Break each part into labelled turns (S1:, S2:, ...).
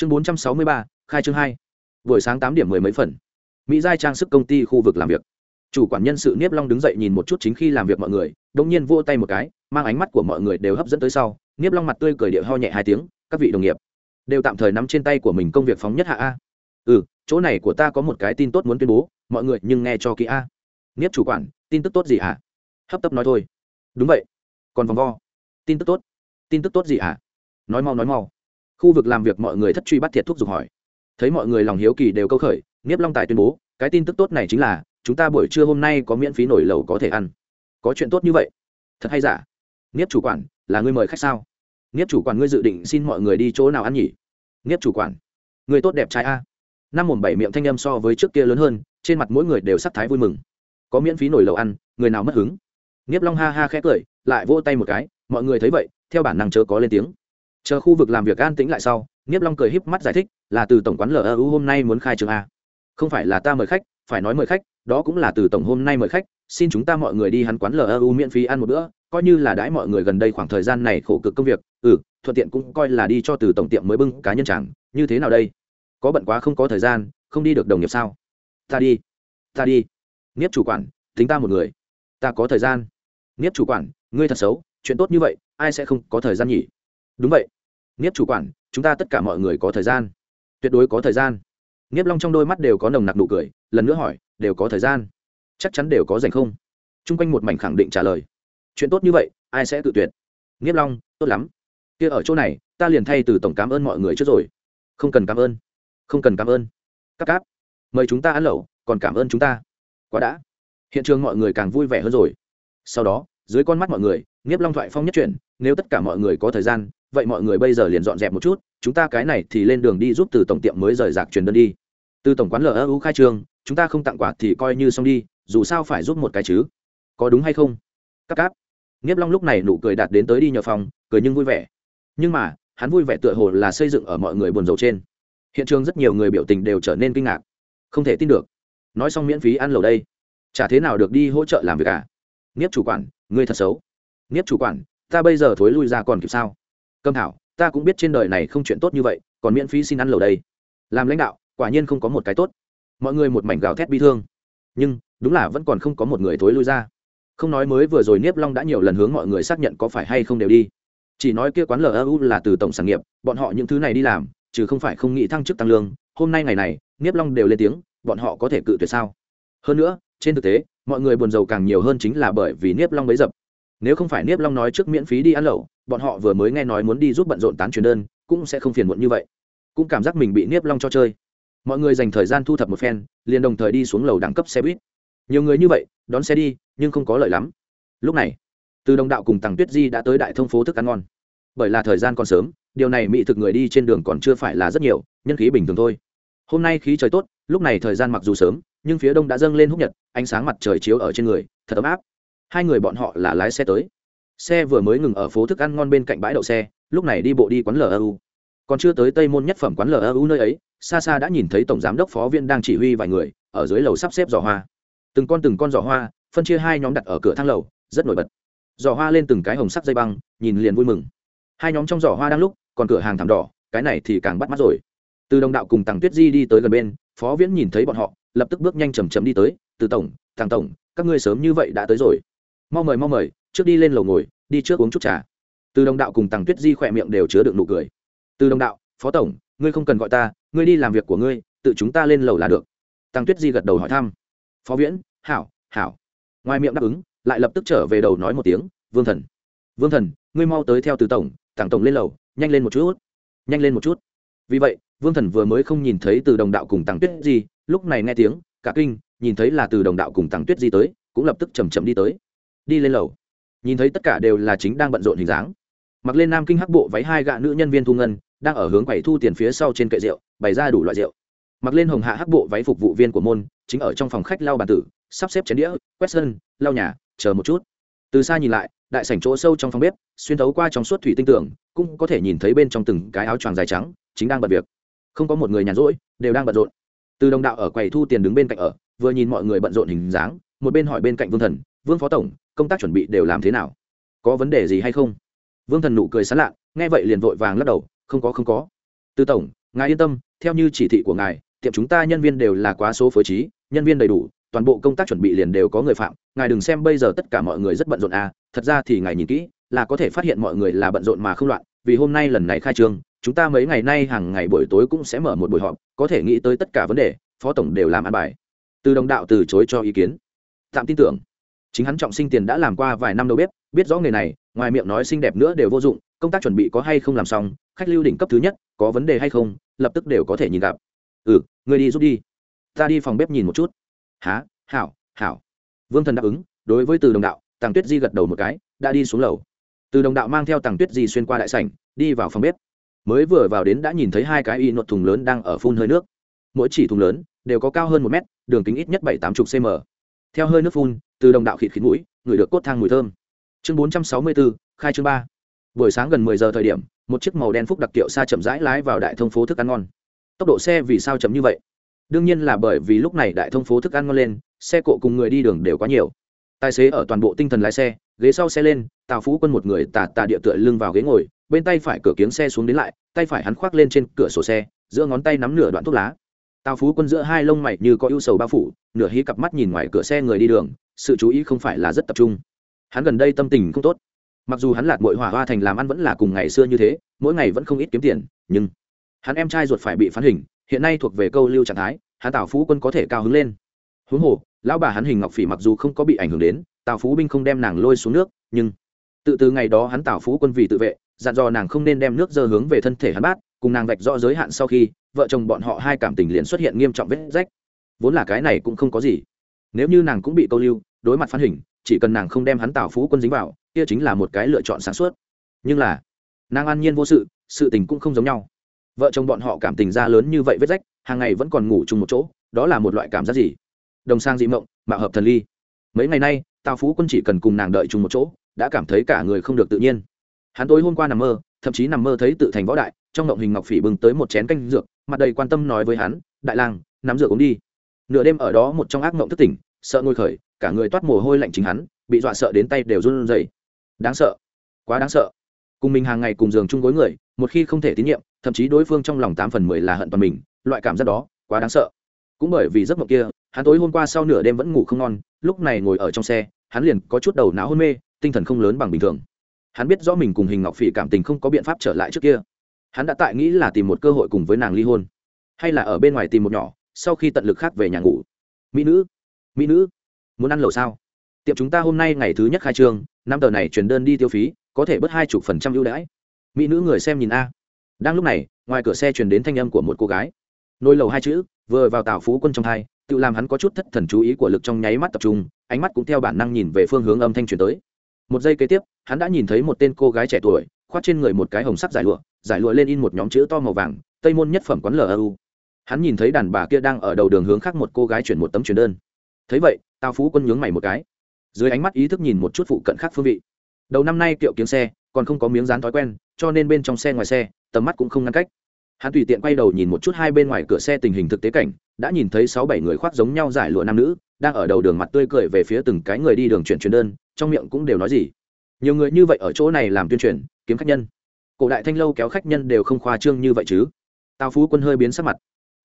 S1: chương bốn trăm sáu mươi ba, khai trương hai. Buổi sáng tám điểm mười mấy phần. Mỹ giai trang sức công ty khu vực làm việc. Chủ quản nhân sự niếp long đứng dậy nhìn một chút chính khi làm việc mọi người đ ỗ n g nhiên vô tay một cái, mang ánh mắt của mọi người đều hấp dẫn tới sau. Niếp long mặt tươi cười địa ho nhẹ hai tiếng, các vị đồng nghiệp, đều tạm thời nắm trên tay của mình công việc phóng nhất hạ a. Ừ chỗ này của ta có một cái tin tốt muốn tuyên bố, mọi người nhưng nghe cho kỹ a. Niếp chủ quản, tin tức tốt gì hả? Hấp tấp nói thôi. Đúng vậy. Còn vòng vo. Tin tức tốt. Tin tức tốt gì hả? Nói mau nói mau khu vực làm việc mọi người thất truy bắt thiệt thuốc dục hỏi. Thấy mọi người lòng hiếu kỳ đều câu khởi nghiếp long tài tuyên bố, cái tin tức tốt này chính là, chúng ta buổi trưa hôm nay có miễn phí nổi lầu có thể ăn. Có chuyện tốt như vậy? Thật hay giả? Nghiếp chủ quản, là ngươi mời khách sao? Nghiếp chủ quản ngươi dự định xin mọi người đi chỗ nào ăn nhỉ? Nghiếp chủ quản, người tốt đẹp trai a. Năm mồm bảy miệng thanh âm so với trước kia lớn hơn, trên mặt mỗi người đều sắc thái vui mừng. Có miễn phí nổi lầu ăn, người nào mất hứng? Nghiếp long ha ha khẽ cười, lại vỗ tay một cái, mọi người thấy vậy, theo bản năng chớ có lên tiếng chờ khu vực làm việc an tĩnh lại sau nghiếp long cười híp mắt giải thích, là từ tổng quán lu hôm nay muốn khai trường a. Không phải là ta mời khách, phải nói mời khách, đó cũng là từ tổng hôm nay mời khách, xin chúng ta mọi người đi hắn quán lu miễn phí ăn một bữa, coi như là đãi mọi người gần đây khoảng thời gian này khổ cực công việc ừ thuận tiện cũng coi là đi cho từ tổng tiệm mới bưng cá nhân chẳng, như thế nào đây? Có bận quá không có thời gian, không đi được đồng nghiệp sao? Ta đi ta đi. Nghiếp chủ quản, tính ta một người. Ta có thời gian. Nghiếp chủ quản, ngươi thật xấu, chuyện tốt như vậy, ai sẽ không có thời gian nhỉ? Đúng vậy nghiếp chủ quản, chúng ta tất cả mọi người có thời gian. Tuyệt đối có thời gian. Nghiếp long trong đôi mắt đều có nồng nặc nụ cười, lần nữa hỏi, đều có thời gian? Chắc chắn đều có dành không? T r u n g quanh một mảnh khẳng định trả lời. Chuyện tốt như vậy, ai sẽ tự tuyệt? Nghiếp long, tốt lắm. Kia ở chỗ này, ta liền thay từ tổng cảm ơn mọi người trước rồi. Không cần cảm ơn. Không cần cảm ơn. Các cáp, mời chúng ta ăn lẩu, còn cảm ơn chúng ta. Quá đã. Hiện trường mọi người càng vui vẻ hơn rồi. Sau đó, dưới con mắt mọi người, nghiếp long thoại phong nhất chuyển, nếu tất cả mọi người có thời gian vậy mọi người bây giờ liền dọn dẹp một chút, chúng ta cái này thì lên đường đi giúp từ tổng tiệm mới rời rạc truyền đơn đi. Từ tổng quán lu khai trương, chúng ta không tặng quà thì coi như xong đi, dù sao phải giúp một cái chứ. Có đúng hay không? Cắp cáp. Nghiếp long lúc này nụ cười đạt đến tới đi nhờ phòng, cười nhưng vui vẻ. Nhưng mà, hắn vui vẻ tựa hồ là xây dựng ở mọi người buồn rầu trên. Hiện trường rất nhiều người biểu tình đều trở nên kinh ngạc. Không thể tin được. Nói xong miễn phí ăn lầu đây. Chả thế nào được đi hỗ trợ làm việc cả à? nghiếp chủ quản, ngươi thật xấu. Nghiếp chủ quản, ta bây giờ thối lui ra còn kịp sao? Câm thảo, ta cũng biết trên đời này không chuyện tốt như vậy, còn miễn phí xin ăn lầu đây. Làm lãnh đạo, quả nhiên không có một cái tốt. Mọi người một mảnh gào thét bi thương. Nhưng, đúng là vẫn còn không có một người thối lui ra. Không nói mới vừa rồi niếp long đã nhiều lần hướng mọi người xác nhận có phải hay không đều đi. Chỉ nói kia quán lu là từ tổng sản nghiệp, bọn họ những thứ này đi làm, chứ không phải không nghĩ thăng chức tăng lương. Hôm nay ngày này, niếp long đều lên tiếng, bọn họ có thể cự tuyệt sao? Hơn nữa, trên thực tế, mọi người buồn rầu càng nhiều hơn chính là bởi vì niếp long bấy dập. Nếu không phải niếp long nói trước miễn phí đi ăn lẩu bọn họ vừa mới nghe nói muốn đi giúp bận rộn tán truyền đơn, cũng sẽ không phiền muộn như vậy. Cũng cảm giác mình bị niếp long cho chơi. Mọi người dành thời gian thu thập một phen, liền đồng thời đi xuống lầu đẳng cấp xe buýt. Nhiều người như vậy, đón xe đi, nhưng không có lợi lắm. Lúc này, từ đồng đạo cùng tằng tuyết di đã tới đại thông phố thức ăn ngon. Bởi là thời gian còn sớm, điều này mỹ thực người đi trên đường còn chưa phải là rất nhiều, nhân khí bình thường thôi. Hôm nay khí trời tốt, lúc này thời gian mặc dù sớm, nhưng phía đông đã dâng lên húc nhật, ánh sáng mặt trời chiếu ở trên người, thật ấm áp. Hai người bọn họ là lái xe tới xe vừa mới ngừng ở phố thức ăn ngon bên cạnh bãi đậu xe, lúc này đi bộ đi quán lu còn chưa tới tây môn nhất phẩm quán lu nơi ấy, xa xa đã nhìn thấy tổng giám đốc phó viên đang chỉ huy vài người, ở dưới lầu sắp xếp giỏ hoa. Từng con từng con giỏ hoa, phân chia hai nhóm đặt ở cửa thang lầu, rất nổi bật. Giỏ hoa lên từng cái hồng sắc dây băng, nhìn liền vui mừng. Hai nhóm trong giỏ hoa đang lúc, còn cửa hàng thảm đỏ, cái này thì càng bắt mắt rồi. Từ đồng đạo cùng tàng tuyết di đi tới gần bên, phó viễn nhìn thấy bọn họ, lập tức bước nhanh chầm chầm đi tới, từ tổng thằng tổng, các ngươi sớm như vậy đã tới rồi. Mau mời mau mời trước đi lên lầu ngồi, đi trước uống chút trà. Từ đồng đạo cùng tằng tuyết di khỏe miệng đều chứa đựng nụ cười. Từ đồng đạo, phó tổng, ngươi không cần gọi ta, ngươi đi làm việc của ngươi, tự chúng ta lên lầu là được. Tăng tuyết di gật đầu hỏi thăm. Phó viễn, hảo hảo. Ngoài miệng đáp ứng, lại lập tức trở về đầu nói một tiếng, vương thần vương thần, ngươi mau tới theo từ tổng tặng tổng lên lầu, nhanh lên một chút, nhanh lên một chút. Vì vậy, vương thần vừa mới không nhìn thấy từ đồng đạo cùng tặng tuyết di, lúc này nghe tiếng, cả kinh, nhìn thấy là từ đồng đạo cùng tặng tuyết di tới, cũng lập tức chầm chậm đi tới. Đi lên lầu nhìn thấy tất cả đều là chính đang bận rộn hình dáng. Mặc lên nam kinh hắc bộ váy hai gạ nữ nhân viên thu ngân, đang ở hướng quầy thu tiền phía sau trên kệ rượu, bày ra đủ loại rượu. Mặc lên hồng hạ hắc bộ váy phục vụ viên của môn, chính ở trong phòng khách lau bàn tử, sắp xếp chén đĩa, quét sân, lau nhà, chờ một chút. Từ xa nhìn lại, đại sảnh chỗ sâu trong phòng bếp, xuyên thấu qua trong suốt thủy tinh tưởng cũng có thể nhìn thấy bên trong từng cái áo choàng dài trắng, chính đang bận việc. Không có một người nhàn rỗi, đều đang bận rộn. Từ đồng đạo ở quầy thu tiền đứng bên cạnh ở, vừa nhìn mọi người bận rộn hình dáng, một bên hỏi bên cạnh vương thần vương phó tổng, công tác chuẩn bị đều làm thế nào? Có vấn đề gì hay không? Vương thần nụ cười sán lạ nghe vậy liền vội vàng lắc đầu, không có không có. Tư tổng, ngài yên tâm, theo như chỉ thị của ngài, tiệm chúng ta nhân viên đều là quá số phối trí, nhân viên đầy đủ, toàn bộ công tác chuẩn bị liền đều có người phạm. Ngài đừng xem bây giờ tất cả mọi người rất bận rộn à thật ra thì ngài nhìn kỹ, là có thể phát hiện mọi người là bận rộn mà không loạn, vì hôm nay lần này khai trương, chúng ta mấy ngày nay hàng ngày buổi tối cũng sẽ mở một buổi họp, có thể nghĩ tới tất cả vấn đề, phó tổng đều làm ăn bài. Từ đồng đạo từ chối cho ý kiến. Tạm tin tưởng chính hắn trọng sinh tiền đã làm qua vài năm đầu bếp, biết rõ nghề này ngoài miệng nói xinh đẹp nữa đều vô dụng công tác chuẩn bị có hay không làm xong khách lưu đỉnh cấp thứ nhất có vấn đề hay không lập tức đều có thể nhìn gặp. Ừ người đi giúp đi. Ta đi phòng bếp nhìn một chút. Há hảo hảo. Vương thần đáp ứng đối với từ đồng đạo tàng tuyết di gật đầu một cái đã đi xuống lầu. Từ đồng đạo mang theo tàng tuyết di xuyên qua đại sảnh đi vào phòng bếp. Mới vừa vào đến đã nhìn thấy hai cái y nột thùng lớn đang ở phun hơi nước. Mỗi chỉ thùng lớn đều có cao hơn một mét đường kính ít nhất bảy tám chục cm theo hơi nước phun từ đồng đạo khịt khịt mũi, ngửi được cốt thang mùi thơm. Chương bốn trăm sáu mươi bốn, khai chương ba. Buổi sáng gần mười giờ thời điểm, một chiếc màu đen phúc đặc tiệu xa chậm rãi lái vào đại thông phố thức ăn ngon. Tốc độ xe vì sao chậm như vậy? Đương nhiên là bởi vì lúc này đại thông phố thức ăn ngon lên, xe cộ cùng người đi đường đều quá nhiều. Tài xế ở toàn bộ tinh thần lái xe, ghế sau xe lên, tào phú quân một người tà tà địa tựa lưng vào ghế ngồi, bên tay phải cửa kiếng xe xuống đến lại, tay phải hắn khoác lên trên cửa sổ xe, giữa ngón tay nắm nửa đoạn thuốc lá. Tào phú quân giữa hai lông mày như có ưu sầu bao phủ nửa hí cặp mắt nhìn ngoài cửa xe người đi đường, sự chú ý không phải là rất tập trung. Hắn gần đây tâm tình không tốt. Mặc dù hắn lạc mội hỏa hoa thành làm ăn vẫn là cùng ngày xưa như thế, mỗi ngày vẫn không ít kiếm tiền, nhưng hắn em trai ruột phải bị phán hình, hiện nay thuộc về câu lưu trạng thái, hắn tào phú quân có thể cao hứng lên. Huống hồ, lão bà hắn hình ngọc phỉ mặc dù không có bị ảnh hưởng đến, tào phú binh không đem nàng lôi xuống nước, nhưng tự từ ngày đó hắn tào phú quân vì tự vệ, dặn dò nàng không nên đem nước dơ hướng về thân thể hắn bát, cùng nàng vạch rõ giới hạn sau khi vợ chồng bọn họ hai cảm tình liền xuất hiện nghiêm trọng vết rách vốn là cái này cũng không có gì. Nếu như nàng cũng bị câu lưu, đối mặt phán hình, chỉ cần nàng không đem hắn tào phú quân dính vào, kia chính là một cái lựa chọn sáng suốt. Nhưng là, nàng an nhiên vô sự sự tình cũng không giống nhau. Vợ chồng bọn họ cảm tình ra lớn như vậy vết rách, hàng ngày vẫn còn ngủ chung một chỗ, đó là một loại cảm giác gì? Đồng sang dị mộng, mạo hợp thần ly. Mấy ngày nay, tào phú quân chỉ cần cùng nàng đợi chung một chỗ, đã cảm thấy cả người không được tự nhiên. Hắn tối hôm qua nằm mơ, thậm chí nằm mơ thấy tự thành võ đại, trong ngộng hình ngọc phỉ bừng tới một chén canh dược, mặt đầy quan tâm nói với hắn, đại lang, nắm dược uống đi nửa đêm ở đó một trong ác mộng thức tỉnh, sợ ngồi khởi, cả người toát mồ hôi lạnh chính hắn, bị dọa sợ đến tay đều run rẩy. Đáng sợ. Quá đáng sợ. Cùng mình hàng ngày cùng giường chung gối người, một khi không thể tín nhiệm, thậm chí đối phương trong lòng tám phần mười là hận toàn mình, loại cảm giác đó, quá đáng sợ. Cũng bởi vì giấc mộng kia, hắn tối hôm qua sau nửa đêm vẫn ngủ không ngon, lúc này ngồi ở trong xe, hắn liền có chút đầu não hôn mê, tinh thần không lớn bằng bình thường. Hắn biết rõ mình cùng hình ngọc phỉ cảm tình không có biện pháp trở lại trước kia. Hắn đã tại nghĩ là tìm một cơ hội cùng với nàng ly hôn, hay là ở bên ngoài tìm một nhỏ sau khi tận lực khác về nhà ngủ. Mỹ nữ mỹ nữ, muốn ăn lẩu sao? Tiệm chúng ta hôm nay ngày thứ nhất khai trương, năm tờ này chuyển đơn đi tiêu phí, có thể bớt hai chục phần trăm ưu đãi. Mỹ nữ người xem nhìn a. Đang lúc này, ngoài cửa xe truyền đến thanh âm của một cô gái. Nôi lầu hai chữ, vừa vào tào phú quân trong hai tự làm hắn có chút thất thần chú ý của lực trong nháy mắt tập trung, ánh mắt cũng theo bản năng nhìn về phương hướng âm thanh truyền tới. Một giây kế tiếp, hắn đã nhìn thấy một tên cô gái trẻ tuổi, khoác trên người một cái hồng sắc giải lụa giải lụa lên in một nhóm chữ to màu vàng, tây môn nhất phẩm quán lu hắn nhìn thấy đàn bà kia đang ở đầu đường hướng khác một cô gái chuyển một tấm truyền đơn. Thấy vậy, tào phú quân nhướng mày một cái. Dưới ánh mắt ý thức nhìn một chút phụ cận khác phương vị. Đầu năm nay kiệu kiếm xe, còn không có miếng dán thói quen, cho nên bên trong xe ngoài xe, tầm mắt cũng không ngăn cách. Hắn tùy tiện quay đầu nhìn một chút hai bên ngoài cửa xe tình hình thực tế cảnh, đã nhìn thấy sáu bảy người khoác giống nhau giải lụa nam nữ, đang ở đầu đường mặt tươi cười về phía từng cái người đi đường chuyển truyền đơn, trong miệng cũng đều nói gì. Nhiều người như vậy ở chỗ này làm tuyên truyền, kiếm khách nhân. Cổ đại thanh lâu kéo khách nhân đều không khoa trương như vậy chứ. Tào phú quân hơi biến sắc mặt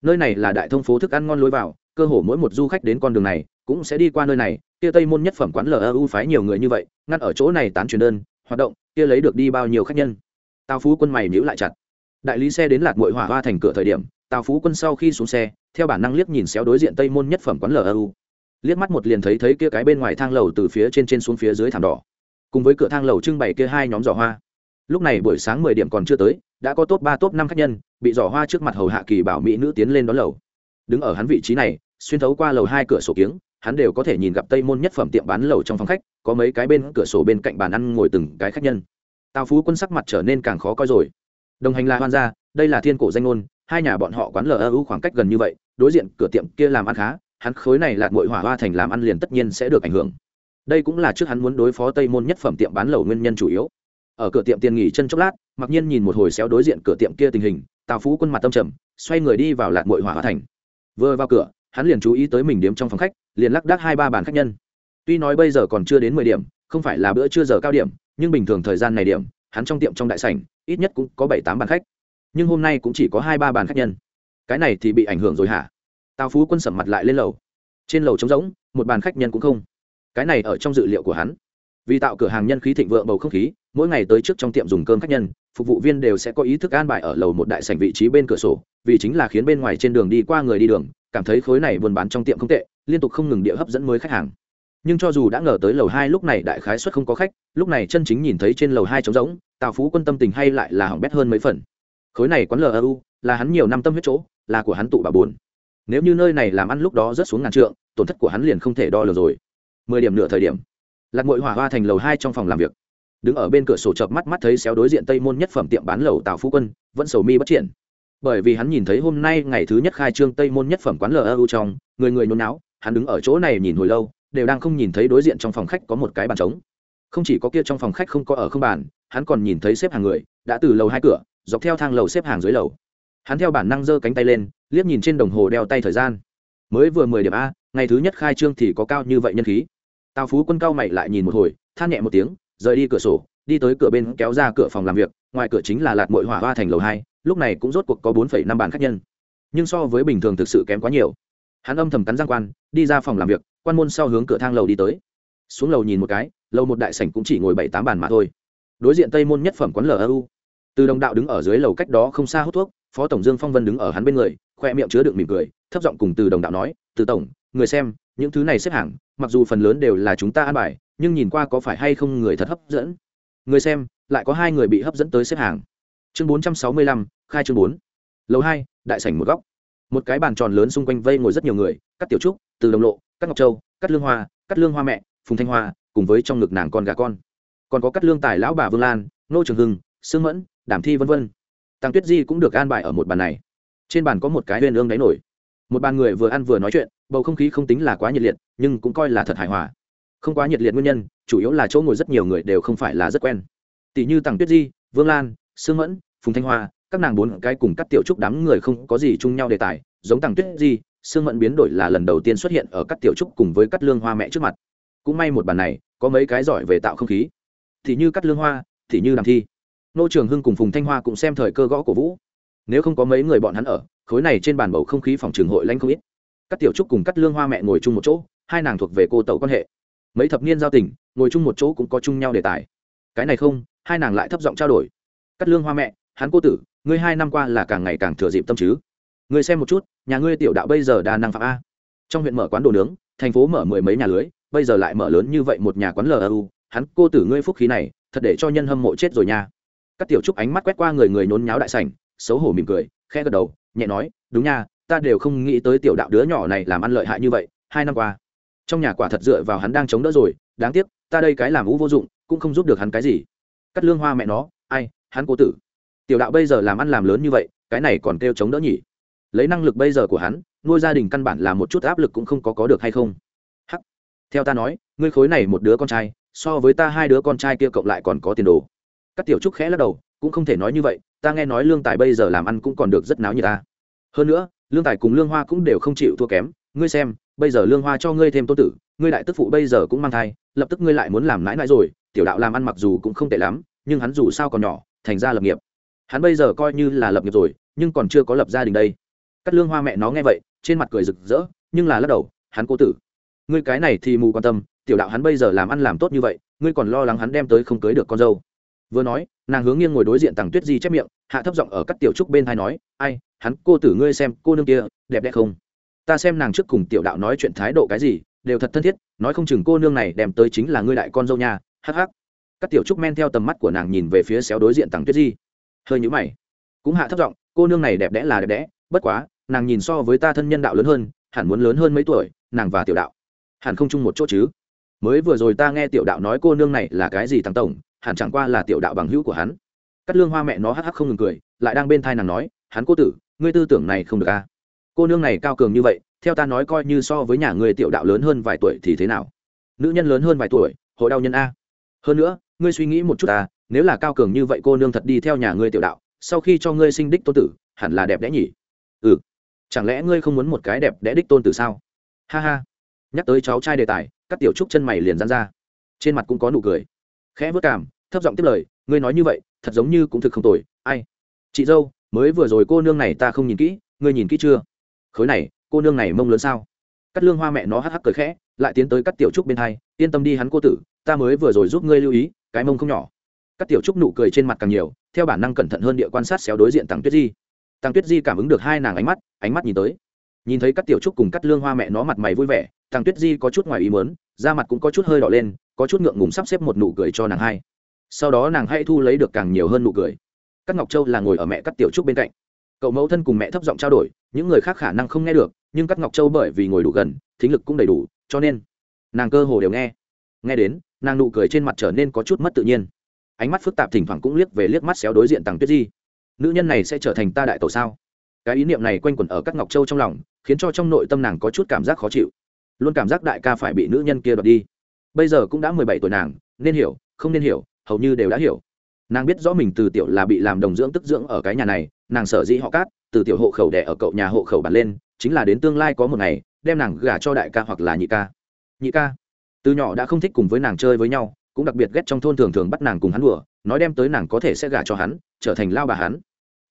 S1: nơi này là đại thông phố thức ăn ngon lối vào, cơ hồ mỗi một du khách đến con đường này cũng sẽ đi qua nơi này, kia tây môn nhất phẩm quán lu phái nhiều người như vậy, ngăn ở chỗ này tán truyền đơn, hoạt động, kia lấy được đi bao nhiêu khách nhân. Tào phú quân mày nhữ lại chặt. Đại lý xe đến lạc mội hỏa hoa thành cửa thời điểm, tào phú quân sau khi xuống xe, theo bản năng liếc nhìn xéo đối diện tây môn nhất phẩm quán lu liếc mắt một liền thấy thấy kia cái bên ngoài thang lầu từ phía trên trên xuống phía dưới thảm đỏ. Cùng với cửa thang lầu trưng bày kia hai nhóm giỏ hoa. Lúc này buổi sáng mười điểm còn chưa tới đã có top ba, top năm khách nhân, bị giỏ hoa trước mặt hầu hạ kỳ bảo mỹ nữ tiến lên đón lầu. Đứng ở hắn vị trí này, xuyên thấu qua lầu hai cửa sổ kiếng, hắn đều có thể nhìn gặp tây môn nhất phẩm tiệm bán lầu trong phòng khách, có mấy cái bên cửa sổ bên cạnh bàn ăn ngồi từng cái khách nhân. Tào phú quân sắc mặt trở nên càng khó coi rồi. Đồng hành là hoan gia, đây là thiên cổ danh ngôn, hai nhà bọn họ quán lu khoảng cách gần như vậy, đối diện cửa tiệm kia làm ăn khá, hắn khối này lạt mội hỏa hoa thành làm ăn liền tất nhiên sẽ được ảnh hưởng. Đây cũng là trước hắn muốn đối phó tây môn nhất phẩm tiệm bán lầu nguyên nhân chủ yếu ở cửa tiệm tiền nghỉ chân chốc lát, mặc nhiên nhìn một hồi xéo đối diện cửa tiệm kia tình hình, tào phú quân mặt tâm trầm, xoay người đi vào lạc mội hỏa hóa thành. Vừa vào cửa, hắn liền chú ý tới mình điếm trong phòng khách, liền lắc đắc hai ba bàn khách nhân. Tuy nói bây giờ còn chưa đến mười điểm, không phải là bữa trưa giờ cao điểm, nhưng bình thường thời gian này điểm, hắn trong tiệm trong đại sảnh, ít nhất cũng có bảy tám bàn khách. Nhưng hôm nay cũng chỉ có hai ba bàn khách nhân. Cái này thì bị ảnh hưởng rồi hả? Tào phú quân sầm mặt lại lên lầu. Trên lầu trống rỗng, một bàn khách nhân cũng không. Cái này ở trong dự liệu của hắn vì tạo cửa hàng nhân khí thịnh vượng bầu không khí, mỗi ngày tới trước trong tiệm dùng cơm khách nhân, phục vụ viên đều sẽ có ý thức an bài ở lầu một đại sảnh vị trí bên cửa sổ, vì chính là khiến bên ngoài trên đường đi qua người đi đường, cảm thấy khối này buôn bán trong tiệm không tệ, liên tục không ngừng địa hấp dẫn mới khách hàng. Nhưng cho dù đã ngờ tới lầu hai lúc này đại khái suất không có khách, lúc này chân chính nhìn thấy trên lầu hai trống rỗng, tào phú quân tâm tình hay lại là hỏng bét hơn mấy phần. Khối này quán lu là hắn nhiều năm tâm huyết chỗ, là của hắn tụ bà buồn. Nếu như nơi này làm ăn lúc đó rớt xuống ngàn trượng, tổn thất của hắn liền không thể đo lường rồi. Mười điểm nửa thời điểm lạc mội hỏa hoa thành lầu hai trong phòng làm việc. Đứng ở bên cửa sổ chợp mắt mắt thấy xéo đối diện tây môn nhất phẩm tiệm bán lầu tào phú quân, vẫn sầu mi bất triển. Bởi vì hắn nhìn thấy hôm nay ngày thứ nhất khai trương tây môn nhất phẩm quán lu trong, người người nôn não hắn đứng ở chỗ này nhìn hồi lâu, đều đang không nhìn thấy đối diện trong phòng khách có một cái bàn trống. Không chỉ có kia trong phòng khách không có ở không bàn, hắn còn nhìn thấy xếp hàng người, đã từ lầu hai cửa, dọc theo thang lầu xếp hàng dưới lầu. Hắn theo bản năng giơ cánh tay lên, liếc nhìn trên đồng hồ đeo tay thời gian. Mới vừa mười điểm a, ngày thứ nhất khai trương thì có cao như vậy nhân khí tào phú quân cao mày lại nhìn một hồi, than nhẹ một tiếng, rời đi cửa sổ, đi tới cửa bên kéo ra cửa phòng làm việc, ngoài cửa chính là lạt mội hỏa hoa thành lầu hai, lúc này cũng rốt cuộc có bốn phẩy năm bàn khách nhân. Nhưng so với bình thường thực sự kém quá nhiều. Hắn âm thầm cắn giang quan, đi ra phòng làm việc, quan môn sau hướng cửa thang lầu đi tới. Xuống lầu nhìn một cái, lầu một đại sảnh cũng chỉ ngồi bảy tám bàn mà thôi. Đối diện tây môn nhất phẩm quán lu từ đồng đạo đứng ở dưới lầu cách đó không xa hút thuốc, phó tổng dương phong vân đứng ở hắn bên người, khoe miệng chứa đựng mỉm cười, thấp giọng cùng từ đồng đạo nói, từ tổng, người xem những thứ này xếp hàng, mặc dù phần lớn đều là chúng ta an bài, nhưng nhìn qua có phải hay không người thật hấp dẫn? Người xem, lại có hai người bị hấp dẫn tới xếp hàng. Chương bốn trăm sáu mươi lăm, khai chương bốn. Lầu hai, đại sảnh một góc. Một cái bàn tròn lớn xung quanh vây ngồi rất nhiều người, các tiểu trúc, từ đồng lộ, các ngọc châu cắt lương hoa cắt lương hoa mẹ, phùng thanh hoa, cùng với trong ngực nàng con gà con. Còn có cắt lương tài, lão bà vương lan, nô trường hưng, sương mẫn đảm thi v v tăng tuyết di cũng được an bài ở một bàn này. Trên bàn có một cái huyền ương đáy nổi. Một bàn người vừa ăn vừa nói chuyện bầu không khí không tính là quá nhiệt liệt, nhưng cũng coi là thật hài hòa. Không quá nhiệt liệt nguyên nhân, chủ yếu là chỗ ngồi rất nhiều người đều không phải là rất quen. Tỷ như tằng tuyết di, vương lan, sương mẫn, phùng thanh hoa, các nàng bốn cái cùng các tiểu trúc đám người không có gì chung nhau đề tài, giống tằng tuyết di, sương mẫn biến đổi là lần đầu tiên xuất hiện ở các tiểu trúc cùng với các lương hoa mẹ trước mặt. Cũng may một bàn này, có mấy cái giỏi về tạo không khí. Thì như cắt lương hoa, thì như đàm thi. Nô trường hưng cùng phùng thanh hoa cũng xem thời cơ gõ cổ vũ. Nếu không có mấy người bọn hắn ở, khối này trên bàn bầu không khí phòng trường hội lanh không ít các tiểu trúc cùng cắt lương hoa mẹ ngồi chung một chỗ, hai nàng thuộc về cô tẩu quan hệ. Mấy thập niên giao tình, ngồi chung một chỗ cũng có chung nhau đề tài. Cái này không, hai nàng lại thấp giọng trao đổi. Cắt lương hoa mẹ, hắn cô tử, ngươi hai năm qua là càng ngày càng thừa dịp tâm chứ. Ngươi xem một chút, nhà ngươi tiểu đạo bây giờ đa năng phạm a. Trong huyện mở quán đồ nướng, thành phố mở mười mấy nhà lưới, bây giờ lại mở lớn như vậy một nhà quán lu hắn cô tử ngươi phúc khí này, thật để cho nhân hâm mộ chết rồi nha. Các tiểu trúc ánh mắt quét qua người người nhốn nháo đại sảnh, xấu hổ mỉm cười, khẽ gật đầu, nhẹ nói, đúng nha ta đều không nghĩ tới tiểu đạo đứa nhỏ này làm ăn lợi hại như vậy, hai năm qua. Trong nhà quả thật dựa vào hắn đang chống đỡ rồi, đáng tiếc, ta đây cái làm ú vô dụng, cũng không giúp được hắn cái gì. Cắt lương hoa mẹ nó, ai, hắn cố tử. Tiểu đạo bây giờ làm ăn làm lớn như vậy, cái này còn kêu chống đỡ nhỉ? Lấy năng lực bây giờ của hắn, nuôi gia đình căn bản là một chút áp lực cũng không có có được hay không? Hắc. Theo ta nói, ngươi khối này một đứa con trai, so với ta hai đứa con trai kia cộng lại còn có tiền đồ. Các tiểu trúc khẽ lắc đầu, cũng không thể nói như vậy, ta nghe nói lương tài bây giờ làm ăn cũng còn được rất náo như ta. Hơn nữa lương tài cùng lương hoa cũng đều không chịu thua kém. Ngươi xem, bây giờ lương hoa cho ngươi thêm tô tử, ngươi đại tức phụ bây giờ cũng mang thai, lập tức ngươi lại muốn làm nãi nãi rồi. Tiểu đạo làm ăn mặc dù cũng không tệ lắm, nhưng hắn dù sao còn nhỏ, thành ra lập nghiệp. Hắn bây giờ coi như là lập nghiệp rồi, nhưng còn chưa có lập gia đình đây. Cắt lương hoa mẹ nó nghe vậy, trên mặt cười rực rỡ, nhưng là lắc đầu, hắn cố tử. Ngươi cái này thì mù quan tâm, tiểu đạo hắn bây giờ làm ăn làm tốt như vậy, ngươi còn lo lắng hắn đem tới không cưới được con dâu. Vừa nói, nàng hướng nghiêng ngồi đối diện tằng tuyết di chép miệng, hạ thấp giọng ở các tiểu trúc bên thai nói, ai hắn, cô tử ngươi xem, cô nương kia, đẹp đẽ không? Ta xem nàng trước cùng tiểu đạo nói chuyện thái độ cái gì, đều thật thân thiết, nói không chừng cô nương này đem tới chính là ngươi đại con dâu nhà hắc hắc. Các tiểu trúc men theo tầm mắt của nàng nhìn về phía xéo đối diện tằng tuyết di. Hơi nhũ mày. Cũng hạ thấp giọng, cô nương này đẹp đẽ là đẹp đẽ, bất quá, nàng nhìn so với ta thân nhân đạo lớn hơn, hẳn muốn lớn hơn mấy tuổi, nàng và tiểu đạo, hẳn không chung một chỗ chứ. Mới vừa rồi ta nghe tiểu đạo nói cô nương này là cái gì thằng tổng, hẳn chẳng qua là tiểu đạo bằng hữu của hắn. Cắt lương hoa mẹ nó hắc hắc không ngừng cười, lại đang bên thai nàng nói, hắn cô tử ngươi tư tưởng này không được a à? cô nương này cao cường như vậy, theo ta nói coi như so với nhà ngươi tiểu đạo lớn hơn vài tuổi thì thế nào? Nữ nhân lớn hơn vài tuổi, hội đau nhân a. Hơn nữa, ngươi suy nghĩ một chút ta, nếu là cao cường như vậy cô nương thật đi theo nhà ngươi tiểu đạo, sau khi cho ngươi sinh đích tôn tử, hẳn là đẹp đẽ nhỉ? Ừ. Chẳng lẽ ngươi không muốn một cái đẹp đẽ đích tôn tử sao? Ha ha. Nhắc tới cháu trai đề tài, các tiểu trúc chân mày liền dán ra. Trên mặt cũng có nụ cười. Khẽ vớt cảm, thấp giọng tiếp lời, ngươi nói như vậy, thật giống như cũng thực không tồi. Ai? Chị dâu mới vừa rồi cô nương này ta không nhìn kỹ, ngươi nhìn kỹ chưa? Khối này, cô nương này mông lớn sao? Cắt lương hoa mẹ nó hắc hắc cười khẽ, lại tiến tới cắt tiểu trúc bên hai, yên tâm đi hắn cô tử, ta mới vừa rồi giúp ngươi lưu ý, cái mông không nhỏ. Cắt tiểu trúc nụ cười trên mặt càng nhiều, theo bản năng cẩn thận hơn địa quan sát xéo đối diện tăng tuyết di. Tăng tuyết di cảm ứng được hai nàng ánh mắt ánh mắt nhìn tới. Nhìn thấy cắt tiểu trúc cùng cắt lương hoa mẹ nó mặt mày vui vẻ tăng tuyết di có chút ngoài ý mớn da mặt cũng có chút hơi đỏ lên, có chút ngượng ngùng sắp xếp một nụ cười cho nàng hai. Sau đó nàng hãy thu lấy được càng nhiều hơn nụ cười các ngọc châu là ngồi ở mẹ cắt tiểu trúc bên cạnh. Cậu mẫu thân cùng mẹ thấp giọng trao đổi, những người khác khả năng không nghe được, nhưng các ngọc châu bởi vì ngồi đủ gần, thính lực cũng đầy đủ, cho nên nàng cơ hồ đều nghe. Nghe đến, nàng nụ cười trên mặt trở nên có chút mất tự nhiên. Ánh mắt phức tạp thỉnh thoảng cũng liếc về liếc mắt xéo đối diện tằng tuyết di. Nữ nhân này sẽ trở thành ta đại tổ sao? Cái ý niệm này quanh quẩn ở các ngọc châu trong lòng, khiến cho trong nội tâm nàng có chút cảm giác khó chịu. Luôn cảm giác đại ca phải bị nữ nhân kia đoạt đi. Bây giờ cũng đã mười bảy tuổi nàng, nên hiểu, không nên hiểu, hầu như đều đã hiểu nàng biết rõ mình từ tiểu là bị làm đồng dưỡng tức dưỡng ở cái nhà này, nàng sở dĩ họ cát, từ tiểu hộ khẩu đẻ ở cậu nhà hộ khẩu bàn lên, chính là đến tương lai có một ngày, đem nàng gả cho đại ca hoặc là nhị ca. Nhị ca? Từ nhỏ đã không thích cùng với nàng chơi với nhau, cũng đặc biệt ghét trong thôn thường thường bắt nàng cùng hắn đùa, nói đem tới nàng có thể sẽ gả cho hắn, trở thành lao bà hắn.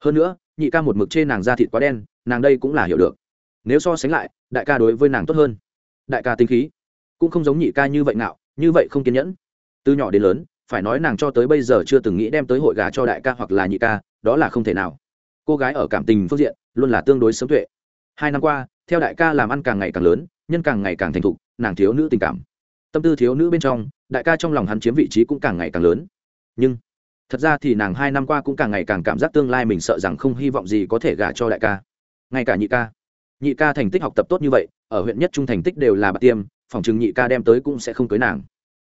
S1: Hơn nữa, nhị ca một mực chê nàng da thịt quá đen, nàng đây cũng là hiểu được. Nếu so sánh lại, đại ca đối với nàng tốt hơn. Đại ca tính khí. Cũng không giống nhị ca như vậy nào như vậy không kiên nhẫn. Từ nhỏ đến lớn phải nói nàng cho tới bây giờ chưa từng nghĩ đem tới hội gà cho đại ca hoặc là nhị ca, đó là không thể nào. Cô gái ở cảm tình phương diện, luôn là tương đối sớm tuệ. Hai năm qua, theo đại ca làm ăn càng ngày càng lớn, nhân càng ngày càng thành thục, nàng thiếu nữ tình cảm. Tâm tư thiếu nữ bên trong, đại ca trong lòng hắn chiếm vị trí cũng càng ngày càng lớn. Nhưng, thật ra thì nàng hai năm qua cũng càng ngày càng cảm giác tương lai mình sợ rằng không hy vọng gì có thể gả cho đại ca. Ngay cả nhị ca. Nhị ca thành tích học tập tốt như vậy, ở huyện nhất trung thành tích đều là bạc tiêm, phòng chừng nhị ca đem tới cũng sẽ không cưới nàng.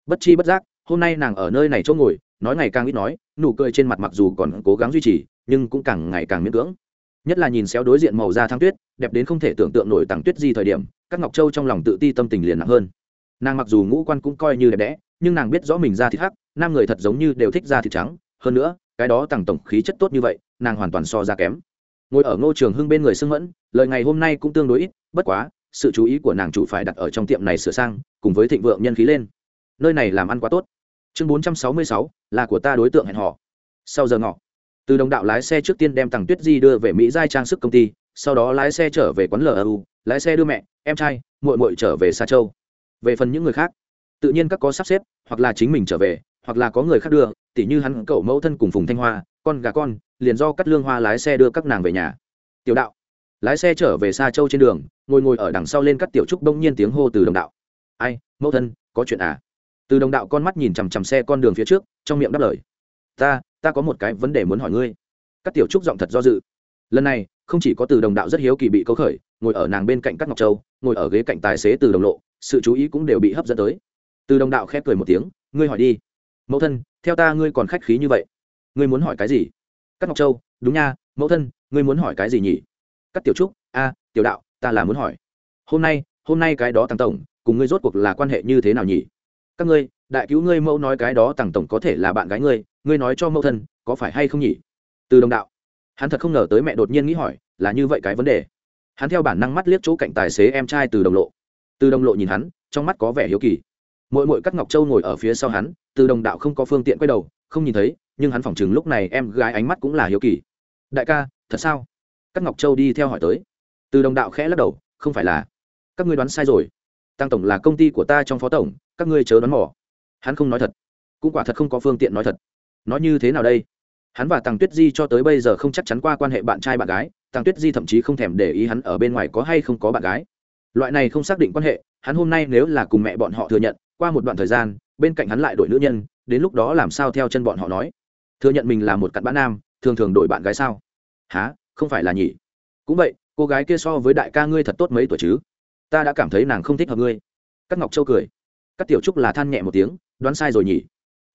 S1: Bất chi bất giác hôm nay nàng ở nơi này chỗ ngồi, nói ngày càng ít nói, nụ cười trên mặt mặc dù còn cố gắng duy trì, nhưng cũng càng ngày càng miễn cưỡng. Nhất là nhìn xéo đối diện màu da thăng tuyết, đẹp đến không thể tưởng tượng nổi tặng tuyết di thời điểm, các ngọc châu trong lòng tự ti tâm tình liền nặng hơn. Nàng mặc dù ngũ quan cũng coi như đẹp đẽ, nhưng nàng biết rõ mình da thịt hắc, nam người thật giống như đều thích da thịt trắng. Hơn nữa, cái đó tặng tổng khí chất tốt như vậy, nàng hoàn toàn so ra kém. Ngồi ở ngô trường hưng bên người sưng mẫn, lời ngày hôm nay cũng tương đối ít, bất quá, sự chú ý của nàng chủ phải đặt ở trong tiệm này sửa sang, cùng với thịnh vượng nhân khí lên. Nơi này làm ăn quá tốt chương bốn trăm sáu mươi sáu, là của ta đối tượng hẹn họ sau giờ ngọ, từ đồng đạo lái xe trước tiên đem tặng tuyết di đưa về mỹ giai trang sức công ty, sau đó lái xe trở về quán lu lái xe đưa mẹ, em trai, muội muội trở về xa châu. Về phần những người khác, tự nhiên các có sắp xếp, hoặc là chính mình trở về, hoặc là có người khác đưa, tỉ như hắn, cậu mẫu thân cùng phùng thanh hoa, con gà con, liền do cắt lương hoa lái xe đưa các nàng về nhà. Tiểu đạo, lái xe trở về xa châu trên đường, ngồi ngồi ở đằng sau lên cắt tiểu trúc đông nhiên tiếng hô từ đồng đạo. Ai, mẫu thân, có chuyện à? Từ đồng đạo con mắt nhìn chằm chằm xe con đường phía trước, trong miệng đáp lời. Ta ta có một cái vấn đề muốn hỏi ngươi. Các tiểu trúc giọng thật do dự. Lần này, không chỉ có từ đồng đạo rất hiếu kỳ bị câu khởi, ngồi ở nàng bên cạnh các ngọc châu, ngồi ở ghế cạnh tài xế từ đồng lộ, sự chú ý cũng đều bị hấp dẫn tới. Từ đồng đạo khép cười một tiếng, ngươi hỏi đi. Mẫu thân, theo ta ngươi còn khách khí như vậy. Ngươi muốn hỏi cái gì? Các ngọc châu, đúng nha, mẫu thân, ngươi muốn hỏi cái gì nhỉ? Các tiểu trúc, a, tiểu đạo, ta là muốn hỏi. Hôm nay hôm nay cái đó tăng tổng, cùng ngươi rốt cuộc là quan hệ như thế nào nhỉ? Các ngươi, đại cứu ngươi mẫu nói cái đó tằng tổng có thể là bạn gái ngươi ngươi nói cho mẫu thân, có phải hay không nhỉ? Từ đồng đạo. Hắn thật không ngờ tới mẹ đột nhiên nghĩ hỏi, là như vậy cái vấn đề. Hắn theo bản năng mắt liếc chỗ cạnh tài xế em trai từ đồng lộ. Từ đồng lộ nhìn hắn, trong mắt có vẻ hiếu kỳ. Mỗi mỗi các ngọc châu ngồi ở phía sau hắn, từ đồng đạo không có phương tiện quay đầu, không nhìn thấy, nhưng hắn phỏng chừng lúc này em gái ánh mắt cũng là hiếu kỳ. Đại ca, thật sao? Các ngọc châu đi theo hỏi tới. Từ đồng đạo khẽ lắc đầu, không phải là. Các ngươi đoán sai rồi. Tăng tổng là công ty của ta trong phó tổng các ngươi chớ đoán mỏ hắn không nói thật, cũng quả thật không có phương tiện nói thật. Nói như thế nào đây? Hắn và tăng tuyết di cho tới bây giờ không chắc chắn qua quan hệ bạn trai bạn gái tăng tuyết di thậm chí không thèm để ý hắn ở bên ngoài có hay không có bạn gái. Loại này không xác định quan hệ, hắn hôm nay nếu là cùng mẹ bọn họ thừa nhận, qua một đoạn thời gian, bên cạnh hắn lại đổi nữ nhân, đến lúc đó làm sao theo chân bọn họ nói? Thừa nhận mình là một cặn bã nam, thường thường đổi bạn gái sao? Há không phải là nhỉ? Cũng vậy, cô gái kia so với đại ca ngươi thật tốt mấy tuổi chứ? Ta đã cảm thấy nàng không thích hợp ngươi. Các ngọc châu cười các tiểu trúc là than nhẹ một tiếng, đoán sai rồi nhỉ?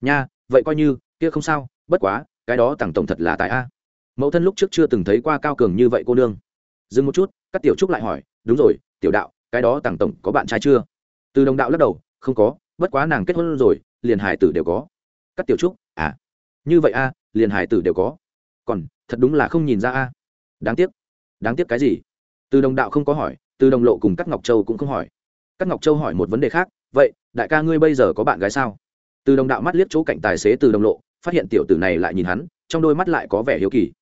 S1: Nha, vậy coi như, kia không sao, bất quá, cái đó tặng tổng thật là tại a. Mẫu thân lúc trước chưa từng thấy qua cao cường như vậy cô nương. Dừng một chút, các tiểu trúc lại hỏi, đúng rồi, tiểu đạo, cái đó tặng tổng có bạn trai chưa? Từ đồng đạo lắc đầu, không có, bất quá nàng kết hôn rồi, liền hải tử đều có. Các tiểu trúc à như vậy a, liền hải tử đều có. Còn, thật đúng là không nhìn ra a. Đáng tiếc đáng tiếc cái gì? Từ đồng đạo không có hỏi, từ đồng lộ cùng các ngọc châu cũng không hỏi. Các ngọc châu hỏi một vấn đề khác, vậy đại ca ngươi bây giờ có bạn gái sao? Từ đồng đạo mắt liếc chỗ cạnh tài xế từ đồng lộ, phát hiện tiểu tử này lại nhìn hắn, trong đôi mắt lại có vẻ hiếu kỳ.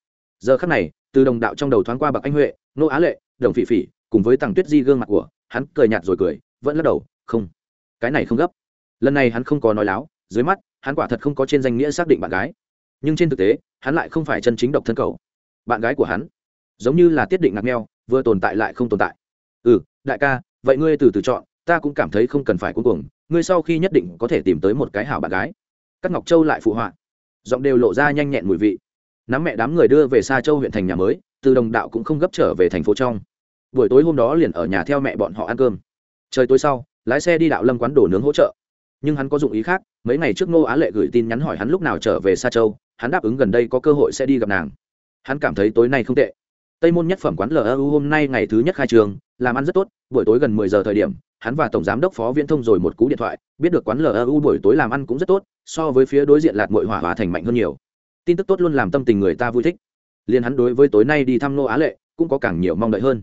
S1: Giờ khắc này, từ đồng đạo trong đầu thoáng qua bậc anh huệ, nô á lệ, đồng phỉ phỉ, cùng với tằng tuyết di gương mặt của hắn cười nhạt rồi cười, vẫn lắc đầu, không, cái này không gấp. Lần này hắn không có nói láo, dưới mắt, hắn quả thật không có trên danh nghĩa xác định bạn gái. Nhưng trên thực tế, hắn lại không phải chân chính độc thân cầu bạn gái của hắn, giống như là tiết định ngạc meo vừa tồn tại lại không tồn tại. Ừ đại ca, vậy ngươi từ từ chọn ta cũng cảm thấy không cần phải cuối cùng ngươi sau khi nhất định có thể tìm tới một cái hảo bạn gái. Các ngọc châu lại phụ họa. Giọng đều lộ ra nhanh nhẹn mùi vị. Nắm mẹ đám người đưa về xa châu huyện thành nhà mới, từ đồng đạo cũng không gấp trở về thành phố trong. Buổi tối hôm đó liền ở nhà theo mẹ bọn họ ăn cơm. Trời tối sau, lái xe đi đạo lâm quán đồ nướng hỗ trợ. Nhưng hắn có dụng ý khác, mấy ngày trước ngô á lệ gửi tin nhắn hỏi hắn lúc nào trở về xa châu, hắn đáp ứng gần đây có cơ hội sẽ đi gặp nàng. Hắn cảm thấy tối nay không tệ. Tây môn nhất phẩm quán lu hôm nay ngày thứ nhất khai trường, làm ăn rất tốt, buổi tối gần mười giờ thời điểm hắn và tổng giám đốc phó viễn thông rồi một cú điện thoại, biết được quán lu buổi tối làm ăn cũng rất tốt, so với phía đối diện lạt mội hỏa hòa thành mạnh hơn nhiều. Tin tức tốt luôn làm tâm tình người ta vui thích. Liền hắn đối với tối nay đi thăm nô á lệ, cũng có càng nhiều mong đợi hơn.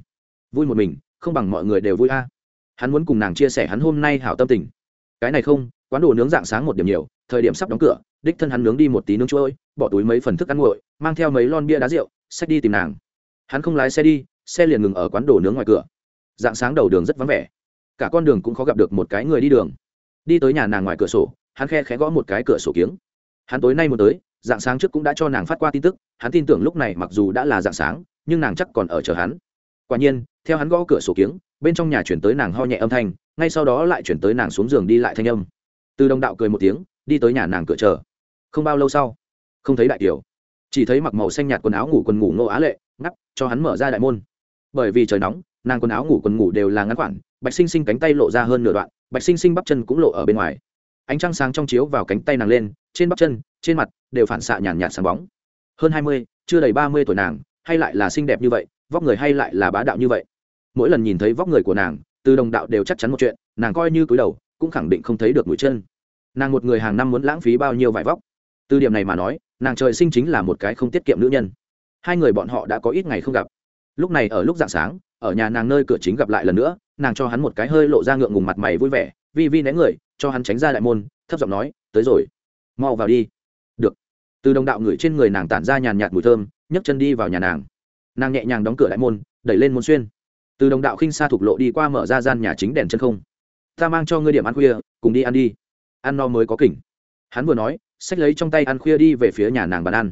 S1: Vui một mình, không bằng mọi người đều vui a. Hắn muốn cùng nàng chia sẻ hắn hôm nay hảo tâm tình. Cái này không, quán đồ nướng dạng sáng một điểm nhiều, thời điểm sắp đóng cửa, đích thân hắn nướng đi một tí nướng trôi bỏ túi mấy phần thức ăn nguội, mang theo mấy lon bia đá rượu, xách đi tìm nàng. Hắn không lái xe đi, xe liền ngừng ở quán đồ nướng ngoài cửa. Dạng sáng đầu đường rất vắng vẻ cả con đường cũng khó gặp được một cái người đi đường. Đi tới nhà nàng ngoài cửa sổ, hắn khe khẽ gõ một cái cửa sổ kiếng. Hắn tối nay muốn tới, dạng sáng trước cũng đã cho nàng phát qua tin tức, hắn tin tưởng lúc này mặc dù đã là dạng sáng, nhưng nàng chắc còn ở chờ hắn. Quả nhiên, theo hắn gõ cửa sổ kiếng, bên trong nhà chuyển tới nàng ho nhẹ âm thanh, ngay sau đó lại chuyển tới nàng xuống giường đi lại thanh âm. Từ đồng đạo cười một tiếng, đi tới nhà nàng cửa chờ. Không bao lâu sau, không thấy đại kiều chỉ thấy mặc màu xanh nhạt quần áo ngủ quần ngủ ngô á lệ, ngắp, cho hắn mở ra đại môn. Bởi vì trời nóng, nàng quần áo ngủ quần ngủ đều là ngắn khoản bạch sinh sinh cánh tay lộ ra hơn nửa đoạn, bạch sinh sinh bắp chân cũng lộ ở bên ngoài. Ánh trăng sáng trong chiếu vào cánh tay nàng lên, trên bắp chân, trên mặt đều phản xạ nhàn nhạt sáng bóng. Hơn hai mươi, chưa đầy ba mươi tuổi nàng, hay lại là xinh đẹp như vậy, vóc người hay lại là bá đạo như vậy. Mỗi lần nhìn thấy vóc người của nàng, từ đồng đạo đều chắc chắn một chuyện, nàng coi như cúi đầu, cũng khẳng định không thấy được mũi chân. Nàng một người hàng năm muốn lãng phí bao nhiêu vải vóc? Từ điểm này mà nói, nàng trời sinh chính là một cái không tiết kiệm nữ nhân. Hai người bọn họ đã có ít ngày không gặp. Lúc này ở lúc dạng sáng, ở nhà nàng nơi cửa chính gặp lại lần nữa nàng cho hắn một cái hơi lộ ra ngượng ngùng mặt mày vui vẻ, vi vi né người, cho hắn tránh ra đại môn, thấp giọng nói, tới rồi, mau vào đi. Được. Từ đồng đạo ngửi trên người nàng tản ra nhàn nhạt mùi thơm, nhấc chân đi vào nhà nàng. Nàng nhẹ nhàng đóng cửa đại môn, đẩy lên môn xuyên. Từ đồng đạo khinh xa thục lộ đi qua mở ra gian nhà chính đèn chân không. Ta mang cho ngươi điểm ăn khuya, cùng đi ăn đi. Ăn no mới có kỉnh. Hắn vừa nói, xách lấy trong tay ăn khuya đi về phía nhà nàng bàn ăn.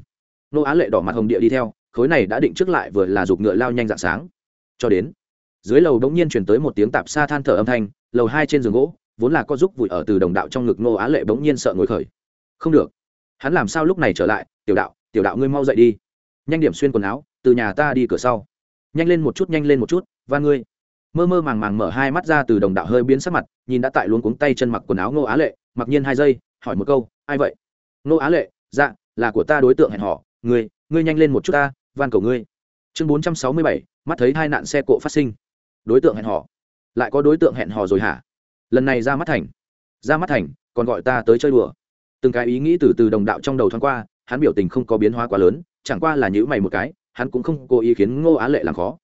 S1: Nô á lệ đỏ mặt hồng địa đi theo, khối này đã định trước lại vừa là giục ngựa lao nhanh dạng sáng. Cho đến dưới lầu bỗng nhiên chuyển tới một tiếng tạp xa than thở âm thanh, lầu hai trên giường gỗ, vốn là có giúp vùi ở từ đồng đạo trong ngực nô á lệ bỗng nhiên sợ ngồi khởi. Không được. Hắn làm sao lúc này trở lại? Tiểu đạo tiểu đạo ngươi mau dậy đi. Nhanh điểm xuyên quần áo, từ nhà ta đi cửa sau. Nhanh lên một chút, nhanh lên một chút, và ngươi. Mơ mơ màng màng mở hai mắt ra từ đồng đạo hơi biến sắc mặt, nhìn đã tại luống cuống tay chân mặc quần áo Ngô á lệ, mặc nhiên hai giây, hỏi một câu, ai vậy? Ngô á lệ dạ là của ta đối tượng hẹn họ ngươi ngươi nhanh lên một chút ta, van cầu ngươi. Chương bốn trăm sáu mươi bảy, mắt thấy hai nạn xe cộ phát sinh đối tượng hẹn hò. Lại có đối tượng hẹn hò rồi hả? Lần này ra mắt thành. Ra mắt thành, còn gọi ta tới chơi đùa. Từng cái ý nghĩ từ từ đồng đạo trong đầu thoáng qua, hắn biểu tình không có biến hóa quá lớn, chẳng qua là nhữ mày một cái, hắn cũng không cố ý khiến ngô á lệ làm khó.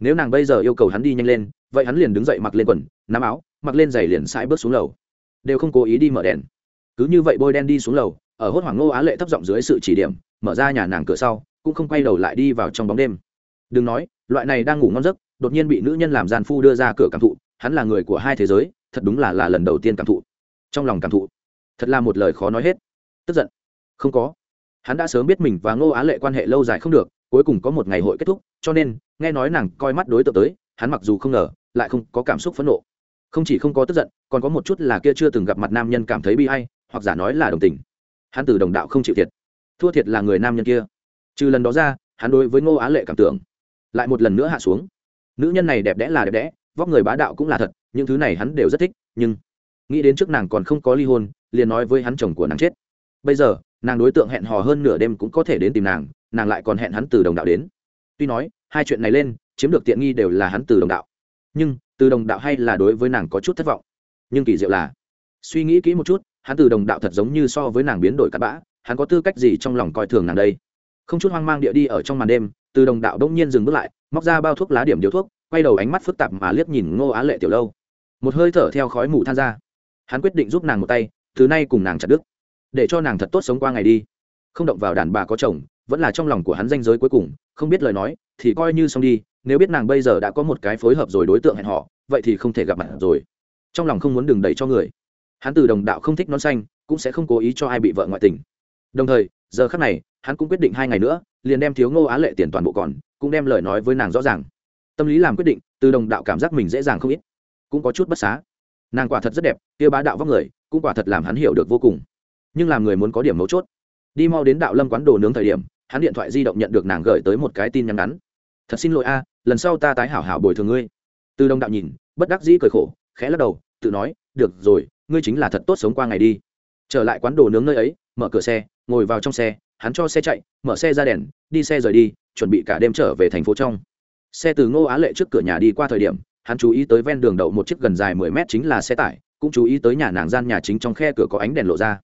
S1: Nếu nàng bây giờ yêu cầu hắn đi nhanh lên, vậy hắn liền đứng dậy mặc lên quần, nắm áo, mặc lên giày liền sãi bước xuống lầu. Đều không cố ý đi mở đèn. Cứ như vậy bôi đen đi xuống lầu, ở hốt hoảng ngô á lệ thấp giọng dưới sự chỉ điểm, mở ra nhà nàng cửa sau, cũng không quay đầu lại đi vào trong bóng đêm. Đừng nói, loại này đang ngủ ngon giấc đột nhiên bị nữ nhân làm gian phu đưa ra cửa cảm thụ, hắn là người của hai thế giới, thật đúng là là lần đầu tiên cảm thụ. Trong lòng cảm thụ, thật là một lời khó nói hết. Tức giận. Không có. Hắn đã sớm biết mình và ngô á lệ quan hệ lâu dài không được, cuối cùng có một ngày hội kết thúc, cho nên, nghe nói nàng coi mắt đối tượng tới, hắn mặc dù không ngờ, lại không có cảm xúc phẫn nộ. Không chỉ không có tức giận, còn có một chút là kia chưa từng gặp mặt nam nhân cảm thấy bi hay hoặc giả nói là đồng tình. Hắn từ đồng đạo không chịu thiệt. Thua thiệt là người nam nhân kia. Trừ lần đó ra, hắn đối với ngô á lệ cảm tưởng, lại một lần nữa hạ xuống nữ nhân này đẹp đẽ là đẹp đẽ, vóc người bá đạo cũng là thật, những thứ này hắn đều rất thích, nhưng nghĩ đến trước nàng còn không có ly hôn, liền nói với hắn chồng của nàng chết. Bây giờ, nàng đối tượng hẹn hò hơn nửa đêm cũng có thể đến tìm nàng nàng lại còn hẹn hắn từ đồng đạo đến. Tuy nói, hai chuyện này lên, chiếm được tiện nghi đều là hắn từ đồng đạo. Nhưng, từ đồng đạo hay là đối với nàng có chút thất vọng. Nhưng kỳ diệu là, suy nghĩ kỹ một chút, hắn từ đồng đạo thật giống như so với nàng biến đổi cắt bã, hắn có tư cách gì trong lòng coi thường nàng đây? Không chút hoang mang địa đi ở trong màn đêm từ đồng đạo đông nhiên dừng bước lại, móc ra bao thuốc lá điểm điếu thuốc, quay đầu ánh mắt phức tạp mà liếc nhìn ngô á lệ tiểu lâu. Một hơi thở theo khói mù than ra. Hắn quyết định giúp nàng một tay, từ nay cùng nàng chặt đức để cho nàng thật tốt sống qua ngày đi. Không động vào đàn bà có chồng, vẫn là trong lòng của hắn danh giới cuối cùng, không biết lời nói, thì coi như xong đi, nếu biết nàng bây giờ đã có một cái phối hợp rồi đối tượng hẹn họ, vậy thì không thể gặp mặt rồi. Trong lòng không muốn đừng đẩy cho người. Hắn từ đồng đạo không thích nón xanh, cũng sẽ không cố ý cho ai bị vợ ngoại tình. Đồng thời, giờ khắc này, hắn cũng quyết định hai ngày nữa liền đem thiếu ngô á lệ tiền toàn bộ còn, cũng đem lời nói với nàng rõ ràng. Tâm lý làm quyết định, từ đồng đạo cảm giác mình dễ dàng không ít. Cũng có chút bất xá. Nàng quả thật rất đẹp, kia bá đạo vóc người, cũng quả thật làm hắn hiểu được vô cùng. Nhưng làm người muốn có điểm mấu chốt. Đi mau đến đạo lâm quán đồ nướng thời điểm, hắn điện thoại di động nhận được nàng gửi tới một cái tin nhắn ngắn. Thật xin lỗi a, lần sau ta tái hảo hảo bồi thường ngươi. Từ đồng đạo nhìn, bất đắc dĩ cười khổ, khẽ lắc đầu, tự nói, được rồi, ngươi chính là thật tốt sống qua ngày đi. Trở lại quán đồ nướng nơi ấy, mở cửa xe, ngồi vào trong xe hắn cho xe chạy, mở xe ra đèn, đi xe rời đi, chuẩn bị cả đêm trở về thành phố trong. Xe từ ngô á lệ trước cửa nhà đi qua thời điểm, hắn chú ý tới ven đường đậu một chiếc gần dài mười mét chính là xe tải, cũng chú ý tới nhà nàng gian nhà chính trong khe cửa có ánh đèn lộ ra.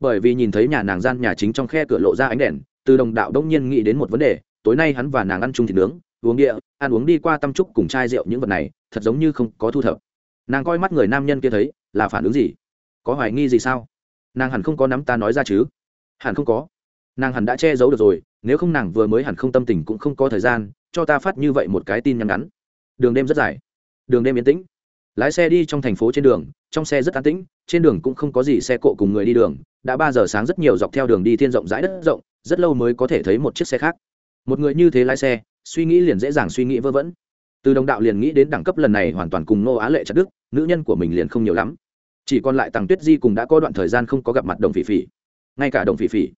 S1: Bởi vì nhìn thấy nhà nàng gian nhà chính trong khe cửa lộ ra ánh đèn, từ đồng đạo đông nhiên nghĩ đến một vấn đề, tối nay hắn và nàng ăn chung thịt nướng, uống địa, ăn uống đi qua tâm trúc cùng chai rượu những vật này, thật giống như không có thu thập. Nàng coi mắt người nam nhân kia thấy, là phản ứng gì? Có hoài nghi gì sao? Nàng hẳn không có nắm ta nói ra chứ? Hẳn không có nàng hẳn đã che giấu được rồi, nếu không nàng vừa mới hẳn không tâm tình cũng không có thời gian, cho ta phát như vậy một cái tin nhắn ngắn. Đường đêm rất dài. Đường đêm yên tĩnh. Lái xe đi trong thành phố trên đường, trong xe rất an tĩnh, trên đường cũng không có gì xe cộ cùng người đi đường, đã ba giờ sáng rất nhiều dọc theo đường đi thiên rộng rãi đất rộng, rất lâu mới có thể thấy một chiếc xe khác. Một người như thế lái xe, suy nghĩ liền dễ dàng suy nghĩ vơ vẩn. Từ đồng đạo liền nghĩ đến đẳng cấp lần này hoàn toàn cùng nô á lệ chặt đức nữ nhân của mình liền không nhiều lắm. Chỉ còn lại tàng tuyết di cùng đã có đoạn thời gian không có gặp mặt đồng phỉ phỉ. Ngay cả đồng phỉ phỉ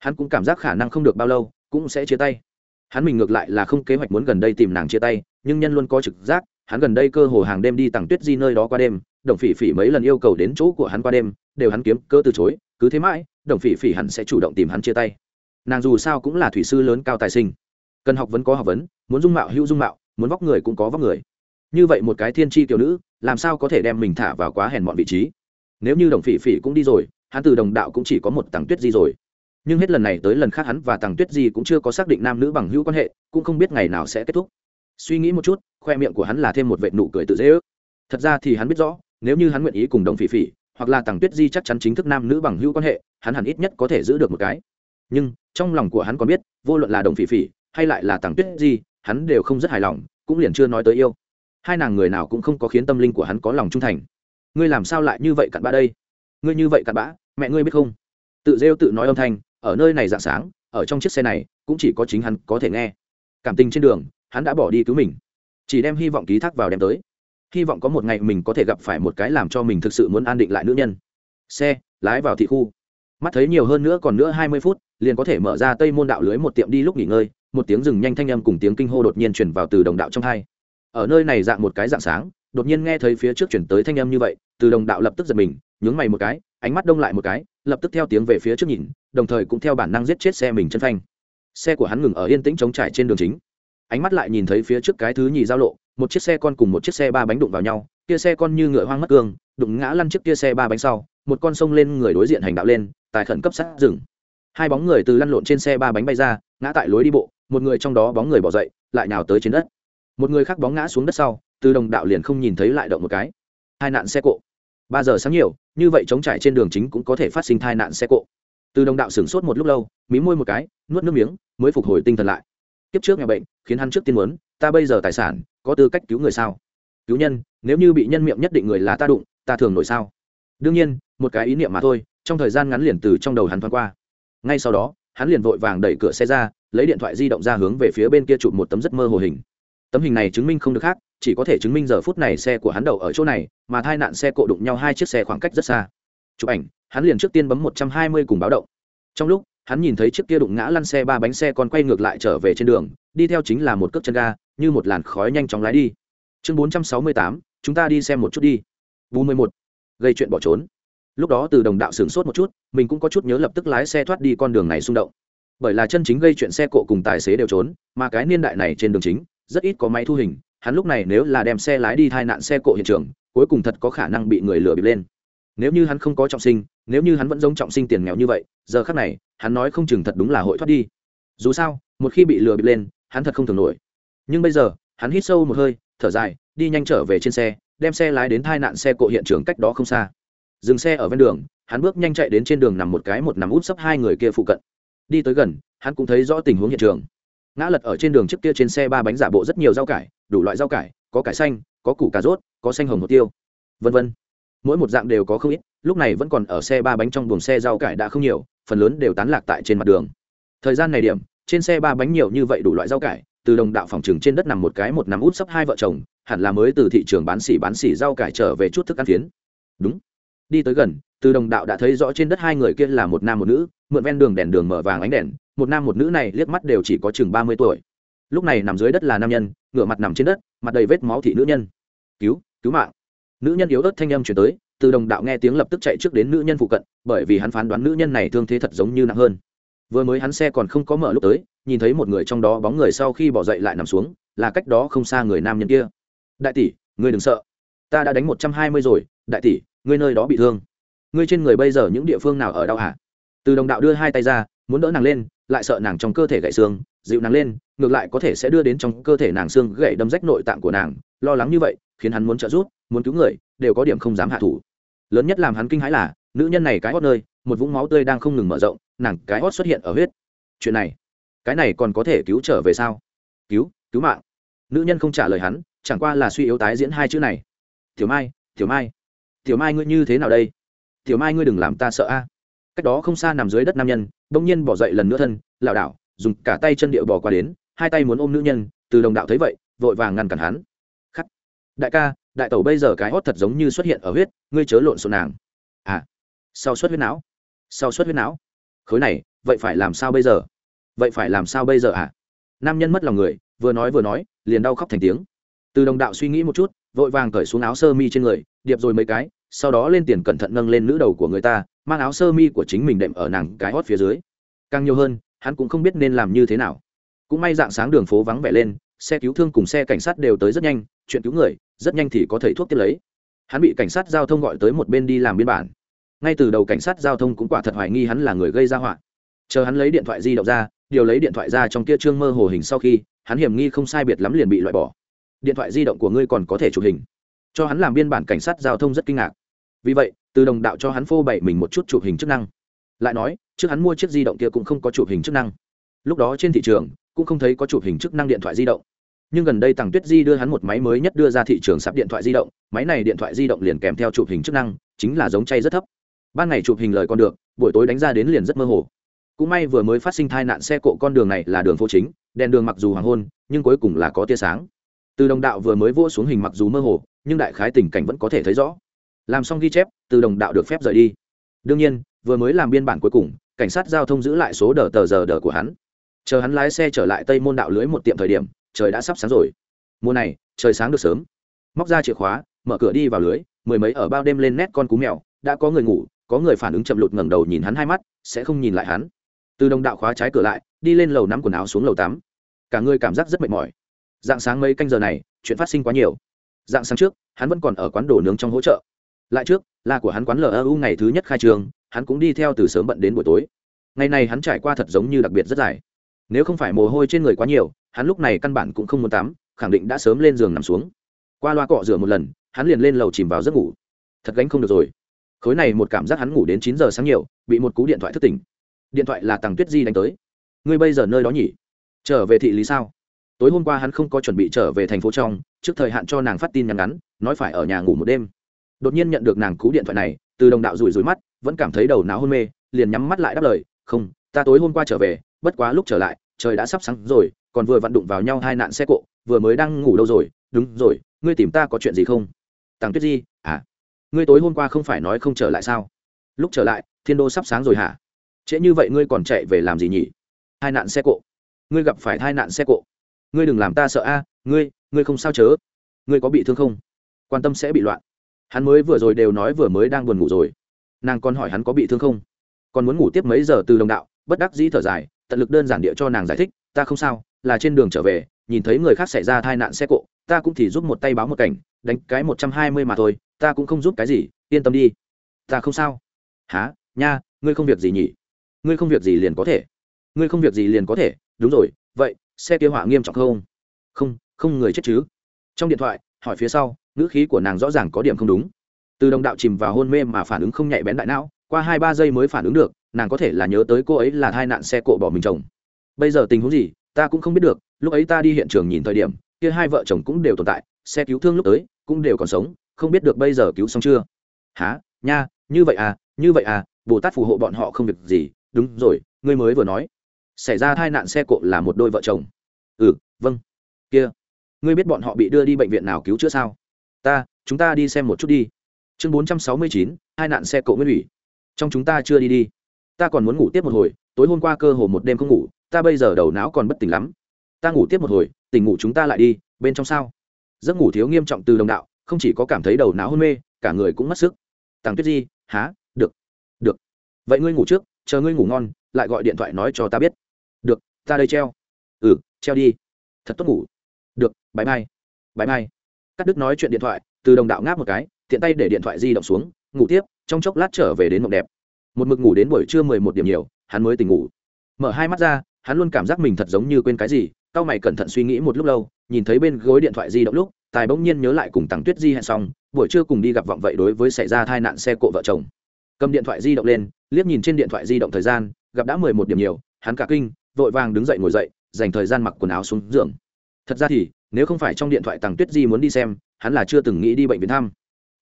S1: hắn cũng cảm giác khả năng không được bao lâu, cũng sẽ chia tay. Hắn mình ngược lại là không kế hoạch muốn gần đây tìm nàng chia tay, nhưng nhân luôn có trực giác, hắn gần đây cơ hồ hàng đêm đi tặng tuyết di nơi đó qua đêm, đồng phỉ phỉ mấy lần yêu cầu đến chỗ của hắn qua đêm, đều hắn kiếm, cơ từ chối, cứ thế mãi, đồng phỉ phỉ hẳn sẽ chủ động tìm hắn chia tay. Nàng dù sao cũng là thủy sư lớn cao tài sinh. Cần học vấn có học vấn, muốn dung mạo hữu dung mạo, muốn vóc người cũng có vóc người. Như vậy một cái thiên tri kiểu nữ, làm sao có thể đem mình thả vào quá hèn mọn vị trí? Nếu như đồng phỉ phỉ cũng đi rồi, hắn từ đồng đạo cũng chỉ có một tặng tuyết di rồi nhưng hết lần này tới lần khác hắn và tàng tuyết di cũng chưa có xác định nam nữ bằng hữu quan hệ, cũng không biết ngày nào sẽ kết thúc. Suy nghĩ một chút, khoe miệng của hắn là thêm một vệ nụ cười tự dễ ước. Thật ra thì hắn biết rõ, nếu như hắn nguyện ý cùng đồng phỉ phỉ, hoặc là tàng tuyết di chắc chắn chính thức nam nữ bằng hữu quan hệ, hắn hẳn ít nhất có thể giữ được một cái. Nhưng, trong lòng của hắn còn biết, vô luận là đồng phỉ phỉ, hay lại là tàng tuyết di, hắn đều không rất hài lòng, cũng liền chưa nói tới yêu. Hai nàng người nào cũng không có khiến tâm linh của hắn có lòng trung thành. Ngươi làm sao lại như vậy cặn bã đây? Ngươi như vậy cặn bã, mẹ ngươi biết không? Tự rêu tự nói âm thanh ở nơi này dạng sáng, ở trong chiếc xe này, cũng chỉ có chính hắn có thể nghe. Cảm tình trên đường, hắn đã bỏ đi cứu mình. Chỉ đem hy vọng ký thác vào đem tới. Hy vọng có một ngày mình có thể gặp phải một cái làm cho mình thực sự muốn an định lại nữ nhân. Xe, lái vào thị khu. Mắt thấy nhiều hơn nữa còn nữa hai mươi phút, liền có thể mở ra tây môn đạo lưới một tiệm đi lúc nghỉ ngơi, một tiếng rừng nhanh thanh âm cùng tiếng kinh hô đột nhiên chuyển vào từ đồng đạo trong hai. Ở nơi này dạng một cái dạng sáng, đột nhiên nghe thấy phía trước chuyển tới thanh âm như vậy, từ đồng đạo lập tức giật mình, nhướng mày một cái, ánh mắt đông lại một cái, lập tức theo tiếng về phía trước nhìn đồng thời cũng theo bản năng giết chết xe mình chân phanh. Xe của hắn ngừng ở yên tĩnh chống trải trên đường chính. Ánh mắt lại nhìn thấy phía trước cái thứ nhì giao lộ, một chiếc xe con cùng một chiếc xe ba bánh đụng vào nhau, kia xe con như ngựa hoang mất cương, đụng ngã lăn chiếc kia xe ba bánh sau, một con sông lên người đối diện hành đạo lên, tài khẩn cấp sát dừng hai bóng người từ lăn lộn trên xe ba bánh bay ra, ngã tại lối đi bộ, một người trong đó bóng người bỏ dậy, lại nào tới trên đất. Một người khác bóng ngã xuống đất sau, từ đồng đạo liền không nhìn thấy lại động một cái. Hai nạn xe cộ. Ba giờ sáng nhiều, như vậy chống trải trên đường chính cũng có thể phát sinh tai nạn xe cộ từ đồng đạo sửng sốt một lúc lâu, mí môi một cái, nuốt nước miếng, mới phục hồi tinh thần lại. Kiếp trước nhà bệnh, khiến hắn trước tiên muốn, ta bây giờ tài sản, có tư cách cứu người sao? Cứu nhân, nếu như bị nhân miệng nhất định người là ta đụng, ta thường nổi sao? Đương nhiên, một cái ý niệm mà thôi, trong thời gian ngắn liền từ trong đầu hắn thoáng qua. Ngay sau đó, hắn liền vội vàng đẩy cửa xe ra, lấy điện thoại di động ra hướng về phía bên kia chụp một tấm rất mơ hồ hình. Tấm hình này chứng minh không được khác, chỉ có thể chứng minh giờ phút này xe của hắn đậu ở chỗ này, mà tai nạn xe cộ đụng nhau hai chiếc xe khoảng cách rất xa chụp ảnh, hắn liền trước tiên bấm một trăm hai mươi cùng báo động. Trong lúc, hắn nhìn thấy chiếc kia đụng ngã lăn xe ba bánh xe còn quay ngược lại trở về trên đường, đi theo chính là một cước chân ga, như một làn khói nhanh chóng lái đi. Chương bốn trăm sáu mươi tám, chúng ta đi xem một chút đi. Vu mười một, gây chuyện bỏ trốn. Lúc đó từ đồng đạo sửng sốt một chút, mình cũng có chút nhớ lập tức lái xe thoát đi con đường này xung động. Bởi là chân chính gây chuyện xe cộ cùng tài xế đều trốn, mà cái niên đại này trên đường chính, rất ít có máy thu hình, hắn lúc này nếu là đem xe lái đi tai nạn xe cộ hiện trường, cuối cùng thật có khả năng bị người lừa bịp lên nếu như hắn không có trọng sinh, nếu như hắn vẫn giống trọng sinh tiền nghèo như vậy, giờ khác này, hắn nói không chừng thật đúng là hội thoát đi. Dù sao, một khi bị lừa bịp lên, hắn thật không thường nổi. Nhưng bây giờ, hắn hít sâu một hơi, thở dài, đi nhanh trở về trên xe, đem xe lái đến tai nạn xe cộ hiện trường cách đó không xa. Dừng xe ở ven đường, hắn bước nhanh chạy đến trên đường nằm một cái một nằm út sấp hai người kia phụ cận. Đi tới gần, hắn cũng thấy rõ tình huống hiện trường. Ngã lật ở trên đường trước kia trên xe ba bánh giả bộ rất nhiều rau cải, đủ loại rau cải, có cải xanh, có củ cà rốt, có xanh hồng hồ tiêu. Vân vân mỗi một dạng đều có không ít, lúc này vẫn còn ở xe ba bánh trong buồng xe rau cải đã không nhiều, phần lớn đều tán lạc tại trên mặt đường. Thời gian này điểm, trên xe ba bánh nhiều như vậy đủ loại rau cải, từ đồng đạo phòng trừng trên đất nằm một cái một nằm út sấp hai vợ chồng, hẳn là mới từ thị trường bán xỉ bán xỉ rau cải trở về chút thức ăn phiến. Đúng. Đi tới gần, từ đồng đạo đã thấy rõ trên đất hai người kia là một nam một nữ, mượn ven đường đèn đường mở vàng ánh đèn, một nam một nữ này liếc mắt đều chỉ có chừng ba mươi tuổi. Lúc này nằm dưới đất là nam nhân, ngửa mặt nằm trên đất, mặt đầy vết máu thị nữ nhân. Cứu cứu mạng nữ nhân yếu ớt thanh âm chuyển tới, từ đồng đạo nghe tiếng lập tức chạy trước đến nữ nhân phụ cận, bởi vì hắn phán đoán nữ nhân này thương thế thật giống như nặng hơn. Vừa mới hắn xe còn không có mở lúc tới, nhìn thấy một người trong đó bóng người sau khi bỏ dậy lại nằm xuống, là cách đó không xa người nam nhân kia. Đại tỷ, ngươi đừng sợ. Ta đã đánh một trăm hai mươi rồi, đại tỷ, ngươi nơi đó bị thương. Ngươi trên người bây giờ những địa phương nào ở đau hả? Từ đồng đạo đưa hai tay ra, muốn đỡ nàng lên, lại sợ nàng trong cơ thể gãy xương, dịu nàng lên, ngược lại có thể sẽ đưa đến trong cơ thể nàng xương gãy đâm rách nội tạng của nàng. Lo lắng như vậy, khiến hắn muốn trợ giúp muốn cứu người, đều có điểm không dám hạ thủ. Lớn nhất làm hắn kinh hãi là, nữ nhân này cái hót nơi, một vũng máu tươi đang không ngừng mở rộng, nàng cái hót xuất hiện ở huyết. Chuyện này, cái này còn có thể cứu trở về sao? Cứu cứu mạng. Nữ nhân không trả lời hắn, chẳng qua là suy yếu tái diễn hai chữ này. Tiểu mai tiểu mai tiểu mai ngươi như thế nào đây? Tiểu mai ngươi đừng làm ta sợ a. Cách đó không xa nằm dưới đất nam nhân, bỗng nhiên bỏ dậy lần nữa thân, lảo đảo, dùng cả tay chân điệu bò qua đến, hai tay muốn ôm nữ nhân, từ đồng đạo thấy vậy, vội vàng ngăn cản hắn. Khắc. Đại ca đại tẩu bây giờ cái hót thật giống như xuất hiện ở huyết, ngươi chớ lộn xộn nàng. À sau xuất huyết não, sau xuất huyết não. Khối này, vậy phải làm sao bây giờ? Vậy phải làm sao bây giờ à? Nam nhân mất lòng người, vừa nói vừa nói, liền đau khóc thành tiếng. Từ đồng đạo suy nghĩ một chút, vội vàng cởi xuống áo sơ mi trên người, điệp rồi mấy cái, sau đó lên tiền cẩn thận nâng lên nữ đầu của người ta, mang áo sơ mi của chính mình đệm ở nàng cái hót phía dưới. Càng nhiều hơn, hắn cũng không biết nên làm như thế nào. Cũng may dạng sáng đường phố vắng vẻ lên, xe cứu thương cùng xe cảnh sát đều tới rất nhanh chuyện cứu người, rất nhanh thì có thầy thuốc tiếp lấy. Hắn bị cảnh sát giao thông gọi tới một bên đi làm biên bản. Ngay từ đầu cảnh sát giao thông cũng quả thật hoài nghi hắn là người gây ra họa. Chờ hắn lấy điện thoại di động ra, điều lấy điện thoại ra trong kia trương mơ hồ hình sau khi, hắn hiểm nghi không sai biệt lắm liền bị loại bỏ. Điện thoại di động của ngươi còn có thể chụp hình. Cho hắn làm biên bản cảnh sát giao thông rất kinh ngạc. Vì vậy, từ đồng đạo cho hắn phô bày mình một chút chụp hình chức năng. Lại nói, trước hắn mua chiếc di động kia cũng không có chụp hình chức năng. Lúc đó trên thị trường, cũng không thấy có chụp hình chức năng điện thoại di động nhưng gần đây tằng tuyết di đưa hắn một máy mới nhất đưa ra thị trường sắp điện thoại di động, máy này điện thoại di động liền kèm theo chụp hình chức năng, chính là giống chay rất thấp. Ban ngày chụp hình lời còn được, buổi tối đánh ra đến liền rất mơ hồ. Cũng may vừa mới phát sinh tai nạn xe cộ con đường này là đường phố chính, đèn đường mặc dù hoàng hôn, nhưng cuối cùng là có tia sáng. Từ đồng đạo vừa mới vỗ xuống hình mặc dù mơ hồ, nhưng đại khái tình cảnh vẫn có thể thấy rõ. Làm xong ghi chép, từ đồng đạo được phép rời đi. Đương nhiên, vừa mới làm biên bản cuối cùng, cảnh sát giao thông giữ lại số đờ tờ giờ đờ của hắn. Chờ hắn lái xe trở lại tây môn đạo lưới một tiệm thời điểm trời đã sắp sáng rồi. Mùa này, trời sáng được sớm. Móc ra chìa khóa, mở cửa đi vào lưới, mười mấy ở bao đêm lên nét con cú mèo, đã có người ngủ, có người phản ứng chậm lụt ngẩng đầu nhìn hắn hai mắt, sẽ không nhìn lại hắn. Từ đồng đạo khóa trái cửa lại, đi lên lầu nắm quần áo xuống lầu tắm cả người cảm giác rất mệt mỏi. Dạng sáng mấy canh giờ này, chuyện phát sinh quá nhiều. Dạng sáng trước, hắn vẫn còn ở quán đồ nướng trong hỗ trợ. Lại trước, là của hắn quán lu ngày thứ nhất khai trường, hắn cũng đi theo từ sớm bận đến buổi tối. Ngày này hắn trải qua thật giống như đặc biệt rất dài nếu không phải mồ hôi trên người quá nhiều, hắn lúc này căn bản cũng không muốn tắm, khẳng định đã sớm lên giường nằm xuống. Qua loa cọ rửa một lần, hắn liền lên lầu chìm vào giấc ngủ. Thật gánh không được rồi. Khối này một cảm giác hắn ngủ đến chín giờ sáng nhiều, bị một cú điện thoại thức tỉnh. Điện thoại là tàng tuyết di đánh tới. Ngươi bây giờ nơi đó nhỉ? Trở về thị lý sao? Tối hôm qua hắn không có chuẩn bị trở về thành phố trong, trước thời hạn cho nàng phát tin nhắn ngắn, nói phải ở nhà ngủ một đêm. Đột nhiên nhận được nàng cú điện thoại này, từ đồng đạo rủi rủi mắt, vẫn cảm thấy đầu não hôn mê, liền nhắm mắt lại đáp lời, không, ta tối hôm qua trở về bất quá lúc trở lại, trời đã sắp sáng rồi, còn vừa vặn đụng vào nhau hai nạn xe cộ, vừa mới đang ngủ đâu rồi? Đúng rồi, ngươi tìm ta có chuyện gì không? Tàng tuyết di à ngươi tối hôm qua không phải nói không trở lại sao? Lúc trở lại, thiên đô sắp sáng rồi hả? Trễ như vậy ngươi còn chạy về làm gì nhỉ? Hai nạn xe cộ. Ngươi gặp phải hai nạn xe cộ. Ngươi đừng làm ta sợ a, ngươi ngươi không sao chớ. Ngươi có bị thương không? Quan tâm sẽ bị loạn. Hắn mới vừa rồi đều nói vừa mới đang buồn ngủ rồi. Nàng còn hỏi hắn có bị thương không? Còn muốn ngủ tiếp mấy giờ từ đồng đạo, bất đắc dĩ thở dài tận lực đơn giản địa cho nàng giải thích, ta không sao, là trên đường trở về, nhìn thấy người khác xảy ra tai nạn xe cộ, ta cũng thì giúp một tay báo một cảnh, đánh cái một trăm hai mươi mà thôi, ta cũng không giúp cái gì, yên tâm đi. Ta không sao. Há nha, ngươi không việc gì nhỉ? Ngươi không việc gì liền có thể. Ngươi không việc gì liền có thể. Đúng rồi, vậy, xe kia họa nghiêm trọng không? Không không người chết chứ. Trong điện thoại, hỏi phía sau, ngữ khí của nàng rõ ràng có điểm không đúng. Từ đồng đạo chìm vào hôn mê mà phản ứng không nhạy bén đại não qua hai ba giây mới phản ứng được, nàng có thể là nhớ tới cô ấy là hai nạn xe cộ bỏ mình chồng. Bây giờ tình huống gì, ta cũng không biết được, lúc ấy ta đi hiện trường nhìn thời điểm, kia hai vợ chồng cũng đều tồn tại, xe cứu thương lúc tới, cũng đều còn sống, không biết được bây giờ cứu xong chưa. Há nha, như vậy à như vậy à bồ tát phù hộ bọn họ không việc gì, đúng rồi, ngươi mới vừa nói. Xảy ra tai nạn xe cộ là một đôi vợ chồng. Ừ vâng. Kia, ngươi biết bọn họ bị đưa đi bệnh viện nào cứu chữa sao? Ta, chúng ta đi xem một chút đi. Chương bốn trăm sáu mươi chín, hai nạn xe cộ nguyên ủy trong chúng ta chưa đi đi. Ta còn muốn ngủ tiếp một hồi, tối hôm qua cơ hồ một đêm không ngủ, ta bây giờ đầu não còn bất tỉnh lắm. Ta ngủ tiếp một hồi, tỉnh ngủ chúng ta lại đi, bên trong sao? Giấc ngủ thiếu nghiêm trọng từ đồng đạo, không chỉ có cảm thấy đầu não hôn mê, cả người cũng mất sức. Tàng tuyết di há được. Được. Vậy ngươi ngủ trước, chờ ngươi ngủ ngon, lại gọi điện thoại nói cho ta biết. Được, ta đây treo. Ừ treo đi. Thật tốt ngủ. Được bãi mai bãi mai cắt đứt nói chuyện điện thoại, từ đồng đạo ngáp một cái, tiện tay để điện thoại di động xuống ngủ tiếp, trong chốc lát trở về đến mộng đẹp. Một mực ngủ đến buổi trưa mười một điểm nhiều, hắn mới tỉnh ngủ. Mở hai mắt ra, hắn luôn cảm giác mình thật giống như quên cái gì cao mày cẩn thận suy nghĩ một lúc lâu, nhìn thấy bên gối điện thoại di động lúc, tài bỗng nhiên nhớ lại cùng tằng tuyết di hẹn xong, buổi trưa cùng đi gặp vọng vậy đối với xảy ra tai nạn xe cộ vợ chồng. Cầm điện thoại di động lên, liếc nhìn trên điện thoại di động thời gian, gặp đã mười một điểm nhiều, hắn cả kinh, vội vàng đứng dậy ngồi dậy, dành thời gian mặc quần áo xuống giường. Thật ra thì, nếu không phải trong điện thoại tằng tuyết di muốn đi xem, hắn là chưa từng nghĩ đi bệnh viện thăm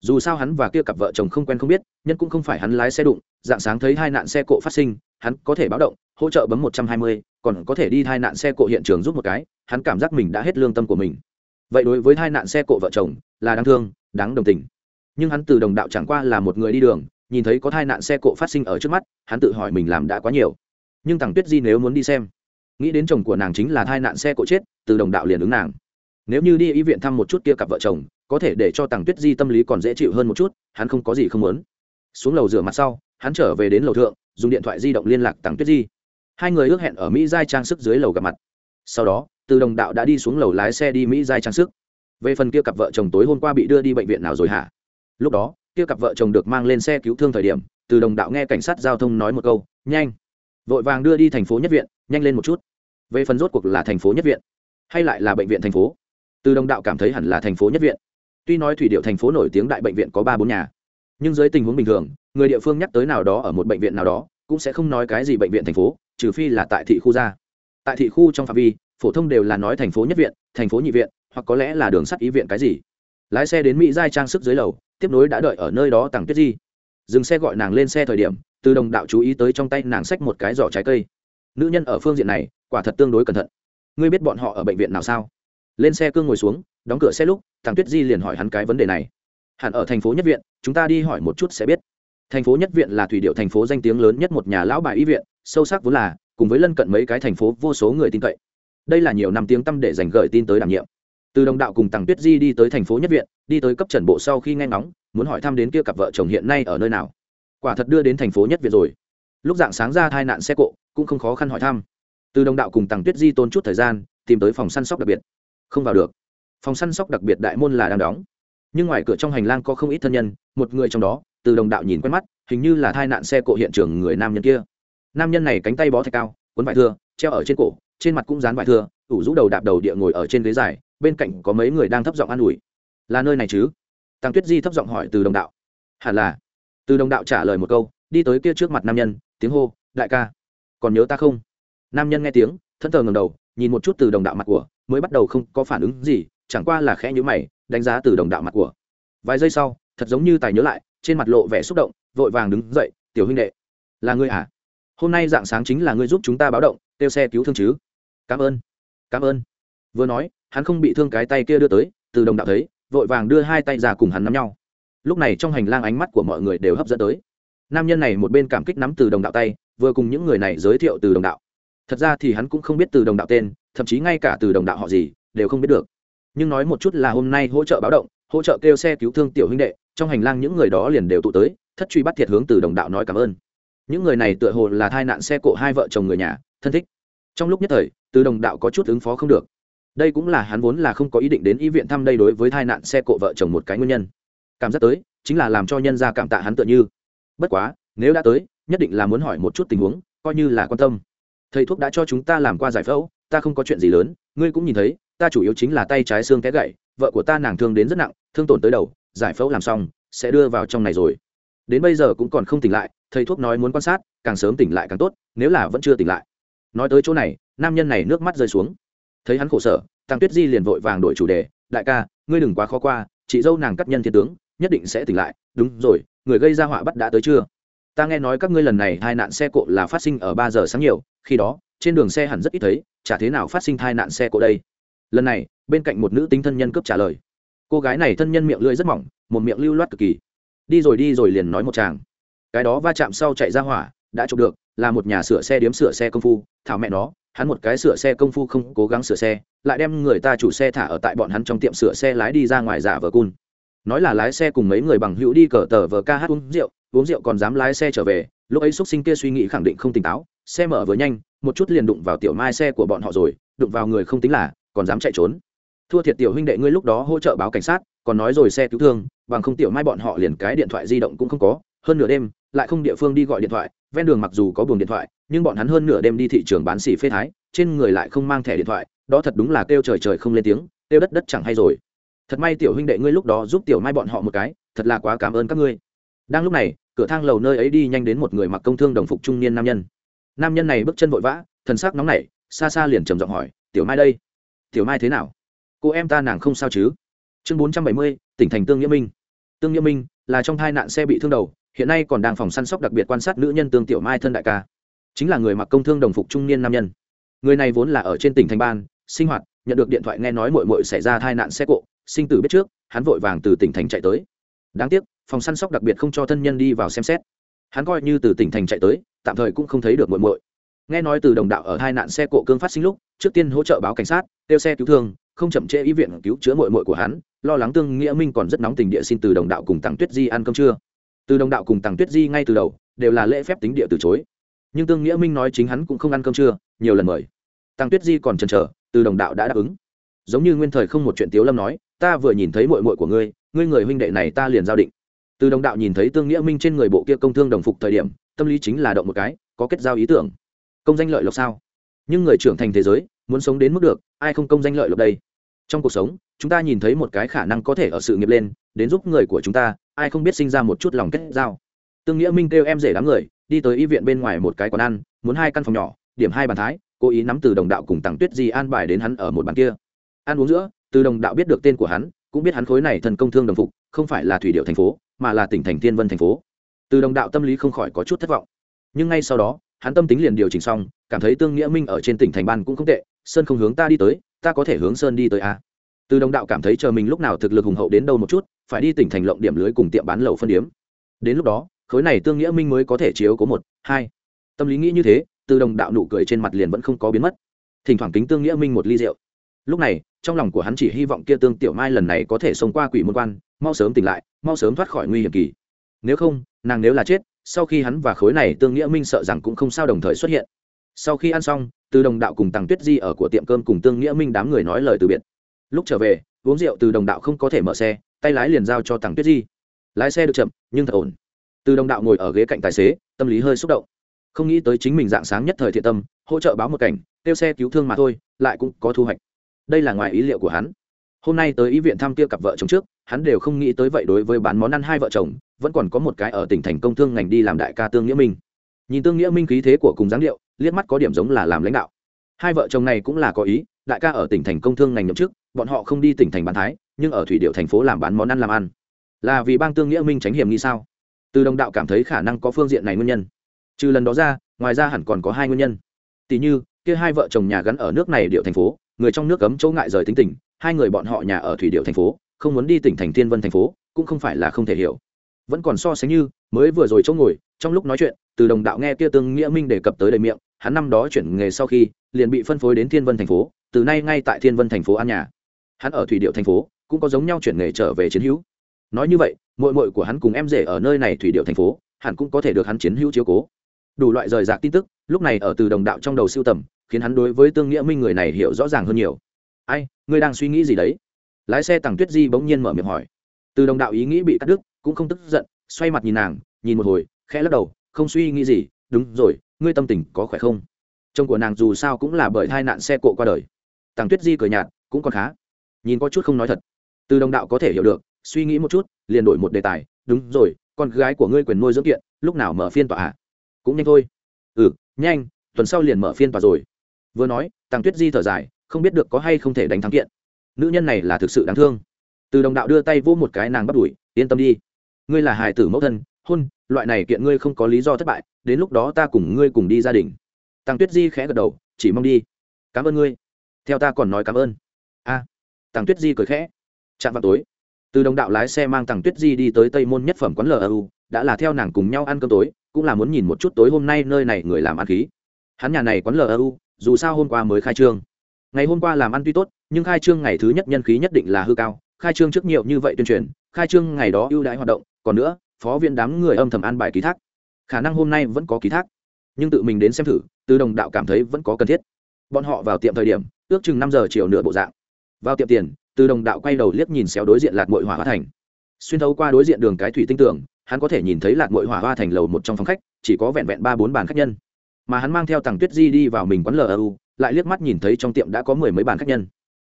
S1: dù sao hắn và kia cặp vợ chồng không quen không biết, nhân cũng không phải hắn lái xe đụng, dạng sáng thấy hai nạn xe cộ phát sinh, hắn có thể báo động, hỗ trợ bấm một trăm hai mươi, còn có thể đi hai nạn xe cộ hiện trường giúp một cái, hắn cảm giác mình đã hết lương tâm của mình. Vậy đối với hai nạn xe cộ vợ chồng, là đáng thương, đáng đồng tình. Nhưng hắn từ đồng đạo chẳng qua là một người đi đường, nhìn thấy có tai nạn xe cộ phát sinh ở trước mắt, hắn tự hỏi mình làm đã quá nhiều. Nhưng thằng tuyết di nếu muốn đi xem, nghĩ đến chồng của nàng chính là tai nạn xe cộ chết, từ đồng đạo liền ứng nàng. Nếu như đi y viện thăm một chút kia cặp vợ chồng có thể để cho tàng tuyết di tâm lý còn dễ chịu hơn một chút, hắn không có gì không muốn. Xuống lầu rửa mặt sau, hắn trở về đến lầu thượng, dùng điện thoại di động liên lạc tàng tuyết di. Hai người ước hẹn ở mỹ giai trang sức dưới lầu gặp mặt. Sau đó, từ đồng đạo đã đi xuống lầu lái xe đi mỹ giai trang sức. Về phần kia cặp vợ chồng tối hôm qua bị đưa đi bệnh viện nào rồi hả? Lúc đó, kia cặp vợ chồng được mang lên xe cứu thương thời điểm, từ đồng đạo nghe cảnh sát giao thông nói một câu, nhanh. Vội vàng đưa đi thành phố nhất viện, nhanh lên một chút. Về phần rốt cuộc là thành phố nhất viện, hay lại là bệnh viện thành phố? Từ đồng đạo cảm thấy hẳn là thành phố nhất viện tuy nói thủy điệu thành phố nổi tiếng đại bệnh viện có ba bốn nhà, nhưng dưới tình huống bình thường, người địa phương nhắc tới nào đó ở một bệnh viện nào đó, cũng sẽ không nói cái gì bệnh viện thành phố, trừ phi là tại thị khu ra. Tại thị khu trong phạm vi, phổ thông đều là nói thành phố nhất viện, thành phố nhị viện, hoặc có lẽ là đường sắt ý viện cái gì. Lái xe đến mỹ giai trang sức dưới lầu, tiếp nối đã đợi ở nơi đó tặng tuyết di. Dừng xe gọi nàng lên xe thời điểm, từ đồng đạo chú ý tới trong tay nàng xách một cái giỏ trái cây. Nữ nhân ở phương diện này, quả thật tương đối cẩn thận. Ngươi biết bọn họ ở bệnh viện nào sao? Lên xe cương ngồi xuống, đóng cửa xe lúc thằng tuyết di liền hỏi hắn cái vấn đề này. Hẳn ở thành phố nhất viện, chúng ta đi hỏi một chút sẽ biết. Thành phố nhất viện là thủy điệu thành phố danh tiếng lớn nhất một nhà lão bài y viện, sâu sắc vốn là, cùng với lân cận mấy cái thành phố vô số người tin cậy. Đây là nhiều năm tiếng tâm để dành gợi tin tới đảm nhiệm. Từ đồng đạo cùng tằng tuyết di đi tới thành phố nhất viện, đi tới cấp trần bộ sau khi nghe ngóng, muốn hỏi thăm đến kia cặp vợ chồng hiện nay ở nơi nào. Quả thật đưa đến thành phố nhất viện rồi. Lúc dạng sáng ra tai nạn xe cộ, cũng không khó khăn hỏi thăm. Từ đồng đạo cùng tằng tuyết di tốn chút thời gian, tìm tới phòng săn sóc đặc biệt không vào được. Phòng săn sóc đặc biệt đại môn là đang đóng. Nhưng ngoài cửa trong hành lang có không ít thân nhân, một người trong đó, từ đồng đạo nhìn quen mắt, hình như là tai nạn xe cộ hiện trường người nam nhân kia. Nam nhân này cánh tay bó thạch cao, cuốn vải thưa, treo ở trên cổ, trên mặt cũng dán vải thưa, ủ rũ đầu đạp đầu địa ngồi ở trên ghế dài, bên cạnh có mấy người đang thấp giọng an ủi. Là nơi này chứ? Tăng tuyết di thấp giọng hỏi từ đồng đạo. Hẳn là. Từ đồng đạo trả lời một câu, đi tới kia trước mặt nam nhân, tiếng hô, đại ca, còn nhớ ta không? Nam nhân nghe tiếng thân thờ ngầm đầu, nhìn một chút từ đồng đạo mặt của mới bắt đầu không có phản ứng gì, chẳng qua là khẽ nhữ mày, đánh giá từ đồng đạo mặt của. Vài giây sau, thật giống như tài nhớ lại, trên mặt lộ vẻ xúc động, vội vàng đứng dậy, tiểu huynh đệ, là ngươi à? Hôm nay dạng sáng chính là ngươi giúp chúng ta báo động, kêu xe cứu thương chứ? Cảm ơn cảm ơn. Vừa nói, hắn không bị thương cái tay kia đưa tới, từ đồng đạo thấy, vội vàng đưa hai tay ra cùng hắn nắm nhau. Lúc này trong hành lang ánh mắt của mọi người đều hấp dẫn tới. Nam nhân này một bên cảm kích nắm từ đồng đạo tay, vừa cùng những người này giới thiệu từ đồng đạo. Thật ra thì hắn cũng không biết từ đồng đạo tên thậm chí ngay cả từ đồng đạo họ gì đều không biết được. Nhưng nói một chút là hôm nay hỗ trợ báo động, hỗ trợ kêu xe cứu thương tiểu huynh đệ, trong hành lang những người đó liền đều tụ tới, thất truy bắt thiệt hướng từ đồng đạo nói cảm ơn. Những người này tựa hồ là thai nạn xe cộ hai vợ chồng người nhà, thân thích. Trong lúc nhất thời, từ đồng đạo có chút ứng phó không được. Đây cũng là hắn vốn là không có ý định đến y viện thăm đây đối với thai nạn xe cộ vợ chồng một cái nguyên nhân. Cảm giác tới, chính là làm cho nhân gia cảm tạ hắn tựa như. Bất quá, nếu đã tới, nhất định là muốn hỏi một chút tình huống, coi như là quan tâm. Thầy thuốc đã cho chúng ta làm qua giải phẫu ta không có chuyện gì lớn, ngươi cũng nhìn thấy, ta chủ yếu chính là tay trái xương té gãy vợ của ta nàng thương đến rất nặng, thương tổn tới đầu, giải phẫu làm xong, sẽ đưa vào trong này rồi. Đến bây giờ cũng còn không tỉnh lại, thầy thuốc nói muốn quan sát, càng sớm tỉnh lại càng tốt, nếu là vẫn chưa tỉnh lại. Nói tới chỗ này, nam nhân này nước mắt rơi xuống. Thấy hắn khổ sở tăng tuyết di liền vội vàng đổi chủ đề, đại ca, ngươi đừng quá khó qua, chị dâu nàng cắt nhân thiên tướng, nhất định sẽ tỉnh lại, đúng rồi, người gây ra họa bắt đã tới chưa? Ta nghe nói các ngươi lần này hai nạn xe cộ là phát sinh ở ba giờ sáng nhiều, khi đó, trên đường xe hẳn rất ít thấy, chả thế nào phát sinh tai nạn xe cộ đây. Lần này, bên cạnh một nữ tính thân nhân cướp trả lời. Cô gái này thân nhân miệng lưỡi rất mỏng, một miệng lưu loát cực kỳ. Đi rồi đi rồi liền nói một chàng. Cái đó va chạm sau chạy ra hỏa, đã chụp được, là một nhà sửa xe điếm sửa xe công phu. Thảo mẹ nó, hắn một cái sửa xe công phu không cố gắng sửa xe, lại đem người ta chủ xe thả ở tại bọn hắn trong tiệm sửa xe lái đi ra ngoài giả vờ cun nói là lái xe cùng mấy người bằng hữu đi cờ tờ vờ ca hát uống rượu uống rượu còn dám lái xe trở về, lúc ấy xúc sinh kia suy nghĩ khẳng định không tỉnh táo, xe mở vừa nhanh, một chút liền đụng vào tiểu mai xe của bọn họ rồi, đụng vào người không tính là, còn dám chạy trốn. Thua thiệt tiểu huynh đệ ngươi lúc đó hỗ trợ báo cảnh sát, còn nói rồi xe cứu thương, bằng không tiểu mai bọn họ liền cái điện thoại di động cũng không có, hơn nửa đêm, lại không địa phương đi gọi điện thoại, ven đường mặc dù có buồng điện thoại, nhưng bọn hắn hơn nửa đêm đi thị trường bán xỉ phê thái, trên người lại không mang thẻ điện thoại, đó thật đúng là kêu trời trời không lên tiếng, kêu đất đất chẳng hay rồi thật may tiểu huynh đệ ngươi lúc đó giúp tiểu mai bọn họ một cái, thật là quá cảm ơn các ngươi. Đang lúc này, cửa thang lầu nơi ấy đi nhanh đến một người mặc công thương đồng phục trung niên nam nhân. Nam nhân này bước chân vội vã, thần sắc nóng nảy, xa xa liền trầm giọng hỏi, tiểu mai đây, tiểu mai thế nào? Cô em ta nàng không sao chứ? Chương bốn trăm bảy mươi, tỉnh thành tương nghĩa minh. Tương nghĩa minh là trong hai nạn xe bị thương đầu, hiện nay còn đang phòng săn sóc đặc biệt quan sát nữ nhân tương tiểu mai thân đại ca. Chính là người mặc công thương đồng phục trung niên nam nhân. Người này vốn là ở trên tỉnh thành ban, sinh hoạt, nhận được điện thoại nghe nói mội mội xảy ra tai nạn xe cộ sinh tử biết trước, hắn vội vàng từ tỉnh thành chạy tới. Đáng tiếc, phòng săn sóc đặc biệt không cho thân nhân đi vào xem xét. Hắn coi như từ tỉnh thành chạy tới, tạm thời cũng không thấy được muội muội. nghe nói từ đồng đạo ở hai nạn xe cộ cương phát sinh lúc, trước tiên hỗ trợ báo cảnh sát, kêu xe cứu thương, không chậm trễ ý viện cứu chữa muội muội của hắn, lo lắng tương nghĩa minh còn rất nóng tình địa xin từ đồng đạo cùng tặng tuyết di ăn cơm trưa. Từ đồng đạo cùng tặng tuyết di ngay từ đầu, đều là lễ phép tính địa từ chối. Nhưng tương nghĩa minh nói chính hắn cũng không ăn cơm trưa, nhiều lần mời. Tăng tuyết di còn chần chờ, từ đồng đạo đã đáp ứng. Giống như nguyên thời không một chuyện tiếu lâm nói ta vừa nhìn thấy mội mội của ngươi ngươi người huynh đệ này ta liền giao định. Từ đồng đạo nhìn thấy tương nghĩa minh trên người bộ kia công thương đồng phục thời điểm, tâm lý chính là động một cái, có kết giao ý tưởng. Công danh lợi lộc sao? Nhưng người trưởng thành thế giới, muốn sống đến mức được, ai không công danh lợi lộc đây? Trong cuộc sống, chúng ta nhìn thấy một cái khả năng có thể ở sự nghiệp lên, đến giúp người của chúng ta, ai không biết sinh ra một chút lòng kết giao. Tương nghĩa minh kêu em rể đám người, đi tới y viện bên ngoài một cái quán ăn, muốn hai căn phòng nhỏ, điểm hai bàn thái, cố ý nắm từ đồng đạo cùng tặng tuyết di an bài đến hắn ở một bàn kia. Ăn uống giữa từ đồng đạo biết được tên của hắn, cũng biết hắn khối này thần công thương đồng phục, không phải là thủy điệu thành phố, mà là tỉnh thành tiên vân thành phố. Từ đồng đạo tâm lý không khỏi có chút thất vọng. Nhưng ngay sau đó, hắn tâm tính liền điều chỉnh xong, cảm thấy tương nghĩa minh ở trên tỉnh thành ban cũng không tệ, sơn không hướng ta đi tới, ta có thể hướng sơn đi tới a à. từ đồng đạo cảm thấy chờ mình lúc nào thực lực hùng hậu đến đâu một chút, phải đi tỉnh thành lộng điểm lưới cùng tiệm bán lầu phân điếm. Đến lúc đó, khối này tương nghĩa minh mới có thể chiếu có một, hai. Tâm lý nghĩ như thế, từ đồng đạo nụ cười trên mặt liền vẫn không có biến mất. Thỉnh thoảng kính tương nghĩa minh một ly rượu. Lúc này trong lòng của hắn chỉ hy vọng kia tương tiểu mai lần này có thể sống qua quỷ môn quan, mau sớm tỉnh lại, mau sớm thoát khỏi nguy hiểm kỳ. Nếu không, nàng nếu là chết, sau khi hắn và khối này tương nghĩa minh sợ rằng cũng không sao đồng thời xuất hiện. Sau khi ăn xong, từ đồng đạo cùng tàng tuyết di ở của tiệm cơm cùng tương nghĩa minh đám người nói lời từ biệt. Lúc trở về, uống rượu từ đồng đạo không có thể mở xe, tay lái liền giao cho tàng tuyết di. Lái xe được chậm, nhưng thật ổn. Từ đồng đạo ngồi ở ghế cạnh tài xế, tâm lý hơi xúc động. Không nghĩ tới chính mình dạng sáng nhất thời thiện tâm, hỗ trợ báo một cảnh tiêu xe cứu thương mà thôi, lại cũng có thu hoạch đây là ngoài ý liệu của hắn. Hôm nay tới ý viện thăm kia cặp vợ chồng trước, hắn đều không nghĩ tới vậy đối với bán món ăn hai vợ chồng, vẫn còn có một cái ở tỉnh thành công thương ngành đi làm đại ca tương nghĩa minh. Nhìn tương nghĩa minh khí thế của cùng dáng điệu, liếc mắt có điểm giống là làm lãnh đạo. Hai vợ chồng này cũng là có ý, đại ca ở tỉnh thành công thương ngành nhậm chức, bọn họ không đi tỉnh thành bán thái, nhưng ở thủy điệu thành phố làm bán món ăn làm ăn. Là vì bang tương nghĩa minh tránh hiểm nghi sao? Từ đồng đạo cảm thấy khả năng có phương diện này nguyên nhân. Trừ lần đó ra, ngoài ra hẳn còn có hai nguyên nhân. Tỷ như, kia hai vợ chồng nhà gắn ở nước này điệu thành phố người trong nước cấm chỗ ngại rời tính tình, hai người bọn họ nhà ở thủy điệu thành phố, không muốn đi tỉnh thành thiên vân thành phố, cũng không phải là không thể hiểu. Vẫn còn so sánh như, mới vừa rồi chỗ ngồi, trong lúc nói chuyện, từ đồng đạo nghe kia tương nghĩa minh đề cập tới đầy miệng, hắn năm đó chuyển nghề sau khi, liền bị phân phối đến thiên vân thành phố, từ nay ngay tại thiên vân thành phố an nhà. Hắn ở thủy điệu thành phố, cũng có giống nhau chuyển nghề trở về chiến hữu. Nói như vậy mội mội của hắn cùng em rể ở nơi này thủy điệu thành phố, hẳn cũng có thể được hắn chiến hữu chiếu cố. Đủ loại rời rạc tin tức, lúc này ở từ đồng đạo trong đầu siêu tầm khiến hắn đối với tương nghĩa minh người này hiểu rõ ràng hơn nhiều. Ai, ngươi đang suy nghĩ gì đấy? Lái xe tằng tuyết di bỗng nhiên mở miệng hỏi. Từ đồng đạo ý nghĩ bị cắt đứt, cũng không tức giận, xoay mặt nhìn nàng, nhìn một hồi, khẽ lắc đầu, không suy nghĩ gì, đúng rồi, ngươi tâm tình có khỏe không? Chồng của nàng dù sao cũng là bởi tai nạn xe cộ qua đời. Tằng tuyết di cười nhạt, cũng còn khá. Nhìn có chút không nói thật. Từ đồng đạo có thể hiểu được, suy nghĩ một chút, liền đổi một đề tài, đúng rồi, con gái của ngươi quyền nuôi dưỡng kiện, lúc nào mở phiên tòa à? cũng nhanh thôi. Ừ nhanh, tuần sau liền mở phiên tòa rồi vừa nói tăng tuyết di thở dài không biết được có hay không thể đánh thắng kiện. Nữ nhân này là thực sự đáng thương. Từ đồng đạo đưa tay vỗ một cái nàng bắt đuổi yên tâm đi. Ngươi là hài tử mẫu thân hôn loại này kiện ngươi không có lý do thất bại đến lúc đó ta cùng ngươi cùng đi gia đình. Tăng tuyết di khẽ gật đầu chỉ mong đi. Cảm ơn ngươi. Theo ta còn nói cảm ơn. A. À, tăng tuyết di cười khẽ. Chạm vào tối từ đồng đạo lái xe mang tăng tuyết di đi tới tây môn nhất phẩm quán lu đã là theo nàng cùng nhau ăn cơm tối cũng là muốn nhìn một chút tối hôm nay nơi này người làm ăn khí. Hắn nhà này quán lu dù sao hôm qua mới khai trương. Ngày hôm qua làm ăn tuy tốt, nhưng khai trương ngày thứ nhất nhân khí nhất định là hư cao, khai trương trước nhiều như vậy tuyên truyền, khai trương ngày đó ưu đãi hoạt động, còn nữa, phó viện đám người âm thầm ăn bài ký thác. Khả năng hôm nay vẫn có ký thác, nhưng tự mình đến xem thử, từ đồng đạo cảm thấy vẫn có cần thiết. Bọn họ vào tiệm thời điểm, ước chừng năm giờ chiều nửa bộ dạng. Vào tiệm tiền, từ đồng đạo quay đầu liếc nhìn xéo đối diện lạc mội hỏa hoa thành. Xuyên thấu qua đối diện đường cái thủy tinh tưởng hắn có thể nhìn thấy lạc mội hỏa hoa thành lầu một trong phòng khách, chỉ có vẹn vẹn ba bốn bàn khách nhân mà hắn mang theo tàng tuyết di đi vào mình quán lu lại liếc mắt nhìn thấy trong tiệm đã có mười mấy bàn khách nhân.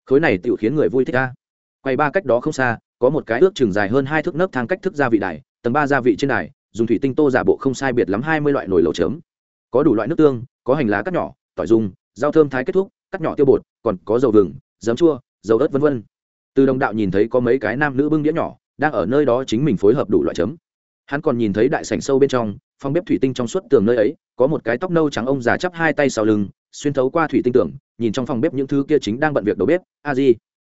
S1: Khối này tự khiến người vui thích ca quay ba cách đó không xa, có một cái ước chừng dài hơn hai thước nấc thang cách thức gia vị đài, tầng ba gia vị trên đài, dùng thủy tinh tô giả bộ không sai biệt lắm hai mươi loại nồi lẩu chấm. Có đủ loại nước tương, có hành lá cắt nhỏ, tỏi dùng, rau thơm thái kết thúc, cắt nhỏ tiêu bột, còn có dầu vừng, giấm chua, dầu ớt v v từ đồng đạo nhìn thấy có mấy cái nam nữ bưng đĩa nhỏ, đang ở nơi đó chính mình phối hợp đủ loại chấm. Hắn còn nhìn thấy đại sảnh sâu bên trong phòng bếp thủy tinh trong suốt tường nơi ấy, có một cái tóc nâu trắng ông già chắp hai tay sau lưng, xuyên thấu qua thủy tinh tường, nhìn trong phòng bếp những thứ kia chính đang bận việc đầu bếp. A di,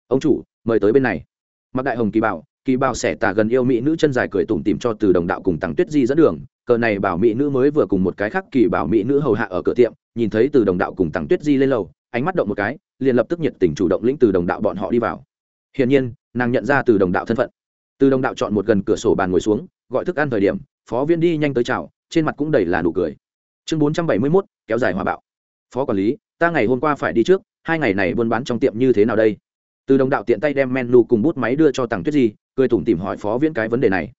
S1: ông chủ, mời tới bên này. Mặc đại hồng kỳ bảo kỳ bảo xẻ tả gần yêu mỹ nữ chân dài cười tủm tìm cho từ đồng đạo cùng tặng tuyết di dẫn đường. Cờ này bảo mỹ nữ mới vừa cùng một cái khác kỳ bảo mỹ nữ hầu hạ ở cửa tiệm, nhìn thấy từ đồng đạo cùng tặng tuyết di lên lầu, ánh mắt động một cái, liền lập tức nhiệt tình chủ động lĩnh từ đồng đạo bọn họ đi vào. Hiển nhiên, nàng nhận ra từ đồng đạo thân phận. Từ đồng đạo chọn một gần cửa sổ bàn ngồi xuống, gọi thức ăn thời điểm phó viên đi nhanh tới chào, trên mặt cũng đầy là nụ cười. Chương bốn trăm bảy mươi mốt, kéo dài hòa bạo. Phó quản lý, ta ngày hôm qua phải đi trước, hai ngày này buôn bán trong tiệm như thế nào đây? Từ đồng đạo tiện tay đem menu cùng bút máy đưa cho tàng tuyết di, cười tủm tìm hỏi phó viễn cái vấn đề này.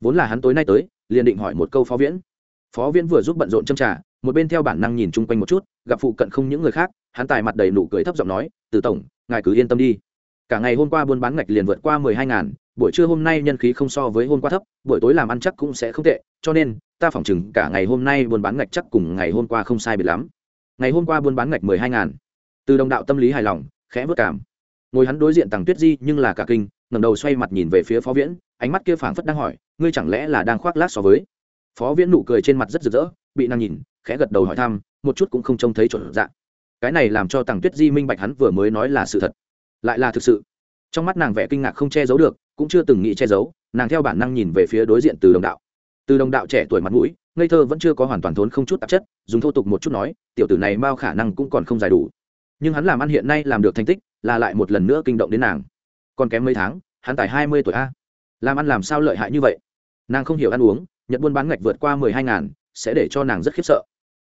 S1: Vốn là hắn tối nay tới, liền định hỏi một câu phó viễn. Phó viễn vừa giúp bận rộn châm trà, một bên theo bản năng nhìn chung quanh một chút, gặp phụ cận không những người khác, hắn tài mặt đầy nụ cười thấp giọng nói, từ tổng, ngài cứ yên tâm đi. Cả ngày hôm qua buôn bán ngạch liền vượt qua mười hai ngàn buổi trưa hôm nay nhân khí không so với hôm qua thấp, buổi tối làm ăn chắc cũng sẽ không tệ, cho nên, ta phỏng chừng cả ngày hôm nay buôn bán ngạch chắc cùng ngày hôm qua không sai biệt lắm. Ngày hôm qua buôn bán ngạch mười hai ngàn. Từ đồng đạo tâm lý hài lòng, khẽ vất cảm. Ngồi hắn đối diện Tằng tuyết di nhưng là cả kinh ngầm đầu xoay mặt nhìn về phía phó viễn, ánh mắt kia phảng phất đang hỏi, ngươi chẳng lẽ là đang khoác lác so với? Phó viễn nụ cười trên mặt rất rực rỡ, bị nàng nhìn, khẽ gật đầu hỏi thăm, một chút cũng không trông thấy chuẩn dạng. Cái này làm cho Tằng tuyết di minh bạch hắn vừa mới nói là sự thật, lại là thực sự. Trong mắt nàng vẻ kinh ngạc không che giấu được cũng chưa từng nghĩ che giấu, nàng theo bản năng nhìn về phía đối diện từ đồng đạo. Từ đồng đạo trẻ tuổi mặt mũi, ngây thơ vẫn chưa có hoàn toàn thốn không chút tạp chất, dùng thô tục một chút nói, tiểu tử này bao khả năng cũng còn không dài đủ. Nhưng hắn làm ăn hiện nay làm được thành tích, là lại một lần nữa kinh động đến nàng. Còn kém mấy tháng, hắn tài hai mươi tuổi a. Làm ăn làm sao lợi hại như vậy? Nàng không hiểu ăn uống, nhận buôn bán ngạch vượt qua mười hai ngàn, sẽ để cho nàng rất khiếp sợ.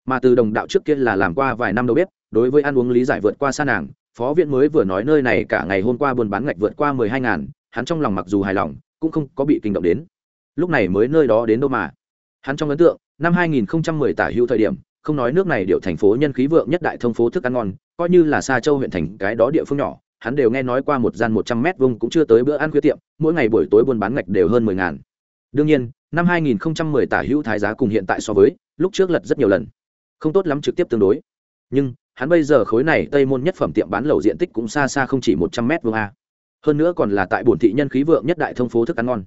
S1: Mà từ đồng đạo trước kia là làm qua vài năm đầu bếp đối với ăn uống lý giải vượt qua xa nàng, phó viện mới vừa nói nơi này cả ngày hôm qua buôn bán ngạch vượt qua mười hai ngàn hắn trong lòng mặc dù hài lòng, cũng không có bị kinh động đến. Lúc này mới nơi đó đến đâu mà. Hắn trong ấn tượng, năm 2010 tả hữu thời điểm, không nói nước này điệu thành phố nhân khí vượng nhất đại thông phố thức ăn ngon, coi như là xa châu huyện thành cái đó địa phương nhỏ, hắn đều nghe nói qua một gian một trăm mét vuông cũng chưa tới bữa ăn khuya tiệm, mỗi ngày buổi tối buôn bán ngạch đều hơn mười ngàn. Đương nhiên, năm 2010 tả hữu thái giá cùng hiện tại so với, lúc trước lật rất nhiều lần. Không tốt lắm trực tiếp tương đối. Nhưng, hắn bây giờ khối này tây môn nhất phẩm tiệm bán lẩu diện tích cũng xa xa không chỉ một trăm mét vuông a hơn nữa còn là tại bổn thị nhân khí vượng nhất đại thông phố thức ăn ngon.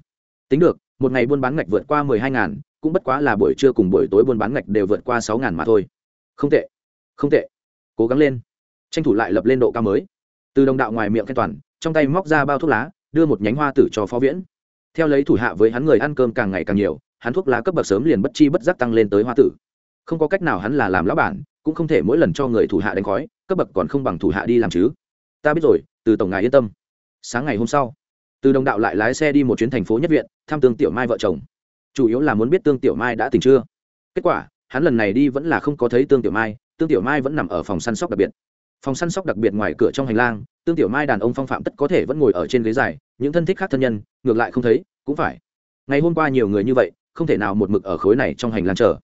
S1: Tính được, một ngày buôn bán ngạch vượt qua mười hai ngàn, cũng bất quá là buổi trưa cùng buổi tối buôn bán ngạch đều vượt qua sáu ngàn mà thôi. Không tệ không tệ. Cố gắng lên. Tranh thủ lại lập lên độ cao mới. Từ đồng đạo ngoài miệng khen toàn, trong tay móc ra bao thuốc lá, đưa một nhánh hoa tử cho phó viễn. Theo lấy thủ hạ với hắn người ăn cơm càng ngày càng nhiều, hắn thuốc lá cấp bậc sớm liền bất chi bất giác tăng lên tới hoa tử. Không có cách nào hắn là làm lão bản, cũng không thể mỗi lần cho người thủ hạ đánh khói, cấp bậc còn không bằng thủ hạ đi làm chứ. Ta biết rồi, từ tổng ngài yên tâm sáng ngày hôm sau, từ đồng đạo lại lái xe đi một chuyến thành phố nhất viện, thăm tương tiểu mai vợ chồng. Chủ yếu là muốn biết tương tiểu mai đã tỉnh chưa. Kết quả, hắn lần này đi vẫn là không có thấy tương tiểu mai, tương tiểu mai vẫn nằm ở phòng săn sóc đặc biệt. Phòng săn sóc đặc biệt ngoài cửa trong hành lang, tương tiểu mai đàn ông phong phạm tất có thể vẫn ngồi ở trên ghế dài, những thân thích khác thân nhân, ngược lại không thấy, cũng phải. Ngày hôm qua nhiều người như vậy, không thể nào một mực ở khối này trong hành lang chờ.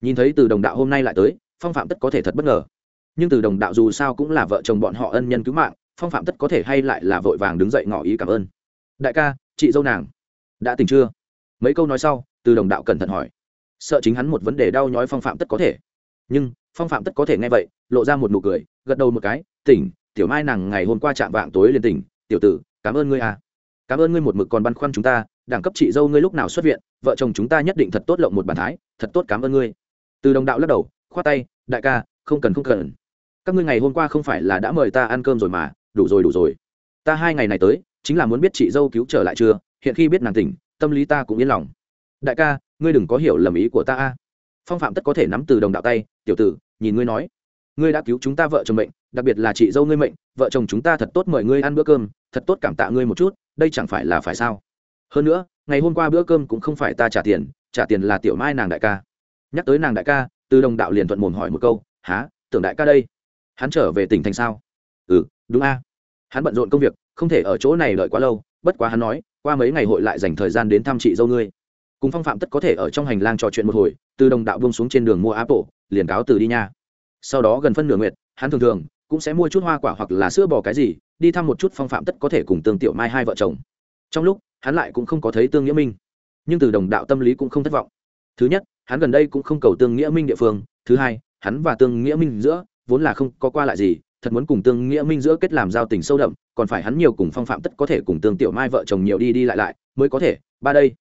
S1: Nhìn thấy từ đồng đạo hôm nay lại tới, phong phạm tất có thể thật bất ngờ. Nhưng từ đồng đạo dù sao cũng là vợ chồng bọn họ ân nhân cứu mạng phong phạm tất có thể hay lại là vội vàng đứng dậy ngỏ ý cảm ơn. Đại ca, chị dâu nàng, đã tỉnh chưa? Mấy câu nói sau, từ đồng đạo cẩn thận hỏi. Sợ chính hắn một vấn đề đau nhói phong phạm tất có thể. Nhưng, phong phạm tất có thể nghe vậy, lộ ra một nụ cười, gật đầu một cái, tỉnh, tiểu mai nàng ngày hôm qua chạm vạng tối liền tỉnh. Tiểu tử, cảm ơn ngươi à. Cảm ơn ngươi một mực còn băn khoăn chúng ta, đẳng cấp chị dâu ngươi lúc nào xuất viện, vợ chồng chúng ta nhất định thật tốt lộng một bàn thái, thật tốt cảm ơn ngươi. Từ đồng đạo lắc đầu, khoát tay, đại ca, không cần không cần. Các ngươi ngày hôm qua không phải là đã mời ta ăn cơm rồi mà đủ rồi đủ rồi. Ta hai ngày này tới, chính là muốn biết chị dâu cứu trở lại chưa? Hiện khi biết nàng tỉnh, tâm lý ta cũng yên lòng. Đại ca, ngươi đừng có hiểu lầm ý của ta a. Phong phạm tất có thể nắm từ đồng đạo tay, tiểu tử, nhìn ngươi nói. Ngươi đã cứu chúng ta vợ chồng mệnh, đặc biệt là chị dâu ngươi mệnh, vợ chồng chúng ta thật tốt mời ngươi ăn bữa cơm, thật tốt cảm tạ ngươi một chút, đây chẳng phải là phải sao? Hơn nữa, ngày hôm qua bữa cơm cũng không phải ta trả tiền trả tiền là tiểu mai nàng đại ca. Nhắc tới nàng đại ca, từ đồng đạo liền thuận mồm hỏi một câu há tưởng đại ca đây? Hắn trở về tỉnh thành sao? Ừ đúng a? Hắn bận rộn công việc, không thể ở chỗ này đợi quá lâu, bất quá hắn nói, qua mấy ngày hội lại dành thời gian đến thăm chị dâu ngươi. Cùng phong phạm tất có thể ở trong hành lang trò chuyện một hồi, từ đồng đạo buông xuống trên đường mua apple, liền cáo từ đi nha. Sau đó gần phân nửa nguyệt, hắn thường thường cũng sẽ mua chút hoa quả hoặc là sữa bò cái gì, đi thăm một chút phong phạm tất có thể cùng tương tiểu mai hai vợ chồng. Trong lúc, hắn lại cũng không có thấy tương nghĩa minh. Nhưng từ đồng đạo tâm lý cũng không thất vọng. Thứ nhất, hắn gần đây cũng không cầu tương nghĩa minh địa phương. Thứ hai, hắn và tương nghĩa minh giữa vốn là không có qua lại gì thật muốn cùng tương nghĩa minh giữa kết làm giao tình sâu đậm, còn phải hắn nhiều cùng phong phạm tất có thể cùng tương tiểu mai vợ chồng nhiều đi đi lại lại, mới có thể, ba đây.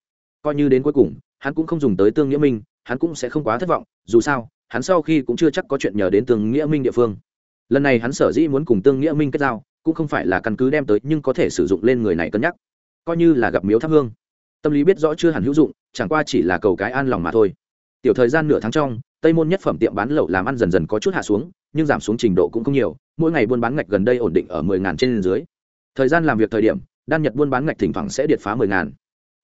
S1: Coi như đến cuối cùng, hắn cũng không dùng tới tương nghĩa minh, hắn cũng sẽ không quá thất vọng, dù sao, hắn sau khi cũng chưa chắc có chuyện nhờ đến tương nghĩa minh địa phương. Lần này hắn sở dĩ muốn cùng tương nghĩa minh kết giao, cũng không phải là căn cứ đem tới, nhưng có thể sử dụng lên người này cân nhắc. Coi như là gặp miếu thắp hương. Tâm lý biết rõ chưa hẳn hữu dụng, chẳng qua chỉ là cầu cái an lòng mà thôi. Tiểu thời gian nửa tháng trong, tây môn nhất phẩm tiệm bán lậu làm ăn dần dần có chút hạ xuống nhưng giảm xuống trình độ cũng không nhiều, mỗi ngày buôn bán ngạch gần đây ổn định ở mười ngàn trên dưới. Thời gian làm việc thời điểm, đan nhật buôn bán ngạch thỉnh thoảng sẽ điệt phá mười ngàn.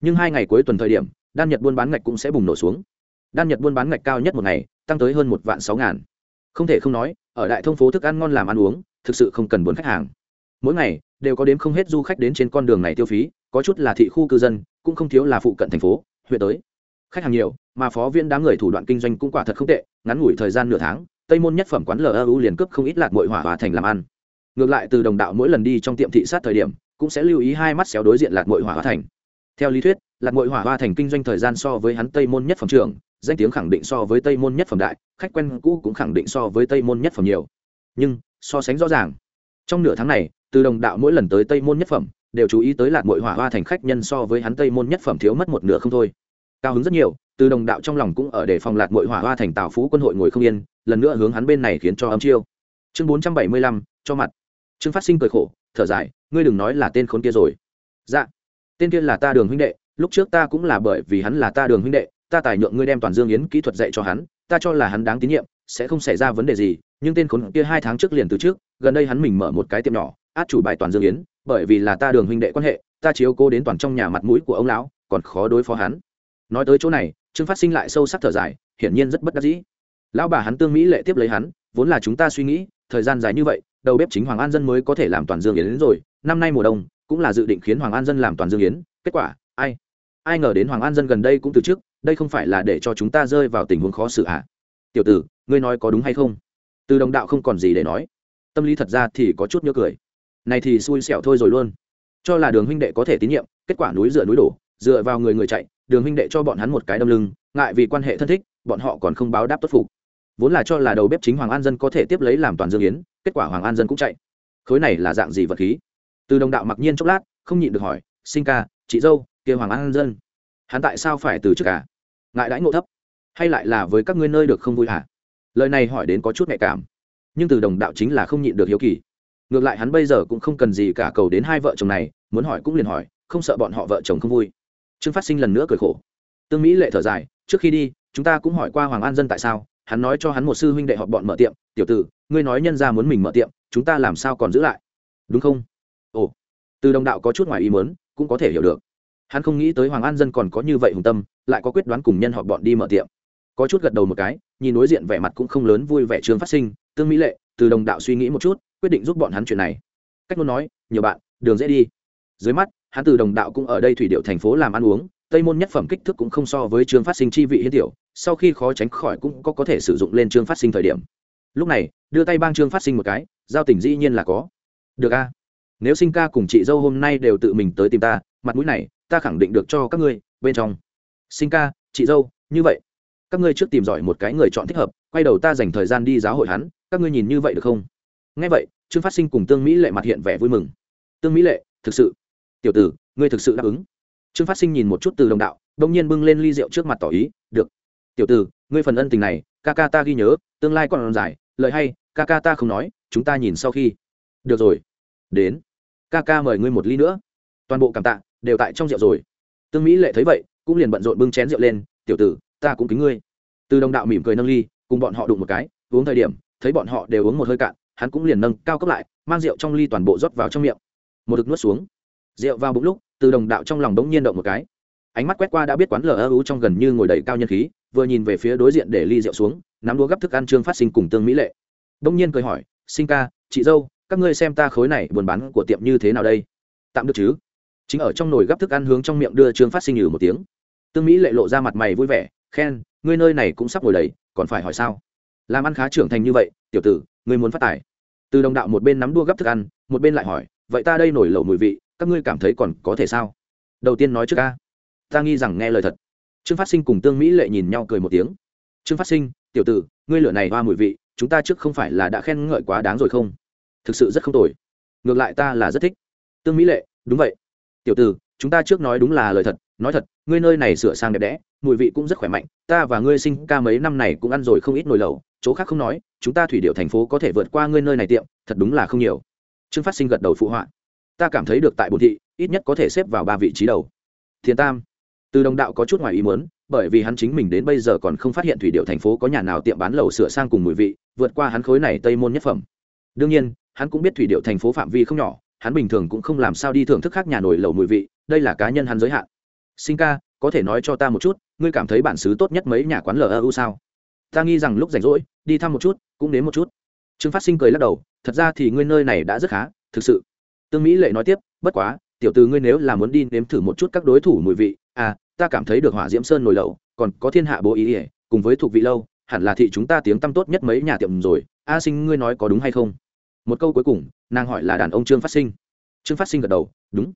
S1: Nhưng hai ngày cuối tuần thời điểm, đan nhật buôn bán ngạch cũng sẽ bùng nổ xuống. Đan nhật buôn bán ngạch cao nhất một ngày, tăng tới hơn một vạn sáu ngàn. Không thể không nói, ở đại thông phố thức ăn ngon làm ăn uống, thực sự không cần buồn khách hàng. Mỗi ngày, đều có đến không hết du khách đến trên con đường này tiêu phí, có chút là thị khu cư dân, cũng không thiếu là phụ cận thành phố, huyện tới. Khách hàng nhiều, mà phó viên đám người thủ đoạn kinh doanh cũng quả thật không tệ, ngắn ngủi thời gian nửa tháng tây môn nhất phẩm quán lu liền cướp không ít lạc mội hỏa hòa thành làm ăn. Ngược lại, từ đồng đạo mỗi lần đi trong tiệm thị sát thời điểm, cũng sẽ lưu ý hai mắt xéo đối diện lạc mội hỏa hòa thành. Theo lý thuyết, lạc mội hỏa Hòa thành kinh doanh thời gian so với hắn tây môn nhất phẩm trường danh tiếng khẳng định so với tây môn nhất phẩm đại, khách quen cũ cũng khẳng định so với tây môn nhất phẩm nhiều. Nhưng, so sánh rõ ràng, trong nửa tháng này, từ đồng đạo mỗi lần tới tây môn nhất phẩm, đều chú ý tới lạc mội hỏa hoa thành khách nhân so với hắn tây môn nhất phẩm thiếu mất một nửa không thôi. Cao hứng rất nhiều từ đồng đạo trong lòng cũng ở để phòng lạt mội hỏa hoa thành tào phú quân hội ngồi không yên, lần nữa hướng hắn bên này khiến cho âm chiêu. Chương bốn trăm bảy mươi lăm, cho mặt. Trương phát sinh cười khổ, thở dài, ngươi đừng nói là tên khốn kia rồi. Dạ tên kia là ta đường huynh đệ, lúc trước ta cũng là bởi vì hắn là ta đường huynh đệ, ta tài nhượng ngươi đem toàn dương yến kỹ thuật dạy cho hắn, ta cho là hắn đáng tín nhiệm, sẽ không xảy ra vấn đề gì, nhưng tên khốn kia hai tháng trước liền từ trước, gần đây hắn mình mở một cái tiệm nhỏ, át chủ bài toàn dương yến, bởi vì là ta đường huynh đệ quan hệ, ta chiếu cố đến toàn trong nhà mặt mũi của ông lão, còn khó đối phó hắn. Nói tới chỗ này trương phát sinh lại sâu sắc thở dài, hiển nhiên rất bất đắc dĩ. Lão bà hắn tương mỹ lệ tiếp lấy hắn, vốn là chúng ta suy nghĩ, thời gian dài như vậy, đầu bếp chính hoàng an dân mới có thể làm toàn dương yến đến rồi, năm nay mùa đông, cũng là dự định khiến hoàng an dân làm toàn dương yến, kết quả, ai? Ai ngờ đến hoàng an dân gần đây cũng từ trước đây không phải là để cho chúng ta rơi vào tình huống khó xử ạ à? tiểu tử, ngươi nói có đúng hay không? Từ đồng đạo không còn gì để nói. Tâm lý thật ra thì có chút nhớ cười. Này thì xui xẻo thôi rồi luôn. Cho là đường huynh đệ có thể tín nhiệm, kết quả núi dựa núi đổ, dựa vào người người chạy đường huynh đệ cho bọn hắn một cái đâm lưng, ngại vì quan hệ thân thích, bọn họ còn không báo đáp tốt phục. Vốn là cho là đầu bếp chính hoàng an dân có thể tiếp lấy làm toàn dương yến, kết quả hoàng an dân cũng chạy. Khối này là dạng gì vật khí? Từ đồng đạo mặc nhiên chốc lát, không nhịn được hỏi, sinh ca, chị dâu, kia hoàng an dân, hắn tại sao phải từ trước cả à? ngại đãi ngộ thấp, hay lại là với các ngươi nơi được không vui hả? Lời này hỏi đến có chút nhạy cảm, nhưng từ đồng đạo chính là không nhịn được hiếu kỳ. Ngược lại hắn bây giờ cũng không cần gì cả cầu đến hai vợ chồng này, muốn hỏi cũng liền hỏi, không sợ bọn họ vợ chồng không vui trương phát sinh lần nữa cười khổ. Tương mỹ lệ thở dài, trước khi đi, chúng ta cũng hỏi qua hoàng an dân tại sao, hắn nói cho hắn một sư huynh đệ họp bọn mở tiệm, tiểu tử, ngươi nói nhân ra muốn mình mở tiệm, chúng ta làm sao còn giữ lại? Đúng không? Ồ. Từ đồng đạo có chút ngoài ý muốn, cũng có thể hiểu được. Hắn không nghĩ tới hoàng an dân còn có như vậy hùng tâm, lại có quyết đoán cùng nhân họ bọn đi mở tiệm. Có chút gật đầu một cái, nhìn đối diện vẻ mặt cũng không lớn vui vẻ trương phát sinh, tương mỹ lệ, từ đồng đạo suy nghĩ một chút, quyết định giúp bọn hắn chuyện này. Cách muốn nói, nhiều bạn, đường dễ đi dưới mắt, hắn từ đồng đạo cũng ở đây thủy điệu thành phố làm ăn uống, tây môn nhất phẩm kích thước cũng không so với trương phát sinh chi vị hiến tiểu, sau khi khó tránh khỏi cũng có có thể sử dụng lên trương phát sinh thời điểm. Lúc này, đưa tay bang trương phát sinh một cái, giao tình dĩ nhiên là có. Được a. Nếu sinh ca cùng chị dâu hôm nay đều tự mình tới tìm ta, mặt mũi này, ta khẳng định được cho các ngươi, bên trong. Sinh ca, chị dâu, như vậy. Các ngươi trước tìm giỏi một cái người chọn thích hợp, quay đầu ta dành thời gian đi giáo hội hắn, các ngươi nhìn như vậy được không? Ngay vậy trương phát sinh cùng tương mỹ lệ mặt hiện vẻ vui mừng. Tương mỹ lệ, thực sự tiểu tử, ngươi thực sự đáp ứng? Trương phát sinh nhìn một chút từ đồng đạo đông nhiên bưng lên ly rượu trước mặt tỏ ý, được. Tiểu tử, ngươi phần ân tình này, ca ca ta ghi nhớ, tương lai còn dài lợi hay, ca ca ta không nói, chúng ta nhìn sau khi. Được rồi. Đến. Ca ca mời ngươi một ly nữa. Toàn bộ cảm tạ, đều tại trong rượu rồi. Tương mỹ lệ thấy vậy, cũng liền bận rộn bưng chén rượu lên, tiểu tử, ta cũng kính ngươi. Từ đồng đạo mỉm cười nâng ly, cùng bọn họ đụng một cái, uống thời điểm, thấy bọn họ đều uống một hơi cạn, hắn cũng liền nâng cao cấp lại, mang rượu trong ly toàn bộ rót vào trong miệng. Một đực nuốt xuống rượu vào bụng lúc, từ đồng đạo trong lòng đống nhiên động một cái. Ánh mắt quét qua đã biết quán lờ ơ u trong gần như ngồi đầy cao nhân khí, vừa nhìn về phía đối diện để ly rượu xuống, nắm đũa gấp thức ăn trương phát sinh cùng tương mỹ lệ. Đông nhiên cười hỏi, sinh ca, chị dâu, các ngươi xem ta khối này buồn bán của tiệm như thế nào đây? Tạm được chứ. Chính ở trong nồi gấp thức ăn hướng trong miệng đưa trương phát sinh nhử một tiếng. Tương mỹ lệ lộ ra mặt mày vui vẻ, khen, ngươi nơi này cũng sắp ngồi đầy, còn phải hỏi sao? Làm ăn khá trưởng thành như vậy, tiểu tử, ngươi muốn phát tài. Từ đồng đạo một bên nắm đua gấp thức ăn, một bên lại hỏi, vậy ta đây nổi lẩu mùi vị các ngươi cảm thấy còn có thể sao? Đầu tiên nói trước ca. Ta nghi rằng nghe lời thật. Trương phát sinh cùng tương mỹ lệ nhìn nhau cười một tiếng. Trương phát sinh, tiểu tử, ngươi lửa này hoa mùi vị, chúng ta trước không phải là đã khen ngợi quá đáng rồi không? Thực sự rất không tồi. Ngược lại ta là rất thích. Tương mỹ lệ, đúng vậy. Tiểu tử, chúng ta trước nói đúng là lời thật, nói thật, ngươi nơi này sửa sang đẹp đẽ, mùi vị cũng rất khỏe mạnh, ta và ngươi sinh ca mấy năm này cũng ăn rồi không ít nồi lẩu, chỗ khác không nói, chúng ta thủy điệu thành phố có thể vượt qua ngươi nơi này tiệm, thật đúng là không nhiều. Trương phát sinh gật đầu phụ họa ta cảm thấy được tại bồn thị, ít nhất có thể xếp vào ba vị trí đầu. Thiên tam, từ đồng đạo có chút ngoài ý muốn, bởi vì hắn chính mình đến bây giờ còn không phát hiện thủy điệu thành phố có nhà nào tiệm bán lẩu sửa sang cùng mùi vị, vượt qua hắn khối này tây môn nhất phẩm. Đương nhiên, hắn cũng biết thủy điệu thành phố phạm vi không nhỏ, hắn bình thường cũng không làm sao đi thưởng thức khác nhà nổi lẩu mùi vị, đây là cá nhân hắn giới hạn. Sinh ca, có thể nói cho ta một chút, ngươi cảm thấy bản xứ tốt nhất mấy nhà quán lờ u sao? Ta nghi rằng lúc rảnh rỗi, đi thăm một chút, cũng đến một chút. Trương phát sinh cười lắc đầu, thật ra thì ngươi nơi này đã rất khá, thực sự tương mỹ lệ nói tiếp, bất quá, tiểu từ ngươi nếu là muốn đi nếm thử một chút các đối thủ mùi vị à ta cảm thấy được hỏa diễm sơn nổi lẩu, còn có thiên hạ bố ý ỉa, cùng với thuộc vị lâu, hẳn là thị chúng ta tiếng tăm tốt nhất mấy nhà tiệm rồi. A sinh, ngươi nói có đúng hay không? Một câu cuối cùng, nàng hỏi là đàn ông trương phát sinh. Trương phát sinh gật đầu, đúng.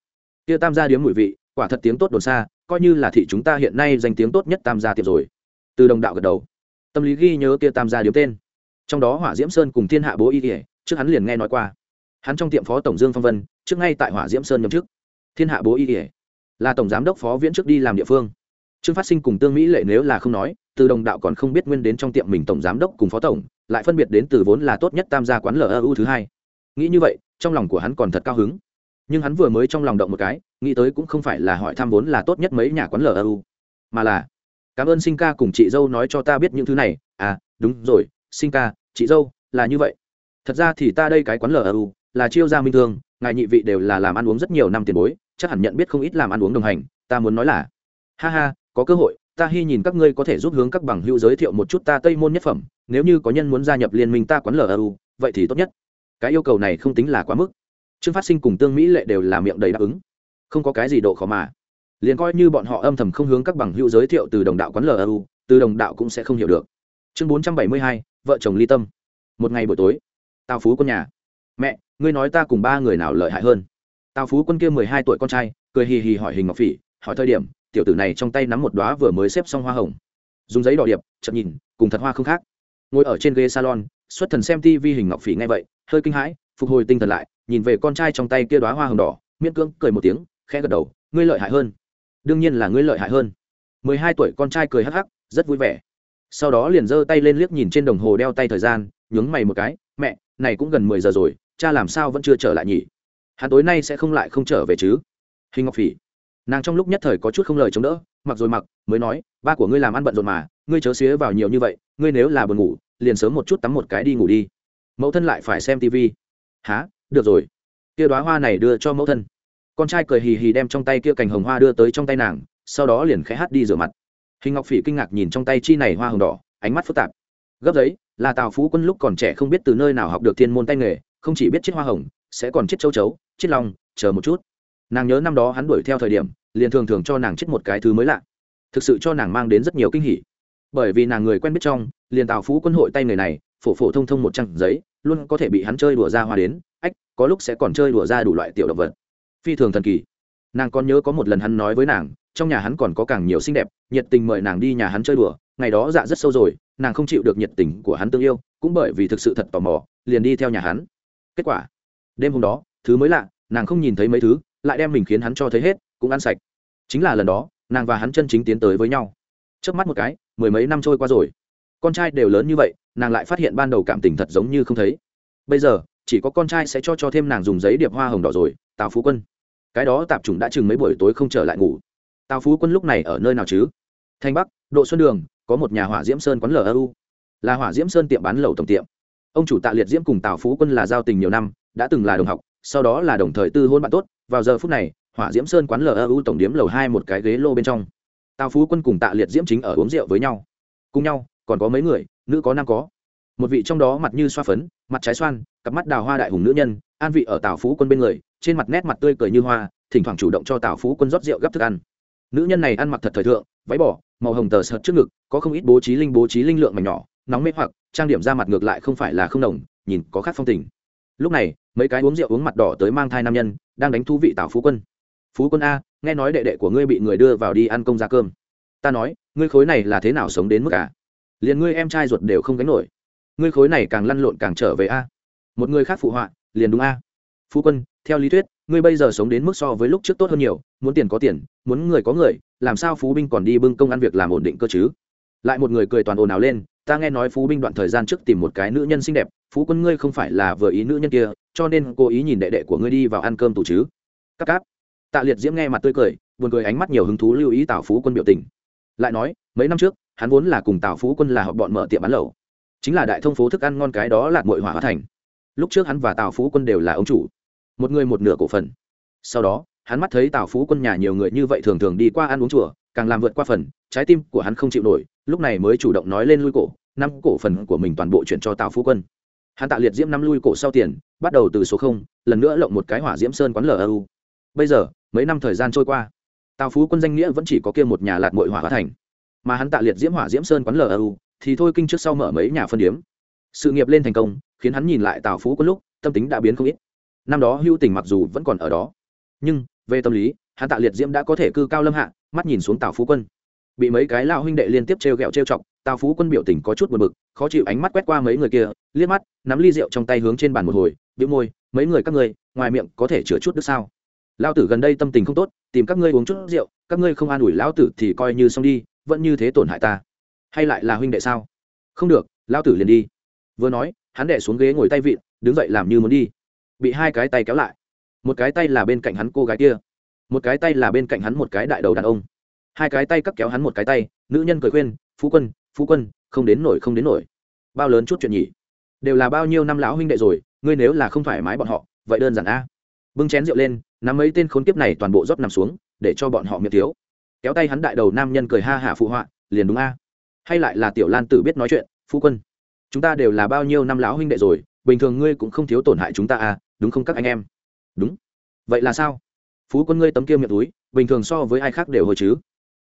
S1: Kia tam gia điếm mùi vị, quả thật tiếng tốt đồn xa, coi như là thị chúng ta hiện nay danh tiếng tốt nhất tam gia tiệm rồi. Từ đồng đạo gật đầu. Tâm lý ghi nhớ kia tam gia điếm tên. Trong đó hỏa diễm sơn cùng thiên hạ bố y ỉa, trước hắn liền nghe nói qua hắn trong tiệm phó tổng dương phong vân, trước ngay tại hỏa diễm sơn nhậm chức. Thiên hạ bố y ỉa là tổng giám đốc phó viễn trước đi làm địa phương. Trương phát sinh cùng tương mỹ lệ nếu là không nói, từ đồng đạo còn không biết nguyên đến trong tiệm mình tổng giám đốc cùng phó tổng, lại phân biệt đến từ vốn là tốt nhất tam gia quán lu thứ hai. Nghĩ như vậy, trong lòng của hắn còn thật cao hứng. Nhưng hắn vừa mới trong lòng động một cái, nghĩ tới cũng không phải là hỏi thăm vốn là tốt nhất mấy nhà quán lu mà là, cảm ơn sinh ca cùng chị dâu nói cho ta biết những thứ này. À đúng rồi, sinh ca, chị dâu, là như vậy. Thật ra thì ta đây cái quán lu là chiêu gia minh thương, ngài nhị vị đều là làm ăn uống rất nhiều năm tiền bối, chắc hẳn nhận biết không ít làm ăn uống đồng hành, ta muốn nói là, ha ha, có cơ hội, ta hy nhìn các ngươi có thể giúp hướng các bằng hữu giới thiệu một chút ta tây môn nhất phẩm, nếu như có nhân muốn gia nhập liên minh ta quán lu vậy thì tốt nhất. Cái yêu cầu này không tính là quá mức. Trương phát sinh cùng tương mỹ lệ đều là miệng đầy đáp ứng. Không có cái gì độ khó mà. Liền coi như bọn họ âm thầm không hướng các bằng hữu giới thiệu từ đồng đạo quán lu từ đồng đạo cũng sẽ không hiểu được. Chương bốn trăm bảy mươi hai, vợ chồng ly tâm. Một ngày buổi tối, tào phú con nhà. Mẹ ngươi nói ta cùng ba người nào lợi hại hơn? Tào phú quân kia mười hai tuổi con trai, cười hì hì hỏi hình ngọc phỉ, hỏi thời điểm, tiểu tử này trong tay nắm một đoá vừa mới xếp xong hoa hồng. Dùng giấy đỏ điệp, chậm nhìn, cùng thật hoa không khác. Ngồi ở trên ghế salon, xuất thần xem tv hình ngọc phỉ ngay vậy, hơi kinh hãi, phục hồi tinh thần lại, nhìn về con trai trong tay kia đoá hoa hồng đỏ, miễn cưỡng cười một tiếng, khẽ gật đầu, ngươi lợi hại hơn. Đương nhiên là ngươi lợi hại hơn. mười hai tuổi con trai cười hắc hắc, rất vui vẻ. Sau đó liền giơ tay lên liếc nhìn trên đồng hồ đeo tay thời gian, nhướng mày một cái, mẹ, này cũng gần mười giờ rồi cha làm sao vẫn chưa trở lại nhỉ? Hắn tối nay sẽ không lại không trở về chứ? Hình ngọc phỉ, nàng trong lúc nhất thời có chút không lời chống đỡ, mặc rồi mặc, mới nói, ba của ngươi làm ăn bận rộn mà, ngươi chớ xía vào nhiều như vậy, ngươi nếu là buồn ngủ, liền sớm một chút tắm một cái đi ngủ đi. Mẫu thân lại phải xem tv há được rồi. Kia đoá hoa này đưa cho mẫu thân. Con trai cười hì hì đem trong tay kia cành hồng hoa đưa tới trong tay nàng, sau đó liền khẽ hát đi rửa mặt. Hình ngọc phỉ kinh ngạc nhìn trong tay chi này hoa hồng đỏ, ánh mắt phức tạp. Gấp giấy, là tào phú quân lúc còn trẻ không biết từ nơi nào học được thiên môn tay nghề không chỉ biết chết hoa hồng, sẽ còn chết châu chấu, chết lòng chờ một chút. Nàng nhớ năm đó hắn đuổi theo thời điểm, liền thường thường cho nàng chết một cái thứ mới lạ. Thực sự cho nàng mang đến rất nhiều kinh hỉ. Bởi vì nàng người quen biết trong, liền tào phú quân hội tay người này, phổ phổ thông thông một trang giấy, luôn có thể bị hắn chơi đùa ra hoa đến, ách, có lúc sẽ còn chơi đùa ra đủ loại tiểu động vật. Phi thường thần kỳ. Nàng còn nhớ có một lần hắn nói với nàng, trong nhà hắn còn có càng nhiều xinh đẹp, nhiệt tình mời nàng đi nhà hắn chơi đùa, ngày đó dạ rất sâu rồi, nàng không chịu được nhiệt tình của hắn tương yêu, cũng bởi vì thực sự thật tò mò, liền đi theo nhà hắn kết quả, đêm hôm đó, thứ mới lạ, nàng không nhìn thấy mấy thứ, lại đem mình khiến hắn cho thấy hết, cũng ăn sạch. Chính là lần đó, nàng và hắn chân chính tiến tới với nhau. Trước mắt một cái, mười mấy năm trôi qua rồi. Con trai đều lớn như vậy, nàng lại phát hiện ban đầu cảm tình thật giống như không thấy. Bây giờ, chỉ có con trai sẽ cho cho thêm nàng dùng giấy điệp hoa hồng đỏ rồi, tào phú quân. Cái đó tạp chủng đã chừng mấy buổi tối không trở lại ngủ. Tào phú quân lúc này ở nơi nào chứ? Thanh bắc, độ xuân đường, có một nhà hỏa diễm sơn quán lu là hỏa diễm sơn tiệm bán lẩu tổng tiệm ông chủ tạ liệt diễm cùng tào phú quân là giao tình nhiều năm, đã từng là đồng học, sau đó là đồng thời tư hôn bạn tốt. Vào giờ phút này, hỏa diễm sơn quán lu tổng điếm lầu hai một cái ghế lô bên trong. Tào phú quân cùng tạ liệt diễm chính ở uống rượu với nhau. Cùng nhau, còn có mấy người, nữ có nam có. Một vị trong đó mặt như xoa phấn, mặt trái xoan, cặp mắt đào hoa đại hùng nữ nhân, an vị ở tào phú quân bên người, trên mặt nét mặt tươi cười như hoa, thỉnh thoảng chủ động cho tào phú quân rót rượu gấp thức ăn. Nữ nhân này ăn mặc thật thời thượng, váy bỏ màu hồng tờ sợt trước ngực, có không ít bố trí linh bố trí linh lượng mảnh nhỏ nóng mê hoặc, trang điểm ra mặt ngược lại không phải là không đồng, nhìn có khác phong tình. Lúc này, mấy cái uống rượu uống mặt đỏ tới mang thai nam nhân, đang đánh thú vị tào phú quân. Phú quân a, nghe nói đệ đệ của ngươi bị người đưa vào đi ăn công ra cơm. Ta nói, ngươi khối này là thế nào sống đến mức cả liền ngươi em trai ruột đều không gánh nổi. Ngươi khối này càng lăn lộn càng trở về a. Một người khác phụ họa, liền đúng a. Phú quân, theo lý thuyết, ngươi bây giờ sống đến mức so với lúc trước tốt hơn nhiều, muốn tiền có tiền, muốn người có người, làm sao phú binh còn đi bưng công ăn việc làm ổn định cơ chứ? Lại một người cười toàn ồn ào lên ta nghe nói phú binh đoạn thời gian trước tìm một cái nữ nhân xinh đẹp, phú quân ngươi không phải là vừa ý nữ nhân kia, cho nên cố ý nhìn đệ đệ của ngươi đi vào ăn cơm tù chứ? Các cáp. Tạ liệt diễm nghe mặt tươi cười, buồn cười ánh mắt nhiều hứng thú lưu ý tào phú quân biểu tình. Lại nói, mấy năm trước, hắn vốn là cùng tào phú quân là họ bọn mở tiệm bán lẩu. Chính là đại thông phố thức ăn ngon cái đó là mội hỏa hóa thành. Lúc trước hắn và tào phú quân đều là ông chủ. Một người một nửa cổ phần. Sau đó, hắn mắt thấy tào phú quân nhà nhiều người như vậy thường thường đi qua ăn uống chùa, càng làm vượt qua phần, trái tim của hắn không chịu nổi lúc này mới chủ động nói lên lui cổ, năm cổ phần của mình toàn bộ chuyển cho tào phú quân. Hắn tạ liệt diễm năm lui cổ sau tiền, bắt đầu từ số không, lần nữa lộng một cái hỏa diễm sơn quán lu bây giờ, mấy năm thời gian trôi qua, tào phú quân danh nghĩa vẫn chỉ có kia một nhà lạt mội hỏa hóa thành. Mà hắn tạ liệt diễm hỏa diễm sơn quán lu thì thôi kinh trước sau mở mấy nhà phân điếm. Sự nghiệp lên thành công, khiến hắn nhìn lại tào phú quân lúc, tâm tính đã biến không ít. Năm đó hưu tình mặc dù vẫn còn ở đó, nhưng, về tâm lý, hắn tạ liệt diễm đã có thể cư cao lâm hạ, mắt nhìn xuống tào phú quân bị mấy cái lao huynh đệ liên tiếp trêu ghẹo trêu chọc tào phú quân biểu tình có chút buồn bực, khó chịu ánh mắt quét qua mấy người kia liếc mắt nắm ly rượu trong tay hướng trên bàn một hồi bĩu môi mấy người các ngươi ngoài miệng có thể chữa chút được sao? Lao tử gần đây tâm tình không tốt tìm các ngươi uống chút rượu các ngươi không an ủi lão tử thì coi như xong đi vẫn như thế tổn hại ta. Hay lại là huynh đệ sao? Không được lao tử liền đi. Vừa nói hắn đệ xuống ghế ngồi tay vịn đứng dậy làm như muốn đi. Bị hai cái tay kéo lại. Một cái tay là bên cạnh hắn cô gái kia một cái tay là bên cạnh hắn một cái đại đầu đàn ông hai cái tay cắt kéo hắn một cái tay, nữ nhân cười khuyên, phú quân phú quân, không đến nổi, không đến nổi. Bao lớn chút chuyện nhỉ? Đều là bao nhiêu năm lão huynh đệ rồi, ngươi nếu là không thoải mái bọn họ, vậy đơn giản a. Bưng chén rượu lên, nắm mấy tên khốn kiếp này toàn bộ rót nằm xuống, để cho bọn họ miệng thiếu. Kéo tay hắn đại đầu nam nhân cười ha hả phụ họa, liền đúng a. Hay lại là tiểu lan tử biết nói chuyện, phú quân, chúng ta đều là bao nhiêu năm lão huynh đệ rồi, bình thường ngươi cũng không thiếu tổn hại chúng ta à đúng không các anh em? Đúng. Vậy là sao? Phú quân ngươi tấm kia miệng túi, bình thường so với ai khác đều hồi chứ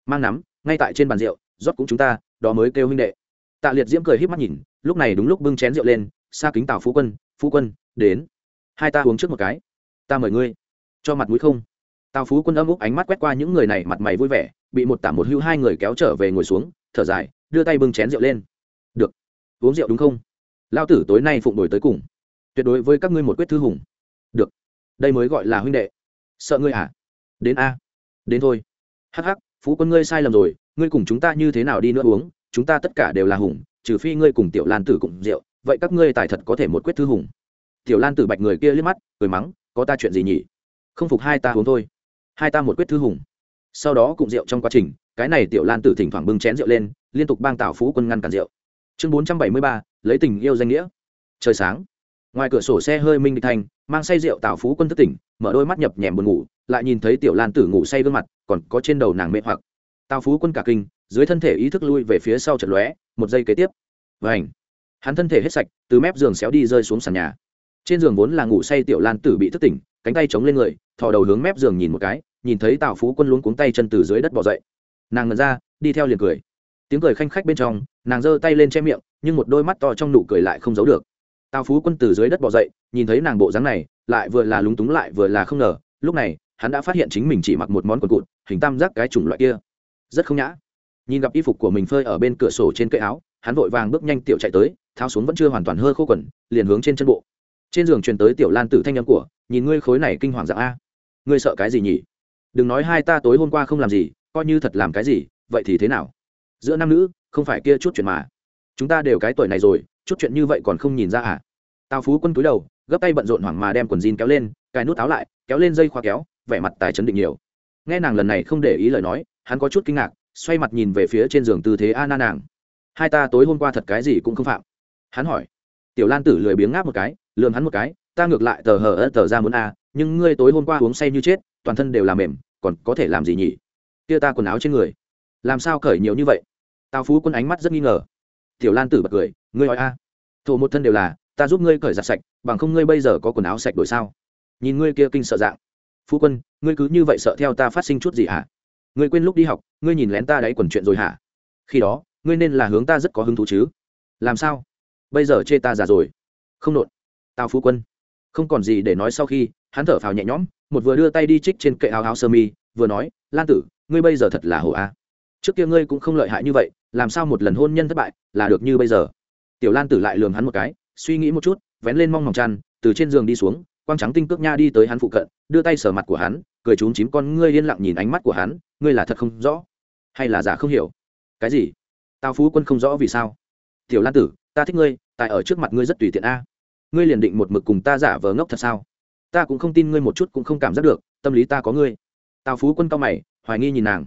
S1: mang nắm, ngay tại trên bàn rượu, rót cũng chúng ta, đó mới kêu huynh đệ. Tạ liệt diễm cười híp mắt nhìn, lúc này đúng lúc bưng chén rượu lên xa kính tào phú quân phú quân, đến. Hai ta uống trước một cái. Ta mời ngươi. Cho mặt mũi không? Tào phú quân âm úc ánh mắt quét qua những người này mặt mày vui vẻ, bị một tả một hưu hai người kéo trở về ngồi xuống, thở dài, đưa tay bưng chén rượu lên. Được. Uống rượu đúng không? Lao tử tối nay phụng đổi tới cùng. Tuyệt đối với các ngươi một quyết thư hùng. Được. Đây mới gọi là huynh đệ. Sợ ngươi à đến a. Đến thôi. Hắc hắc phú quân ngươi sai lầm rồi, ngươi cùng chúng ta như thế nào đi nữa uống, chúng ta tất cả đều là hùng, trừ phi ngươi cùng tiểu lan tử cùng rượu, vậy các ngươi tài thật có thể một quyết thư hùng. Tiểu lan tử bạch người kia liếc mắt, cười mắng, có ta chuyện gì nhỉ? Không phục hai ta uống thôi. Hai ta một quyết thư hùng. Sau đó cùng rượu trong quá trình, cái này tiểu lan tử thỉnh thoảng bưng chén rượu lên, liên tục bang tảo phú quân ngăn cản rượu. Chương bốn trăm bảy mươi ba, lấy tình yêu danh nghĩa. Trời sáng ngoài cửa sổ xe hơi minh địch thành, mang say rượu tào phú quân thức tỉnh, mở đôi mắt nhập nhèm buồn ngủ, lại nhìn thấy tiểu lan tử ngủ say gương mặt, còn có trên đầu nàng mệt hoặc. Tào phú quân cả kinh, dưới thân thể ý thức lui về phía sau trận lóe, một giây kế tiếp. Vảnh hắn thân thể hết sạch, từ mép giường xéo đi rơi xuống sàn nhà. Trên giường vốn là ngủ say tiểu lan tử bị thức tỉnh, cánh tay chống lên người, thò đầu hướng mép giường nhìn một cái, nhìn thấy tào phú quân luống cuống tay chân từ dưới đất bỏ dậy. Nàng ngần ra, đi theo liền cười. Tiếng cười khanh khách bên trong, nàng giơ tay lên che miệng, nhưng một đôi mắt to trong nụ cười lại không giấu được tào phú quân từ dưới đất bỏ dậy, nhìn thấy nàng bộ dáng này, lại vừa là lúng túng lại vừa là không ngờ, lúc này, hắn đã phát hiện chính mình chỉ mặc một món quần cụt, hình tam giác cái chủng loại kia. Rất không nhã. Nhìn gặp y phục của mình phơi ở bên cửa sổ trên cây áo, hắn vội vàng bước nhanh tiểu chạy tới, tháo xuống vẫn chưa hoàn toàn hơi khô quần, liền hướng trên chân bộ. Trên giường truyền tới tiểu lan tử thanh âm của, nhìn ngươi khối này kinh hoàng dạng a. Ngươi sợ cái gì nhỉ? Đừng nói hai ta tối hôm qua không làm gì, coi như thật làm cái gì, vậy thì thế nào? Giữa nam nữ, không phải kia chút chuyện mà. Chúng ta đều cái tuổi này rồi chút chuyện như vậy còn không nhìn ra à? Tào phú quân túi đầu, gấp tay bận rộn hoảng mà đem quần jean kéo lên, cài nút áo lại, kéo lên dây khoa kéo, vẻ mặt tài chấn định nhiều. Nghe nàng lần này không để ý lời nói, hắn có chút kinh ngạc, xoay mặt nhìn về phía trên giường tư thế a na nàng. Hai ta tối hôm qua thật cái gì cũng không phạm. Hắn hỏi. Tiểu lan tử lười biếng ngáp một cái, lườm hắn một cái, ta ngược lại tờ hờ ơ tờ ra muốn a, nhưng ngươi tối hôm qua uống say như chết, toàn thân đều làm mềm, còn có thể làm gì nhỉ? Kia ta quần áo trên người. Làm sao cởi nhiều như vậy? Tào phú quân ánh mắt rất nghi ngờ. Tiểu lan tử bật cười ngươi nói a. Thổ một thân đều là, ta giúp ngươi cởi giặt sạch, bằng không ngươi bây giờ có quần áo sạch đổi sao? Nhìn ngươi kia kinh sợ dạng. Phú quân, ngươi cứ như vậy sợ theo ta phát sinh chút gì hả? Ngươi quên lúc đi học, ngươi nhìn lén ta đáy quần chuyện rồi hả? Khi đó, ngươi nên là hướng ta rất có hứng thú chứ. Làm sao? Bây giờ chê ta già rồi. Không nộn. Tao phú quân. Không còn gì để nói sau khi, hắn thở phào nhẹ nhõm, một vừa đưa tay đi trích trên kệ áo áo sơ mi, vừa nói, lan tử, ngươi bây giờ thật là hổ a. Trước kia ngươi cũng không lợi hại như vậy, làm sao một lần hôn nhân thất bại là được như bây giờ? Tiểu lan tử lại lường hắn một cái, suy nghĩ một chút, vén lên mong mỏng chăn, từ trên giường đi xuống, quang trắng tinh cước nha đi tới hắn phụ cận, đưa tay sờ mặt của hắn, cười trúng chím con ngươi yên lặng nhìn ánh mắt của hắn, ngươi là thật không rõ, hay là giả không hiểu? Cái gì? Tào phú quân không rõ vì sao? Tiểu lan tử, ta thích ngươi, tại ở trước mặt ngươi rất tùy tiện a. Ngươi liền định một mực cùng ta giả vờ ngốc thật sao? Ta cũng không tin ngươi một chút cũng không cảm giác được, tâm lý ta có ngươi. Tào phú quân cao mày, hoài nghi nhìn nàng.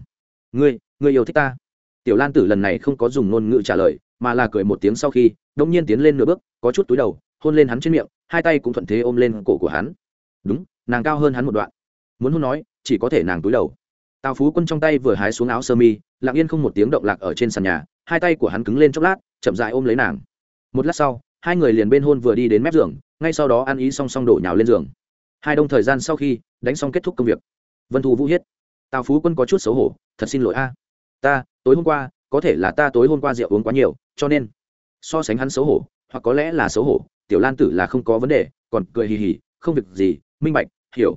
S1: Ngươi ngươi yêu thích ta. Tiểu lan tử lần này không có dùng ngôn ngữ trả lời, mà là cười một tiếng sau khi đông nhiên tiến lên nửa bước, có chút túi đầu, hôn lên hắn trên miệng, hai tay cũng thuận thế ôm lên cổ của hắn. Đúng, nàng cao hơn hắn một đoạn. Muốn hôn nói, chỉ có thể nàng túi đầu. Tào phú quân trong tay vừa hái xuống áo sơ mi, lặng yên không một tiếng động lạc ở trên sàn nhà, hai tay của hắn cứng lên chốc lát, chậm dại ôm lấy nàng. Một lát sau, hai người liền bên hôn vừa đi đến mép giường, ngay sau đó ăn ý song song đổ nhào lên giường. Hai đông thời gian sau khi, đánh xong kết thúc công việc. Vân thu vũ hiết. Tào phú quân có chút xấu hổ, thật xin lỗi a. Ta, tối hôm qua, có thể là ta tối hôm qua rượu uống quá nhiều, cho nên so sánh hắn xấu hổ, hoặc có lẽ là xấu hổ, tiểu lan tử là không có vấn đề, còn cười hì hì, không việc gì, minh bạch, hiểu.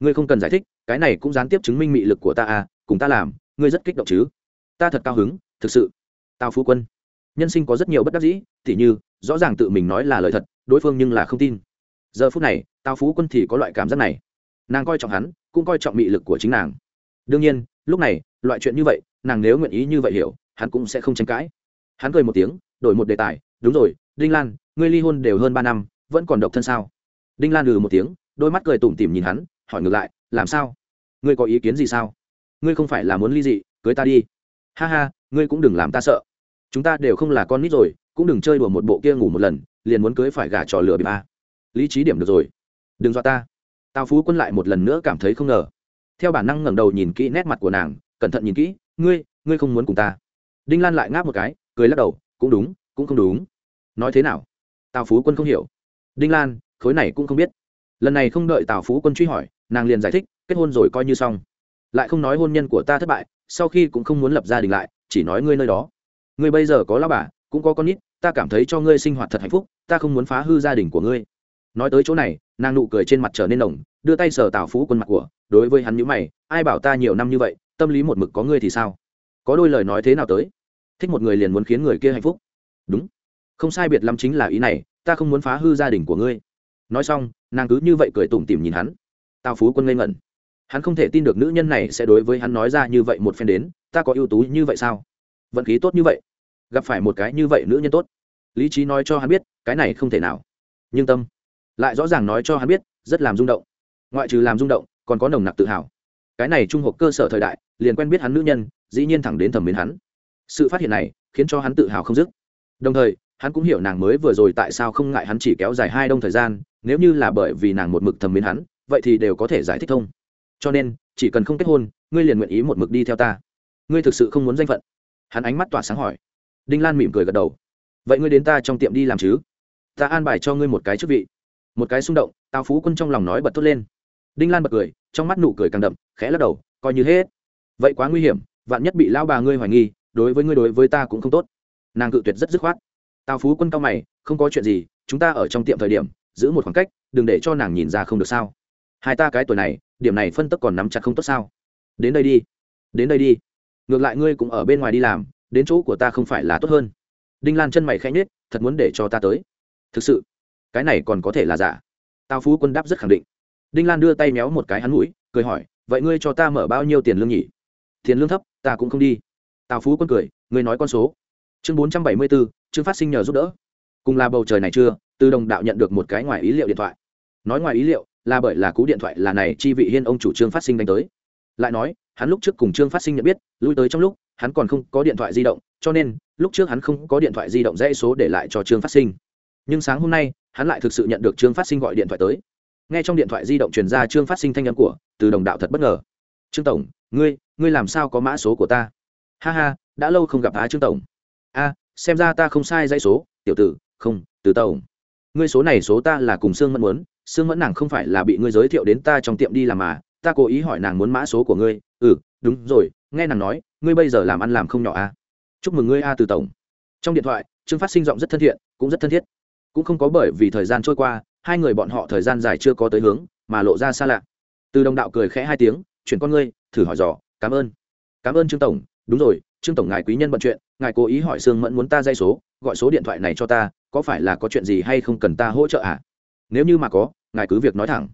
S1: Ngươi không cần giải thích, cái này cũng gián tiếp chứng minh mị lực của ta à cùng ta làm, ngươi rất kích động chứ. Ta thật cao hứng, thực sự. Tào phú quân. Nhân sinh có rất nhiều bất đắc dĩ t như, rõ ràng tự mình nói là lời thật, đối phương nhưng là không tin. Giờ phút này, tào phú quân thì có loại cảm giác này. Nàng coi trọng hắn, cũng coi trọng mị lực của chính nàng. Đương nhiên, lúc này, loại chuyện như vậy, nàng nếu nguyện ý như vậy hiểu, hắn cũng sẽ không tranh cãi. Hắn cười một tiếng đổi một đề tài, đúng rồi, đinh lan, ngươi ly hôn đều hơn ba năm, vẫn còn độc thân sao? Đinh lan lừ một tiếng, đôi mắt cười tủm tỉm nhìn hắn, hỏi ngược lại, làm sao? Ngươi có ý kiến gì sao? Ngươi không phải là muốn ly dị, cưới ta đi. Ha ha, ngươi cũng đừng làm ta sợ. Chúng ta đều không là con nít rồi, cũng đừng chơi đùa một bộ kia ngủ một lần, liền muốn cưới phải gả trò lửa bị ba lý trí điểm được rồi. Đừng dọa ta. Tào phú quân lại một lần nữa cảm thấy không ngờ. Theo bản năng ngẩng đầu nhìn kỹ nét mặt của nàng, cẩn thận nhìn kỹ, ngươi ngươi không muốn cùng ta. Đinh lan lại ngáp một cái, cười lắc đầu cũng đúng, cũng không đúng. Nói thế nào? Tào phú quân không hiểu. Đinh lan, khối này cũng không biết. Lần này không đợi tào phú quân truy hỏi, nàng liền giải thích, kết hôn rồi coi như xong. Lại không nói hôn nhân của ta thất bại, sau khi cũng không muốn lập gia đình lại, chỉ nói ngươi nơi đó. Ngươi bây giờ có lao bà, cũng có con nít, ta cảm thấy cho ngươi sinh hoạt thật hạnh phúc, ta không muốn phá hư gia đình của ngươi. Nói tới chỗ này, nàng nụ cười trên mặt trở nên nồng, đưa tay sờ tào phú quân mặt của, đối với hắn nhữ mày, ai bảo ta nhiều năm như vậy, tâm lý một mực có ngươi thì sao? Có đôi lời nói thế nào tới? Thích một người liền muốn khiến người kia hạnh phúc. Đúng. Không sai biệt lắm chính là ý này, ta không muốn phá hư gia đình của ngươi. Nói xong, nàng cứ như vậy cười tủm tỉm nhìn hắn. Tào phú quân ngây ngẩn. Hắn không thể tin được nữ nhân này sẽ đối với hắn nói ra như vậy một phen đến, ta có ưu tú như vậy sao? Vận khí tốt như vậy. Gặp phải một cái như vậy nữ nhân tốt. Lý trí nói cho hắn biết, cái này không thể nào. Nhưng tâm. Lại rõ ràng nói cho hắn biết, rất làm rung động. Ngoại trừ làm rung động, còn có nồng nặc tự hào. Cái này trung hộp cơ sở thời đại, liền quen biết hắn nữ nhân, dĩ nhiên thẳng đến thẩm mến hắn sự phát hiện này khiến cho hắn tự hào không dứt. Đồng thời, hắn cũng hiểu nàng mới vừa rồi tại sao không ngại hắn chỉ kéo dài hai đông thời gian, nếu như là bởi vì nàng một mực thầm mến hắn, vậy thì đều có thể giải thích thông. Cho nên, chỉ cần không kết hôn, ngươi liền nguyện ý một mực đi theo ta. Ngươi thực sự không muốn danh phận. Hắn ánh mắt tỏa sáng hỏi. Đinh lan mỉm cười gật đầu. Vậy ngươi đến ta trong tiệm đi làm chứ? Ta an bài cho ngươi một cái chức vị. Một cái xung động, tào phú quân trong lòng nói bật thốt lên. Đinh lan bật cười, trong mắt nụ cười càng đậm, khẽ lắc đầu, coi như hết. Vậy quá nguy hiểm, vạn nhất bị lao bà ngươi hoài nghi đối với ngươi đối với ta cũng không tốt. Nàng cự tuyệt rất dứt khoát. Tào phú quân cao mày, không có chuyện gì, chúng ta ở trong tiệm thời điểm, giữ một khoảng cách, đừng để cho nàng nhìn ra không được sao. Hai ta cái tuổi này, điểm này phân tức còn nắm chặt không tốt sao? Đến đây đi, đến đây đi. Ngược lại ngươi cũng ở bên ngoài đi làm, đến chỗ của ta không phải là tốt hơn. Đinh lan chân mày khẽ nhết thật muốn để cho ta tới. Thực sự, cái này còn có thể là giả. Tào phú quân đáp rất khẳng định. Đinh lan đưa tay méo một cái hắn mũi, cười hỏi, vậy ngươi cho ta mở bao nhiêu tiền lương nhỉ? Tiền lương thấp, ta cũng không đi tào phú quân cười người nói con số. Chương bốn trăm bảy mươi bốn chương phát sinh nhờ giúp đỡ. Cùng là bầu trời này chưa, từ đồng đạo nhận được một cái ngoài ý liệu điện thoại. Nói ngoài ý liệu, là bởi là cú điện thoại là này chi vị hiên ông chủ trương phát sinh đánh tới. Lại nói, hắn lúc trước cùng trương phát sinh nhận biết, lui tới trong lúc, hắn còn không có điện thoại di động, cho nên, lúc trước hắn không có điện thoại di động dãy số để lại cho trương phát sinh. Nhưng sáng hôm nay, hắn lại thực sự nhận được trương phát sinh gọi điện thoại tới. Nghe trong điện thoại di động truyền ra trương phát sinh thanh nhắn của từ đồng đạo thật bất ngờ. Trương tổng, ngươi ngươi làm sao có mã số của ta? Ha ha, đã lâu không gặp á trương tổng. A, xem ra ta không sai dãy số. Tiểu tử, không, từ tổng. Ngươi số này số ta là cùng sương mẫn muốn. Sương mẫn nàng không phải là bị ngươi giới thiệu đến ta trong tiệm đi làm mà. Ta cố ý hỏi nàng muốn mã số của ngươi. Ừ đúng rồi, nghe nàng nói, ngươi bây giờ làm ăn làm không nhỏ a chúc mừng ngươi a từ tổng. Trong điện thoại, trương phát sinh giọng rất thân thiện, cũng rất thân thiết. Cũng không có bởi vì thời gian trôi qua, hai người bọn họ thời gian dài chưa có tới hướng, mà lộ ra xa lạ. Từ đồng đạo cười khẽ hai tiếng, chuyển con ngươi, thử hỏi dò, cảm ơn. Cảm ơn trương tổng đúng rồi, trương tổng ngài quý nhân bận chuyện, ngài cố ý hỏi sương mẫn muốn ta dây số, gọi số điện thoại này cho ta, có phải là có chuyện gì hay không cần ta hỗ trợ à nếu như mà có, ngài cứ việc nói thẳng.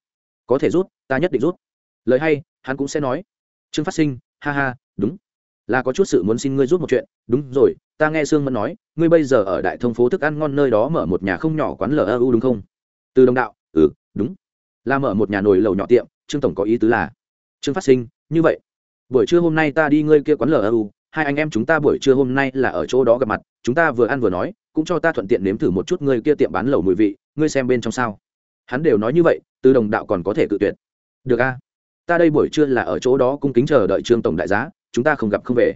S1: Có thể rút, ta nhất định rút. Lời hay, hắn cũng sẽ nói. Trương phát sinh, ha ha, đúng. Là có chút sự muốn xin ngươi rút một chuyện. Đúng rồi, ta nghe sương mẫn nói, ngươi bây giờ ở đại thông phố thức ăn ngon nơi đó mở một nhà không nhỏ quán lu đúng không? Từ đồng đạo ừ đúng. Là mở một nhà nồi lầu nhỏ tiệm, trương tổng có ý tứ là. Trương phát sinh, như vậy buổi trưa hôm nay ta đi ngươi kia quán lu hai anh em chúng ta buổi trưa hôm nay là ở chỗ đó gặp mặt, chúng ta vừa ăn vừa nói, cũng cho ta thuận tiện nếm thử một chút ngươi kia tiệm bán lẩu mùi vị, ngươi xem bên trong sao. Hắn đều nói như vậy, từ đồng đạo còn có thể cự tuyệt. Được a. Ta đây buổi trưa là ở chỗ đó cung kính chờ đợi trương tổng đại giá, chúng ta không gặp không về.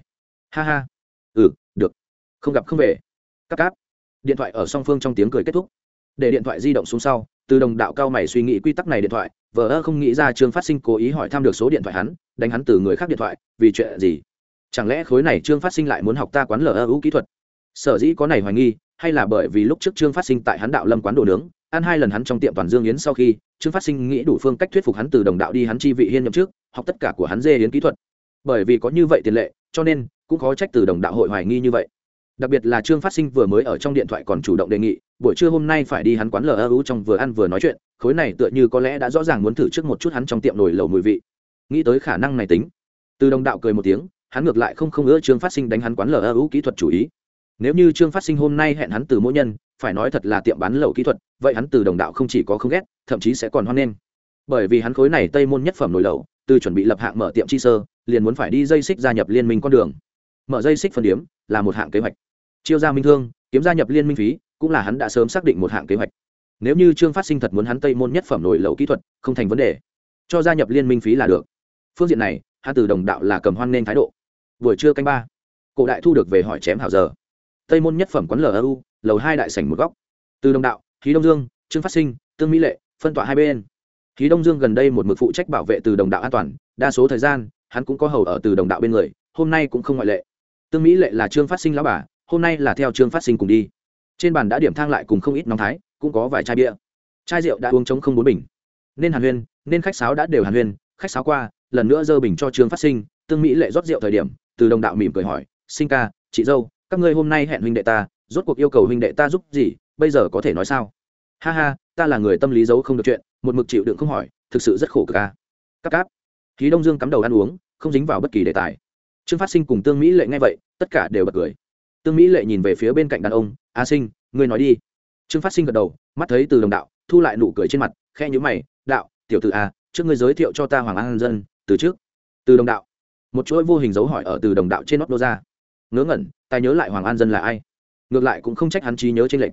S1: Ha ha. Ừ được. Không gặp không về. Cắp cáp. Điện thoại ở song phương trong tiếng cười kết thúc. Để điện thoại di động xuống sau từ đồng đạo cao mày suy nghĩ quy tắc này điện thoại, vờ ơ không nghĩ ra trương phát sinh cố ý hỏi thăm được số điện thoại hắn, đánh hắn từ người khác điện thoại, vì chuyện gì? Chẳng lẽ khối này trương phát sinh lại muốn học ta quán lờ ơ ưu kỹ thuật? Sở dĩ có này hoài nghi, hay là bởi vì lúc trước trương phát sinh tại hắn đạo lâm quán đồ nướng, ăn hai lần hắn trong tiệm toàn dương yến sau khi, trương phát sinh nghĩ đủ phương cách thuyết phục hắn từ đồng đạo đi hắn chi vị hiên nhậm trước, học tất cả của hắn dê yến kỹ thuật. Bởi vì có như vậy tiền lệ, cho nên, cũng khó trách từ đồng đạo hội hoài nghi như vậy. Đặc biệt là trương phát sinh vừa mới ở trong điện thoại còn chủ động đề nghị buổi trưa hôm nay phải đi hắn quán lu trong vừa ăn vừa nói chuyện, khối này tựa như có lẽ đã rõ ràng muốn thử trước một chút hắn trong tiệm nồi lẩu mùi vị. Nghĩ tới khả năng này tính, từ đồng đạo cười một tiếng, hắn ngược lại không không ưa trương phát sinh đánh hắn quán lu kỹ thuật chủ ý. Nếu như trương phát sinh hôm nay hẹn hắn từ mỗi nhân, phải nói thật là tiệm bán lẩu kỹ thuật, vậy hắn từ đồng đạo không chỉ có không ghét, thậm chí sẽ còn hoan nghênh. Bởi vì hắn khối này tây môn nhất phẩm nồi lẩu, từ chuẩn bị lập hạng mở tiệm chi sơ, liền muốn phải đi dây xích gia nhập liên minh con đường. Mở dây xích phân điếm là một hạng kế hoạch. Chiêu gia minh thương, kiếm gia nhập liên minh phí cũng là hắn đã sớm xác định một hạng kế hoạch. Nếu như trương phát sinh thật muốn hắn tây môn nhất phẩm nổi lẩu kỹ thuật, không thành vấn đề. Cho gia nhập liên minh phí là được. Phương diện này, hắn từ đồng đạo là cầm hoan nên thái độ. Buổi trưa canh ba, cổ đại thu được về hỏi chém hảo giờ. Tây môn nhất phẩm quán lu lầu hai đại sảnh một góc. Từ đồng đạo khí đông dương, trương phát sinh, tương mỹ lệ, phân tỏa hai bên. Khí đông dương gần đây một mực phụ trách bảo vệ từ đồng đạo an toàn, đa số thời gian, hắn cũng có hầu ở từ đồng đạo bên người, hôm nay cũng không ngoại lệ. Tương mỹ lệ là trương phát sinh lão bà, hôm nay là theo trương phát sinh cùng đi trên bàn đã điểm thang lại cùng không ít nóng thái, cũng có vài chai bia. Chai rượu đã uống trống không bốn bình. Nên hàn huyên, nên khách sáo đã đều hàn huyên, khách sáo qua, lần nữa dơ bình cho trương phát sinh, tương mỹ lệ rót rượu thời điểm, từ đồng đạo mỉm cười hỏi, sinh ca, chị dâu, các ngươi hôm nay hẹn huynh đệ ta, rốt cuộc yêu cầu huynh đệ ta giúp gì, bây giờ có thể nói sao? Ha ha, ta là người tâm lý giấu không được chuyện, một mực chịu đựng không hỏi, thực sự rất khổ cực ca cáp cáp. Khí đông dương cắm đầu ăn uống, không dính vào bất kỳ đề tài. Trương phát sinh cùng tương mỹ lệ nghe vậy, tất cả đều bật cười tương mỹ lệ nhìn về phía bên cạnh đàn ông, a sinh, ngươi nói đi. Trương phát sinh gật đầu, mắt thấy từ đồng đạo, thu lại nụ cười trên mặt khe nhữ mày, đạo, tiểu t a à, trước ngươi giới thiệu cho ta hoàng an dân, từ trước. Từ đồng đạo. Một chuỗi vô hình dấu hỏi ở từ đồng đạo trên nót đô ra. Ngớ ngẩn, tài nhớ lại hoàng an dân là ai? Ngược lại cũng không trách hắn trí nhớ trên lệnh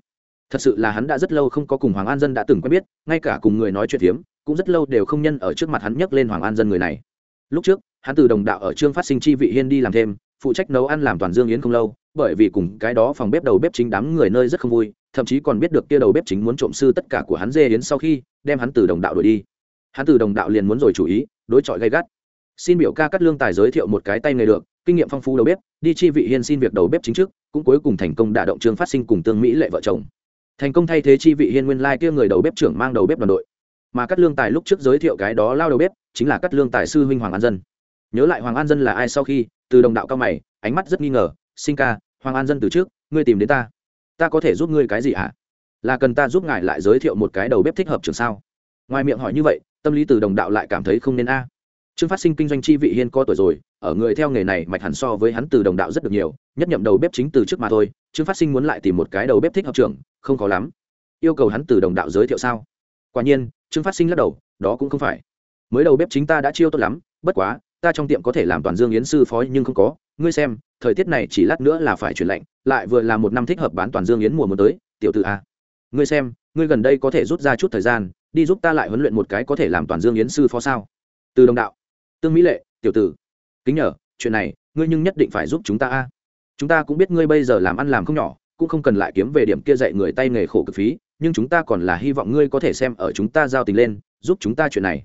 S1: thật sự là hắn đã rất lâu không có cùng hoàng an dân đã từng quen biết, ngay cả cùng người nói chuyện phiếm, cũng rất lâu đều không nhân ở trước mặt hắn nhắc lên hoàng an dân người này. Lúc trước, hắn từ đồng đạo ở trương phát sinh chi vị hiên đi làm thêm, phụ trách nấu ăn làm toàn dương yến không lâu bởi vì cùng cái đó phòng bếp đầu bếp chính đám người nơi rất không vui, thậm chí còn biết được kia đầu bếp chính muốn trộm sư tất cả của hắn dê đến sau khi đem hắn từ đồng đạo đuổi đi. Hắn từ đồng đạo liền muốn rồi chủ ý, đối chọi gay gắt. Xin biểu ca cắt lương tài giới thiệu một cái tay nghề được, kinh nghiệm phong phú đầu bếp, đi chi vị hiên xin việc đầu bếp chính trước, cũng cuối cùng thành công đả động trương phát sinh cùng tương mỹ lệ vợ chồng. Thành công thay thế chi vị hiên nguyên lai kia người đầu bếp trưởng mang đầu bếp đoàn đội. Mà cắt lương tài lúc trước giới thiệu cái đó lao đầu bếp, chính là cắt lương tài sư huynh hoàng an dân. Nhớ lại hoàng an dân là ai sau khi, từ đồng đạo cao mày, ánh mắt rất nghi ngờ, sinh ca hoàng an dân từ trước, ngươi tìm đến ta. Ta có thể giúp ngươi cái gì hả? Là cần ta giúp ngài lại giới thiệu một cái đầu bếp thích hợp trường sao? Ngoài miệng hỏi như vậy, tâm lý từ đồng đạo lại cảm thấy không nên a. Trương phát sinh kinh doanh chi vị hiên co tuổi rồi, ở người theo nghề này mạch hẳn so với hắn từ đồng đạo rất được nhiều, nhất nhậm đầu bếp chính từ trước mà thôi. Trương phát sinh muốn lại tìm một cái đầu bếp thích hợp trưởng không khó lắm. Yêu cầu hắn từ đồng đạo giới thiệu sao? Quả nhiên, trương phát sinh lắc đầu, đó cũng không phải. Mới đầu bếp chính ta đã chiêu tốt lắm, bất quá, ta trong tiệm có thể làm toàn dương yến sư phó nhưng không có. Ngươi xem thời tiết này chỉ lát nữa là phải chuyển lạnh, lại vừa là một năm thích hợp bán toàn dương yến mùa muốn tới, tiểu t a. Ngươi xem, ngươi gần đây có thể rút ra chút thời gian, đi giúp ta lại huấn luyện một cái có thể làm toàn dương yến sư phó sao? Từ đồng đạo. Tương mỹ lệ, tiểu tử. Kính nhờ, chuyện này, ngươi nhưng nhất định phải giúp chúng ta a. Chúng ta cũng biết ngươi bây giờ làm ăn làm không nhỏ, cũng không cần lại kiếm về điểm kia dạy người tay nghề khổ cực phí, nhưng chúng ta còn là hy vọng ngươi có thể xem ở chúng ta giao tình lên, giúp chúng ta chuyện này.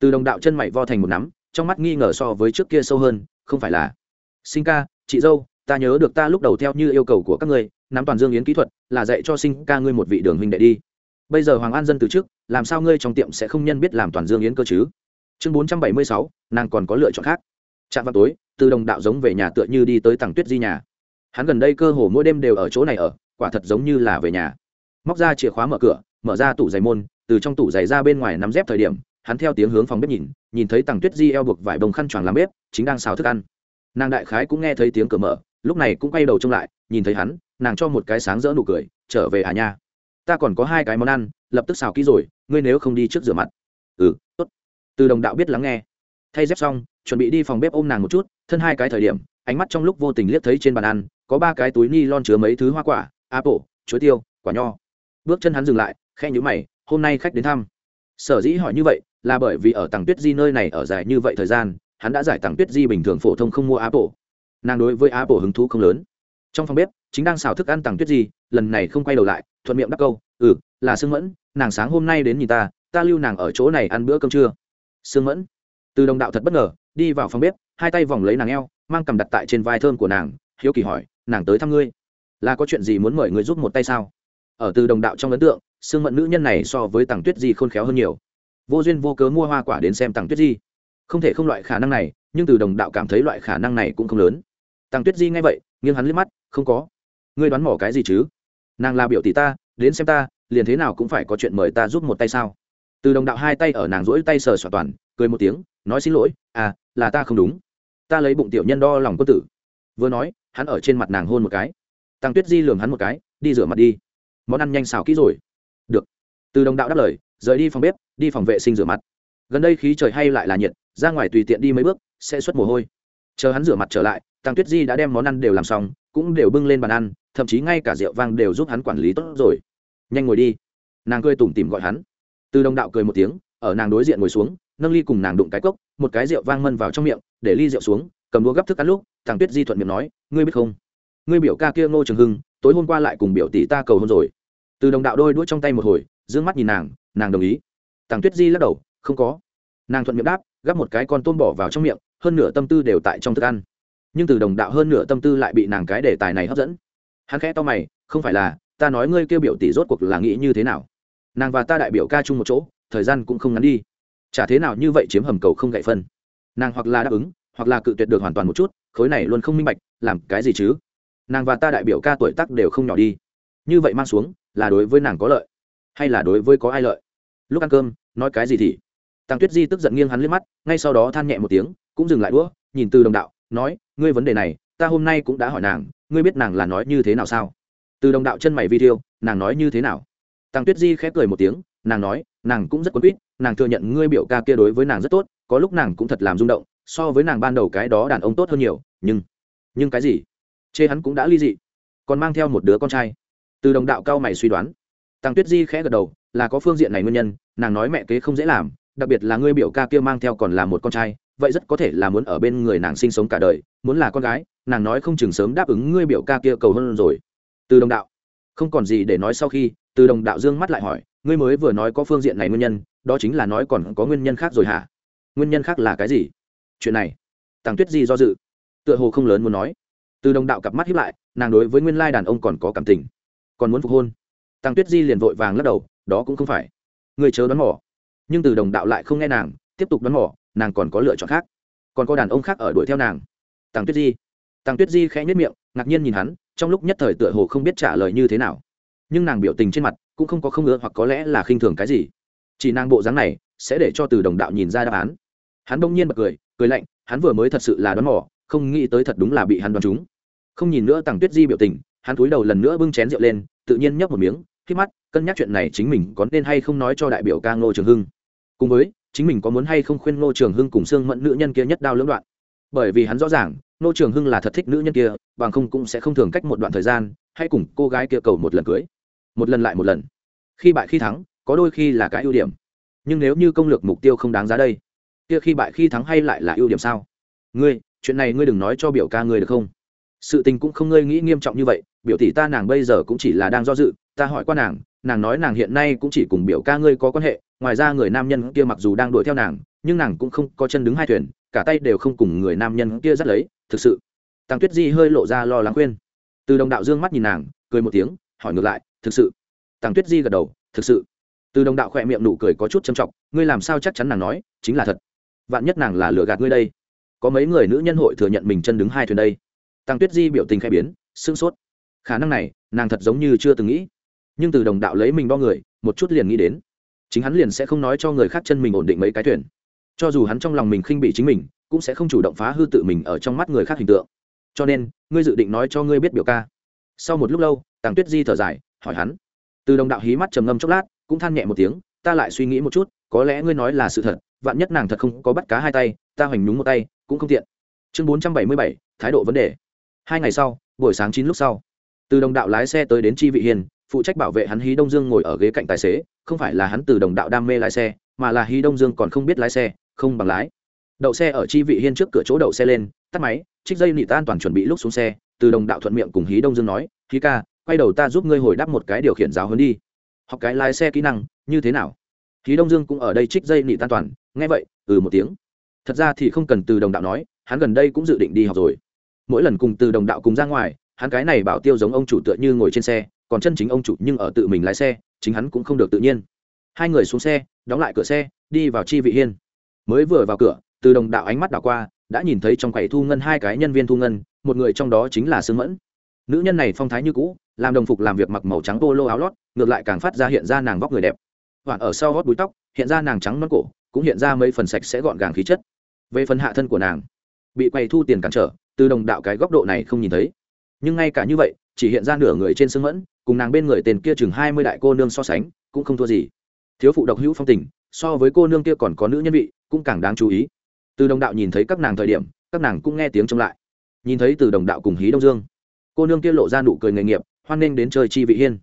S1: Từ đồng đạo chân mày vo thành một nắm, trong mắt nghi ngờ so với trước kia sâu hơn, không phải là. Sinh ca chị dâu, ta nhớ được ta lúc đầu theo như yêu cầu của các ngươi, nắm toàn dương yến kỹ thuật, là dạy cho sinh ca ngươi một vị đường huynh đệ đi. Bây giờ hoàng an dân từ trước làm sao ngươi trong tiệm sẽ không nhân biết làm toàn dương yến cơ chứ? Chương bốn trăm bảy mươi sáu, nàng còn có lựa chọn khác. Chạm vào tối, từ đồng đạo giống về nhà tựa như đi tới tàng tuyết di nhà. Hắn gần đây cơ hồ mỗi đêm đều ở chỗ này ở, quả thật giống như là về nhà. Móc ra chìa khóa mở cửa, mở ra tủ giày môn, từ trong tủ giày ra bên ngoài nắm dép thời điểm, hắn theo tiếng hướng phòng bếp nhìn nhìn thấy tàng tuyết di eo buộc vải bông khăn choàng làm bếp, chính đang xào thức ăn nàng đại khái cũng nghe thấy tiếng cửa mở, lúc này cũng quay đầu trông lại, nhìn thấy hắn, nàng cho một cái sáng rỡ nụ cười, trở về à nha. Ta còn có hai cái món ăn, lập tức xào kỹ rồi, ngươi nếu không đi trước rửa mặt. Ừ tốt. Từ đồng đạo biết lắng nghe. Thay dép xong, chuẩn bị đi phòng bếp ôm nàng một chút, thân hai cái thời điểm, ánh mắt trong lúc vô tình liếc thấy trên bàn ăn, có ba cái túi ni lon chứa mấy thứ hoa quả, apple, chuối tiêu, quả nho. Bước chân hắn dừng lại khe nhữ mày, hôm nay khách đến thăm. Sở dĩ hỏi như vậy, là bởi vì ở tàng tuyết di nơi này ở dài như vậy thời gian hắn đã giải tặng tuyết di bình thường phổ thông không mua apple. Nàng đối với apple hứng thú không lớn. Trong phòng bếp, chính đang xào thức ăn tặng tuyết di, lần này không quay đầu lại, thuận miệng đáp câu ừ là sương mẫn, nàng sáng hôm nay đến nhìn ta ta lưu nàng ở chỗ này ăn bữa cơm trưa. Sương mẫn, từ đồng đạo thật bất ngờ, đi vào phòng bếp, hai tay vòng lấy nàng eo, mang cầm đặt tại trên vai thơm của nàng, hiếu kỳ hỏi, nàng tới thăm ngươi? Là có chuyện gì muốn mời người giúp một tay sao? Ở từ đồng đạo trong ấn tượng, sương mẫn nữ nhân này so với tàng tuyết di khôn khéo hơn nhiều. Vô duyên vô cớ mua hoa quả đến xem tàng tuyết di không thể không loại khả năng này, nhưng từ đồng đạo cảm thấy loại khả năng này cũng không lớn. Tàng tuyết di nghe vậy, nghiêng hắn liếc mắt, không có. Ngươi đoán mỏ cái gì chứ? Nàng là biểu tỷ ta, đến xem ta, liền thế nào cũng phải có chuyện mời ta giúp một tay sao? Từ đồng đạo hai tay ở nàng rỗi tay sờ xoa toàn, cười một tiếng, nói xin lỗi à là ta không đúng. Ta lấy bụng tiểu nhân đo lòng quân tử. Vừa nói, hắn ở trên mặt nàng hôn một cái. Tăng tuyết di lường hắn một cái, đi rửa mặt đi. Món ăn nhanh xào kỹ rồi. Được. Từ đồng đạo đáp lời, rời đi phòng bếp, đi phòng vệ sinh rửa mặt gần đây khí trời hay lại là nhiệt, ra ngoài tùy tiện đi mấy bước, sẽ xuất mồ hôi. Chờ hắn rửa mặt trở lại tăng tuyết di đã đem món ăn đều làm xong, cũng đều bưng lên bàn ăn, thậm chí ngay cả rượu vang đều giúp hắn quản lý tốt rồi. Nhanh ngồi đi. Nàng cười tủm tìm gọi hắn. Từ đồng đạo cười một tiếng, ở nàng đối diện ngồi xuống, nâng ly cùng nàng đụng cái cốc, một cái rượu vang mân vào trong miệng, để ly rượu xuống, cầm đũa gấp thức ăn lúc thằng tuyết di thuận miệng nói, ngươi biết không? Ngươi biểu ca kia ngô trường hưng, tối hôm qua lại cùng biểu tỷ ta cầu hôn rồi. Từ đồng đạo đôi đuôi trong tay một hồi d ư ơ n g mắt nhìn nàng nàng đồng ý. Thằng tuyết di lắc đầu không có. Nàng thuận miệng đáp, gắp một cái con tôm bỏ vào trong miệng, hơn nửa tâm tư đều tại trong thức ăn. Nhưng từ đồng đạo hơn nửa tâm tư lại bị nàng cái đề tài này hấp dẫn. Hắn khẽ to mày, không phải là, ta nói ngươi kêu biểu tỷ rốt cuộc là nghĩ như thế nào? Nàng và ta đại biểu ca chung một chỗ, thời gian cũng không ngắn đi. Chả thế nào như vậy chiếm hầm cầu không gậy phân. Nàng hoặc là đáp ứng, hoặc là cự tuyệt được hoàn toàn một chút, khối này luôn không minh bạch, làm cái gì chứ? Nàng và ta đại biểu ca tuổi tác đều không nhỏ đi. Như vậy mang xuống, là đối với nàng có lợi, hay là đối với có ai lợi? Lúc ăn cơm, nói cái gì thì? Tăng tuyết di tức giận nghiêng hắn lên mắt, ngay sau đó than nhẹ một tiếng, cũng dừng lại đũa, nhìn từ đồng đạo, nói, ngươi vấn đề này, ta hôm nay cũng đã hỏi nàng, ngươi biết nàng là nói như thế nào sao? Từ đồng đạo chân mày vi tiêu nàng nói như thế nào? Tăng tuyết di khép cười một tiếng, nàng nói, nàng cũng rất quấn quýt, nàng thừa nhận ngươi biểu ca kia đối với nàng rất tốt, có lúc nàng cũng thật làm rung động, so với nàng ban đầu cái đó đàn ông tốt hơn nhiều, nhưng nhưng cái gì? Chê hắn cũng đã ly dị, còn mang theo một đứa con trai. Từ đồng đạo cao mày suy đoán. Tăng tuyết di khẽ gật đầu, là có phương diện này nguyên nhân, nàng nói mẹ kế không dễ làm đặc biệt là ngươi biểu ca kia mang theo còn là một con trai, vậy rất có thể là muốn ở bên người nàng sinh sống cả đời, muốn là con gái, nàng nói không chừng sớm đáp ứng ngươi biểu ca kia cầu hơn rồi. Từ đồng đạo. Không còn gì để nói sau khi, từ đồng đạo dương mắt lại hỏi, ngươi mới vừa nói có phương diện này nguyên nhân, đó chính là nói còn có nguyên nhân khác rồi hả? Nguyên nhân khác là cái gì? Chuyện này. Tàng tuyết di do dự. Tựa hồ không lớn muốn nói. Từ đồng đạo cặp mắt hiếp lại, nàng đối với nguyên lai đàn ông còn có cảm tình. Còn muốn phục hôn. Tàng tuyết di liền vội vàng lắc đầu, đó cũng không phải. Người chớ đoán mỏ nhưng từ đồng đạo lại không nghe nàng, tiếp tục đoán mỏ nàng còn có lựa chọn khác. Còn có đàn ông khác ở đuổi theo nàng. Tàng tuyết di. Tàng tuyết di khẽ nhất miệng, ngạc nhiên nhìn hắn, trong lúc nhất thời tựa hồ không biết trả lời như thế nào. Nhưng nàng biểu tình trên mặt cũng không có không ngứa hoặc có lẽ là khinh thường cái gì. Chỉ nàng bộ dáng này sẽ để cho từ đồng đạo nhìn ra đáp án. Hắn đông nhiên bật cười cười lạnh, hắn vừa mới thật sự là đoán mò, không nghĩ tới thật đúng là bị hắn đoán trúng. Không nhìn nữa tàng tuyết di biểu tình, hắn cúi đầu lần nữa bưng chén rượu lên, tự nhiên nhấp một miếng khi mắt, cân nhắc chuyện này chính mình có nên hay không nói cho đại biểu ca ngô trường hưng cùng với, chính mình có muốn hay không khuyên ngô trường hưng cùng xương mẫn nữ nhân kia nhất đao lưỡng đoạn? Bởi vì hắn rõ ràng, ngô trường hưng là thật thích nữ nhân kia, bằng không cũng sẽ không thường cách một đoạn thời gian, hay cùng cô gái kia cầu một lần cưới. Một lần lại một lần. Khi bại khi thắng, có đôi khi là cái ưu điểm. Nhưng nếu như công lược mục tiêu không đáng giá đây, kia khi bại khi thắng hay lại là ưu điểm sao? Ngươi, chuyện này ngươi đừng nói cho biểu ca ngươi được không? Sự tình cũng không ngươi nghĩ nghiêm trọng như vậy, biểu tỷ ta nàng bây giờ cũng chỉ là đang do dự, ta hỏi qua nàng nàng nói nàng hiện nay cũng chỉ cùng biểu ca ngươi có quan hệ, ngoài ra người nam nhân kia mặc dù đang đuổi theo nàng, nhưng nàng cũng không có chân đứng hai thuyền, cả tay đều không cùng người nam nhân kia dắt lấy, thực sự. Tăng tuyết di hơi lộ ra lo lắng khuyên. Từ đồng đạo dương mắt nhìn nàng, cười một tiếng, hỏi ngược lại, thực sự? Tăng tuyết di gật đầu, thực sự. Từ đồng đạo khỏe miệng nụ cười có chút châm trọng, ngươi làm sao chắc chắn nàng nói, chính là thật. Vạn nhất nàng là lừa gạt ngươi đây. Có mấy người nữ nhân hội thừa nhận mình chân đứng hai thuyền đây? Tăng tuyết di biểu tình khai biến sương sốt. Khả năng này, nàng thật giống như chưa từng nghĩ nhưng từ đồng đạo lấy mình đo người, một chút liền nghĩ đến. Chính hắn liền sẽ không nói cho người khác chân mình ổn định mấy cái thuyền. Cho dù hắn trong lòng mình khinh bị chính mình, cũng sẽ không chủ động phá hư tự mình ở trong mắt người khác hình tượng. Cho nên, ngươi dự định nói cho ngươi biết biểu ca. Sau một lúc lâu, tàng tuyết di thở dài, hỏi hắn. Từ đồng đạo hí mắt trầm ngâm chốc lát, cũng than nhẹ một tiếng, ta lại suy nghĩ một chút, có lẽ ngươi nói là sự thật, vạn nhất nàng thật không có bắt cá hai tay, ta hoành nhúng một tay, cũng không tiện. Chương bốn trăm bảy mươi bảy, thái độ vấn đề. Hai ngày sau, buổi sáng chín lúc sau, từ đồng đạo lái xe tới đến chi vị hiền phụ trách bảo vệ hắn hí đông dương ngồi ở ghế cạnh tài xế, không phải là hắn từ đồng đạo đam mê lái xe, mà là hí đông dương còn không biết lái xe, không bằng lái. Đậu xe ở chi vị hiên trước cửa chỗ đậu xe lên, tắt máy, trích dây nị tan toàn chuẩn bị lúc xuống xe, từ đồng đạo thuận miệng cùng hí đông dương nói, hí ca, quay đầu ta giúp ngươi hồi đáp một cái điều khiển giáo hơn đi. Học cái lái xe kỹ năng, như thế nào? Hí đông dương cũng ở đây trích dây nị tan toàn, nghe vậy ừ một tiếng. Thật ra thì không cần từ đồng đạo nói, hắn gần đây cũng dự định đi học rồi. Mỗi lần cùng từ đồng đạo cùng ra ngoài, hắn cái này bảo tiêu giống ông chủ tựa như ngồi trên xe còn chân chính ông chủ nhưng ở tự mình lái xe, chính hắn cũng không được tự nhiên. Hai người xuống xe, đóng lại cửa xe, đi vào chi vị hiên. Mới vừa vào cửa, từ đồng đạo ánh mắt đảo qua, đã nhìn thấy trong quầy thu ngân hai cái nhân viên thu ngân, một người trong đó chính là sương mẫn. Nữ nhân này phong thái như cũ, làm đồng phục làm việc mặc màu trắng tô lô áo lót, ngược lại càng phát ra hiện ra nàng vóc người đẹp. Hoạn ở sau gót búi tóc, hiện ra nàng trắng non cổ, cũng hiện ra mấy phần sạch sẽ gọn gàng khí chất. Về phần hạ thân của nàng, bị quầy thu tiền cản trở, từ đồng đạo cái góc độ này không nhìn thấy. Nhưng ngay cả như vậy, chỉ hiện ra nửa người trên sương mẫn cùng nàng bên người tên kia chừng hai mươi đại cô nương so sánh cũng không thua gì. Thiếu phụ độc hữu phong tình so với cô nương kia còn có nữ nhân vị cũng càng đáng chú ý. Từ đồng đạo nhìn thấy các nàng thời điểm các nàng cũng nghe tiếng trông lại. Nhìn thấy từ đồng đạo cùng hí đông dương cô nương kia lộ ra nụ cười nghề nghiệp hoan nghênh đến chơi chi vị hiên.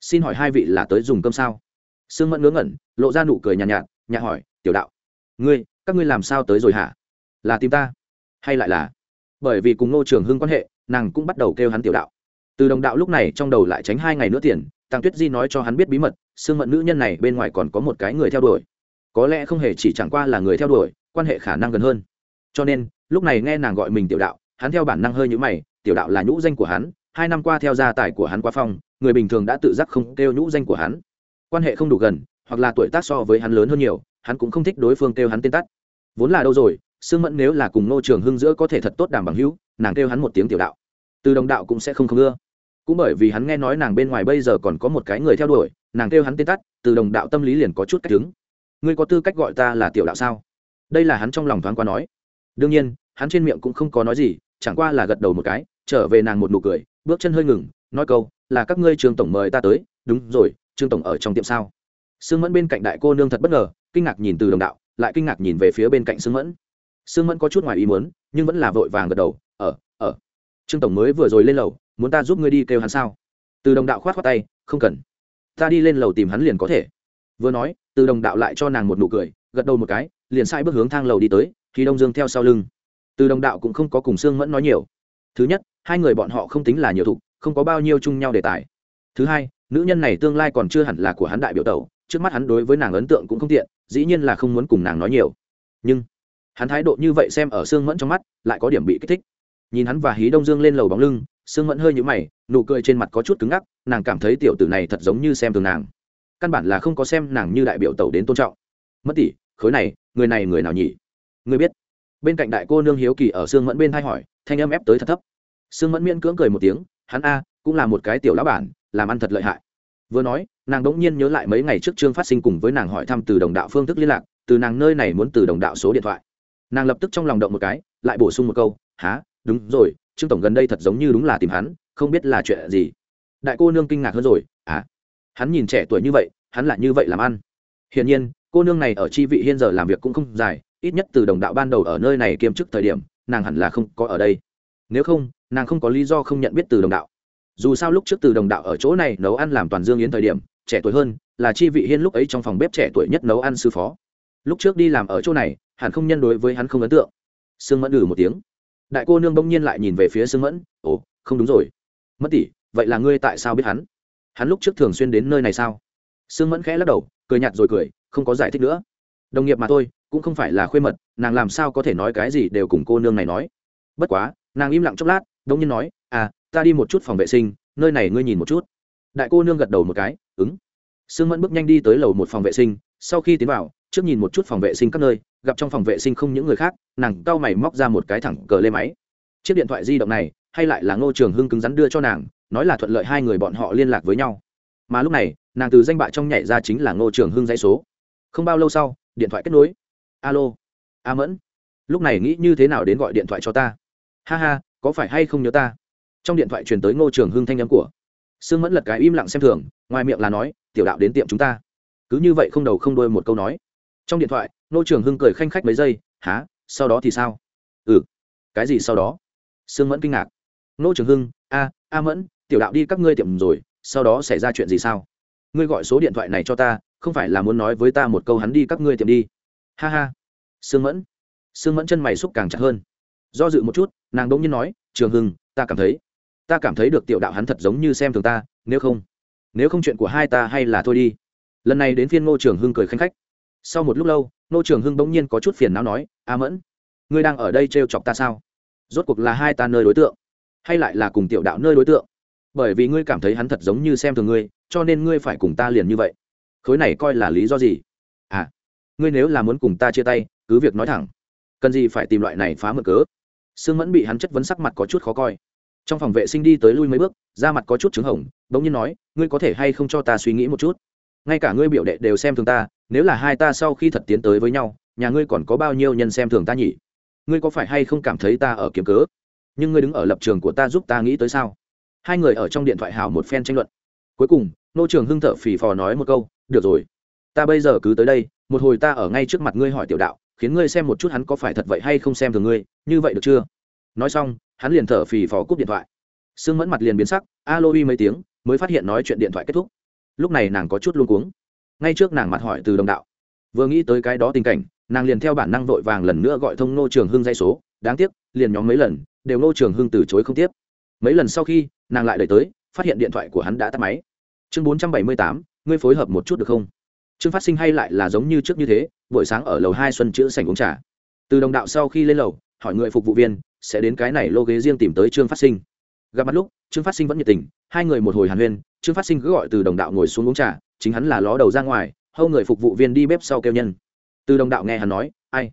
S1: Xin hỏi hai vị là tới dùng cơm sao? Sương mẫn ngớ ngẩn lộ ra nụ cười nhàn nhạt, nhạt nhạ hỏi tiểu đạo ngươi các ngươi làm sao tới rồi hả? Là tìm ta? Hay lại là? Bởi vì cùng ngô trường hưng quan hệ nàng cũng bắt đầu kêu hắn tiểu đạo từ đồng đạo lúc này trong đầu lại tránh hai ngày nữa tiền tăng tuyết di nói cho hắn biết bí mật sương mận nữ nhân này bên ngoài còn có một cái người theo đuổi. Có lẽ không hề chỉ chẳng qua là người theo đuổi, quan hệ khả năng gần hơn. Cho nên, lúc này nghe nàng gọi mình tiểu đạo, hắn theo bản năng hơi nhũ mày, tiểu đạo là nhũ danh của hắn, hai năm qua theo gia tài của hắn qua phong, người bình thường đã tự giác không kêu nhũ danh của hắn. Quan hệ không đủ gần, hoặc là tuổi tác so với hắn lớn hơn nhiều, hắn cũng không thích đối phương kêu hắn tên tắt. Vốn là đâu rồi sương mẫn nếu là cùng nô trường hưng giữa có thể thật tốt đảm bằng hữu, nàng kêu hắn một tiếng tiểu đạo từ đồng đạo cũng sẽ không không ưa. Cũng bởi vì hắn nghe nói nàng bên ngoài bây giờ còn có một cái người theo đuổi, nàng kêu hắn tên tắt, từ đồng đạo tâm lý liền có chút cách đứng. Ngươi có tư cách gọi ta là tiểu đạo sao? Đây là hắn trong lòng thoáng qua nói. Đương nhiên, hắn trên miệng cũng không có nói gì, chẳng qua là gật đầu một cái, trở về nàng một nụ cười, bước chân hơi ngừng, nói câu, là các ngươi trường tổng mời ta tới. Đúng rồi, trương tổng ở trong tiệm sao? Sương mẫn bên cạnh đại cô nương thật bất ngờ, kinh ngạc nhìn từ đồng đạo, lại kinh ngạc nhìn về phía bên cạnh sương mẫn. Sương mẫn có chút ngoài ý muốn, nhưng vẫn là vội vàng gật đầu ở trương tổng mới vừa rồi lên lầu, muốn ta giúp ngươi đi kêu hắn sao? Từ đồng đạo khoát khoát tay, không cần. Ta đi lên lầu tìm hắn liền có thể. Vừa nói, từ đồng đạo lại cho nàng một nụ cười, gật đầu một cái, liền sai bước hướng thang lầu đi tới khi đông dương theo sau lưng. Từ đồng đạo cũng không có cùng sương mẫn nói nhiều. Thứ nhất, hai người bọn họ không tính là nhiều thục, không có bao nhiêu chung nhau đề tài. Thứ hai, nữ nhân này tương lai còn chưa hẳn là của hắn đại biểu tẩu, trước mắt hắn đối với nàng ấn tượng cũng không tiện, dĩ nhiên là không muốn cùng nàng nói nhiều. Nhưng, hắn thái độ như vậy xem ở sương mẫn trong mắt, lại có điểm bị kích thích nhìn hắn và hí đông dương lên lầu bóng lưng, sương mẫn hơi nhũ mày, nụ cười trên mặt có chút cứng ngắc, nàng cảm thấy tiểu tử này thật giống như xem thường nàng. Căn bản là không có xem nàng như đại biểu tẩu đến tôn trọng. Mất tỷ, khối này, người này người nào nhỉ? Người biết. Bên cạnh đại cô nương hiếu kỳ ở sương mẫn bên thay hỏi, thanh âm ép tới thật thấp. Sương mẫn miễn cưỡng cười một tiếng, hắn a, cũng là một cái tiểu lão bản, làm ăn thật lợi hại. Vừa nói, nàng đỗng nhiên nhớ lại mấy ngày trước trương phát sinh cùng với nàng hỏi thăm từ đồng đạo phương thức liên lạc, từ nàng nơi này muốn từ đồng đạo số điện thoại. Nàng lập tức trong lòng động một cái, lại bổ sung một câu há đúng rồi, trương tổng gần đây thật giống như đúng là tìm hắn, không biết là chuyện gì. Đại cô nương kinh ngạc hơn rồi à? Hắn nhìn trẻ tuổi như vậy, hắn lại như vậy làm ăn. Hiển nhiên, cô nương này ở chi vị hiên giờ làm việc cũng không dài, ít nhất từ đồng đạo ban đầu ở nơi này kiêm chức thời điểm, nàng hẳn là không có ở đây. Nếu không, nàng không có lý do không nhận biết từ đồng đạo. Dù sao lúc trước từ đồng đạo ở chỗ này nấu ăn làm toàn dương yến thời điểm, trẻ tuổi hơn, là chi vị hiên lúc ấy trong phòng bếp trẻ tuổi nhất nấu ăn sư phó. Lúc trước đi làm ở chỗ này, hẳn không nhân đối với hắn không ấn tượng. Sương mẫn ử một tiếng đại cô nương bỗng nhiên lại nhìn về phía sương mẫn, ồ, không đúng rồi. Mất tỷ, vậy là ngươi tại sao biết hắn? Hắn lúc trước thường xuyên đến nơi này sao? Sương mẫn khẽ lắc đầu, cười nhạt rồi cười, không có giải thích nữa. Đồng nghiệp mà thôi, cũng không phải là khuê mật, nàng làm sao có thể nói cái gì đều cùng cô nương này nói. Bất quá, nàng im lặng chốc lát đông nhiên nói à ta đi một chút phòng vệ sinh, nơi này ngươi nhìn một chút. Đại cô nương gật đầu một cái ứng sương mẫn bước nhanh đi tới lầu một phòng vệ sinh, sau khi tiến vào trước nhìn một chút phòng vệ sinh các nơi, gặp trong phòng vệ sinh không những người khác, nàng cau mày móc ra một cái thẳng cờ lê máy. Chiếc điện thoại di động này, hay lại là ngô trường hưng cứng rắn đưa cho nàng, nói là thuận lợi hai người bọn họ liên lạc với nhau. Mà lúc này, nàng từ danh bạ trong nhảy ra chính là ngô trường hưng dãy số. Không bao lâu sau, điện thoại kết nối. Alo, a mẫn. Lúc này nghĩ như thế nào đến gọi điện thoại cho ta? Ha ha, có phải hay không nhớ ta? Trong điện thoại truyền tới ngô trường hưng thanh nhắm của. Sương mẫn lật cái im lặng xem thường, ngoài miệng là nói, tiểu đạo đến tiệm chúng ta. Cứ như vậy không đầu không đôi một câu nói trong điện thoại, nô trường hưng cười khanh khách mấy giây há sau đó thì sao? Ừ. Cái gì sau đó? Sương mẫn kinh ngạc. Nô trường hưng, a a mẫn, tiểu đạo đi các ngươi tiệm rồi, sau đó xảy ra chuyện gì sao? Ngươi gọi số điện thoại này cho ta, không phải là muốn nói với ta một câu hắn đi các ngươi tiệm đi. Ha ha. Sương mẫn. Sương mẫn chân mày xúc càng chặt hơn. Do dự một chút, nàng đ ỗ n g nhiên nói, trường hưng, ta cảm thấy, ta cảm thấy được tiểu đạo hắn thật giống như xem thường ta, nếu không nếu không chuyện của hai ta hay là thôi đi. Lần này đến phiên ngô trường hưng cười khanh khách sau một lúc lâu, nô trường hưng bỗng nhiên có chút phiền não nói, a mẫn, ngươi đang ở đây trêu chọc ta sao? Rốt cuộc là hai ta nơi đối tượng, hay lại là cùng tiểu đạo nơi đối tượng? Bởi vì ngươi cảm thấy hắn thật giống như xem thường ngươi, cho nên ngươi phải cùng ta liền như vậy. Khối này coi là lý do gì? À ngươi nếu là muốn cùng ta chia tay, cứ việc nói thẳng. Cần gì phải tìm loại này phá mở cớ? Sương mẫn bị hắn chất vấn sắc mặt có chút khó coi. Trong phòng vệ sinh đi tới lui mấy bước, da mặt có chút trứng hồng, bỗng nhiên nói, ngươi có thể hay không cho ta suy nghĩ một chút? Ngay cả ngươi biểu đệ đều xem thường ta nếu là hai ta sau khi thật tiến tới với nhau, nhà ngươi còn có bao nhiêu nhân xem thường ta nhỉ? Ngươi có phải hay không cảm thấy ta ở kiếm cớ? Nhưng ngươi đứng ở lập trường của ta giúp ta nghĩ tới sao? Hai người ở trong điện thoại hào một phen tranh luận. Cuối cùng, nô trường hưng thở phì phò nói một câu, được rồi, ta bây giờ cứ tới đây, một hồi ta ở ngay trước mặt ngươi hỏi tiểu đạo, khiến ngươi xem một chút hắn có phải thật vậy hay không xem thường ngươi, như vậy được chưa? Nói xong, hắn liền thở phì phò cúp điện thoại. Sương mẫn mặt liền biến sắc, alo y mấy tiếng, mới phát hiện nói chuyện điện thoại kết thúc. Lúc này nàng có chút luôn cuống ngay trước nàng mặt hỏi từ đồng đạo. Vừa nghĩ tới cái đó tình cảnh, nàng liền theo bản năng vội vàng lần nữa gọi thông nô trường hưng dây số, đáng tiếc, liền nhóm mấy lần, đều nô trường hưng từ chối không tiếp. Mấy lần sau khi, nàng lại đợi tới, phát hiện điện thoại của hắn đã tắt máy. Chương bốn trăm bảy mươi tám, ngươi phối hợp một chút được không? Chương phát sinh hay lại là giống như trước như thế, buổi sáng ở lầu hai xuân chữ sảnh uống trà. Từ đồng đạo sau khi lên lầu, hỏi người phục vụ viên, sẽ đến cái này lô ghế riêng tìm tới trương phát sinh. Gặp mặt lúc, trương phát sinh vẫn nhiệt tình, hai người một hồi hàn huyên trương phát sinh cứ gọi từ đồng đạo ngồi xuống uống trà, chính hắn là ló đầu ra ngoài, hâu người phục vụ viên đi bếp sau kêu nhân. Từ đồng đạo nghe hắn nói, ai?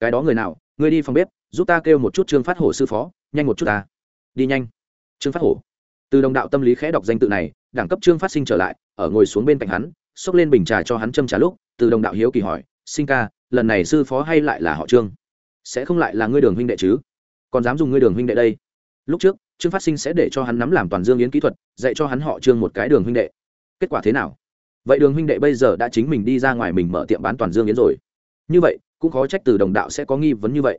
S1: Cái đó người nào? Ngươi đi phòng bếp, giúp ta kêu một chút trương phát hổ sư phó, nhanh một chút ta. Đi nhanh. Trương phát hổ. Từ đồng đạo tâm lý khẽ đọc danh tự này, đẳng cấp trương phát sinh trở lại, ở ngồi xuống bên cạnh hắn, xốc lên bình trà cho hắn châm trà lúc, từ đồng đạo hiếu kỳ hỏi, sinh ca, lần này sư phó hay lại là họ trương? Sẽ không lại là ngươi đường huynh đệ chứ? Còn dám dùng ngươi đường huynh đệ đây? Lúc trước trương phát sinh sẽ để cho hắn nắm làm toàn dương yến kỹ thuật, dạy cho hắn họ trương một cái đường huynh đệ. Kết quả thế nào? Vậy đường huynh đệ bây giờ đã chính mình đi ra ngoài mình mở tiệm bán toàn dương yến rồi. Như vậy, cũng khó trách từ đồng đạo sẽ có nghi vấn như vậy.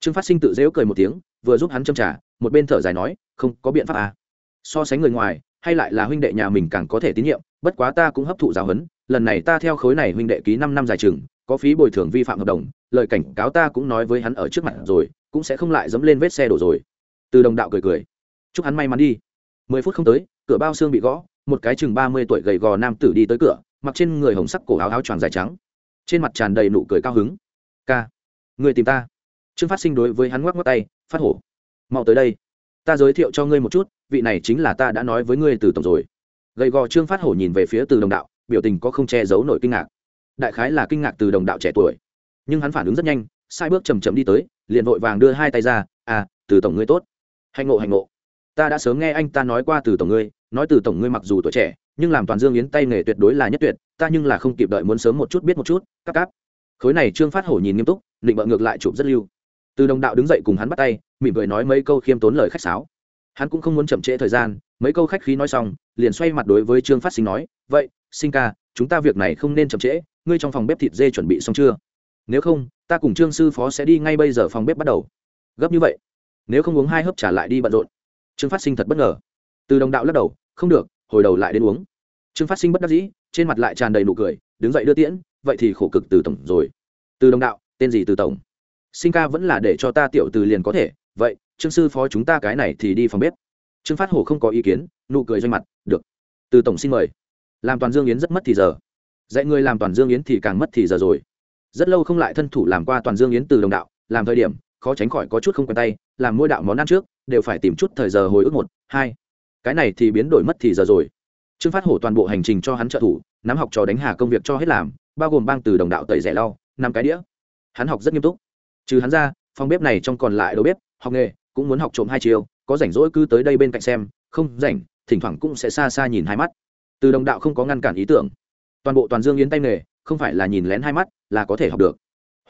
S1: Trương phát sinh tự dễu cười một tiếng, vừa giúp hắn châm trả một bên thở dài nói, không, có biện pháp à. so sánh người ngoài, hay lại là huynh đệ nhà mình càng có thể tín nhiệm, bất quá ta cũng hấp thụ giáo huấn, lần này ta theo khối này huynh đệ ký năm năm dài chừng có phí bồi thường vi phạm hợp đồng, lời cảnh cáo ta cũng nói với hắn ở trước mặt rồi, cũng sẽ không lại dẫm lên vết xe đổ rồi. Từ đồng đạo cười cười chúc hắn may mắn đi. Mười phút không tới, cửa bao xương bị gõ, một cái chừng ba mươi tuổi gầy gò nam tử đi tới cửa, mặc trên người hồng sắc cổ áo áo choàng dài trắng. Trên mặt tràn đầy nụ cười cao hứng. Ca, người tìm ta. Trương phát sinh đối với hắn ngoắc ngoắc tay, phát hổ. Mau tới đây. Ta giới thiệu cho ngươi một chút, vị này chính là ta đã nói với ngươi từ tổng rồi. Gầy gò trương phát hổ nhìn về phía từ đồng đạo, biểu tình có không che giấu nổi kinh ngạc. Đại khái là kinh ngạc từ đồng đạo trẻ tuổi. Nhưng hắn phản ứng rất nhanh, sai bước chầm chậm đi tới, liền vội vàng đưa hai tay ra à từ tổng ngươi tốt. Hạnh ngộ hạnh ngộ ta đã sớm nghe anh ta nói qua từ tổng ngươi, nói từ tổng ngươi mặc dù tuổi trẻ, nhưng làm toàn dương yến tay nghề tuyệt đối là nhất tuyệt, ta nhưng là không kịp đợi muốn sớm một chút biết một chút cắp cáp. Khối này trương phát hổ nhìn nghiêm túc, định bợ ngược lại chụp rất lưu. Từ đồng đạo đứng dậy cùng hắn bắt tay, mỉm cười nói mấy câu khiêm tốn lời khách sáo. Hắn cũng không muốn chậm trễ thời gian, mấy câu khách khí nói xong, liền xoay mặt đối với trương phát sinh nói, vậy, sinh ca, chúng ta việc này không nên chậm trễ, ngươi trong phòng bếp thịt dê chuẩn bị xong chưa? Nếu không, ta cùng trương sư phó sẽ đi ngay bây giờ phòng bếp bắt đầu. Gấp như vậy? Nếu không uống hai hớp trả lại đi bận rộn trương phát sinh thật bất ngờ. Từ đồng đạo lắc đầu, không được, hồi đầu lại đến uống. Trương phát sinh bất đắc dĩ, trên mặt lại tràn đầy nụ cười, đứng dậy đưa tiễn, vậy thì khổ cực từ tổng rồi. Từ đồng đạo, tên gì từ tổng? Sinh ca vẫn là để cho ta tiểu từ liền có thể, vậy, trương sư phó chúng ta cái này thì đi phòng bếp. Trương phát hổ không có ý kiến, nụ cười doanh mặt, được, từ tổng xin mời. Làm toàn dương yến rất mất thì giờ. Dạy người làm toàn dương yến thì càng mất thì giờ rồi. Rất lâu không lại thân thủ làm qua toàn dương yến từ đồng đạo, làm thời điểm khó tránh khỏi có chút không quen tay, làm mỗi đạo món ăn trước, đều phải tìm chút thời giờ hồi ức một, hai. Cái này thì biến đổi mất thì giờ rồi. Trương phát hổ toàn bộ hành trình cho hắn trợ thủ, nắm học trò đánh hà công việc cho hết làm, bao gồm bang từ đồng đạo tẩy rẻ lau, năm cái đĩa. Hắn học rất nghiêm túc. Trừ hắn ra, phòng bếp này trong còn lại đầu bếp, học nghề, cũng muốn học trộm hai chiều, có rảnh rỗi cứ tới đây bên cạnh xem, không rảnh, thỉnh thoảng cũng sẽ xa xa nhìn hai mắt. Từ đồng đạo không có ngăn cản ý tưởng. Toàn bộ toàn dương yến tay nghề, không phải là nhìn lén hai mắt là có thể học được.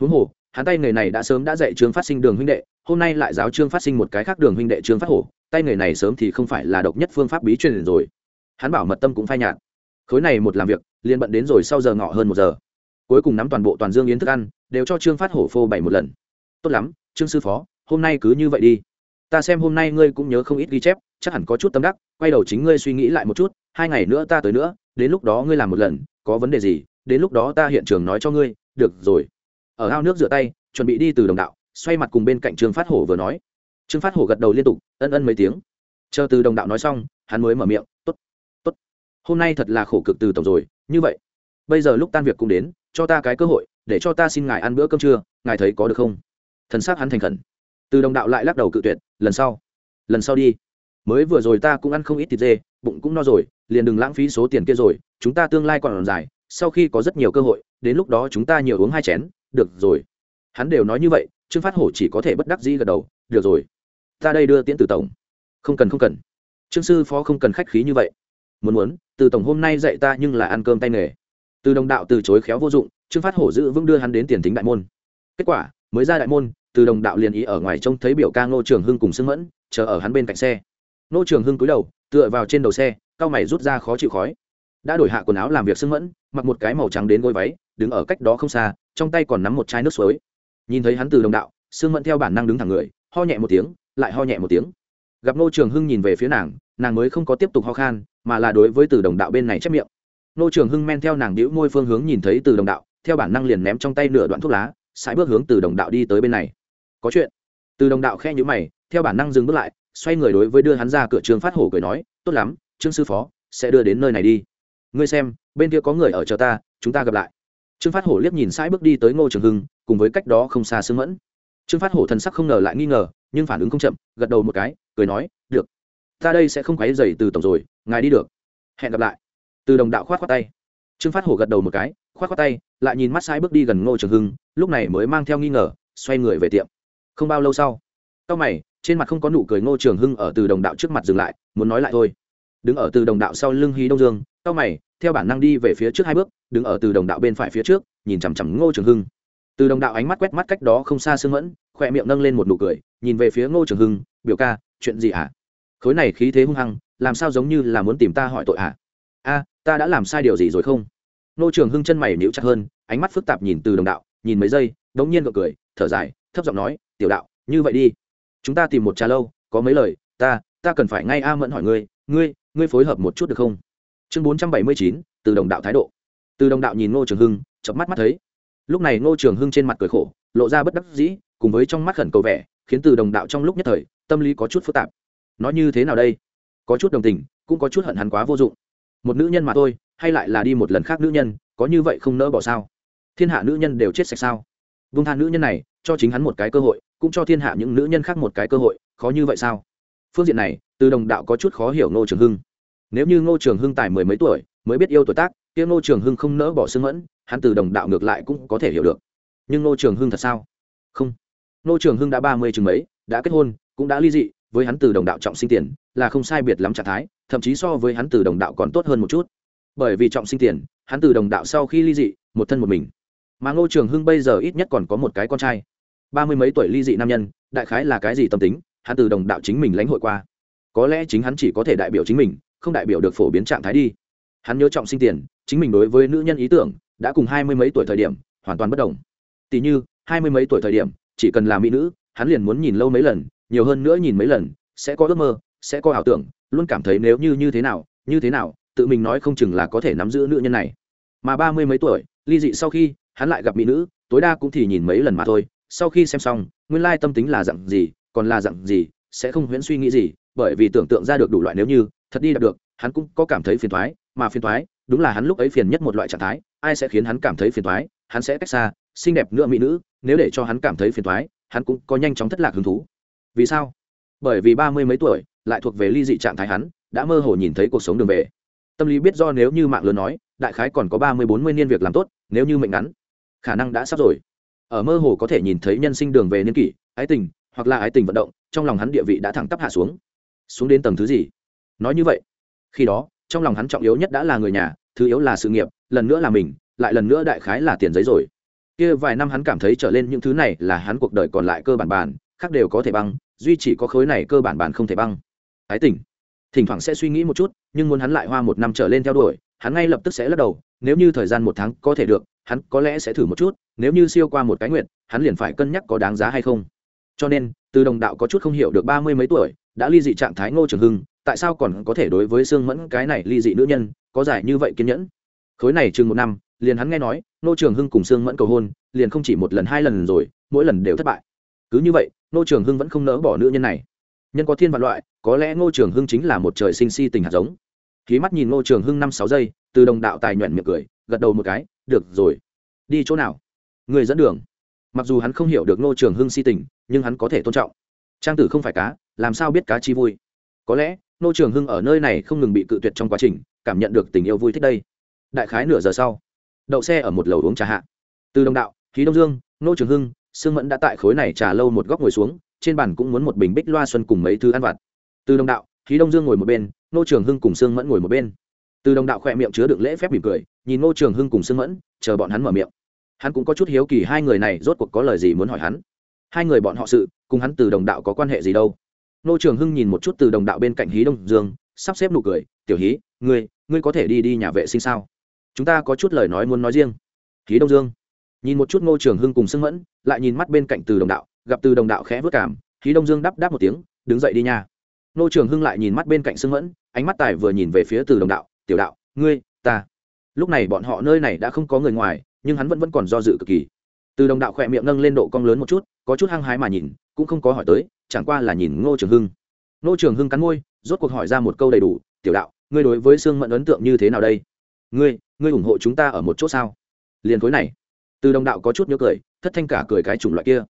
S1: Huống hồ hắn tay nghề này đã sớm đã dạy trương phát sinh đường huynh đệ, hôm nay lại giáo trương phát sinh một cái khác đường huynh đệ trương phát hổ, tay nghề này sớm thì không phải là độc nhất phương pháp bí truyền rồi. Hắn bảo mật tâm cũng phai nhạt. Khối này một làm việc, liền bận đến rồi sau giờ ngọ hơn một giờ. Cuối cùng nắm toàn bộ toàn dương yến thức ăn, đều cho trương phát hổ phô bảy một lần. Tốt lắm, trương sư phó, hôm nay cứ như vậy đi. Ta xem hôm nay ngươi cũng nhớ không ít ghi chép, chắc hẳn có chút tâm đắc, quay đầu chính ngươi suy nghĩ lại một chút, hai ngày nữa ta tới nữa, đến lúc đó ngươi làm một lần, có vấn đề gì, đến lúc đó ta hiện trường nói cho ngươi, được rồi ở ao nước rửa tay, chuẩn bị đi từ đồng đạo, xoay mặt cùng bên cạnh trương phát hổ vừa nói. Trương phát hổ gật đầu liên tục, ân ân mấy tiếng. Chờ từ đồng đạo nói xong, hắn mới mở miệng t ố t t ố t hôm nay thật là khổ cực từ tổng rồi, như vậy. Bây giờ lúc tan việc cũng đến, cho ta cái cơ hội, để cho ta xin ngài ăn bữa cơm trưa, ngài thấy có được không? Thần s á c hắn thành khẩn. Từ đồng đạo lại lắc đầu cự tuyệt, lần sau lần sau đi. Mới vừa rồi ta cũng ăn không ít thịt dê, bụng cũng no rồi, liền đừng lãng phí số tiền kia rồi, chúng ta tương lai còn dài, sau khi có rất nhiều cơ hội, đến lúc đó chúng ta nhiều uống hai chén được rồi. Hắn đều nói như vậy, trương phát hổ chỉ có thể bất đắc dĩ gật đầu, được rồi. Ta đây đưa tiễn từ tổng. Không cần không cần. Trương sư phó không cần khách khí như vậy. Muốn muốn, từ tổng hôm nay dạy ta nhưng là ăn cơm tay nghề. Từ đồng đạo từ chối khéo vô dụng, trương phát hổ giữ vững đưa hắn đến tiền thính đại môn. Kết quả, mới ra đại môn, từ đồng đạo liền ý ở ngoài trông thấy biểu ca ngô trường hưng cùng sưng mẫn, chờ ở hắn bên cạnh xe. Ngô trường hưng cúi đầu, tựa vào trên đầu xe, cao mày rút ra khó chịu khói. Đã đổi hạ quần áo làm việc sưng mẫn, mặc một cái màu trắng đến gối váy, đứng ở cách đó không xa trong tay còn nắm một chai nước suối. Nhìn thấy hắn từ đồng đạo, sương mẫn theo bản năng đứng thẳng người, ho nhẹ một tiếng, lại ho nhẹ một tiếng. Gặp nô trường hưng nhìn về phía nàng nàng mới không có tiếp tục ho khan, mà là đối với từ đồng đạo bên này chép miệng. Nô trường hưng men theo nàng đĩu môi phương hướng nhìn thấy từ đồng đạo, theo bản năng liền ném trong tay nửa đoạn thuốc lá, sải bước hướng từ đồng đạo đi tới bên này. Có chuyện. Từ đồng đạo khe nhữ mày, theo bản năng dừng bước lại, xoay người đối với đưa hắn ra cửa trường phát hổ cười nói, tốt lắm, trương sư phó, sẽ đưa đến nơi này đi. Ngươi xem, bên kia có người ở chờ ta, chúng ta gặp lại trương phát hổ liếc nhìn sải bước đi tới ngô trường hưng, cùng với cách đó không xa sương mẫn. Trương phát hổ thần sắc không ngờ lại nghi ngờ, nhưng phản ứng không chậm, gật đầu một cái, cười nói, được, ta đây sẽ không quấy dày từ tổng rồi, ngài đi được. Hẹn gặp lại. Từ đồng đạo khoát khoát tay. Trương phát hổ gật đầu một cái, khoát khoát tay, lại nhìn mắt sai bước đi gần ngô trường hưng, lúc này mới mang theo nghi ngờ, xoay người về tiệm. Không bao lâu sau cao mày, trên mặt không có nụ cười ngô trường hưng ở từ đồng đạo trước mặt dừng lại, muốn nói lại thôi. Đứng ở từ đồng đạo sau lưng hí đông dương cao mày, theo bản năng đi về phía trước hai bước, đứng ở từ đồng đạo bên phải phía trước, nhìn chằm chằm ngô trường hưng từ đồng đạo ánh mắt quét mắt cách đó không xa sương mẫn khoe miệng nâng lên một nụ cười, nhìn về phía ngô trường hưng, biểu ca, chuyện gì ạ à? khối này khí thế hung hăng, làm sao giống như là muốn tìm ta hỏi tội ạ à? a, ta đã làm sai điều gì rồi không ngô trường hưng chân mày nhíu chặt hơn, ánh mắt phức tạp nhìn từ đồng đạo, nhìn mấy giây đột nhiên gượng cười, thở dài, thấp giọng nói, tiểu đạo, như vậy đi chúng ta tìm một trà lâu, có mấy lời, ta ta cần phải ngay a mẫn hỏi ngươi ngươi ngươi phối hợp một chút được không chương bốn trăm bảy mươi chín, từ đồng đạo thái độ. Từ đồng đạo nhìn ngô trường hưng chớp mắt mắt thấy. Lúc này ngô trường hưng trên mặt cười khổ, lộ ra bất đắc dĩ, cùng với trong mắt khẩn cầu vẻ, khiến từ đồng đạo trong lúc nhất thời, tâm lý có chút phức tạp. Nói như thế nào đây? Có chút đồng tình, cũng có chút hận hắn quá vô dụng. Một nữ nhân mà thôi, hay lại là đi một lần khác nữ nhân, có như vậy không nỡ bỏ sao? Thiên hạ nữ nhân đều chết sạch sao? Vung than nữ nhân này, cho chính hắn một cái cơ hội, cũng cho thiên hạ những nữ nhân khác một cái cơ hội, khó như vậy sao? Phương diện này, từ đồng đạo có chút khó hiểu ngô trường hưng nếu như ngô trường hưng tài mười mấy tuổi, mới biết yêu tuổi tác, kia ngô trường hưng không nỡ bỏ sưng mẫn, hắn từ đồng đạo ngược lại cũng có thể hiểu được. Nhưng ngô trường hưng thật sao? Không. Ngô trường hưng đã ba mươi chừng mấy, đã kết hôn, cũng đã ly dị, với hắn từ đồng đạo trọng sinh tiền là không sai biệt lắm trạng thái, thậm chí so với hắn từ đồng đạo còn tốt hơn một chút. Bởi vì trọng sinh tiền, hắn từ đồng đạo sau khi ly dị, một thân một mình. Mà ngô trường hưng bây giờ ít nhất còn có một cái con trai. Ba mươi mấy tuổi ly dị nam nhân, đại khái là cái gì tâm tính, hắn từ đồng đạo chính mình lãnh hội qua. Có lẽ chính hắn chỉ có thể đại biểu chính mình không đại biểu được phổ biến trạng thái đi. Hắn nhớ trọng sinh tiền, chính mình đối với nữ nhân ý tưởng, đã cùng hai mươi mấy tuổi thời điểm, hoàn toàn bất đồng. Tỷ như, hai mươi mấy tuổi thời điểm, chỉ cần là mỹ nữ, hắn liền muốn nhìn lâu mấy lần, nhiều hơn nữa nhìn mấy lần, sẽ có ước mơ, sẽ có ảo tưởng, luôn cảm thấy nếu như như thế nào, như thế nào, tự mình nói không chừng là có thể nắm giữ nữ nhân này. Mà ba mươi mấy tuổi, ly dị sau khi, hắn lại gặp mỹ nữ, tối đa cũng thì nhìn mấy lần mà thôi. Sau khi xem xong, nguyên lai tâm tính là dặn gì, còn là dặn gì, sẽ không huyễn suy nghĩ gì, bởi vì tưởng tượng ra được đủ loại nếu như thật đi đạt được, hắn cũng có cảm thấy phiền thoái mà phiền thoái đúng là hắn lúc ấy phiền nhất một loại trạng thái, ai sẽ khiến hắn cảm thấy phiền thoái hắn sẽ cách xa, xinh đẹp nữa mỹ nữ, nếu để cho hắn cảm thấy phiền thoái hắn cũng có nhanh chóng thất lạc hứng thú. Vì sao? Bởi vì ba mươi mấy tuổi, lại thuộc về ly dị trạng thái hắn, đã mơ hồ nhìn thấy cuộc sống đường về. Tâm lý biết do nếu như mạng lớn nói, đại khái còn có ba mươi bốn mươi niên việc làm tốt, nếu như mệnh ngắn, khả năng đã sắp rồi. Ở mơ hồ có thể nhìn thấy nhân sinh đường về niên kỷ, ái tình, hoặc là ái tình vận động, trong lòng hắn địa vị đã thẳng tắp hạ xuống. Xuống đến tầng thứ gì? Nói như vậy, khi đó, trong lòng hắn trọng yếu nhất đã là người nhà, thứ yếu là sự nghiệp, lần nữa là mình, lại lần nữa đại khái là tiền giấy rồi. Kia vài năm hắn cảm thấy trở lên những thứ này là hắn cuộc đời còn lại cơ bản bản, khác đều có thể băng, duy chỉ có khối này cơ bản bản không thể băng. Ái tình. Thỉnh thoảng sẽ suy nghĩ một chút, nhưng muốn hắn lại hoa một năm trở lên theo đuổi, hắn ngay lập tức sẽ lắc đầu, nếu như thời gian một tháng có thể được, hắn có lẽ sẽ thử một chút, nếu như siêu qua một cái nguyện hắn liền phải cân nhắc có đáng giá hay không. Cho nên, từ đồng đạo có chút không hiểu được ba mươi mấy tuổi, đã ly dị trạng thái ngô trường hưng tại sao còn có thể đối với sương mẫn cái này ly dị nữ nhân, có giải như vậy kiên nhẫn? Khối này chừng một năm, liền hắn nghe nói ngô trường hưng cùng sương mẫn cầu hôn, liền không chỉ một lần hai lần rồi, mỗi lần đều thất bại. Cứ như vậy ngô trường hưng vẫn không nỡ bỏ nữ nhân này. Nhân có thiên vạn loại, có lẽ ngô trường hưng chính là một trời sinh si tình hạt giống. Khí mắt nhìn ngô trường hưng năm sáu giây, từ đồng đạo tài nhuận miệng cười, gật đầu một cái, được rồi. Đi chỗ nào? Người dẫn đường. Mặc dù hắn không hiểu được ngô trường hưng si tình, nhưng hắn có thể tôn trọng. Trang tử không phải cá, làm sao biết cá chi vui? Có lẽ Nô trường hưng ở nơi này không ngừng bị cự tuyệt trong quá trình, cảm nhận được tình yêu vui thích đây. Đại khái nửa giờ sau, đậu xe ở một lầu uống trà hạ. Từ đồng đạo, khí đông dương, Nô trường hưng, sương mẫn đã tại khối này trà lâu một góc ngồi xuống, trên bàn cũng muốn một bình bích loa xuân cùng mấy thứ ăn vặt. Từ đồng đạo, khí đông dương ngồi một bên, Nô trường hưng cùng sương mẫn ngồi một bên. Từ đồng đạo khỏe miệng chứa đựng lễ phép mỉm cười, nhìn Nô trường hưng cùng sương mẫn, chờ bọn hắn mở miệng. Hắn cũng có chút hiếu kỳ hai người này rốt cuộc có lời gì muốn hỏi hắn. Hai người bọn họ sự, cùng hắn từ đồng đạo có quan hệ gì đâu? Nô trường hưng nhìn một chút từ đồng đạo bên cạnh hí đông dương, sắp xếp nụ cười, tiểu hí, ngươi ngươi có thể đi đi nhà vệ sinh sao? Chúng ta có chút lời nói muốn nói riêng. Hí đông dương nhìn một chút ngô trường hưng cùng sưng mẫn, lại nhìn mắt bên cạnh từ đồng đạo, gặp từ đồng đạo khẽ vất cảm, hí đông dương đáp đáp một tiếng, đứng dậy đi nha. Ngô trường hưng lại nhìn mắt bên cạnh sưng mẫn, ánh mắt tài vừa nhìn về phía từ đồng đạo, tiểu đạo, ngươi, ta. Lúc này bọn họ nơi này đã không có người ngoài, nhưng hắn vẫn vẫn còn do dự cực kỳ. Từ đồng đạo khỏe miệng nâng lên độ cong lớn một chút, có chút hăng hái mà nhìn, cũng không có hỏi tới chẳng qua là nhìn ngô trường hưng. Ngô trường hưng cắn môi, rốt cuộc hỏi ra một câu đầy đủ, tiểu đạo, ngươi đối với sương mẫn ấn tượng như thế nào đây? Ngươi ngươi ủng hộ chúng ta ở một chỗ sao? Liền khối này, từ đồng đạo có chút nhớ cười, thất thanh cả cười cái chủng loại kia.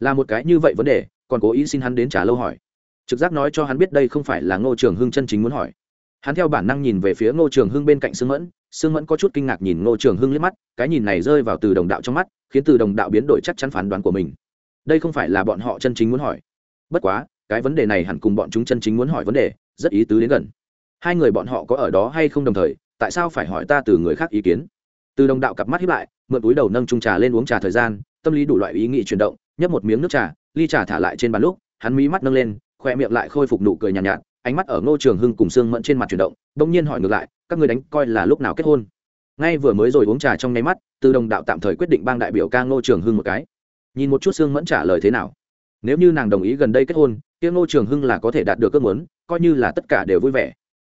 S1: Là một cái như vậy vấn đề, còn cố ý xin hắn đến trả lâu hỏi. Trực giác nói cho hắn biết đây không phải là ngô trường hưng chân chính muốn hỏi. Hắn theo bản năng nhìn về phía ngô trường hưng bên cạnh sương mẫn sương mẫn có chút kinh ngạc nhìn ngô trường hưng liếc mắt, cái nhìn này rơi vào từ đồng đạo trong mắt, khiến từ đồng đạo biến đổi chắc chắn phán đoán của mình. Đây không phải là bọn họ chân chính muốn hỏi bất quá cái vấn đề này hẳn cùng bọn chúng chân chính muốn hỏi vấn đề rất ý tứ đến gần. Hai người bọn họ có ở đó hay không đồng thời tại sao phải hỏi ta từ người khác ý kiến? Từ đồng đạo cặp mắt hiếp lại mượn túi đầu nâng trung trà lên uống trà thời gian tâm lý đủ loại ý nghĩ chuyển động nhấp một miếng nước trà ly trà thả lại trên bàn lúc hắn mí mắt nâng lên khoe miệng lại khôi phục nụ cười nhàn nhạt, nhạt ánh mắt ở ngô trường hưng cùng sương mẫn trên mặt chuyển động bỗng nhiên hỏi ngược lại các người đánh coi là lúc nào kết hôn? Ngay vừa mới rồi uống trà trong nháy mắt từ đồng đạo tạm thời quyết định bang đại biểu ca ngô trường hưng một cái. Nhìn một chút sương mẫn trả lời thế nào nếu như nàng đồng ý gần đây kết hôn tiếng ngô trường hưng là có thể đạt được ước muốn, coi như là tất cả đều vui vẻ.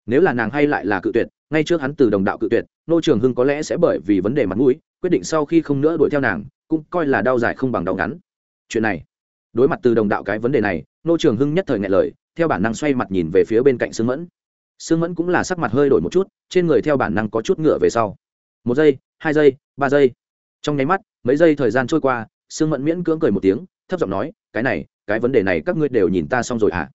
S1: Nếu là nàng hay lại là cự tuyệt, ngay trước hắn từ đồng đạo cự tuyệt, ngô trường hưng có lẽ sẽ bởi vì vấn đề mặt mũi, quyết định sau khi không nữa đuổi theo nàng, cũng coi là đau dài không bằng đau ngắn. Chuyện này, đối mặt từ đồng đạo cái vấn đề này, ngô trường hưng nhất thời ngại lời, theo bản năng xoay mặt nhìn về phía bên cạnh sương mẫn. Sương mẫn cũng là sắc mặt hơi đổi một chút, trên người theo bản năng có chút ngựa về sau. Một giây, hai giây, ba giây. Trong nháy mắt, mấy giây thời gian trôi qua, sương mẫn miễn cưỡng cười một tiếng, thấp giọng nói cái này, cái vấn đề này các ngươi đều nhìn ta xong rồi hả? À?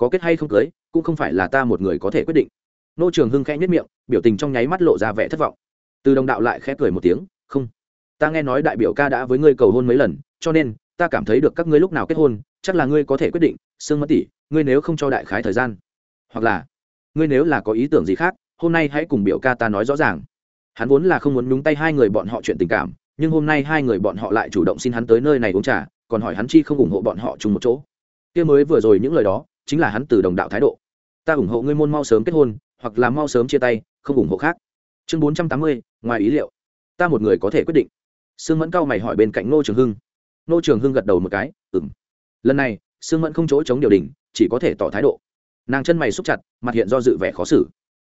S1: có kết hay không cưới, cũng không phải là ta một người có thể quyết định. Nô trường hưng khẽ nhất miệng, biểu tình trong nháy mắt lộ ra vẻ thất vọng. Từ đồng đạo lại khẽ cười một tiếng, không, ta nghe nói đại biểu ca đã với ngươi cầu hôn mấy lần, cho nên ta cảm thấy được các ngươi lúc nào kết hôn, chắc là ngươi có thể quyết định, sương mất tỷ, ngươi nếu không cho đại khái thời gian, hoặc là ngươi nếu là có ý tưởng gì khác, hôm nay hãy cùng biểu ca ta nói rõ ràng. Hắn vốn là không muốn nhúng tay hai người bọn họ chuyện tình cảm, nhưng hôm nay hai người bọn họ lại chủ động xin hắn tới nơi này uống trà còn hỏi hắn chi không ủng hộ bọn họ chung một chỗ. Kia mới vừa rồi những lời đó, chính là hắn từ đồng đạo thái độ. Ta ủng hộ ngươi môn mau sớm kết hôn, hoặc là mau sớm chia tay, không ủng hộ khác. Chương bốn trăm tám mươi, ngoài ý liệu. Ta một người có thể quyết định. Sương mẫn cao mày hỏi bên cạnh ngô trường hưng. Ngô trường hưng gật đầu một cái ừng lần này, sương mẫn không chỗ chống điều đình, chỉ có thể tỏ thái độ. Nàng chân mày xúc chặt, mặt hiện do dự vẻ khó xử.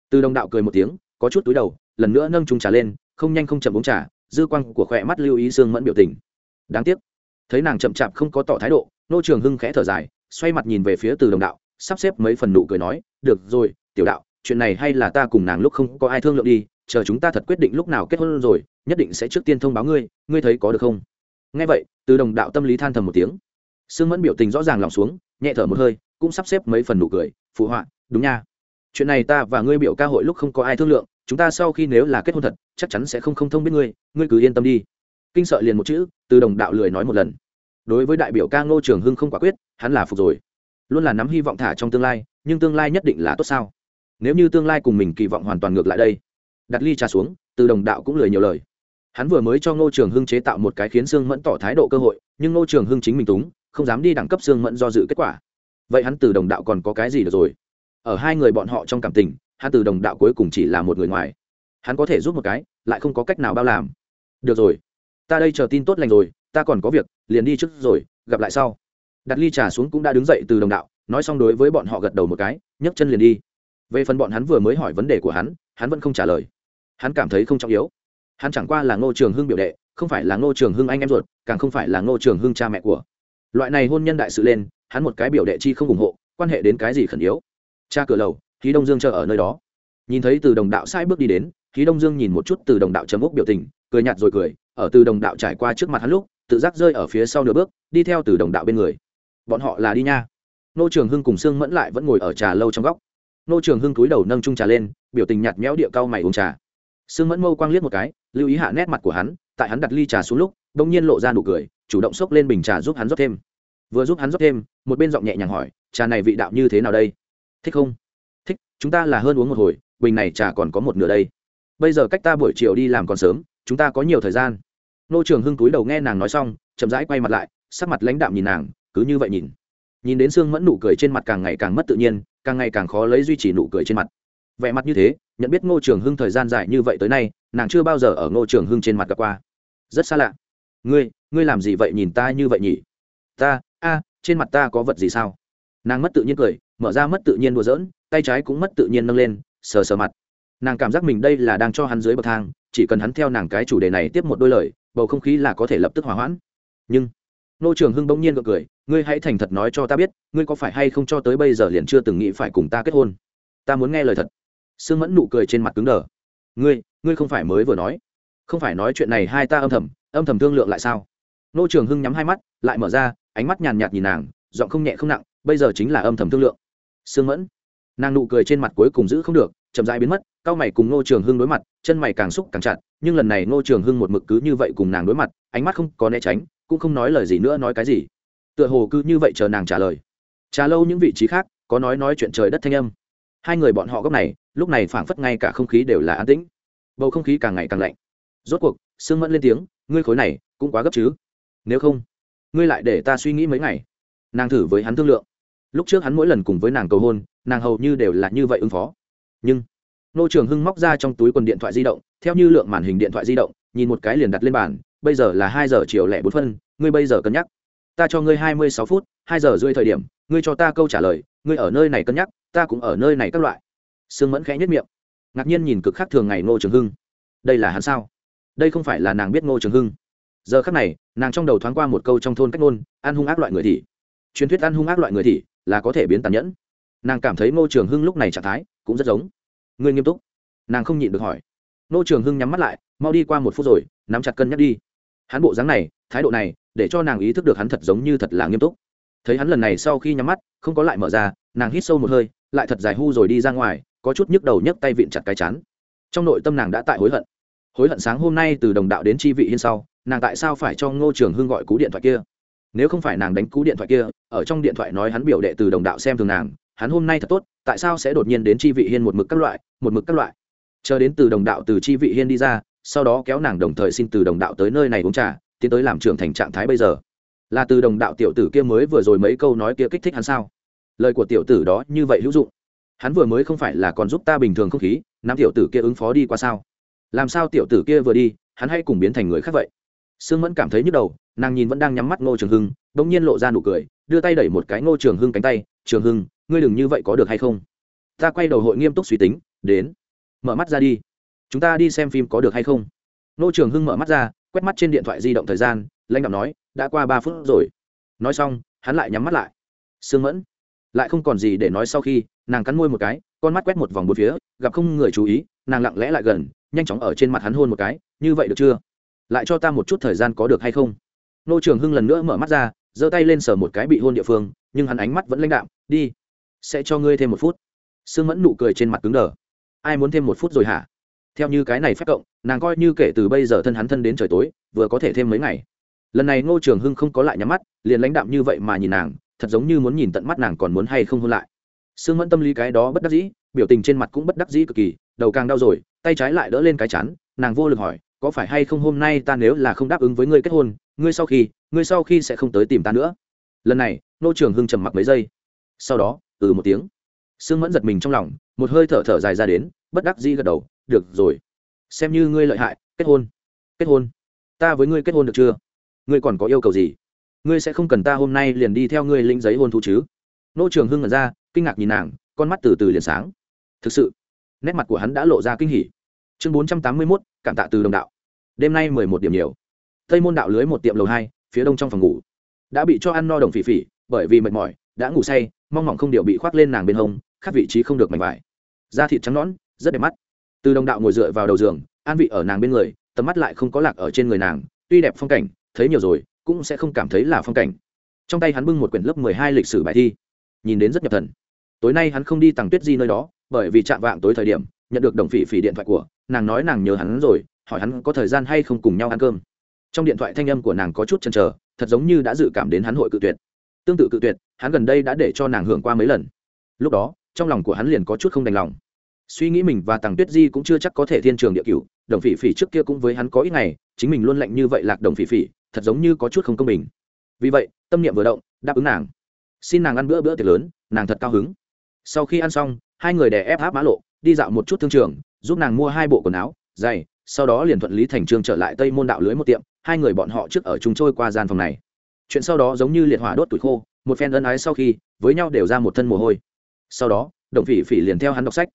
S1: Từ đồng đạo cười một tiếng, có chút túi đầu, lần nữa nâng chung trà lên, không nhanh không chậm uống trà, dư quang của khỏe mắt lưu ý sương mẫn biểu tình. Đáng tiếc thấy nàng chậm chạp không có tỏ thái độ, nô trường hưng khẽ thở dài, xoay mặt nhìn về phía từ đồng đạo, sắp xếp mấy phần nụ cười nói, được rồi, tiểu đạo, chuyện này hay là ta cùng nàng lúc không có ai thương lượng đi, chờ chúng ta thật quyết định lúc nào kết hôn rồi, nhất định sẽ trước tiên thông báo ngươi ngươi thấy có được không? Nghe vậy, từ đồng đạo tâm lý than thầm một tiếng. Sương mẫn biểu tình rõ ràng lòng xuống, nhẹ thở một hơi, cũng sắp xếp mấy phần nụ cười, phụ họa, đúng nha. Chuyện này ta và ngươi biểu ca hội lúc không có ai thương lượng, chúng ta sau khi nếu là kết hôn thật, chắc chắn sẽ không không thông biết ngươi ngươi cứ yên tâm đi kinh sợ liền một chữ, từ đồng đạo lười nói một lần. Đối với đại biểu ca ngô trường hưng không quả quyết, hắn là phục rồi. Luôn là nắm hy vọng thả trong tương lai, nhưng tương lai nhất định là tốt sao? Nếu như tương lai cùng mình kỳ vọng hoàn toàn ngược lại đây. Đặt ly trà xuống, từ đồng đạo cũng lười nhiều lời. Hắn vừa mới cho ngô trường hưng chế tạo một cái khiến sương mẫn tỏ thái độ cơ hội, nhưng ngô trường hưng chính mình túng, không dám đi đẳng cấp sương mẫn do dự kết quả. Vậy hắn từ đồng đạo còn có cái gì được rồi? Ở hai người bọn họ trong cảm tình, hắn từ đồng đạo cuối cùng chỉ là một người ngoài. Hắn có thể giúp một cái, lại không có cách nào bao làm. Được rồi ta đây chờ tin tốt lành rồi, ta còn có việc, liền đi trước rồi, gặp lại sau. Đặt ly trà xuống cũng đã đứng dậy từ đồng đạo, nói xong đối với bọn họ gật đầu một cái, nhấc chân liền đi. Về phần bọn hắn vừa mới hỏi vấn đề của hắn hắn vẫn không trả lời. Hắn cảm thấy không trọng yếu. Hắn chẳng qua là ngô trường hưng biểu đệ, không phải là ngô trường hưng anh em ruột, càng không phải là ngô trường hưng cha mẹ của. Loại này hôn nhân đại sự lên, hắn một cái biểu đệ chi không ủng hộ, quan hệ đến cái gì khẩn yếu. Cha cửa lầu khí đông dương chờ ở nơi đó. Nhìn thấy từ đồng đạo sai bước đi đến khí đông dương nhìn một chút từ đồng đạo chấm úc biểu tình, cười nhạt rồi cười ở từ đồng đạo trải qua trước mặt hắn lúc, tự giác rơi ở phía sau nửa bước, đi theo từ đồng đạo bên người. Bọn họ là đi nha. Nô trường hưng cùng sương mẫn lại vẫn ngồi ở trà lâu trong góc. Nô trường hưng cúi đầu nâng trung trà lên, biểu tình nhạt méo địa cao mày uống trà. Sương mẫn mâu quang liếc một cái, lưu ý hạ nét mặt của hắn, tại hắn đặt ly trà xuống lúc đ ỗ n g nhiên lộ ra nụ cười, chủ động xốc lên bình trà giúp hắn rót thêm. Vừa giúp hắn rót thêm, một bên giọng nhẹ nhàng hỏi, trà này vị đạo như thế nào đây? Thích không? Thích, chúng ta là hơn uống một hồi, bình này trà còn có một nửa đây. Bây giờ cách ta buổi chiều đi làm còn sớm chúng ta có nhiều thời gian. Nô trường hưng cúi đầu nghe nàng nói xong, chậm rãi quay mặt lại, sắc mặt lãnh đạm nhìn nàng, cứ như vậy nhìn. Nhìn đến sương mẫn nụ cười trên mặt càng ngày càng mất tự nhiên, càng ngày càng khó lấy duy trì nụ cười trên mặt. Vẻ mặt như thế, nhận biết ngô trường hưng thời gian dài như vậy tới nay, nàng chưa bao giờ ở ngô trường hưng trên mặt gặp qua. Rất xa lạ. Ngươi ngươi làm gì vậy nhìn ta như vậy nhỉ? Ta, a, trên mặt ta có vật gì sao? Nàng mất tự nhiên cười, mở ra mất tự nhiên đùa giỡn, tay trái cũng mất tự nhiên nâng lên, sờ sờ mặt. Nàng cảm giác mình đây là đang cho hắn dưới bậc thang chỉ cần hắn theo nàng cái chủ đề này tiếp một đôi lời, bầu không khí là có thể lập tức hỏa hoãn. Nhưng, nô trường hưng bỗng nhiên gượng cười, ngươi hãy thành thật nói cho ta biết, ngươi có phải hay không cho tới bây giờ liền chưa từng nghĩ phải cùng ta kết hôn? Ta muốn nghe lời thật. Sương mẫn nụ cười trên mặt cứng đờ. Ngươi ngươi không phải mới vừa nói. Không phải nói chuyện này hai ta âm thầm âm thầm thương lượng lại sao? Nô trường hưng nhắm hai mắt, lại mở ra, ánh mắt nhàn nhạt nhìn nàng, giọng không nhẹ không nặng, bây giờ chính là âm thầm thương lượng. Sương mẫn, nàng nụ cười trên mặt cuối cùng giữ không được chậm rãi biến mất, cao mày cùng nô trường hưng đối mặt, chân mày càng xúc càng chặt, nhưng lần này nô trường hưng một mực cứ như vậy cùng nàng đối mặt, ánh mắt không có né tránh, cũng không nói lời gì nữa nói cái gì. Tựa hồ cứ như vậy chờ nàng trả lời. Trả lâu những vị trí khác, có nói nói chuyện trời đất thanh âm. Hai người bọn họ góc này, lúc này phảng phất ngay cả không khí đều là an tĩnh. Bầu không khí càng ngày càng lạnh. Rốt cuộc, sương mẫn lên tiếng, ngươi khối này, cũng quá gấp chứ? Nếu không, ngươi lại để ta suy nghĩ mấy ngày. Nàng thử với hắn thương lượng. Lúc trước hắn mỗi lần cùng với nàng cầu hôn, nàng hầu như đều là như vậy ứng phó nhưng nô trường hưng móc ra trong túi quần điện thoại di động theo như lượng màn hình điện thoại di động nhìn một cái liền đặt lên bàn bây giờ là hai giờ chiều lẻ bốn phân ngươi bây giờ cân nhắc. Ta cho ngươi hai mươi sáu phút hai giờ rưỡi thời điểm ngươi cho ta câu trả lời ngươi ở nơi này cân nhắc ta cũng ở nơi này các loại. Sương mẫn khẽ nhất miệng ngạc nhiên nhìn cực khác thường ngày ngô trường hưng. Đây là hắn sao? Đây không phải là nàng biết ngô trường hưng. Giờ khác này nàng trong đầu thoáng qua một câu trong thôn cách ngôn ăn hung ác loại người thì, truyền thuyết ăn hung ác loại người thì, là có thể biến tàn nhẫn. Nàng cảm thấy ngô trường hưng lúc này trạng thái cũng rất giống. Ngươi nghiêm túc. Nàng không nhịn được hỏi. Ngô trường hưng nhắm mắt lại, mau đi qua một phút rồi, nắm chặt cân nhắc đi. Hắn bộ dáng này, thái độ này, để cho nàng ý thức được hắn thật giống như thật là nghiêm túc. Thấy hắn lần này sau khi nhắm mắt, không có lại mở ra, nàng hít sâu một hơi, lại thật dài hu rồi đi ra ngoài, có chút nhức đầu nhấc tay vịn chặt cái chán. Trong nội tâm nàng đã tại hối hận. Hối hận sáng hôm nay từ đồng đạo đến chi vị hiên sau, nàng tại sao phải cho ngô trường hưng gọi cú điện thoại kia? Nếu không phải nàng đánh cú điện thoại kia, ở trong điện thoại nói hắn biểu đệ từ đồng đạo xem thường nàng, hắn hôm nay thật tốt tại sao sẽ đột nhiên đến chi vị hiên một mực các loại, một mực các loại? Chờ đến từ đồng đạo từ chi vị hiên đi ra, sau đó kéo nàng đồng thời xin từ đồng đạo tới nơi này uống trà, tiến tới làm trưởng thành trạng thái bây giờ. Là từ đồng đạo tiểu tử kia mới vừa rồi mấy câu nói kia kích thích hắn sao? Lời của tiểu tử đó như vậy hữu dụng. Hắn vừa mới không phải là còn giúp ta bình thường không khí nam tiểu tử kia ứng phó đi qua sao? Làm sao tiểu tử kia vừa đi, hắn hay cùng biến thành người khác vậy? Sương mẫn cảm thấy nhức đầu, nàng nhìn vẫn đang nhắm mắt ngô trường hưng đ ỗ n g nhiên lộ ra nụ cười, đưa tay đẩy một cái ngô trường hưng cánh tay, trường hưng ngươi đừng như vậy có được hay không? Ta quay đầu hội nghiêm túc suy tính, đến. Mở mắt ra đi. Chúng ta đi xem phim có được hay không? Nô trường hưng mở mắt ra, quét mắt trên điện thoại di động thời gian, lãnh đạo nói, đã qua ba phút rồi. Nói xong, hắn lại nhắm mắt lại. Sương mẫn, lại không còn gì để nói sau khi, nàng cắn môi một cái, con mắt quét một vòng bốn phía, gặp không người chú ý, nàng lặng lẽ lại gần, nhanh chóng ở trên mặt hắn hôn một cái, như vậy được chưa? Lại cho ta một chút thời gian có được hay không? Nô trường hưng lần nữa mở mắt ra, giơ tay lên sờ một cái bị hôn địa phương, nhưng hắn ánh mắt vẫn lãnh đạm, đi sẽ cho ngươi thêm một phút. Sương mẫn nụ cười trên mặt cứng đờ. Ai muốn thêm một phút rồi hả? Theo như cái này phép cộng, nàng coi như kể từ bây giờ thân hắn thân đến trời tối, vừa có thể thêm mấy ngày. Lần này ngô trường hưng không có lại nhắm mắt, liền lãnh đạm như vậy mà nhìn nàng, thật giống như muốn nhìn tận mắt nàng còn muốn hay không hôn lại. Sương mẫn tâm lý cái đó bất đắc dĩ, biểu tình trên mặt cũng bất đắc dĩ cực kỳ, đầu càng đau rồi, tay trái lại đỡ lên cái chắn nàng vô lực hỏi, có phải hay không hôm nay ta nếu là không đáp ứng với ngươi kết hôn, ngươi sau khi, ngươi sau khi sẽ không tới tìm ta nữa? Lần này nô trường hưng trầm mặc mấy giây. Sau đó ừ một tiếng. Sương mẫn giật mình trong lòng, một hơi thở thở dài ra đến, bất đắc dĩ gật đầu, được rồi. Xem như ngươi lợi hại, kết hôn. Kết hôn. Ta với ngươi kết hôn được chưa? Ngươi còn có yêu cầu gì? Ngươi sẽ không cần ta hôm nay liền đi theo ngươi lĩnh giấy hôn thú chứ? Nô trường hưng ngẩn ra, kinh ngạc nhìn nàng, con mắt từ từ liền sáng. Thực sự, nét mặt của hắn đã lộ ra kinh hỉ. Chương bốn trăm tám mươi mốt, cảm tạ từ đồng đạo. Đêm nay mười một điểm nhiều. Tây môn đạo lưới một tiệm lầu hai, phía đông trong phòng ngủ. Đã bị cho ăn no đồng phỉ phỉ, bởi vì mệt mỏi, đã ngủ say mong mỏng không điệu bị khoác lên nàng bên hông, khác vị trí không được mảnh vải. Da thịt trắng nõn, rất đẹp mắt. Từ đồng đạo ngồi dựa vào đầu giường, an vị ở nàng bên người, tầm mắt lại không có lạc ở trên người nàng, tuy đẹp phong cảnh, thấy nhiều rồi, cũng sẽ không cảm thấy là phong cảnh. Trong tay hắn bưng một quyển lớp mười hai lịch sử bài thi. Nhìn đến rất nhập thần. Tối nay hắn không đi tàng tuyết di nơi đó, bởi vì chạm vạng tối thời điểm, nhận được đồng phỉ phỉ điện thoại của, nàng nói nàng nhớ hắn rồi, hỏi hắn có thời gian hay không cùng nhau ăn cơm. Trong điện thoại thanh âm của nàng có chút chần trở thật giống như đã dự cảm đến hắn hội cự tuyệt tương tự cự tuyệt, hắn gần đây đã để cho nàng hưởng qua mấy lần. Lúc đó, trong lòng của hắn liền có chút không đành lòng. Suy nghĩ mình và tàng tuyết di cũng chưa chắc có thể thiên trường địa cửu, đồng phỉ phỉ trước kia cũng với hắn có ít ngày, chính mình luôn lạnh như vậy lạc đồng phỉ phỉ, thật giống như có chút không công bình. Vì vậy, tâm niệm vừa động, đáp ứng nàng. Xin nàng ăn bữa bữa tiệc lớn, nàng thật cao hứng. Sau khi ăn xong, hai người đè ép áp mã lộ, đi dạo một chút thương trường, giúp nàng mua hai bộ quần áo, giày, sau đó liền thuận lý thành trương trở lại tây môn đạo lưới một tiệm, hai người bọn họ trước ở chúng trôi qua gian phòng này chuyện sau đó giống như liệt hỏa đốt tuổi khô, một phen ân ái sau khi, với nhau đều ra một thân mồ hôi. Sau đó đồng phỉ phỉ liền theo hắn đọc sách.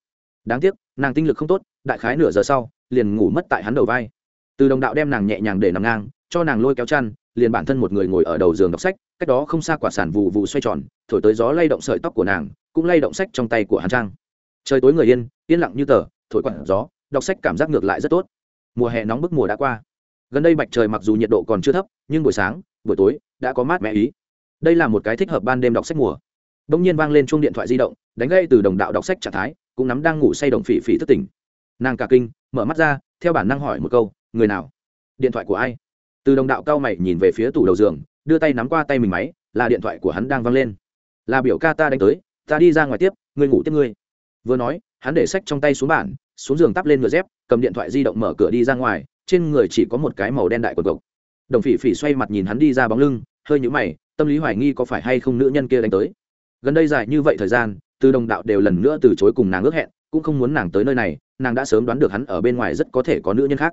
S1: Đáng tiếc, nàng tinh lực không tốt, đại khái nửa giờ sau, liền ngủ mất tại hắn đầu vai. Từ đồng đạo đem nàng nhẹ nhàng để nằm ngang, cho nàng lôi kéo chăn, liền bản thân một người ngồi ở đầu giường đọc sách, cách đó không xa quả sản vụ vụ xoay tròn, thổi tới gió lay động sợi tóc của nàng, cũng lay động sách trong tay của hắn trang. Trời tối người yên yên lặng như tờ, thổi quặn gió, đọc sách cảm giác ngược lại rất tốt. Mùa hè nóng bức mùa đã qua. Gần đây bạch trời mặc dù nhiệt độ còn chưa thấp, nhưng buổi sáng buổi tối, đã có mát mẻ ý. Đây là một cái thích hợp ban đêm đọc sách mùa. Đông nhiên vang lên chuông điện thoại di động, đánh gây từ đồng đạo đọc sách trạng thái, cũng nắm đang ngủ say đồng phỉ phỉ thức tỉnh. Nàng cả kinh, mở mắt ra, theo bản năng hỏi một câu, người nào? Điện thoại của ai? Từ đồng đạo cao mày nhìn về phía tủ đầu giường, đưa tay nắm qua tay mình máy, là điện thoại của hắn đang vang lên. Là biểu ca ta đánh tới, ta đi ra ngoài tiếp ngươi ngủ tiếp ngươi. Vừa nói, hắn để sách trong tay xuống bản xuống giường tắp lên ngựa dép, cầm điện thoại di động mở cửa đi ra ngoài, trên người chỉ có một cái màu đen đại quần cộc đồng phỉ phỉ xoay mặt nhìn hắn đi ra bóng lưng, hơi nhũ mày, tâm lý hoài nghi có phải hay không nữ nhân kia đánh tới. Gần đây dài như vậy thời gian, từ đồng đạo đều lần nữa từ chối cùng nàng ước hẹn, cũng không muốn nàng tới nơi này, nàng đã sớm đoán được hắn ở bên ngoài rất có thể có nữ nhân khác.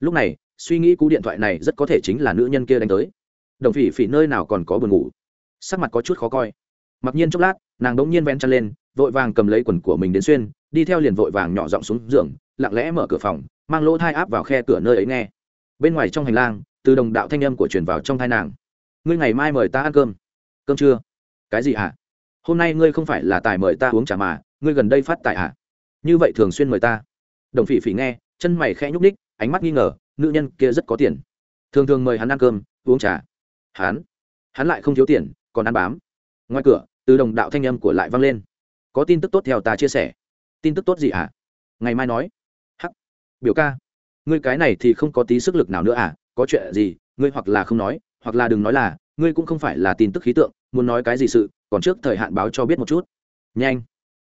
S1: Lúc này, suy nghĩ cú điện thoại này rất có thể chính là nữ nhân kia đánh tới. Đồng phỉ phỉ nơi nào còn có buồn ngủ. Sắc mặt có chút khó coi. Mặc nhiên chốc lát, nàng đống nhiên ven chân lên, vội vàng cầm lấy quần của mình đến xuyên, đi theo liền vội vàng nhỏ giọng xuống giường, lặng lẽ mở cửa phòng, mang lỗ thai áp vào khe cửa nơi ấy nghe. Bên ngoài trong hành lang từ đồng đạo thanh âm của truyền vào trong thai nàng. Ngươi ngày mai mời ta ăn cơm. Cơm chưa cái gì hả? Hôm nay ngươi không phải là tài mời ta uống trà mà, ngươi gần đây phát tài hả? Như vậy thường xuyên mời ta. Đồng phỉ phỉ nghe, chân mày khẽ nhúc ních ánh mắt nghi ngờ, nữ nhân kia rất có tiền. Thường thường mời hắn ăn cơm, uống trà. Hắn? Hắn lại không thiếu tiền, còn ăn bám. Ngoài cửa, từ đồng đạo thanh âm của lại vang lên. Có tin tức tốt theo ta chia sẻ. Tin tức tốt gì hả? Ngày mai nói. Hắc. Biểu ca. Ngươi cái này thì không có tí sức lực nào nữa à? Có chuyện gì, ngươi hoặc là không nói, hoặc là đừng nói là, ngươi cũng không phải là tin tức khí tượng, muốn nói cái gì sự, còn trước thời hạn báo cho biết một chút. Nhanh.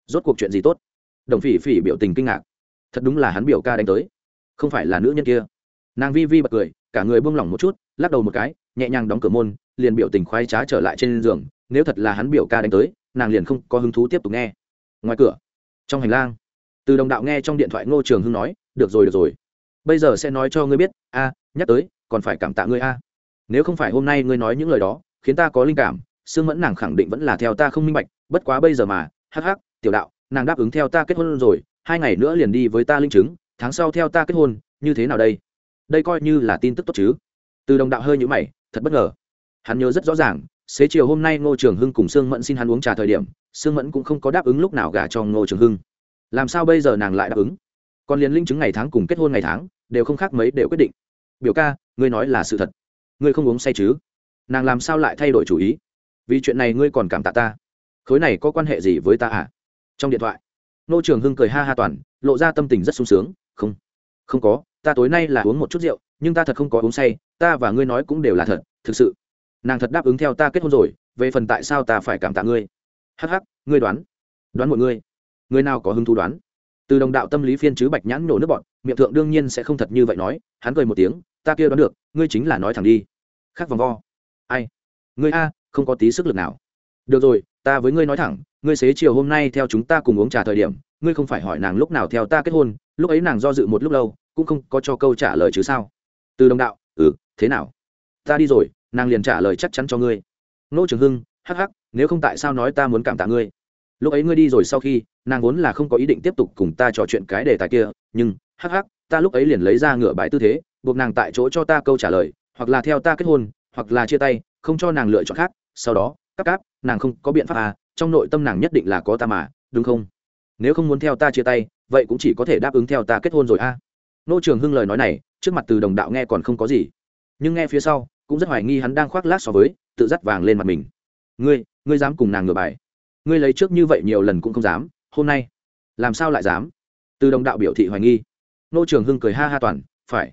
S1: Rốt cuộc chuyện gì tốt? Đồng phỉ phỉ biểu tình kinh ngạc. Thật đúng là hắn biểu ca đánh tới. Không phải là nữ nhân kia. Nàng vi vi bật cười, cả người buông lỏng một chút, lắc đầu một cái, nhẹ nhàng đóng cửa môn, liền biểu tình khoái trá trở lại trên giường. Nếu thật là hắn biểu ca đánh tới, nàng liền không có hứng thú tiếp tục nghe. Ngoài cửa, trong hành lang, từ đồng đạo nghe trong điện thoại ngô trường hưng nói, được rồi được rồi. Bây giờ sẽ nói cho ngươi biết, a, nhắc tới còn phải cảm tạ ngươi a. Nếu không phải hôm nay ngươi nói những lời đó, khiến ta có linh cảm, sương mẫn nàng khẳng định vẫn là theo ta không minh bạch, bất quá bây giờ mà, hắc hắc, tiểu đạo, nàng đáp ứng theo ta kết hôn rồi, hai ngày nữa liền đi với ta linh chứng, tháng sau theo ta kết hôn, như thế nào đây? Đây coi như là tin tức tốt chứ. Từ đồng đạo hơi nhũ mày, thật bất ngờ. Hắn nhớ rất rõ ràng, xế chiều hôm nay ngô trường hưng cùng sương mẫn xin hắn uống trà thời điểm, sương mẫn cũng không có đáp ứng lúc nào gả cho ngô trường hưng. Làm sao bây giờ nàng lại đáp ứng? Còn liền linh chứng ngày tháng cùng kết hôn ngày tháng, đều không khác mấy đều quyết định. Biểu ca ngươi nói là sự thật, ngươi không uống say chứ? Nàng làm sao lại thay đổi chủ ý? Vì chuyện này ngươi còn cảm tạ ta. Khối này có quan hệ gì với ta à? Trong điện thoại, nô trường hưng cười ha ha toàn, lộ ra tâm tình rất sung sướng. Không không có, ta tối nay là uống một chút rượu, nhưng ta thật không có uống say, ta và ngươi nói cũng đều là thật, thực sự. Nàng thật đáp ứng theo ta kết hôn rồi, về phần tại sao ta phải cảm tạ ngươi? Hắc hắc, ngươi đoán đoán mọi ngươi. Người nào có hứng thú đoán? Từ đồng đạo tâm lý phiên chứ bạch nhãn nổ nước bọn miệng thượng đương nhiên sẽ không thật như vậy nói, hắn cười một tiếng ta kia đoán được, ngươi chính là nói thẳng đi. Khác vòng vo. Ai? Ngươi a, không có tí sức lực nào. Được rồi, ta với ngươi nói thẳng, ngươi xế chiều hôm nay theo chúng ta cùng uống trà thời điểm, ngươi không phải hỏi nàng lúc nào theo ta kết hôn, lúc ấy nàng do dự một lúc lâu, cũng không có cho câu trả lời chứ sao? Từ đồng đạo ừ thế nào? Ta đi rồi, nàng liền trả lời chắc chắn cho ngươi. Nô trường hưng, hắc hắc, nếu không tại sao nói ta muốn cảm tạ ngươi? Lúc ấy ngươi đi rồi sau khi, nàng vốn là không có ý định tiếp tục cùng ta trò chuyện cái đề tài kia, nhưng, hắc hắc, ta lúc ấy liền lấy ra ngựa bài tư thế buộc nàng tại chỗ cho ta câu trả lời, hoặc là theo ta kết hôn, hoặc là chia tay, không cho nàng lựa chọn khác, sau đó cắp cáp, nàng không có biện pháp à trong nội tâm nàng nhất định là có ta mà, đúng không? Nếu không muốn theo ta chia tay, vậy cũng chỉ có thể đáp ứng theo ta kết hôn rồi a à. nô trường hưng lời nói này, trước mặt từ đồng đạo nghe còn không có gì. Nhưng nghe phía sau, cũng rất hoài nghi hắn đang khoác lác so với, tự dắt vàng lên mặt mình. Ngươi ngươi dám cùng nàng ngửa bài. Ngươi lấy trước như vậy nhiều lần cũng không dám, hôm nay, làm sao lại dám? Từ đồng đạo biểu thị hoài nghi. Nô trường hưng cười ha ha toàn, phải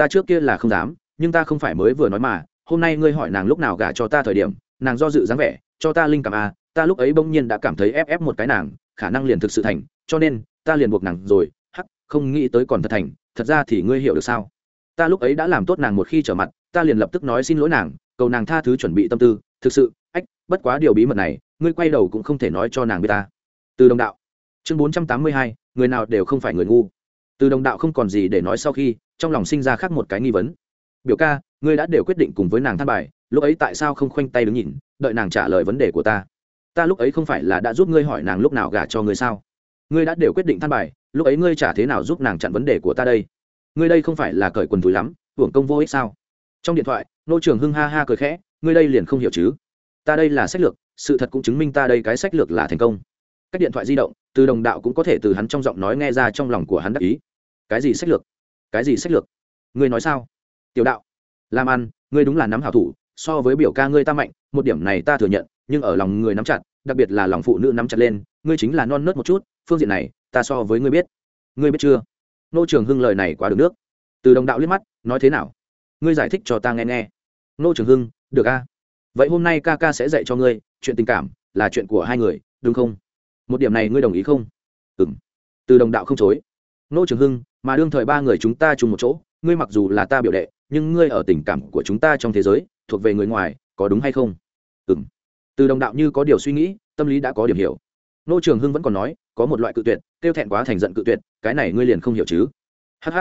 S1: ta trước kia là không dám, nhưng ta không phải mới vừa nói mà, hôm nay ngươi hỏi nàng lúc nào gả cho ta thời điểm, nàng do dự dáng vẻ, cho ta linh cảm à ta lúc ấy bỗng nhiên đã cảm thấy ép ép một cái nàng, khả năng liền thực sự thành, cho nên, ta liền buộc nàng rồi, hắc, không nghĩ tới còn thật thành, thật ra thì ngươi hiểu được sao? Ta lúc ấy đã làm tốt nàng một khi trở mặt, ta liền lập tức nói xin lỗi nàng, cầu nàng tha thứ chuẩn bị tâm tư, thực sự, ách, bất quá điều bí mật này, ngươi quay đầu cũng không thể nói cho nàng biết ta. Từ đồng đạo, chương bốn trăm tám mươi hai, người nào đều không phải người ngu. Từ đồng đạo không còn gì để nói sau khi trong lòng sinh ra khác một cái nghi vấn. Biểu ca, ngươi đã đều quyết định cùng với nàng than bài, lúc ấy tại sao không khoanh tay đứng nhìn, đợi nàng trả lời vấn đề của ta? Ta lúc ấy không phải là đã giúp ngươi hỏi nàng lúc nào gả cho ngươi sao? Ngươi đã đều quyết định than bài, lúc ấy ngươi trả thế nào giúp nàng chặn vấn đề của ta đây? Ngươi đây không phải là cởi quần túi lắm, hưởng công vô ích sao? Trong điện thoại, nô trường hưng ha ha cười khẽ, ngươi đây liền không hiểu chứ? Ta đây là sách lược, sự thật cũng chứng minh ta đây cái sách lược là thành công. Cách điện thoại di động, từ đồng đạo cũng có thể từ hắn trong giọng nói nghe ra trong lòng của hắn đắc ý. Cái gì sách lược? Cái gì sách lược? Ngươi nói sao? Tiểu đạo. Làm ăn ngươi đúng là nắm hảo thủ, so với biểu ca ngươi ta mạnh, một điểm này ta thừa nhận, nhưng ở lòng người nắm chặt, đặc biệt là lòng phụ nữ nắm chặt lên, ngươi chính là non nớt một chút, phương diện này, ta so với ngươi biết. Ngươi biết chưa? Nô trường hưng lời này quá được nước. Từ đồng đạo liếc mắt, nói thế nào? Ngươi giải thích cho ta nghe nghe. Nô trường hưng, được a. Vậy hôm nay ca ca sẽ dạy cho ngươi, chuyện tình cảm là chuyện của hai người, đúng không? Một điểm này ngươi đồng ý không? Ừ m từ đồng đạo không chối nô trường hưng, mà đương thời ba người chúng ta chung một chỗ, ngươi mặc dù là ta biểu đệ, nhưng ngươi ở tình cảm của chúng ta trong thế giới, thuộc về người ngoài, có đúng hay không? Ừ m từ đồng đạo như có điều suy nghĩ, tâm lý đã có điểm hiểu. Nô trường hưng vẫn còn nói, có một loại cự tuyệt, kêu thẹn quá thành giận cự tuyệt, cái này ngươi liền không hiểu chứ. Hh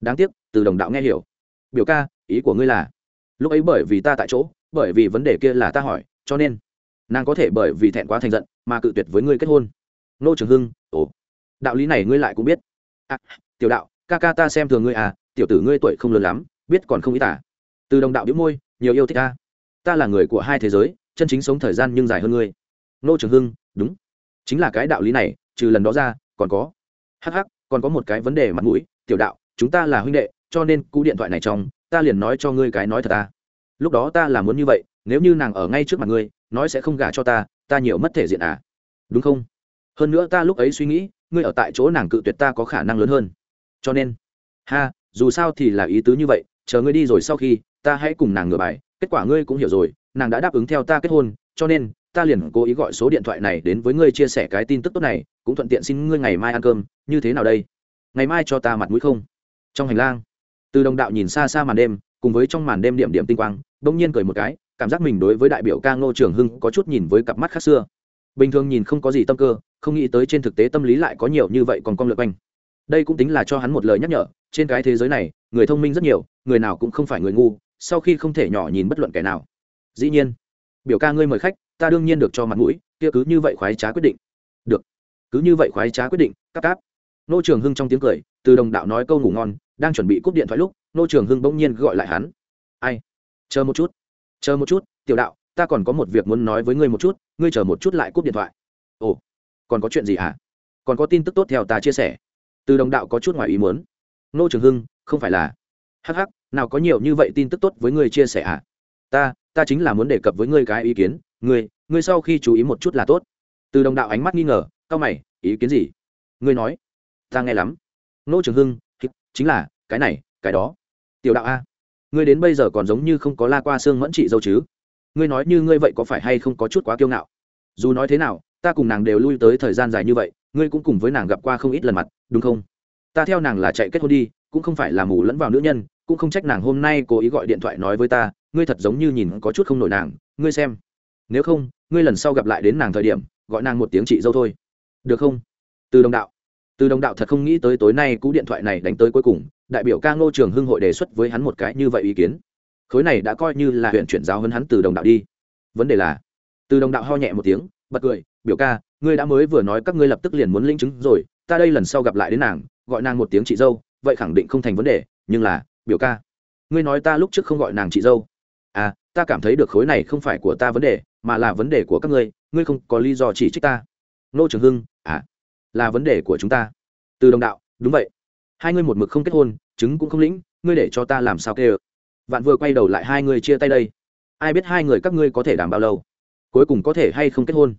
S1: đáng tiếc, từ đồng đạo nghe hiểu. Biểu ca, ý của ngươi là? Lúc ấy bởi vì ta tại chỗ, bởi vì vấn đề kia là ta hỏi, cho nên, nàng có thể bởi vì thẹn quá thành giận, mà cự tuyệt với ngươi kết hôn. Nô trường hưng, ồ. Đạo lý này ngươi lại cũng biết à, tiểu đạo ca ca ta xem thường ngươi à tiểu tử ngươi tuổi không lớn lắm biết còn không ý tả à. từ đồng đạo biếu môi nhiều yêu thích ta. Ta là người của hai thế giới chân chính sống thời gian nhưng dài hơn ngươi. Nô trường hưng đúng. Chính là cái đạo lý này trừ lần đó ra còn có. Hh còn có một cái vấn đề mặt mũi tiểu đạo chúng ta là huynh đệ cho nên cú điện thoại này trong ta liền nói cho ngươi cái nói thật ta. Lúc đó ta là muốn như vậy nếu như nàng ở ngay trước mặt ngươi nói sẽ không gả cho ta ta nhiều mất thể diện à. Đúng không? Hơn nữa ta lúc ấy suy nghĩ ngươi ở tại chỗ nàng cự tuyệt ta có khả năng lớn hơn. Cho nên, ha, dù sao thì là ý tứ như vậy, chờ ngươi đi rồi sau khi, ta hãy cùng nàng ngửa bài, kết quả ngươi cũng hiểu rồi, nàng đã đáp ứng theo ta kết hôn, cho nên, ta liền cố ý gọi số điện thoại này đến với ngươi chia sẻ cái tin tức tốt này, cũng thuận tiện xin ngươi ngày mai ăn cơm, như thế nào đây? Ngày mai cho ta mặt mũi không? Trong hành lang, từ đồng đạo nhìn xa xa màn đêm, cùng với trong màn đêm điểm điểm tinh quang bỗng nhiên cười một cái, cảm giác mình đối với đại biểu ca ngô trường hưng có chút nhìn với cặp mắt khác xưa bình thường nhìn không có gì tâm cơ, không nghĩ tới trên thực tế tâm lý lại có nhiều như vậy còn con lượt quanh. Đây cũng tính là cho hắn một lời nhắc nhở, trên cái thế giới này, người thông minh rất nhiều, người nào cũng không phải người ngu, sau khi không thể nhỏ nhìn bất luận kẻ nào. Dĩ nhiên, biểu ca ngươi mời khách, ta đương nhiên được cho mặt mũi, kia cứ như vậy khoái trá quyết định. Được, cứ như vậy khoái trá quyết định, cáp cáp. Nô trường hưng trong tiếng cười, từ đồng đạo nói câu ngủ ngon, đang chuẩn bị cúp điện thoại lúc, nô trường hưng bỗng nhiên gọi lại hắn. Ai? Chờ một chút, chờ một chút, tiểu đạo ta còn có một việc muốn nói với ngươi một chút, ngươi chờ một chút lại cúp điện thoại. Ồ, còn có chuyện gì hả? Còn có tin tức tốt theo ta chia sẻ. Từ đồng đạo có chút ngoài ý muốn. Nô trường hưng, không phải là. Hh nào có nhiều như vậy tin tức tốt với ngươi chia sẻ hả? Ta ta chính là muốn đề cập với ngươi cái ý kiến. Ngươi ngươi sau khi chú ý một chút là tốt. Từ đồng đạo ánh mắt nghi ngờ cao mày, ý kiến gì? Ngươi nói. Ta nghe lắm. Nô trường hưng chính là, cái này, cái đó. Tiểu đạo a, ngươi đến bây giờ còn giống như không có la qua xương mẫn chị dâu chứ? Ngươi nói như ngươi vậy có phải hay không có chút quá kiêu ngạo? Dù nói thế nào, ta cùng nàng đều lui tới thời gian dài như vậy, ngươi cũng cùng với nàng gặp qua không ít lần mặt, đúng không? Ta theo nàng là chạy kết hôn đi, cũng không phải là mù lẫn vào nữ nhân, cũng không trách nàng hôm nay cố ý gọi điện thoại nói với ta, ngươi thật giống như nhìn có chút không nổi nàng, ngươi xem. Nếu không, ngươi lần sau gặp lại đến nàng thời điểm, gọi nàng một tiếng chị dâu thôi. Được không? Từ đồng đạo. Từ đồng đạo thật không nghĩ tới tối nay cú điện thoại này đánh tới cuối cùng, đại biểu ca ngô trường hưng hội đề xuất với hắn một cái như vậy ý kiến khối này đã coi như là huyện chuyển giáo hơn hắn từ đồng đạo đi. Vấn đề là, từ đồng đạo ho nhẹ một tiếng, bật cười, biểu ca, ngươi đã mới vừa nói các ngươi lập tức liền muốn linh chứng rồi, ta đây lần sau gặp lại đến nàng, gọi nàng một tiếng chị dâu, vậy khẳng định không thành vấn đề, nhưng là, biểu ca, ngươi nói ta lúc trước không gọi nàng chị dâu. À ta cảm thấy được khối này không phải của ta vấn đề, mà là vấn đề của các ngươi ngươi không có lý do chỉ trích ta. Nô trường hưng à là vấn đề của chúng ta. Từ đồng đạo, đúng vậy. Hai ngươi một mực không kết hôn, chứng cũng không lĩnh, ngươi để cho ta làm sao kê ơ vạn vừa quay đầu lại hai người chia tay đây. Ai biết hai người các ngươi có thể đảm bao lâu? Cuối cùng có thể hay không kết hôn?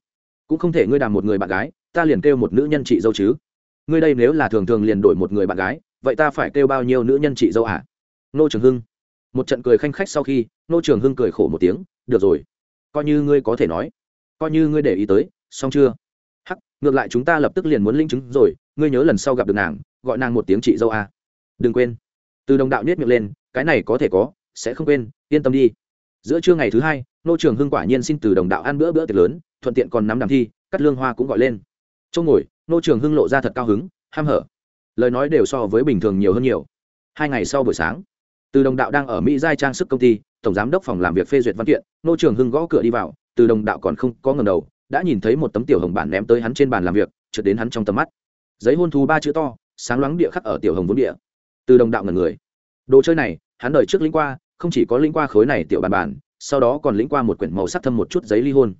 S1: Cũng không thể ngươi đàm một người bạn gái, ta liền kêu một nữ nhân chị dâu chứ. Ngươi đây nếu là thường thường liền đổi một người bạn gái, vậy ta phải kêu bao nhiêu nữ nhân chị dâu à? nô trường hưng. Một trận cười khanh khách sau khi, nô trường hưng cười khổ một tiếng, được rồi, coi như ngươi có thể nói, coi như ngươi để ý tới, xong chưa? Hắc, ngược lại chúng ta lập tức liền muốn linh chứng rồi, ngươi nhớ lần sau gặp được nàng, gọi nàng một tiếng chị dâu à. đừng quên. Từ đồng đạo nhét miệng lên, cái này có thể có sẽ không quên, yên tâm đi. Giữa trưa ngày thứ hai, nô trường hưng quả nhiên xin từ đồng đạo ăn bữa bữa tiệc lớn, thuận tiện còn nắm đàm thi, cắt lương hoa cũng gọi lên. Châu ngồi, nô trường hưng lộ ra thật cao hứng, ham hở. Lời nói đều so với bình thường nhiều hơn nhiều. Hai ngày sau buổi sáng, từ đồng đạo đang ở mỹ giai trang sức công ty, tổng giám đốc phòng làm việc phê duyệt văn kiện, nô trường hưng gõ cửa đi vào, từ đồng đạo còn không có ngầm đầu, đã nhìn thấy một tấm tiểu hồng bản ném tới hắn trên bàn làm việc, trượt đến hắn trong tầm mắt. Giấy hôn thú ba chữ to, sáng loáng địa khắc ở tiểu hồng vốn địa. Từ đồng đạo ngần người. Đồ chơi này, hắn đợi trước lĩnh qua không chỉ có lĩnh qua khối này tiểu bàn bàn, sau đó còn lĩnh qua một quyển màu sắc thâm một chút giấy ly hôn.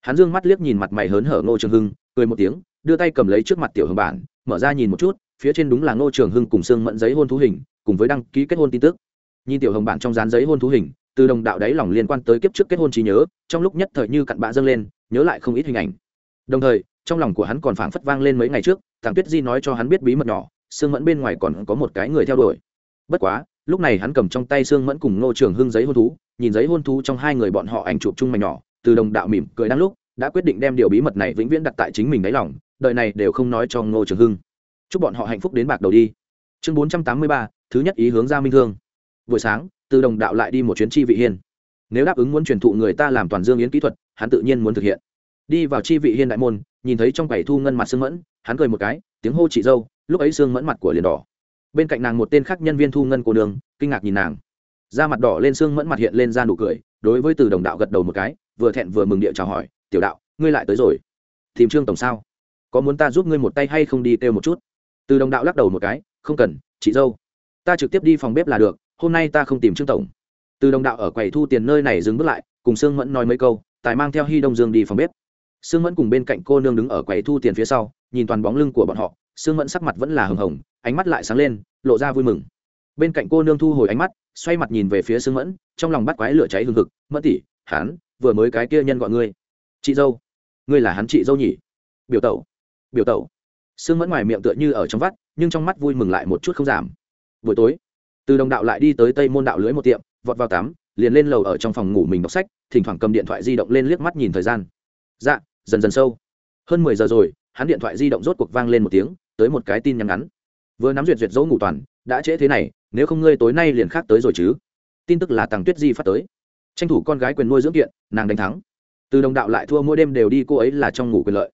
S1: Hắn dương mắt liếc nhìn mặt mày hớn hở ngô trường hưng, cười một tiếng, đưa tay cầm lấy trước mặt tiểu hồng bản, mở ra nhìn một chút, phía trên đúng là ngô trường hưng cùng xương mẫn giấy hôn thú hình, cùng với đăng ký kết hôn tin tức. Nhìn tiểu hồng bản trong dán giấy hôn thú hình, từ đồng đạo đáy lòng liên quan tới kiếp trước kết hôn trí nhớ, trong lúc nhất thời như cặn bã dâng lên, nhớ lại không ít hình ảnh. Đồng thời, trong lòng của hắn còn phảng phất vang lên mấy ngày trước, thằng tuyết di nói cho hắn biết bí mật nhỏ, sương mẫn bên ngoài còn có một cái người theo đuổi. Bất quá lúc này hắn cầm trong tay sương mẫn cùng ngô trường hưng giấy hôn thú, nhìn giấy hôn thú trong hai người bọn họ ảnh chụp chung mảnh nhỏ, từ đồng đạo mỉm cười đang lúc, đã quyết định đem điều bí mật này vĩnh viễn đặt tại chính mình đáy lòng, đời này đều không nói cho ngô trường hưng. Chúc bọn họ hạnh phúc đến bạc đầu đi. Chương bốn trăm tám mươi ba, thứ nhất ý hướng ra minh thương. Buổi sáng, từ đồng đạo lại đi một chuyến chi vị hiên. Nếu đáp ứng muốn truyền thụ người ta làm toàn dương yến kỹ thuật, hắn tự nhiên muốn thực hiện. Đi vào chi vị hiên đại môn, nhìn thấy trong quầy thu ngân mặt sương mẫn, hắn cười một cái, tiếng hô chị dâu, lúc ấy sương mẫn mặt của liền đỏ bên cạnh nàng một tên khác nhân viên thu ngân cô đường kinh ngạc nhìn nàng. Da mặt đỏ lên xương mẫn mặt hiện lên ra nụ cười, đối với từ đồng đạo gật đầu một cái, vừa thẹn vừa mừng địa chào hỏi, tiểu đạo, ngươi lại tới rồi. Tìm trương tổng sao? Có muốn ta giúp ngươi một tay hay không đi kêu một chút? Từ đồng đạo lắc đầu một cái, không cần, chị dâu. Ta trực tiếp đi phòng bếp là được, hôm nay ta không tìm trương tổng. Từ đồng đạo ở quầy thu tiền nơi này dừng bước lại, cùng sương mẫn nói mấy câu, tài mang theo hy đông dương đi phòng bếp. Sương mẫn cùng bên cạnh cô nương đứng ở quầy thu tiền phía sau, nhìn toàn bóng lưng của bọn họ, sương mẫn sắc mặt vẫn là hừng hồng ánh mắt lại sáng lên, lộ ra vui mừng. Bên cạnh cô nương thu hồi ánh mắt, xoay mặt nhìn về phía sương mẫn, trong lòng bắt quái lửa cháy hừng hực, mẫn tỉ hắn vừa mới cái kia nhân gọi ngươi. Chị dâu. Ngươi là hắn chị dâu nhỉ? Biểu tẩu. Biểu tẩu. Sương mẫn ngoài miệng tựa như ở trong vắt, nhưng trong mắt vui mừng lại một chút không giảm. Buổi tối, từ đồng đạo lại đi tới tây môn đạo lưới một tiệm, vọt vào tắm, liền lên lầu ở trong phòng ngủ mình đọc sách, thỉnh thoảng cầm điện thoại di động lên liếc mắt nhìn thời gian. Dạ dần dần sâu. Hơn mười giờ rồi, hắn điện thoại di động rốt cuộc vang lên một tiếng, tới một cái tin nhắn ngắn vừa nắm duyệt duyệt dấu ngủ toàn, đã trễ thế này, nếu không ngươi tối nay liền khác tới rồi chứ. Tin tức là tàng tuyết di phát tới. Tranh thủ con gái quyền nuôi dưỡng kiện, nàng đánh thắng. Từ đồng đạo lại thua mỗi đêm đều đi, cô ấy là trong ngủ quyền lợi.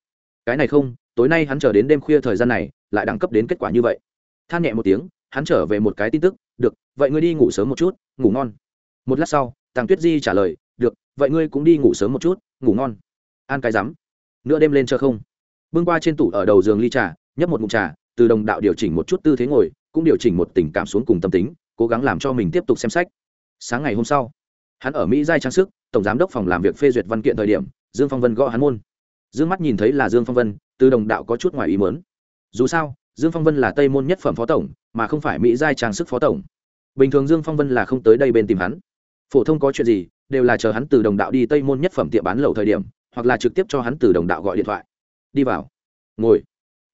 S1: Cái này không, tối nay hắn chờ đến đêm khuya thời gian này, lại đẳng cấp đến kết quả như vậy. Than nhẹ một tiếng, hắn trở về một cái tin tức, được, vậy ngươi đi ngủ sớm một chút, ngủ ngon. Một lát sau tàng tuyết di trả lời, được, vậy ngươi cũng đi ngủ sớm một chút, ngủ ngon. An cái rắm. Nửa đêm lên chờ không. Bưng qua trên tủ ở đầu giường ly trà, nhấp một ngụm trà từ đồng đạo điều chỉnh một chút tư thế ngồi, cũng điều chỉnh một tình cảm xuống cùng tâm tính, cố gắng làm cho mình tiếp tục xem sách. Sáng ngày hôm sau, hắn ở mỹ giai trang sức, tổng giám đốc phòng làm việc phê duyệt văn kiện thời điểm, dương phong vân gõ hắn môn. Dương mắt nhìn thấy là dương phong vân, từ đồng đạo có chút ngoài ý mớn dù sao, dương phong vân là tây môn nhất phẩm phó tổng, mà không phải mỹ giai trang sức phó tổng. Bình thường dương phong vân là không tới đây bên tìm hắn. Phổ thông có chuyện gì, đều là chờ hắn từ đồng đạo đi tây môn nhất phẩm tiệm bán lầu thời điểm, hoặc là trực tiếp cho hắn từ đồng đạo gọi điện thoại. Đi vào. Ngồi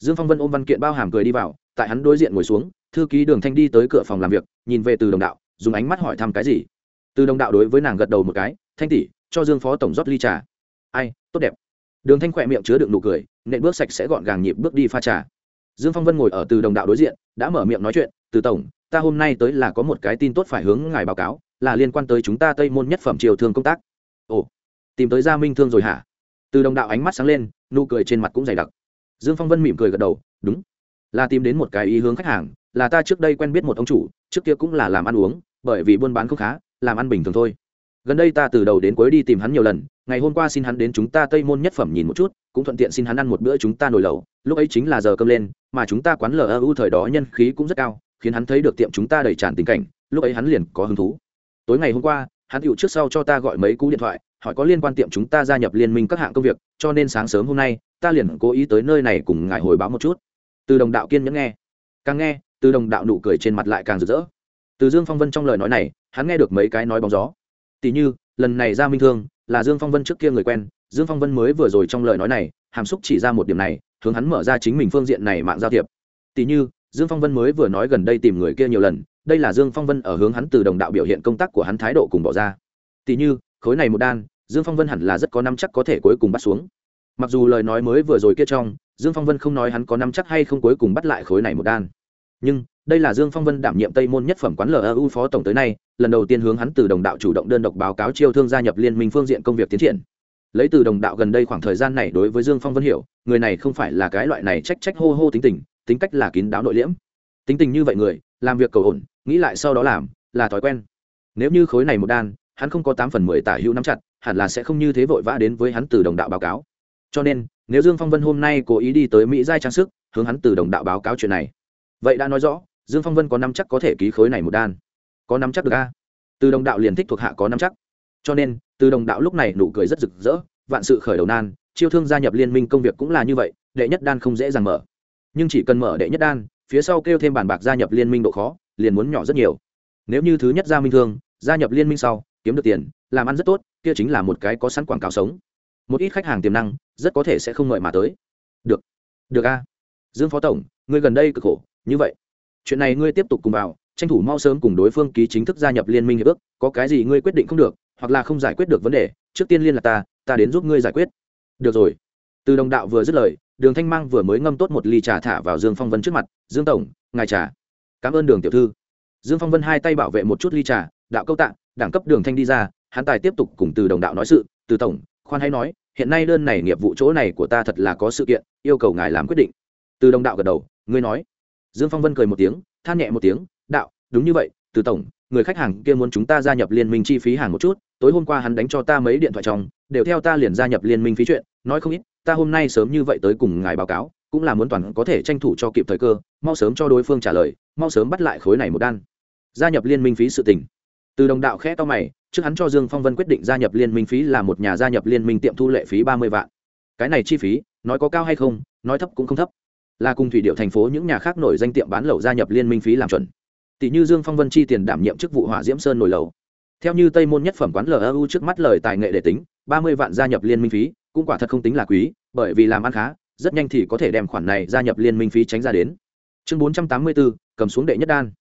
S1: dương phong vân ôm văn kiện bao hàm cười đi vào, tại hắn đối diện ngồi xuống, thư ký đường thanh đi tới cửa phòng làm việc, nhìn về từ đồng đạo, dùng ánh mắt hỏi thăm cái gì. Từ đồng đạo đối với nàng gật đầu một cái, thanh tỷ, cho dương phó tổng rót ly trà. Ai, tốt đẹp. Đường thanh khỏe miệng chứa đựng nụ cười, nện bước sạch sẽ gọn gàng nhịp bước đi pha trà. Dương phong vân ngồi ở từ đồng đạo đối diện, đã mở miệng nói chuyện, từ tổng, ta hôm nay tới là có một cái tin tốt phải hướng ngài báo cáo, là liên quan tới chúng ta tây môn nhất phẩm triều thương công tác. Ồ, tìm tới gia minh thương rồi hả? Từ đồng đạo ánh mắt sáng lên, nụ cười trên mặt cũng dày đặc dương phong vân mỉm cười gật đầu, đúng, là tìm đến một cái ý hướng khách hàng, là ta trước đây quen biết một ông chủ, trước kia cũng là làm ăn uống, bởi vì buôn bán không khá, làm ăn bình thường thôi. Gần đây ta từ đầu đến cuối đi tìm hắn nhiều lần, ngày hôm qua xin hắn đến chúng ta tây môn nhất phẩm nhìn một chút, cũng thuận tiện xin hắn ăn một bữa chúng ta nồi lẩu, lúc ấy chính là giờ cơm lên, mà chúng ta quán lu thời đó nhân khí cũng rất cao, khiến hắn thấy được tiệm chúng ta đầy tràn tình cảnh, lúc ấy hắn liền có hứng thú. Tối ngày hôm qua, hắn tựu trước sau cho ta gọi mấy cú điện thoại hỏi có liên quan tiệm chúng ta gia nhập liên minh các hạng công việc, cho nên sáng sớm hôm nay, ta liền cố ý tới nơi này cùng ngài hồi báo một chút. Từ đồng đạo kiên nhẫn nghe. Càng nghe, từ đồng đạo nụ cười trên mặt lại càng rực rỡ. Từ dương phong vân trong lời nói này, hắn nghe được mấy cái nói bóng gió. Tỉ như, lần này ra minh thương, là dương phong vân trước kia người quen, dương phong vân mới vừa rồi trong lời nói này, hàm xúc chỉ ra một điểm này, hướng hắn mở ra chính mình phương diện này mạng giao thiệp. Tỉ như, dương phong vân mới vừa nói gần đây tìm người kia nhiều lần, đây là dương phong vân ở hướng hắn từ đồng đạo biểu hiện công tác của hắn thái độ cùng bỏ ra. Tỉ như, khối này một đan dương phong vân hẳn là rất có năm chắc có thể cuối cùng bắt xuống. Mặc dù lời nói mới vừa rồi kia trong, dương phong vân không nói hắn có năm chắc hay không cuối cùng bắt lại khối này một đan. Nhưng, đây là dương phong vân đảm nhiệm tây môn nhất phẩm quán lu phó tổng tới nay, lần đầu tiên hướng hắn từ đồng đạo chủ động đơn độc báo cáo chiêu thương gia nhập liên minh phương diện công việc tiến triển. Lấy từ đồng đạo gần đây khoảng thời gian này đối với dương phong vân hiểu, người này không phải là cái loại này trách trách hô hô tính tình, tính cách là kín đáo nội liễm. Tính tình như vậy người, làm việc cầu ổn, nghĩ lại sau đó làm, là thói quen. Nếu như khối này một đan hắn không có tám phần mười tả hữu nắm chặt, hẳn là sẽ không như thế vội vã đến với hắn từ đồng đạo báo cáo. Cho nên, nếu dương phong vân hôm nay cố ý đi tới mỹ giai trang sức, hướng hắn từ đồng đạo báo cáo chuyện này. Vậy đã nói rõ, dương phong vân có năm chắc có thể ký khối này một đan. Có năm chắc được a? Từ đồng đạo liền thích thuộc hạ có năm chắc. Cho nên, từ đồng đạo lúc này nụ cười rất rực rỡ, vạn sự khởi đầu nan, chiêu thương gia nhập liên minh công việc cũng là như vậy, đệ nhất đan không dễ dàng mở. Nhưng chỉ cần mở đệ nhất đan, phía sau kêu thêm bản bạc gia nhập liên minh độ khó, liền muốn nhỏ rất nhiều. Nếu như thứ nhất gia minh thương, gia nhập liên minh sau kiếm được tiền, làm ăn rất tốt, kia chính là một cái có sẵn quảng cáo sống. Một ít khách hàng tiềm năng, rất có thể sẽ không ngợi mà tới. Được được a. Dương phó tổng, ngươi gần đây cực khổ, như vậy. Chuyện này ngươi tiếp tục cùng vào, tranh thủ mau sớm cùng đối phương ký chính thức gia nhập liên minh hiệp ước, có cái gì ngươi quyết định không được, hoặc là không giải quyết được vấn đề, trước tiên liên lạc ta ta đến giúp ngươi giải quyết. Được rồi. Từ đồng đạo vừa dứt lời, đường thanh mang vừa mới ngâm tốt một ly trà thả vào dương phong vân trước mặt, dương tổng, ngài trà. Cảm ơn đường tiểu thư. Dương phong vân hai tay bảo vệ một chút ly trà, đạo câu tạ đẳng cấp đường thanh đi ra, hắn tài tiếp tục cùng từ đồng đạo nói sự, từ tổng, khoan hãy nói, hiện nay đơn này nghiệp vụ chỗ này của ta thật là có sự kiện, yêu cầu ngài làm quyết định. Từ đồng đạo gật đầu, ngươi nói. Dương phong vân cười một tiếng, than nhẹ một tiếng, đạo, đúng như vậy, từ tổng, người khách hàng kia muốn chúng ta gia nhập liên minh chi phí hàng một chút, tối hôm qua hắn đánh cho ta mấy điện thoại trong, đều theo ta liền gia nhập liên minh phí chuyện, nói không ít, ta hôm nay sớm như vậy tới cùng ngài báo cáo, cũng là muốn toàn có thể tranh thủ cho kịp thời cơ, mau sớm cho đối phương trả lời, mau sớm bắt lại khối này một đan. Gia nhập liên minh phí sự tình từ đồng đạo khẽ to mày, trước hắn cho dương phong vân quyết định gia nhập liên minh phí là một nhà gia nhập liên minh tiệm thu lệ phí ba mươi vạn. Cái này chi phí, nói có cao hay không, nói thấp cũng không thấp. Là cùng thủy điệu thành phố những nhà khác nổi danh tiệm bán lẩu gia nhập liên minh phí làm chuẩn. Tỷ như dương phong vân chi tiền đảm nhiệm chức vụ hỏa diễm sơn nổi lầu. Theo như tây môn nhất phẩm quán lu trước mắt lời tài nghệ để tính, ba mươi vạn gia nhập liên minh phí, cũng quả thật không tính là quý, bởi vì làm ăn khá, rất nhanh thì có thể đem khoản này gia nhập liên minh phí tránh ra đến. Chương bốn trăm tám mươi bốn, cầm xuống đệ nhất đan.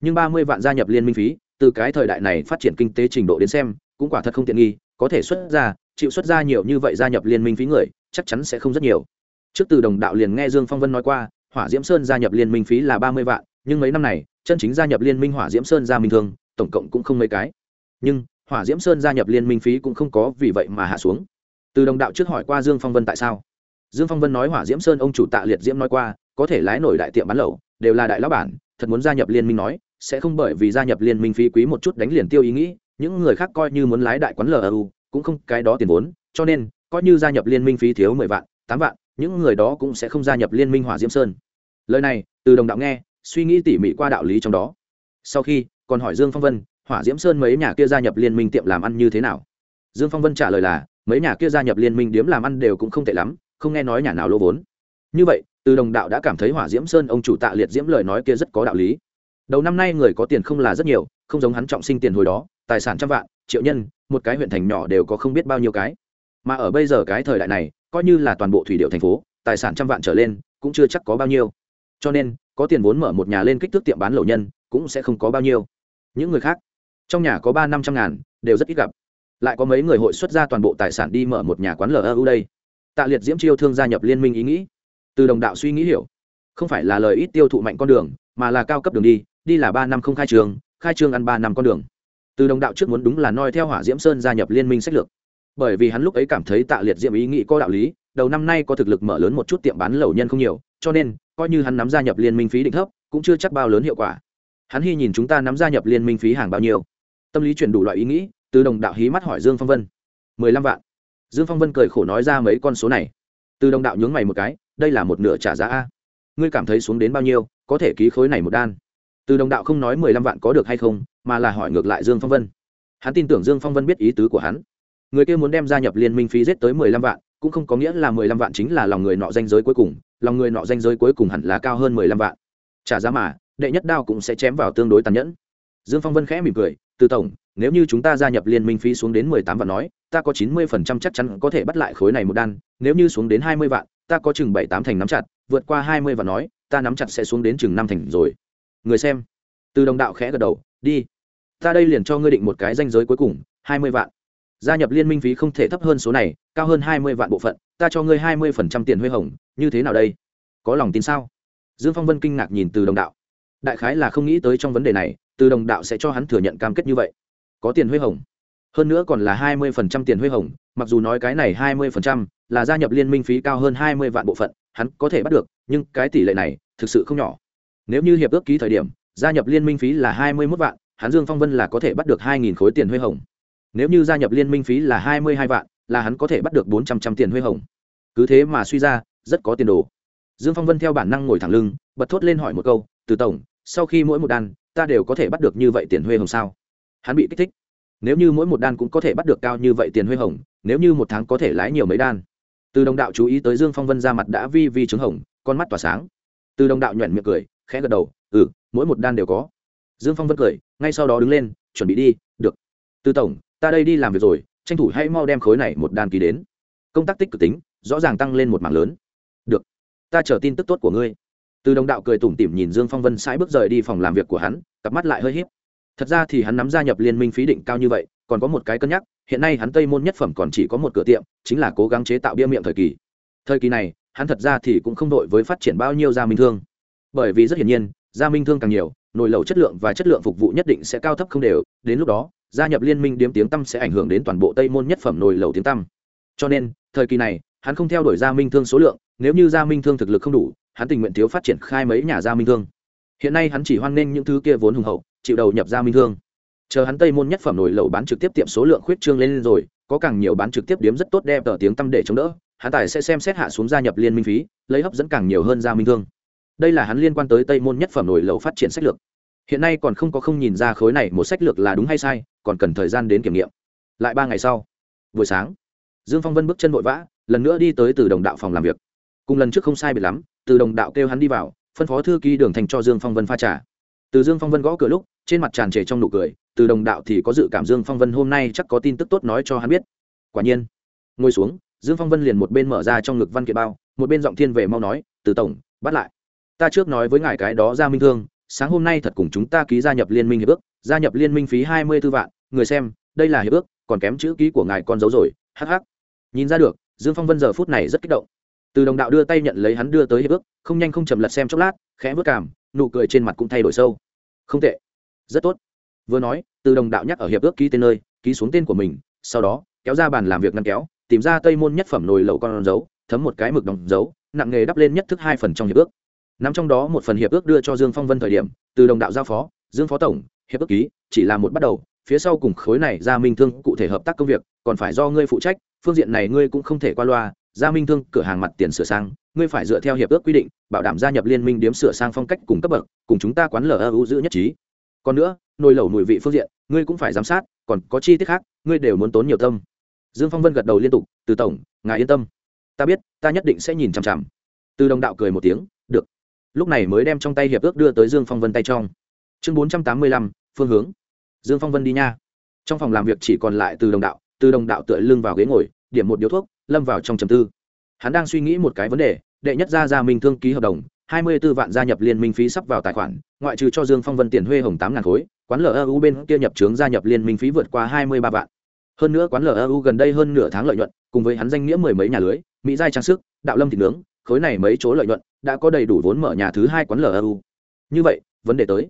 S1: Nhưng ba mươi vạn gia nhập liên minh phí từ cái thời đại này phát triển kinh tế trình độ đến xem, cũng quả thật không tiện nghi, có thể xuất ra, chịu xuất ra nhiều như vậy gia nhập liên minh phí người, chắc chắn sẽ không rất nhiều. Trước từ đồng đạo liền nghe dương phong vân nói qua, hỏa diễm sơn gia nhập liên minh phí là ba mươi vạn, nhưng mấy năm này, chân chính gia nhập liên minh hỏa diễm sơn gia minh thương tổng cộng cũng không mấy cái. Nhưng, hỏa diễm sơn gia nhập liên minh phí cũng không có vì vậy mà hạ xuống. Từ đồng đạo trước hỏi qua dương phong vân tại sao? Dương phong vân nói hỏa diễm sơn ông chủ tạ liệt diễm nói qua, có thể lái nổi đại tiệm bán lẩu, đều là đại lão bản, thật muốn gia nhập liên minh nói sẽ không bởi vì gia nhập liên minh phí quý một chút đánh liền tiêu ý nghĩ, những người khác coi như muốn lái đại quán lu cũng không cái đó tiền vốn, cho nên, coi như gia nhập liên minh phí thiếu mười vạn, tám vạn, những người đó cũng sẽ không gia nhập liên minh hỏa diễm sơn. Lời này, từ đồng đạo nghe, suy nghĩ tỉ mỉ qua đạo lý trong đó. Sau khi, còn hỏi dương phong vân, hỏa diễm sơn mấy nhà kia gia nhập liên minh tiệm làm ăn như thế nào? Dương phong vân trả lời là, mấy nhà kia gia nhập liên minh điếm làm ăn đều cũng không tệ lắm, không nghe nói nhà nào lỗ vốn. Như vậy, từ đồng đạo đã cảm thấy hỏa diễm sơn ông chủ tạ liệt diễm lời nói kia rất có đạo lý đầu năm nay người có tiền không là rất nhiều, không giống hắn trọng sinh tiền hồi đó, tài sản trăm vạn, triệu nhân, một cái huyện thành nhỏ đều có không biết bao nhiêu cái. Mà ở bây giờ cái thời đại này, coi như là toàn bộ thủy điệu thành phố, tài sản trăm vạn trở lên, cũng chưa chắc có bao nhiêu. Cho nên, có tiền vốn mở một nhà lên kích thước tiệm bán lẩu nhân, cũng sẽ không có bao nhiêu. Những người khác, trong nhà có ba năm trăm ngàn, đều rất ít gặp. Lại có mấy người hội xuất ra toàn bộ tài sản đi mở một nhà quán lu đây. Tạ liệt diễm chiêu thương gia nhập liên minh ý nghĩ. Từ đồng đạo suy nghĩ hiểu, không phải là lời ít tiêu thụ mạnh con đường mà là cao cấp đường đi đi là ba năm không khai trường, khai trương ăn ba năm con đường. Từ đồng đạo trước muốn đúng là noi theo hỏa diễm sơn gia nhập liên minh sách lược. Bởi vì hắn lúc ấy cảm thấy tạ liệt diễm ý nghĩ có đạo lý, đầu năm nay có thực lực mở lớn một chút tiệm bán lẩu nhân không nhiều, cho nên, coi như hắn nắm gia nhập liên minh phí định thấp, cũng chưa chắc bao lớn hiệu quả. Hắn hy nhìn chúng ta nắm gia nhập liên minh phí hàng bao nhiêu. Tâm lý chuyển đủ loại ý nghĩ, từ đồng đạo hí mắt hỏi dương phong vân. mười lăm vạn. Dương phong vân cười khổ nói ra mấy con số này. Từ đồng đạo nhướng mày một cái, đây là một nửa trả giá a. Ngươi cảm thấy xuống đến bao nhiêu? Có thể ký khối này một đan. Từ đồng đạo không nói mười lăm vạn có được hay không, mà là hỏi ngược lại dương phong vân. Hắn tin tưởng dương phong vân biết ý tứ của hắn. Người kia muốn đem gia nhập liên minh phí giết tới mười lăm vạn, cũng không có nghĩa là mười lăm vạn chính là lòng người nọ danh giới cuối cùng, lòng người nọ danh giới cuối cùng hẳn là cao hơn mười lăm vạn. Trả giá mà, đệ nhất đao cũng sẽ chém vào tương đối tàn nhẫn. Dương phong vân khẽ mỉm cười, từ tổng, nếu như chúng ta gia nhập liên minh phí xuống đến mười tám vạn nói, ta có chín mươi phần trăm chắc chắn có thể bắt lại khối này một đan, nếu như xuống đến hai mươi vạn, ta có chừng bảy tám thành nắm chặt, vượt qua hai mươi vạn nói ta nắm chặt sẽ xuống đến chừng năm thành rồi. Người xem. Từ đồng đạo khẽ gật đầu, đi. Ta đây liền cho ngươi định một cái danh giới cuối cùng, hai mươi vạn. Gia nhập liên minh phí không thể thấp hơn số này, cao hơn hai mươi vạn bộ phận, ta cho ngươi hai mươi phần trăm tiền huê hồng, như thế nào đây? Có lòng tin sao? Dương phong vân kinh ngạc nhìn từ đồng đạo. Đại khái là không nghĩ tới trong vấn đề này, từ đồng đạo sẽ cho hắn thừa nhận cam kết như vậy. Có tiền huê hồng. Hơn nữa còn là hai mươi phần trăm tiền huê hồng, mặc dù nói cái này hai mươi phần trăm là gia nhập liên minh phí cao hơn hai mươi vạn bộ phận hắn có thể bắt được, nhưng cái tỷ lệ này thực sự không nhỏ. Nếu như hiệp ước ký thời điểm, gia nhập liên minh phí là hai mươi mốt vạn, hắn dương phong vân là có thể bắt được hai nghìn khối tiền huê hồng. Nếu như gia nhập liên minh phí là hai mươi hai vạn, là hắn có thể bắt được bốn trăm trăm tiền huê hồng. Cứ thế mà suy ra, rất có tiền đồ. Dương phong vân theo bản năng ngồi thẳng lưng, bật thốt lên hỏi một câu, từ tổng, sau khi mỗi một đan, ta đều có thể bắt được như vậy tiền huê hồng sao? Hắn bị kích thích. Nếu như mỗi một đan cũng có thể bắt được cao như vậy tiền huê hồng, nếu như một tháng có thể lái nhiều mấy đan từ đồng đạo chú ý tới dương phong vân ra mặt đã vi vi trứng hồng, con mắt tỏa sáng. Từ đồng đạo nhoẻn miệng cười, khẽ gật đầu ừ mỗi một đan đều có. Dương phong vân cười, ngay sau đó đứng lên, chuẩn bị đi, được. Từ tổng, ta đây đi làm việc rồi, tranh thủ hãy mau đem khối này một đan ký đến. Công tác tích cực tính, rõ ràng tăng lên một mảng lớn. Được, ta chờ tin tức tốt của ngươi. Từ đồng đạo cười tủm tỉm nhìn dương phong vân sãi bước rời đi phòng làm việc của hắn, cặp mắt lại hơi hiếp thật ra thì hắn nắm gia nhập liên minh phí định cao như vậy, còn có một cái cân nhắc hiện nay hắn tây môn nhất phẩm còn chỉ có một cửa tiệm, chính là cố gắng chế tạo bia miệng thời kỳ. Thời kỳ này, hắn thật ra thì cũng không đội với phát triển bao nhiêu gia minh thương. Bởi vì rất hiển nhiên, gia minh thương càng nhiều, nồi lẩu chất lượng và chất lượng phục vụ nhất định sẽ cao thấp không đều, đến lúc đó, gia nhập liên minh điếm tiếng tăm sẽ ảnh hưởng đến toàn bộ tây môn nhất phẩm nồi lẩu tiếng tăm. Cho nên, thời kỳ này, hắn không theo đuổi gia minh thương số lượng, nếu như gia minh thương thực lực không đủ, hắn tình nguyện thiếu phát triển khai mấy nhà gia minh thương. Hiện nay hắn chỉ hoan nghênh những thứ kia vốn hùng hậu, chịu đầu nhập gia minh thương chờ hắn tây môn nhất phẩm nổi lẩu bán trực tiếp tiệm số lượng khuyết trương lên rồi, có càng nhiều bán trực tiếp điếm rất tốt đẹp tờ tiếng tăm để chống đỡ, hắn tài sẽ xem xét hạ xuống gia nhập liên minh phí, lấy hấp dẫn càng nhiều hơn gia minh thương. Đây là hắn liên quan tới tây môn nhất phẩm nổi lẩu phát triển sách lược. Hiện nay còn không có không nhìn ra khối này một sách lược là đúng hay sai, còn cần thời gian đến kiểm nghiệm. Lại ba ngày sau, buổi sáng, dương phong vân bước chân vội vã, lần nữa đi tới từ đồng đạo phòng làm việc. Cùng lần trước không sai biệt lắm, từ đồng đạo kêu hắn đi vào, phân phó thư ký đường thành cho dương phong vân pha trà. Từ dương phong vân gõ cửa lúc, trên mặt tràn trề trong nụ cười từ đồng đạo thì có dự cảm dương phong vân hôm nay chắc có tin tức tốt nói cho hắn biết. Quả nhiên, ngồi xuống, dương phong vân liền một bên mở ra trong ngực văn kiện bao, một bên giọng thiên về mau nói, từ tổng, bắt lại. Ta trước nói với ngài cái đó ra minh thương, sáng hôm nay thật cùng chúng ta ký gia nhập liên minh hiệp ước, gia nhập liên minh phí hai mươi b ố vạn, người xem, đây là hiệp ước, còn kém chữ ký của ngài con dấu rồi hh nhìn ra được, dương phong vân giờ phút này rất kích động. Từ đồng đạo đưa tay nhận lấy hắn đưa tới hiệp ước, không nhanh không chầm lật xem chốc lát, khẽ vớt cảm, nụ cười trên mặt cũng thay đổi sâu. Không tệ. Rất tốt vừa nói, từ đồng đạo nhắc ở hiệp ước ký tên nơi, ký xuống tên của mình, sau đó, kéo ra bàn làm việc ngăn kéo, tìm ra tây môn nhất phẩm nồi lẩu con dấu, thấm một cái mực đóng dấu, nặng nghề đắp lên nhất thức hai phần trong hiệp ước. Nằm trong đó một phần hiệp ước đưa cho dương phong vân thời điểm, từ đồng đạo giao phó, dương phó tổng, hiệp ước ký chỉ là một bắt đầu, phía sau cùng khối này ra minh thương cụ thể hợp tác công việc, còn phải do ngươi phụ trách, phương diện này ngươi cũng không thể qua loa, gia minh thương cửa hàng mặt tiền sửa sang, ngươi phải dựa theo hiệp ước quy định, bảo đảm gia nhập liên minh điếm sửa sang phong cách cùng cấp bậc, cùng chúng ta quán u giữ nhất trí còn nữa, nồi lẩu mùi vị phương diện, ngươi cũng phải giám sát, còn có chi tiết khác, ngươi đều muốn tốn nhiều tâm. Dương phong vân gật đầu liên tục, từ tổng, ngài yên tâm. Ta biết, ta nhất định sẽ nhìn chằm chằm. Từ đồng đạo cười một tiếng, được. Lúc này mới đem trong tay hiệp ước đưa tới dương phong vân tay trong. Chương bốn trăm tám mươi lăm, phương hướng. Dương phong vân đi nha. Trong phòng làm việc chỉ còn lại từ đồng đạo, từ đồng đạo tựa lưng vào ghế ngồi, điểm một điếu thuốc, lâm vào trong trầm tư. Hắn đang suy nghĩ một cái vấn đề, đệ nhất gia gia minh thương ký hợp đồng hai mươi 24 vạn gia nhập liên minh phí sắp vào tài khoản, ngoại trừ cho dương phong vân tiền huê hồng tám ngàn khối, quán lu bên kia nhập trướng gia nhập liên minh phí vượt qua hai mươi ba vạn. Hơn nữa quán lu gần đây hơn nửa tháng lợi nhuận, cùng với hắn danh nghĩa mười mấy nhà lưới, mỹ giai trang sức, đạo lâm thịt nướng, khối này mấy chỗ lợi nhuận đã có đầy đủ vốn mở nhà thứ hai quán lu như vậy, vấn đề tới.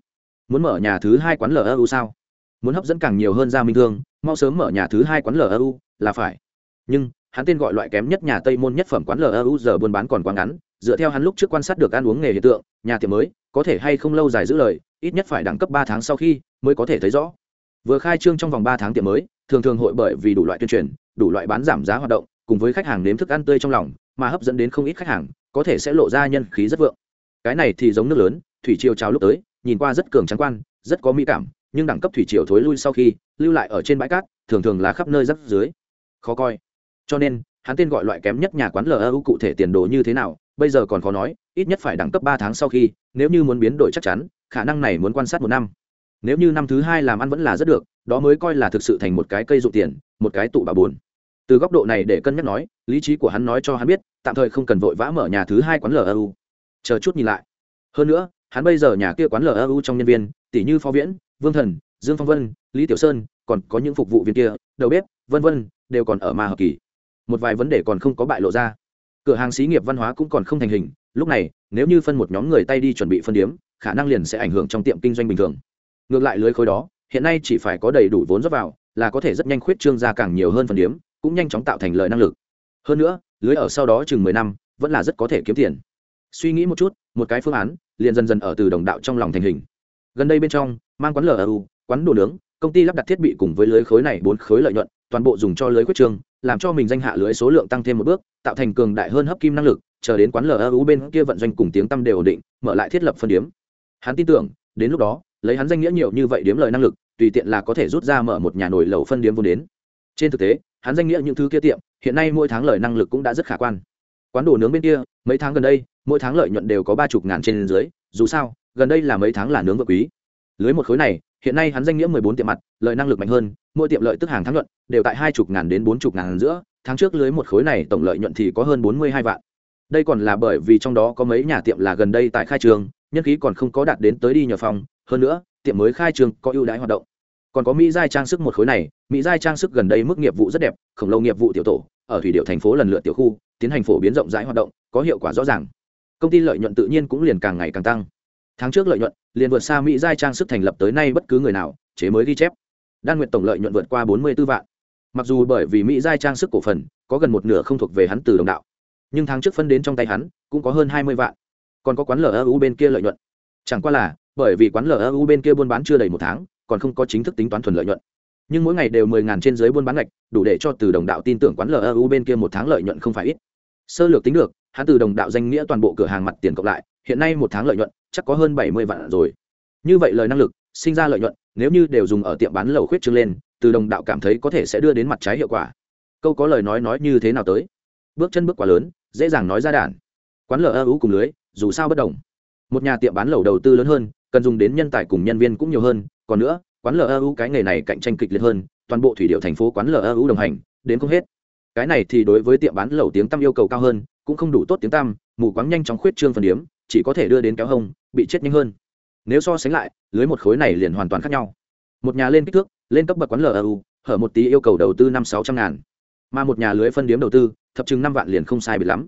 S1: Muốn mở nhà thứ hai quán lu sao? Muốn hấp dẫn càng nhiều hơn gia minh thương, mau sớm mở nhà thứ hai quán lu là phải. Nhưng, hắn tên gọi loại kém nhất nhà tây môn nhất phẩm quán lu giờ buôn bán còn quá ngắn dựa theo hắn lúc trước quan sát được ăn uống nghề hiện tượng, nhà tiệm mới, có thể hay không lâu dài giữ lời, ít nhất phải đẳng cấp ba tháng sau khi mới có thể thấy rõ. Vừa khai trương trong vòng ba tháng tiệm mới, thường thường hội bởi vì đủ loại tuyên truyền, đủ loại bán giảm giá hoạt động, cùng với khách hàng nếm thức ăn tươi trong lòng, mà hấp dẫn đến không ít khách hàng, có thể sẽ lộ ra nhân khí rất vượng. Cái này thì giống nước lớn, thủy triều trào lúc tới, nhìn qua rất cường trắng quan, rất có mỹ cảm, nhưng đẳng cấp thủy triều thối lui sau khi, lưu lại ở trên bãi cát, thường thường là khắp nơi rắc dưới khó coi. Cho nên, hắn tên gọi loại kém nhất nhà quán lu cụ thể tiền đồ như thế nào bây giờ còn khó nói, ít nhất phải đẳng cấp ba tháng sau khi, nếu như muốn biến đổi chắc chắn, khả năng này muốn quan sát một năm. Nếu như năm thứ hai làm ăn vẫn là rất được, đó mới coi là thực sự thành một cái cây dụng tiền, một cái tụ bà buồn từ góc độ này để cân nhắc nói, lý trí của hắn nói cho hắn biết, tạm thời không cần vội vã mở nhà thứ hai quán lu chờ chút nhìn lại. Hơn nữa, hắn bây giờ nhà kia quán lu trong nhân viên, tỷ như phó viễn, vương thần, dương phong vân, lý tiểu sơn, còn có những phục vụ viên kia, đầu bếp, vân vân, đều còn ở ma hợp kỳ. Một vài vấn đề còn không có bại lộ ra cửa hàng xí nghiệp văn hóa cũng còn không thành hình, lúc này, nếu như phân một nhóm người tay đi chuẩn bị phân điếm, khả năng liền sẽ ảnh hưởng trong tiệm kinh doanh bình thường. Ngược lại lưới khối đó, hiện nay chỉ phải có đầy đủ vốn rót vào, là có thể rất nhanh khuyết trương ra càng nhiều hơn phân điếm, cũng nhanh chóng tạo thành lợi năng lực. Hơn nữa, lưới ở sau đó chừng mười năm, vẫn là rất có thể kiếm tiền. Suy nghĩ một chút, một cái phương án, liền dần dần ở từ đồng đạo trong lòng thành hình. Gần đây bên trong, mang quán lu quán đồ nướng, công ty lắp đặt thiết bị cùng với lưới khối này bốn khối lợi nhuận toàn bộ dùng cho lưới quyết trường, làm cho mình danh hạ lưới số lượng tăng thêm một bước tạo thành cường đại hơn hấp kim năng lực chờ đến quán lu bên kia vận doanh cùng tiếng tăm đều ổn định mở lại thiết lập phân điếm. Hắn tin tưởng đến lúc đó lấy hắn danh nghĩa nhiều như vậy điếm lời năng lực tùy tiện là có thể rút ra mở một nhà nổi lầu phân điếm vốn đến. Trên thực tế hắn danh nghĩa những thứ kia tiệm hiện nay mỗi tháng lời năng lực cũng đã rất khả quan. Quán đồ nướng bên kia mấy tháng gần đây mỗi tháng lợi nhuận đều có ba chục ngàn trên dưới dù sao gần đây là mấy tháng là nướng vợ quý lưới một khối này, hiện nay hắn danh nghĩa mười bốn tiệm mặt, lợi năng lực mạnh hơn, mỗi tiệm lợi tức hàng tháng nhuận, đều tại hai chục ngàn đến bốn chục ngàn giữa, tháng trước lưới một khối này tổng lợi nhuận thì có hơn bốn mươi hai vạn. Đây còn là bởi vì trong đó có mấy nhà tiệm là gần đây tại khai trường, nhân khí còn không có đạt đến tới đi nhờ phòng, hơn nữa, tiệm mới khai trường có ưu đãi hoạt động. Còn có mỹ giai trang sức một khối này, mỹ giai trang sức gần đây mức nghiệp vụ rất đẹp, khổng lồ nghiệp vụ tiểu tổ, ở thủy điệu thành phố lần lượt tiểu khu, tiến hành phổ biến rộng rãi hoạt động, có hiệu quả rõ ràng. Công ty lợi nhuận tự nhiên cũng liền càng ngày càng tăng tháng trước lợi nhuận, liền vượt xa mỹ giai trang sức thành lập tới nay bất cứ người nào, chế mới ghi chép. Đan nguyện tổng lợi nhuận vượt qua bốn mươi 44 vạn. Mặc dù bởi vì mỹ giai trang sức cổ phần, có gần một nửa không thuộc về hắn từ đồng đạo, nhưng tháng trước phân đến trong tay hắn, cũng có hơn hai mươi vạn. Còn có quán lu bên kia lợi nhuận. Chẳng qua là, bởi vì quán lu bên kia buôn bán chưa đầy một tháng, còn không có chính thức tính toán thuần lợi nhuận. Nhưng mỗi ngày đều mười ngàn trên dưới buôn bán ngạch, đủ để cho từ đồng đạo tin tưởng quán lu bên kia một tháng lợi nhuận không phải ít. Sơ lược tính được, hắn từ đồng đạo danh nghĩa toàn bộ cửa hàng mặt tiền cộng lại, hiện nay một tháng lợi nhuận chắc có hơn bảy mươi vạn rồi. Như vậy lời năng lực, sinh ra lợi nhuận, nếu như đều dùng ở tiệm bán lầu khuyết trương lên, từ đồng đạo cảm thấy có thể sẽ đưa đến mặt trái hiệu quả. Câu có lời nói nói như thế nào tới? Bước chân bước quá lớn, dễ dàng nói ra đản quán lờ ơ ú cùng lưới, dù sao bất đồng. Một nhà tiệm bán lầu đầu tư lớn hơn, cần dùng đến nhân tài cùng nhân viên cũng nhiều hơn, còn nữa, quán lờ ơ ú cái nghề này cạnh tranh kịch liệt hơn, toàn bộ thủy điệu thành phố quán lờ ơ ú đồng hành, đến không hết. Cái này thì đối với tiệm bán lầu tiếng tăm yêu cầu cao hơn, cũng không đủ tốt tiếng tăm, mù quáng nhanh chóng khuyết trương phần điếm chỉ có thể đưa đến kéo hông, bị chết nhanh hơn. Nếu so sánh lại, lưới một khối này liền hoàn toàn khác nhau. Một nhà lên kích thước, lên cấp bậc quán lu hở một tí yêu cầu đầu tư năm sáu trăm ngàn. Mà một nhà lưới phân điếm đầu tư, thập chừng năm vạn liền không sai biệt lắm.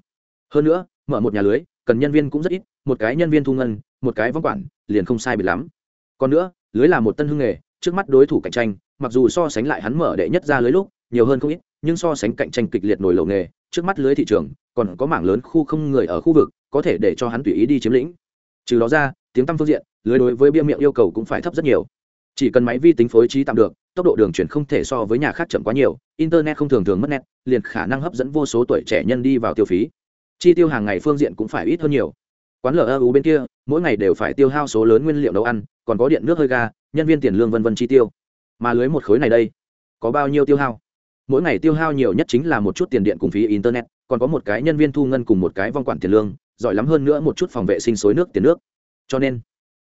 S1: Hơn nữa, mở một nhà lưới, cần nhân viên cũng rất ít, một cái nhân viên thu ngân, một cái vong quản, liền không sai biệt lắm. Còn nữa, lưới là một tân hưng nghề, trước mắt đối thủ cạnh tranh, mặc dù so sánh lại hắn mở đệ nhất ra lưới lúc, nhiều hơn không ít, nhưng so sánh cạnh tranh kịch liệt nổi lầu nghề, trước mắt lưới thị trường còn có mảng lớn khu không người ở khu vực có thể để cho hắn tùy ý đi chiếm lĩnh. Trừ đó ra tiếng tăm phương diện lưới đối với bia miệng yêu cầu cũng phải thấp rất nhiều. Chỉ cần máy vi tính phối trí tạm được tốc độ đường chuyển không thể so với nhà khác chậm quá nhiều internet không thường thường mất nét, liền khả năng hấp dẫn vô số tuổi trẻ nhân đi vào tiêu phí. Chi tiêu hàng ngày phương diện cũng phải ít hơn nhiều. Quán lu bên kia mỗi ngày đều phải tiêu hao số lớn nguyên liệu nấu ăn còn có điện nước hơi ga nhân viên tiền lương vân vân chi tiêu. Mà lưới một khối này đây có bao nhiêu tiêu hao? Mỗi ngày tiêu hao nhiều nhất chính là một chút tiền điện cùng phí internet còn có một cái nhân viên thu ngân cùng một cái vong quản tiền lương, giỏi lắm hơn nữa một chút phòng vệ sinh xối nước tiền nước. Cho nên,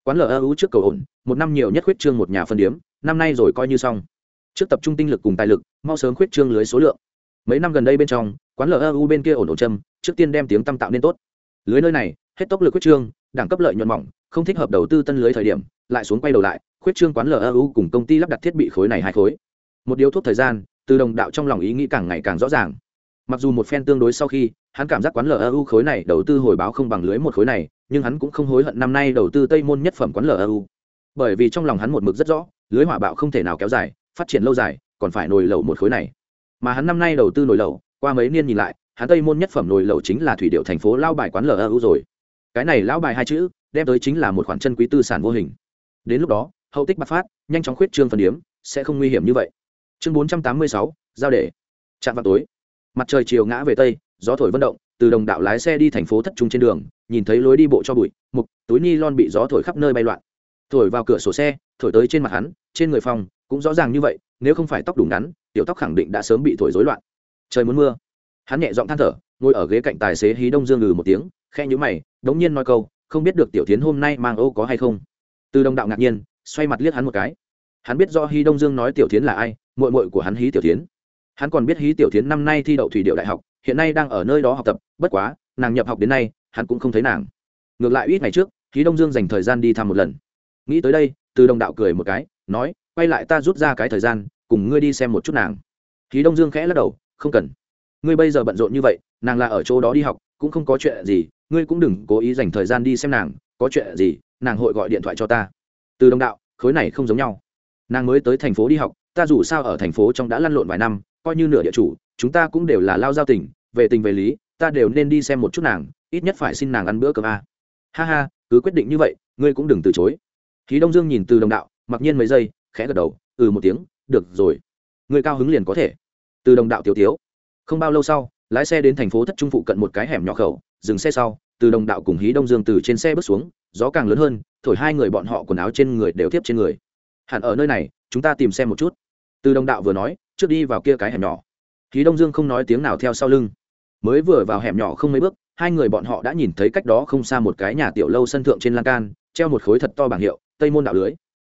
S1: quán lu trước cầu ổn, một năm nhiều nhất khuyết trương một nhà phân điếm, năm nay rồi coi như xong. Trước tập trung tinh lực cùng tài lực, mau sớm khuyết trương lưới số lượng. Mấy năm gần đây bên trong, quán lu bên kia ổn ổn châm, trước tiên đem tiếng tăm tạo nên tốt. Lưới nơi này, hết tốc lực khuyết trương, đẳng cấp lợi nhuận mỏng, không thích hợp đầu tư tân lưới thời điểm, lại xuống quay đầu lại, khuyết trương quán lu cùng công ty lắp đặt thiết bị khối này hai khối. Một điếu thuốc thời gian, từ đồng đạo trong lòng ý nghĩ càng ngày càng rõ ràng mặc dù một phen tương đối sau khi, hắn cảm giác quán lu khối này đầu tư hồi báo không bằng lưới một khối này, nhưng hắn cũng không hối hận năm nay đầu tư tây môn nhất phẩm quán lu bởi vì trong lòng hắn một mực rất rõ, lưới hỏa bạo không thể nào kéo dài, phát triển lâu dài, còn phải nồi lẩu một khối này. Mà hắn năm nay đầu tư nồi lẩu, qua mấy niên nhìn lại, hắn tây môn nhất phẩm nồi lẩu chính là thủy điệu thành phố lao bài quán lu rồi. Cái này lão bài hai chữ, đem tới chính là một khoản chân quý tư sản vô hình. Đến lúc đó, hậu tích bạc phát, nhanh chóng khuyết trương phần điếm, sẽ không nguy hiểm như vậy. Chương bốn trăm tám mươi sáu, giao để. Chạm vào tối mặt trời chiều ngã về tây, gió thổi vận động, từ đồng đạo lái xe đi thành phố thất trung trên đường, nhìn thấy lối đi bộ cho bụi, mục, túi ni lon bị gió thổi khắp nơi bay loạn. Thổi vào cửa sổ xe, thổi tới trên mặt hắn, trên người phòng, cũng rõ ràng như vậy, nếu không phải tóc đủ ngắn, tiểu tóc khẳng định đã sớm bị thổi rối loạn. Trời muốn mưa. Hắn nhẹ giọng than thở, ngồi ở ghế cạnh tài xế hí đông dương ngừ một tiếng khe nhũ mày, đống nhiên nói câu, không biết được tiểu tiến hôm nay mang ô có hay không? Từ đồng đạo ngạc nhiên, xoay mặt liếc hắn một cái. Hắn biết do hí đông dương nói tiểu tiến là ai mội mội của hắn hí tiểu tiến hắn còn biết hí tiểu tiến năm nay thi đậu thủy điệu đại học, hiện nay đang ở nơi đó học tập, bất quá, nàng nhập học đến nay, hắn cũng không thấy nàng. Ngược lại ít ngày trước, hí đông dương dành thời gian đi thăm một lần. Nghĩ tới đây, từ đồng đạo cười một cái, nói, quay lại ta rút ra cái thời gian, cùng ngươi đi xem một chút nàng. Hí đông dương khẽ lắc đầu, không cần. Ngươi bây giờ bận rộn như vậy, nàng là ở chỗ đó đi học, cũng không có chuyện gì, ngươi cũng đừng cố ý dành thời gian đi xem nàng, có chuyện gì, nàng hội gọi điện thoại cho ta. Từ đồng đạo, khối này không giống nhau. Nàng mới tới thành phố đi học, ta dù sao ở thành phố trong đã lăn lộn vài năm coi như nửa địa chủ, chúng ta cũng đều là lao giao tình, về tình về lý, ta đều nên đi xem một chút nàng, ít nhất phải xin nàng ăn bữa cơm a. Ha ha, cứ quyết định như vậy, ngươi cũng đừng từ chối. Khí đông dương nhìn từ đồng đạo, mặc nhiên mấy giây, khẽ gật đầu ừ một tiếng, được rồi. Người cao hứng liền có thể. Từ đồng đạo tiểu tiếu. Không bao lâu sau, lái xe đến thành phố thất trung phụ cận một cái hẻm nhỏ khẩu, dừng xe sau, từ đồng đạo cùng hí đông dương từ trên xe bước xuống, gió càng lớn hơn, thổi hai người bọn họ quần áo trên người đều tiếp trên người. Hẳn ở nơi này, chúng ta tìm xem một chút. Từ đồng đạo vừa nói trước đi vào kia cái hẻm nhỏ. Hí đông dương không nói tiếng nào theo sau lưng. Mới vừa vào hẻm nhỏ không mấy bước, hai người bọn họ đã nhìn thấy cách đó không xa một cái nhà tiểu lâu sân thượng trên lan can, treo một khối thật to bảng hiệu, tây môn đạo lưới.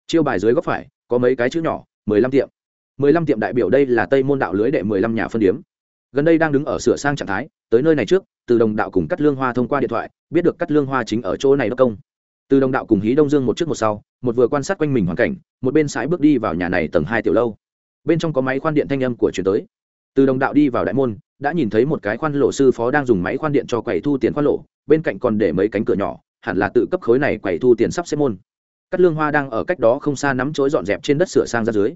S1: Chiêu bài dưới góc phải, có mấy cái chữ nhỏ, mười lăm tiệm. mười lăm tiệm đại biểu đây là tây môn đạo lưới đệ mười lăm nhà phân điếm. Gần đây đang đứng ở sửa sang trạng thái, tới nơi này trước, từ đồng đạo cùng cắt lương hoa thông qua điện thoại, biết được cắt lương hoa chính ở chỗ này đốc công. Từ đồng đạo cùng hí đông dương một trước một sau, một vừa quan sát quanh mình hoàn cảnh, một bên sải bước đi vào nhà này tầng hai tiểu lâu bên trong có máy khoan điện thanh âm của chuyển tới. Từ đồng đạo đi vào đại môn, đã nhìn thấy một cái khoan lộ sư phó đang dùng máy khoan điện cho quầy thu tiền khoan lộ bên cạnh còn để mấy cánh cửa nhỏ, hẳn là tự cấp khối này quầy thu tiền sắp xếp môn. Cắt lương hoa đang ở cách đó không xa nắm chối dọn dẹp trên đất sửa sang ra dưới.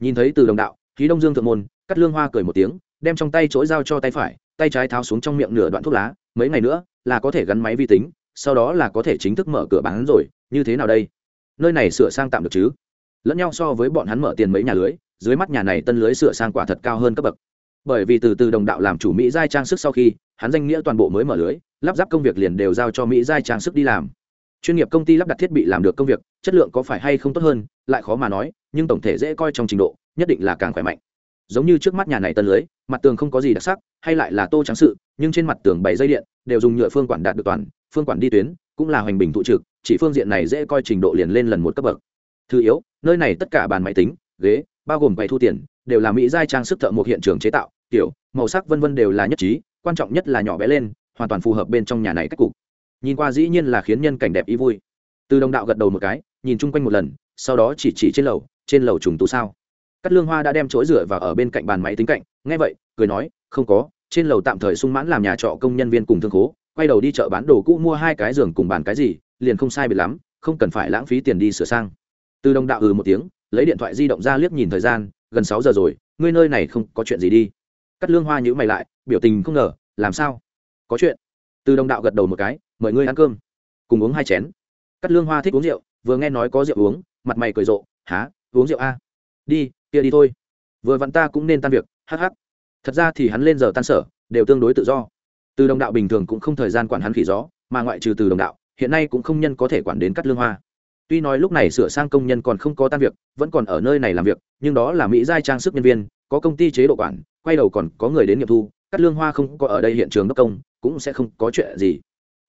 S1: Nhìn thấy từ đồng đạo, khí đông dương thượng môn cắt lương hoa cười một tiếng, đem trong tay chối dao cho tay phải, tay trái tháo xuống trong miệng nửa đoạn thuốc lá, mấy ngày nữa, là có thể gắn máy vi tính, sau đó là có thể chính thức mở cửa bán rồi, như thế nào đây? Nơi này sửa sang tạm được chứ? Lẫn nhau so với bọn hắn mở tiền mấy nhà lưới dưới mắt nhà này tân lưới sửa sang quả thật cao hơn cấp bậc. Bởi vì từ từ đồng đạo làm chủ mỹ giai trang sức sau khi, hắn danh nghĩa toàn bộ mới mở lưới, lắp ráp công việc liền đều giao cho mỹ giai trang sức đi làm. Chuyên nghiệp công ty lắp đặt thiết bị làm được công việc, chất lượng có phải hay không tốt hơn, lại khó mà nói, nhưng tổng thể dễ coi trong trình độ, nhất định là càng khỏe mạnh. Giống như trước mắt nhà này tân lưới, mặt tường không có gì đặc sắc, hay lại là tô trắng sự, nhưng trên mặt tường bảy dây điện, đều dùng nhựa phương quản đạt được toàn, phương quản đi tuyến, cũng là hoành bình thụ trực, chỉ phương diện này dễ coi trình độ liền lên lần một cấp bậc. Thứ yếu, nơi này tất cả bàn máy tính, ghế bao gồm quầy thu tiền, đều là mỹ giai trang sức thợ một hiện trường chế tạo, kiểu, màu sắc vân vân đều là nhất trí, quan trọng nhất là nhỏ bé lên, hoàn toàn phù hợp bên trong nhà này cách cục. Nhìn qua dĩ nhiên là khiến nhân cảnh đẹp ý vui. Từ đồng đạo gật đầu một cái, nhìn chung quanh một lần, sau đó chỉ chỉ trên lầu trên lầu trùng tu sao. Cắt lương hoa đã đem chỗ rửa vào ở bên cạnh bàn máy tính cạnh, nghe vậy, cười nói, không có, trên lầu tạm thời sung mãn làm nhà trọ công nhân viên cùng thương khố, quay đầu đi chợ bán đồ cũ mua hai cái giường cùng bàn cái gì, liền không sai biệt lắm, không cần phải lãng phí tiền đi sửa sang. Từ đồng đạo ừ một tiếng lấy điện thoại di động ra liếc nhìn thời gian, gần sáu giờ rồi, ngươi nơi này không có chuyện gì đi. Cắt lương hoa nhữ mày lại, biểu tình không ngờ, làm sao? Có chuyện. Từ đồng đạo gật đầu một cái, mời ngươi ăn cơm, cùng uống hai chén. Cắt lương hoa thích uống rượu, vừa nghe nói có rượu uống, mặt mày cười rộ há uống rượu a? Đi, kia đi thôi. Vừa vặn ta cũng nên tan việc, hắc hắc. Thật ra thì hắn lên giờ tan sở, đều tương đối tự do. Từ đồng đạo bình thường cũng không thời gian quản hắn khỉ gió, mà ngoại trừ từ đồng đạo, hiện nay cũng không nhân có thể quản đến cắt lương hoa tuy nói lúc này sửa sang công nhân còn không có tan việc vẫn còn ở nơi này làm việc nhưng đó là mỹ giai trang sức nhân viên có công ty chế độ quản quay đầu còn có người đến nghiệm thu cắt lương hoa không có ở đây hiện trường đốc công cũng sẽ không có chuyện gì.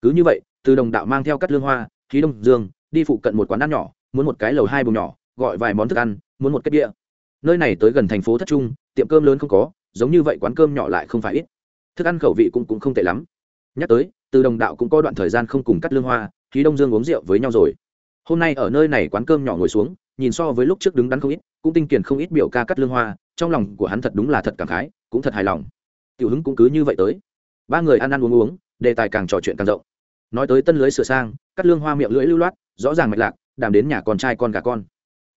S1: Cứ như vậy từ đồng đạo mang theo cắt lương hoa khí đông dương đi phụ cận một quán ăn nhỏ muốn một cái lầu hai bùng nhỏ gọi vài món thức ăn muốn một kết đĩa nơi này tới gần thành phố thất trung tiệm cơm lớn không có giống như vậy quán cơm nhỏ lại không phải ít. Thức ăn khẩu vị cũng, cũng không tệ lắm. Nhắc tới từ đồng đạo cũng có đoạn thời gian không cùng cắt lương hoa khí đông dương uống rượu với nhau rồi hôm nay ở nơi này quán cơm nhỏ ngồi xuống, nhìn so với lúc trước đứng đắn không ít, cũng tinh kiền không ít biểu ca cắt lương hoa, trong lòng của hắn thật đúng là thật cảm khái, cũng thật hài lòng. Tiểu hứng cũng cứ như vậy tới. Ba người ăn ăn uống uống, đề tài càng trò chuyện càng rộng. Nói tới tân lưới sửa sang, cắt lương hoa miệng lưỡi lưu loát, rõ ràng mạch lạc, đàm đến nhà con trai con gà con.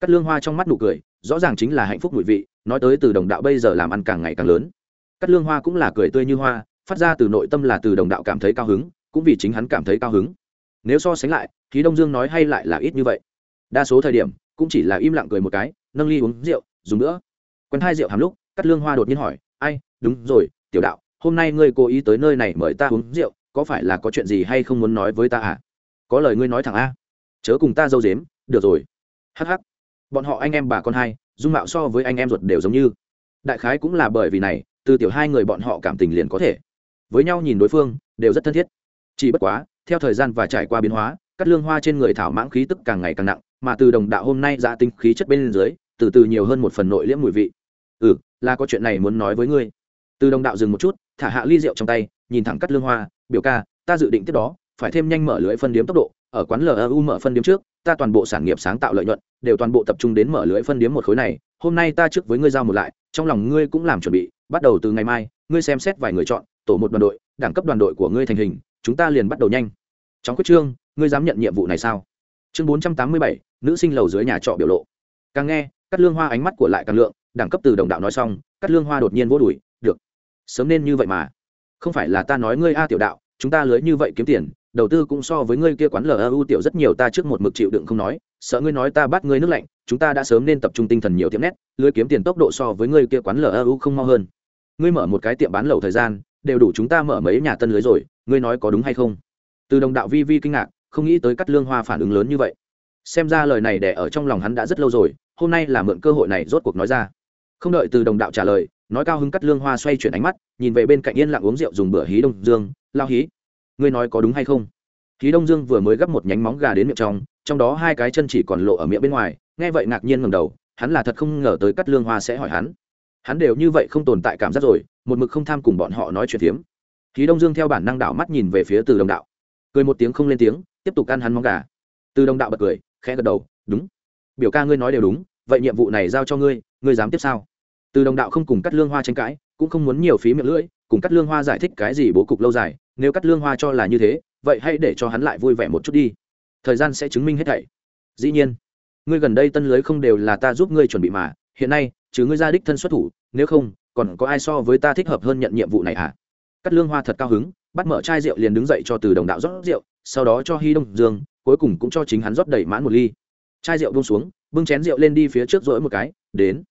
S1: Cắt lương hoa trong mắt nụ cười, rõ ràng chính là hạnh phúc mùi vị, nói tới từ đồng đạo bây giờ làm ăn càng ngày càng lớn. Cắt lương hoa cũng là cười tươi như hoa, phát ra từ nội tâm là từ đồng đạo cảm thấy cao hứng, cũng vì chính hắn cảm thấy cao hứng nếu so sánh lại thì đông dương nói hay lại là ít như vậy. Đa số thời điểm, cũng chỉ là im lặng cười một cái, nâng ly uống rượu, dùng nữa quen hai rượu hàm lúc cắt lương hoa đột nhiên hỏi, ai, đúng rồi, tiểu đạo, hôm nay ngươi cố ý tới nơi này mời ta uống rượu, có phải là có chuyện gì hay không muốn nói với ta à? Có lời ngươi nói thẳng a. Chớ cùng ta dâu dếm, được rồi. Hh bọn họ anh em bà con hai, dung mạo so với anh em ruột đều giống như. Đại khái cũng là bởi vì này, từ tiểu hai người bọn họ cảm tình liền có thể. Với nhau nhìn đối phương, đều rất thân thiết. Chỉ bất quá theo thời gian và trải qua biến hóa, cắt lương hoa trên người thảo mãng khí tức càng ngày càng nặng, mà từ đồng đạo hôm nay giã tinh khí chất bên dưới, từ từ nhiều hơn một phần nội liễm mùi vị. Ừ là có chuyện này muốn nói với ngươi. Từ đồng đạo dừng một chút, thả hạ ly rượu trong tay, nhìn thẳng cắt lương hoa, biểu ca, ta dự định tiếp đó, phải thêm nhanh mở lưới phân điếm tốc độ, ở quán lu mở phân điếm trước, ta toàn bộ sản nghiệp sáng tạo lợi nhuận, đều toàn bộ tập trung đến mở lưới phân điếm một khối này, hôm nay ta trước với ngươi giao một lại, trong lòng ngươi cũng làm chuẩn bị, bắt đầu từ ngày mai, ngươi xem xét vài người chọn, tổ một đoàn đội, đẳng cấp đoàn đội của ngươi thành hình chúng ta liền bắt đầu nhanh. Trong quyết trương ngươi dám nhận nhiệm vụ này sao? Chương bốn trăm tám mươi bảy, nữ sinh lầu dưới nhà trọ biểu lộ. Càng nghe cắt lương hoa ánh mắt của lại càng lượng, đẳng cấp từ đồng đạo nói xong cắt lương hoa đột nhiên vô đùi, được, sớm nên như vậy mà. Không phải là ta nói ngươi a tiểu đạo, chúng ta lưới như vậy kiếm tiền, đầu tư cũng so với ngươi kia quán lu tiểu rất nhiều, ta trước một mực chịu đựng không nói, sợ ngươi nói ta bắt ngươi nước lạnh, chúng ta đã sớm nên tập trung tinh thần nhiều tiệm nét, lưới kiếm tiền tốc độ so với ngươi kia quán lu không mau hơn. Ngươi mở một cái tiệm bán lẩu thời gian đều đủ chúng ta mở mấy nhà tân lưới rồi, ngươi nói có đúng hay không? Từ đồng đạo vi vi kinh ngạc, không nghĩ tới cắt lương hoa phản ứng lớn như vậy. Xem ra lời này để ở trong lòng hắn đã rất lâu rồi, hôm nay là mượn cơ hội này rốt cuộc nói ra. Không đợi từ đồng đạo trả lời, nói cao hứng cắt lương hoa xoay chuyển ánh mắt, nhìn về bên cạnh yên lặng uống rượu dùng bữa hí đông dương, lao hí, ngươi nói có đúng hay không? Hí đông dương vừa mới gấp một nhánh móng gà đến miệng trong trong đó hai cái chân chỉ còn lộ ở miệng bên ngoài, nghe vậy ngạc nhiên ngầm đầu, hắn là thật không ngờ tới cắt lương hoa sẽ hỏi hắn hắn đều như vậy không tồn tại cảm giác rồi, một mực không tham cùng bọn họ nói chuyện phiếm. Khí đông dương theo bản năng đảo mắt nhìn về phía từ đồng đạo. Cười một tiếng không lên tiếng, tiếp tục ăn hắn móng gà. Từ đồng đạo bật cười, khẽ gật đầu, đúng. Biểu ca ngươi nói đều đúng, vậy nhiệm vụ này giao cho ngươi ngươi dám tiếp sao? Từ đồng đạo không cùng cắt lương hoa tranh cãi, cũng không muốn nhiều phí miệng lưỡi, cùng cắt lương hoa giải thích cái gì bố cục lâu dài, nếu cắt lương hoa cho là như thế, vậy hãy để cho hắn lại vui vẻ một chút đi. Thời gian sẽ chứng minh hết thảy. Dĩ nhiên, ngươi gần đây tân lưới không đều là ta giúp ngươi chuẩn bị mà hiện nay chứ ngươi ra đích thân xuất thủ, nếu không, còn có ai so với ta thích hợp hơn nhận nhiệm vụ này hả? Cắt lương hoa thật cao hứng, bắt mở chai rượu liền đứng dậy cho từ đồng đạo rót rượu, sau đó cho hy đông dương, cuối cùng cũng cho chính hắn rót đầy mãn một ly. Chai rượu bông xuống, bưng chén rượu lên đi phía trước rỗi một cái, đến.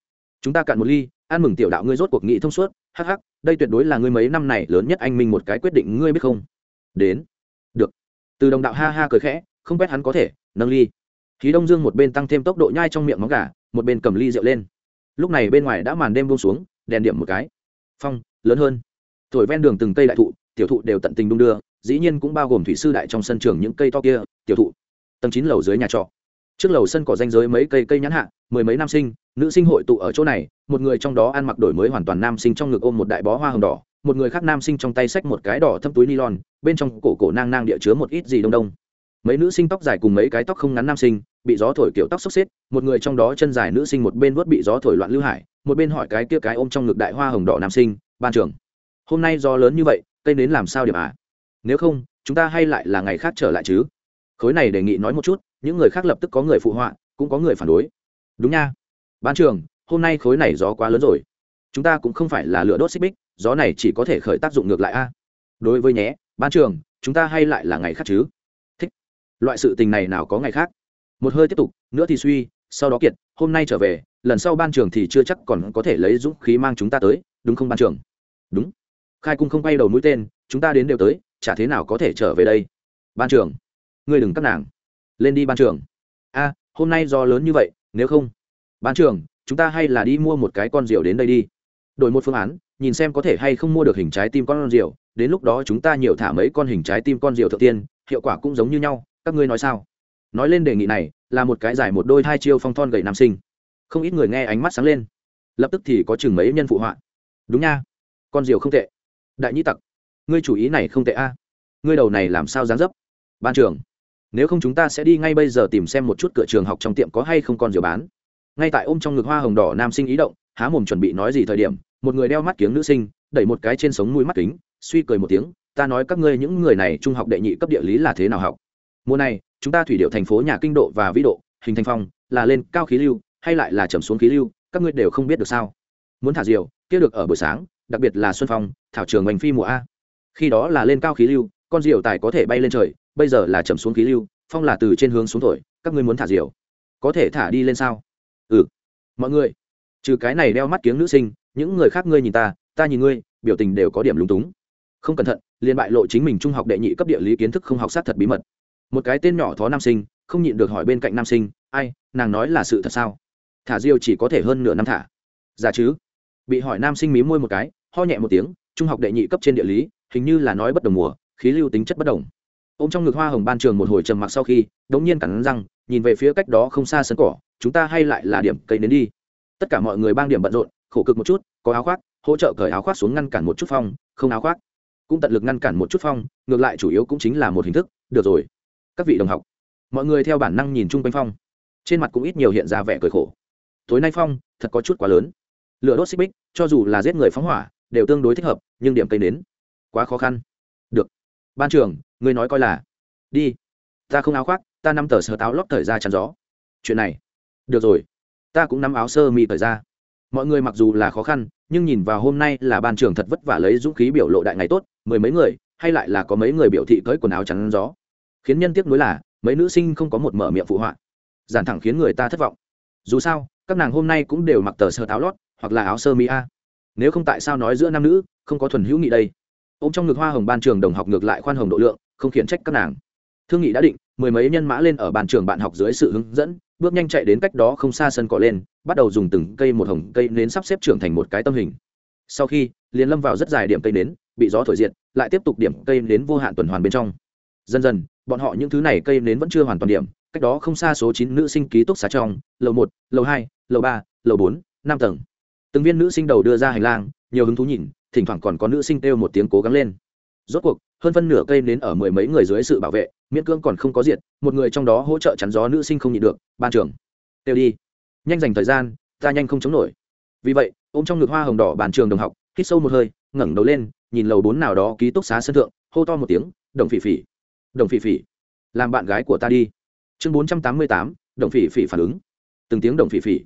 S1: Chúng ta cạn một ly, ăn mừng tiểu đạo ngươi rốt cuộc nghị thông suốt, hắc hắc, đây tuyệt đối là ngươi mấy năm này lớn nhất anh minh một cái quyết định, ngươi biết không? Đến. Được. Từ đồng đạo ha ha cười khẽ, không biết hắn có thể, nâng ly. Khí đông dương một bên tăng thêm tốc độ nhai trong miệng móng gà, một bên cầm ly rượu lên lúc này bên ngoài đã màn đêm buông xuống, đèn điểm một cái. Phong, lớn hơn. Thổi ven đường từng cây đại thụ, tiểu thụ đều tận tình đung đưa, dĩ nhiên cũng bao gồm thủy sư đại trong sân trường những cây to kia, tiểu thụ. Tầng chín lầu dưới nhà trọ. Trước lầu sân cỏ danh giới mấy cây cây nhãn hạ, mười mấy nam sinh, nữ sinh hội tụ ở chỗ này, một người trong đó ăn mặc đổi mới hoàn toàn nam sinh trong ngực ôm một đại bó hoa hồng đỏ, một người khác nam sinh trong tay xách một cái đỏ thâm túi nylon, bên trong cổ cổ nang nang địa chứa một ít gì đông đông mấy nữ sinh tóc dài cùng mấy cái tóc không ngắn nam sinh, bị gió thổi kiểu tóc xốc xếp, một người trong đó chân dài nữ sinh một bên vớt bị gió thổi loạn lưu hải, một bên hỏi cái kia cái ôm trong ngực đại hoa hồng đỏ nam sinh, ban trưởng, hôm nay gió lớn như vậy, cây nến làm sao điểm à? Nếu không, chúng ta hay lại là ngày khác trở lại chứ? Khối này đề nghị nói một chút, những người khác lập tức có người phụ họa, cũng có người phản đối. Đúng nha. Ban trưởng, hôm nay khối này gió quá lớn rồi. Chúng ta cũng không phải là lửa đốt xích bích, gió này chỉ có thể khởi tác dụng ngược lại a. Đối với nhé, ban trưởng, chúng ta hay lại là ngày khác chứ? Loại sự tình này nào có ngày khác. Một hơi tiếp tục, nữa thì suy, sau đó kiệt, hôm nay trở về, lần sau ban trường thì chưa chắc còn có thể lấy dũng khí mang chúng ta tới, đúng không ban trường? Đúng. Khai cung không bay đầu mũi tên, chúng ta đến đều tới, chả thế nào có thể trở về đây? Ban trường. Ngươi đừng cắt nàng. Lên đi ban trường. A, hôm nay do lớn như vậy, nếu không? Ban trường, chúng ta hay là đi mua một cái con rượu đến đây đi. Đổi một phương án, nhìn xem có thể hay không mua được hình trái tim con rượu, đến lúc đó chúng ta nhiều thả mấy con hình trái tim con rượu thượng tiên, hiệu quả cũng giống như nhau các ngươi nói sao? Nói lên đề nghị này, là một cái giải một đôi hai chiêu phong thon gầy nam sinh. Không ít người nghe ánh mắt sáng lên. Lập tức thì có chừng mấy nhân phụ họa. Đúng nha, con diều không tệ. Đại nhĩ tặc, ngươi chủ ý này không tệ a. Ngươi đầu này làm sao dáng dấp? Ban trường nếu không chúng ta sẽ đi ngay bây giờ tìm xem một chút cửa trường học trong tiệm có hay không con diều bán. Ngay tại ôm trong ngực hoa hồng đỏ nam sinh ý động, há mồm chuẩn bị nói gì thời điểm, một người đeo mắt kiếng nữ sinh, đẩy một cái trên sống mũi mắt kính, suy cười một tiếng, ta nói các ngươi những người này trung học đệ nhị cấp địa lý là thế nào học? Mùa này, chúng ta thủy điệu thành phố nhà kinh độ và vĩ độ, hình thành phong, là lên cao khí lưu, hay lại là trầm xuống khí lưu, các ngươi đều không biết được sao. Muốn thả diều, kia được ở buổi sáng, đặc biệt là xuân phong, thảo trường hoành phi mùa a. Khi đó là lên cao khí lưu, con diều tài có thể bay lên trời, bây giờ là trầm xuống khí lưu, phong là từ trên hướng xuống thổi, các ngươi muốn thả diều, có thể thả đi lên sao? Ừ. Mọi người, trừ cái này đeo mắt kiếng nữ sinh, những người khác ngươi nhìn ta ta nhìn ngươi, biểu tình đều có điểm lúng túng. Không cẩn thận, liền bại lộ chính mình trung học đệ nhị cấp địa lý kiến thức không học sát thật bí mật một cái tên nhỏ thó nam sinh, không nhịn được hỏi bên cạnh nam sinh, ai, nàng nói là sự thật sao? Thả diều chỉ có thể hơn nửa năm thả. Giả chứ. Bị hỏi nam sinh mí môi một cái, ho nhẹ một tiếng, trung học đệ nhị cấp trên địa lý, hình như là nói bất đồng mùa, khí lưu tính chất bất đồng. Ô m trong ngực hoa hồng ban trường một hồi trầm mặc sau khi, đống nhiên cẳng răng, nhìn về phía cách đó không xa sân cỏ, chúng ta hay lại là điểm cây đến đi. Tất cả mọi người bang điểm bận rộn, khổ cực một chút, có áo khoác, hỗ trợ cởi áo khoác xuống ngăn cản một chút phong, không áo khoác. Cũng tận lực ngăn cản một chút phong, ngược lại chủ yếu cũng chính là một hình thức, được rồi các vị đồng học, mọi người theo bản năng nhìn chung quanh phong. Trên mặt cũng ít nhiều hiện ra vẻ cười khổ. Tối nay phong, thật có chút quá lớn. Lửa đốt xích bích, cho dù là giết người phóng hỏa, đều tương đối thích hợp, nhưng điểm cây đến quá khó khăn. Được. Ban trưởng, ngươi nói coi là. Đi. Ta không áo khoác, ta nắm tờ sơ táo lót thời ra chắn gió. Chuyện này. Được rồi. Ta cũng nắm áo sơ mi thời ra. Mọi người mặc dù là khó khăn, nhưng nhìn vào hôm nay là ban trưởng thật vất vả lấy dũng khí biểu lộ đại ngày tốt, mười mấy người, hay lại là có mấy người biểu thị tới quần áo chắn gió khiến nhân tiếc nuối là, mấy nữ sinh không có một mở miệng phụ họa. Giản thẳng khiến người ta thất vọng. Dù sao, các nàng hôm nay cũng đều mặc tờ sơ táo lót, hoặc là áo sơ mi a. Nếu không tại sao nói giữa nam nữ, không có thuần hữu nghị đây? Ô m trong ngực hoa hồng ban trường đồng học ngược lại khoan hồng độ lượng, không khiển trách các nàng. Thương nghị đã định, mười mấy nhân mã lên ở bàn trường bạn học dưới sự hướng dẫn, bước nhanh chạy đến cách đó không xa sân cỏ lên, bắt đầu dùng từng cây một hồng cây nến sắp xếp trưởng thành một cái tâm hình. Sau khi, liền lâm vào rất dài điểm cây nến, bị gió thổi diệt, lại tiếp tục điểm cây nến vô hạn tuần hoàn bên trong dần dần, bọn họ những thứ này cây nến vẫn chưa hoàn toàn điểm, cách đó không xa số chín nữ sinh ký túc xá trong, lầu một, lầu hai, lầu ba, lầu bốn, năm tầng. Từng viên nữ sinh đầu đưa ra hành lang, nhiều hứng thú nhìn, thỉnh thoảng còn có nữ sinh kêu một tiếng cố gắng lên. Rốt cuộc, hơn phân nửa cây nến ở mười mấy người dưới sự bảo vệ, miễn cưỡng còn không có diện một người trong đó hỗ trợ chắn gió nữ sinh không nhịn được, ban trưởng kêu đi. Nhanh dành thời gian, ta nhanh không chống nổi. Vì vậy, ôm trong ngực hoa hồng đỏ bàn trường đồng học, hít sâu một hơi, ngẩng đầu lên, nhìn lầu bốn nào đó ký túc xá sân thượng, hô to một tiếng, đồng phỉ phỉ đồng phỉ phỉ. Làm bạn gái của ta đi. Chương bốn trăm tám mươi tám, đồng phỉ phỉ phản ứng. Từng tiếng đồng phỉ phỉ.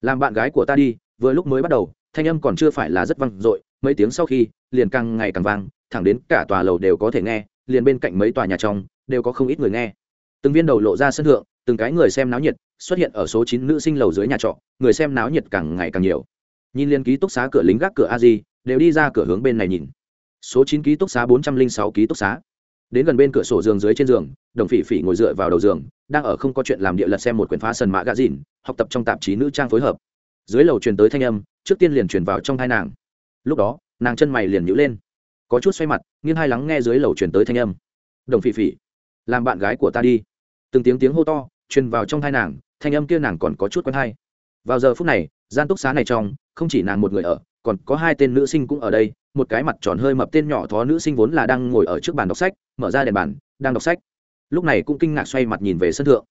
S1: Làm bạn gái của ta đi, vừa lúc mới bắt đầu, thanh âm còn chưa phải là rất vang dội, mấy tiếng sau khi, liền càng ngày càng vang, thẳng đến cả tòa lầu đều có thể nghe, liền bên cạnh mấy tòa nhà trong, đều có không ít người nghe. Từng viên đầu lộ ra sân thượng, từng cái người xem náo nhiệt, xuất hiện ở số chín nữ sinh lầu dưới nhà trọ, người xem náo nhiệt càng ngày càng nhiều. Nhìn liên ký túc xá cửa lính gác cửa a di, đều đi ra cửa hướng bên này nhìn. Số chín ký túc xá bốn trăm linh sáu ký túc xá đến gần bên cửa sổ giường dưới trên giường, đồng phỉ phỉ ngồi dựa vào đầu giường, đang ở không có chuyện làm địa lật xem một quyển phá sần mã gà dìn, học tập trong tạp chí nữ trang phối hợp. Dưới lầu truyền tới thanh âm, trước tiên liền truyền vào trong thai nàng. Lúc đó, nàng chân mày liền nhữ lên. Có chút xoay mặt, nghiêng hai lắng nghe dưới lầu truyền tới thanh âm. Đồng phỉ phỉ, làm bạn gái của ta đi. Từng tiếng tiếng hô to, truyền vào trong thai nàng, thanh âm kia nàng còn có chút quen hay. Vào giờ phút này, gian túc xá này trong, không chỉ nàng một người ở, còn có hai tên nữ sinh cũng ở đây một cái mặt tròn hơi mập tên nhỏ thó nữ sinh vốn là đang ngồi ở trước bàn đọc sách, mở ra đèn bàn, đang đọc sách. Lúc này cũng kinh ngạc xoay mặt nhìn về sân thượng.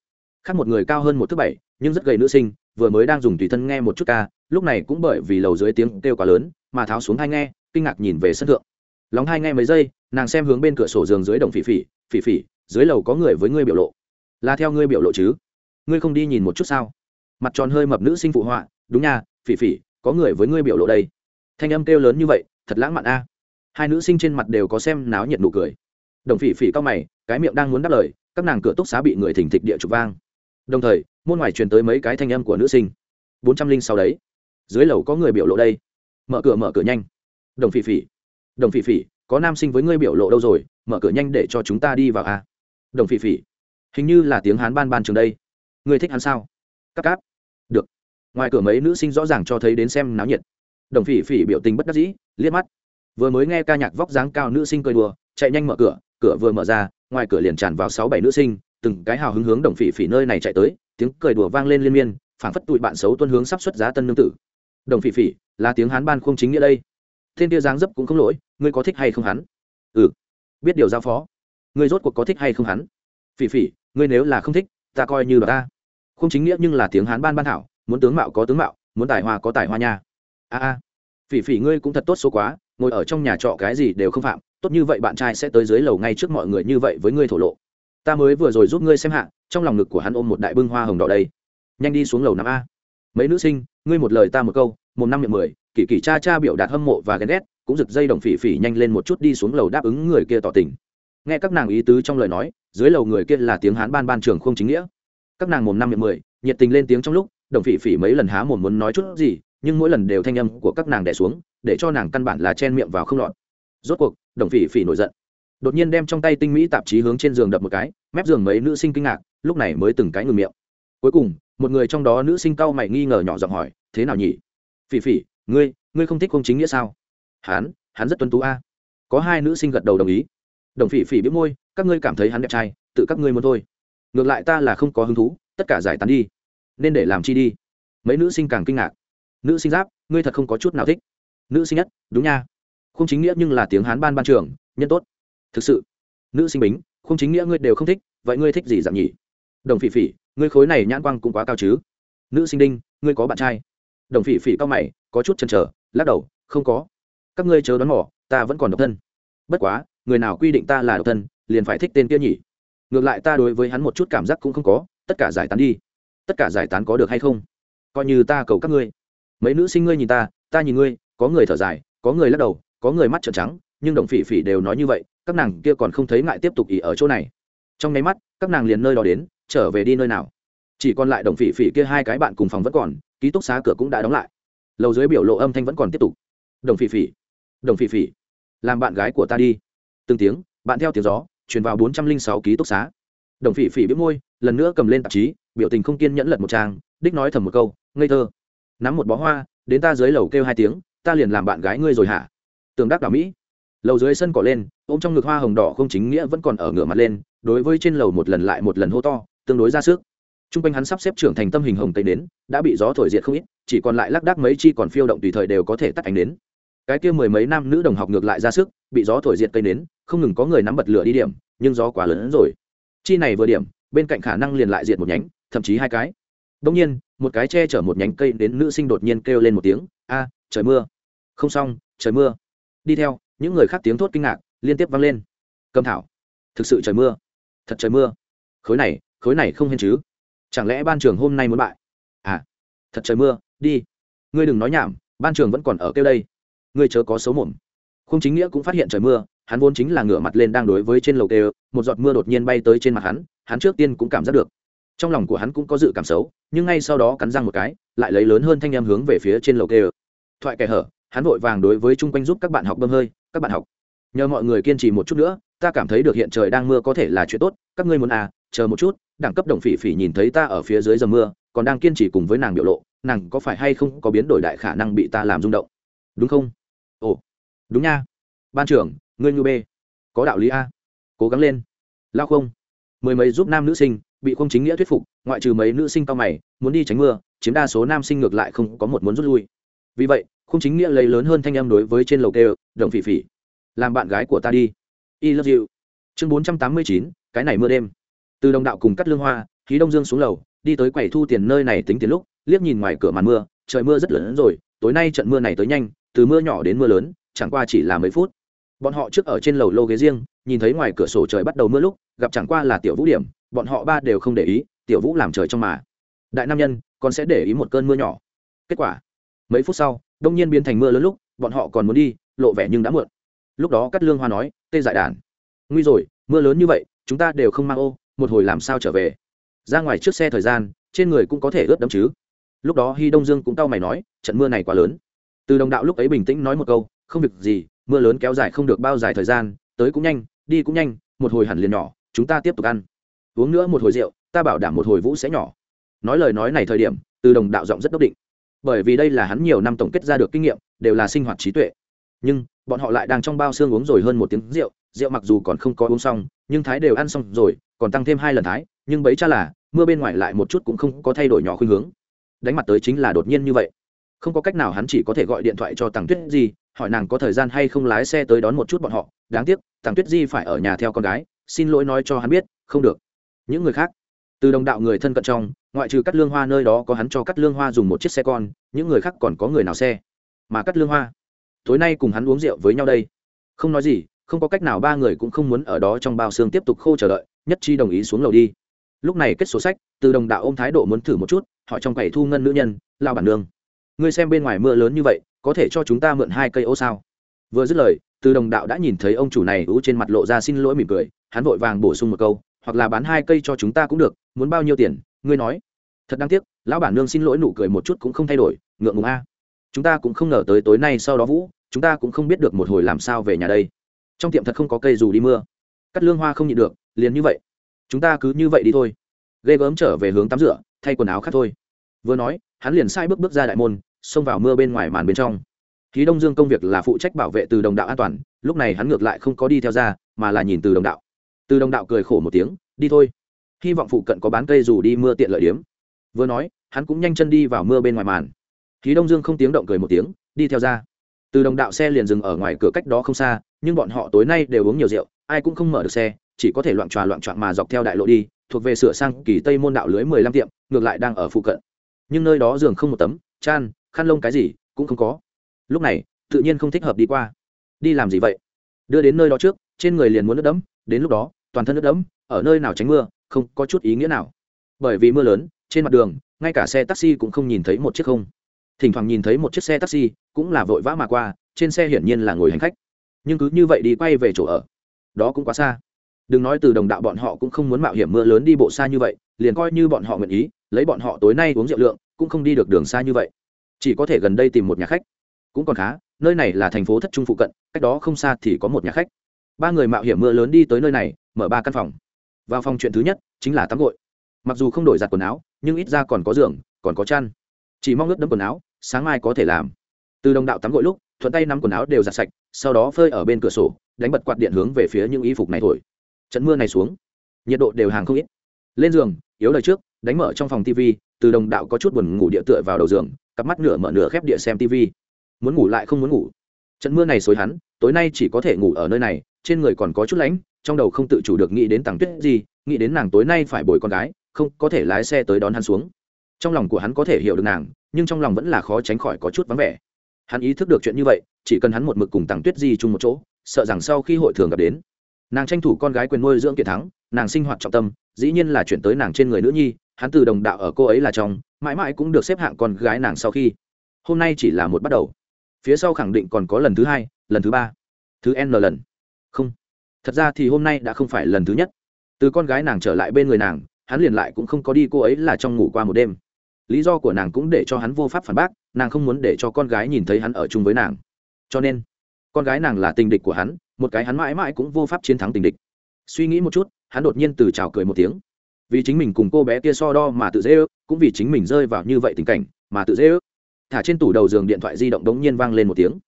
S1: Khác một người cao hơn một thước bảy, nhưng rất gầy nữ sinh, vừa mới đang dùng tùy thân nghe một chút ca, lúc này cũng bởi vì lầu dưới tiếng kêu quá lớn, mà tháo xuống hai nghe, kinh ngạc nhìn về sân thượng. Lóng hai nghe mấy giây, nàng xem hướng bên cửa sổ giường dưới đồng phỉ phỉ phỉ phỉ, dưới lầu có người với ngươi biểu lộ. Là theo ngươi biểu lộ chứ? Ngươi không đi nhìn một chút sao? Mặt tròn hơi mập nữ sinh phụ họa, đúng nha, phỉ phỉ, có người với ngươi biểu lộ đây. Thanh âm kêu lớn như vậy thật lãng mạn a. Hai nữ sinh trên mặt đều có xem náo nhiệt nụ cười. Đồng phỉ phỉ cao mày, cái miệng đang muốn đáp lời, các nàng cửa túc xá bị người thỉnh thịch địa chụp vang. Đồng thời, môn ngoài truyền tới mấy cái thanh âm của nữ sinh. Bốn trăm linh sau đấy. Dưới lầu có người biểu lộ đây. Mở cửa mở cửa nhanh. Đồng phỉ phỉ. Đồng phỉ phỉ, có nam sinh với ngươi biểu lộ đâu rồi? Mở cửa nhanh để cho chúng ta đi vào a. Đồng phỉ phỉ. Hình như là tiếng hán ban ban trường đây. Ngươi thích hắn sao? Cáp cáp. Được. Ngoài cửa mấy nữ sinh rõ ràng cho thấy đến xem náo nhiệt đồng phỉ phỉ biểu tình bất đắc dĩ liếc mắt. Vừa mới nghe ca nhạc vóc dáng cao nữ sinh cười đùa chạy nhanh mở cửa cửa vừa mở ra ngoài cửa liền tràn vào sáu bảy nữ sinh từng cái hào hứng hướng đồng phỉ phỉ nơi này chạy tới tiếng cười đùa vang lên liên miên phảng phất tụi bạn xấu tuân hướng sắp xuất giá tân nương tử. Đồng phỉ phỉ là tiếng hán ban không chính nghĩa đây. Thiên tia dáng dấp cũng không lỗi ngươi có thích hay không hắn? Ừ. Biết điều giao phó. Ngươi rốt cuộc có thích hay không hắn? Phỉ phỉ ngươi nếu là không thích ta coi như là ta. Không chính nghĩa nhưng là tiếng hán ban ban hảo, muốn tướng mạo có tướng mạo muốn tài hoa có tài hoa nha a a, phỉ phỉ ngươi cũng thật tốt số quá, ngồi ở trong nhà trọ cái gì đều không phạm, tốt như vậy bạn trai sẽ tới dưới lầu ngay trước mọi người như vậy với ngươi thổ lộ. Ta mới vừa rồi giúp ngươi xem hạ, trong lòng ngực của hắn ôm một đại bưng hoa hồng đỏ đây. Nhanh đi xuống lầu năm a. Mấy nữ sinh, ngươi một lời ta một câu, một năm miệng mười, kỳ kỳ cha cha biểu đạt hâm mộ và ghen ghét, cũng giật dây đồng phỉ phỉ nhanh lên một chút đi xuống lầu đáp ứng người kia tỏ tình. Nghe các nàng ý tứ trong lời nói, dưới lầu người kia là tiếng hán ban ban trường không chính nghĩa. Các nàng mồm năm miệng mười, nhiệt tình lên tiếng trong lúc, đồng phỉ phỉ mấy lần há mồm muốn nói chút gì nhưng mỗi lần đều thanh âm của các nàng đẻ xuống, để cho nàng căn bản là chen miệng vào không lọt. Rốt cuộc, đồng phỉ phỉ nổi giận. Đột nhiên đem trong tay tinh mỹ tạp chí hướng trên giường đập một cái, mép giường mấy nữ sinh kinh ngạc, lúc này mới từng cái ngừng miệng. Cuối cùng, một người trong đó nữ sinh cau mày nghi ngờ nhỏ giọng hỏi, thế nào nhỉ? Phỉ phỉ, ngươi ngươi không thích không chính nghĩa sao? Hắn hắn rất tuân tú a. Có hai nữ sinh gật đầu đồng ý. Đồng phỉ phỉ biết môi, các ngươi cảm thấy hắn đẹp trai, tự các ngươi muốn thôi. Ngược lại ta là không có hứng thú, tất cả giải tán đi. Nên để làm chi đi. Mấy nữ sinh càng kinh ngạc nữ sinh giáp, ngươi thật không có chút nào thích. Nữ sinh nhất, đúng nha. Không chính nghĩa nhưng là tiếng hán ban ban trường, nhân tốt. Thực sự. Nữ sinh bính, không chính nghĩa ngươi đều không thích, vậy ngươi thích gì dạng nhỉ? Đồng phỉ phỉ, ngươi khối này nhãn quang cũng quá cao chứ. Nữ sinh đinh, ngươi có bạn trai. Đồng phỉ phỉ cao mày, có chút chần chờ, lắc đầu, không có. Các ngươi chớ đoán mỏ ta vẫn còn độc thân. Bất quá, người nào quy định ta là độc thân, liền phải thích tên kia nhỉ? Ngược lại ta đối với hắn một chút cảm giác cũng không có, tất cả giải tán đi. Tất cả giải tán có được hay không? Coi như ta cầu các ngươi mấy nữ sinh ngươi nhìn ta ta nhìn ngươi, có người thở dài, có người lắc đầu, có người mắt trợn trắng, nhưng đồng phỉ phỉ đều nói như vậy, các nàng kia còn không thấy ngại tiếp tục ỉ ở chỗ này. Trong nháy mắt, các nàng liền nơi đó đến, trở về đi nơi nào. Chỉ còn lại đồng phỉ phỉ kia hai cái bạn cùng phòng vẫn còn, ký túc xá cửa cũng đã đóng lại. Lầu dưới biểu lộ âm thanh vẫn còn tiếp tục. Đồng phỉ phỉ, đồng phỉ phỉ, làm bạn gái của ta đi. Từng tiếng, bạn theo tiếng gió, truyền vào bốn trăm linh sáu ký túc xá. Đồng phỉ phỉ biết môi, lần nữa cầm lên tạp chí, biểu tình không kiên nhẫn lật một trang, đích nói thầm một câu, ngây thơ nắm một bó hoa đến ta dưới lầu kêu hai tiếng ta liền làm bạn gái ngươi rồi hả? Tường đắc đảo mỹ. Lầu dưới sân cỏ lên ôm trong ngực hoa hồng đỏ không chính nghĩa vẫn còn ở ngửa mặt lên đối với trên lầu một lần lại một lần hô to tương đối ra sức. T r u n g quanh hắn sắp xếp trưởng thành tâm hình hồng tây đến đã bị gió thổi diệt không ít chỉ còn lại lác đác mấy chi còn phiêu động tùy thời đều có thể tắt ánh đến. Cái kia mười mấy nam nữ đồng học ngược lại ra sức bị gió thổi diệt cây nến, không ngừng có người nắm bật lửa đi điểm nhưng gió quá lớn hơn rồi. Chi này vừa điểm bên cạnh khả năng liền lại diệt một nhánh thậm chí hai cái đông nhiên, một cái che chở một nhánh cây đến nữ sinh đột nhiên kêu lên một tiếng, a, trời mưa. Không xong, trời mưa. Đi theo, những người khác tiếng thốt kinh ngạc liên tiếp vang lên. Cầm thảo, thực sự trời mưa, thật trời mưa. Khối này khối này không hên chứ? Chẳng lẽ ban trường hôm nay muốn bại? À thật trời mưa, đi. Ngươi đừng nói nhảm, ban trường vẫn còn ở kêu đây. Ngươi chớ có xấu mồm. Khung chính nghĩa cũng phát hiện trời mưa, hắn vốn chính là ngửa mặt lên đang đối với trên lầu kêu một giọt mưa đột nhiên bay tới trên mặt hắn hắn trước tiên cũng cảm giác được trong lòng của hắn cũng có dự cảm xấu, nhưng ngay sau đó cắn răng một cái, lại lấy lớn hơn thanh em hướng về phía trên lầu kêu thoại kẻ hở, hắn vội vàng đối với chung quanh giúp các bạn học bơm hơi, các bạn học, nhờ mọi người kiên trì một chút nữa, ta cảm thấy được hiện trời đang mưa có thể là chuyện tốt, các ngươi muốn à chờ một chút, đẳng cấp đồng phỉ phỉ nhìn thấy ta ở phía dưới dầm mưa, còn đang kiên trì cùng với nàng biểu lộ, nàng có phải hay không có biến đổi đại khả năng bị ta làm rung động? Đúng không? Ồ, đúng nha. Ban trưởng, ngươi như b có đạo lý a, cố gắng lên. Lao không, mười mấy giúp nam nữ sinh bị không chính nghĩa thuyết phục, ngoại trừ mấy nữ sinh cao mày, muốn đi tránh mưa, chiếm đa số nam sinh ngược lại không có một muốn rút lui. Vì vậy không chính nghĩa lấy lớn hơn thanh em đối với trên lầu kêu, đồng phỉ phỉ, làm bạn gái của ta đi. Y love you. Chương bốn trăm tám mươi chín, cái này mưa đêm. Từ đồng đạo cùng cắt lương hoa, khí đông dương xuống lầu, đi tới quầy thu tiền nơi này tính tiền lúc, liếc nhìn ngoài cửa màn mưa, trời mưa rất lớn rồi, tối nay trận mưa này tới nhanh, từ mưa nhỏ đến mưa lớn, chẳng qua chỉ là mấy phút. Bọn họ trước ở trên lầu lô ghế riêng, nhìn thấy ngoài cửa sổ trời bắt đầu mưa lúc, gặp chẳng qua là tiểu vũ điểm bọn họ ba đều không để ý, tiểu vũ làm trời trong mà. Đại nam nhân, còn sẽ để ý một cơn mưa nhỏ. Kết quả, mấy phút sau, đông nhiên biến thành mưa lớn lúc, bọn họ còn muốn đi, lộ vẻ nhưng đã muộn. Lúc đó cắt lương hoa nói, tê dại đàn. Nguy rồi, mưa lớn như vậy, chúng ta đều không mang ô, một hồi làm sao trở về? Ra ngoài trước xe thời gian, trên người cũng có thể ướt đẫm chứ. Lúc đó hy đông dương cũng cau mày nói, trận mưa này quá lớn. Từ đồng đạo lúc ấy bình tĩnh nói một câu, không việc gì, mưa lớn kéo dài không được bao dài thời gian, tới cũng nhanh, đi cũng nhanh, một hồi hẳn liền nhỏ, chúng ta tiếp tục ăn uống nữa một hồi rượu, ta bảo đảm một hồi vũ sẽ nhỏ. Nói lời nói này thời điểm, từ đồng đạo giọng rất đốc định. Bởi vì đây là hắn nhiều năm tổng kết ra được kinh nghiệm, đều là sinh hoạt trí tuệ. Nhưng, bọn họ lại đang trong bao xương uống rồi hơn một tiếng rượu rượu mặc dù còn không có uống xong, nhưng thái đều ăn xong rồi, còn tăng thêm hai lần thái, nhưng bấy cha là, mưa bên ngoài lại một chút cũng không có thay đổi nhỏ khuynh hướng. Đánh mặt tới chính là đột nhiên như vậy. Không có cách nào hắn chỉ có thể gọi điện thoại cho tàng tuyết di, hỏi nàng có thời gian hay không lái xe tới đón một chút bọn họ. Đáng tiếc tàng tuyết di phải ở nhà theo con gái, xin lỗi nói cho hắn biết, không được những người khác, từ đồng đạo người thân cận trong, ngoại trừ cắt lương hoa nơi đó có hắn cho cắt lương hoa dùng một chiếc xe con, những người khác còn có người nào xe? Mà cắt lương hoa, tối nay cùng hắn uống rượu với nhau đây. Không nói gì, không có cách nào ba người cũng không muốn ở đó trong bao xương tiếp tục khô chờ đợi, nhất chi đồng ý xuống lầu đi. Lúc này kết sổ sách, từ đồng đạo ôm thái độ muốn thử một chút họ trong quầy thu ngân nữ nhân lao bản nương, ngươi xem bên ngoài mưa lớn như vậy, có thể cho chúng ta mượn hai cây ô sao? Vừa dứt lời, từ đồng đạo đã nhìn thấy ông chủ này ú trên mặt lộ ra xin lỗi mỉm cười, hắn vội vàng bổ sung một câu hoặc là bán hai cây cho chúng ta cũng được, muốn bao nhiêu tiền, ngươi nói. Thật đáng tiếc, lão bản nương xin lỗi nụ cười một chút cũng không thay đổi, ngượng ngùng a. Chúng ta cũng không ngờ tới tối nay sau đó vũ, chúng ta cũng không biết được một hồi làm sao về nhà đây. Trong tiệm thật không có cây dù đi mưa. Cắt lương hoa không nhịn được, liền như vậy. Chúng ta cứ như vậy đi thôi. Ghê gớm trở về hướng tắm rửa, thay quần áo khác thôi. Vừa nói, hắn liền sai bước bước ra đại môn, xông vào mưa bên ngoài màn bên trong. Khí đông dương công việc là phụ trách bảo vệ từ đồng đạo an toàn, lúc này hắn ngược lại không có đi theo ra, mà là nhìn từ đồng đạo từ đồng đạo cười khổ một tiếng, đi thôi. Hy vọng phụ cận có bán cây dù đi mưa tiện lợi điếm. Vừa nói, hắn cũng nhanh chân đi vào mưa bên ngoài màn. Khí đông dương không tiếng động cười một tiếng, đi theo ra. Từ đồng đạo xe liền dừng ở ngoài cửa cách đó không xa, nhưng bọn họ tối nay đều uống nhiều rượu, ai cũng không mở được xe, chỉ có thể loạn tròa loạn trọn mà dọc theo đại lộ đi, thuộc về sửa sang kỳ tây môn đạo lưới mười lăm tiệm, ngược lại đang ở phụ cận. Nhưng nơi đó giường không một tấm chan khăn lông cái gì, cũng không có. Lúc này, tự nhiên không thích hợp đi qua. Đi làm gì vậy? Đưa đến nơi đó trước, trên người liền muốn nước đẫm đến lúc đó, toàn thân nước đẫm, ở nơi nào tránh mưa, không có chút ý nghĩa nào. Bởi vì mưa lớn, trên mặt đường, ngay cả xe taxi cũng không nhìn thấy một chiếc không. Thỉnh thoảng nhìn thấy một chiếc xe taxi, cũng là vội vã mà qua, trên xe hiển nhiên là ngồi hành khách. Nhưng cứ như vậy đi quay về chỗ ở, đó cũng quá xa. Đừng nói từ đồng đạo bọn họ cũng không muốn mạo hiểm mưa lớn đi bộ xa như vậy, liền coi như bọn họ nguyện ý, lấy bọn họ tối nay uống rượu lượng, cũng không đi được đường xa như vậy. Chỉ có thể gần đây tìm một nhà khách. Cũng còn khá, nơi này là thành phố thất trung phụ cận, cách đó không xa thì có một nhà khách ba người mạo hiểm mưa lớn đi tới nơi này, mở ba căn phòng. Vào phòng chuyện thứ nhất, chính là tắm gội. Mặc dù không đổi giặt quần áo, nhưng ít ra còn có giường, còn có chăn. Chỉ mong ướt đấm quần áo, sáng mai có thể làm. Từ đồng đạo tắm gội lúc, thuận tay nắm quần áo đều giặt sạch, sau đó phơi ở bên cửa sổ, đánh bật quạt điện hướng về phía những y phục này thổi. Trận mưa này xuống, nhiệt độ đều hàng không ít. Lên giường, yếu lời trước, đánh mở trong phòng tv từ đồng đạo có chút buồn ngủ địa tựa vào đầu giường, cặp mắt nửa mở nửa khép địa xem tv muốn ngủ lại không muốn ngủ. Trận mưa này xối hắn, tối nay chỉ có thể ngủ ở nơi này trên người còn có chút lạnh trong đầu không tự chủ được nghĩ đến tàng tuyết gì nghĩ đến nàng tối nay phải bồi con gái, không có thể lái xe tới đón hắn xuống. Trong lòng của hắn có thể hiểu được nàng, nhưng trong lòng vẫn là khó tránh khỏi có chút vắng vẻ. Hắn ý thức được chuyện như vậy, chỉ cần hắn một mực cùng tàng tuyết di chung một chỗ, sợ rằng sau khi hội thường gặp đến, nàng tranh thủ con gái quyền nuôi dưỡng kiệt thắng, nàng sinh hoạt trọng tâm, dĩ nhiên là chuyển tới nàng trên người nữ nhi, hắn từ đồng đạo ở cô ấy là trong mãi mãi cũng được xếp hạng con gái nàng sau khi. Hôm nay chỉ là một bắt đầu. Phía sau khẳng định còn có lần thứ hai, lần thứ ba. Thứ n lần không. Thật ra thì hôm nay đã không phải lần thứ nhất. Từ con gái nàng trở lại bên người nàng, hắn liền lại cũng không có đi cô ấy là trong ngủ qua một đêm. Lý do của nàng cũng để cho hắn vô pháp phản bác, nàng không muốn để cho con gái nhìn thấy hắn ở chung với nàng. Cho nên, con gái nàng là tình địch của hắn, một cái hắn mãi mãi cũng vô pháp chiến thắng tình địch. Suy nghĩ một chút, hắn đột nhiên từ chào cười một tiếng. Vì chính mình cùng cô bé kia so đo mà tự dễ ước, cũng vì chính mình rơi vào như vậy tình cảnh, mà tự dễ ước. Thả trên tủ đầu giường điện thoại di động đống nhiên vang lên một tiếng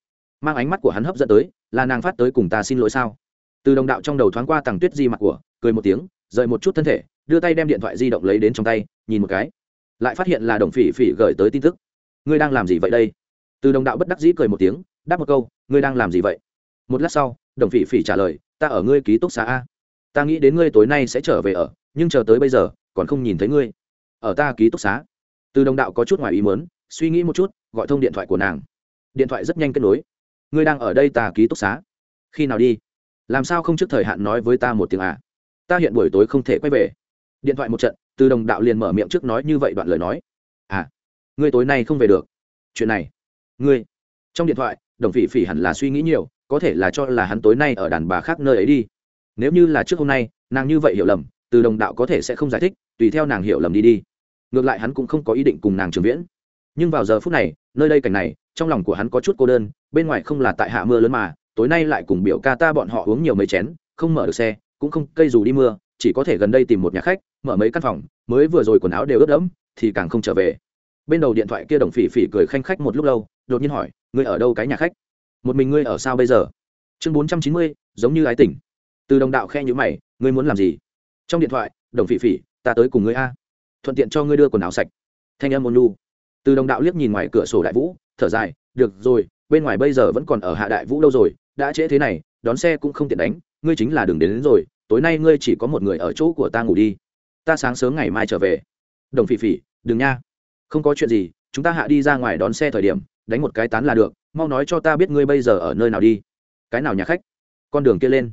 S1: mang ánh mắt của hắn hấp dẫn tới, là nàng phát tới cùng ta xin lỗi sao? Từ đồng đạo trong đầu thoáng qua tàng tuyết di mặt của, cười một tiếng, rời một chút thân thể, đưa tay đem điện thoại di động lấy đến trong tay, nhìn một cái. Lại phát hiện là đồng phỉ phỉ gửi tới tin tức. Ngươi đang làm gì vậy đây? Từ đồng đạo bất đắc dĩ cười một tiếng, đáp một câu, ngươi đang làm gì vậy? Một lát sau, đồng phỉ phỉ trả lời, ta ở ngươi ký túc xá a. Ta nghĩ đến ngươi tối nay sẽ trở về ở, nhưng chờ tới bây giờ, còn không nhìn thấy ngươi. Ở ta ký túc xá. Từ đồng đạo có chút ngoài ý mớn suy nghĩ một chút, gọi thông điện thoại của nàng. Điện thoại rất nhanh kết nối ngươi đang ở đây ta ký túc xá. Khi nào đi? Làm sao không trước thời hạn nói với ta một tiếng à? Ta hiện buổi tối không thể quay về. Điện thoại một trận, từ đồng đạo liền mở miệng trước nói như vậy đoạn lời nói. À ngươi tối nay không về được. Chuyện này, ngươi, trong điện thoại, đồng phỉ phỉ hẳn là suy nghĩ nhiều, có thể là cho là hắn tối nay ở đàn bà khác nơi ấy đi. Nếu như là trước hôm nay, nàng như vậy hiểu lầm, từ đồng đạo có thể sẽ không giải thích, tùy theo nàng hiểu lầm đi đi. Ngược lại hắn cũng không có ý định cùng nàng trường viễn. Nhưng vào giờ phút này, nơi đây cảnh này trong lòng của hắn có chút cô đơn, bên ngoài không là tại hạ mưa lớn mà, tối nay lại cùng biểu ca ta bọn họ uống nhiều mấy chén, không mở được xe, cũng không cây dù đi mưa, chỉ có thể gần đây tìm một nhà khách, mở mấy căn phòng, mới vừa rồi quần áo đều ướt đẫm, thì càng không trở về. Bên đầu điện thoại kia đồng phỉ phỉ cười khanh khách một lúc lâu, đột nhiên hỏi, ngươi ở đâu cái nhà khách? Một mình ngươi ở sao bây giờ? Chương bốn trăm chín mươi, giống như ái tỉnh từ đồng đạo khe nhữ mày, ngươi muốn làm gì? Trong điện thoại, đồng phỉ phỉ, ta tới cùng ngươi a. Thuận tiện cho ngươi đưa quần áo sạch. Thanh âm ôn lu từ đồng đạo liếc nhìn ngoài cửa sổ đại vũ thở dài được rồi bên ngoài bây giờ vẫn còn ở hạ đại vũ đâu rồi đã trễ thế này đón xe cũng không tiện đánh ngươi chính là đừng đến, đến rồi tối nay ngươi chỉ có một người ở chỗ của ta ngủ đi. Ta sáng sớm ngày mai trở về. Đồng phỉ phỉ đừng nha. Không có chuyện gì chúng ta hạ đi ra ngoài đón xe thời điểm đánh một cái tán là được mau nói cho ta biết ngươi bây giờ ở nơi nào đi. Cái nào nhà khách? Con đường kia lên.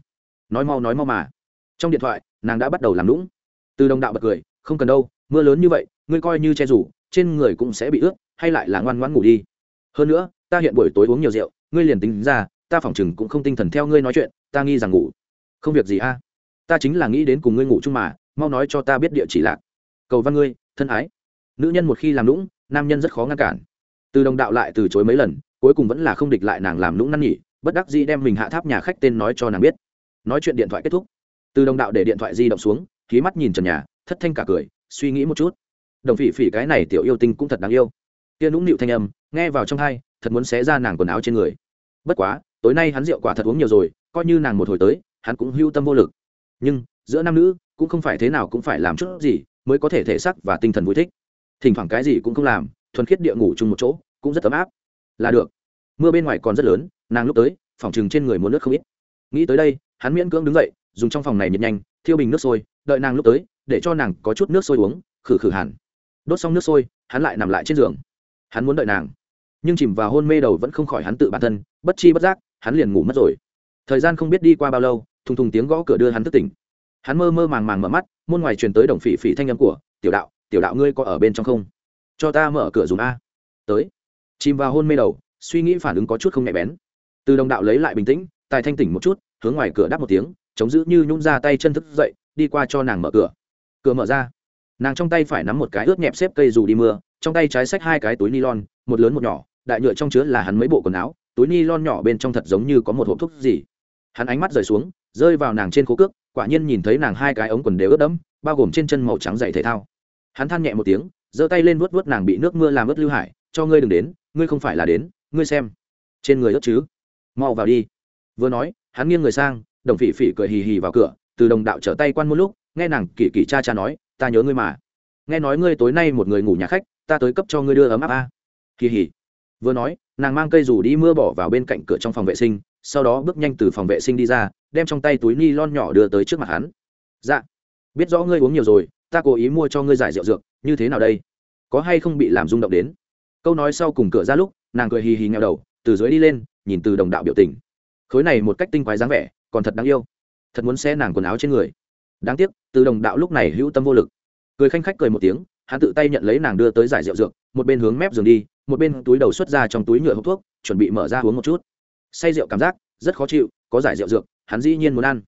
S1: Nói mau nói mau mà. Trong điện thoại nàng đã bắt đầu làm lũng từ đồng đạo bật cười không cần đâu mưa lớn như vậy ngươi coi như che rủ trên người cũng sẽ bị ướt hay lại là ngoan ngoãn ngủ đi hơn nữa, ta hiện buổi tối uống nhiều rượu, ngươi liền tính ra, ta phỏng chừng cũng không tinh thần theo ngươi nói chuyện, ta nghi rằng ngủ. Không việc gì a. Ta chính là nghĩ đến cùng ngươi ngủ chung mà, mau nói cho ta biết địa chỉ lạc. Cầu văn ngươi, thân ái. Nữ nhân một khi làm lũng nam nhân rất khó ngăn cản. Từ đồng đạo lại từ chối mấy lần, cuối cùng vẫn là không địch lại nàng làm lũng năn nhỉ bất đắc dĩ đem mình hạ tháp nhà khách tên nói cho nàng biết. Nói chuyện điện thoại kết thúc. Từ đồng đạo để điện thoại di động xuống khí mắt nhìn trần nhà, thất thanh cả cười, suy nghĩ một chút. Đồng phỉ phỉ cái này tiểu yêu tinh cũng thật đáng yêu. Kia nũng nịu thanh âm nghe vào trong hai thật muốn xé ra nàng quần áo trên người. Bất quá, tối nay hắn rượu quả thật uống nhiều rồi, coi như nàng một hồi tới, hắn cũng hưu tâm vô lực. Nhưng, giữa nam nữ, cũng không phải thế nào cũng phải làm chút gì mới có thể thể sắc và tinh thần vui thích. Thỉnh thoảng cái gì cũng không làm, thuần khiết địa ngủ chung một chỗ, cũng rất ấm áp. Là được. Mưa bên ngoài còn rất lớn, nàng lúc tới, phòng chừng trên người muốn nước không ít. Nghĩ tới đây, hắn miễn cưỡng đứng dậy, dùng trong phòng này nhiệt nhanh, thiêu bình nước sôi, đợi nàng lúc tới, để cho nàng có chút nước sôi uống, khử khử hẳn. Đốt xong nước sôi, hắn lại nằm lại trên giường. Hắn muốn đợi nàng nhưng chìm vào hôn mê đầu vẫn không khỏi hắn tự bản thân, bất chi bất giác, hắn liền ngủ mất rồi. Thời gian không biết đi qua bao lâu, thùng thùng tiếng gõ cửa đưa hắn thức tỉnh. Hắn mơ mơ màng màng mở mắt, môn ngoài truyền tới đồng phỉ phỉ thanh âm của, tiểu đạo tiểu đạo ngươi có ở bên trong không? Cho ta mở cửa dùng a. Tới. Chìm vào hôn mê đầu, suy nghĩ phản ứng có chút không nhạy bén. Từ đồng đạo lấy lại bình tĩnh, tài thanh tỉnh một chút, hướng ngoài cửa đáp một tiếng, chống giữ như nhún ra tay chân thức dậy, đi qua cho nàng mở cửa. Cửa mở ra. Nàng trong tay phải nắm một cái ướt nhẹp xếp cây dù đi mưa, trong tay trái xách hai cái túi ni lon một lớn một nhỏ đại nhựa trong chứa là hắn mấy bộ quần áo, túi ni lon nhỏ bên trong thật giống như có một hộp thuốc gì. Hắn ánh mắt rời xuống, rơi vào nàng trên khố cước, quả nhiên nhìn thấy nàng hai cái ống quần đều ướt đẫm, bao gồm trên chân màu trắng dày thể thao. Hắn than nhẹ một tiếng, giơ tay lên vuốt vuốt nàng bị nước mưa làm ướt lưu hải, cho ngươi đừng đến, ngươi không phải là đến, ngươi xem. Trên người ướt chứ? Mau vào đi. Vừa nói, hắn nghiêng người sang, đồng phỉ phỉ cười hì hì vào cửa, từ đồng đạo trở tay quan một lúc, nghe nàng kỳ kỳ cha cha nói, ta nhớ ngươi mà. Nghe nói ngươi tối nay một người ngủ nhà khách, ta tới cấp cho ngươi đưa ấm áp a. Kỳ hì vừa nói, nàng mang cây dù đi mưa bỏ vào bên cạnh cửa trong phòng vệ sinh, sau đó bước nhanh từ phòng vệ sinh đi ra, đem trong tay túi ni lon nhỏ đưa tới trước mặt hắn. Dạ biết rõ ngươi uống nhiều rồi, ta cố ý mua cho ngươi giải rượu dược, như thế nào đây? Có hay không bị làm rung động đến? Câu nói sau cùng cửa ra lúc, nàng cười hì hì nghèo đầu, từ dưới đi lên, nhìn từ đồng đạo biểu tình. Khối này một cách tinh quái dáng vẻ, còn thật đáng yêu. Thật muốn xe nàng quần áo trên người. Đáng tiếc, từ đồng đạo lúc này hữu tâm vô lực. Cười khanh khách cười một tiếng hắn tự tay nhận lấy nàng đưa tới giải rượu dược, một bên hướng mép giường đi, một bên túi đầu xuất ra trong túi nhựa hộp thuốc, chuẩn bị mở ra uống một chút. Say rượu cảm giác rất khó chịu, có giải rượu dược, hắn dĩ nhiên muốn ăn.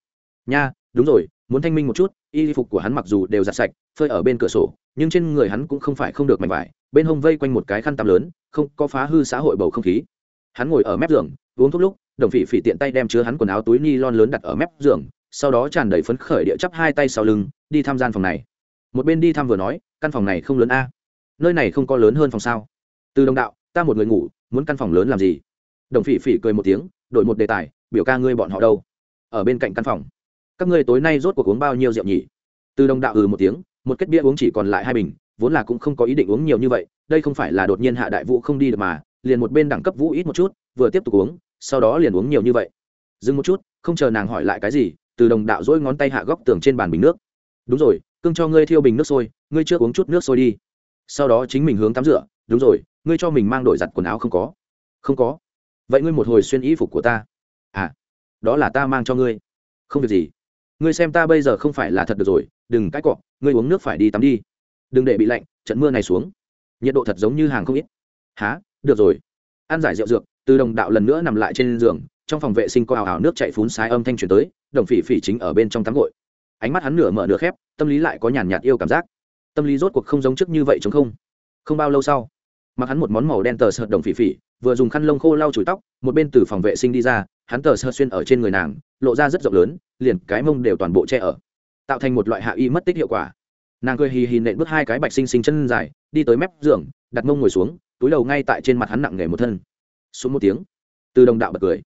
S1: Nha, đúng rồi, muốn thanh minh một chút, y phục của hắn mặc dù đều giặt sạch, phơi ở bên cửa sổ, nhưng trên người hắn cũng không phải không được mảnh vải, bên hông vây quanh một cái khăn tắm lớn, không, có phá hư xã hội bầu không khí. Hắn ngồi ở mép giường, uống thuốc lúc, đồng phỉ phỉ tiện tay đem chứa hắn quần áo túi ni lon lớn đặt ở mép giường, sau đó tràn đầy phấn khởi địa chắp hai tay sau lưng, đi tham gian phòng này một bên đi thăm vừa nói, căn phòng này không lớn a. Nơi này không có lớn hơn phòng sao? Từ đồng đạo, ta một người ngủ, muốn căn phòng lớn làm gì? Đồng phỉ phỉ cười một tiếng, đổi một đề tài, biểu ca ngươi bọn họ đâu? Ở bên cạnh căn phòng. Các ngươi tối nay rốt cuộc uống bao nhiêu rượu nhỉ? Từ đồng đạo ừ một tiếng, một kết bia uống chỉ còn lại hai bình, vốn là cũng không có ý định uống nhiều như vậy, đây không phải là đột nhiên hạ đại vũ không đi được mà, liền một bên đẳng cấp vũ ít một chút, vừa tiếp tục uống, sau đó liền uống nhiều như vậy. Dừng một chút, không chờ nàng hỏi lại cái gì, từ đồng đạo dỗi ngón tay hạ góc tường trên bàn bình nước. Đúng rồi cưng cho ngươi thiêu bình nước sôi, ngươi chưa uống chút nước sôi đi. Sau đó chính mình hướng tắm rửa, đúng rồi, ngươi cho mình mang đổi giặt quần áo không có? Không có. Vậy ngươi một hồi xuyên y phục của ta. À đó là ta mang cho ngươi. Không việc gì. Ngươi xem ta bây giờ không phải là thật được rồi, đừng cãi cọ, ngươi uống nước phải đi tắm đi. Đừng để bị lạnh, trận mưa này xuống. Nhiệt độ thật giống như hàng không ít. Há được rồi. Ăn giải rượu dược, từ đồng đạo lần nữa nằm lại trên giường, trong phòng vệ sinh có ảo ảo nước chạy phún sái âm thanh truyền tới, đồng phỉ phỉ chính ở bên trong tắm gội ánh mắt hắn nửa mở nửa khép, tâm lý lại có nhàn nhạt yêu cảm giác. Tâm lý rốt cuộc không giống trước như vậy chống không. Không bao lâu sau, mặc hắn một món màu đen tờ sợt đồng phỉ phỉ, vừa dùng khăn lông khô lau chùi tóc, một bên từ phòng vệ sinh đi ra, hắn tờ sợt xuyên ở trên người nàng, lộ ra rất rộng lớn, liền cái mông đều toàn bộ che ở, tạo thành một loại hạ y mất tích hiệu quả. Nàng cười hì hì nện bước hai cái bạch sinh sinh chân dài, đi tới mép giường, đặt mông ngồi xuống, túi đầu ngay tại trên mặt hắn nặng nghề một thân. Xuống một tiếng, từ đồng đạo bật cười.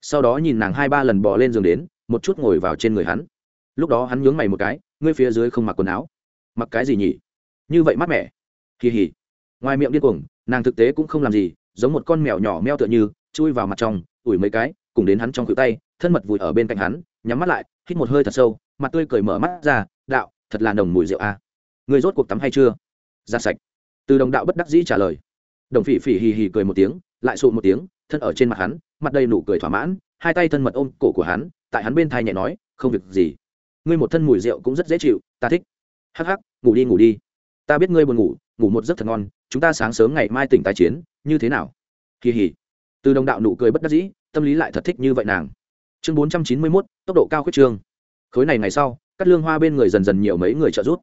S1: Sau đó nhìn nàng hai ba lần bò lên giường đến, một chút ngồi vào trên người hắn lúc đó hắn nhướng mày một cái, ngươi phía dưới không mặc quần áo. Mặc cái gì nhỉ? Như vậy mát mẻ. Kỳ hỉ ngoài miệng điên cuồng, nàng thực tế cũng không làm gì, giống một con mèo nhỏ meo tựa như, chui vào mặt trong, ủi mấy cái, cùng đến hắn trong cự tay, thân mật vùi ở bên cạnh hắn, nhắm mắt lại, hít một hơi thật sâu, mặt tươi cười mở mắt ra, đạo, thật là nồng mùi rượu a à. người rốt cuộc tắm hay chưa? Ra sạch. Từ đồng đạo bất đắc dĩ trả lời. Đồng phỉ phỉ hì hì cười một tiếng, lại sụ một tiếng, thân ở trên mặt hắn, mặt đầy nụ cười thỏa mãn, hai tay thân mật ôm cổ của hắn, tại hắn bên thai nhẹ nói, không việc gì ngươi một thân mùi rượu cũng rất dễ chịu, ta thích. Hắc hắc, ngủ đi ngủ đi. Ta biết ngươi buồn ngủ ngủ một giấc thật ngon, chúng ta sáng sớm ngày mai tỉnh tái chiến, như thế nào? Kỳ hỉ. Từ đồng đạo nụ cười bất đắc dĩ, tâm lý lại thật thích như vậy nàng. Chương bốn trăm chín mươi mốt, tốc độ cao khuyết trương. Khối này ngày sau, cắt lương hoa bên người dần dần nhiều mấy người trợ giúp.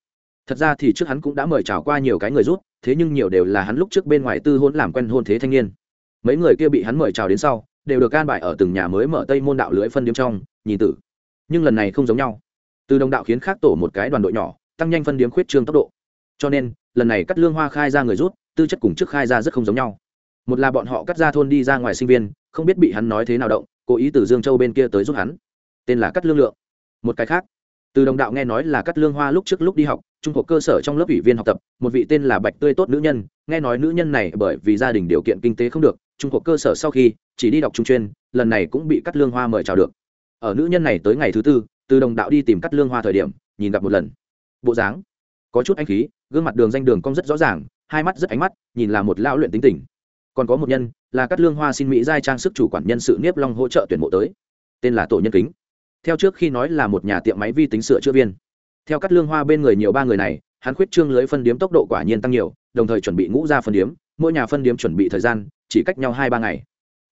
S1: Thật ra thì trước hắn cũng đã mời chào qua nhiều cái người rút thế nhưng nhiều đều là hắn lúc trước bên ngoài tư hôn làm quen hôn thế thanh niên. Mấy người kia bị hắn mời chào đến sau, đều được can bài ở từng nhà mới mở tây môn đạo lưới phân điếm trong, nhìn tử. Nhưng lần này không giống nhau từ đồng đạo khiến khác tổ một cái đoàn đội nhỏ, tăng nhanh phân điếm khuyết trương tốc độ. Cho nên, lần này cắt lương hoa khai ra người rút, tư chất cùng trước khai ra rất không giống nhau. Một là bọn họ cắt ra thôn đi ra ngoài sinh viên, không biết bị hắn nói thế nào động, cố ý từ dương châu bên kia tới giúp hắn. Tên là cắt lương lượng. Một cái khác, từ đồng đạo nghe nói là cắt lương hoa lúc trước lúc đi học, trung học cơ sở trong lớp ủy viên học tập, một vị tên là bạch tươi tốt nữ nhân, nghe nói nữ nhân này bởi vì gia đình điều kiện kinh tế không được, trung học cơ sở sau khi chỉ đi đọc trung chuyên, lần này cũng bị cắt lương hoa mời chào được. Ở nữ nhân này tới ngày thứ tư từ đồng đạo đi tìm cắt lương hoa thời điểm, nhìn gặp một lần. Bộ dáng, có chút anh khí, gương mặt đường danh đường cong rất rõ ràng, hai mắt rất ánh mắt, nhìn là một lao luyện tính tình. Còn có một nhân, là cắt lương hoa xin mỹ giai trang sức chủ quản nhân sự niếp long hỗ trợ tuyển mộ tới. Tên là tổ nhân kính. Theo trước khi nói là một nhà tiệm máy vi tính sửa chữa viên. Theo cắt lương hoa bên người nhiều ba người này, hắn khuyết trương lưới phân điếm tốc độ quả nhiên tăng nhiều, đồng thời chuẩn bị ngũ ra phân điếm, mỗi nhà phân điếm chuẩn bị thời gian, chỉ cách nhau hai ba ngày.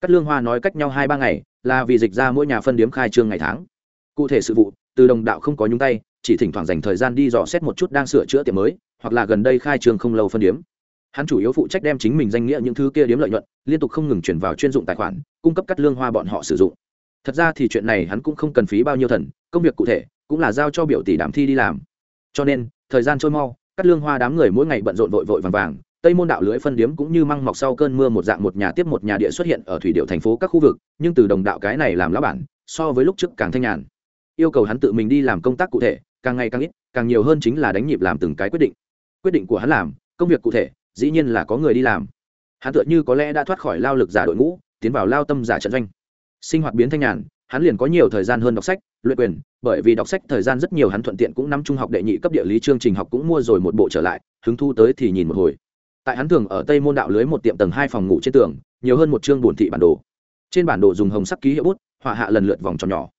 S1: Cắt lương hoa nói cách nhau hai ba ngày, là vì dịch ra mỗi nhà phân điếm khai trương ngày tháng cụ thể sự vụ, từ đồng đạo không có nhúng tay, chỉ thỉnh thoảng dành thời gian đi dò xét một chút đang sửa chữa tiệm mới, hoặc là gần đây khai trương không lâu phân điếm. Hắn chủ yếu phụ trách đem chính mình danh nghĩa những thứ kia điếm lợi nhuận, liên tục không ngừng chuyển vào chuyên dụng tài khoản, cung cấp cắt lương hoa bọn họ sử dụng. Thật ra thì chuyện này hắn cũng không cần phí bao nhiêu thần, công việc cụ thể cũng là giao cho biểu tỷ đàm thi đi làm. Cho nên, thời gian trôi mau, cắt lương hoa đám người mỗi ngày bận rộn vội vội vàng vàng, tây môn đạo lưới phân điếm cũng như măng mọc sau cơn mưa một dạng một nhà tiếp một nhà địa xuất hiện ở thủy điệu thành phố các khu vực, nhưng từ đồng đạo cái này làm lá bản, so với lúc trước càng thanh nhàn yêu cầu hắn tự mình đi làm công tác cụ thể, càng ngày càng ít, càng nhiều hơn chính là đánh nhịp làm từng cái quyết định. Quyết định của hắn làm, công việc cụ thể, dĩ nhiên là có người đi làm. Hắn tựa như có lẽ đã thoát khỏi lao lực giả đội ngũ, tiến vào lao tâm giả trận doanh. Sinh hoạt biến thanh nhàn, hắn liền có nhiều thời gian hơn đọc sách, luyện quyền, bởi vì đọc sách thời gian rất nhiều hắn thuận tiện cũng nắm trung học đệ nhị cấp địa lý chương trình học cũng mua rồi một bộ trở lại, hứng thu tới thì nhìn một hồi. Tại hắn thường ở tây môn đạo lưới một tiệm tầng hai phòng ngủ trên tường, nhiều hơn một chương bổn thị bản đồ. Trên bản đồ dùng hồng sắc ký hiệu bút, họa hạ lần lượt vòng tròn nhỏ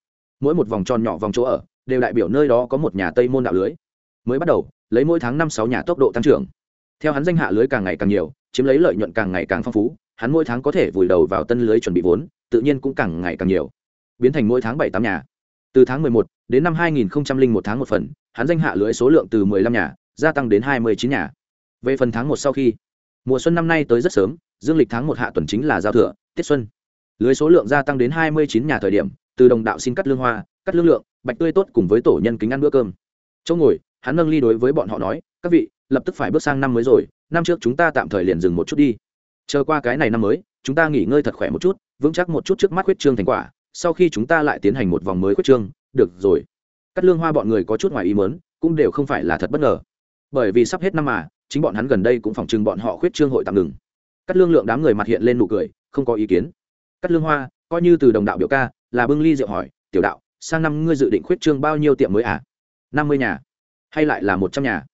S1: mỗi một vòng tròn nhỏ vòng chỗ ở, đều đại biểu nơi đó có một nhà tây môn đạo lưới. Mới bắt đầu, lấy mỗi tháng năm sáu nhà tốc độ tăng trưởng. Theo hắn danh hạ lưới càng ngày càng nhiều, chiếm lấy lợi nhuận càng ngày càng phong phú, hắn mỗi tháng có thể vùi đầu vào tân lưới chuẩn bị vốn, tự nhiên cũng càng ngày càng nhiều. Biến thành mỗi tháng bảy tám nhà. Từ tháng mười một đến năm hai nghìn một tháng một phần, hắn danh hạ lưới số lượng từ mười lăm nhà, gia tăng đến hai mươi chín nhà. Về phần tháng một sau khi, mùa xuân năm nay tới rất sớm, dương lịch tháng một hạ tuần chính là giao thừa, tiết xuân. Lưới số lượng gia tăng đến hai mươi chín nhà thời điểm từ đồng đạo xin cắt lương hoa, cắt lương lượng, bạch tươi tốt cùng với tổ nhân kính ăn bữa cơm. Chỗ ngồi, hắn nâng ly đối với bọn họ nói, các vị, lập tức phải bước sang năm mới rồi, năm trước chúng ta tạm thời liền dừng một chút đi. Chờ qua cái này năm mới, chúng ta nghỉ ngơi thật khỏe một chút, vững chắc một chút trước mắt khuyết trương thành quả, sau khi chúng ta lại tiến hành một vòng mới khuyết trương, được rồi. Cắt lương hoa bọn người có chút ngoài ý mớn cũng đều không phải là thật bất ngờ. Bởi vì sắp hết năm mà, chính bọn hắn gần đây cũng phòng trừng bọn họ khuyết trương hội tạm ngừng. Cắt lương lượng đám người mặt hiện lên nụ cười, không có ý kiến. Cắt lương hoa coi như từ đồng đạo biểu ca, là bưng ly rượu hỏi, tiểu đạo, sang năm ngươi dự định khuyết trương bao nhiêu tiệm mới à? Năm mươi nhà, hay lại là một trăm nhà?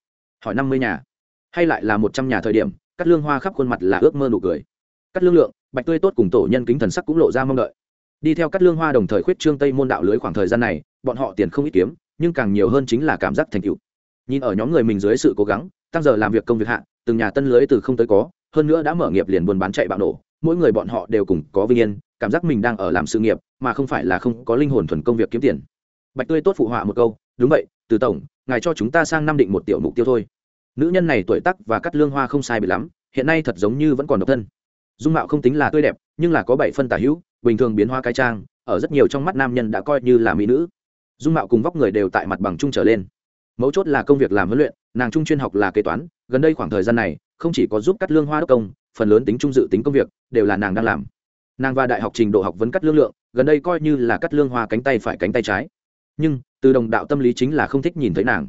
S1: Hỏi năm mươi nhà, hay lại là một trăm nhà thời điểm cắt lương hoa khắp khuôn mặt là ước mơ nụ cười. Cắt lương lượng, bạch tươi tốt cùng tổ nhân kính thần sắc cũng lộ ra mong đợi. Đi theo cắt lương hoa đồng thời khuyết trương tây môn đạo lưới khoảng thời gian này, bọn họ tiền không ít kiếm, nhưng càng nhiều hơn chính là cảm giác thành tựu. Nhìn ở nhóm người mình dưới sự cố gắng, tăng giờ làm việc công việc hạ, từng nhà tân lưới từ không tới có, hơn nữa đã mở nghiệp liền buôn bán chạy bạo nổ mỗi người bọn họ đều cùng có vinh yên, cảm giác mình đang ở làm sự nghiệp, mà không phải là không có linh hồn thuần công việc kiếm tiền. Bạch tươi tốt phụ họa một câu, đúng vậy, từ tổng, ngài cho chúng ta sang năm định một tiểu mục tiêu thôi. Nữ nhân này tuổi tắc và cắt lương hoa không sai bị lắm, hiện nay thật giống như vẫn còn độc thân. Dung mạo không tính là tươi đẹp, nhưng là có bảy phân tả hữu, bình thường biến hoa cái trang, ở rất nhiều trong mắt nam nhân đã coi như là mỹ nữ. Dung mạo cùng vóc người đều tại mặt bằng chung trở lên. Mấu chốt là công việc làm huấn luyện, nàng trung chuyên học là kế toán, gần đây khoảng thời gian này, không chỉ có giúp cắt lương hoa đốc công phần lớn tính trung dự tính công việc, đều là nàng đang làm. Nàng và đại học trình độ học vấn cắt lương lượng, gần đây coi như là cắt lương hoa cánh tay phải cánh tay trái. Nhưng, từ đồng đạo tâm lý chính là không thích nhìn thấy nàng,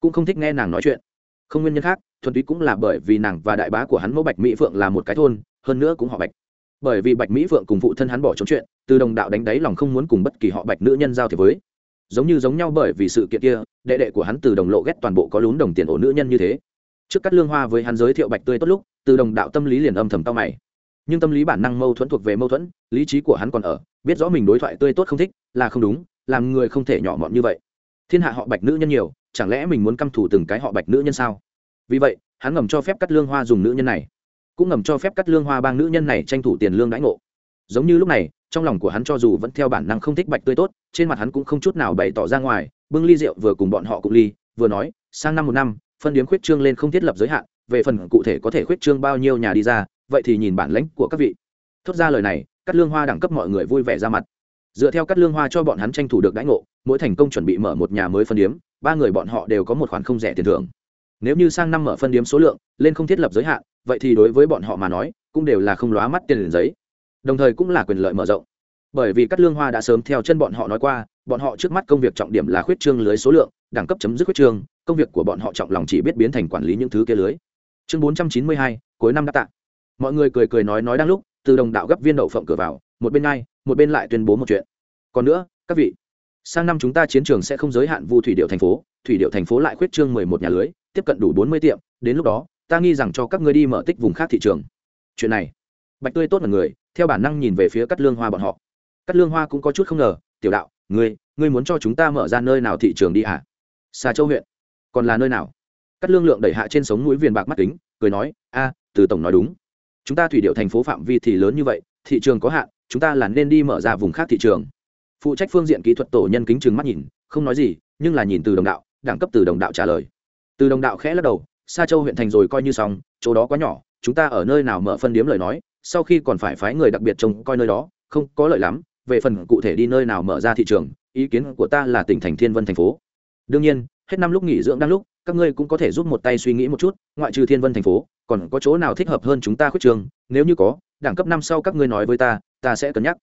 S1: cũng không thích nghe nàng nói chuyện. Không nguyên nhân khác, thuần túy cũng là bởi vì nàng và đại bá của hắn mẫu bạch mỹ phượng là một cái thôn, hơn nữa cũng họ bạch. Bởi vì bạch mỹ phượng cùng phụ thân hắn bỏ trốn chuyện, từ đồng đạo đánh đáy lòng không muốn cùng bất kỳ họ bạch nữ nhân giao thế với. Giống như giống nhau bởi vì sự kiện kia, đệ đệ của hắn từ đồng lộ ghét toàn bộ có lún đồng tiền ổ nữ nhân như thế trước cắt lương hoa với hắn giới thiệu bạch tươi tốt lúc, từ đồng đạo tâm lý liền âm thầm tao mày. Nhưng tâm lý bản năng mâu thuẫn thuộc về mâu thuẫn, lý trí của hắn còn ở, biết rõ mình đối thoại tươi tốt không thích, là không đúng, làm người không thể nhỏ mọn như vậy. Thiên hạ họ bạch nữ nhân nhiều, chẳng lẽ mình muốn căm thủ từng cái họ bạch nữ nhân sao? Vì vậy, hắn ngầm cho phép cắt lương hoa dùng nữ nhân này. Cũng ngầm cho phép cắt lương hoa bang nữ nhân này tranh thủ tiền lương đãi ngộ. Giống như lúc này, trong lòng của hắn cho dù vẫn theo bản năng không thích bạch tươi tốt, trên mặt hắn cũng không chút nào bày tỏ ra ngoài, bưng ly rượu vừa cùng bọn họ cụ ly, vừa nói, sang năm một năm phân điếm khuyết trương lên không thiết lập giới hạn, về phần cụ thể có thể khuyết trương bao nhiêu nhà đi ra, vậy thì nhìn bản lãnh của các vị. Thốt ra lời này cắt lương hoa đẳng cấp mọi người vui vẻ ra mặt. Dựa theo cắt lương hoa cho bọn hắn tranh thủ được đãi ngộ, mỗi thành công chuẩn bị mở một nhà mới phân điếm, ba người bọn họ đều có một khoản không rẻ tiền thưởng. Nếu như sang năm mở phân điếm số lượng, lên không thiết lập giới hạn, vậy thì đối với bọn họ mà nói, cũng đều là không lóa mắt tiền giấy. Đồng thời cũng là quyền lợi mở rộng. Bởi vì cắt lương hoa đã sớm theo chân bọn họ nói qua, bọn họ trước mắt công việc trọng điểm là khuyết trương lưới số lượng, đẳng cấp chấm dứt khuyết trương công việc của bọn họ trọng lòng chỉ biết biến thành quản lý những thứ kia lưới. Chương bốn trăm chín mươi hai, cuối năm đã tạ. Mọi người cười cười nói nói đang lúc, từ đồng đạo gấp viên đậu phộng cửa vào, một bên ngay, một bên lại tuyên bố một chuyện. Còn nữa, các vị, sang năm chúng ta chiến trường sẽ không giới hạn vu thủy điệu thành phố, thủy điệu thành phố lại khuyết trương mười một nhà lưới, tiếp cận đủ bốn mươi tiệm, đến lúc đó, ta nghi rằng cho các ngươi đi mở tích vùng khác thị trường. Chuyện này, bạch tươi tốt là người, theo bản năng nhìn về phía cắt lương hoa bọn họ. Cắt lương hoa cũng có chút không ngờ, tiểu đạo, ngươi ngươi muốn cho chúng ta mở ra nơi nào thị trường đi hả? Xa châu huyện còn là nơi nào? Cắt lương lượng đẩy hạ trên sống mũi viền bạc mắt kính, cười nói, a, từ tổng nói đúng. Chúng ta thủy điệu thành phố phạm vi thì lớn như vậy, thị trường có hạn, chúng ta là nên đi mở ra vùng khác thị trường. Phụ trách phương diện kỹ thuật tổ nhân kính chừng mắt nhìn, không nói gì, nhưng là nhìn từ đồng đạo, đẳng cấp từ đồng đạo trả lời. Từ đồng đạo khẽ lắc đầu xa châu huyện thành rồi coi như xong, chỗ đó quá nhỏ, chúng ta ở nơi nào mở phân điếm lời nói, sau khi còn phải phái người đặc biệt trông coi nơi đó, không có lợi lắm, về phần cụ thể đi nơi nào mở ra thị trường, ý kiến của ta là tỉnh thành thiên vân thành phố. Đương nhiên hết năm lúc nghỉ dưỡng đang lúc, các ngươi cũng có thể giúp một tay suy nghĩ một chút, ngoại trừ thiên vân thành phố, còn có chỗ nào thích hợp hơn chúng ta khuyết trường? Nếu như có, đẳng cấp năm sau các ngươi nói với ta ta sẽ cân nhắc.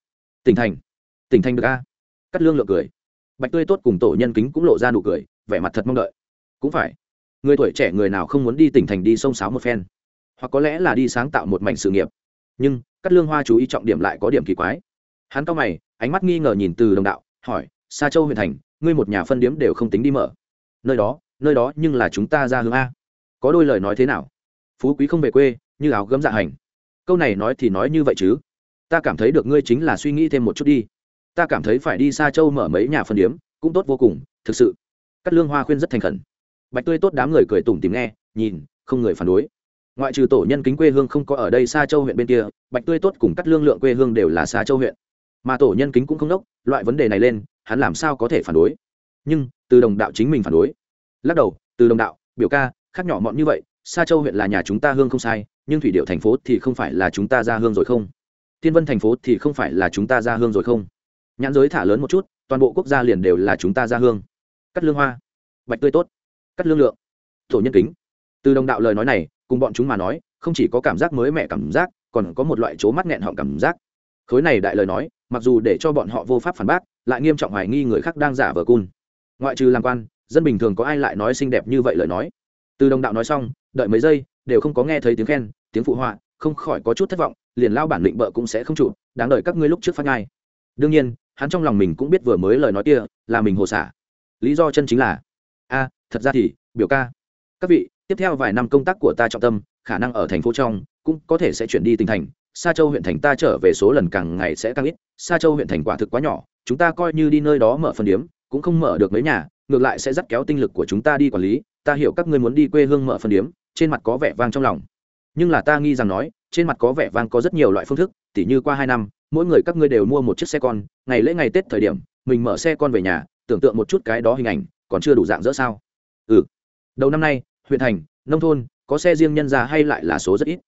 S1: Tỉnh thành. Tỉnh thành được a? Cắt lương lượng cười. Bạch tươi tốt cùng tổ nhân kính cũng lộ ra nụ cười, vẻ mặt thật mong đợi. Cũng phải. Người tuổi trẻ người nào không muốn đi tỉnh thành đi sông sáo một phen? Hoặc có lẽ là đi sáng tạo một mảnh sự nghiệp. Nhưng cắt lương hoa chú ý trọng điểm lại có điểm kỳ quái. Hắn cao mày, ánh mắt nghi ngờ nhìn từ đồng đạo, hỏi xa châu huyện thành, ngươi một nhà phân điếm đều không tính đi mở nơi đó nơi đó nhưng là chúng ta ra hướng a. Có đôi lời nói thế nào? Phú quý không về quê, như áo gấm dạ hành. Câu này nói thì nói như vậy chứ. Ta cảm thấy được ngươi chính là suy nghĩ thêm một chút đi. Ta cảm thấy phải đi xa châu mở mấy nhà phân điếm, cũng tốt vô cùng, thực sự. Cắt lương hoa khuyên rất thành khẩn. Bạch tươi tốt đám người cười tủm tìm nghe, nhìn, không người phản đối. Ngoại trừ tổ nhân kính quê hương không có ở đây xa châu huyện bên kia, bạch tươi tốt cùng cắt lương lượng quê hương đều là xa châu huyện. Mà tổ nhân kính cũng không đốc, loại vấn đề này lên, hắn làm sao có thể phản đối? Nhưng từ đồng đạo chính mình phản đối. Lắc đầu, từ đồng đạo, biểu ca, khác nhỏ mọn như vậy xa châu huyện là nhà chúng ta hương không sai, nhưng thủy điệu thành phố thì không phải là chúng ta ra hương rồi không? Thiên vân thành phố thì không phải là chúng ta ra hương rồi không? Nhãn giới thả lớn một chút, toàn bộ quốc gia liền đều là chúng ta ra hương. Cắt lương hoa. Bạch tươi tốt. Cắt lương lượng. Thổ nhân kính. Từ đồng đạo lời nói này, cùng bọn chúng mà nói, không chỉ có cảm giác mới mẻ cảm giác, còn có một loại chố mắt nghẹn họng cảm giác. Khối này đại lời nói, mặc dù để cho bọn họ vô pháp phản bác, lại nghiêm trọng hoài nghi người khác đang giả vờ cun ngoại trừ làm quan, dân bình thường có ai lại nói xinh đẹp như vậy lời nói? Từ đồng đạo nói xong, đợi mấy giây, đều không có nghe thấy tiếng khen, tiếng phụ họa, không khỏi có chút thất vọng, liền lao bản định bợ cũng sẽ không chụp đáng đợi các ngươi lúc trước phát ngay. đương nhiên, hắn trong lòng mình cũng biết vừa mới lời nói kia là mình hồ xả. Lý do chân chính là, a, thật ra thì, biểu ca, các vị, tiếp theo vài năm công tác của ta trọng tâm, khả năng ở thành phố trong cũng có thể sẽ chuyển đi tỉnh thành. Sa châu huyện thành ta trở về số lần càng ngày sẽ càng ít, sa châu huyện thành quả thực quá nhỏ, chúng ta coi như đi nơi đó mở phần điếm cũng không mở được mấy nhà, ngược lại sẽ dắt kéo tinh lực của chúng ta đi quản lý. Ta hiểu các ngươi muốn đi quê hương mở phần điếm, trên mặt có vẻ vang trong lòng. Nhưng là ta nghi rằng nói, trên mặt có vẻ vang có rất nhiều loại phương thức, tỉ như qua hai năm, mỗi người các ngươi đều mua một chiếc xe con, ngày lễ ngày tết thời điểm, mình mở xe con về nhà, tưởng tượng một chút cái đó hình ảnh, còn chưa đủ dạng dỡ sao? Ừ. Đầu năm nay, huyện thành, nông thôn, có xe riêng nhân ra hay lại là số rất ít?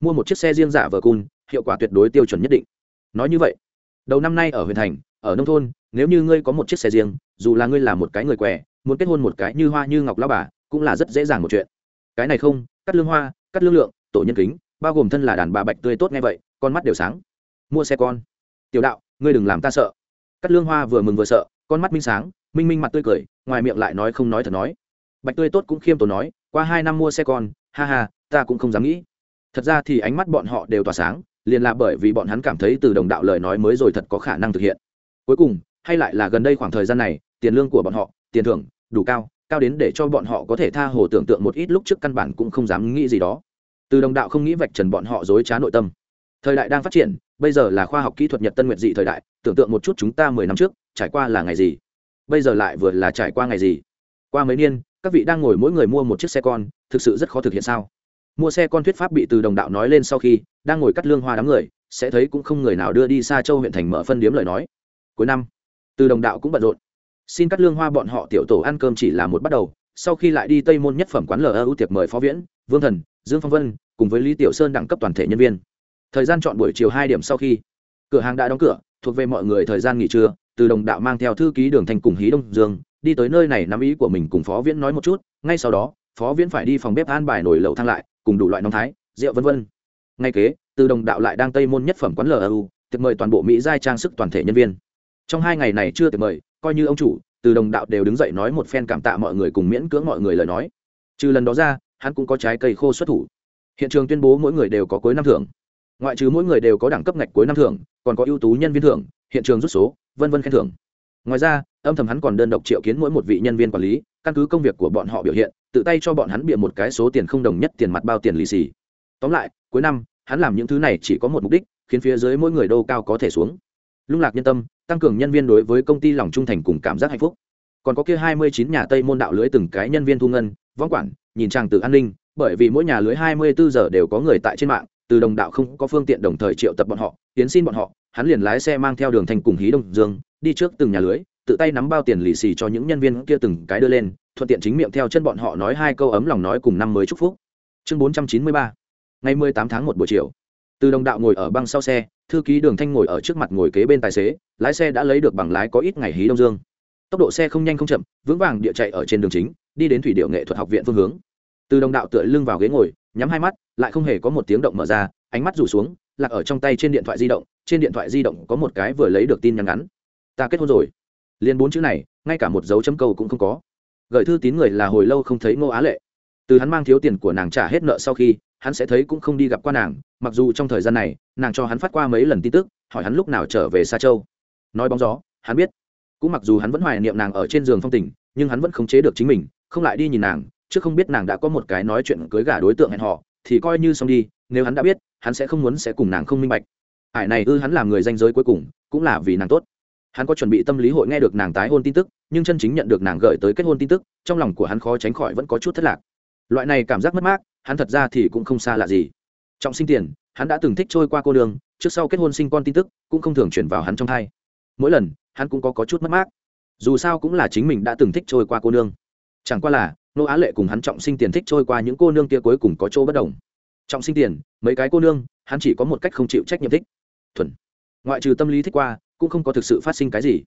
S1: Mua một chiếc xe riêng giả vờ cun, hiệu quả tuyệt đối tiêu chuẩn nhất định. Nói như vậy, đầu năm nay ở huyện thành, ở nông thôn nếu như ngươi có một chiếc xe riêng, dù là ngươi là một cái người què, muốn kết hôn một cái như hoa như ngọc lao bà, cũng là rất dễ dàng một chuyện. Cái này không, cắt lương hoa, cắt lương lượng, tổ nhân kính, bao gồm thân là đàn bà bạch tươi tốt nghe vậy, con mắt đều sáng. Mua xe con. Tiểu đạo, ngươi đừng làm ta sợ. Cắt lương hoa vừa mừng vừa sợ, con mắt minh sáng, minh minh mặt tươi cười, ngoài miệng lại nói không nói thật nói. Bạch tươi tốt cũng khiêm tốn nói, qua hai năm mua xe con, ha ha, ta cũng không dám nghĩ. Thật ra thì ánh mắt bọn họ đều tỏa sáng, liền là bởi vì bọn hắn cảm thấy từ đồng đạo lời nói mới rồi thật có khả năng thực hiện. Cuối cùng hay lại là gần đây khoảng thời gian này, tiền lương của bọn họ, tiền thưởng, đủ cao cao đến để cho bọn họ có thể tha hồ tưởng tượng một ít lúc trước căn bản cũng không dám nghĩ gì đó. Từ đồng đạo không nghĩ vạch trần bọn họ dối trá nội tâm. Thời đại đang phát triển, bây giờ là khoa học kỹ thuật nhật tân nguyệt dị thời đại, tưởng tượng một chút chúng ta mười năm trước, trải qua là ngày gì? Bây giờ lại vừa là trải qua ngày gì? Qua mấy niên, các vị đang ngồi mỗi người mua một chiếc xe con, thực sự rất khó thực hiện sao? Mua xe con thuyết pháp bị từ đồng đạo nói lên sau khi, đang ngồi cắt lương hoa đám người, sẽ thấy cũng không người nào đưa đi xa châu huyện thành mở phân điếm lời nói. Cuối năm từ đồng đạo cũng bận rộn. Xin cắt lương hoa bọn họ tiểu tổ ăn cơm chỉ là một bắt đầu, sau khi lại đi tây môn nhất phẩm quán lờ ưu tiệc mời phó viễn, vương thần, dương phong vân, cùng với lý tiểu sơn đẳng cấp toàn thể nhân viên. Thời gian chọn buổi chiều hai điểm sau khi, cửa hàng đã đóng cửa, thuộc về mọi người thời gian nghỉ trưa, từ đồng đạo mang theo thư ký đường thành cùng hí đông dương, đi tới nơi này nắm ý của mình cùng phó viễn nói một chút, ngay sau đó, phó viễn phải đi phòng bếp an bài nồi lẩu thang lại, cùng đủ loại nóng thái, rượu vân vân. Ngay kế, từ đồng đạo lại đang tây môn nhất phẩm quán lờ ưu tiệc mời toàn bộ mỹ giai trang sức toàn thể nhân viên trong hai ngày này chưa tiệc mời, coi như ông chủ, từ đồng đạo đều đứng dậy nói một phen cảm tạ mọi người cùng miễn cưỡng mọi người lời nói. Trừ lần đó ra, hắn cũng có trái cây khô xuất thủ. Hiện trường tuyên bố mỗi người đều có cuối năm thưởng. Ngoại trừ mỗi người đều có đẳng cấp ngạch cuối năm thưởng, còn có ưu tú nhân viên thưởng, hiện trường rút số, vân vân khen thưởng. Ngoài ra, âm thầm hắn còn đơn độc triệu kiến mỗi một vị nhân viên quản lý, căn cứ công việc của bọn họ biểu hiện, tự tay cho bọn hắn bịa một cái số tiền không đồng nhất tiền mặt bao tiền lì xì. Tóm lại, cuối năm, hắn làm những thứ này chỉ có một mục đích, khiến phía dưới mỗi người đô cao có thể xuống lung lạc nhân tâm, tăng cường nhân viên đối với công ty lòng trung thành cùng cảm giác hạnh phúc. Còn có kia hai mươi chín nhà tây môn đạo lưới từng cái nhân viên thu ngân, võng quản, nhìn trang từ an ninh, bởi vì mỗi nhà lưới hai mươi bốn giờ đều có người tại trên mạng, từ đồng đạo không có phương tiện đồng thời triệu tập bọn họ, tiến xin bọn họ, hắn liền lái xe mang theo đường thành cùng hí đông dương, đi trước từng nhà lưới, tự tay nắm bao tiền lì xì cho những nhân viên kia từng cái đưa lên, thuận tiện chính miệng theo chân bọn họ nói hai câu ấm lòng nói cùng năm mới chúc phúc. Chương bốn trăm chín mươi ba, ngày mười tám tháng một buổi chiều. Từ đồng đạo ngồi ở băng sau xe thư ký đường thanh ngồi ở trước mặt ngồi kế bên tài xế, lái xe đã lấy được bằng lái có ít ngày hí đông dương. Tốc độ xe không nhanh không chậm, vững vàng địa chạy ở trên đường chính, đi đến thủy điệu nghệ thuật học viện phương hướng. Từ đồng đạo tựa lưng vào ghế ngồi, nhắm hai mắt, lại không hề có một tiếng động mở ra, ánh mắt rủ xuống, lạc ở trong tay trên điện thoại di động, trên điện thoại di động có một cái vừa lấy được tin nhắn ngắn. Ta kết hôn rồi. Liền bốn chữ này, ngay cả một dấu chấm câu cũng không có. Gửi thư tín người là hồi lâu không thấy ngô á lệ. Từ hắn mang thiếu tiền của nàng trả hết nợ sau khi hắn sẽ thấy cũng không đi gặp qua nàng, mặc dù trong thời gian này, nàng cho hắn phát qua mấy lần tin tức, hỏi hắn lúc nào trở về xa châu. Nói bóng gió, hắn biết. Cũng mặc dù hắn vẫn hoài niệm nàng ở trên giường phong tình, nhưng hắn vẫn không chế được chính mình, không lại đi nhìn nàng, chứ không biết nàng đã có một cái nói chuyện cưới gả đối tượng hẹn họ thì coi như xong đi, nếu hắn đã biết, hắn sẽ không muốn sẽ cùng nàng không minh bạch. Hải này ư hắn làm người danh giới cuối cùng, cũng là vì nàng tốt. Hắn có chuẩn bị tâm lý hội nghe được nàng tái hôn tin tức, nhưng chân chính nhận được nàng gửi tới kết hôn tin tức, trong lòng của hắn khó tránh khỏi vẫn có chút thất lạc. Loại này cảm giác mất mát hắn thật ra thì cũng không xa lạ gì. Trọng sinh tiền hắn đã từng thích trôi qua cô đường trước sau kết hôn sinh con tin tức cũng không thường chuyển vào hắn trong thai. Mỗi lần hắn cũng có, có chút mất mát. Dù sao cũng là chính mình đã từng thích trôi qua cô nương. Chẳng qua là nô á lệ cùng hắn trọng sinh tiền thích trôi qua những cô nương kia cuối cùng có chỗ bất đồng. Trọng sinh tiền mấy cái cô nương hắn chỉ có một cách không chịu trách nhiệm thích. Thuần. Ngoại trừ tâm lý thích qua cũng không có thực sự phát sinh cái gì.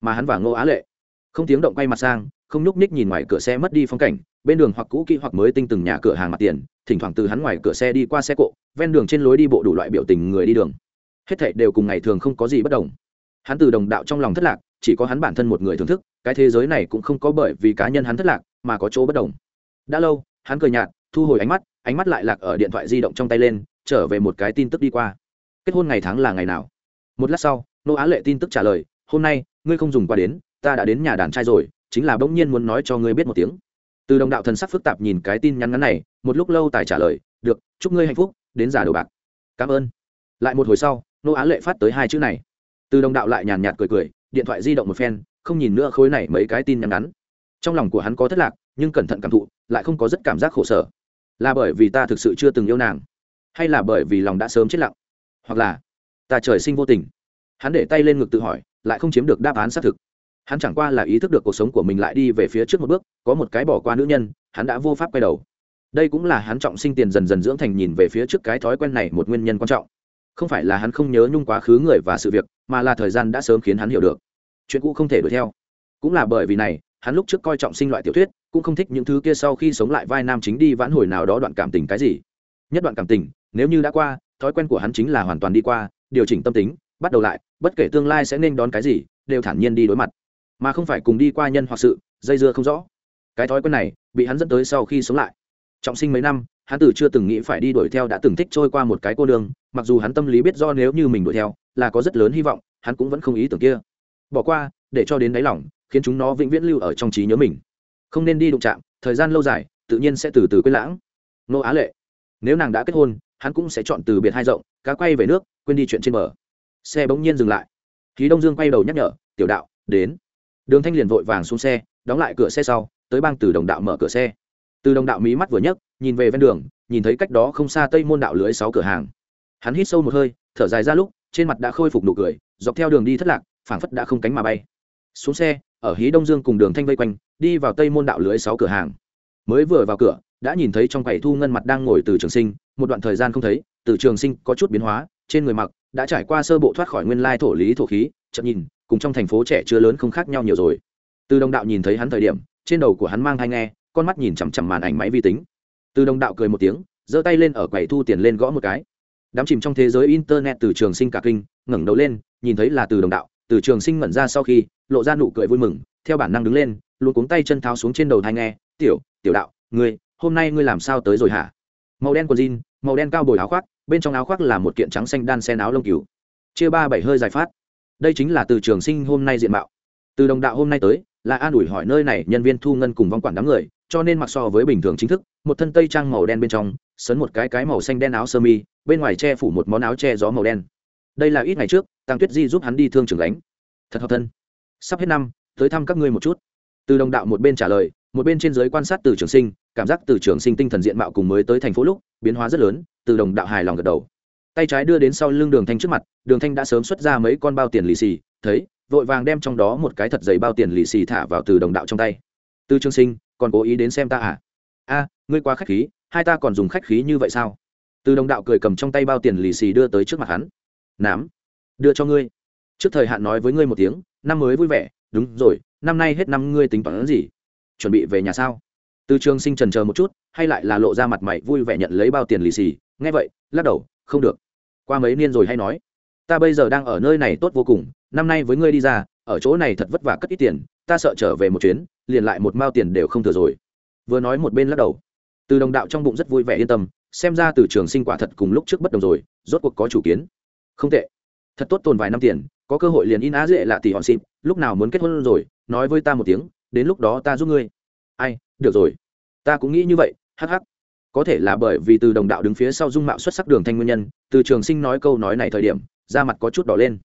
S1: Mà hắn và ngô á lệ không tiếng động quay mặt sang không nhúc ních nhìn ngoài cửa xe mất đi phong cảnh bên đường hoặc cũ kỹ hoặc mới tinh từng nhà cửa hàng mặt tiền, thỉnh thoảng từ hắn ngoài cửa xe đi qua xe cộ, ven đường trên lối đi bộ đủ loại biểu tình người đi đường. Hết thảy đều cùng ngày thường không có gì bất đồng. Hắn từ đồng đạo trong lòng thất lạc, chỉ có hắn bản thân một người thưởng thức, cái thế giới này cũng không có bởi vì cá nhân hắn thất lạc, mà có chỗ bất đồng. Đã lâu, hắn cười nhạt, thu hồi ánh mắt ánh mắt lại lạc ở điện thoại di động trong tay lên, trở về một cái tin tức đi qua. Kết hôn ngày tháng là ngày nào? Một lát sau, nô á lệ tin tức trả lời, hôm nay, ngươi không dùng qua đến, ta đã đến nhà đàn trai rồi, chính là bỗng nhiên muốn nói cho ngươi biết một tiếng từ đồng đạo thần sắc phức tạp nhìn cái tin nhắn ngắn này, một lúc lâu tài trả lời, được, chúc ngươi hạnh phúc, đến giả đồ bạc. Cảm ơn. Lại một hồi sau, nô á lệ phát tới hai chữ này. Từ đồng đạo lại nhàn nhạt cười cười, điện thoại di động một phen, không nhìn nữa khối này mấy cái tin nhắn ngắn. Trong lòng của hắn có thất lạc, nhưng cẩn thận cảm thụ, lại không có rất cảm giác khổ sở. Là bởi vì ta thực sự chưa từng yêu nàng, hay là bởi vì lòng đã sớm chết lặng? Hoặc là, ta trời sinh vô tình. Hắn để tay lên ngực tự hỏi, lại không chiếm được đáp án xác thực hắn chẳng qua là ý thức được cuộc sống của mình lại đi về phía trước một bước, có một cái bỏ qua nữ nhân, hắn đã vô pháp quay đầu. Đây cũng là hắn trọng sinh tiền dần dần dưỡng thành nhìn về phía trước cái thói quen này một nguyên nhân quan trọng. Không phải là hắn không nhớ nhung quá khứ người và sự việc, mà là thời gian đã sớm khiến hắn hiểu được. Chuyện cũ không thể đuổi theo. Cũng là bởi vì này, hắn lúc trước coi trọng sinh loại tiểu thuyết, cũng không thích những thứ kia sau khi sống lại vai nam chính đi vãn hồi nào đó đoạn cảm tình cái gì. Nhất đoạn cảm tình, nếu như đã qua, thói quen của hắn chính là hoàn toàn đi qua, điều chỉnh tâm tính, bắt đầu lại, bất kể tương lai sẽ nên đón cái gì, đều thản nhiên đi đối mặt mà không phải cùng đi qua nhân hoặc sự, dây dưa không rõ. Cái thói quen này bị hắn dẫn tới sau khi sống lại. Trọng sinh mấy năm, hắn từ chưa từng nghĩ phải đi đuổi theo đã từng thích trôi qua một cái cô đường, mặc dù hắn tâm lý biết do nếu như mình đuổi theo là có rất lớn hy vọng, hắn cũng vẫn không ý tưởng kia. Bỏ qua, để cho đến đáy lòng, khiến chúng nó vĩnh viễn lưu ở trong trí nhớ mình. Không nên đi đụng chạm, thời gian lâu dài, tự nhiên sẽ từ từ quên lãng. Nô á lệ, nếu nàng đã kết hôn, hắn cũng sẽ chọn từ biệt hai rộng, cá quay về nước, quên đi chuyện trên bờ. Xe bỗng nhiên dừng lại. Khí đông dương quay đầu nhắc nhở, tiểu đạo, đến đường thanh liền vội vàng xuống xe, đóng lại cửa xe sau, tới bang từ đồng đạo mở cửa xe. Từ đồng đạo mí mắt vừa nhấc, nhìn về ven đường, nhìn thấy cách đó không xa tây môn đạo lưới sáu cửa hàng. Hắn hít sâu một hơi, thở dài ra lúc, trên mặt đã khôi phục nụ cười, dọc theo đường đi thất lạc, phảng phất đã không cánh mà bay. Xuống xe, ở hí đông dương cùng đường thanh vây quanh, đi vào tây môn đạo lưới sáu cửa hàng. Mới vừa vào cửa, đã nhìn thấy trong quầy thu ngân mặt đang ngồi từ trường sinh, một đoạn thời gian không thấy, từ trường sinh có chút biến hóa, trên người mặc đã trải qua sơ bộ thoát khỏi nguyên lai thổ lý thổ khí chậm nhìn cùng trong thành phố trẻ chưa lớn không khác nhau nhiều rồi. Từ đồng đạo nhìn thấy hắn thời điểm, trên đầu của hắn mang thai nghe, con mắt nhìn chằm chằm màn ảnh máy vi tính. Từ đồng đạo cười một tiếng, giơ tay lên ở quầy thu tiền lên gõ một cái. Đám chìm trong thế giới internet từ trường sinh cả kinh, ngẩng đầu lên, nhìn thấy là từ đồng đạo. Từ trường sinh ngẩn ra sau khi, lộ ra nụ cười vui mừng, theo bản năng đứng lên, luôn cuống tay chân tháo xuống trên đầu thai nghe. Tiểu tiểu đạo, ngươi, hôm nay ngươi làm sao tới rồi hả? Màu đen quần jean, màu đen cao bồi áo khoác, bên trong áo khoác là một kiện trắng xanh đan sen áo lông cừu. Chia ba bảy hơi dài phát đây chính là từ trường sinh hôm nay diện mạo. Từ đồng đạo hôm nay tới, là an ủi hỏi nơi này nhân viên thu ngân cùng vong quản đám người, cho nên mặc so với bình thường chính thức, một thân tây trang màu đen bên trong, sấn một cái cái màu xanh đen áo sơ mi, bên ngoài che phủ một món áo che gió màu đen. Đây là ít ngày trước tăng tuyết di giúp hắn đi thương trường đánh thật hợp thân. Sắp hết năm, tới thăm các ngươi một chút. Từ đồng đạo một bên trả lời, một bên trên giới quan sát từ trường sinh, cảm giác từ trường sinh tinh thần diện mạo cùng mới tới thành phố lúc, biến hóa rất lớn, từ đồng đạo hài lòng gật đầu tay trái đưa đến sau lưng đường thanh trước mặt, đường thanh đã sớm xuất ra mấy con bao tiền lì xì, thấy, vội vàng đem trong đó một cái thật dày bao tiền lì xì thả vào từ đồng đạo trong tay. Từ trường sinh, còn cố ý đến xem ta à? A, ngươi quá khách khí, hai ta còn dùng khách khí như vậy sao? Từ đồng đạo cười cầm trong tay bao tiền lì xì đưa tới trước mặt hắn. Nám, đưa cho ngươi. Trước thời hạn nói với ngươi một tiếng, năm mới vui vẻ, đúng rồi, năm nay hết năm ngươi tính toán gì? Chuẩn bị về nhà sao? Từ trường sinh trần chờ một chút, hay lại là lộ ra mặt mày vui vẻ nhận lấy bao tiền lì xì, nghe vậy, lắc đầu không được. Qua mấy niên rồi hay nói, ta bây giờ đang ở nơi này tốt vô cùng, năm nay với ngươi đi ra, ở chỗ này thật vất vả cất ít tiền, ta sợ trở về một chuyến, liền lại một mao tiền đều không thừa rồi. Vừa nói một bên lắc đầu. Từ đồng đạo trong bụng rất vui vẻ yên tâm, xem ra từ trường sinh quả thật cùng lúc trước bất đồng rồi, rốt cuộc có chủ kiến. Không tệ. Thật tốt tồn vài năm tiền, có cơ hội liền in á dễ lạ tỷ hòn xịp, lúc nào muốn kết hôn rồi, nói với ta một tiếng, đến lúc đó ta giúp ngươi. Ai, được rồi. Ta cũng nghĩ như vậy hh có thể là bởi vì từ đồng đạo đứng phía sau dung mạo xuất sắc đường thanh nguyên nhân, từ trường sinh nói câu nói này thời điểm, da mặt có chút đỏ lên.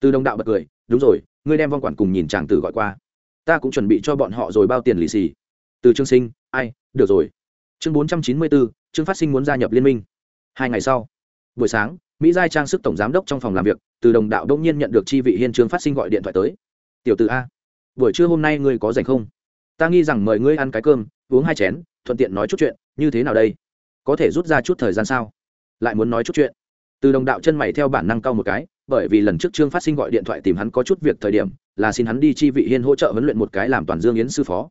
S1: Từ đồng đạo bật cười, đúng rồi, ngươi đem vong quản cùng nhìn chàng tử gọi qua. Ta cũng chuẩn bị cho bọn họ rồi bao tiền lì xì. Từ trường sinh, ai, được rồi. Chương bốn trăm chín mươi bốn trương phát sinh muốn gia nhập liên minh. Hai ngày sau, buổi sáng, mỹ giai trang sức tổng giám đốc trong phòng làm việc, từ đồng đạo đông nhiên nhận được chi vị hiên trương phát sinh gọi điện thoại tới. Tiểu từ a, buổi trưa hôm nay ngươi có rảnh không? Ta nghi rằng mời ngươi ăn cái cơm, uống hai chén, thuận tiện nói chút chuyện như thế nào đây? Có thể rút ra chút thời gian sao? Lại muốn nói chút chuyện. Từ đồng đạo chân mày theo bản năng cao một cái, bởi vì lần trước trương phát sinh gọi điện thoại tìm hắn có chút việc thời điểm, là xin hắn đi chi vị hiên hỗ trợ huấn luyện một cái làm toàn dương yến sư phó.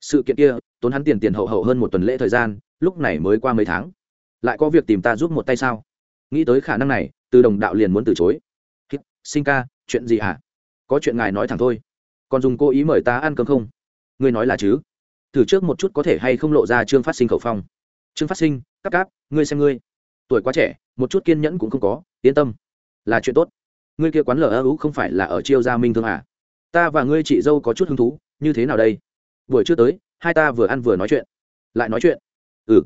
S1: Sự kiện kia, tốn hắn tiền tiền hậu hậu hơn một tuần lễ thời gian, lúc này mới qua mấy tháng. Lại có việc tìm ta giúp một tay sao? Nghĩ tới khả năng này, từ đồng đạo liền muốn từ chối. Sinh ca, chuyện gì hả? À? có chuyện ngài nói thẳng thôi. Còn dùng cô ý mời ta ăn cơm không? Ngươi nói là chứ? Thử trước một chút có thể hay không lộ ra trương phát sinh khẩu phong. Trương phát sinh, cắp cáp, ngươi xem ngươi. Tuổi quá trẻ, một chút kiên nhẫn cũng không có, yên tâm. Là chuyện tốt. Ngươi kia quán lở ưu không phải là ở chiêu gia minh thương à? Ta và ngươi chị dâu có chút hứng thú, như thế nào đây? Buổi chưa tới, hai ta vừa ăn vừa nói chuyện. Lại nói chuyện. Ừ.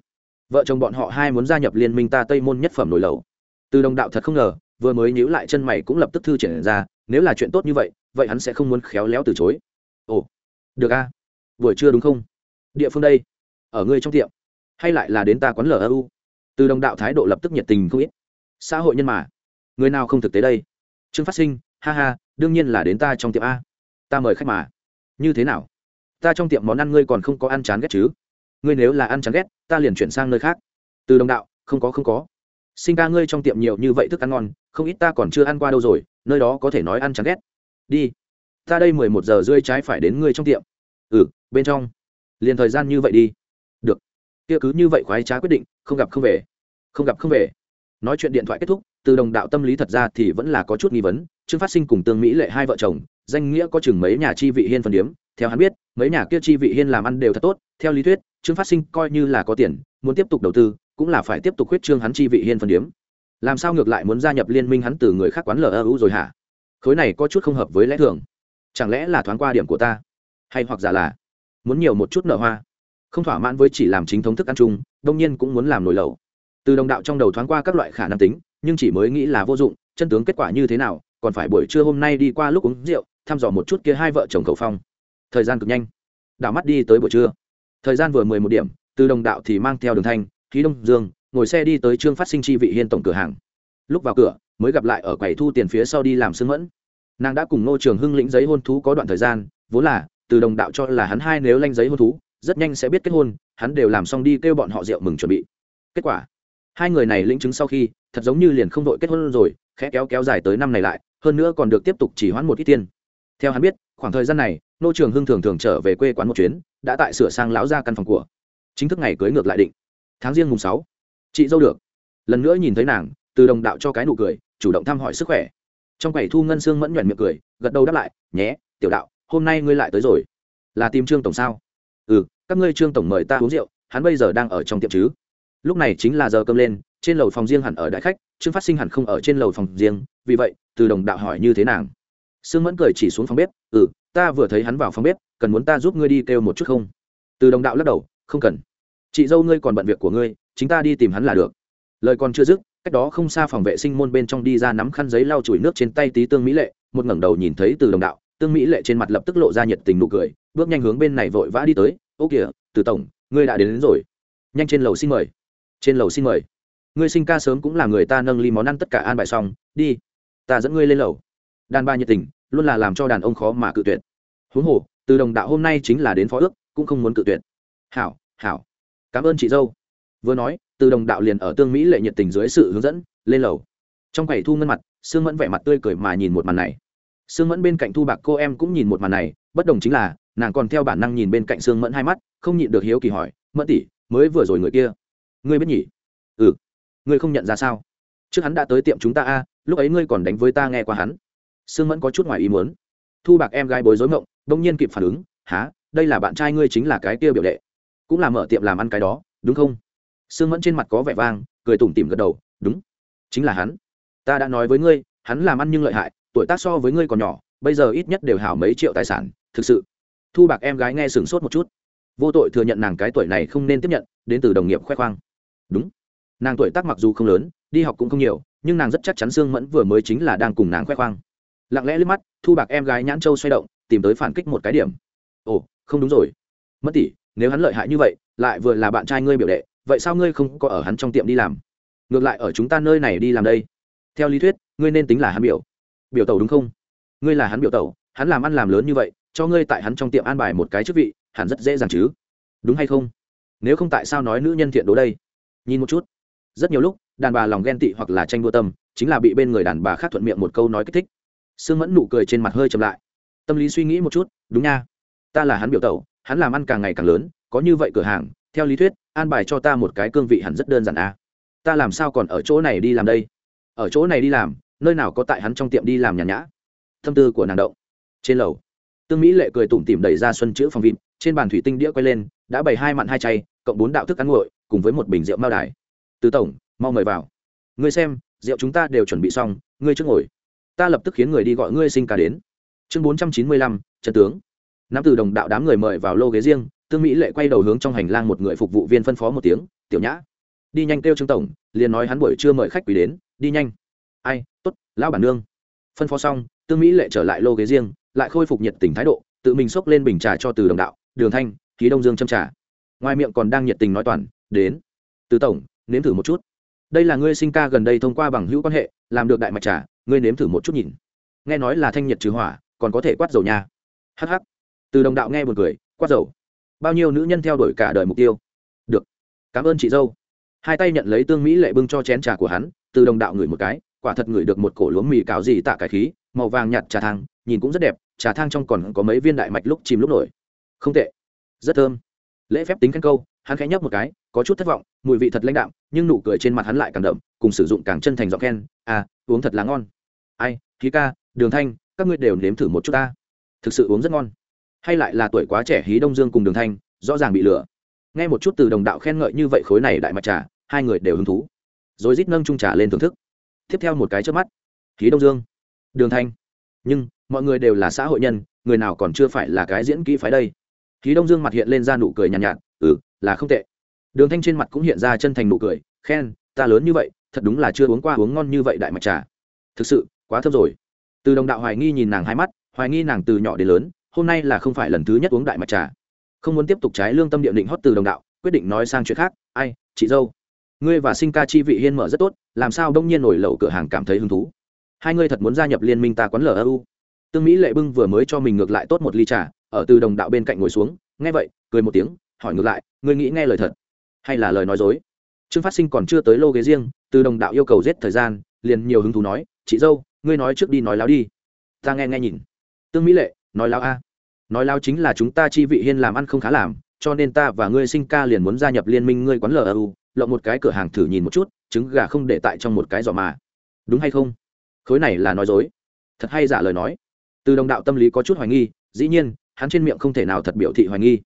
S1: Vợ chồng bọn họ hai muốn gia nhập liên minh ta tây môn nhất phẩm nổi lầu. Từ đồng đạo thật không ngờ, vừa mới nhíu lại chân mày cũng lập tức thư triển ra, nếu là chuyện tốt như vậy vậy hắn sẽ không muốn khéo léo từ chối. Ồ. Được a. Buổi trưa đúng không? Địa phương đây? Ở ngươi trong tiệm, hay lại là đến ta quán lờ Âu? từ đồng đạo thái độ lập tức nhiệt tình không ít. Xã hội nhân mà, người nào không thực tế đây? Trương phát sinh, ha ha, đương nhiên là đến ta trong tiệm a. Ta mời khách mà. Như thế nào? Ta trong tiệm món ăn ngươi còn không có ăn chán ghét chứ? Ngươi nếu là ăn chán ghét, ta liền chuyển sang nơi khác. Từ đồng đạo, không có không có. Sinh ca ngươi trong tiệm nhiều như vậy thức ăn ngon, không ít ta còn chưa ăn qua đâu rồi, nơi đó có thể nói ăn chán ghét. Đi. Ta đây mười một giờ rơi trái phải đến ngươi trong tiệm. Ừ bên trong liền thời gian như vậy đi. Được. Kia cứ như vậy khoái trá quyết định, không gặp không về. Không gặp không về. Nói chuyện điện thoại kết thúc, từ đồng đạo tâm lý thật ra thì vẫn là có chút nghi vấn. Trương phát sinh cùng tương mỹ lệ hai vợ chồng, danh nghĩa có chừng mấy nhà chi vị hiên phần điếm. Theo hắn biết, mấy nhà kia chi vị hiên làm ăn đều thật tốt. Theo lý thuyết, trương phát sinh coi như là có tiền, muốn tiếp tục đầu tư, cũng là phải tiếp tục huyết trương hắn chi vị hiên phần điếm. Làm sao ngược lại muốn gia nhập liên minh hắn từ người khác quán lờ ưu rồi hả? Khối này có chút không hợp với lẽ thường. Chẳng lẽ là thoáng qua điểm của ta? Hay hoặc giả là muốn nhiều một chút nở hoa. Không thỏa mãn với chỉ làm chính thống thức ăn chung, đông nhiên cũng muốn làm nổi lẩu từ đồng đạo trong đầu thoáng qua các loại khả năng tính, nhưng chỉ mới nghĩ là vô dụng, chân tướng kết quả như thế nào, còn phải buổi trưa hôm nay đi qua lúc uống rượu, thăm dò một chút kia hai vợ chồng cầu phong. Thời gian cực nhanh. Đảo mắt đi tới buổi trưa. Thời gian vừa mười một điểm, từ đồng đạo thì mang theo đường thanh, khí đông dương, ngồi xe đi tới trương phát sinh chi vị hiên tổng cửa hàng. Lúc vào cửa, mới gặp lại ở quầy thu tiền phía sau đi làm sương mẫn. Nàng đã cùng ngô trường hưng lĩnh giấy hôn thú có đoạn thời gian, vốn là từ đồng đạo cho là hắn hai nếu lanh giấy hôn thú, rất nhanh sẽ biết kết hôn, hắn đều làm xong đi kêu bọn họ rượu mừng chuẩn bị. Kết quả, hai người này lĩnh chứng sau khi, thật giống như liền không đội kết hôn rồi, khẽ kéo kéo dài tới năm này lại, hơn nữa còn được tiếp tục chỉ hoãn một ít tiên. theo hắn biết, khoảng thời gian này, nô trường hưng thường thường trở về quê quán một chuyến, đã tại sửa sang lão ra căn phòng của. Chính thức ngày cưới ngược lại định. Tháng riêng mùng sáu, chị dâu được. Lần nữa nhìn thấy nàng, từ đồng đạo cho cái nụ cười, chủ động thăm hỏi sức khỏe. Trong quầy thu ngân xương mẫn nhuận miệng cười, gật đầu đáp lại, nhé, tiểu đạo hôm nay ngươi lại tới rồi. Là tìm trương tổng sao? Ừ các ngươi trương tổng mời ta uống rượu, hắn bây giờ đang ở trong tiệm chứ? Lúc này chính là giờ cơm lên, trên lầu phòng riêng hẳn ở đại khách, trương phát sinh hẳn không ở trên lầu phòng riêng, vì vậy, từ đồng đạo hỏi như thế nàng. Sương mẫn cười chỉ xuống phòng bếp ừ ta vừa thấy hắn vào phòng bếp, cần muốn ta giúp ngươi đi kêu một chút không? Từ đồng đạo lắc đầu, không cần. Chị dâu ngươi còn bận việc của ngươi, chính ta đi tìm hắn là được. Lời còn chưa dứt, cách đó không xa phòng vệ sinh môn bên trong đi ra nắm khăn giấy lau chùi nước trên tay tí tương mỹ lệ, một ngẩng đầu nhìn thấy từ đồng đạo tương mỹ lệ trên mặt lập tức lộ ra nhiệt tình nụ cười bước nhanh hướng bên này vội vã đi tới. Ô kìa từ tổng ngươi đã đến, đến rồi. Nhanh trên lầu xin mời. Trên lầu xin mời. Ngươi sinh ca sớm cũng là người ta nâng ly món ăn tất cả an bài xong đi. Ta dẫn ngươi lên lầu. Đàn ba nhiệt tình luôn là làm cho đàn ông khó mà cự tuyệt. Huống hồ từ đồng đạo hôm nay chính là đến phó ước cũng không muốn cự tuyệt. Hảo hảo. Cảm ơn chị dâu. Vừa nói từ đồng đạo liền ở tương mỹ lệ nhiệt tình dưới sự hướng dẫn lên lầu. Trong quầy thu ngân mặt sương mẫn vẻ mặt tươi cười mà nhìn một màn này sương mẫn bên cạnh thu bạc cô em cũng nhìn một màn này, bất đồng chính là, nàng còn theo bản năng nhìn bên cạnh sương mẫn hai mắt, không nhịn được hiếu kỳ hỏi, mẫn tỷ, mới vừa rồi người kia, ngươi biết nhỉ? Ừ ngươi không nhận ra sao? Trước hắn đã tới tiệm chúng ta a, lúc ấy ngươi còn đánh với ta nghe qua hắn. Sương mẫn có chút ngoài ý muốn. Thu bạc em gái bối rối mộng đông nhiên kịp phản ứng há đây là bạn trai ngươi chính là cái kia biểu đệ. Cũng là mở tiệm làm ăn cái đó, đúng không? Sương mẫn trên mặt có vẻ vang, cười tủm tỉm gật đầu, đúng, chính là hắn. Ta đã nói với ngươi, hắn làm ăn nhưng lợi hại tuổi tác so với ngươi còn nhỏ, bây giờ ít nhất đều hảo mấy triệu tài sản, thực sự. Thu bạc em gái nghe sửng sốt một chút. Vô tội thừa nhận nàng cái tuổi này không nên tiếp nhận, đến từ đồng nghiệp khoe khoang. Đúng. Nàng tuổi tác mặc dù không lớn, đi học cũng không nhiều, nhưng nàng rất chắc chắn sương mẫn vừa mới chính là đang cùng nàng khoe khoang. Lặng lẽ liếc mắt, thu bạc em gái nhãn châu xoay động, tìm tới phản kích một cái điểm. Ồ, không đúng rồi. Mất tỷ, nếu hắn lợi hại như vậy, lại vừa là bạn trai ngươi biểu đệ, vậy sao ngươi không có ở hắn trong tiệm đi làm? Ngược lại ở chúng ta nơi này đi làm đây. Theo lý thuyết, ngươi nên tính là hắn biểu biểu tẩu đúng không? Ngươi là hắn biểu tẩu, hắn làm ăn làm lớn như vậy cho ngươi tại hắn trong tiệm an bài một cái chức vị hẳn rất dễ dàng chứ. Đúng hay không? Nếu không tại sao nói nữ nhân thiện đố đây? Nhìn một chút. Rất nhiều lúc đàn bà lòng ghen tị hoặc là tranh đua tâm chính là bị bên người đàn bà khác thuận miệng một câu nói kích thích. Sương mẫn nụ cười trên mặt hơi chậm lại. Tâm lý suy nghĩ một chút đúng nha. Ta là hắn biểu tẩu hắn làm ăn càng ngày càng lớn có như vậy cửa hàng theo lý thuyết an bài cho ta một cái cương vị hẳn rất đơn giản à. ta làm sao còn ở chỗ này đi làm đây? Ở chỗ này đi làm nơi nào có tại hắn trong tiệm đi làm nhàn nhã. Tâm tư của nàng động. Trên lầu, tương mỹ lệ cười tủm tỉm đẩy ra xuân chữ phòng vịt, trên bàn thủy tinh đĩa quay lên, đã bày hai mặn hai chay, cộng bốn đạo thức ăn nguội, cùng với một bình rượu mao đài. Từ tổng, mau mời vào. Ngươi xem, rượu chúng ta đều chuẩn bị xong, ngươi trước ngồi. Ta lập tức khiến người đi gọi ngươi sinh ca đến. Chương bốn trăm chín mươi lăm trần tướng. Nam từ đồng đạo đám người mời vào lô ghế riêng, tương mỹ lệ quay đầu hướng trong hành lang một người phục vụ viên phân phó một tiếng, tiểu nhã. Đi nhanh kêu trương tổng, liền nói hắn buổi trưa mời khách quý đến, đi nhanh. Ai lão bản nương. Phân phó xong, tương mỹ lệ trở lại lô ghế riêng, lại khôi phục nhiệt tình thái độ, tự mình xốc lên bình trà cho từ đồng đạo, đường thanh khí đông dương châm trà. Ngoài miệng còn đang nhiệt tình nói toàn, đến. Từ tổng, nếm thử một chút. Đây là ngươi sinh ca gần đây thông qua bằng hữu quan hệ, làm được đại mạch trà, ngươi nếm thử một chút nhìn. Nghe nói là thanh nhiệt trừ hỏa, còn có thể quát dầu nha. Hh từ đồng đạo nghe một cười, quát dầu. Bao nhiêu nữ nhân theo đuổi cả đời mục tiêu? Được. Cảm ơn chị dâu. Hai tay nhận lấy tương mỹ lệ bưng cho chén trà của hắn, từ đồng đạo ngửi một cái quả thật ngửi được một cổ lúa mì cào gì tạ cái khí, màu vàng nhạt trà thang, nhìn cũng rất đẹp, trà thang trong còn có mấy viên đại mạch lúc chìm lúc nổi. Không tệ. Rất thơm. Lễ phép tính khen câu, hắn khẽ nhấp một cái, có chút thất vọng, mùi vị thật lãnh đạm, nhưng nụ cười trên mặt hắn lại càng đậm, cùng sử dụng càng chân thành giọng khen à uống thật là ngon. Ai, khí ca, đường thanh, các ngươi đều nếm thử một chút ta. Thực sự uống rất ngon. Hay lại là tuổi quá trẻ hí đông dương cùng đường thanh, rõ ràng bị lừa. Nghe một chút từ đồng đạo khen ngợi như vậy khối này đại mặt trà, hai người đều hứng thú. Rồi rít nâng trung trà lên thưởng thức tiếp theo một cái trước mắt. Khí đông dương. Đường thanh. Nhưng mọi người đều là xã hội nhân người nào còn chưa phải là cái diễn kỹ phái đây? Khí đông dương mặt hiện lên ra nụ cười nhàn nhạt, nhạt ừ là không tệ. Đường thanh trên mặt cũng hiện ra chân thành nụ cười khen ta lớn như vậy thật đúng là chưa uống qua uống ngon như vậy đại mặt trà. Thực sự quá thơm rồi. Từ đồng đạo hoài nghi nhìn nàng hai mắt hoài nghi nàng từ nhỏ đến lớn hôm nay là không phải lần thứ nhất uống đại mặt trà. Không muốn tiếp tục trái lương tâm địa định hót từ đồng đạo quyết định nói sang chuyện khác. Ai chị dâu? Ngươi và sinh ca chi vị hiên mở rất tốt, làm sao đông nhiên nổi lẩu cửa hàng cảm thấy hứng thú? Hai ngươi thật muốn gia nhập liên minh ta quán lu tương mỹ lệ bưng vừa mới cho mình ngược lại tốt một ly trà, ở từ đồng đạo bên cạnh ngồi xuống, nghe vậy, cười một tiếng, hỏi ngược lại, ngươi nghĩ nghe lời thật, hay là lời nói dối? Trương phát sinh còn chưa tới lô ghế riêng, từ đồng đạo yêu cầu giết thời gian, liền nhiều hứng thú nói, chị dâu, ngươi nói trước đi nói láo đi. Ta nghe nghe nhìn. Tương mỹ lệ, nói láo a. Nói láo chính là chúng ta chi vị hiên làm ăn không khá làm cho nên ta và ngươi sinh ca liền muốn gia nhập liên minh ngươi quán lu lộng một cái cửa hàng thử nhìn một chút, trứng gà không để tại trong một cái giỏ mà. Đúng hay không? Khối này là nói dối. Thật hay giả lời nói? Từ đồng đạo tâm lý có chút hoài nghi, dĩ nhiên, hắn trên miệng không thể nào thật biểu thị hoài nghi.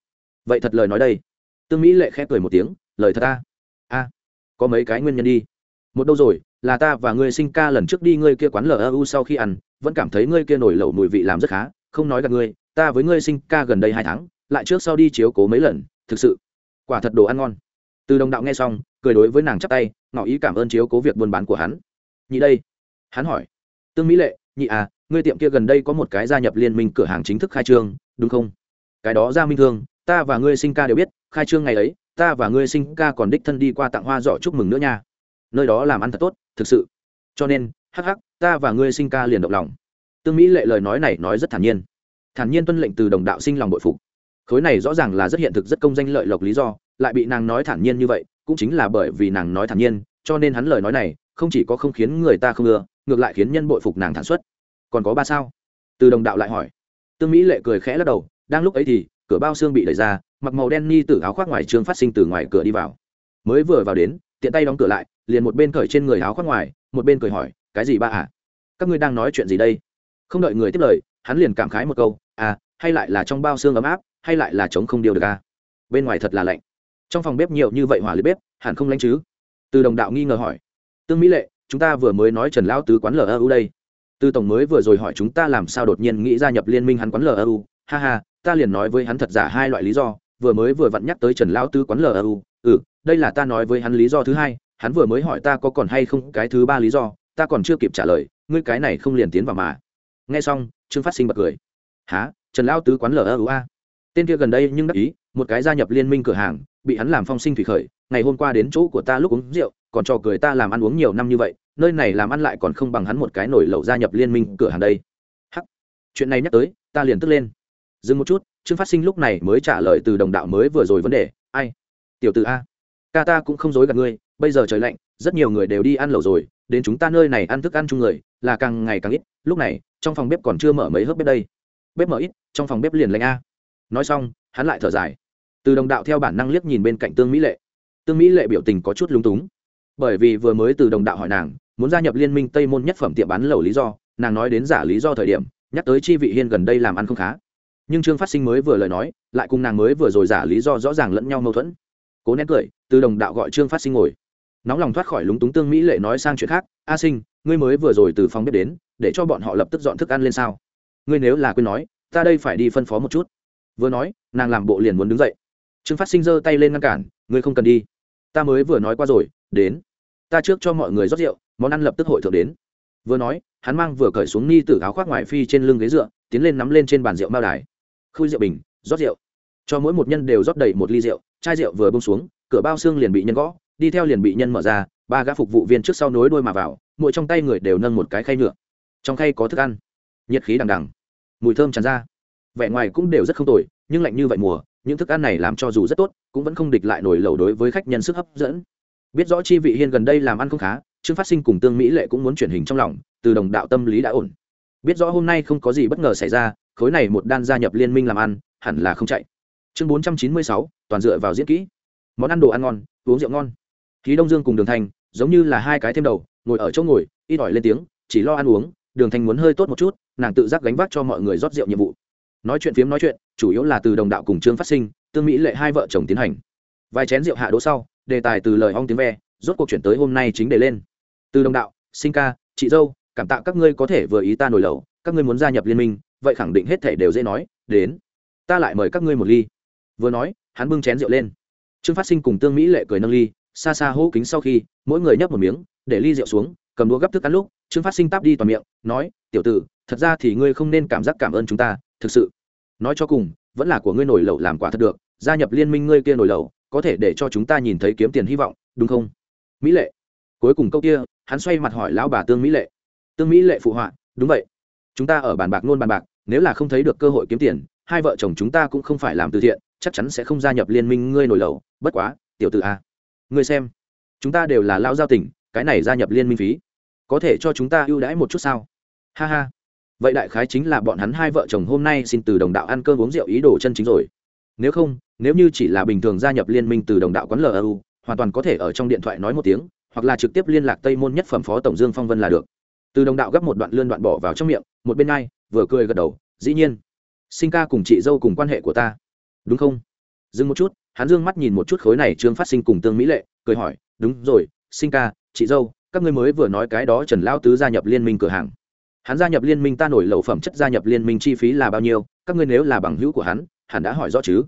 S1: Vậy thật lời nói đây. Tương mỹ lệ khẽ cười một tiếng, lời thật ta. A, có mấy cái nguyên nhân đi. Một đâu rồi, là ta và ngươi sinh ca lần trước đi ngươi kia quán lu sau khi ăn, vẫn cảm thấy ngươi kia nổi lẩu mùi vị làm rất khá, không nói gặp ngươi, ta với ngươi sinh ca gần đây hai tháng lại trước sau đi chiếu cố mấy lần, thực sự, quả thật đồ ăn ngon. Từ đồng đạo nghe xong, cười đối với nàng chắp tay, ngỏ ý cảm ơn chiếu cố việc buôn bán của hắn. Nhị đây, hắn hỏi, tương mỹ lệ, nhị à ngươi tiệm kia gần đây có một cái gia nhập liên minh cửa hàng chính thức khai trương, đúng không? Cái đó ra minh thương, ta và ngươi sinh ca đều biết, khai trương ngày ấy, ta và ngươi sinh ca còn đích thân đi qua tặng hoa giỏ chúc mừng nữa nha. Nơi đó làm ăn thật tốt, thực sự. Cho nên, hắc hắc, ta và ngươi sinh ca liền động lòng. Tương mỹ lệ lời nói này nói rất thản nhiên. Thản nhiên tuân lệnh từ đồng đạo sinh lòng bội phục khối này rõ ràng là rất hiện thực, rất công danh lợi lộc lý do, lại bị nàng nói thản nhiên như vậy, cũng chính là bởi vì nàng nói thản nhiên, cho nên hắn lời nói này không chỉ có không khiến người ta không ưa, ngược lại khiến nhân bội phục nàng thản xuất. Còn có ba sao? Từ đồng đạo lại hỏi. Tương mỹ lệ cười khẽ lắc đầu, đang lúc ấy thì, cửa bao xương bị đẩy ra, mặc màu đen ni tử áo khoác ngoài trường phát sinh từ ngoài cửa đi vào. Mới vừa vào đến, tiện tay đóng cửa lại, liền một bên cởi trên người áo khoác ngoài, một bên cười hỏi, cái gì ba à các ngươi đang nói chuyện gì đây? Không đợi người tiếp lời, hắn liền cảm khái một câu à hay lại là trong bao xương ấm áp hay lại là chống không điều được a bên ngoài thật là lạnh. Trong phòng bếp nhiều như vậy hỏa lưới bếp, hẳn không lạnh chứ? Từ đồng đạo nghi ngờ hỏi. Tương mỹ lệ, chúng ta vừa mới nói trần lão tứ quán lu đây. Từ tổng mới vừa rồi hỏi chúng ta làm sao đột nhiên nghĩ gia nhập liên minh hắn quán lu ha ha, ta liền nói với hắn thật giả hai loại lý do. Vừa mới vừa vặn nhắc tới trần lão tứ quán lu ừ đây là ta nói với hắn lý do thứ hai. Hắn vừa mới hỏi ta có còn hay không cái thứ ba lý do. Ta còn chưa kịp trả lời. Ngươi cái này không liền tiến vào mà. Nghe xong, trương phát sinh bật cười. Há trần lão tứ quán lu a? Tên kia gần đây nhưng đắc ý, một cái gia nhập liên minh cửa hàng, bị hắn làm phong sinh thủy khởi, ngày hôm qua đến chỗ của ta lúc uống rượu, còn cho cười ta làm ăn uống nhiều năm như vậy, nơi này làm ăn lại còn không bằng hắn một cái nổi lẩu gia nhập liên minh cửa hàng đây. Hắc. Chuyện này nhắc tới, ta liền tức lên. Dừng một chút, trương phát sinh lúc này mới trả lời từ đồng đạo mới vừa rồi vấn đề, ai? Tiểu từ a, ca ta cũng không dối gạt ngươi, bây giờ trời lạnh, rất nhiều người đều đi ăn lẩu rồi, đến chúng ta nơi này ăn thức ăn chung người, là càng ngày càng ít, lúc này, trong phòng bếp còn chưa mở mấy hớp bếp đây. Bếp mở ít, trong phòng bếp liền lạnh a nói xong, hắn lại thở dài. Từ đồng đạo theo bản năng liếc nhìn bên cạnh tương mỹ lệ. Tương mỹ lệ biểu tình có chút lúng túng. Bởi vì vừa mới từ đồng đạo hỏi nàng, muốn gia nhập liên minh tây môn nhất phẩm tiệm bán lẩu lý do, nàng nói đến giả lý do thời điểm, nhắc tới chi vị hiên gần đây làm ăn không khá. Nhưng trương phát sinh mới vừa lời nói, lại cùng nàng mới vừa rồi giả lý do rõ ràng lẫn nhau mâu thuẫn. Cố nén cười, từ đồng đạo gọi trương phát sinh ngồi. Nóng lòng thoát khỏi lúng túng tương mỹ lệ nói sang chuyện khác, a sinh, ngươi mới vừa rồi từ phòng bếp đến, để cho bọn họ lập tức dọn thức ăn lên sao? Ngươi nếu là quên nói, ta đây phải đi phân phó một chút vừa nói, nàng làm bộ liền muốn đứng dậy. Trương phát sinh giơ tay lên ngăn cản, ngươi không cần đi. Ta mới vừa nói qua rồi, đến. Ta trước cho mọi người rót rượu, món ăn lập tức hội thượng đến. Vừa nói, hắn mang vừa cởi xuống ni tử áo khoác ngoài phi trên lưng ghế dựa, tiến lên nắm lên trên bàn rượu bao đài. Khui rượu bình, rót rượu. Cho mỗi một nhân đều rót đầy một ly rượu, chai rượu vừa bông xuống, cửa bao xương liền bị nhân gõ, đi theo liền bị nhân mở ra, ba gã phục vụ viên trước sau nối đuôi mà vào, mỗi trong tay người đều nâng một cái khay nhựa. Trong khay có thức ăn. Nhiệt khí đằng đằng. Mùi thơm tràn ra vẻ ngoài cũng đều rất không tồi, nhưng lạnh như vậy mùa, những thức ăn này làm cho dù rất tốt, cũng vẫn không địch lại nổi lẩu đối với khách nhân sức hấp dẫn. Biết rõ chi vị hiên gần đây làm ăn không khá, trương phát sinh cùng tương mỹ lệ cũng muốn chuyển hình trong lòng, từ đồng đạo tâm lý đã ổn. Biết rõ hôm nay không có gì bất ngờ xảy ra, khối này một đan gia nhập liên minh làm ăn, hẳn là không chạy. Chương bốn trăm chín mươi sáu, toàn dựa vào diễn kỹ. Món ăn đồ ăn ngon, uống rượu ngon. Khí đông dương cùng đường thanh giống như là hai cái thêm đầu, ngồi ở chỗ ngồi, ít ỏi lên tiếng, chỉ lo ăn uống, đường thanh muốn hơi tốt một chút, nàng tự giác gánh vác cho mọi người rót rượu nhiệm vụ nói chuyện phiếm nói chuyện, chủ yếu là từ đồng đạo cùng trương phát sinh, tương mỹ lệ hai vợ chồng tiến hành. Vài chén rượu hạ đỗ sau, đề tài từ lời hong tiếng ve, rốt cuộc chuyển tới hôm nay chính đề lên. Từ đồng đạo, sinh ca, chị dâu, cảm tạ các ngươi có thể vừa ý ta nổi lẩu, các ngươi muốn gia nhập liên minh, vậy khẳng định hết thể đều dễ nói, đến. Ta lại mời các ngươi một ly. Vừa nói, hắn bưng chén rượu lên. Trương phát sinh cùng tương mỹ lệ cười nâng ly, xa xa hô kính sau khi, mỗi người nhấp một miếng, để ly rượu xuống, cầm đũa gấp thức ăn lúc, trương phát sinh táp đi toàn miệng, nói, tiểu tử, thật ra thì ngươi không nên cảm giác cảm ơn chúng ta thực sự. Nói cho cùng, vẫn là của ngươi nổi lẩu làm quả thật được, gia nhập liên minh ngươi kia nổi lẩu, có thể để cho chúng ta nhìn thấy kiếm tiền hy vọng, đúng không? Mỹ lệ. Cuối cùng câu kia, hắn xoay mặt hỏi lão bà tương mỹ lệ. Tương mỹ lệ phụ họa, đúng vậy. Chúng ta ở bàn bạc nôn bàn bạc, nếu là không thấy được cơ hội kiếm tiền, hai vợ chồng chúng ta cũng không phải làm từ thiện, chắc chắn sẽ không gia nhập liên minh ngươi nổi lẩu, bất quá, tiểu t ử a. Ngươi xem, chúng ta đều là lao giao tình, cái này gia nhập liên minh phí, có thể cho chúng ta ưu đãi một chút sao? Ha ha vậy đại khái chính là bọn hắn hai vợ chồng hôm nay xin từ đồng đạo ăn cơm uống rượu ý đồ chân chính rồi. Nếu không, nếu như chỉ là bình thường gia nhập liên minh từ đồng đạo quán lu hoàn toàn có thể ở trong điện thoại nói một tiếng, hoặc là trực tiếp liên lạc tây môn nhất phẩm phó tổng dương phong vân là được. Từ đồng đạo gấp một đoạn lươn đoạn bỏ vào trong miệng, một bên ai, vừa cười gật đầu, dĩ nhiên, sinh ca cùng chị dâu cùng quan hệ của ta. Đúng không? Dừng một chút, hắn dương mắt nhìn một chút khối này trương phát sinh cùng tương mỹ lệ, cười hỏi, đúng rồi, sinh ca, chị dâu, các ngươi mới vừa nói cái đó trần lao tứ gia nhập liên minh cửa hàng hắn gia nhập liên minh ta nổi lẩu phẩm chất gia nhập liên minh chi phí là bao nhiêu, các ngươi nếu là bằng hữu của hắn hắn đã hỏi rõ chứ.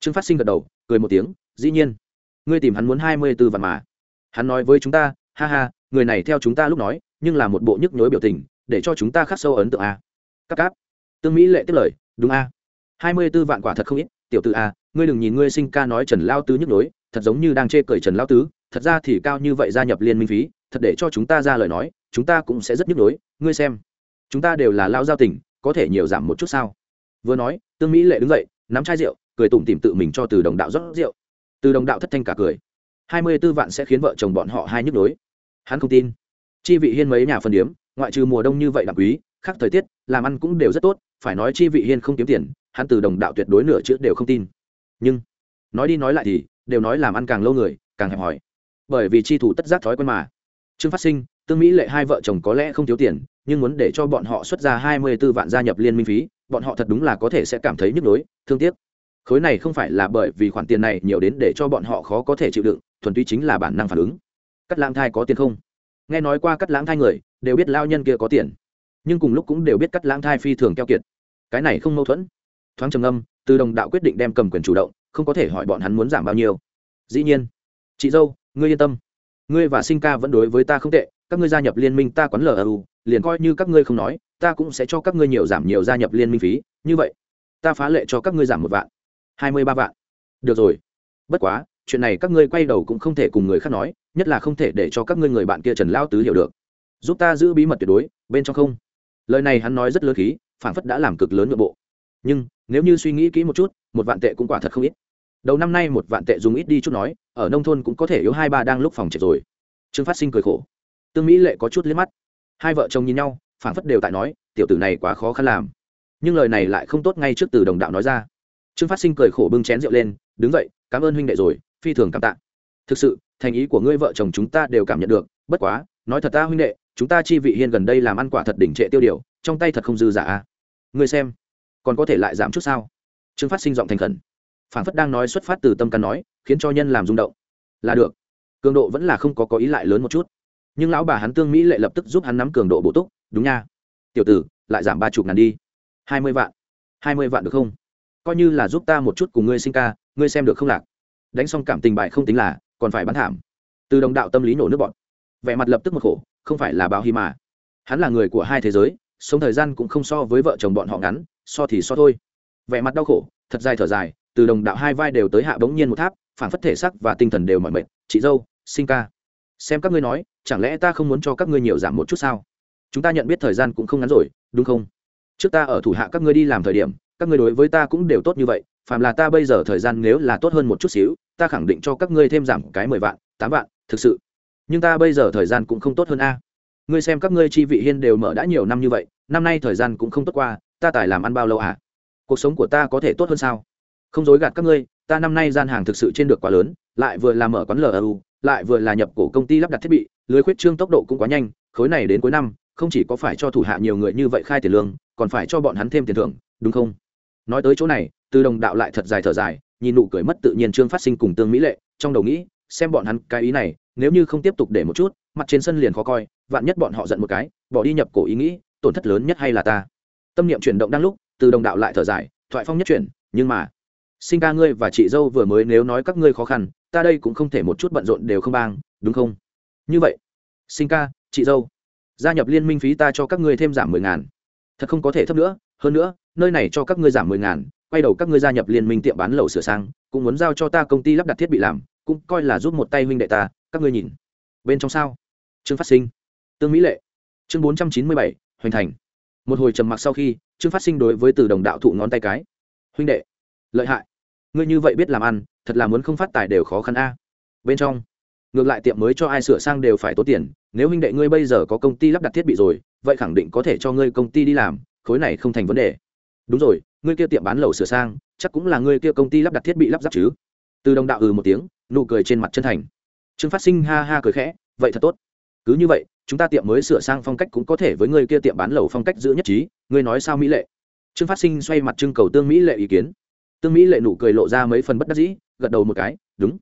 S1: Trương phát sinh gật đầu, cười một tiếng, dĩ nhiên, ngươi tìm hắn muốn hai mươi tư vạn mà. Hắn nói với chúng ta, ha ha, người này theo chúng ta lúc nói, nhưng là một bộ nhức nhối biểu tình, để cho chúng ta khắc sâu ấn tượng a. Các cáp, tương mỹ lệ tiếp lời, đúng a, hai mươi tư vạn quả thật không ít, tiểu t a, ngươi đừng nhìn ngươi sinh ca nói trần lao tứ nhức nhối, thật giống như đang chê cởi trần lao tứ, thật ra thì cao như vậy gia nhập liên minh phí, thật để cho chúng ta ra lời nói, chúng ta cũng sẽ rất nhức nhối, ngươi xem chúng ta đều là lao giao tình, có thể nhiều giảm một chút sao? Vừa nói, tương mỹ lệ đứng dậy, nắm chai rượu, cười tủm tìm tự mình cho từ đồng đạo rót rượu. Từ đồng đạo thất thanh cả cười. Hai mươi b ố vạn sẽ khiến vợ chồng bọn họ hai nhức đối hắn không tin. Chi vị hiên mấy nhà phân điếm, ngoại trừ mùa đông như vậy đặc quý, khác thời tiết, làm ăn cũng đều rất tốt, phải nói chi vị hiên không kiếm tiền, hắn từ đồng đạo tuyệt đối nửa chữ đều không tin. Nhưng, nói đi nói lại thì, đều nói làm ăn càng lâu người, càng hẹp hòi. Bởi vì chi thủ tất giác thói quen mà. Trương phát sinh, tương mỹ lệ hai vợ chồng có lẽ không thiếu tiền nhưng muốn để cho bọn họ xuất ra hai mươi 24 vạn gia nhập liên minh phí bọn họ thật đúng là có thể sẽ cảm thấy nhức nhối thương tiếc. Khối này không phải là bởi vì khoản tiền này nhiều đến để cho bọn họ khó có thể chịu đựng thuần túy chính là bản năng phản ứng. Cắt lãng thai có tiền không? Nghe nói qua cắt lãng thai người đều biết lao nhân kia có tiền. Nhưng cùng lúc cũng đều biết cắt lãng thai phi thường keo kiệt. Cái này không mâu thuẫn. Thoáng trầm ngâm, từ đồng đạo quyết định đem cầm quyền chủ động không có thể hỏi bọn hắn muốn giảm bao nhiêu. Dĩ nhiên. Chị dâu ngươi yên tâm. Ngươi và sinh ca vẫn đối với ta không tệ các ngươi gia nhập liên minh ta quán lu liền coi như các ngươi không nói, ta cũng sẽ cho các ngươi nhiều giảm nhiều gia nhập liên minh phí. Như vậy, ta phá lệ cho các ngươi giảm một vạn, hai mươi ba vạn. Được rồi. Bất quá, chuyện này các ngươi quay đầu cũng không thể cùng người khác nói, nhất là không thể để cho các ngươi người bạn kia trần lao tứ hiểu được. Giúp ta giữ bí mật tuyệt đối, bên trong không. Lời này hắn nói rất lớn khí phản phất đã làm cực lớn nội bộ. Nhưng, nếu như suy nghĩ kỹ một chút, một vạn tệ cũng quả thật không ít. Đầu năm nay một vạn tệ dùng ít đi chút nói, ở nông thôn cũng có thể yếu hai ba đang lúc phòng trệt rồi. Trương phát sinh cười khổ tương mỹ lệ có chút liếc mắt. Hai vợ chồng nhìn nhau, phảng phất đều tại nói, tiểu tử này quá khó khăn làm. Nhưng lời này lại không tốt ngay trước từ đồng đạo nói ra. Trương phát sinh cười khổ bưng chén rượu lên, đứng dậy, cảm ơn huynh đệ rồi, phi thường cảm tạ. Thực sự, thành ý của ngươi vợ chồng chúng ta đều cảm nhận được, bất quá, nói thật ta huynh đệ, chúng ta chi vị hiên gần đây làm ăn quả thật đỉnh trệ tiêu điều, trong tay thật không dư giả a ngươi xem, còn có thể lại giảm chút sao? Trương phát sinh giọng thành khẩn. Phảng phất đang nói xuất phát từ tâm căn nói, khiến cho nhân làm rung động. Là được. Cường độ vẫn là không có có ý lại lớn một chút nhưng lão bà hắn tương mỹ lệ lập tức giúp hắn nắm cường độ bổ túc, đúng nha. Tiểu tử, lại giảm ba chục ngàn đi. Hai mươi vạn. Hai mươi vạn được không? Coi như là giúp ta một chút cùng ngươi sinh ca, ngươi xem được không lạc? Đánh xong cảm tình bại không tính là, còn phải bán thảm. Từ đồng đạo tâm lý nổ nước bọn vẻ mặt lập tức một khổ, không phải là báo hi mà. Hắn là người của hai thế giới, sống thời gian cũng không so với vợ chồng bọn họ ngắn, so thì so thôi. Vẻ mặt đau khổ, thật dài thở dài, từ đồng đạo hai vai đều tới hạ bỗng nhiên một tháp, phản phất thể sắc và tinh thần đều mỏi mệt. Chị dâu, sinh ca. Xem các ngươi nói chẳng lẽ ta không muốn cho các ngươi nhiều giảm một chút sao? Chúng ta nhận biết thời gian cũng không ngắn rồi, đúng không? Trước ta ở thủ hạ các ngươi đi làm thời điểm, các ngươi đối với ta cũng đều tốt như vậy, phàm là ta bây giờ thời gian nếu là tốt hơn một chút xíu, ta khẳng định cho các ngươi thêm giảm cái mười vạn, tám vạn, thực sự. Nhưng ta bây giờ thời gian cũng không tốt hơn a. Ngươi xem các ngươi chi vị hiên đều mở đã nhiều năm như vậy, năm nay thời gian cũng không tốt qua, ta tài làm ăn bao lâu à? Cuộc sống của ta có thể tốt hơn sao? Không dối gạt các ngươi, ta năm nay gian hàng thực sự trên được quá lớn, lại vừa là mở quán lu lại vừa là nhập cổ công ty lắp đặt thiết bị lưới khuyết trương tốc độ cũng quá nhanh, khối này đến cuối năm, không chỉ có phải cho thủ hạ nhiều người như vậy khai tiền lương, còn phải cho bọn hắn thêm tiền thưởng, đúng không? Nói tới chỗ này, từ đồng đạo lại thật dài thở dài, nhìn nụ cười mất tự nhiên trương phát sinh cùng tương mỹ lệ, trong đầu nghĩ, xem bọn hắn cái ý này, nếu như không tiếp tục để một chút, mặt trên sân liền khó coi, vạn nhất bọn họ giận một cái, bỏ đi nhập cổ ý nghĩ, tổn thất lớn nhất hay là ta? Tâm niệm chuyển động đang lúc, từ đồng đạo lại thở dài, thoại phong nhất chuyển, nhưng mà, sinh ca ngươi và chị dâu vừa mới nếu nói các ngươi khó khăn, ta đây cũng không thể một chút bận rộn đều không bang, đúng không? Như vậy, sinh ca, chị dâu, gia nhập liên minh phí ta cho các ngươi thêm giảm mười ngàn. Thật không có thể thấp nữa, hơn nữa, nơi này cho các ngươi giảm mười ngàn, quay đầu các ngươi gia nhập liên minh tiệm bán lẩu sửa sang, cũng muốn giao cho ta công ty lắp đặt thiết bị làm, cũng coi là giúp một tay huynh đệ ta, các ngươi nhìn. Bên trong sao? Trương phát sinh, tương mỹ lệ. Chương bốn trăm chín mươi bảy, hoành thành. Một hồi trầm mặc sau khi, trương phát sinh đối với từ đồng đạo thụ ngón tay cái. Huynh đệ, lợi hại. Ngươi như vậy biết làm ăn, thật là muốn không phát tài đều khó khăn a. Bên trong ngược lại tiệm mới cho ai sửa sang đều phải tốn tiền, nếu huynh đệ ngươi bây giờ có công ty lắp đặt thiết bị rồi, vậy khẳng định có thể cho ngươi công ty đi làm, khối này không thành vấn đề. Đúng rồi, ngươi kia tiệm bán lẩu sửa sang, chắc cũng là ngươi kia công ty lắp đặt thiết bị lắp ráp chứ. Từ đồng đạo ừ một tiếng, nụ cười trên mặt chân thành. Trương phát sinh ha ha cười khẽ, vậy thật tốt. Cứ như vậy, chúng ta tiệm mới sửa sang phong cách cũng có thể với ngươi kia tiệm bán lẩu phong cách giữ nhất trí, ngươi nói sao mỹ lệ? Trương phát sinh xoay mặt trưng cầu tương mỹ lệ ý kiến. Tương mỹ lệ nụ cười lộ ra mấy phần bất đắc dĩ, gật đầu một cái, đúng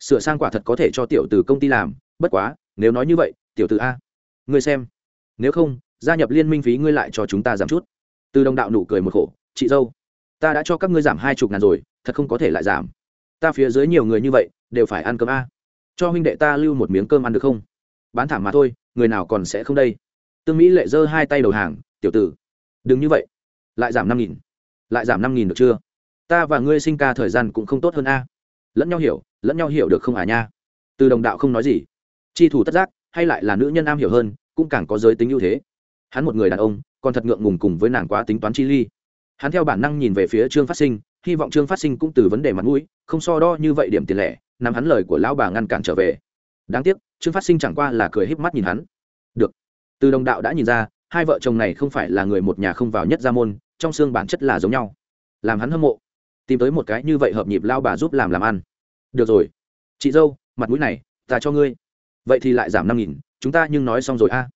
S1: sửa sang quả thật có thể cho tiểu từ công ty làm, bất quá, nếu nói như vậy, tiểu từ a, ngươi xem. Nếu không, gia nhập liên minh phí ngươi lại cho chúng ta giảm chút. Từ đồng đạo nụ cười một khổ, chị dâu, ta đã cho các ngươi giảm hai chục ngàn rồi, thật không có thể lại giảm. Ta phía dưới nhiều người như vậy, đều phải ăn cơm a. Cho huynh đệ ta lưu một miếng cơm ăn được không? Bán thảm mà thôi, người nào còn sẽ không đây? Tương mỹ lệ giơ hai tay đầu hàng, tiểu tử, đừng như vậy. Lại giảm năm nghìn. Lại giảm năm nghìn được chưa? Ta và ngươi sinh ca thời gian cũng không tốt hơn a lẫn nhau hiểu, lẫn nhau hiểu được không à nha? Từ đồng đạo không nói gì. Chi thủ tất giác, hay lại là nữ nhân am hiểu hơn, cũng càng có giới tính ưu thế. Hắn một người đàn ông, còn thật ngượng ngùng cùng với nàng quá tính toán chi ly. Hắn theo bản năng nhìn về phía trương phát sinh, hy vọng trương phát sinh cũng từ vấn đề mặt mũi, không so đo như vậy điểm tiền lẻ nằm hắn lời của lão bà ngăn cản trở về. Đáng tiếc, trương phát sinh chẳng qua là cười híp mắt nhìn hắn. Được. Từ đồng đạo đã nhìn ra, hai vợ chồng này không phải là người một nhà không vào nhất gia môn, trong xương bản chất là giống nhau. Làm hắn hâm mộ tìm tới một cái như vậy hợp nhịp lao bà giúp làm làm ăn. Được rồi. Chị dâu, mặt mũi này, ta cho ngươi. Vậy thì lại giảm năm nghìn, chúng ta nhưng nói xong rồi a.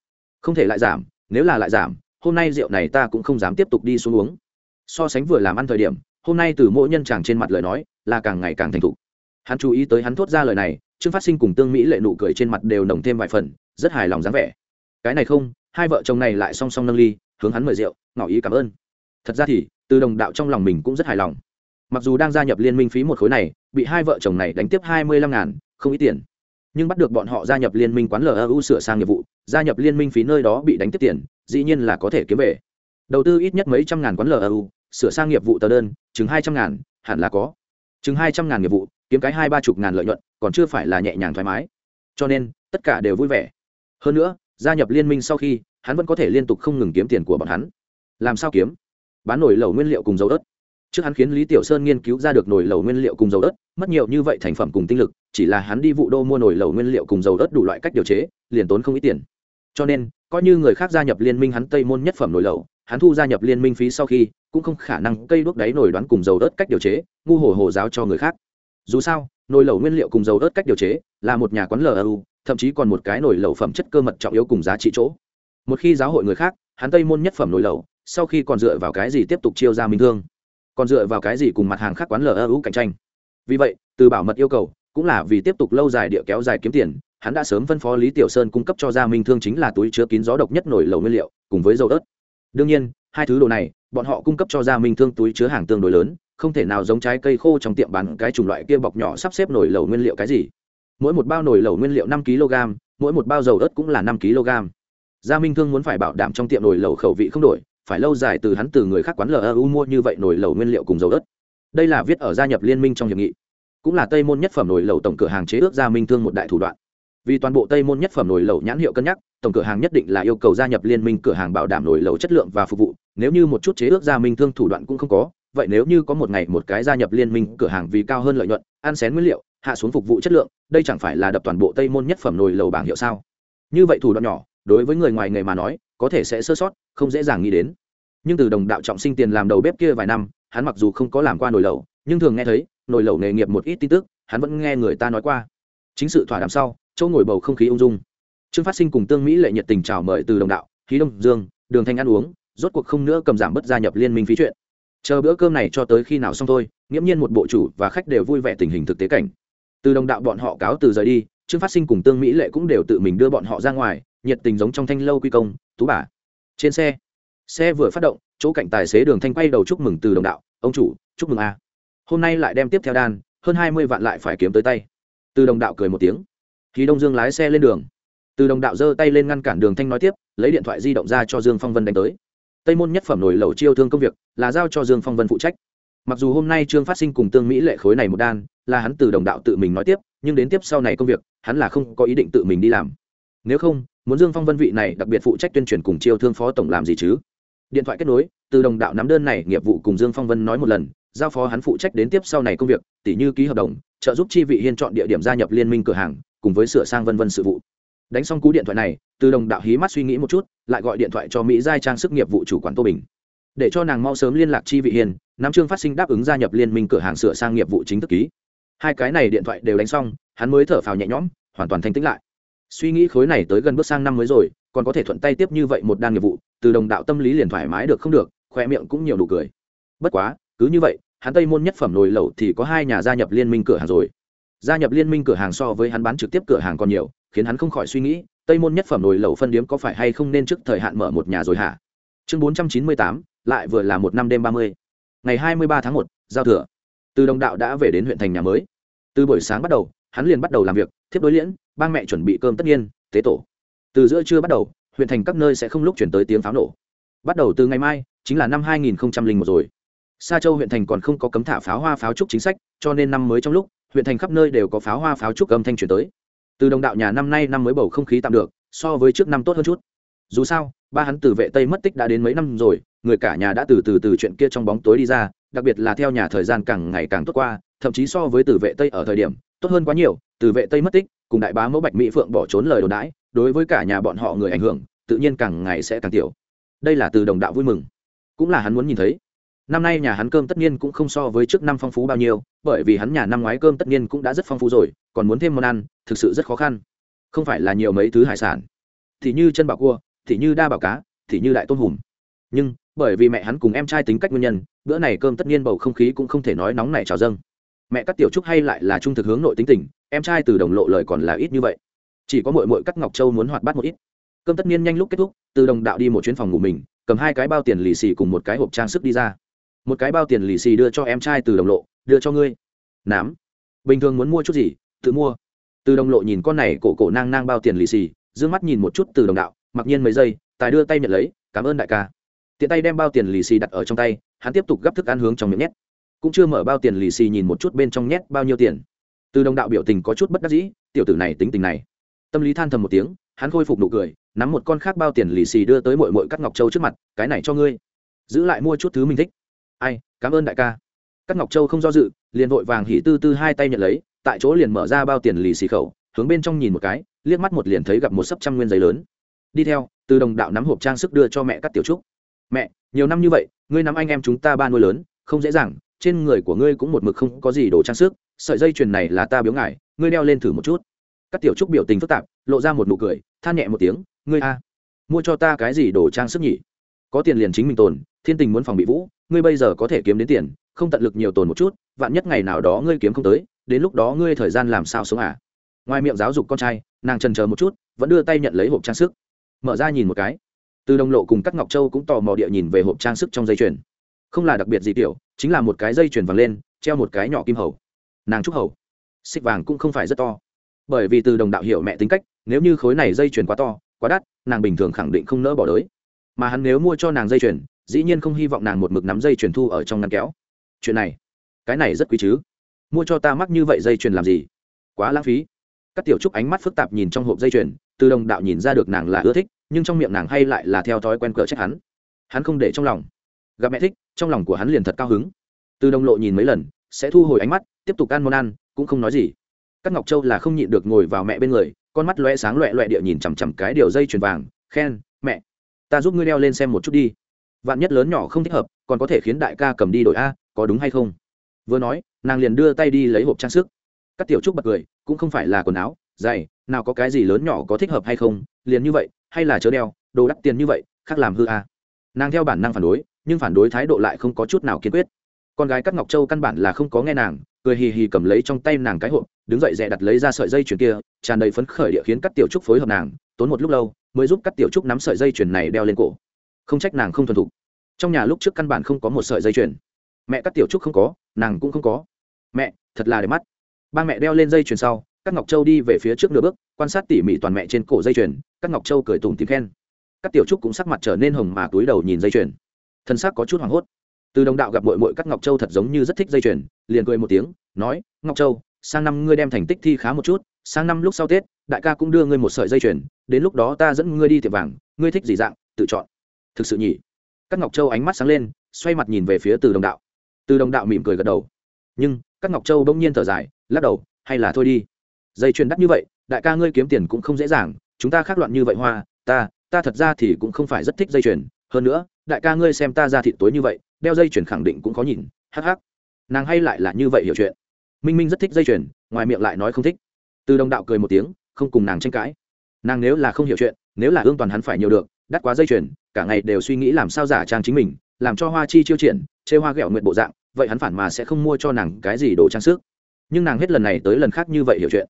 S1: Không thể lại giảm, nếu là lại giảm, hôm nay rượu này ta cũng không dám tiếp tục đi xuống uống. So sánh vừa làm ăn thời điểm, hôm nay từ mỗi nhân chàng trên mặt lời nói, là càng ngày càng thành thục. Hắn chú ý tới hắn thốt ra lời này, trương phát sinh cùng tương mỹ lệ nụ cười trên mặt đều nồng thêm vài phần, rất hài lòng dáng vẻ. Cái này không, hai vợ chồng này lại song song nâng ly, hướng hắn mời rượu, ngỏ ý cảm ơn. Thật ra thì, từ đồng đạo trong lòng mình cũng rất hài lòng mặc dù đang gia nhập liên minh phí một khối này, bị hai vợ chồng này đánh tiếp hai mươi lăm ngàn, không ít tiền. Nhưng bắt được bọn họ gia nhập liên minh quán lu sửa sang nghiệp vụ, gia nhập liên minh phí nơi đó bị đánh tiếp tiền, dĩ nhiên là có thể kiếm về. Đầu tư ít nhất mấy trăm ngàn quán lu sửa sang nghiệp vụ tờ đơn, chừng hai trăm ngàn, hẳn là có. Chừng hai trăm ngàn nghiệp vụ, kiếm cái hai ba chục ngàn lợi nhuận, còn chưa phải là nhẹ nhàng thoải mái. Cho nên, tất cả đều vui vẻ. Hơn nữa, gia nhập liên minh sau khi, hắn vẫn có thể liên tục không ngừng kiếm tiền của bọn hắn. Làm sao kiếm? Bán nổi lẩu nguyên liệu cùng dấu đất trước hắn khiến lý tiểu sơn nghiên cứu ra được nồi lẩu nguyên liệu cùng dầu đất mất nhiều như vậy thành phẩm cùng tinh lực, chỉ là hắn đi vụ đô mua nồi lẩu nguyên liệu cùng dầu đất đủ loại cách điều chế, liền tốn không ít tiền. Cho nên, coi như người khác gia nhập liên minh hắn tây môn nhất phẩm nồi lẩu, hắn thu gia nhập liên minh phí sau khi, cũng không khả năng cây đuốc đáy nồi đoán cùng dầu đất cách điều chế, ngu hồ hồ giáo cho người khác. Dù sao, nồi lẩu nguyên liệu cùng dầu đất cách điều chế, là một nhà quán lu thậm chí còn một cái nồi lẩu phẩm chất cơ mật trọng yếu cùng giá trị chỗ. Một khi giáo hội người khác, hắn tây môn nhất phẩm nồi lẩu, sau khi còn dựa vào cái gì tiếp tục chiêu ra minh thương? Còn dựa vào cái gì cùng mặt hàng khác quán lu cạnh tranh? Vì vậy, từ bảo mật yêu cầu, cũng là vì tiếp tục lâu dài địa kéo dài kiếm tiền, hắn đã sớm phân phó lý tiểu sơn cung cấp cho gia minh thương chính là túi chứa kín gió độc nhất nổi lầu nguyên liệu, cùng với dầu ớt. Đương nhiên, hai thứ đồ này, bọn họ cung cấp cho gia minh thương túi chứa hàng tương đối lớn, không thể nào giống trái cây khô trong tiệm bán cái chủng loại kia bọc nhỏ sắp xếp nổi lầu nguyên liệu cái gì. Mỗi một bao nổi lầu nguyên liệu năm kg, mỗi một bao dầu ớt cũng là năm kg. Gia minh thương muốn phải bảo đảm trong tiệm nổi lầu khẩu vị không đổi phải lâu dài từ hắn từ người khác quán lu mua như vậy nồi lẩu nguyên liệu cùng dầu đất đây là viết ở gia nhập liên minh trong hiệp nghị. Cũng là tây môn nhất phẩm nồi lẩu tổng cửa hàng chế ước gia minh thương một đại thủ đoạn. Vì toàn bộ tây môn nhất phẩm nồi lẩu nhãn hiệu cân nhắc, tổng cửa hàng nhất định là yêu cầu gia nhập liên minh cửa hàng bảo đảm nồi lẩu chất lượng và phục vụ. Nếu như một chút chế ước gia minh thương thủ đoạn cũng không có, vậy nếu như có một ngày một cái gia nhập liên minh cửa hàng vì cao hơn lợi nhuận, ăn xén nguyên liệu, hạ xuống phục vụ chất lượng, đây chẳng phải là đập toàn bộ tây môn nhất phẩm nồi lẩu bảng hiệu sao? Như vậy thủ đoạn nhỏ đối với người ngoài nghề mà nói, có thể sẽ sơ sót, không dễ dàng nghĩ đến. Nhưng từ đồng đạo trọng sinh tiền làm đầu bếp kia vài năm, hắn mặc dù không có làm qua nồi lẩu, nhưng thường nghe thấy, nồi lẩu nghề nghiệp một ít tin tức, hắn vẫn nghe người ta nói qua. Chính sự thỏa đàm sau, chỗ ngồi bầu không khí ung dung. Trương phát sinh cùng tương mỹ lệ nhiệt tình chào mời từ đồng đạo, khí đông dương, đường thanh ăn uống, rốt cuộc không nữa cầm giảm bất gia nhập liên minh phí chuyện. Chờ bữa cơm này cho tới khi nào xong thôi, nghiễm nhiên một bộ chủ và khách đều vui vẻ tình hình thực tế cảnh. Từ đồng đạo bọn họ cáo từ rời đi, trương phát sinh cùng tương mỹ lệ cũng đều tự mình đưa bọn họ ra ngoài nhiệt tình giống trong thanh lâu quy công, tú bà. Trên xe xe vừa phát động, chỗ cạnh tài xế đường thanh quay đầu chúc mừng từ đồng đạo, ông chủ, chúc mừng a. Hôm nay lại đem tiếp theo đan, hơn hai mươi vạn lại phải kiếm tới tay. Từ đồng đạo cười một tiếng. Khi đông dương lái xe lên đường. Từ đồng đạo giơ tay lên ngăn cản đường thanh nói tiếp, lấy điện thoại di động ra cho dương phong vân đánh tới. Tây môn nhất phẩm nổi lẩu chiêu thương công việc, là giao cho dương phong vân phụ trách. Mặc dù hôm nay trương phát sinh cùng tương mỹ lệ khối này một đan, là hắn từ đồng đạo tự mình nói tiếp, nhưng đến tiếp sau này công việc, hắn là không có ý định tự mình đi làm. Nếu không muốn dương phong vân vị này đặc biệt phụ trách tuyên truyền cùng chiêu thương phó tổng làm gì chứ? Điện thoại kết nối, từ đồng đạo nắm đơn này, nghiệp vụ cùng dương phong vân nói một lần, giao phó hắn phụ trách đến tiếp sau này công việc, tỉ như ký hợp đồng, trợ giúp chi vị hiên chọn địa điểm gia nhập liên minh cửa hàng, cùng với sửa sang vân vân sự vụ. Đánh xong cú điện thoại này, từ đồng đạo hí mắt suy nghĩ một chút, lại gọi điện thoại cho mỹ giai trang sức nghiệp vụ chủ quản tô bình. Để cho nàng mau sớm liên lạc chi vị hiền nam trương phát sinh đáp ứng gia nhập liên minh cửa hàng sửa sang nghiệp vụ chính thức ký. Hai cái này điện thoại đều đánh xong, hắn mới thở phào nhẹ nhõm, hoàn toàn thanh tĩnh lại suy nghĩ khối này tới gần bước sang năm mới rồi, còn có thể thuận tay tiếp như vậy một đan nghiệp vụ, từ đồng đạo tâm lý liền thoải mái được không được khoe miệng cũng nhiều nụ cười. Bất quá, cứ như vậy, hắn tây môn nhất phẩm nồi lẩu thì có hai nhà gia nhập liên minh cửa hàng rồi. Gia nhập liên minh cửa hàng so với hắn bán trực tiếp cửa hàng còn nhiều, khiến hắn không khỏi suy nghĩ, tây môn nhất phẩm nồi lẩu phân điếm có phải hay không nên trước thời hạn mở một nhà rồi hả? Chương bốn trăm chín mươi tám, lại vừa là một năm đêm ba mươi. Ngày hai mươi ba tháng một, giao thừa. Từ đồng đạo đã về đến huyện thành nhà mới. Từ buổi sáng bắt đầu hắn liền bắt đầu làm việc, thiếp đối liễn, ba mẹ chuẩn bị cơm tất nhiên, tế tổ. Từ giữa trưa bắt đầu, huyện thành các nơi sẽ không lúc chuyển tới tiếng pháo nổ. Bắt đầu từ ngày mai, chính là năm hai nghìn một rồi. Sa châu huyện thành còn không có cấm thả pháo hoa pháo trúc chính sách, cho nên năm mới trong lúc, huyện thành khắp nơi đều có pháo hoa pháo trúc âm thanh chuyển tới. Từ đồng đạo nhà năm nay năm mới bầu không khí tạm được, so với trước năm tốt hơn chút. Dù sao, ba hắn từ vệ tây mất tích đã đến mấy năm rồi, người cả nhà đã từ từ từ chuyện kia trong bóng tối đi ra, đặc biệt là theo nhà thời gian càng ngày càng tốt qua thậm chí so với từ vệ tây ở thời điểm, tốt hơn quá nhiều, từ vệ tây mất tích, cùng đại bá mẫu bạch mỹ phượng bỏ trốn lời đồn đãi, đối với cả nhà bọn họ người ảnh hưởng, tự nhiên càng ngày sẽ càng tiểu. Đây là từ đồng đạo vui mừng. Cũng là hắn muốn nhìn thấy. Năm nay nhà hắn cơm tất nhiên cũng không so với trước năm phong phú bao nhiêu, bởi vì hắn nhà năm ngoái cơm tất nhiên cũng đã rất phong phú rồi, còn muốn thêm món ăn, thực sự rất khó khăn. Không phải là nhiều mấy thứ hải sản. Thì như chân bảo cua, thì như đa bảo cá, thì như đại tôm hùm. Nhưng, bởi vì mẹ hắn cùng em trai tính cách nguyên nhân, bữa này cơm tất nhiên bầu không khí cũng không thể nói nóng này trào dâng mẹ cắt tiểu trúc hay lại là trung thực hướng nội tính tình, em trai từ đồng lộ lời còn là ít như vậy. Chỉ có mội mội cắt ngọc châu muốn hoạt bát một ít. Cơm tất nhiên nhanh lúc kết thúc, từ đồng đạo đi một chuyến phòng ngủ mình, cầm hai cái bao tiền lì xì cùng một cái hộp trang sức đi ra. Một cái bao tiền lì xì đưa cho em trai từ đồng lộ, đưa cho ngươi. Nám. Bình thường muốn mua chút gì, tự mua. Từ đồng lộ nhìn con này cổ cổ nang nang bao tiền lì xì d ư ơ n g mắt nhìn một chút từ đồng đạo, mặc nhiên mấy giây, tài đưa tay nhận lấy, cảm ơn đại ca. Tiện tay đem bao tiền lì xì đặt ở trong tay, hắn tiếp tục gắp thức ăn hướng trong miệng nhét cũng chưa mở bao tiền lì xì nhìn một chút bên trong nhét bao nhiêu tiền. Từ đồng đạo biểu tình có chút bất đắc dĩ, tiểu tử này tính tình này. Tâm lý than thầm một tiếng, hắn khôi phục nụ cười, nắm một con khác bao tiền lì xì đưa tới mội mội cắt ngọc châu trước mặt, cái này cho ngươi. Giữ lại mua chút thứ mình thích. Ai, cảm ơn đại ca. Cắt ngọc châu không do dự, liền vội vàng hỉ tư tư hai tay nhận lấy, tại chỗ liền mở ra bao tiền lì xì khẩu, hướng bên trong nhìn một cái, liếc mắt một liền thấy gặp một sấp trăm nguyên giấy lớn. Đi theo, từ đồng đạo nắm hộp trang sức đưa cho mẹ cắt tiểu trúc. Mẹ, nhiều năm như vậy, ngươi nắm anh em chúng ta ba nuôi lớn, không dễ dàng trên người của ngươi cũng một mực không có gì đồ trang sức, sợi dây chuyền này là ta biếu ngài, ngươi đeo lên thử một chút. Các tiểu trúc biểu tình phức tạp, lộ ra một nụ cười, than nhẹ một tiếng, ngươi a, mua cho ta cái gì đồ trang sức nhỉ? Có tiền liền chính mình tồn, thiên tình muốn phòng bị vũ, ngươi bây giờ có thể kiếm đến tiền, không tận lực nhiều tồn một chút, vạn nhất ngày nào đó ngươi kiếm không tới, đến lúc đó ngươi thời gian làm sao sống à? Ngoài miệng giáo dục con trai, nàng trần chờ một chút, vẫn đưa tay nhận lấy hộp trang sức. Mở ra nhìn một cái. Từ đồng lộ cùng các ngọc châu cũng tò mò địa nhìn về hộp trang sức trong dây chuyền không là đặc biệt gì tiểu, chính là một cái dây chuyền vàng lên, treo một cái nhỏ kim hầu. Nàng trúc hầu. Xích vàng cũng không phải rất to. Bởi vì từ đồng đạo hiểu mẹ tính cách, nếu như khối này dây chuyền quá to, quá đắt, nàng bình thường khẳng định không nỡ bỏ đới. Mà hắn nếu mua cho nàng dây chuyền, dĩ nhiên không hy vọng nàng một mực nắm dây chuyền thu ở trong ngăn kéo. Chuyện này, cái này rất quý chứ. Mua cho ta mắc như vậy dây chuyền làm gì? Quá lãng phí. Các tiểu trúc ánh mắt phức tạp nhìn trong hộp dây chuyền, từ đồng đạo nhìn ra được nàng là ưa thích, nhưng trong miệng nàng hay lại là theo thói quen cỡ trách hắn. Hắn không để trong lòng. Gặp mẹ thích trong lòng của hắn liền thật cao hứng. Từ đồng lộ nhìn mấy lần, sẽ thu hồi ánh mắt, tiếp tục ăn món ăn, cũng không nói gì. Các ngọc châu là không nhịn được ngồi vào mẹ bên người, con mắt loe sáng loẹ loẹ địa nhìn chằm chằm cái điều dây chuyền vàng, khen, mẹ, ta giúp ngươi đeo lên xem một chút đi. Vạn nhất lớn nhỏ không thích hợp, còn có thể khiến đại ca cầm đi đổi a, có đúng hay không? Vừa nói, nàng liền đưa tay đi lấy hộp trang sức. Các tiểu trúc bật cười, cũng không phải là quần áo dày nào có cái gì lớn nhỏ có thích hợp hay không, liền như vậy, hay là chớ đeo, đồ đắt tiền như vậy, khác làm hư a. Nàng theo bản năng phản đối nhưng phản đối thái độ lại không có chút nào kiên quyết. Con gái cắt ngọc châu căn bản là không có nghe nàng, cười hì hì cầm lấy trong tay nàng cái hộp, đứng dậy dẹ đặt lấy ra sợi dây chuyền kia, tràn đầy phấn khởi địa khiến các tiểu trúc phối hợp nàng, tốn một lúc lâu, mới giúp các tiểu trúc nắm sợi dây chuyền này đeo lên cổ. Không trách nàng không thuần thục. Trong nhà lúc trước căn bản không có một sợi dây chuyền. Mẹ các tiểu trúc không có, nàng cũng không có. Mẹ, thật là đẹp mắt. Ba mẹ đeo lên dây chuyền sau các ngọc châu đi về phía trước nửa bước, quan sát tỉ mỉ toàn mẹ trên cổ dây chuyền các ngọc châu cười tủm tìm khen. Các tiểu trúc cũng sắc mặt trở nên hồng mà túi đầu nhìn dây chuyền thân xác có chút hoảng hốt. Từ đồng đạo gặp mội mội các ngọc châu thật giống như rất thích dây chuyền, liền cười một tiếng, nói, ngọc châu, sang năm ngươi đem thành tích thi khá một chút, sang năm lúc sau tết, đại ca cũng đưa ngươi một sợi dây chuyền, đến lúc đó ta dẫn ngươi đi tiệm vàng, ngươi thích gì dạng, tự chọn. Thực sự nhỉ? Các ngọc châu ánh mắt sáng lên, xoay mặt nhìn về phía từ đồng đạo. Từ đồng đạo mỉm cười gật đầu. Nhưng các ngọc châu bỗng nhiên thở dài, lắc đầu, hay là thôi đi. Dây chuyền đắt như vậy, đại ca ngươi kiếm tiền cũng không dễ dàng, chúng ta khác loạn như vậy hoa, ta ta thật ra thì cũng không phải rất thích dây chuyền, hơn nữa đại ca ngươi xem ta ra thịt tối như vậy, đeo dây chuyền khẳng định cũng khó nhìn, hắc hắc. Nàng hay lại là như vậy hiểu chuyện. Minh minh rất thích dây chuyền, ngoài miệng lại nói không thích. Từ đồng đạo cười một tiếng, không cùng nàng tranh cãi. Nàng nếu là không hiểu chuyện, nếu là ương toàn hắn phải nhiều được, đắt quá dây chuyền, cả ngày đều suy nghĩ làm sao giả trang chính mình, làm cho hoa chi chiêu triển, chê hoa ghẹo nguyện bộ dạng, vậy hắn phản mà sẽ không mua cho nàng cái gì đồ trang sức. Nhưng nàng hết lần này tới lần khác như vậy hiểu chuyện.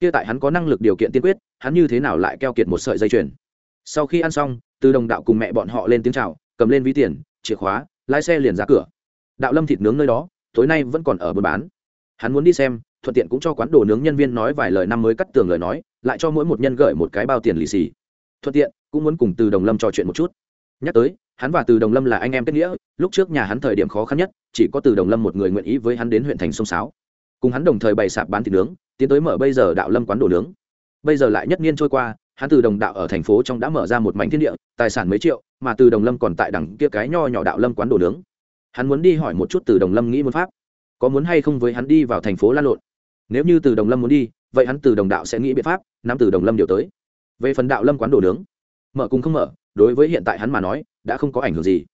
S1: Kia tại hắn có năng lực điều kiện tiên quyết, hắn như thế nào lại keo kiệt một sợi dây chuyền. Sau khi ăn xong, từ đồng đạo cùng mẹ bọn họ lên tiếng chào cầm lên ví tiền, chìa khóa, lái xe liền ra cửa. Đạo lâm thịt nướng nơi đó, tối nay vẫn còn ở buôn bán. Hắn muốn đi xem, thuận tiện cũng cho quán đồ nướng nhân viên nói vài lời năm mới cắt tường lời nói, lại cho mỗi một nhân gửi một cái bao tiền lì xì. Thuận tiện, cũng muốn cùng từ đồng lâm trò chuyện một chút. Nhắc tới, hắn và từ đồng lâm là anh em kết nghĩa, lúc trước nhà hắn thời điểm khó khăn nhất, chỉ có từ đồng lâm một người nguyện ý với hắn đến huyện thành sông sáo. Cùng hắn đồng thời bày sạp bán thịt nướng, tiến tới mở bây giờ đạo lâm quán đồ nướng. Bây giờ lại nhất niên trôi qua hắn từ đồng đạo ở thành phố trong đã mở ra một mảnh thiên địa, tài sản mấy triệu, mà từ đồng lâm còn tại đằng kia cái nho nhỏ đạo lâm quán đồ nướng. Hắn muốn đi hỏi một chút từ đồng lâm nghĩ muốn pháp. Có muốn hay không với hắn đi vào thành phố lan lộn? Nếu như từ đồng lâm muốn đi, vậy hắn từ đồng đạo sẽ nghĩ biện pháp, nắm từ đồng lâm điều tới. Về phần đạo lâm quán đồ nướng, mở cùng không mở, đối với hiện tại hắn mà nói, đã không có ảnh hưởng gì.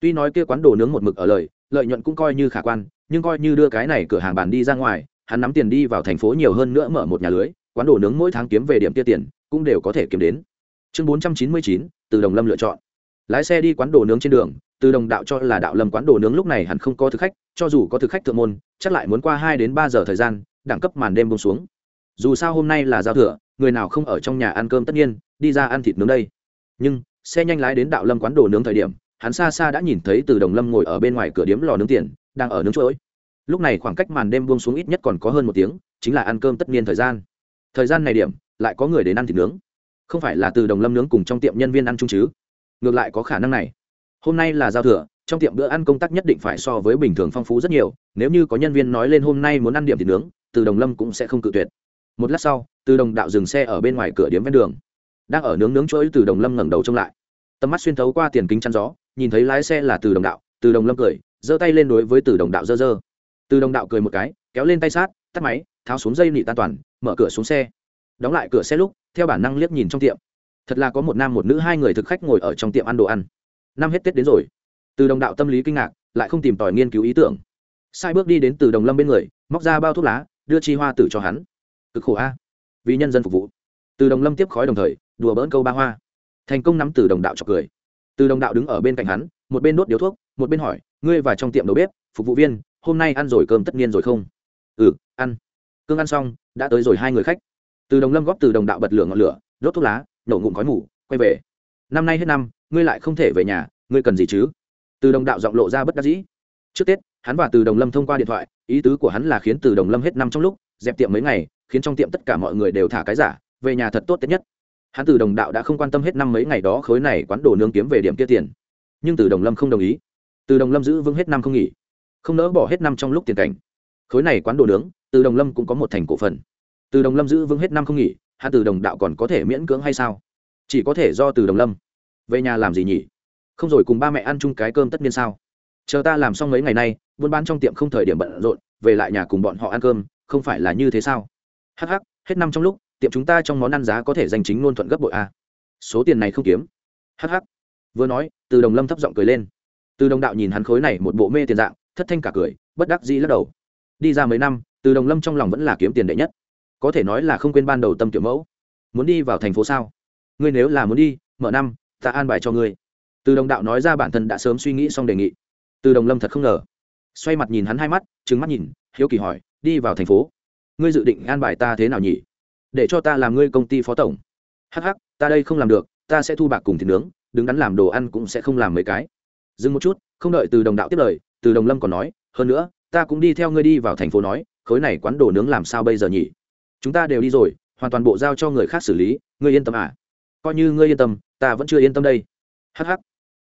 S1: Tuy nói kia quán đồ nướng một mực ở lời, lợi nhuận cũng coi như khả quan, nhưng coi như đưa cái này cửa hàng bàn đi ra ngoài, hắn nắm tiền đi vào thành phố nhiều hơn nữa mở một nhà lưới, quán đồ nướng mỗi tháng kiếm về điểm kia tiền cũng đều có thể kiếm đến. Chương bốn trăm chín mươi chín, từ đồng lâm lựa chọn. Lái xe đi quán đồ nướng trên đường, từ đồng đạo cho là đạo lâm quán đồ nướng lúc này hẳn không có thực khách, cho dù có thực khách thượng môn, chắc lại muốn qua hai đến ba giờ thời gian, đẳng cấp màn đêm bông xuống. Dù sao hôm nay là giao thừa, người nào không ở trong nhà ăn cơm tất nhiên, đi ra ăn thịt nướng đây. Nhưng, xe nhanh lái đến đạo lâm quán đồ nướng thời điểm, hắn xa xa đã nhìn thấy từ đồng lâm ngồi ở bên ngoài cửa điếm lò nướng tiền, đang ở nướng chuỗi lúc này khoảng cách màn đêm buông xuống ít nhất còn có hơn một tiếng, chính là ăn cơm tất niên thời gian thời gian này điểm, lại có người đến ăn thịt nướng. Không phải là từ đồng lâm nướng cùng trong tiệm nhân viên ăn chung chứ? Ngược lại có khả năng này. Hôm nay là giao thừa, trong tiệm bữa ăn công tác nhất định phải so với bình thường phong phú rất nhiều. Nếu như có nhân viên nói lên hôm nay muốn ăn điểm thịt nướng, từ đồng lâm cũng sẽ không cự tuyệt. Một lát sau, từ đồng đạo dừng xe ở bên ngoài cửa điếm ven đường. Đang ở nướng nướng chuỗi, từ đồng lâm ngẩng đầu trông lại. Tầm mắt xuyên thấu qua tiền kính chắn gió, nhìn thấy lái xe là từ đồng đạo. Từ đồng lâm cười, giơ tay lên đối với từ đồng đạo dơ dơ từ đồng đạo cười một cái, kéo lên tay sát, tắt máy, tháo xuống dây nị tan toàn mở cửa xuống xe. Đóng lại cửa xe lúc, theo bản năng liếc nhìn trong tiệm. Thật là có một nam một nữ hai người thực khách ngồi ở trong tiệm ăn đồ ăn. Năm hết tết đến rồi. Từ đồng đạo tâm lý kinh ngạc, lại không tìm tòi nghiên cứu ý tưởng. Sai bước đi đến từ đồng lâm bên người, móc ra bao thuốc lá, đưa chi hoa tử cho hắn. Cực khổ a. Vì nhân dân phục vụ. Từ đồng lâm tiếp khói đồng thời, đùa bỡn câu ba hoa. Thành công nắm từ đồng đạo chọc cười. Từ đồng đạo đứng ở bên cạnh hắn, một bên đốt điếu thuốc, một bên hỏi, ngươi và trong tiệm đầu bếp, phục vụ viên, hôm nay ăn rồi cơm tất nhiên rồi không? Ừ ăn. Cương ăn xong đã tới rồi hai người khách. Từ đồng lâm góp từ đồng đạo bật lửa ngọn lửa, đốt thuốc lá, nổ ngụm khói mù, quay về. Năm nay hết năm, ngươi lại không thể về nhà, ngươi cần gì chứ? Từ đồng đạo giọng lộ ra bất đắc dĩ. Trước tết, hắn và từ đồng lâm thông qua điện thoại, ý tứ của hắn là khiến từ đồng lâm hết năm trong lúc, dẹp tiệm mấy ngày, khiến trong tiệm tất cả mọi người đều thả cái giả, về nhà thật tốt tết nhất. Hắn từ đồng đạo đã không quan tâm hết năm mấy ngày đó khối này quán đồ nướng kiếm về điểm kia tiền. Nhưng từ đồng lâm không đồng ý. Từ đồng lâm giữ vững hết năm không nghỉ. Không nỡ bỏ hết năm trong lúc tiền cảnh khối này quán đồ nướng, từ đồng lâm cũng có một thành cổ phần. Từ đồng lâm giữ vững hết năm không nghỉ, hắn từ đồng đạo còn có thể miễn cưỡng hay sao? Chỉ có thể do từ đồng lâm. Về nhà làm gì nhỉ? Không rồi cùng ba mẹ ăn chung cái cơm tất nhiên sao? Chờ ta làm xong mấy ngày nay, buôn bán trong tiệm không thời điểm bận rộn, về lại nhà cùng bọn họ ăn cơm, không phải là như thế sao? Hh hết năm trong lúc, tiệm chúng ta trong món ăn giá có thể giành chính luôn thuận gấp bội a. Số tiền này không kiếm. Hh vừa nói, từ đồng lâm thấp giọng cười lên. Từ đồng đạo nhìn hắn khối này một bộ mê tiền dạng, thất thanh cả cười, bất đắc dĩ lắc đầu đi ra mấy năm từ đồng lâm trong lòng vẫn là kiếm tiền đệ nhất. Có thể nói là không quên ban đầu tâm kiểu mẫu. Muốn đi vào thành phố sao? Ngươi nếu là muốn đi mở năm ta an bài cho ngươi. Từ đồng đạo nói ra bản thân đã sớm suy nghĩ xong đề nghị. Từ đồng lâm thật không ngờ. Xoay mặt nhìn hắn hai mắt trứng mắt nhìn hiếu kỳ hỏi đi vào thành phố? Ngươi dự định an bài ta thế nào nhỉ? Để cho ta làm ngươi công ty phó tổng. Hắc hắc, ta đây không làm được ta sẽ thu bạc cùng thịt nướng đứng đắn làm đồ ăn cũng sẽ không làm mấy cái. Dừng một chút không đợi từ đồng đạo tiếp lời từ đồng lâm còn nói hơn nữa ta cũng đi theo ngươi đi vào thành phố nói, khối này quán đồ nướng làm sao bây giờ nhỉ? Chúng ta đều đi rồi, hoàn toàn bộ giao cho người khác xử lý, ngươi yên tâm à? Coi như ngươi yên tâm, ta vẫn chưa yên tâm đây. Hh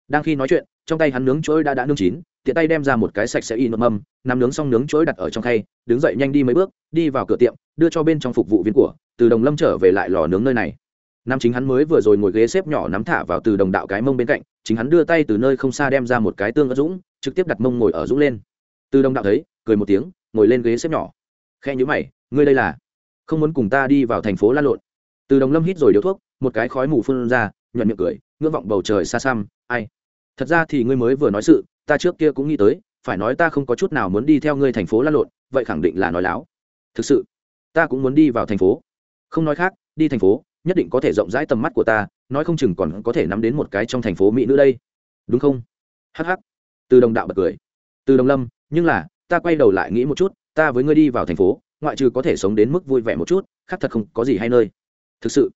S1: đang khi nói chuyện, trong tay hắn nướng chuỗi đã đã nướng chín, tiện tay đem ra một cái sạch sẽ y nộm mâm, nằm nướng xong nướng chuỗi đặt ở trong khay, đứng dậy nhanh đi mấy bước, đi vào cửa tiệm, đưa cho bên trong phục vụ viên của, từ đồng lâm trở về lại lò nướng nơi này. Nam chính hắn mới vừa rồi ngồi ghế xếp nhỏ nắm thả vào từ đồng đạo cái mông bên cạnh, chính hắn đưa tay từ nơi không xa đem ra một cái tương ớt dũng, trực tiếp đặt mông ngồi ở dũng lên từ đồng đạo thấy, cười một tiếng, ngồi lên ghế xếp nhỏ. Khe nhữ mày, ngươi đây là? Không muốn cùng ta đi vào thành phố lan lộn? Từ đồng lâm hít rồi điếu thuốc, một cái khói mù phun ra, nhuận miệng cười, ngưỡng vọng bầu trời xa xăm, ai? Thật ra thì ngươi mới vừa nói sự, ta trước kia cũng nghĩ tới, phải nói ta không có chút nào muốn đi theo ngươi thành phố lan lộn, vậy khẳng định là nói láo. Thực sự? Ta cũng muốn đi vào thành phố. Không nói khác, đi thành phố, nhất định có thể rộng rãi tầm mắt của ta, nói không chừng còn có thể nắm đến một cái trong thành phố mỹ nữa đây. Đúng không? Hh từ đồng đạo bật cười. Từ đồng lâm nhưng là, ta quay đầu lại nghĩ một chút, ta với ngươi đi vào thành phố, ngoại trừ có thể sống đến mức vui vẻ một chút, khác thật không có gì hay nơi. Thực sự,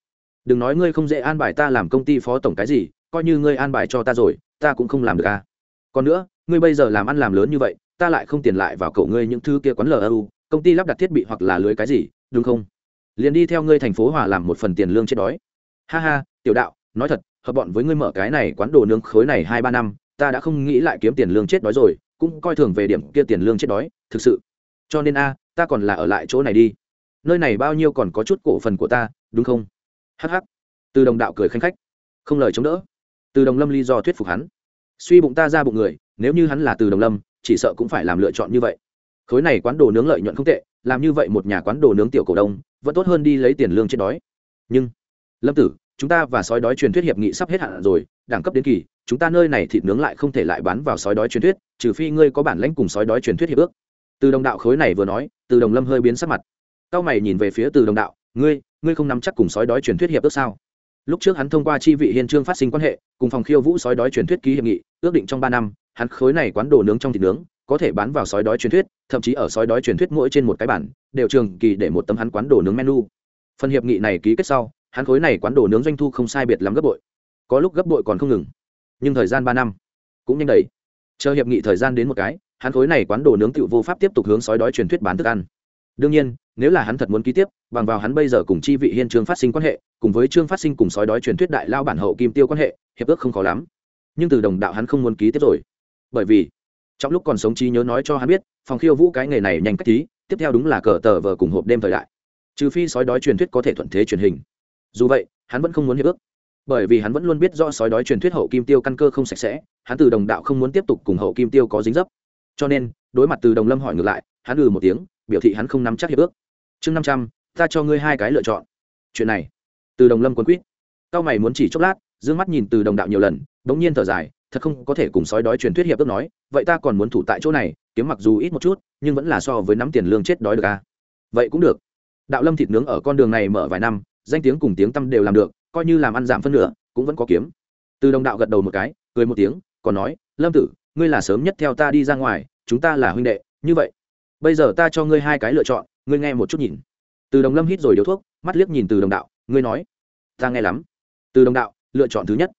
S1: đừng nói ngươi không dễ an bài ta làm công ty phó tổng cái gì, coi như ngươi an bài cho ta rồi, ta cũng không làm được à. Còn nữa, ngươi bây giờ làm ăn làm lớn như vậy, ta lại không tiền lại vào cậu ngươi những thứ kia quán lu công ty lắp đặt thiết bị hoặc là lưới cái gì, đúng không? Liền đi theo ngươi thành phố hòa làm một phần tiền lương chết đói. Ha ha, tiểu đạo, nói thật, hợp bọn với ngươi mở cái này quán đồ nướng khối này hai ba năm, ta đã không nghĩ lại kiếm tiền lương chết đói rồi cũng coi thường về điểm kia tiền lương chết đói, thực sự. Cho nên a, ta còn là ở lại chỗ này đi. Nơi này bao nhiêu còn có chút cổ phần của ta, đúng không? Hh từ đồng đạo cười khanh khách. Không lời chống đỡ. Từ đồng lâm lý do thuyết phục hắn. Suy bụng ta ra bụng người, nếu như hắn là từ đồng lâm, chỉ sợ cũng phải làm lựa chọn như vậy. Khối này quán đồ nướng lợi nhuận không tệ, làm như vậy một nhà quán đồ nướng tiểu cổ đông, vẫn tốt hơn đi lấy tiền lương chết đói. Nhưng, lâm tử chúng ta và sói đói truyền thuyết hiệp nghị sắp hết hạn rồi, đẳng cấp đến kỳ, chúng ta nơi này thịt nướng lại không thể lại bán vào sói đói truyền thuyết, trừ phi ngươi có bản lãnh cùng sói đói truyền thuyết hiệp ước. Từ đồng đạo khối này vừa nói, từ đồng lâm hơi biến sắc mặt. Cao mày nhìn về phía từ đồng đạo, ngươi ngươi không nắm chắc cùng sói đói truyền thuyết hiệp ước sao? Lúc trước hắn thông qua chi vị hiên trương phát sinh quan hệ, cùng phòng khiêu vũ sói đói truyền thuyết ký hiệp nghị, ước định trong ba năm, hắn khối này quán đồ nướng trong thịt nướng, có thể bán vào sói đói truyền thuyết, thậm chí ở sói đói truyền thuyết mỗi trên một cái bản, đều trường kỳ để một tấm hắn quán đồ nướng menu. Phần hiệp nghị này ký kết sau hắn khối này quán đồ nướng doanh thu không sai biệt lắm gấp bội. Có lúc gấp bội còn không ngừng. Nhưng thời gian ba năm cũng nhanh đầy. Chờ hiệp nghị thời gian đến một cái, hắn khối này quán đồ nướng tự vô pháp tiếp tục hướng sói đói truyền thuyết bán thức ăn. Đương nhiên, nếu là hắn thật muốn ký tiếp, bằng vào hắn bây giờ cùng chi vị hiên trương phát sinh quan hệ, cùng với trương phát sinh cùng sói đói truyền thuyết đại lao bản hậu kim tiêu quan hệ, hiệp ước không khó lắm. Nhưng từ đồng đạo hắn không muốn ký tiếp rồi. Bởi vì, trong lúc còn sống trí nhớ nói cho hắn biết, phòng khiêu vũ cái nghề này nhanh cách tí, tiếp theo đúng là cờ tờ vờ cùng hộp đêm thời đại. Trừ phi sói đói truyền thuyết có thể thuận thế truyền hình dù vậy, hắn vẫn không muốn hiệp ước. Bởi vì hắn vẫn luôn biết do sói đói truyền thuyết hậu kim tiêu căn cơ không sạch sẽ, hắn từ đồng đạo không muốn tiếp tục cùng hậu kim tiêu có dính dấp. Cho nên, đối mặt từ đồng lâm hỏi ngược lại, hắn ừ một tiếng, biểu thị hắn không nắm chắc hiệp ước. Chương năm trăm, ta cho ngươi hai cái lựa chọn. Chuyện này, từ đồng lâm quân quýt. Cao mày muốn chỉ chốc lát d ư ơ n g mắt nhìn từ đồng đạo nhiều lần đ ố n g nhiên thở dài, thật không có thể cùng sói đói truyền thuyết hiệp ước nói, vậy ta còn muốn thủ tại chỗ này, kiếm mặc dù ít một chút, nhưng vẫn là so với nắm tiền lương chết đói được à. vậy cũng được. Đạo lâm thịt nướng ở con đường này mở vài năm danh tiếng cùng tiếng tăm đều làm được, coi như làm ăn giảm phân nửa, cũng vẫn có kiếm. Từ đồng đạo gật đầu một cái, cười một tiếng, còn nói, lâm tử, ngươi là sớm nhất theo ta đi ra ngoài, chúng ta là huynh đệ, như vậy, bây giờ ta cho ngươi hai cái lựa chọn, ngươi nghe một chút nhìn. Từ đồng lâm hít rồi điếu thuốc, mắt liếc nhìn từ đồng đạo, ngươi nói, ta nghe lắm. Từ đồng đạo, lựa chọn thứ nhất,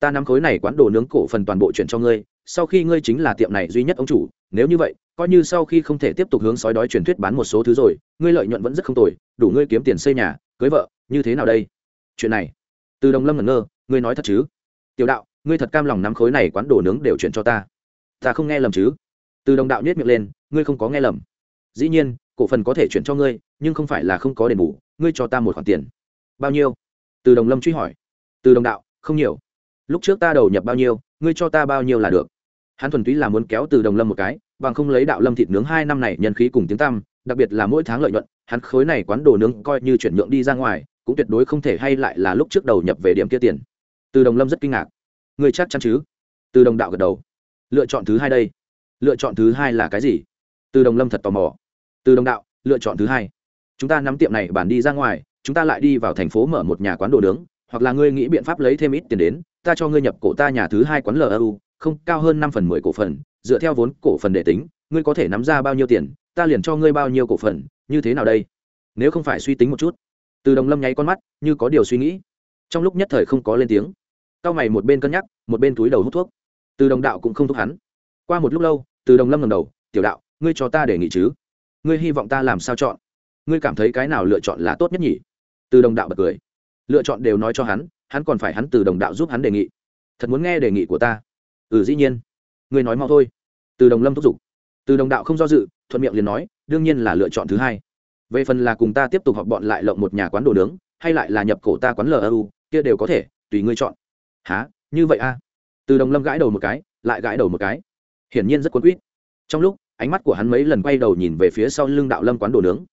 S1: ta nắm khối này quán đồ nướng cổ phần toàn bộ chuyển cho ngươi, sau khi ngươi chính là tiệm này duy nhất ông chủ, nếu như vậy, coi như sau khi không thể tiếp tục hướng sói đói truyền thuyết bán một số thứ rồi, ngươi lợi nhuận vẫn rất không tồi, đủ ngươi kiếm tiền xây nhà, cưới vợ như thế nào đây? Chuyện này. Từ đồng lâm ngẩn ngơ, ngươi nói thật chứ? Tiểu đạo, ngươi thật cam lòng nắm khối này quán đồ nướng đều chuyển cho ta. Ta không nghe lầm chứ? Từ đồng đạo nhét miệng lên, ngươi không có nghe lầm. Dĩ nhiên, cổ phần có thể chuyển cho ngươi, nhưng không phải là không có đền bù, ngươi cho ta một khoản tiền. Bao nhiêu? Từ đồng lâm truy hỏi. Từ đồng đạo, không nhiều. Lúc trước ta đầu nhập bao nhiêu, ngươi cho ta bao nhiêu là được. Hắn thuần túy là muốn kéo từ đồng lâm một cái, bằng không lấy đạo lâm thịt nướng hai năm này nhân khí cùng tiếng tăm, đặc biệt là mỗi tháng lợi nhuận, hắn khối này quán đồ nướng coi như chuyển nhượng đi ra ngoài cũng tuyệt đối không thể hay lại là lúc trước đầu nhập về điểm kia tiền. Từ đồng lâm rất kinh ngạc. Người chắc chắn chứ? Từ đồng đạo gật đầu. Lựa chọn thứ hai đây. Lựa chọn thứ hai là cái gì? Từ đồng lâm thật tò mò. Từ đồng đạo, lựa chọn thứ hai. Chúng ta nắm tiệm này bản đi ra ngoài, chúng ta lại đi vào thành phố mở một nhà quán đồ nướng, hoặc là ngươi nghĩ biện pháp lấy thêm ít tiền đến, ta cho ngươi nhập cổ ta nhà thứ hai quán lu không, cao hơn năm phần mười cổ phần, dựa theo vốn cổ phần để tính, ngươi có thể nắm ra bao nhiêu tiền, ta liền cho ngươi bao nhiêu cổ phần, như thế nào đây? Nếu không phải suy tính một chút từ đồng lâm nháy con mắt, như có điều suy nghĩ. Trong lúc nhất thời không có lên tiếng. Cao mày một bên cân nhắc, một bên túi đầu hút thuốc. Từ đồng đạo cũng không thúc hắn. Qua một lúc lâu, từ đồng lâm ngầm đầu, tiểu đạo, ngươi cho ta đề nghị chứ? Ngươi hy vọng ta làm sao chọn? Ngươi cảm thấy cái nào lựa chọn là tốt nhất nhỉ? Từ đồng đạo bật cười. Lựa chọn đều nói cho hắn hắn còn phải hắn từ đồng đạo giúp hắn đề nghị. Thật muốn nghe đề nghị của ta? Ừ dĩ nhiên. Ngươi nói mau thôi. Từ đồng lâm thúc giục. Từ đồng đạo không do dự, thuận miệng liền nói, đương nhiên là lựa chọn thứ hai về phần là cùng ta tiếp tục họp bọn lại lộng một nhà quán đồ nướng, hay lại là nhập cổ ta quán lu kia đều có thể, tùy ngươi chọn. Há như vậy a à? từ đồng lâm gãi đầu một cái, lại gãi đầu một cái. Hiển nhiên rất quấn quýt. Trong lúc, ánh mắt của hắn mấy lần quay đầu nhìn về phía sau lưng đạo lâm quán đồ nướng.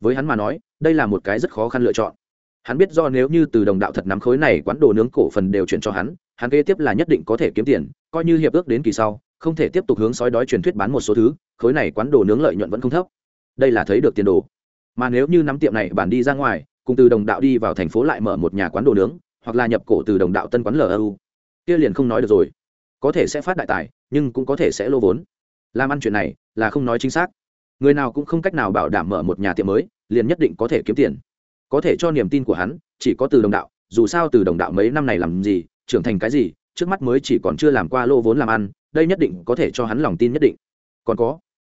S1: Với hắn mà nói, đây là một cái rất khó khăn lựa chọn. Hắn biết do nếu như từ đồng đạo thật nắm khối này quán đồ nướng cổ phần đều chuyển cho hắn hắn kế tiếp là nhất định có thể kiếm tiền, coi như hiệp ước đến kỳ sau, không thể tiếp tục hướng sói đói truyền thuyết bán một số thứ, khối này quán đồ nướng lợi nhuận vẫn không thấp. Đây là thấy được tiền đồ mà nếu như nắm tiệm này bản đi ra ngoài, cùng từ đồng đạo đi vào thành phố lại mở một nhà quán đồ nướng, hoặc là nhập cổ từ đồng đạo tân quán lu kia liền không nói được rồi. Có thể sẽ phát đại tài, nhưng cũng có thể sẽ lô vốn. Làm ăn chuyện này, là không nói chính xác. Người nào cũng không cách nào bảo đảm mở một nhà tiệm mới, liền nhất định có thể kiếm tiền. Có thể cho niềm tin của hắn, chỉ có từ đồng đạo, dù sao từ đồng đạo mấy năm này làm gì, trưởng thành cái gì, trước mắt mới chỉ còn chưa làm qua lô vốn làm ăn, đây nhất định có thể cho hắn lòng tin nhất định. Còn có,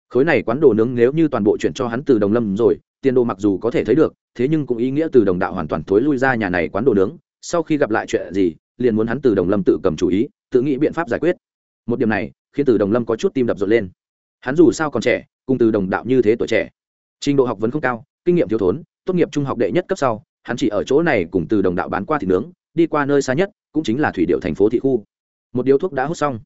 S1: khối này quán đồ nướng nếu như toàn bộ chuyện cho hắn từ đồng lâm rồi tiền đồ mặc dù có thể thấy được, thế nhưng cũng ý nghĩa từ đồng đạo hoàn toàn thối lui ra nhà này quán đồ nướng, sau khi gặp lại chuyện gì, liền muốn hắn từ đồng lâm tự cầm chủ ý, tự nghĩ biện pháp giải quyết. Một điểm này, khiến từ đồng lâm có chút tim đập rộn lên. Hắn dù sao còn trẻ, cùng từ đồng đạo như thế tuổi trẻ. Trình độ học vấn không cao, kinh nghiệm thiếu thốn, tốt nghiệp trung học đệ nhất cấp sau, hắn chỉ ở chỗ này cùng từ đồng đạo bán qua thịt nướng, đi qua nơi xa nhất, cũng chính là thủy điệu thành phố thị khu. Một điếu thuốc đã hút xong.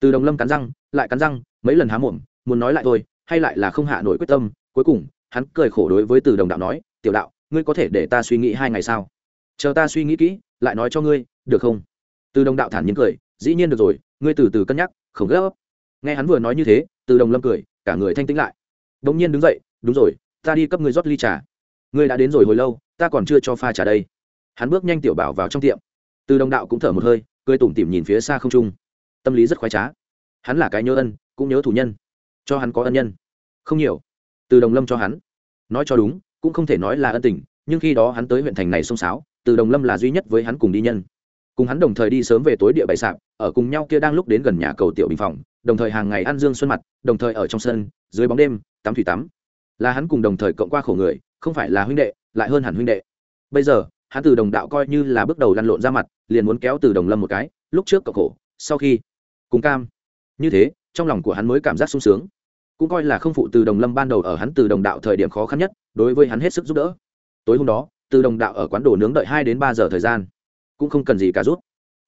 S1: Từ đồng lâm cắn răng, lại cắn răng, mấy lần há mồm, muốn nói lại thôi, hay lại là không hạ nổi quyết tâm, cuối cùng hắn cười khổ đối với từ đồng đạo nói, tiểu đạo, ngươi có thể để ta suy nghĩ hai ngày sao? Chờ ta suy nghĩ kỹ, lại nói cho ngươi, được không? Từ đồng đạo thản nhiên cười, dĩ nhiên được rồi, ngươi từ từ cân nhắc, không gấp. Nghe hắn vừa nói như thế, từ đồng lâm cười, cả người thanh tĩnh lại. Đ ỗ n g nhiên đứng dậy, đúng rồi, ta đi cấp ngươi rót ly trà. Ngươi đã đến rồi hồi lâu, ta còn chưa cho pha trà đây. Hắn bước nhanh tiểu bảo vào trong tiệm. Từ đồng đạo cũng thở một hơi, cười tủm tỉm nhìn phía xa không trung. Tâm lý rất khoái trá. Hắn là cái nhớ ân, cũng nhớ thủ nhân. Cho hắn có ân nhân. Không nhiều. Từ đồng lâm cho hắn nói cho đúng, cũng không thể nói là ân tình, nhưng khi đó hắn tới huyện thành này xông xáo, từ đồng lâm là duy nhất với hắn cùng đi nhân. Cùng hắn đồng thời đi sớm về tối địa bày sạp, ở cùng nhau kia đang lúc đến gần nhà cầu tiểu bình phòng, đồng thời hàng ngày ăn dương xuân mặt, đồng thời ở trong sân, dưới bóng đêm, tắm thủy tắm. Là hắn cùng đồng thời cộng qua khổ người, không phải là huynh đệ, lại hơn hẳn huynh đệ. Bây giờ, hắn từ đồng đạo coi như là bước đầu lăn lộn ra mặt, liền muốn kéo từ đồng lâm một cái, lúc trước cộng khổ, sau khi cùng cam. Như thế, trong lòng của hắn mới cảm giác sung sướng cũng coi là không phụ từ đồng lâm ban đầu ở hắn từ đồng đạo thời điểm khó khăn nhất, đối với hắn hết sức giúp đỡ. Tối hôm đó, từ đồng đạo ở quán đồ nướng đợi hai đến ba giờ thời gian, cũng không cần gì cả rút.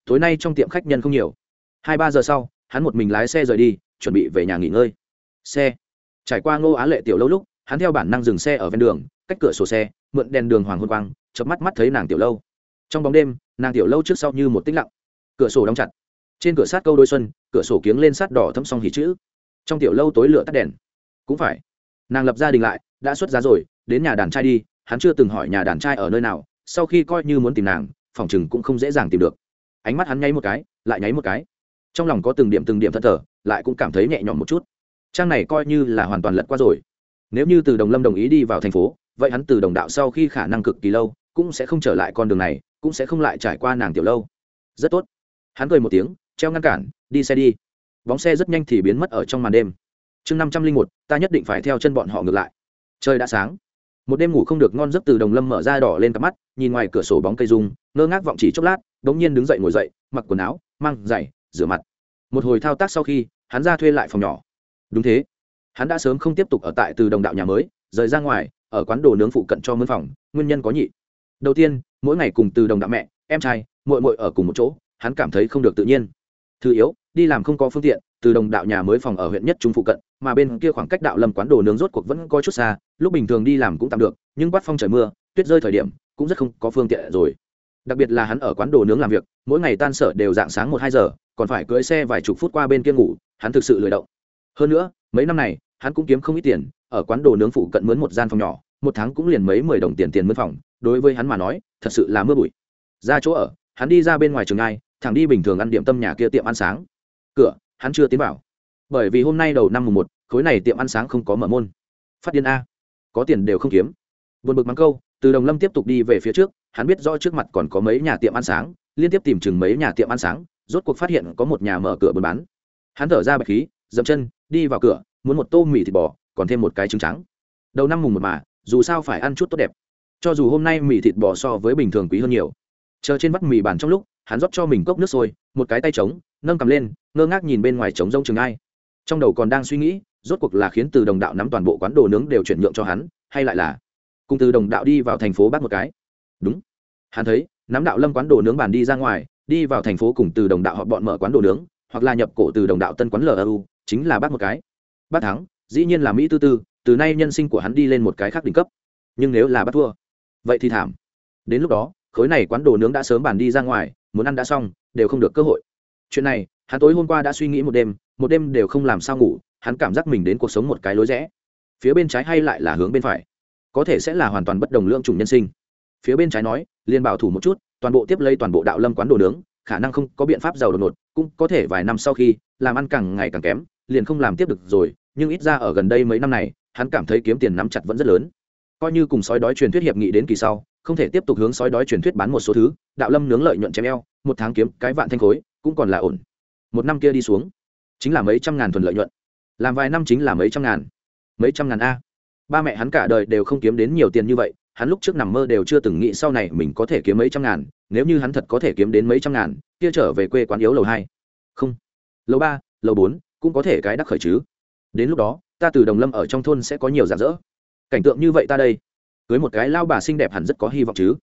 S1: Tối nay trong tiệm khách nhân không nhiều. Hai ba giờ sau, hắn một mình lái xe rời đi, chuẩn bị về nhà nghỉ ngơi. Xe. Trải qua ngô á lệ tiểu lâu lúc, hắn theo bản năng dừng xe ở ven đường, cách cửa sổ xe, mượn đèn đường hoàng hôn quang chớp mắt mắt thấy nàng tiểu lâu. Trong bóng đêm, nàng tiểu lâu trước sau như một tĩnh lặng. Cửa sổ đóng chặt. Trên cửa sát câu đôi xuân, cửa sổ kiếng lên sát đỏ thấm xong hỉ chữ trong tiểu lâu tối lửa tắt đèn. Cũng phải. Nàng lập gia đình lại, đã xuất giá rồi, đến nhà đàn trai đi, hắn chưa từng hỏi nhà đàn trai ở nơi nào, sau khi coi như muốn tìm nàng, phòng chừng cũng không dễ dàng tìm được. Ánh mắt hắn nháy một cái, lại nháy một cái. Trong lòng có từng điểm từng điểm thất thở lại cũng cảm thấy nhẹ nhõm một chút. Trang này coi như là hoàn toàn lật qua rồi. Nếu như từ đồng lâm đồng ý đi vào thành phố, vậy hắn từ đồng đạo sau khi khả năng cực kỳ lâu, cũng sẽ không trở lại con đường này, cũng sẽ không lại trải qua nàng tiểu lâu. Rất tốt. Hắn cười một tiếng, treo ngăn cản, đi xe đi bóng xe rất nhanh thì biến mất ở trong màn đêm. Chương năm trăm linh một, ta nhất định phải theo chân bọn họ ngược lại. Trời đã sáng. Một đêm ngủ không được, ngon giấc từ đồng lâm mở ra đỏ lên cặp mắt, nhìn ngoài cửa sổ bóng cây rung, ngơ ngác vọng chỉ chốc lát đ ố n g nhiên đứng dậy ngồi dậy, mặc quần áo, mang giày, rửa mặt. Một hồi thao tác sau khi, hắn ra thuê lại phòng nhỏ. Đúng thế. Hắn đã sớm không tiếp tục ở tại từ đồng đạo nhà mới, rời ra ngoài, ở quán đồ nướng phụ cận cho mướn phòng, nguyên nhân có nhị. Đầu tiên, mỗi ngày cùng từ đồng đạo mẹ, em trai mội mội ở cùng một chỗ, hắn cảm thấy không được tự nhiên. Thứ yếu đi làm không có phương tiện, từ đồng đạo nhà mới phòng ở huyện nhất trung phụ cận, mà bên kia khoảng cách đạo lâm quán đồ nướng rốt cuộc vẫn có chút xa, lúc bình thường đi làm cũng tạm được, nhưng quát phong trời mưa, tuyết rơi thời điểm, cũng rất không có phương tiện rồi. Đặc biệt là hắn ở quán đồ nướng làm việc, mỗi ngày tan sở đều dạng sáng một hai giờ, còn phải cưỡi xe vài chục phút qua bên kia ngủ, hắn thực sự lười động. Hơn nữa, mấy năm này, hắn cũng kiếm không ít tiền, ở quán đồ nướng phụ cận mướn một gian phòng nhỏ, một tháng cũng liền mấy mười đồng tiền tiền mướn phòng, đối với hắn mà nói, thật sự là mưa bụi. Ra chỗ ở, hắn đi ra bên ngoài trường ai, thẳng đi bình thường ăn điểm tâm nhà kia tiệm ăn sáng cửa, hắn chưa tiến vào. Bởi vì hôm nay đầu năm mùng một, khối này tiệm ăn sáng không có mở môn. Phát điên a. Có tiền đều không kiếm. Buồn bực mắng câu, từ đồng lâm tiếp tục đi về phía trước, hắn biết rõ trước mặt còn có mấy nhà tiệm ăn sáng, liên tiếp tìm chừng mấy nhà tiệm ăn sáng, rốt cuộc phát hiện có một nhà mở cửa buôn bán. Hắn thở ra bạch khí, dậm chân, đi vào cửa, muốn một tô mì thịt bò, còn thêm một cái trứng trắng. Đầu năm mùng một mà, dù sao phải ăn chút tốt đẹp. Cho dù hôm nay mì thịt bò so với bình thường quý hơn nhiều. Chờ trên vắt mì bàn trong lúc, hắn rót cho mình cốc nước sôi, một cái tay trống, nâng cầm lên ngơ ngác nhìn bên ngoài trống rông chừng ai. Trong đầu còn đang suy nghĩ, rốt cuộc là khiến từ đồng đạo nắm toàn bộ quán đồ nướng đều chuyển nhượng cho hắn, hay lại là cùng từ đồng đạo đi vào thành phố bắt một cái. Đúng. Hắn thấy, nắm đạo lâm quán đồ nướng bàn đi ra ngoài, đi vào thành phố cùng từ đồng đạo họ bọn mở quán đồ nướng, hoặc là nhập cổ từ đồng đạo tân quán lu chính là bắt một cái. Bắt thắng, dĩ nhiên là mỹ tư tư, từ nay nhân sinh của hắn đi lên một cái khác đỉnh cấp. Nhưng nếu là bắt thua, vậy thì thảm. Đến lúc đó, khối này quán đồ nướng đã sớm bàn đi ra ngoài, muốn ăn đã xong, đều không được cơ hội. Chuyện này hắn tối hôm qua đã suy nghĩ một đêm một đêm đều không làm sao ngủ, hắn cảm giác mình đến cuộc sống một cái lối rẽ. Phía bên trái hay lại là hướng bên phải? Có thể sẽ là hoàn toàn bất đồng lượng chủng nhân sinh. Phía bên trái nói, liền bảo thủ một chút, toàn bộ tiếp lấy toàn bộ đạo lâm quán đồ nướng, khả năng không có biện pháp giàu đột ngột, cũng có thể vài năm sau khi, làm ăn càng ngày càng kém, liền không làm tiếp được rồi, nhưng ít ra ở gần đây mấy năm này, hắn cảm thấy kiếm tiền nắm chặt vẫn rất lớn. Coi như cùng sói đói truyền thuyết hiệp nghị đến kỳ sau, không thể tiếp tục hướng sói đói truyền thuyết bán một số thứ, đạo lâm nướng lợi nhuận chém eo, một tháng kiếm cái vạn thanh khối, cũng còn là ổn một năm kia đi xuống. Chính là mấy trăm ngàn thuần lợi nhuận. Làm vài năm chính là mấy trăm ngàn. Mấy trăm ngàn a. Ba mẹ hắn cả đời đều không kiếm đến nhiều tiền như vậy, hắn lúc trước nằm mơ đều chưa từng nghĩ sau này mình có thể kiếm mấy trăm ngàn, nếu như hắn thật có thể kiếm đến mấy trăm ngàn, kia trở về quê quán yếu lầu hai. Không. Lầu ba, lầu bốn, cũng có thể cái đắc khởi chứ. Đến lúc đó, ta từ đồng lâm ở trong thôn sẽ có nhiều rạng rỡ. Cảnh tượng như vậy ta đây, cưới một cái lao bà xinh đẹp hẳn rất có hy vọng chứ.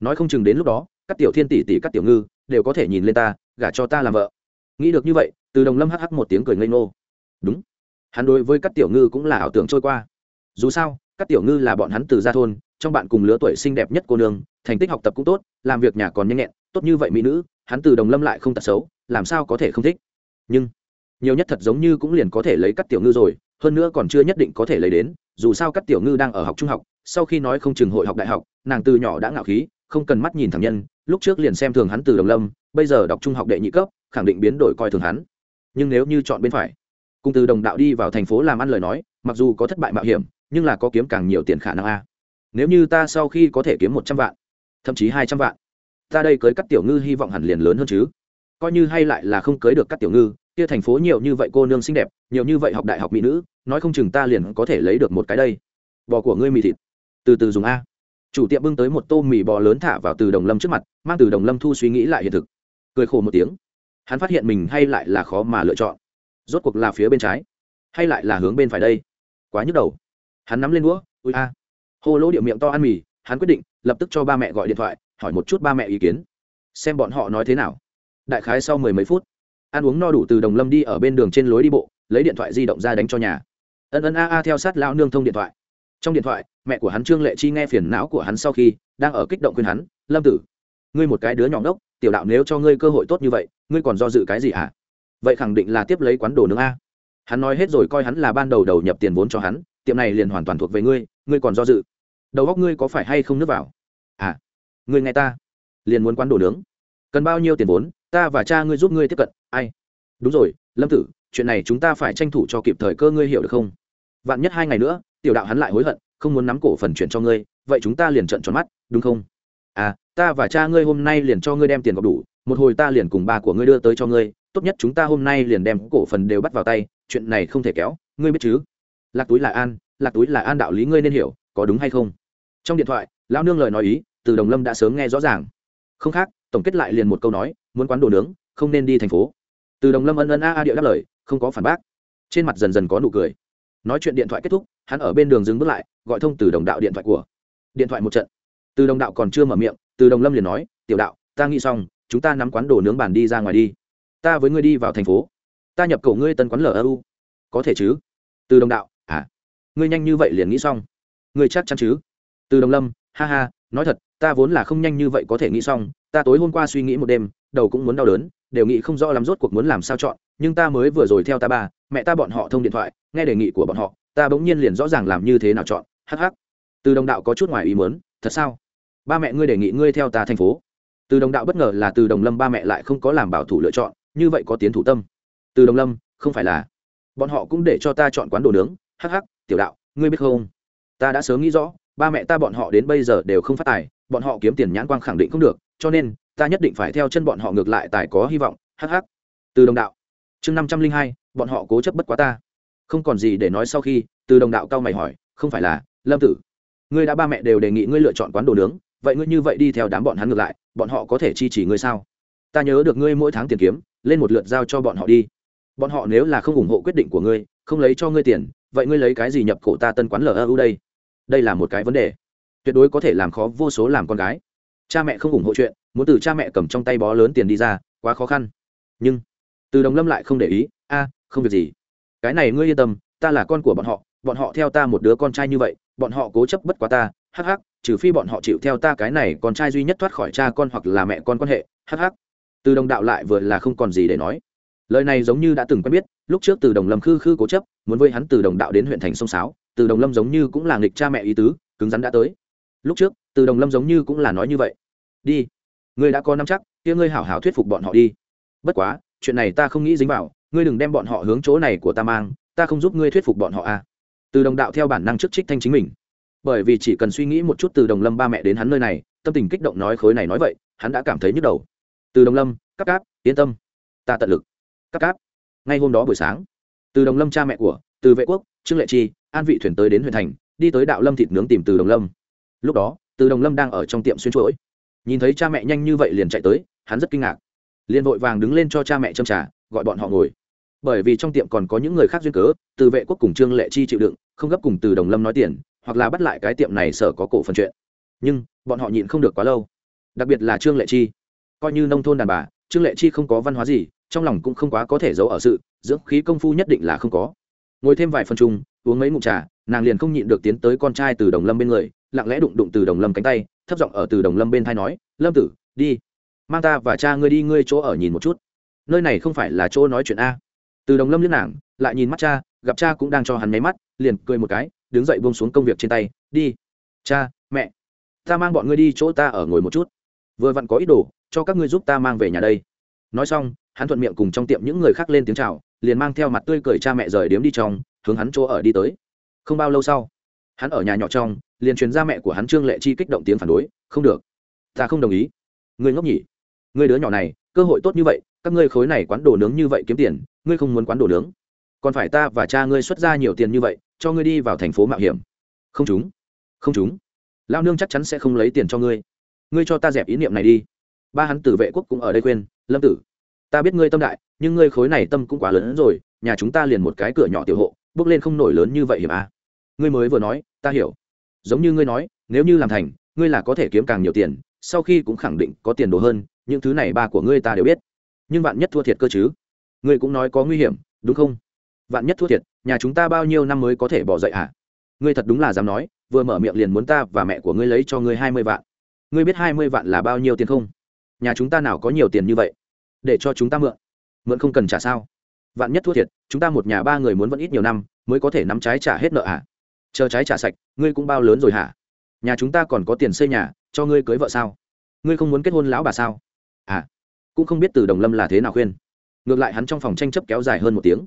S1: Nói không chừng đến lúc đó, các tiểu thiên tỷ tỷ các tiểu ngư đều có thể nhìn lên ta, gả cho ta làm vợ nghĩ được như vậy, từ đồng lâm hh một tiếng cười ngây ngô. Đúng. Hắn đối với các tiểu ngư cũng là ảo tưởng trôi qua. Dù sao các tiểu ngư là bọn hắn từ gia thôn, trong bạn cùng lứa tuổi xinh đẹp nhất cô nương, thành tích học tập cũng tốt, làm việc nhà còn nhanh nhẹn, tốt như vậy mỹ nữ, hắn từ đồng lâm lại không tật xấu, làm sao có thể không thích? Nhưng, nhiều nhất thật giống như cũng liền có thể lấy các tiểu ngư rồi, hơn nữa còn chưa nhất định có thể lấy đến, dù sao các tiểu ngư đang ở học trung học, sau khi nói không chừng hội học đại học, nàng từ nhỏ đã ngạo khí, không cần mắt nhìn thẳng nhân, lúc trước liền xem thường hắn từ đồng lâm, bây giờ đọc trung học đệ nhị cấp khẳng định biến đổi coi thường hắn. Nhưng nếu như chọn bên phải, cùng từ đồng đạo đi vào thành phố làm ăn lời nói, mặc dù có thất bại mạo hiểm, nhưng là có kiếm càng nhiều tiền khả năng a. Nếu như ta sau khi có thể kiếm một trăm vạn, thậm chí hai trăm vạn, ta đây cưới các tiểu ngư hy vọng hẳn liền lớn hơn chứ. Coi như hay lại là không cưới được các tiểu ngư, kia thành phố nhiều như vậy cô nương xinh đẹp, nhiều như vậy học đại học mỹ nữ, nói không chừng ta liền có thể lấy được một cái đây. Bò của ngươi mì thịt. Từ từ dùng a. Chủ tiệm bưng tới một tô mì bò lớn thả vào từ đồng lâm trước mặt, mang từ đồng lâm thu suy nghĩ lại hiện thực. Cười khổ một tiếng hắn phát hiện mình hay lại là khó mà lựa chọn. Rốt cuộc là phía bên trái, hay lại là hướng bên phải đây? Quá nhức đầu. Hắn nắm lên đũa ui a. Hô lỗ điệu miệng to ăn mì, hắn quyết định, lập tức cho ba mẹ gọi điện thoại, hỏi một chút ba mẹ ý kiến. Xem bọn họ nói thế nào. Đại khái sau mười mấy phút, ăn uống no đủ từ đồng lâm đi ở bên đường trên lối đi bộ, lấy điện thoại di động ra đánh cho nhà. Ân ân a a theo sát lão nương thông điện thoại. Trong điện thoại, mẹ của hắn trương lệ chi nghe phiền não của hắn sau khi đang ở kích động khuyên hắn, lâm tử, ngươi một cái đứa nhỏ ngốc tiểu đạo nếu cho ngươi cơ hội tốt như vậy, ngươi còn do dự cái gì hả à? vậy khẳng định là tiếp lấy quán đồ nướng a. Hắn nói hết rồi coi hắn là ban đầu đầu nhập tiền vốn cho hắn, tiệm này liền hoàn toàn thuộc về ngươi ngươi còn do dự. Đầu góc ngươi có phải hay không nước vào? À ngươi nghe ta. Liền muốn quán đồ nướng. Cần bao nhiêu tiền vốn, ta và cha ngươi giúp ngươi tiếp cận, ai? Đúng rồi, lâm tử, chuyện này chúng ta phải tranh thủ cho kịp thời cơ ngươi hiểu được không? Vạn nhất hai ngày nữa, tiểu đạo hắn lại hối hận, không muốn nắm cổ phần chuyển cho ngươi, vậy chúng ta liền trận tròn mắt, đúng không? À ta và cha ngươi hôm nay liền cho ngươi đem tiền gọp đủ, một hồi ta liền cùng ba của ngươi đưa tới cho ngươi, tốt nhất chúng ta hôm nay liền đem cổ phần đều bắt vào tay, chuyện này không thể kéo, ngươi biết chứ? Lạc túi là an, lạc túi là an đạo lý ngươi nên hiểu, có đúng hay không? Trong điện thoại, lão nương lời nói ý, từ đồng lâm đã sớm nghe rõ ràng. Không khác, tổng kết lại liền một câu nói, muốn quán đồ nướng, không nên đi thành phố. Từ đồng lâm ân ân a a địa đáp lời, không có phản bác. Trên mặt dần dần có nụ cười. Nói chuyện điện thoại kết thúc, hắn ở bên đường dừng bước lại, gọi thông từ đồng đạo điện thoại của. Điện thoại một trận từ đồng đạo còn chưa mở miệng, từ đồng lâm liền nói, tiểu đạo, ta nghĩ xong, chúng ta nắm quán đồ nướng bàn đi ra ngoài đi. Ta với ngươi đi vào thành phố. Ta nhập cầu ngươi tân quán lở Âu. có thể chứ? Từ đồng đạo à ngươi nhanh như vậy liền nghĩ xong. Ngươi chắc chắn chứ? Từ đồng lâm, ha ha, nói thật, ta vốn là không nhanh như vậy có thể nghĩ xong. Ta tối hôm qua suy nghĩ một đêm, đầu cũng muốn đau đớn, đều nghĩ không rõ lắm rốt cuộc muốn làm sao chọn. Nhưng ta mới vừa rồi theo ta ba, mẹ ta bọn họ thông điện thoại, nghe đề nghị của bọn họ, ta bỗng nhiên liền rõ ràng làm như thế nào chọn. Hh từ đồng đạo có chút ngoài ý muốn, thật sao? Ba mẹ ngươi đề nghị ngươi theo ta thành phố. Từ đồng đạo bất ngờ là từ đồng lâm ba mẹ lại không có làm bảo thủ lựa chọn như vậy có tiến thủ tâm. Từ đồng lâm không phải là. Bọn họ cũng để cho ta chọn quán đồ nướng. Hắc hắc, tiểu đạo ngươi biết không? Ta đã sớm nghĩ rõ ba mẹ ta bọn họ đến bây giờ đều không phát tài bọn họ kiếm tiền nhãn quang khẳng định không được cho nên ta nhất định phải theo chân bọn họ ngược lại tài có hy vọng. Hắc hắc, từ đồng đạo. Chương năm trăm linh hai bọn họ cố chấp bất quá ta. Không còn gì để nói sau khi từ đồng đạo cao mày hỏi không phải là lâm tử ngươi đã ba mẹ đều đề nghị ngươi lựa chọn quán đồ nướng vậy ngươi như vậy đi theo đám bọn hắn ngược lại, bọn họ có thể chi chỉ ngươi sao? Ta nhớ được ngươi mỗi tháng tiền kiếm, lên một lượt giao cho bọn họ đi. Bọn họ nếu là không ủng hộ quyết định của ngươi, không lấy cho ngươi tiền, vậy ngươi lấy cái gì nhập cổ ta tân quán lu đây? Đây là một cái vấn đề. Tuyệt đối có thể làm khó vô số làm con gái. Cha mẹ không ủng hộ chuyện, muốn từ cha mẹ cầm trong tay bó lớn tiền đi ra, quá khó khăn. Nhưng, từ đồng lâm lại không để ý, a, không việc gì. Cái này ngươi yên tâm, ta là con của bọn họ bọn họ theo ta một đứa con trai như vậy, bọn họ cố chấp bất quá ta, hắc hắc trừ phi bọn họ chịu theo ta cái này con trai duy nhất thoát khỏi cha con hoặc là mẹ con quan hệ, hắc hắc. Từ đồng đạo lại vừa là không còn gì để nói. Lời này giống như đã từng quen biết, lúc trước từ đồng lâm khư khư cố chấp, muốn với hắn từ đồng đạo đến huyện thành sông sáo, từ đồng lâm giống như cũng là nghịch cha mẹ ý tứ, cứng rắn đã tới. Lúc trước, từ đồng lâm giống như cũng là nói như vậy. Đi, ngươi đã có năm chắc, kia ngươi hảo hảo thuyết phục bọn họ đi. Bất quá, chuyện này ta không nghĩ dính vào, ngươi đừng đem bọn họ hướng chỗ này của ta mang, ta không giúp ngươi thuyết phục bọn họ a à. từ đồng đạo theo bản năng trước trích thanh chính mình bởi vì chỉ cần suy nghĩ một chút từ đồng lâm ba mẹ đến hắn nơi này, tâm tình kích động nói khối này nói vậy, hắn đã cảm thấy nhức đầu. Từ đồng lâm cắp cáp, yên tâm. Ta tận lực. Cắp cáp. Ngay hôm đó buổi sáng, từ đồng lâm cha mẹ của, từ vệ quốc, trương lệ chi, an vị thuyền tới đến huyện thành, đi tới đạo lâm thịt nướng tìm từ đồng lâm. Lúc đó, từ đồng lâm đang ở trong tiệm xuyên chuỗi. Nhìn thấy cha mẹ nhanh như vậy liền chạy tới, hắn rất kinh ngạc. Liền vội vàng đứng lên cho cha mẹ châm trà, gọi bọn họ ngồi. Bởi vì trong tiệm còn có những người khác duyên cớ, từ vệ quốc cùng trương lệ chi chịu đựng, không gấp cùng từ đồng lâm nói tiền hoặc là bắt lại cái tiệm này sở có cổ phần chuyện. Nhưng, bọn họ nhịn không được quá lâu. Đặc biệt là trương lệ chi. Coi như nông thôn đàn bà, trương lệ chi không có văn hóa gì, trong lòng cũng không quá có thể giấu ở sự, dưỡng khí công phu nhất định là không có. Ngồi thêm vài phần chung, uống mấy ngụm trà, nàng liền không nhịn được tiến tới con trai từ đồng lâm bên người, lặng lẽ đụng đụng từ đồng lâm cánh tay, thấp giọng ở từ đồng lâm bên thai nói, lâm tử, đi. Mang ta và cha ngươi đi, ngươi chỗ ở nhìn một chút. Nơi này không phải là chỗ nói chuyện a. Từ đồng lâm liếc nàng, lại nhìn mắt cha, gặp cha cũng đang cho hắn nháy mắt, liền cười một cái đứng dậy buông xuống công việc trên tay, đi, cha, mẹ, ta mang bọn ngươi đi chỗ ta ở ngồi một chút. Vừa vặn có ít đồ, cho các ngươi giúp ta mang về nhà đây. Nói xong, hắn thuận miệng cùng trong tiệm những người khác lên tiếng chào, liền mang theo mặt tươi cười cha mẹ rời điếm đi trong, hướng hắn chỗ ở đi tới. Không bao lâu sau, hắn ở nhà nhỏ trong, liền truyền ra mẹ của hắn trương lệ chi kích động tiếng phản đối, không được, ta không đồng ý. Ngươi ngốc nhỉ. Ngươi đứa nhỏ này, cơ hội tốt như vậy, các ngươi khối này quán đồ nướng như vậy kiếm tiền, ngươi không muốn quán đồ nướng. Còn phải ta và cha ngươi xuất ra nhiều tiền như vậy cho ngươi đi vào thành phố mạo hiểm. Không chúng không chúng. Lao nương chắc chắn sẽ không lấy tiền cho ngươi. Ngươi cho ta dẹp ý niệm này đi. Ba hắn tử vệ quốc cũng ở đây khuyên, lâm tử ta biết ngươi tâm đại nhưng ngươi khối này tâm cũng quá lớn hơn rồi nhà chúng ta liền một cái cửa nhỏ tiểu hộ bước lên không nổi lớn như vậy hiểm à. ngươi mới vừa nói ta hiểu. Giống như ngươi nói nếu như làm thành ngươi là có thể kiếm càng nhiều tiền sau khi cũng khẳng định có tiền đồ hơn những thứ này ba của ngươi ta đều biết. Nhưng bạn nhất thua thiệt cơ chứ? Ngươi cũng nói có nguy hiểm đúng không? Vạn nhất thua thiệt, nhà chúng ta bao nhiêu năm mới có thể bỏ dậy à ngươi thật đúng là dám nói, vừa mở miệng liền muốn ta và mẹ của ngươi lấy cho ngươi hai mươi vạn. Ngươi biết hai mươi vạn là bao nhiêu tiền không? Nhà chúng ta nào có nhiều tiền như vậy? Để cho chúng ta mượn. Mượn không cần trả sao? Vạn nhất thua thiệt, chúng ta một nhà ba người muốn vẫn ít nhiều năm, mới có thể nắm trái trả hết nợ à chờ trái trả sạch, ngươi cũng bao lớn rồi hả? Nhà chúng ta còn có tiền xây nhà, cho ngươi cưới vợ sao? Ngươi không muốn kết hôn lão bà sao? À cũng không biết từ đồng lâm là thế nào khuyên. Ngược lại hắn trong phòng tranh chấp kéo dài hơn một tiếng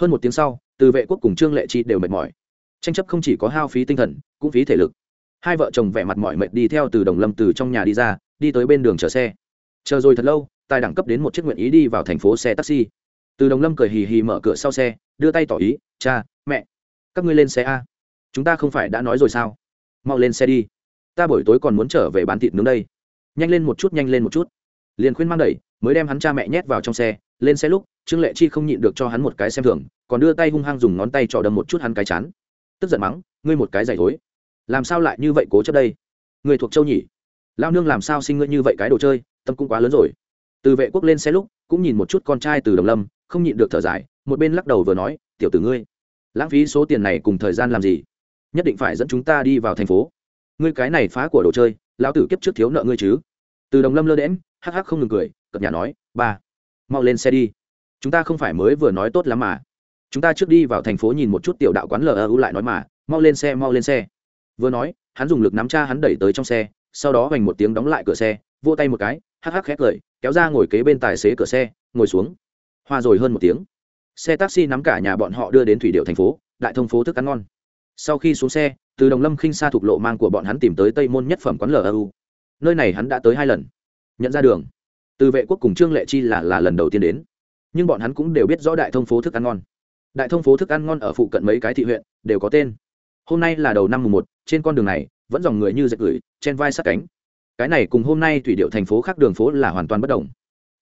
S1: hơn một tiếng sau, từ vệ quốc cùng trương lệ chi đều mệt mỏi. Tranh chấp không chỉ có hao phí tinh thần, cũng phí thể lực. Hai vợ chồng vẻ mặt mỏi mệt đi theo từ đồng lâm từ trong nhà đi ra, đi tới bên đường chờ xe. Chờ rồi thật lâu, tài đẳng cấp đến một chiếc nguyện ý đi vào thành phố xe taxi. Từ đồng lâm cười hì hì mở cửa sau xe, đưa tay tỏ ý, cha, mẹ, các ngươi lên xe a. Chúng ta không phải đã nói rồi sao? Mau lên xe đi. Ta buổi tối còn muốn trở về bán thịt nướng đây. Nhanh lên một chút, nhanh lên một chút. Liền khuyên mang đẩy, mới đem hắn cha mẹ nhét vào trong xe lên xe lúc, trương lệ chi không nhịn được cho hắn một cái xem thường, còn đưa tay hung hăng dùng ngón tay trò đâm một chút hắn cái chán. Tức giận mắng, ngươi một cái giày thối. Làm sao lại như vậy cố chấp đây? Người thuộc châu nhỉ? Lao nương làm sao sinh ngươi như vậy cái đồ chơi, tâm cũng quá lớn rồi. Từ vệ quốc lên xe lúc, cũng nhìn một chút con trai từ đồng lâm, không nhịn được thở dài, một bên lắc đầu vừa nói, tiểu tử ngươi, lãng phí số tiền này cùng thời gian làm gì? Nhất định phải dẫn chúng ta đi vào thành phố. Ngươi cái này phá của đồ chơi, lão tử kiếp trước thiếu nợ ngươi chứ? Từ đồng lâm lơ đễm hắc hắc không ngừng cười cập nhà nói, ba mau lên xe đi. Chúng ta không phải mới vừa nói tốt lắm mà. Chúng ta trước đi vào thành phố nhìn một chút tiểu đạo quán lu lại nói mà, mau lên xe, mau lên xe. Vừa nói, hắn dùng lực nắm cha hắn đẩy tới trong xe, sau đó hoành một tiếng đóng lại cửa xe vô tay một cái, hắc hắc khét cười kéo ra ngồi kế bên tài xế cửa xe, ngồi xuống. Hoa rồi hơn một tiếng. Xe taxi nắm cả nhà bọn họ đưa đến thủy điệu thành phố, đại thông phố thức ăn ngon. Sau khi xuống xe, từ đồng lâm khinh xa thuộc lộ mang của bọn hắn tìm tới tây môn nhất phẩm quán lu nơi này hắn đã tới hai lần. Nhận ra đường từ vệ quốc cùng trương lệ chi là là lần đầu tiên đến. Nhưng bọn hắn cũng đều biết rõ đại thông phố thức ăn ngon. Đại thông phố thức ăn ngon ở phụ cận mấy cái thị huyện, đều có tên. Hôm nay là đầu năm mùng một, trên con đường này, vẫn dòng người như dệt gửi trên vai sát cánh. Cái này cùng hôm nay thủy điệu thành phố khác đường phố là hoàn toàn bất đồng.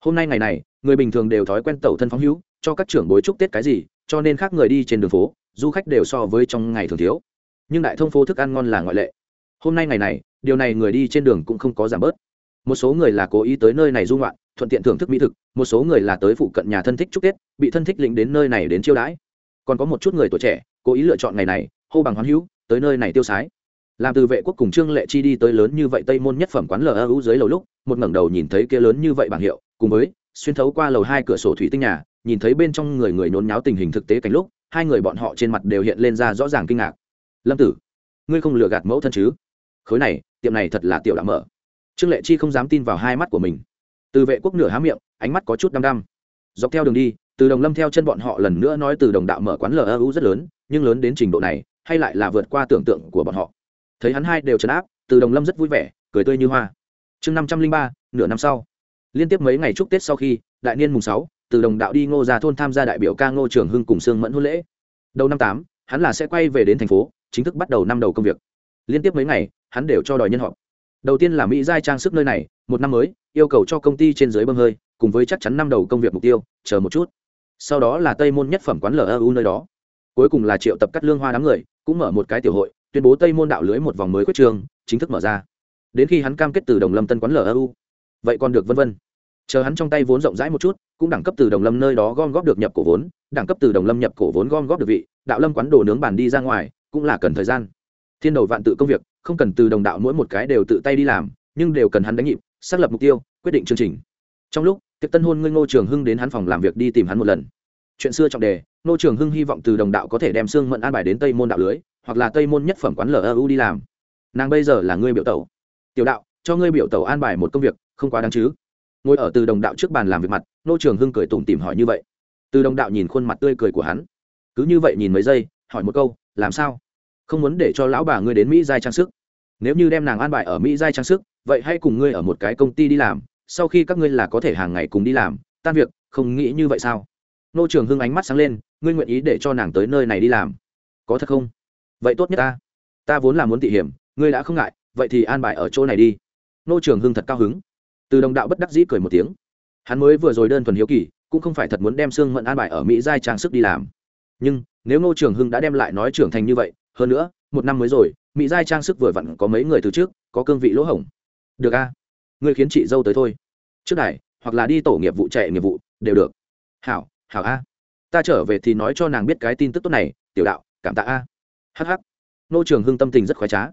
S1: Hôm nay ngày này, người bình thường đều thói quen tẩu thân phóng hữu, cho các trưởng bối chúc tết cái gì, cho nên khác người đi trên đường phố, du khách đều so với trong ngày thường thiếu. Nhưng đại thông phố thức ăn ngon là ngoại lệ. Hôm nay ngày này, điều này người đi trên đường cũng không có giảm bớt một số người là cố ý tới nơi này du ngoạn, thuận tiện thưởng thức mỹ thực, một số người là tới phụ cận nhà thân thích chúc tết, bị thân thích lĩnh đến nơi này đến chiêu đãi. Còn có một chút người tuổi trẻ, cố ý lựa chọn ngày này, hô bằng hoán hữu, tới nơi này tiêu sái. Làm từ vệ quốc cùng trương lệ chi đi tới lớn như vậy tây môn nhất phẩm quán lờ ưu dưới lầu lúc, một ngẩng đầu nhìn thấy kia lớn như vậy bảng hiệu, cùng với xuyên thấu qua lầu hai cửa sổ thủy tinh nhà, nhìn thấy bên trong người người nhốn nháo tình hình thực tế cảnh lúc, hai người bọn họ trên mặt đều hiện lên ra rõ ràng kinh ngạc. Lâm tử, ngươi không lừa gạt mẫu thân chứ? Khối này, tiệm này thật là tiểu đã mở trương lệ chi không dám tin vào hai mắt của mình. Từ vệ quốc nửa há miệng, ánh mắt có chút đăm đăm. Dọc theo đường đi, từ đồng lâm theo chân bọn họ lần nữa nói từ đồng đạo mở quán lu rất lớn, nhưng lớn đến trình độ này, hay lại là vượt qua tưởng tượng của bọn họ. Thấy hắn hai đều trấn áp, từ đồng lâm rất vui vẻ, cười tươi như hoa. Chương năm trăm linh ba, nửa năm sau. Liên tiếp mấy ngày chúc tết sau khi, đại niên mùng sáu, từ đồng đạo đi ngô ra thôn tham gia đại biểu ca ngô trường hưng cùng sương mẫn hôn lễ. Đầu năm tám, hắn là sẽ quay về đến thành phố, chính thức bắt đầu năm đầu công việc. Liên tiếp mấy ngày, hắn đều cho đòi nhân họp đầu tiên là mỹ giai trang sức nơi này, một năm mới, yêu cầu cho công ty trên dưới bơm hơi, cùng với chắc chắn năm đầu công việc mục tiêu, chờ một chút. Sau đó là tây môn nhất phẩm quán lu nơi đó. Cuối cùng là triệu tập cắt lương hoa đám người, cũng mở một cái tiểu hội, tuyên bố tây môn đạo lưới một vòng mới quyết trường, chính thức mở ra. Đến khi hắn cam kết từ đồng lâm tân quán lu vậy còn được vân vân. Chờ hắn trong tay vốn rộng rãi một chút, cũng đẳng cấp từ đồng lâm nơi đó gom góp được nhập cổ vốn, đẳng cấp từ đồng lâm nhập cổ vốn gom góp được vị, đạo lâm quán đồ nướng bàn đi ra ngoài, cũng là cần thời gian. Thiên đầu vạn tự công việc không cần từ đồng đạo mỗi một cái đều tự tay đi làm, nhưng đều cần hắn đánh nhịp, xác lập mục tiêu, quyết định chương trình. Trong lúc tiệc tân hôn ngươi ngô trường hưng đến hắn phòng làm việc đi tìm hắn một lần. Chuyện xưa trọng đề, ngô trường hưng hy vọng từ đồng đạo có thể đem xương mận an bài đến tây môn đạo lưới, hoặc là tây môn nhất phẩm quán lu đi làm. Nàng bây giờ là ngươi biểu tẩu. Tiểu đạo, cho ngươi biểu tẩu an bài một công việc, không quá đáng chứ? Ngồi ở từ đồng đạo trước bàn làm việc mặt, ngô trường hưng cười tủm tìm hỏi như vậy. Từ đồng đạo nhìn khuôn mặt tươi cười của hắn. Cứ như vậy nhìn mấy giây, hỏi một câu, làm sao? Không muốn để cho lão bà ngươi đến mỹ giai trang sức nếu như đem nàng an bài ở mỹ giai trang sức, vậy hãy cùng ngươi ở một cái công ty đi làm, sau khi các ngươi là có thể hàng ngày cùng đi làm, tan việc, không nghĩ như vậy sao? Nô trường hưng ánh mắt sáng lên, ngươi nguyện ý để cho nàng tới nơi này đi làm? Có thật không? Vậy tốt nhất ta. Ta vốn là muốn tị hiểm, ngươi đã không ngại, vậy thì an bài ở chỗ này đi. Nô trường hưng thật cao hứng. Từ đồng đạo bất đắc dĩ cười một tiếng. Hắn mới vừa rồi đơn thuần hiếu kỳ, cũng không phải thật muốn đem xương mận an bài ở mỹ giai trang sức đi làm. Nhưng, nếu ngô trường hưng đã đem lại nói trưởng thành như vậy, hơn nữa, một năm mới rồi mỹ giai trang sức vừa vặn có mấy người từ trước, có cương vị lỗ hổng. Được a ngươi khiến chị dâu tới thôi. Trước này hoặc là đi tổ nghiệp vụ chạy nghiệp vụ, đều được. Hảo hảo a. Ta trở về thì nói cho nàng biết cái tin tức tốt này, tiểu đạo, cảm tạ a. Hh nô trường hưng tâm tình rất khoái trá.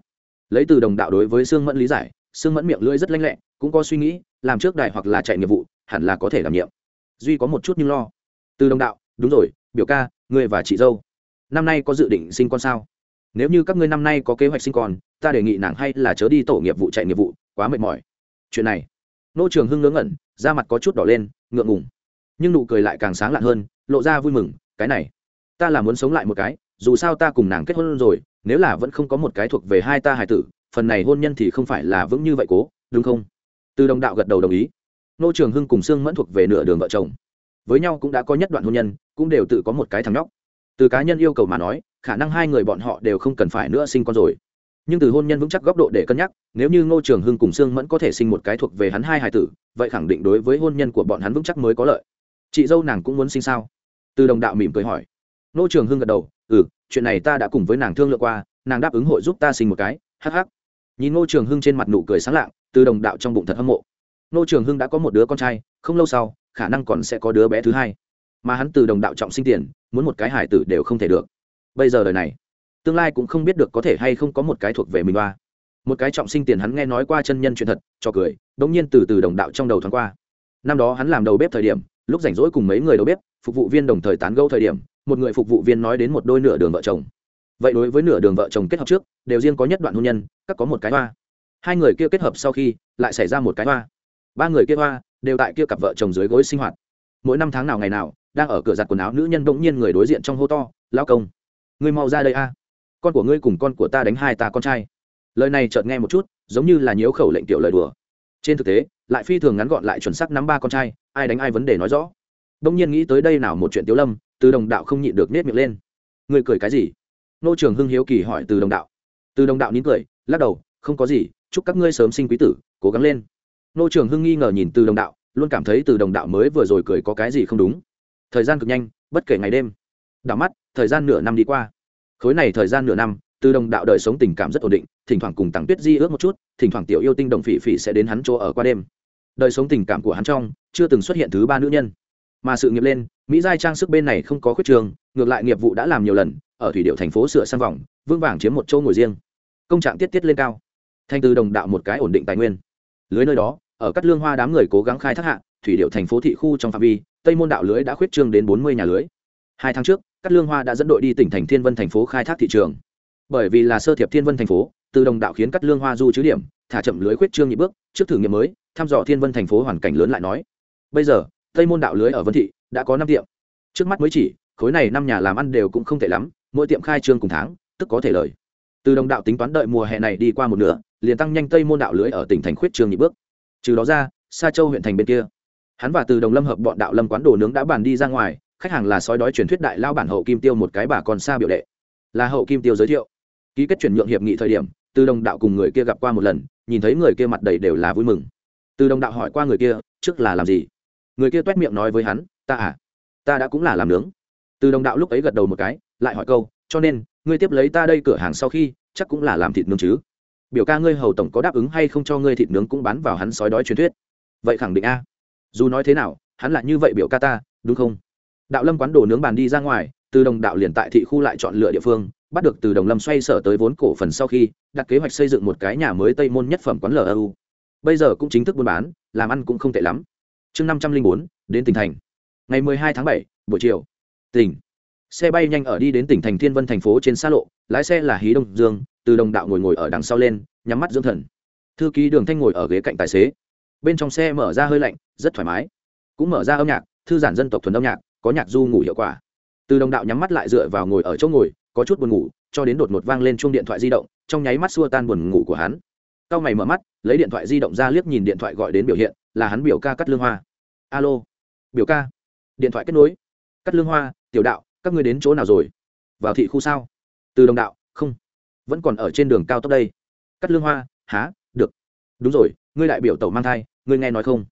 S1: Lấy từ đồng đạo đối với sương mẫn lý giải, sương mẫn miệng lưỡi rất lanh lẹ, cũng có suy nghĩ, làm trước đại hoặc là chạy nghiệp vụ, hẳn là có thể đảm nhiệm. Duy có một chút nhưng lo. Từ đồng đạo, đúng rồi, biểu ca ngươi và chị dâu. Năm nay có dự định sinh con sao? Nếu như các ngươi năm nay có kế hoạch sinh con, ta đề nghị nàng hay là chớ đi tổ nghiệp vụ chạy nghiệp vụ, quá mệt mỏi. Chuyện này, nô trường hưng ngớ ngẩn, da mặt có chút đỏ lên, ngượng ngùng. Nhưng nụ cười lại càng sáng lạn hơn, lộ ra vui mừng, cái này, ta là muốn sống lại một cái, dù sao ta cùng nàng kết hôn rồi, nếu là vẫn không có một cái thuộc về hai ta hài tử, phần này hôn nhân thì không phải là vững như vậy cố, đúng không? Từ đồng đạo gật đầu đồng ý. Nô trường hưng cùng sương mẫn thuộc về nửa đường vợ chồng. Với nhau cũng đã có nhất đoạn hôn nhân, cũng đều tự có một cái thằng nhóc. Từ cá nhân yêu cầu mà nói khả năng hai người bọn họ đều không cần phải nữa sinh con rồi. Nhưng từ hôn nhân vững chắc góc độ để cân nhắc, nếu như ngô trường hưng cùng sương mẫn có thể sinh một cái thuộc về hắn hai hài tử, vậy khẳng định đối với hôn nhân của bọn hắn vững chắc mới có lợi. Chị dâu nàng cũng muốn sinh sao? Từ đồng đạo mỉm cười hỏi. Ngô trường hưng gật đầu ừ chuyện này ta đã cùng với nàng thương lượng qua, nàng đáp ứng hội giúp ta sinh một cái. Hh nhìn ngô trường hưng trên mặt nụ cười sáng lạng, từ đồng đạo trong bụng thật hâm mộ. Ngô trường hưng đã có một đứa con trai, không lâu sau, khả năng còn sẽ có đứa bé thứ hai. Mà hắn từ đồng đạo trọng sinh tiền, muốn một cái hải tử đều không thể được bây giờ đời này, tương lai cũng không biết được có thể hay không có một cái thuộc về mình hoa. Một cái trọng sinh tiền hắn nghe nói qua chân nhân chuyện thật, cho cười, đống nhiên từ từ đồng đạo trong đầu thoáng qua. Năm đó hắn làm đầu bếp thời điểm, lúc rảnh rỗi cùng mấy người đầu bếp, phục vụ viên đồng thời tán gẫu thời điểm, một người phục vụ viên nói đến một đôi nửa đường vợ chồng. Vậy đối với nửa đường vợ chồng kết hợp trước, đều riêng có nhất đoạn hôn nhân, các có một cái hoa. Hai người kia kết hợp sau khi, lại xảy ra một cái hoa. Ba người kia hoa, đều tại kia cặp vợ chồng dưới gối sinh hoạt. Mỗi năm tháng nào ngày nào, đang ở cửa giặt quần áo nữ nhân bỗng nhiên người đối diện trong hô to lao công ngươi mau ra đây a. Con của ngươi cùng con của ta đánh hai ta con trai. Lời này chợt nghe một chút, giống như là nhiễu khẩu lệnh tiểu lời đùa. Trên thực tế, lại phi thường ngắn gọn lại chuẩn xác nắm ba con trai, ai đánh ai vấn đề nói rõ. Đông nhiên nghĩ tới đây nào một chuyện tiếu lâm, từ đồng đạo không nhịn được nết miệng lên. Ngươi cười cái gì? Nô trường hưng hiếu kỳ hỏi từ đồng đạo. Từ đồng đạo nín cười, lắc đầu, không có gì, chúc các ngươi sớm sinh quý tử, cố gắng lên. Nô trường hưng nghi ngờ nhìn từ đồng đạo, luôn cảm thấy từ đồng đạo mới vừa rồi cười có cái gì không đúng. Thời gian cực nhanh, bất kể ngày đêm. Đảo mắt thời gian nửa năm đi qua. Khối này thời gian nửa năm, từ đồng đạo đời sống tình cảm rất ổn định, thỉnh thoảng cùng tặng tuyết di ước một chút, thỉnh thoảng tiểu yêu tinh đồng phỉ phỉ sẽ đến hắn chỗ ở qua đêm. Đời sống tình cảm của hắn trong, chưa từng xuất hiện thứ ba nữ nhân. Mà sự nghiệp lên, mỹ giai trang sức bên này không có khuyết trường, ngược lại nghiệp vụ đã làm nhiều lần, ở thủy điệu thành phố sửa sang vòng vương vàng chiếm một chỗ ngồi riêng. Công trạng tiết tiết lên cao. Thanh từ đồng đạo một cái ổn định tài nguyên. Lưới nơi đó, ở các lương hoa đám người cố gắng khai thác hạ, thủy điệu thành phố thị khu trong phạm vi, tây môn đạo lưới đã khuyết trương đến bốn mươi nhà lưới. Hai tháng trước các lương hoa đã dẫn đội đi tỉnh thành thiên vân thành phố khai thác thị trường. Bởi vì là sơ thiệp thiên vân thành phố, từ đồng đạo khiến Cát lương hoa du chứ điểm, thả chậm lưới khuyết trương nhị bước, trước thử nghiệm mới, thăm dò thiên vân thành phố hoàn cảnh lớn lại nói. Bây giờ, tây môn đạo lưới ở vân thị đã có năm tiệm. Trước mắt mới chỉ, khối này năm nhà làm ăn đều cũng không tệ lắm, mỗi tiệm khai trương cùng tháng, tức có thể lời. Từ đồng đạo tính toán đợi mùa hè này đi qua một nửa, liền tăng nhanh tây môn đạo lưới ở tỉnh thành khuyết trương nhị bước. Trừ đó ra xa châu huyện thành bên kia. Hắn và từ đồng lâm hợp bọn đạo lâm quán đồ nướng đã bàn đi ra ngoài khách hàng là sói đói truyền thuyết đại lao bản hậu kim tiêu một cái bà còn xa biểu đệ. Là hậu kim tiêu giới thiệu. Ký kết chuyển nhượng hiệp nghị thời điểm, từ đồng đạo cùng người kia gặp qua một lần, nhìn thấy người kia mặt đầy đều là vui mừng. Từ đồng đạo hỏi qua người kia, trước là làm gì? Người kia toét miệng nói với hắn, ta à ta đã cũng là làm nướng. Từ đồng đạo lúc ấy gật đầu một cái, lại hỏi câu, cho nên, ngươi tiếp lấy ta đây cửa hàng sau khi, chắc cũng là làm thịt nướng chứ? Biểu ca ngươi hầu tổng có đáp ứng hay không cho ngươi thịt nướng cũng bán vào hắn sói đói truyền thuyết? Vậy khẳng định a. Dù nói thế nào, hắn là như vậy biểu ca ta, đúng không? Đạo lâm quán đồ nướng bàn đi ra ngoài, từ đồng đạo liền tại thị khu lại chọn lựa địa phương, bắt được từ đồng lâm xoay sở tới vốn cổ phần sau khi, đặt kế hoạch xây dựng một cái nhà mới tây môn nhất phẩm quán lu bây giờ cũng chính thức buôn bán, làm ăn cũng không tệ lắm. Chương năm trăm linh bốn, đến tỉnh thành. Ngày mười hai tháng bảy, buổi chiều. Tỉnh. Xe bay nhanh ở đi đến tỉnh thành thiên vân thành phố trên xa lộ, lái xe là hí đông dương, từ đồng đạo ngồi ngồi ở đằng sau lên, nhắm mắt dưỡng thần. Thư ký đường thanh ngồi ở ghế cạnh tài xế. Bên trong xe mở ra hơi lạnh, rất thoải mái. Cũng mở ra âm nhạc, thư giản dân tộc thuần âm nhạc có nhạc du ngủ hiệu quả. Từ đồng đạo nhắm mắt lại dựa vào ngồi ở chỗ ngồi, có chút buồn ngủ, cho đến đột ngột vang lên chuông điện thoại di động, trong nháy mắt xua tan buồn ngủ của hắn. Cao mày mở mắt, lấy điện thoại di động ra liếc nhìn điện thoại gọi đến biểu hiện, là hắn biểu ca cắt lương hoa. Alo, biểu ca. Điện thoại kết nối. Cắt lương hoa, tiểu đạo, các ngươi đến chỗ nào rồi? Vào thị khu sao? Từ đồng đạo, không. Vẫn còn ở trên đường cao tốc đây. Cắt lương hoa, há, được. Đúng rồi, ngươi đại biểu tàu mang thai, ngươi nghe nói không?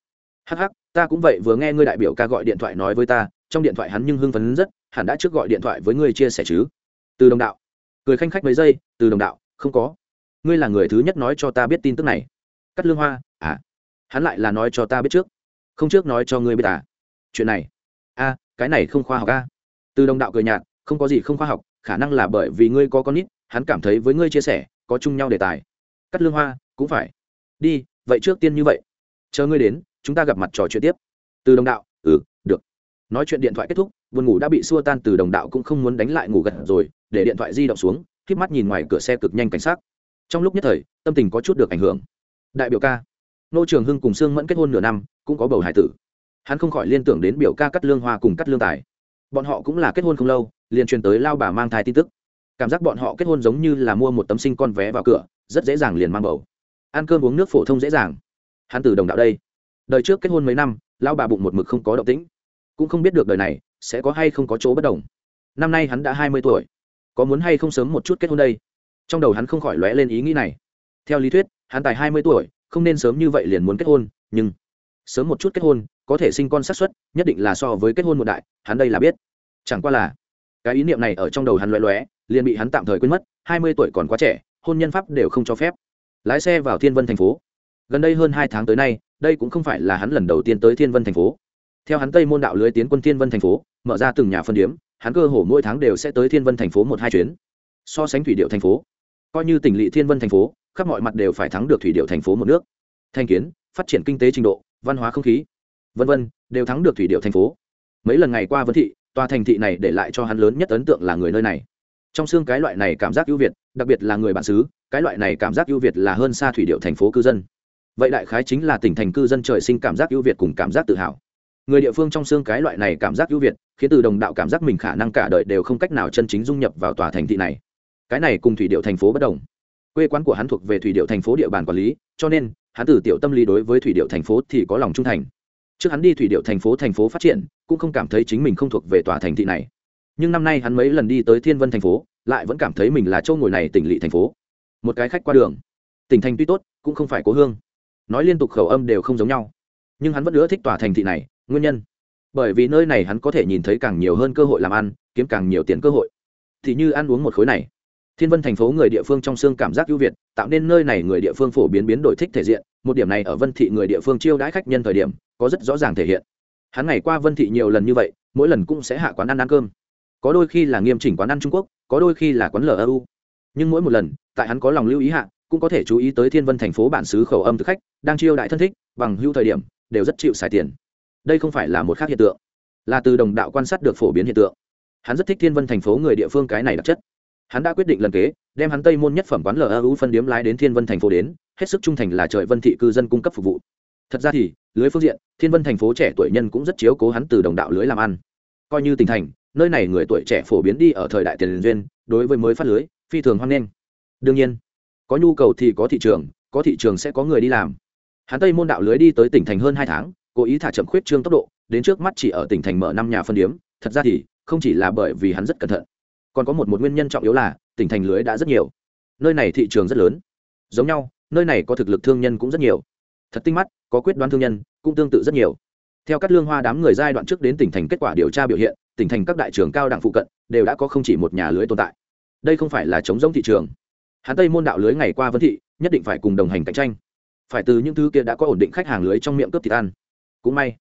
S1: Hắc hắc ta cũng vậy vừa nghe ngươi đại biểu ca gọi điện thoại nói với ta, trong điện thoại hắn nhưng hưng phấn rất, hẳn đã trước gọi điện thoại với ngươi chia sẻ chứ? Từ đồng đạo. Cười khanh khách mấy giây, từ đồng đạo, không có. Ngươi là người thứ nhất nói cho ta biết tin tức này. Cắt lương hoa à? Hắn lại là nói cho ta biết trước. Không trước nói cho ngươi biết à? Chuyện này. A, cái này không khoa học a. Từ đồng đạo cười nhạt, không có gì không khoa học, khả năng là bởi vì ngươi có con nít, hắn cảm thấy với ngươi chia sẻ, có chung nhau đề tài. Cắt lương hoa, cũng phải. Đi, vậy trước tiên như vậy. Chờ ngươi đến chúng ta gặp mặt trò chuyện tiếp. Từ đồng đạo ừ được. Nói chuyện điện thoại kết thúc, buồn ngủ đã bị xua tan, từ đồng đạo cũng không muốn đánh lại ngủ gật rồi, để điện thoại di động xuống k mắt nhìn ngoài cửa xe cực nhanh cảnh sát. Trong lúc nhất thời, tâm tình có chút được ảnh hưởng. Đại biểu ca, nô trường hưng cùng sương mẫn kết hôn nửa năm, cũng có bầu hải tử. Hắn không khỏi liên tưởng đến biểu ca cắt lương hoa cùng cắt lương tài. Bọn họ cũng là kết hôn không lâu, liền truyền tới lao bà mang thai tin tức. Cảm giác bọn họ kết hôn giống như là mua một tấm sinh con vé vào cửa, rất dễ dàng liền mang bầu. Ăn cơm uống nước phổ thông dễ dàng. Hắn từ đồng đạo đây đời trước kết hôn mấy năm lão bà bụng một mực không có động tĩnh. Cũng không biết được đời này sẽ có hay không có chỗ bất đồng. Năm nay hắn đã hai mươi tuổi. Có muốn hay không sớm một chút kết hôn đây? Trong đầu hắn không khỏi lóe lên ý nghĩ này. Theo lý thuyết hắn tài hai mươi tuổi không nên sớm như vậy liền muốn kết hôn nhưng sớm một chút kết hôn có thể sinh con xác suất nhất định là so với kết hôn một đại hắn đây là biết. Chẳng qua là cái ý niệm này ở trong đầu hắn lóe lóe, liền bị hắn tạm thời quên mất hai mươi tuổi còn quá trẻ hôn nhân pháp đều không cho phép. Lái xe vào thiên vân thành phố gần đây hơn hai tháng tới nay, đây cũng không phải là hắn lần đầu tiên tới thiên vân thành phố. Theo hắn tây môn đạo lưới tiến quân thiên vân thành phố, mở ra từng nhà phân điếm, hắn cơ hồ mỗi tháng đều sẽ tới thiên vân thành phố một hai chuyến. So sánh thủy điệu thành phố, coi như tỉnh lỵ thiên vân thành phố, khắp mọi mặt đều phải thắng được thủy điệu thành phố một nước. Thanh kiến, phát triển kinh tế trình độ, văn hóa không khí, vân vân, đều thắng được thủy điệu thành phố. Mấy lần ngày qua vấn thị, tòa thành thị này để lại cho hắn lớn nhất ấn tượng là người nơi này. Trong xương cái loại này cảm giác ưu việt, đặc biệt là người bản xứ, cái loại này cảm giác ưu việt là hơn xa thủy điệu thành phố cư dân vậy đại khái chính là tỉnh thành cư dân trời sinh cảm giác ưu việt cùng cảm giác tự hào. Người địa phương trong xương cái loại này cảm giác ưu việt, khiến từ đồng đạo cảm giác mình khả năng cả đời đều không cách nào chân chính dung nhập vào tòa thành thị này. Cái này cùng thủy điệu thành phố bất đồng. Quê quán của hắn thuộc về thủy điệu thành phố địa bàn quản lý, cho nên, hắn từ tiểu tâm lý đối với thủy điệu thành phố thì có lòng trung thành. Trước hắn đi thủy điệu thành phố thành phố phát triển, cũng không cảm thấy chính mình không thuộc về tòa thành thị này. Nhưng năm nay hắn mấy lần đi tới thiên vân thành phố, lại vẫn cảm thấy mình là châu ngồi này tỉnh lỵ thành phố. Một cái khách qua đường. Tỉnh thành tuy tốt, cũng không phải cố hương nói liên tục khẩu âm đều không giống nhau. Nhưng hắn vẫn ưa thích tòa thành thị này, nguyên nhân. Bởi vì nơi này hắn có thể nhìn thấy càng nhiều hơn cơ hội làm ăn, kiếm càng nhiều tiền cơ hội. Thì như ăn uống một khối này. Thiên vân thành phố người địa phương trong xương cảm giác ưu việt, tạo nên nơi này người địa phương phổ biến biến đổi thích thể diện, một điểm này ở vân thị người địa phương chiêu đãi khách nhân thời điểm, có rất rõ ràng thể hiện. Hắn ngày qua vân thị nhiều lần như vậy, mỗi lần cũng sẽ hạ quán ăn ăn cơm. Có đôi khi là nghiêm chỉnh quán ăn trung quốc, có đôi khi là quán lu nhưng mỗi một lần, tại hắn có lòng lưu ý hạ cũng có thể chú ý tới thiên vân thành phố bản xứ khẩu âm thực khách, đang chiêu đại thân thích, bằng hưu thời điểm, đều rất chịu xài tiền. Đây không phải là một khác hiện tượng, là từ đồng đạo quan sát được phổ biến hiện tượng. Hắn rất thích thiên vân thành phố người địa phương cái này đặc chất. Hắn đã quyết định lần kế, đem hắn tây môn nhất phẩm quán lu phân điếm lái đến thiên vân thành phố đến, hết sức trung thành là trời vân thị cư dân cung cấp phục vụ. Thật ra thì, lưới phương diện, thiên vân thành phố trẻ tuổi nhân cũng rất chiếu cố hắn từ đồng đạo lưới làm ăn. Coi như tỉnh thành, nơi này người tuổi trẻ phổ biến đi ở thời đại tiền duyên, đối với mới phát lưới, phi thường hoan nghênh. Đương nhiên có nhu cầu thì có thị trường, có thị trường sẽ có người đi làm. Hắn tây môn đạo lưới đi tới tỉnh thành hơn hai tháng, cố ý thả chậm khuyết trương tốc độ, đến trước mắt chỉ ở tỉnh thành mở năm nhà phân điếm, thật ra thì không chỉ là bởi vì hắn rất cẩn thận, còn có một một nguyên nhân trọng yếu là tỉnh thành lưới đã rất nhiều. Nơi này thị trường rất lớn. Giống nhau, nơi này có thực lực thương nhân cũng rất nhiều. Thật tinh mắt, có quyết đoán thương nhân cũng tương tự rất nhiều. Theo các lương hoa đám người giai đoạn trước đến tỉnh thành kết quả điều tra biểu hiện, tỉnh thành các đại trường cao đẳng phụ cận đều đã có không chỉ một nhà lưới tồn tại. Đây không phải là chống giống thị trường hắn tây môn đạo lưới ngày qua vấn thị, nhất định phải cùng đồng hành cạnh tranh. Phải từ những thứ kia đã có ổn định khách hàng lưới trong miệng cướp thịt ăn. Cũng may,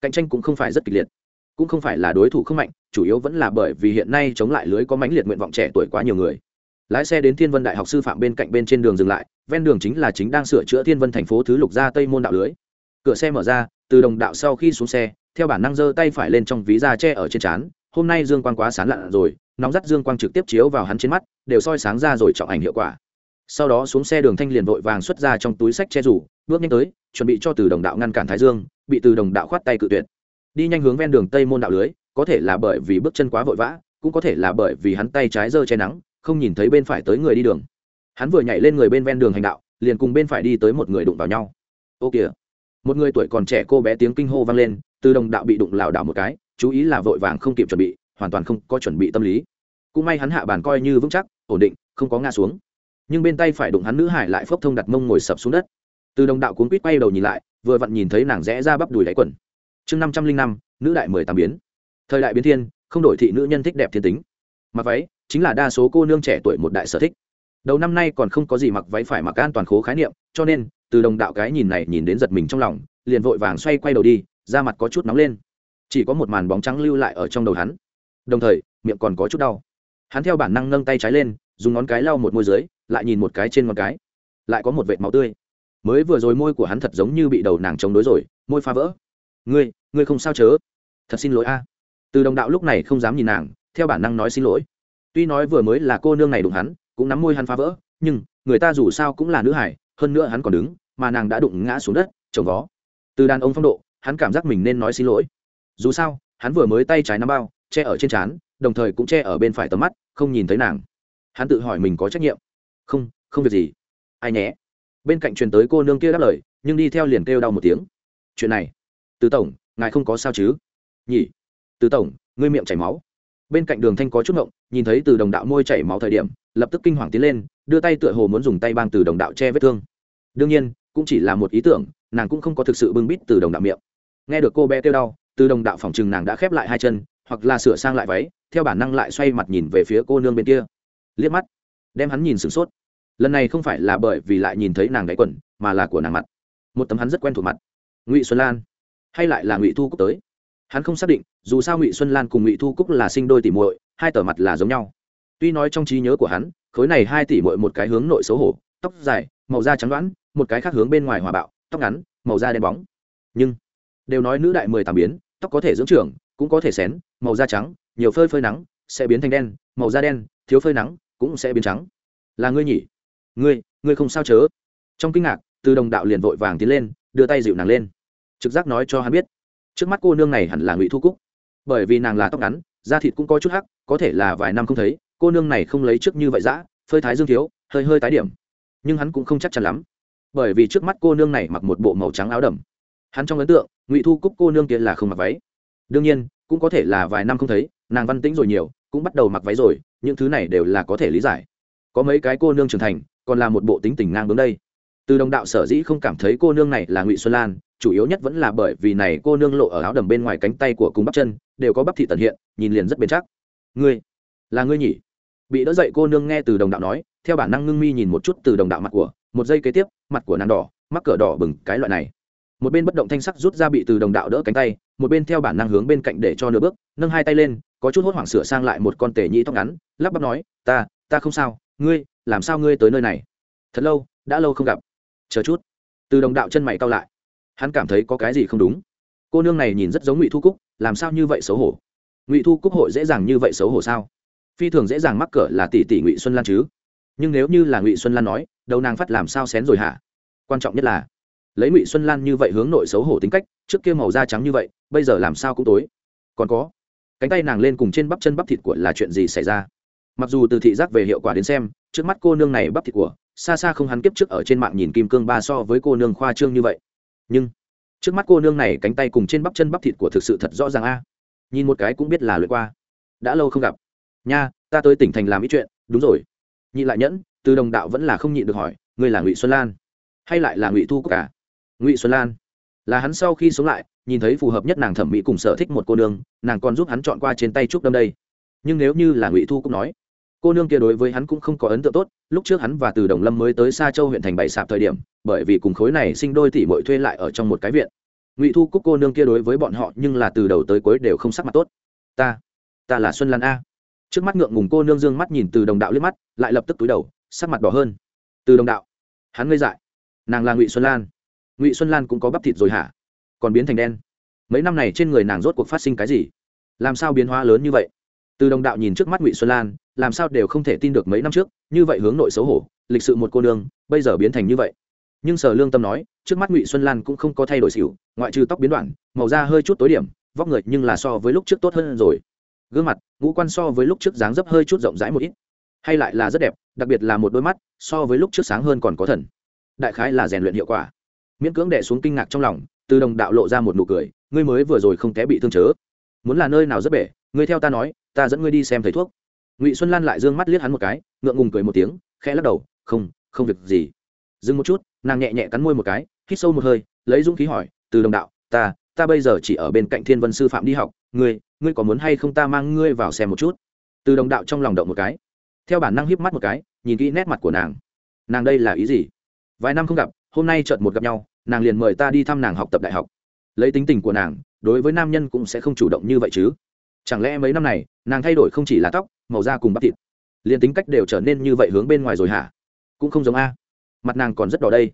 S1: cạnh tranh cũng không phải rất kịch liệt. Cũng không phải là đối thủ không mạnh, chủ yếu vẫn là bởi vì hiện nay chống lại lưới có mãnh liệt nguyện vọng trẻ tuổi quá nhiều người. Lái xe đến thiên vân đại học sư phạm bên cạnh bên trên đường dừng lại, ven đường chính là chính đang sửa chữa thiên vân thành phố thứ lục ra tây môn đạo lưới. Cửa xe mở ra, từ đồng đạo sau khi xuống xe, theo bản năng giơ tay phải lên trong ví da che ở trên trán, hôm nay dương quang quá sán lặn rồi nóng dắt dương quang trực tiếp chiếu vào hắn trên mắt, đều soi sáng ra rồi trọng ảnh hiệu quả. Sau đó xuống xe đường thanh liền vội vàng xuất ra trong túi sách che rủ, bước nhanh tới, chuẩn bị cho từ đồng đạo ngăn cản thái dương, bị từ đồng đạo khoát tay cự tuyệt. Đi nhanh hướng ven đường tây môn đạo lưới, có thể là bởi vì bước chân quá vội vã, cũng có thể là bởi vì hắn tay trái giơ che nắng, không nhìn thấy bên phải tới người đi đường. Hắn vừa nhảy lên người bên ven đường hành đạo, liền cùng bên phải đi tới một người đụng vào nhau. Ô kìa. Một người tuổi còn trẻ cô bé tiếng kinh hô vang lên, từ đồng đạo bị đụng lảo đảo một cái, chú ý là vội vàng không kịp chuẩn bị hoàn toàn không có chuẩn bị tâm lý. Cũng may hắn hạ bàn coi như vững chắc, ổn định, không có ngã xuống. Nhưng bên tay phải đụng hắn nữ hải lại phốc thông đặt mông ngồi sập xuống đất. Từ đồng đạo cuốn quýt quay đầu nhìn lại, vừa vặn nhìn thấy nàng rẽ ra bắp đùi đáy quần. Chương năm trăm linh năm, nữ đại mười tám biến. Thời đại biến thiên, không đổi thị nữ nhân thích đẹp thiên tính. Mặc váy, chính là đa số cô nương trẻ tuổi một đại sở thích. Đầu năm nay còn không có gì mặc váy phải mặc an toàn khố khái niệm, cho nên, từ đồng đạo cái nhìn này nhìn đến giật mình trong lòng, liền vội vàng xoay quay đầu đi, da mặt có chút nóng lên. Chỉ có một màn bóng trắng lưu lại ở trong đầu hắn đồng thời, miệng còn có chút đau. Hắn theo bản năng nâng tay trái lên, dùng ngón cái lau một môi dưới, lại nhìn một cái trên ngón cái. Lại có một vệt máu tươi. Mới vừa rồi môi của hắn thật giống như bị đầu nàng chống đối rồi, môi phá vỡ. Ngươi ngươi không sao chớ? Thật xin lỗi a. Từ đồng đạo lúc này không dám nhìn nàng, theo bản năng nói xin lỗi. Tuy nói vừa mới là cô nương này đụng hắn, cũng nắm môi hắn phá vỡ, nhưng người ta dù sao cũng là nữ hải hơn nữa hắn còn đứng, mà nàng đã đụng ngã xuống đất, chồng vó. Từ đàn ông phong độ, hắn cảm giác mình nên nói xin lỗi. Dù sao, hắn vừa mới tay trái nắm bao che ở trên trán, đồng thời cũng che ở bên phải tầm mắt, không nhìn thấy nàng. Hắn tự hỏi mình có trách nhiệm. Không không việc gì. Ai nhé? Bên cạnh truyền tới cô nương kia đáp lời, nhưng đi theo liền kêu đau một tiếng. Chuyện này. Từ tổng, ngài không có sao chứ? Nhỉ? Từ tổng, ngươi miệng chảy máu. Bên cạnh đường thanh có chút ngộng, nhìn thấy từ đồng đạo môi chảy máu thời điểm, lập tức kinh hoàng tiến lên, đưa tay tựa hồ muốn dùng tay băng từ đồng đạo che vết thương. Đương nhiên, cũng chỉ là một ý tưởng, nàng cũng không có thực sự bưng bít từ đồng đạo miệng. Nghe được cô bé kêu đau, từ đồng đạo phòng chừng nàng đã khép lại hai chân hoặc là sửa sang lại váy, theo bản năng lại xoay mặt nhìn về phía cô nương bên kia. Liếc mắt, đem hắn nhìn sửng sốt. Lần này không phải là bởi vì lại nhìn thấy nàng đáy quần, mà là của nàng mặt. Một tấm hắn rất quen thuộc mặt. Ngụy xuân lan. Hay lại là ngụy thu cúc tới. Hắn không xác định, dù sao ngụy xuân lan cùng ngụy thu cúc là sinh đôi tỉ muội, hai tờ mặt là giống nhau. Tuy nói trong trí nhớ của hắn, khối này hai tỷ muội một cái hướng nội xấu hổ, tóc dài, màu da trắng đoán một cái khác hướng bên ngoài hòa bạo, tóc ngắn, màu da đen bóng. Nhưng, đều nói nữ đại mười tám biến, tóc có thể dưỡng trưởng cũng có thể xén, màu da trắng, nhiều phơi phơi nắng, sẽ biến thành đen, màu da đen, thiếu phơi nắng, cũng sẽ biến trắng. Là ngươi nhỉ? Ngươi ngươi không sao chớ? Trong kinh ngạc, từ đồng đạo liền vội vàng tiến lên, đưa tay dịu nàng lên. Trực giác nói cho hắn biết. Trước mắt cô nương này hẳn là ngụy thu cúc. Bởi vì nàng là tóc ngắn, da thịt cũng có chút hắc, có thể là vài năm không thấy, cô nương này không lấy trước như vậy dã, phơi thái dương thiếu, hơi hơi tái điểm. Nhưng hắn cũng không chắc chắn lắm. Bởi vì trước mắt cô nương này mặc một bộ màu trắng áo đầm. Hắn trong ấn tượng, ngụy thu cúc cô nương kia là không mặc váy đương nhiên, cũng có thể là vài năm không thấy, nàng văn tĩnh rồi nhiều, cũng bắt đầu mặc váy rồi, những thứ này đều là có thể lý giải. Có mấy cái cô nương trưởng thành, còn là một bộ tính tình ngang bướng đây. Từ đồng đạo sở dĩ không cảm thấy cô nương này là ngụy xuân lan, chủ yếu nhất vẫn là bởi vì này cô nương lộ ở áo đầm bên ngoài cánh tay của cùng bắp chân, đều có bắp thị tận hiện, nhìn liền rất bền chắc. Ngươi, là ngươi nhỉ? Bị đỡ dậy cô nương nghe từ đồng đạo nói, theo bản năng ngưng mi nhìn một chút từ đồng đạo mặt của, một giây kế tiếp, mặt của nàng đỏ mắc cỡ đỏ bừng, cái loại này. Một bên bất động thanh sắc rút ra bị từ đồng đạo đỡ cánh tay một bên theo bản năng hướng bên cạnh để cho nửa bước, nâng hai tay lên, có chút hốt hoảng sửa sang lại một con tể nhĩ tóc ngắn, lắp bắp nói, ta ta không sao, ngươi, làm sao ngươi tới nơi này? Thật lâu, đã lâu không gặp. Chờ chút. Từ đồng đạo chân mày cao lại. Hắn cảm thấy có cái gì không đúng. Cô nương này nhìn rất giống ngụy thu cúc, làm sao như vậy xấu hổ? Ngụy thu cúc hội dễ dàng như vậy xấu hổ sao? Phi thường dễ dàng mắc cỡ là tỷ tỷ ngụy xuân lan chứ. Nhưng nếu như là ngụy xuân lan nói, đầu nàng phát làm sao xén rồi hả? Quan trọng nhất là lấy ngụy xuân lan như vậy hướng nội xấu hổ tính cách trước kia màu da trắng như vậy bây giờ làm sao cũng tối còn có cánh tay nàng lên cùng trên bắp chân bắp thịt của là chuyện gì xảy ra mặc dù từ thị giác về hiệu quả đến xem trước mắt cô nương này bắp thịt của xa xa không hắn kiếp trước ở trên mạng nhìn kim cương ba so với cô nương khoa trương như vậy nhưng trước mắt cô nương này cánh tay cùng trên bắp chân bắp thịt của thực sự thật rõ ràng a nhìn một cái cũng biết là lượt qua đã lâu không gặp nha ta tới tỉnh thành làm ít chuyện đúng rồi nhị lại nhẫn từ đồng đạo vẫn là không nhịn được hỏi ngươi là ngụy xuân lan hay lại là ngụy thu của cả à? Ngụy xuân lan là hắn sau khi sống lại nhìn thấy phù hợp nhất nàng thẩm mỹ cùng sở thích một cô nương nàng còn giúp hắn chọn qua trên tay trúc đâm đây nhưng nếu như là ngụy thu cũng nói cô nương kia đối với hắn cũng không có ấn tượng tốt lúc trước hắn và từ đồng lâm mới tới xa châu huyện thành bảy sạp thời điểm bởi vì cùng khối này sinh đôi tỷ mội thuê lại ở trong một cái viện ngụy thu cúc cô nương kia đối với bọn họ nhưng là từ đầu tới cuối đều không sắc mặt tốt ta ta là xuân lan a trước mắt ngượng ngùng cô nương dương mắt nhìn từ đồng đạo liếc mắt lại lập tức túi đầu sắc mặt đỏ hơn từ đồng đạo hắn ngây dại nàng là ngụy xuân lan ngụy xuân lan cũng có bắp thịt rồi hả còn biến thành đen mấy năm này trên người nàng rốt cuộc phát sinh cái gì làm sao biến hóa lớn như vậy từ đồng đạo nhìn trước mắt ngụy xuân lan làm sao đều không thể tin được mấy năm trước như vậy hướng nội xấu hổ lịch sự một cô nương bây giờ biến thành như vậy nhưng sở lương tâm nói trước mắt ngụy xuân lan cũng không có thay đổi xỉu ngoại trừ tóc biến đoạn màu da hơi chút tối điểm vóc người nhưng là so với lúc trước tốt hơn rồi gương mặt ngũ quan so với lúc trước dáng dấp hơi chút rộng rãi một ít hay lại là rất đẹp đặc biệt là một đôi mắt so với lúc trước sáng hơn còn có thần đại khái là rèn luyện hiệu quả miễn cưỡng đẻ xuống kinh ngạc trong lòng, từ đồng đạo lộ ra một nụ cười, ngươi mới vừa rồi không té bị thương chớ. Muốn là nơi nào rất bể, ngươi theo ta nói, ta dẫn ngươi đi xem thầy thuốc. Ngụy xuân lan lại d ư ơ n g mắt liếc hắn một cái, ngượng ngùng cười một tiếng, khẽ lắc đầu, không không việc gì. Dừng một chút, nàng nhẹ nhẹ cắn môi một cái, hít sâu một hơi, lấy dũng khí hỏi, từ đồng đạo, ta ta bây giờ chỉ ở bên cạnh thiên vân sư phạm đi học, ngươi ngươi có muốn hay không ta mang ngươi vào xem một chút? Từ đồng đạo trong lòng động một cái, theo bản năng hiếp mắt một cái, nhìn kỹ nét mặt của nàng. Nàng đây là ý gì? Vài năm không gặp hôm nay chợt một gặp nhau, nàng liền mời ta đi thăm nàng học tập đại học. Lấy tính tình của nàng, đối với nam nhân cũng sẽ không chủ động như vậy chứ. Chẳng lẽ mấy năm này, nàng thay đổi không chỉ là tóc, màu da cùng bắp thịt, liền tính cách đều trở nên như vậy hướng bên ngoài rồi hả? Cũng không giống a. Mặt nàng còn rất đỏ đây.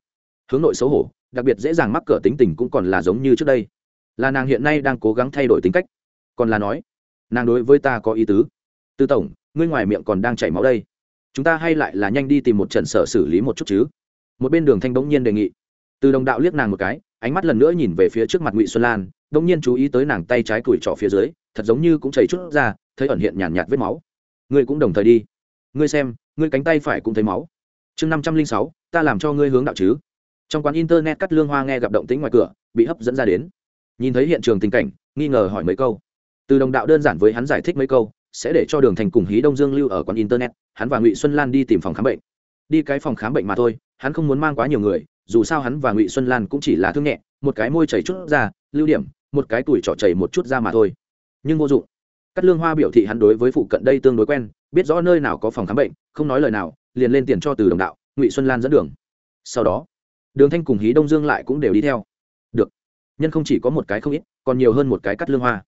S1: Hướng nội xấu hổ, đặc biệt dễ dàng mắc cỡ tính tình cũng còn là giống như trước đây. Là nàng hiện nay đang cố gắng thay đổi tính cách. Còn là nói, nàng đối với ta có ý tứ. Tư tổng, ngươi ngoài miệng còn đang chảy máu đây. Chúng ta hay lại là nhanh đi tìm một trận sở xử lý một chút chứ một bên đường thanh bỗng nhiên đề nghị. Từ đồng đạo liếc nàng một cái ánh mắt lần nữa nhìn về phía trước mặt ngụy xuân lan bỗng nhiên chú ý tới nàng tay trái cùi trỏ phía dưới thật giống như cũng chảy chút ra thấy ẩn hiện nhàn nhạt, nhạt vết máu. Ngươi cũng đồng thời đi. Ngươi xem ngươi cánh tay phải cũng thấy máu. Chương năm trăm linh sáu ta làm cho ngươi hướng đạo chứ. Trong quán internet cắt lương hoa nghe gặp động tĩnh ngoài cửa bị hấp dẫn ra đến. Nhìn thấy hiện trường tình cảnh nghi ngờ hỏi mấy câu. Từ đồng đạo đơn giản với hắn giải thích mấy câu sẽ để cho đường thành cùng hí đông dương lưu ở quán internet hắn và ngụy xuân lan đi tìm phòng khám bệnh. Đi cái phòng khám bệnh mà thôi hắn không muốn mang quá nhiều người, dù sao hắn và ngụy xuân lan cũng chỉ là thương nhẹ, một cái môi chảy chút ra, lưu điểm, một cái tuổi trọ chảy một chút ra mà thôi. Nhưng vô dụng. Cắt lương hoa biểu thị hắn đối với phụ cận đây tương đối quen, biết rõ nơi nào có phòng khám bệnh, không nói lời nào, liền lên tiền cho từ đồng đạo, ngụy xuân lan dẫn đường. Sau đó, đường thanh cùng hí đông dương lại cũng đều đi theo. Được. Nhân không chỉ có một cái không ít, còn nhiều hơn một cái cắt lương hoa.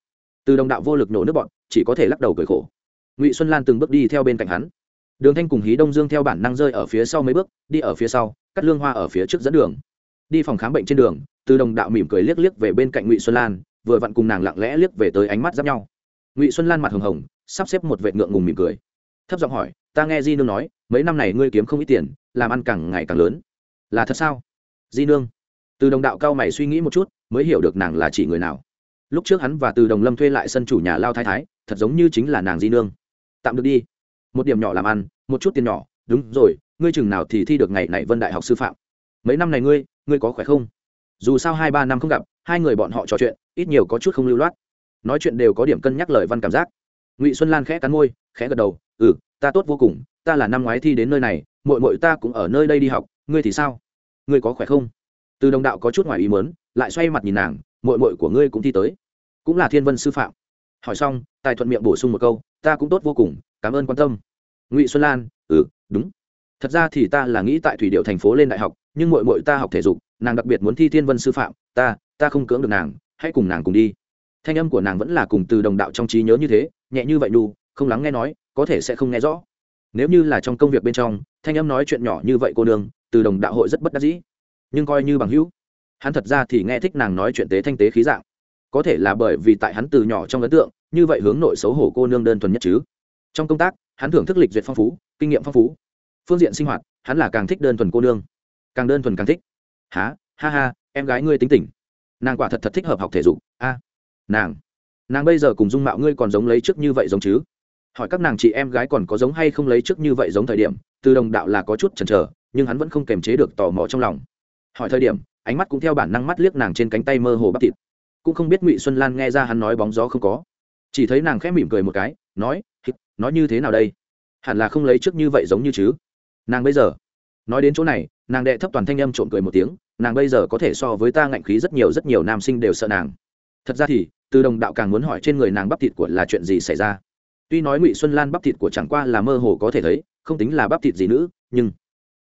S1: Từ đồng đạo vô lực nổ nước bọn, chỉ có thể lắc đầu cười khổ. Ngụy xuân lan từng bước đi theo bên cạnh hắn đường thanh cùng hí đông dương theo bản năng rơi ở phía sau mấy bước, đi ở phía sau, cắt lương hoa ở phía trước dẫn đường. Đi phòng khám bệnh trên đường, từ đồng đạo mỉm cười liếc liếc về bên cạnh ngụy xuân lan, vừa vặn cùng nàng lặng lẽ liếc về tới ánh mắt giáp nhau. Ngụy xuân lan mặt hồng hồng, sắp xếp một vệ ngượng ngùng mỉm cười. Thấp giọng hỏi, ta nghe di nương nói, mấy năm này ngươi kiếm không ít tiền, làm ăn càng ngày càng lớn. Là thật sao? Di nương. Từ đồng đạo cao mày suy nghĩ một chút, mới hiểu được nàng là chỉ người nào. Lúc trước hắn và từ đồng lâm thuê lại sân chủ nhà lao thái thái, thật giống như chính là nàng di nương. Tạm được đi một điểm nhỏ làm ăn, một chút tiền nhỏ, đúng rồi, ngươi chừng nào thì thi được ngày này vân đại học sư phạm. Mấy năm này ngươi ngươi có khỏe không? Dù sao hai ba năm không gặp, hai người bọn họ trò chuyện, ít nhiều có chút không lưu loát. Nói chuyện đều có điểm cân nhắc lời văn cảm giác. Ngụy xuân lan khẽ cắn môi, khẽ gật đầu ừ ta tốt vô cùng, ta là năm ngoái thi đến nơi này mội mội ta cũng ở nơi đây đi học, ngươi thì sao? Ngươi có khỏe không? Từ đồng đạo có chút ngoài ý mớn lại xoay mặt nhìn nàng mội mội của ngươi cũng thi tới, cũng là thiên vân sư phạm. Hỏi xong, tài thuận miệng bổ sung một câu, ta cũng tốt vô cùng, cảm ơn quan tâm ngụy xuân lan ừ đúng. Thật ra thì ta là nghĩ tại thủy điệu thành phố lên đại học, nhưng mội mội ta học thể dục, nàng đặc biệt muốn thi thiên vân sư phạm, ta ta không cưỡng được nàng, hãy cùng nàng cùng đi. Thanh âm của nàng vẫn là cùng từ đồng đạo trong trí nhớ như thế, nhẹ như vậy đu không lắng nghe nói, có thể sẽ không nghe rõ. Nếu như là trong công việc bên trong, thanh âm nói chuyện nhỏ như vậy cô nương, từ đồng đạo hội rất bất đắc dĩ. Nhưng coi như bằng hữu, hắn thật ra thì nghe thích nàng nói chuyện tế thanh tế khí dạng. Có thể là bởi vì tại hắn từ nhỏ trong ấn tượng, như vậy hướng nội xấu hổ cô nương đơn thuần nhất chứ. Trong công tác hắn thưởng thức lịch duyệt phong phú kinh nghiệm phong phú. Phương diện sinh hoạt hắn là càng thích đơn thuần cô nương. Càng đơn thuần càng thích. Há ha ha em gái ngươi tính tình, nàng quả thật thật thích hợp học thể dục. A. Nàng. Nàng bây giờ cùng dung mạo ngươi còn giống lấy trước như vậy giống chứ? Hỏi các nàng chị em gái còn có giống hay không lấy trước như vậy giống thời điểm từ đồng đạo là có chút chần chờ nhưng hắn vẫn không kềm chế được tò mò trong lòng. Hỏi thời điểm ánh mắt cũng theo bản năng mắt liếc nàng trên cánh tay mơ hồ bắp thịt. Cũng không biết ngụy xuân lan nghe ra hắn nói bóng gió không có. Chỉ thấy nàng khẽ mỉm cười một cái nói nói như thế nào đây? Hẳn là không lấy trước như vậy giống như chứ. Nàng bây giờ, nói đến chỗ này, nàng đệ thấp toàn thanh âm trộm cười một tiếng, nàng bây giờ có thể so với ta ngạnh khí rất nhiều rất nhiều nam sinh đều sợ nàng. Thật ra thì, từ đồng đạo càng muốn hỏi trên người nàng bắp thịt của là chuyện gì xảy ra. Tuy nói ngụy xuân lan bắp thịt của chẳng qua là mơ hồ có thể thấy, không tính là bắp thịt gì nữ, nhưng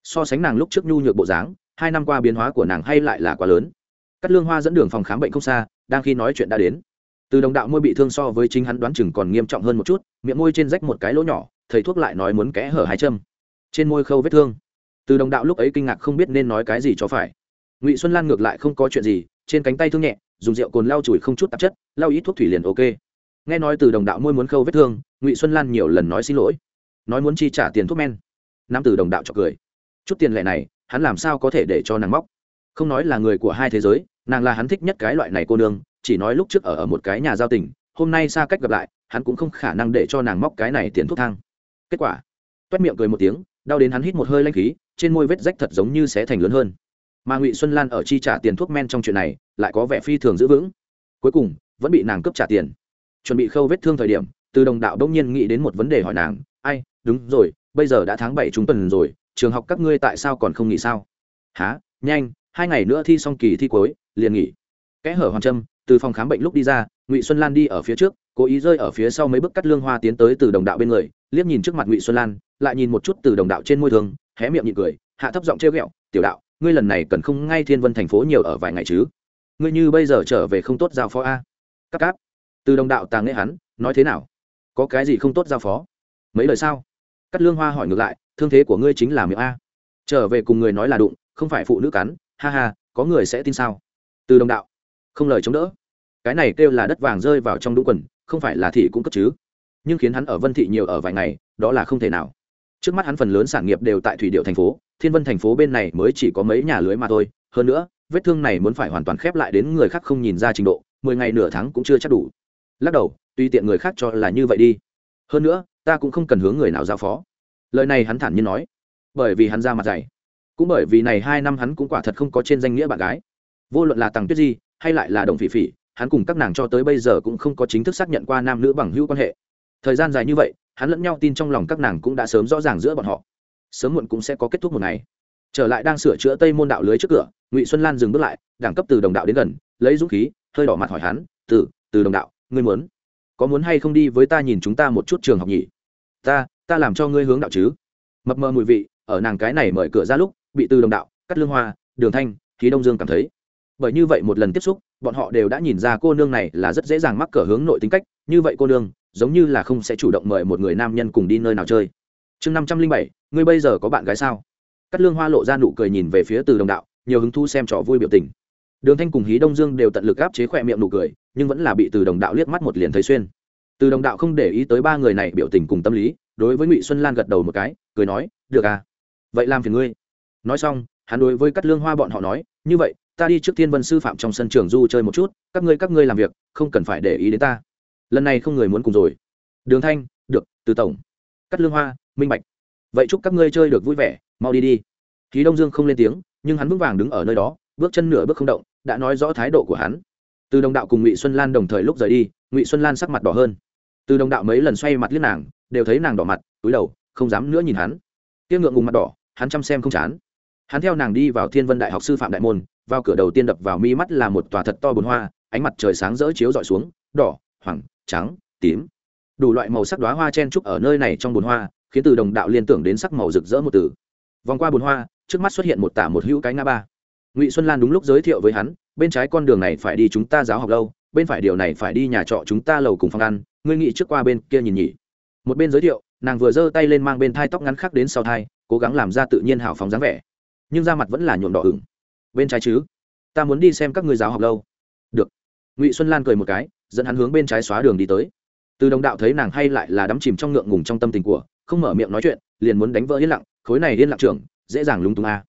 S1: so sánh nàng lúc trước nhu nhược bộ dáng, hai năm qua biến hóa của nàng hay lại là quá lớn. Cắt lương hoa dẫn đường phòng khám bệnh không xa, đang khi nói chuyện đã đến từ đồng đạo môi bị thương so với chính hắn đoán chừng còn nghiêm trọng hơn một chút, miệng môi trên rách một cái lỗ nhỏ, thầy thuốc lại nói muốn kẽ hở hai châm. Trên môi khâu vết thương. Từ đồng đạo lúc ấy kinh ngạc không biết nên nói cái gì cho phải. Ngụy xuân lan ngược lại không có chuyện gì, trên cánh tay thương nhẹ, dùng rượu cồn lau chùi không chút tạp chất, lau ít thuốc thủy liền ok. Nghe nói từ đồng đạo môi muốn khâu vết thương, ngụy xuân lan nhiều lần nói xin lỗi. Nói muốn chi trả tiền thuốc men. Nam từ đồng đạo cho cười. Chút tiền lệ này, hắn làm sao có thể để cho nàng móc? Không nói là người của hai thế giới, nàng là hắn thích nhất cái loại này cô nương chỉ nói lúc trước ở ở một cái nhà giao tình, hôm nay xa cách gặp lại, hắn cũng không khả năng để cho nàng móc cái này tiền thuốc thang. Kết quả, toét miệng cười một tiếng, đau đến hắn hít một hơi lanh khí, trên môi vết rách thật giống như sẽ thành lớn hơn. Mà ngụy xuân lan ở chi trả tiền thuốc men trong chuyện này, lại có vẻ phi thường giữ vững. Cuối cùng, vẫn bị nàng cướp trả tiền. Chuẩn bị khâu vết thương thời điểm, từ đồng đạo đông nhiên nghĩ đến một vấn đề hỏi nàng, ai, đúng rồi, bây giờ đã tháng bảy chúng tuần rồi, trường học các ngươi tại sao còn không nghỉ sao? Há nhanh, hai ngày nữa thi xong kỳ thi cuối, liền nghỉ. Kẽ hở hoàn trâm từ phòng khám bệnh lúc đi ra, ngụy xuân lan đi ở phía trước, cố ý rơi ở phía sau mấy bước cắt lương hoa tiến tới từ đồng đạo bên người, liếc nhìn trước mặt ngụy xuân lan, lại nhìn một chút từ đồng đạo trên môi thường, hé miệng nhịn cười, hạ thấp giọng trêu ghẹo, tiểu đạo, ngươi lần này cần không ngay thiên vân thành phố nhiều ở vài ngày chứ? Ngươi như bây giờ trở về không tốt giao phó a? Cắt cáp. Từ đồng đạo tàng nghệ hắn, nói thế nào? Có cái gì không tốt giao phó? Mấy lời sao? Cắt lương hoa hỏi ngược lại, thương thế của ngươi chính là miệng a. Trở về cùng người nói là đụng, không phải phụ nữ cắn, ha ha, có người sẽ tin sao? Từ đồng đạo không lời chống đỡ. Cái này kêu là đất vàng rơi vào trong đũng quần, không phải là thị cũng cất chứ. Nhưng khiến hắn ở vân thị nhiều ở vài ngày, đó là không thể nào. Trước mắt hắn phần lớn sản nghiệp đều tại thủy điệu thành phố, thiên vân thành phố bên này mới chỉ có mấy nhà lưới mà thôi. Hơn nữa, vết thương này muốn phải hoàn toàn khép lại đến người khác không nhìn ra trình độ, mười ngày nửa tháng cũng chưa chắc đủ. Lắc đầu, tuy tiện người khác cho là như vậy đi. Hơn nữa, ta cũng không cần hướng người nào giao phó. Lời này hắn thản nhiên nói. Bởi vì hắn ra mặt dày cũng bởi vì này hai năm hắn cũng quả thật không có trên danh nghĩa bạn gái. Vô luận là tằng tuyết di hay lại là đồng phỉ phỉ, hắn cùng các nàng cho tới bây giờ cũng không có chính thức xác nhận qua nam nữ bằng hữu quan hệ. Thời gian dài như vậy, hắn lẫn nhau tin trong lòng các nàng cũng đã sớm rõ ràng giữa bọn họ. Sớm muộn cũng sẽ có kết thúc một ngày. Trở lại đang sửa chữa tây môn đạo lưới trước cửa, ngụy xuân lan dừng bước lại, đẳng cấp từ đồng đạo đến gần, lấy dũng khí, hơi đỏ mặt hỏi hắn từ từ đồng đạo, ngươi muốn, có muốn hay không đi với ta nhìn chúng ta một chút trường học nhỉ? Ta ta làm cho ngươi hướng đạo chứ. Mập mờ mùi vị, ở nàng cái này mở cửa ra lúc, bị từ đồng đạo, cắt lương hoa, đường thanh, khí đông dương cảm thấy bởi như vậy một lần tiếp xúc, bọn họ đều đã nhìn ra cô nương này là rất dễ dàng mắc cỡ hướng nội tính cách. Như vậy cô nương, giống như là không sẽ chủ động mời một người nam nhân cùng đi nơi nào chơi. Chương năm trăm linh bảy, ngươi bây giờ có bạn gái sao? Cắt lương hoa lộ ra nụ cười nhìn về phía từ đồng đạo, nhiều hứng thu xem trò vui biểu tình. Đường thanh cùng hí đông dương đều tận lực áp chế khỏe miệng nụ cười, nhưng vẫn là bị từ đồng đạo liếc mắt một liền thấy xuyên. Từ đồng đạo không để ý tới ba người này biểu tình cùng tâm lý, đối với ngụy xuân lan gật đầu một cái, cười nói, được à vậy làm phiền ngươi. Nói xong, hắn đối với cắt lương hoa bọn họ nói, như vậy ta đi trước thiên vân sư phạm trong sân trường du chơi một chút, các ngươi các ngươi làm việc, không cần phải để ý đến ta. Lần này không người muốn cùng rồi. Đường thanh, được, từ tổng. Cắt lương hoa, minh bạch. Vậy chúc các ngươi chơi được vui vẻ, mau đi đi. Khí đông dương không lên tiếng, nhưng hắn vững vàng đứng ở nơi đó, bước chân nửa bước không động, đã nói rõ thái độ của hắn. Từ đồng đạo cùng ngụy xuân lan đồng thời lúc rời đi, ngụy xuân lan sắc mặt đỏ hơn. Từ đồng đạo mấy lần xoay mặt liếc nàng, đều thấy nàng đỏ mặt, túi đầu, không dám nữa nhìn hắn. Tiêu ngượng ngùng mặt đỏ, hắn chăm xem không chán. Hắn theo nàng đi vào thiên vân đại học sư phạm đại môn vào cửa đầu tiên đập vào mi mắt là một tòa thật to bồn hoa, ánh mặt trời sáng rỡ chiếu dọi xuống, đỏ hoàng trắng, tím. Đủ loại màu sắc đoá hoa chen trúc ở nơi này trong bồn hoa, khiến từ đồng đạo liên tưởng đến sắc màu rực rỡ một từ. Vòng qua bồn hoa, trước mắt xuất hiện một tả một hữu cái ngã ba. Ngụy xuân lan đúng lúc giới thiệu với hắn, bên trái con đường này phải đi chúng ta giáo học lâu, bên phải điều này phải đi nhà trọ chúng ta lầu cùng phòng ăn, ngươi nghĩ trước qua bên kia nhìn nhỉ. Một bên giới thiệu, nàng vừa giơ tay lên mang bên thai tóc ngắn khác đến sau thai, cố gắng làm ra tự nhiên hào phóng dáng vẻ. Nhưng da mặt vẫn là nhuộm đỏ ửng bên trái chứ? Ta muốn đi xem các ngươi giáo học lâu. Được. Ngụy xuân lan cười một cái, dẫn hắn hướng bên trái xóa đường đi tới. Từ đồng đạo thấy nàng hay lại là đắm chìm trong ngượng ngùng trong tâm tình của, không mở miệng nói chuyện, liền muốn đánh vỡ yên lặng, khối này yên lặng trưởng, dễ dàng lúng túng a. À.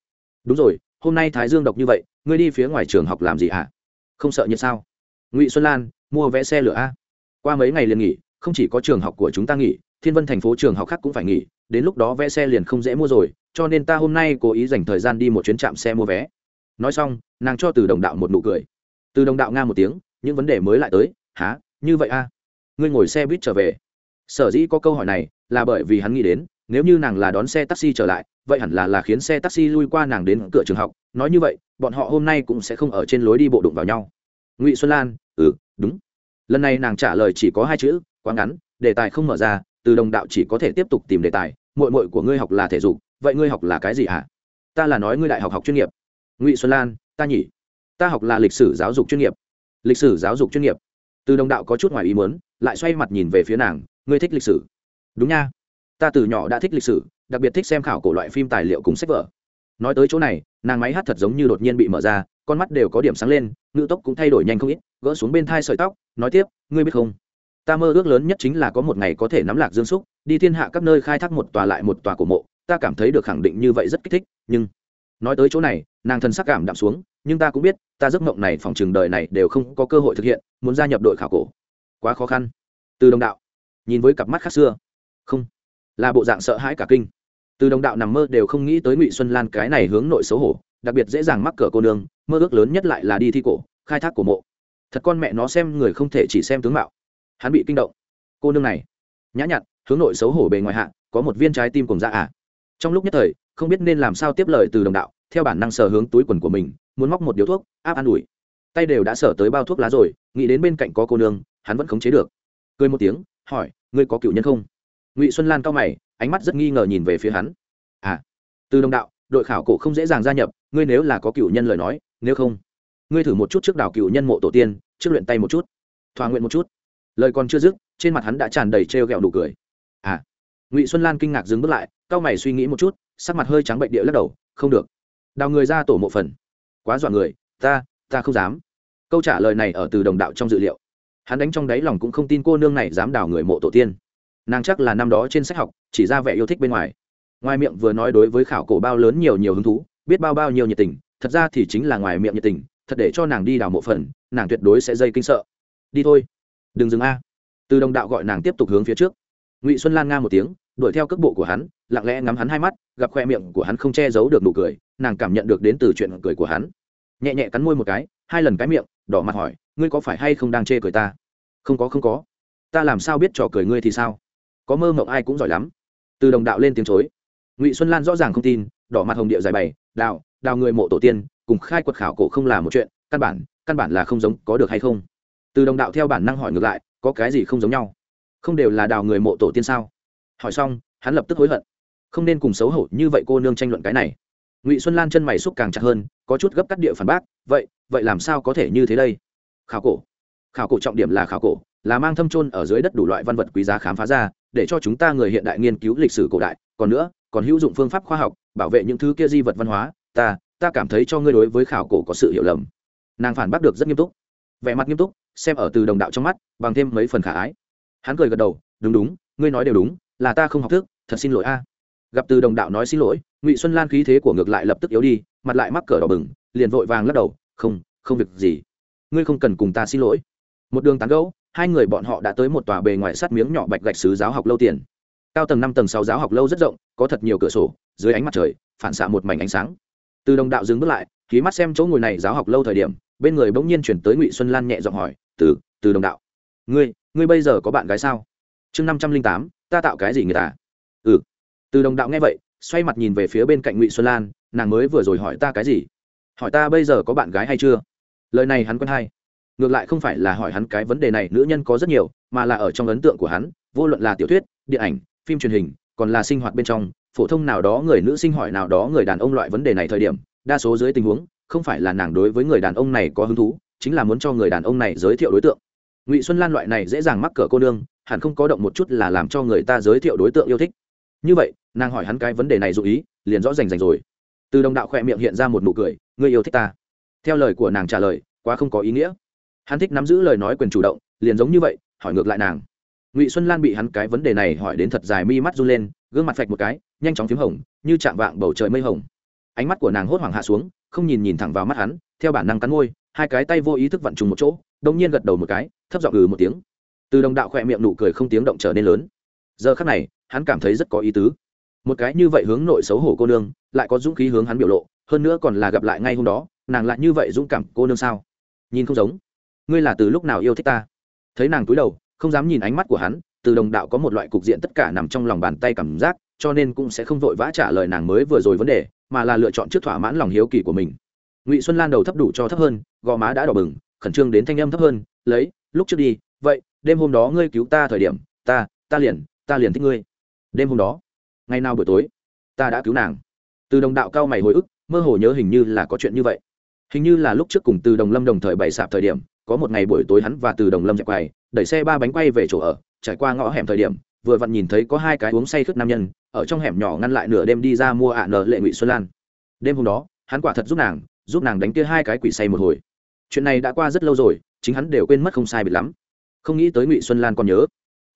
S1: đúng rồi, hôm nay thái dương độc như vậy, ngươi đi phía ngoài trường học làm gì hả? Không sợ nhiệt sao? Ngụy xuân lan, mua vé xe lửa a. Qua mấy ngày liền nghỉ, không chỉ có trường học của chúng ta nghỉ, thiên vân thành phố trường học khác cũng phải nghỉ, đến lúc đó vé xe liền không dễ mua rồi, cho nên ta hôm nay cố ý dành thời gian đi một chuyến trạm xe mua vé nói xong, nàng cho từ đồng đạo một nụ cười. Từ đồng đạo nga một tiếng, những vấn đề mới lại tới há như vậy a ngươi ngồi xe buýt trở về. Sở dĩ có câu hỏi này là bởi vì hắn nghĩ đến, nếu như nàng là đón xe taxi trở lại, vậy hẳn là là khiến xe taxi lui qua nàng đến cửa trường học. Nói như vậy, bọn họ hôm nay cũng sẽ không ở trên lối đi bộ đụng vào nhau. Ngụy xuân lan ừ đúng. Lần này nàng trả lời chỉ có hai chữ, quá ngắn, đề tài không mở ra, từ đồng đạo chỉ có thể tiếp tục tìm đề tài. Mội mội của ngươi học là thể dục, vậy ngươi học là cái gì hả? Ta là nói ngươi đại học học chuyên nghiệp ngụy xuân lan, ta nhỉ. Ta học là lịch sử giáo dục chuyên nghiệp. Lịch sử giáo dục chuyên nghiệp. Từ đồng đạo có chút ngoài ý muốn, lại xoay mặt nhìn về phía nàng, ngươi thích lịch sử. Đúng nha. Ta từ nhỏ đã thích lịch sử, đặc biệt thích xem khảo cổ loại phim tài liệu cùng sách vở. Nói tới chỗ này, nàng máy hát thật giống như đột nhiên bị mở ra, con mắt đều có điểm sáng lên, ngữ tốc cũng thay đổi nhanh không ít, gỡ xuống bên thai sợi tóc, nói tiếp, ngươi biết không? Ta mơ ước lớn nhất chính là có một ngày có thể nắm lạc dương xúc, đi thiên hạ các nơi khai thác một tòa lại một tòa cổ mộ, ta cảm thấy được khẳng định như vậy rất kích thích, nhưng nói tới chỗ này, nàng thần sắc cảm đạm xuống, nhưng ta cũng biết, ta giấc mộng này phòng trường đời này đều không có cơ hội thực hiện, muốn gia nhập đội khảo cổ. Quá khó khăn. Từ đồng đạo, nhìn với cặp mắt khác xưa. Không. Là bộ dạng sợ hãi cả kinh. Từ đồng đạo nằm mơ đều không nghĩ tới ngụy xuân lan cái này hướng nội xấu hổ, đặc biệt dễ dàng mắc cỡ cô nương, mơ ước lớn nhất lại là đi thi cổ, khai thác cổ mộ. Thật con mẹ nó xem người không thể chỉ xem tướng mạo. Hắn bị kinh động. Cô nương này, nhã nhặn, hướng nội xấu hổ bề ngoài hạ, có một viên trái tim cùng dạ à trong lúc nhất thời, không biết nên làm sao tiếp lời từ đồng đạo, theo bản năng sờ hướng túi quần của mình, muốn móc một điếu thuốc, áp an ủi. Tay đều đã sở tới bao thuốc lá rồi, nghĩ đến bên cạnh có cô nương, hắn vẫn khống chế được. Cười một tiếng, hỏi, ngươi có cựu nhân không? Ngụy xuân lan cao mày, ánh mắt rất nghi ngờ nhìn về phía hắn. À. Từ đồng đạo, đội khảo cổ không dễ dàng gia nhập, ngươi nếu là có cựu nhân lời nói, nếu không, ngươi thử một chút trước đảo cựu nhân mộ tổ tiên, trước luyện tay một chút, thỏa nguyện một chút. Lời còn chưa dứt, trên mặt hắn đã tràn đầy trêu ghẹo đủ cười. À. Ngụy xuân lan kinh ngạc dừng bước lại cao mày suy nghĩ một chút, sắc mặt hơi trắng bệnh địa lắc đầu, không được. Đào người ra tổ mộ phần. Quá dọa người, ta ta không dám. Câu trả lời này ở từ đồng đạo trong dự liệu. Hắn đánh trong đáy lòng cũng không tin cô nương này dám đào người mộ tổ tiên. Nàng chắc là năm đó trên sách học, chỉ ra vẻ yêu thích bên ngoài. Ngoài miệng vừa nói đối với khảo cổ bao lớn nhiều nhiều hứng thú, biết bao bao nhiêu nhiệt tình, thật ra thì chính là ngoài miệng nhiệt tình, thật để cho nàng đi đào mộ phần, nàng tuyệt đối sẽ dây kinh sợ. Đi thôi. Đừng dừng a. Từ đồng đạo gọi nàng tiếp tục hướng phía trước. Ngụy xuân lan nga một tiếng đuổi theo cước bộ của hắn, lặng lẽ ngắm hắn hai mắt, gặp khoe miệng của hắn không che giấu được nụ cười, nàng cảm nhận được đến từ chuyện cười của hắn. Nhẹ nhẹ cắn môi một cái, hai lần cái miệng, đỏ mặt hỏi, ngươi có phải hay không đang chê cười ta? Không có không có. Ta làm sao biết trò cười ngươi thì sao? Có mơ mộng ai cũng giỏi lắm. Từ đồng đạo lên tiếng chối. Ngụy xuân lan rõ ràng không tin, đỏ mặt hồng điệu dài bày đạo đào người mộ tổ tiên, cùng khai quật khảo cổ không là một chuyện, căn bản căn bản là không giống, có được hay không? Từ đồng đạo theo bản năng hỏi ngược lại, có cái gì không giống nhau? Không đều là đào người mộ tổ tiên sao? Hỏi xong, hắn lập tức hối hận. Không nên cùng xấu hổ như vậy cô nương tranh luận cái này. Ngụy xuân lan chân mày xúc càng chặt hơn, có chút gấp cắt địa phản bác, vậy vậy làm sao có thể như thế đây? Khảo cổ. Khảo cổ trọng điểm là khảo cổ, là mang thâm trôn ở dưới đất đủ loại văn vật quý giá khám phá ra, để cho chúng ta người hiện đại nghiên cứu lịch sử cổ đại, còn nữa, còn hữu dụng phương pháp khoa học, bảo vệ những thứ kia di vật văn hóa, ta ta cảm thấy cho ngươi đối với khảo cổ có sự hiểu lầm. Nàng phản bác được rất nghiêm túc. Vẻ mặt nghiêm túc, xem ở từ đồng đạo trong mắt, bằng thêm mấy phần khả ái. Hắn cười gật đầu, đúng đúng, ngươi nói đều đúng là ta không học thức, thật xin lỗi a. Gặp từ đồng đạo nói xin lỗi, ngụy xuân lan khí thế của ngược lại lập tức yếu đi, mặt lại mắc cờ đỏ bừng, liền vội vàng lắc đầu, không không việc gì. Ngươi không cần cùng ta xin lỗi. Một đường tán gẫu, hai người bọn họ đã tới một tòa bề ngoài sắt miếng nhỏ bạch gạch xứ giáo học lâu tiền. Cao tầng năm tầng sáu giáo học lâu rất rộng, có thật nhiều cửa sổ, dưới ánh mặt trời, phản xạ một mảnh ánh sáng. Từ đồng đạo dừng bước lại khí mắt xem chỗ ngồi này giáo học lâu thời điểm, bên người bỗng nhiên chuyển tới ngụy xuân lan nhẹ giọng hỏi, từ từ đồng đạo, ngươi ngươi bây giờ có bạn gái sao? Chương năm trăm linh tám ta tạo cái gì người ta? Ừ. Từ đồng đạo nghe vậy, xoay mặt nhìn về phía bên cạnh ngụy xuân lan, nàng mới vừa rồi hỏi ta cái gì? Hỏi ta bây giờ có bạn gái hay chưa? Lời này hắn quen hay. Ngược lại không phải là hỏi hắn cái vấn đề này, nữ nhân có rất nhiều, mà là ở trong ấn tượng của hắn, vô luận là tiểu thuyết, điện ảnh, phim truyền hình, còn là sinh hoạt bên trong, phổ thông nào đó người nữ sinh hỏi nào đó người đàn ông loại vấn đề này thời điểm, đa số dưới tình huống, không phải là nàng đối với người đàn ông này có hứng thú, chính là muốn cho người đàn ông này giới thiệu đối tượng ngụy xuân lan loại này dễ dàng mắc cỡ cô nương, hẳn không có động một chút là làm cho người ta giới thiệu đối tượng yêu thích. Như vậy, nàng hỏi hắn cái vấn đề này dụ ý, liền rõ rành rành rồi. Từ đồng đạo khỏe miệng hiện ra một nụ cười, ngươi yêu thích ta. Theo lời của nàng trả lời, quá không có ý nghĩa. Hắn thích nắm giữ lời nói quyền chủ động, liền giống như vậy, hỏi ngược lại nàng. Ngụy xuân lan bị hắn cái vấn đề này hỏi đến thật dài mi mắt run lên, gương mặt phạch một cái, nhanh chóng p h í m hồng, như chạm vạng bầu trời mây hồng. Ánh mắt của nàng hốt hoảng hạ xuống, không nhìn nhìn thẳng vào mắt hắn, theo bản năng cắn môi hai cái tay vô ý thức vặn trùng một chỗ, đông nhiên gật đầu một cái, thấp giọng ừ một tiếng. Từ đồng đạo khỏe miệng nụ cười không tiếng động trở nên lớn. Giờ khắc này, hắn cảm thấy rất có ý tứ. Một cái như vậy hướng nội xấu hổ cô nương, lại có dũng khí hướng hắn biểu lộ, hơn nữa còn là gặp lại ngay hôm đó, nàng lại như vậy dũng cảm cô nương sao? Nhìn không giống. Ngươi là từ lúc nào yêu thích ta? Thấy nàng cúi đầu, không dám nhìn ánh mắt của hắn, từ đồng đạo có một loại cục diện tất cả nằm trong lòng bàn tay cảm giác, cho nên cũng sẽ không vội vã trả lời nàng mới vừa rồi vấn đề, mà là lựa chọn trước thỏa mãn lòng hiếu kỳ của mình ngụy xuân lan đầu thấp đủ cho thấp hơn gò má đã đỏ bừng khẩn trương đến thanh âm thấp hơn lấy lúc trước đi vậy đêm hôm đó ngươi cứu ta thời điểm ta ta liền ta liền thích ngươi đêm hôm đó ngày nào buổi tối ta đã cứu nàng từ đồng đạo cao mày hồi ức mơ hồ nhớ hình như là có chuyện như vậy hình như là lúc trước cùng từ đồng lâm đồng thời bày sạp thời điểm có một ngày buổi tối hắn và từ đồng lâm dẹp quầy đẩy xe ba bánh quay về chỗ ở trải qua ngõ hẻm thời điểm vừa vặn nhìn thấy có hai cái uống say khướt nam nhân ở trong hẻm nhỏ ngăn lại nửa đêm đi ra mua ạ nợ lệ ngụy xuân lan đêm hôm đó hắn quả thật giúp nàng giúp nàng đánh kia hai cái quỷ say một hồi. Chuyện này đã qua rất lâu rồi, chính hắn đều quên mất không sai biệt lắm. Không nghĩ tới ngụy xuân lan còn nhớ.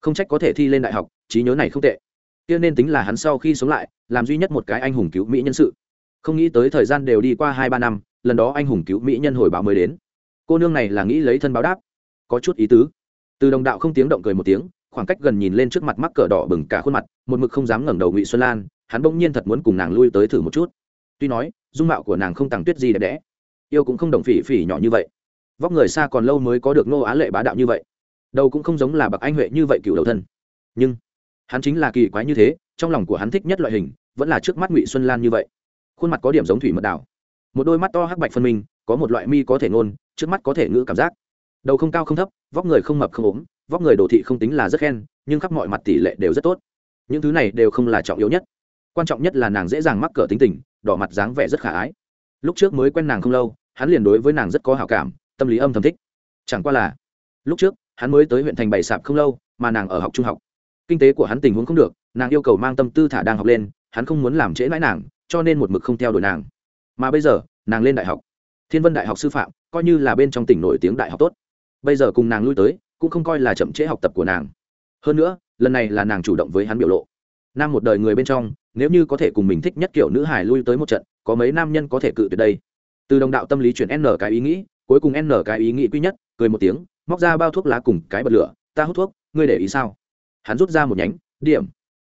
S1: Không trách có thể thi lên đại học, trí nhớ này không tệ. Kia nên tính là hắn sau khi sống lại, làm duy nhất một cái anh hùng cứu mỹ nhân sự. Không nghĩ tới thời gian đều đi qua hai ba năm, lần đó anh hùng cứu mỹ nhân hồi báo mới đến. Cô nương này là nghĩ lấy thân báo đáp. Có chút ý tứ. Từ đồng đạo không tiếng động cười một tiếng, khoảng cách gần nhìn lên trước mặt mắc cờ đỏ bừng cả khuôn mặt, một mực không dám ngẩng đầu ngụy xuân lan, hắn bỗng nhiên thật muốn cùng nàng lui tới thử một chút. Tuy nói dung mạo của nàng không tàng tuyết gì đẹp đẽ. Yêu cũng không đồng phỉ phỉ nhỏ như vậy. Vóc người xa còn lâu mới có được nô á lệ bá đạo như vậy. Đầu cũng không giống là bậc anh huệ như vậy cựu đầu thân. Nhưng, hắn chính là kỳ quái như thế, trong lòng của hắn thích nhất loại hình, vẫn là trước mắt ngụy xuân lan như vậy. Khuôn mặt có điểm giống thủy mật đảo một đôi mắt to hắc bạch phân minh, có một loại mi có thể ngôn, trước mắt có thể ngữ cảm giác. Đầu không cao không thấp, vóc người không mập không ốm, vóc người đồ thị không tính là rất khen, nhưng khắp mọi mặt tỷ lệ đều rất tốt. Những thứ này đều không là trọng yếu nhất quan trọng nhất là nàng dễ dàng mắc cỡ tính tình, đỏ mặt dáng vẻ rất khả ái. Lúc trước mới quen nàng không lâu, hắn liền đối với nàng rất có hảo cảm, tâm lý âm thầm thích. Chẳng qua là, lúc trước, hắn mới tới huyện thành bảy sạp không lâu, mà nàng ở học trung học. Kinh tế của hắn tình huống không được, nàng yêu cầu mang tâm tư thả đang học lên, hắn không muốn làm trễ mãi nàng, cho nên một mực không theo đuổi nàng. Mà bây giờ, nàng lên đại học. Thiên vân đại học sư phạm, coi như là bên trong tỉnh nổi tiếng đại học tốt. Bây giờ cùng nàng lui tới, cũng không coi là chậm trễ học tập của nàng. Hơn nữa, lần này là nàng chủ động với hắn biểu lộ. Nam một đời người bên trong nếu như có thể cùng mình thích nhất kiểu nữ hải lui tới một trận, có mấy nam nhân có thể cự tuyệt đây. Từ đồng đạo tâm lý chuyển n cái ý nghĩ, cuối cùng n cái ý nghĩ quý nhất, cười một tiếng, móc ra bao thuốc lá cùng cái bật lửa, ta hút thuốc, ngươi để ý sao? Hắn rút ra một nhánh, điểm.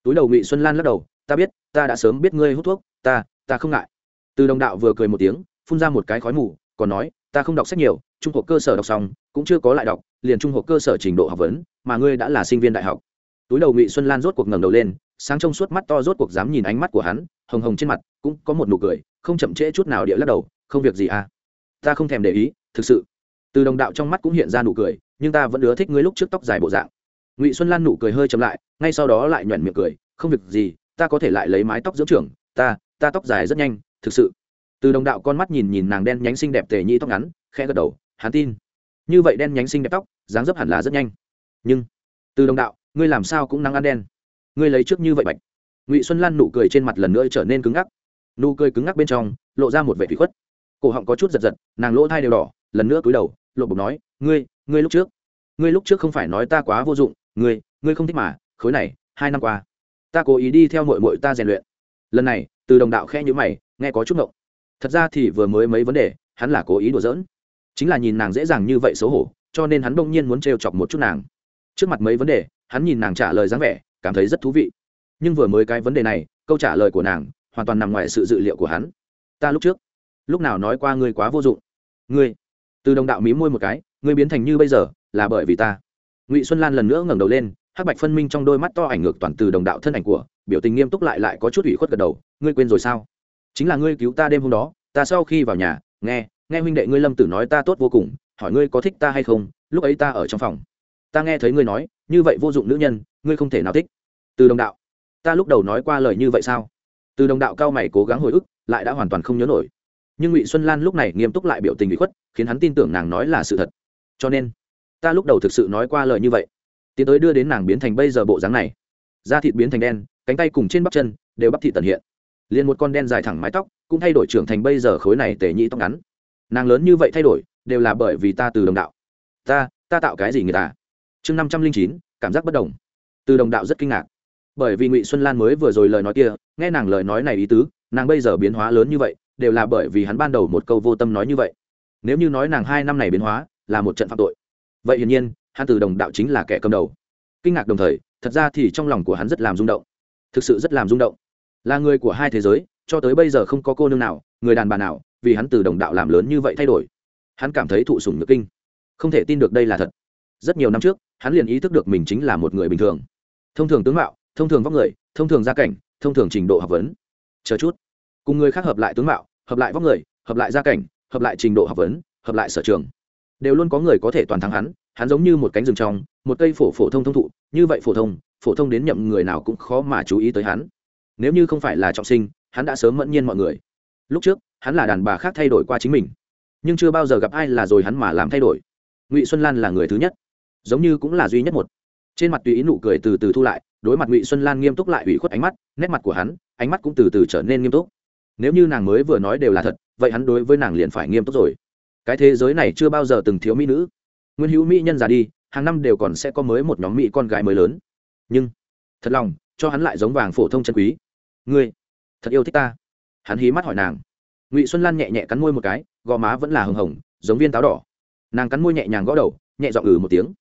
S1: Túi đầu ngụy xuân lan lắc đầu, ta biết, ta đã sớm biết ngươi hút thuốc, ta ta không ngại. Từ đồng đạo vừa cười một tiếng, phun ra một cái khói mù, còn nói, ta không đọc sách nhiều, trung học cơ sở đọc xong, cũng chưa có lại đọc, liền trung học cơ sở trình độ học vấn, mà ngươi đã là sinh viên đại học. Túi đầu ngụy xuân lan rốt cuộc ngẩng đầu lên sáng trong suốt mắt to rốt cuộc dám nhìn ánh mắt của hắn, hồng hồng trên mặt cũng có một nụ cười, không chậm trễ chút nào địa lắc đầu, không việc gì à? Ta không thèm để ý, thực sự. Từ đồng đạo trong mắt cũng hiện ra nụ cười, nhưng ta vẫn ưa thích ngươi lúc trước tóc dài bộ dạng. Ngụy xuân lan nụ cười hơi chậm lại, ngay sau đó lại nhoẻn miệng cười, không việc gì, ta có thể lại lấy mái tóc dưỡng trưởng, ta ta tóc dài rất nhanh, thực sự. Từ đồng đạo con mắt nhìn nhìn nàng đen nhánh xinh đẹp tề nhĩ tóc ngắn, khẽ gật đầu, hắn tin. Như vậy đen nhánh xinh đẹp tóc, dáng dấp hẳn là rất nhanh. Nhưng, từ đồng đạo, ngươi làm sao cũng nắng ăn đen ngươi lấy trước như vậy bạch. Ngụy xuân lan nụ cười trên mặt lần nữa trở nên cứng ngắc. Nụ cười cứng ngắc bên trong, lộ ra một vẻ thủy khuất. Cổ họng có chút giật giật, nàng lỗ thai đều đỏ, lần nữa cúi đầu, lộ bục nói, ngươi ngươi lúc trước, ngươi lúc trước không phải nói ta quá vô dụng, ngươi ngươi không thích mà, khối này, hai năm qua, ta cố ý đi theo mội mội ta rèn luyện. Lần này, từ đồng đạo khe nhữ mày, nghe có chút ngộng. Thật ra thì vừa mới mấy vấn đề, hắn là cố ý đùa giỡn. Chính là nhìn nàng dễ dàng như vậy xấu hổ, cho nên hắn đông nhiên muốn trêu chọc một chút nàng. Trước mặt mấy vấn đề, hắn nhìn nàng trả lời dáng vẻ cảm thấy rất thú vị. Nhưng vừa mới cái vấn đề này, câu trả lời của nàng hoàn toàn nằm ngoài sự dự liệu của hắn. Ta lúc trước, lúc nào nói qua ngươi quá vô dụng. Ngươi, từ đồng đạo mí môi một cái, ngươi biến thành như bây giờ là bởi vì ta. Ngụy xuân lan lần nữa ngẩng đầu lên, hắc bạch phân minh trong đôi mắt to ảnh ngược toàn từ đồng đạo thân ảnh của, biểu tình nghiêm túc lại lại có chút ủy khuất gật đầu, ngươi quên rồi sao? Chính là ngươi cứu ta đêm hôm đó, ta sau khi vào nhà, nghe nghe huynh đệ ngươi lâm tử nói ta tốt vô cùng, hỏi ngươi có thích ta hay không, lúc ấy ta ở trong phòng ta nghe thấy ngươi nói, như vậy vô dụng nữ nhân, ngươi không thể nào thích. Từ đồng đạo, ta lúc đầu nói qua lời như vậy sao? Từ đồng đạo cao mày cố gắng hồi ức, lại đã hoàn toàn không nhớ nổi. Nhưng ngụy xuân lan lúc này nghiêm túc lại biểu tình bị khuất, khiến hắn tin tưởng nàng nói là sự thật. Cho nên, ta lúc đầu thực sự nói qua lời như vậy. Tiến tới đưa đến nàng biến thành bây giờ bộ dáng này. Da thịt biến thành đen, cánh tay cùng trên bắp chân đều bắp thịt tận hiện. Liền một con đen dài thẳng mái tóc cũng thay đổi trưởng thành bây giờ khối này tể nhị tóc ngắn. Nàng lớn như vậy thay đổi, đều là bởi vì ta từ đồng đạo. Ta ta tạo cái gì người ta? Chương năm trăm linh chín, cảm giác bất đồng. Từ đồng đạo rất kinh ngạc. Bởi vì ngụy xuân lan mới vừa rồi lời nói kia, nghe nàng lời nói này ý tứ, nàng bây giờ biến hóa lớn như vậy, đều là bởi vì hắn ban đầu một câu vô tâm nói như vậy. Nếu như nói nàng hai năm này biến hóa, là một trận phạm tội. Vậy hiển nhiên, hắn từ đồng đạo chính là kẻ cầm đầu. Kinh ngạc đồng thời, thật ra thì trong lòng của hắn rất làm rung động. Thực sự rất làm rung động. Là người của hai thế giới, cho tới bây giờ không có cô nương nào, người đàn bà nào, vì hắn từ đồng đạo làm lớn như vậy thay đổi. Hắn cảm thấy thụ sủng nhược kinh. Không thể tin được đây là thật. Rất nhiều năm trước hắn liền ý thức được mình chính là một người bình thường. Thông thường tướng mạo, thông thường vóc người, thông thường gia cảnh, thông thường trình độ học vấn. Chờ chút. Cùng người khác hợp lại tướng mạo, hợp lại vóc người, hợp lại gia cảnh, hợp lại trình độ học vấn, hợp lại sở trường. Đều luôn có người có thể toàn thắng hắn hắn giống như một cánh rừng trong, một cây phổ phổ thông thông thụ, như vậy phổ thông phổ thông đến nhậm người nào cũng khó mà chú ý tới hắn. Nếu như không phải là trọng sinh, hắn đã sớm mẫn nhiên mọi người. Lúc trước, hắn là đàn bà khác thay đổi qua chính mình. Nhưng chưa bao giờ gặp ai là rồi hắn mà làm thay đổi. Ngụy xuân lan là người thứ nhất giống như cũng là duy nhất một. Trên mặt tùy ý nụ cười từ từ thu lại, đối mặt ngụy xuân lan nghiêm túc lại ủy khuất ánh mắt, nét mặt của hắn, ánh mắt cũng từ từ trở nên nghiêm túc. Nếu như nàng mới vừa nói đều là thật, vậy hắn đối với nàng liền phải nghiêm túc rồi. Cái thế giới này chưa bao giờ từng thiếu mỹ nữ. Nguyên hữu mỹ nhân già đi, hàng năm đều còn sẽ có mới một nhóm mỹ con gái mới lớn. Nhưng, thật lòng, cho hắn lại giống vàng phổ thông chân quý. Ngươi, thật yêu thích ta. Hắn hí mắt hỏi nàng. Ngụy xuân lan nhẹ nhẹ cắn môi một cái, gò má vẫn là hồng hồng, giống viên táo đỏ. Nàng cắn môi nhẹ nhàng gõ đầu, nhẹ giọng ừ một tiếng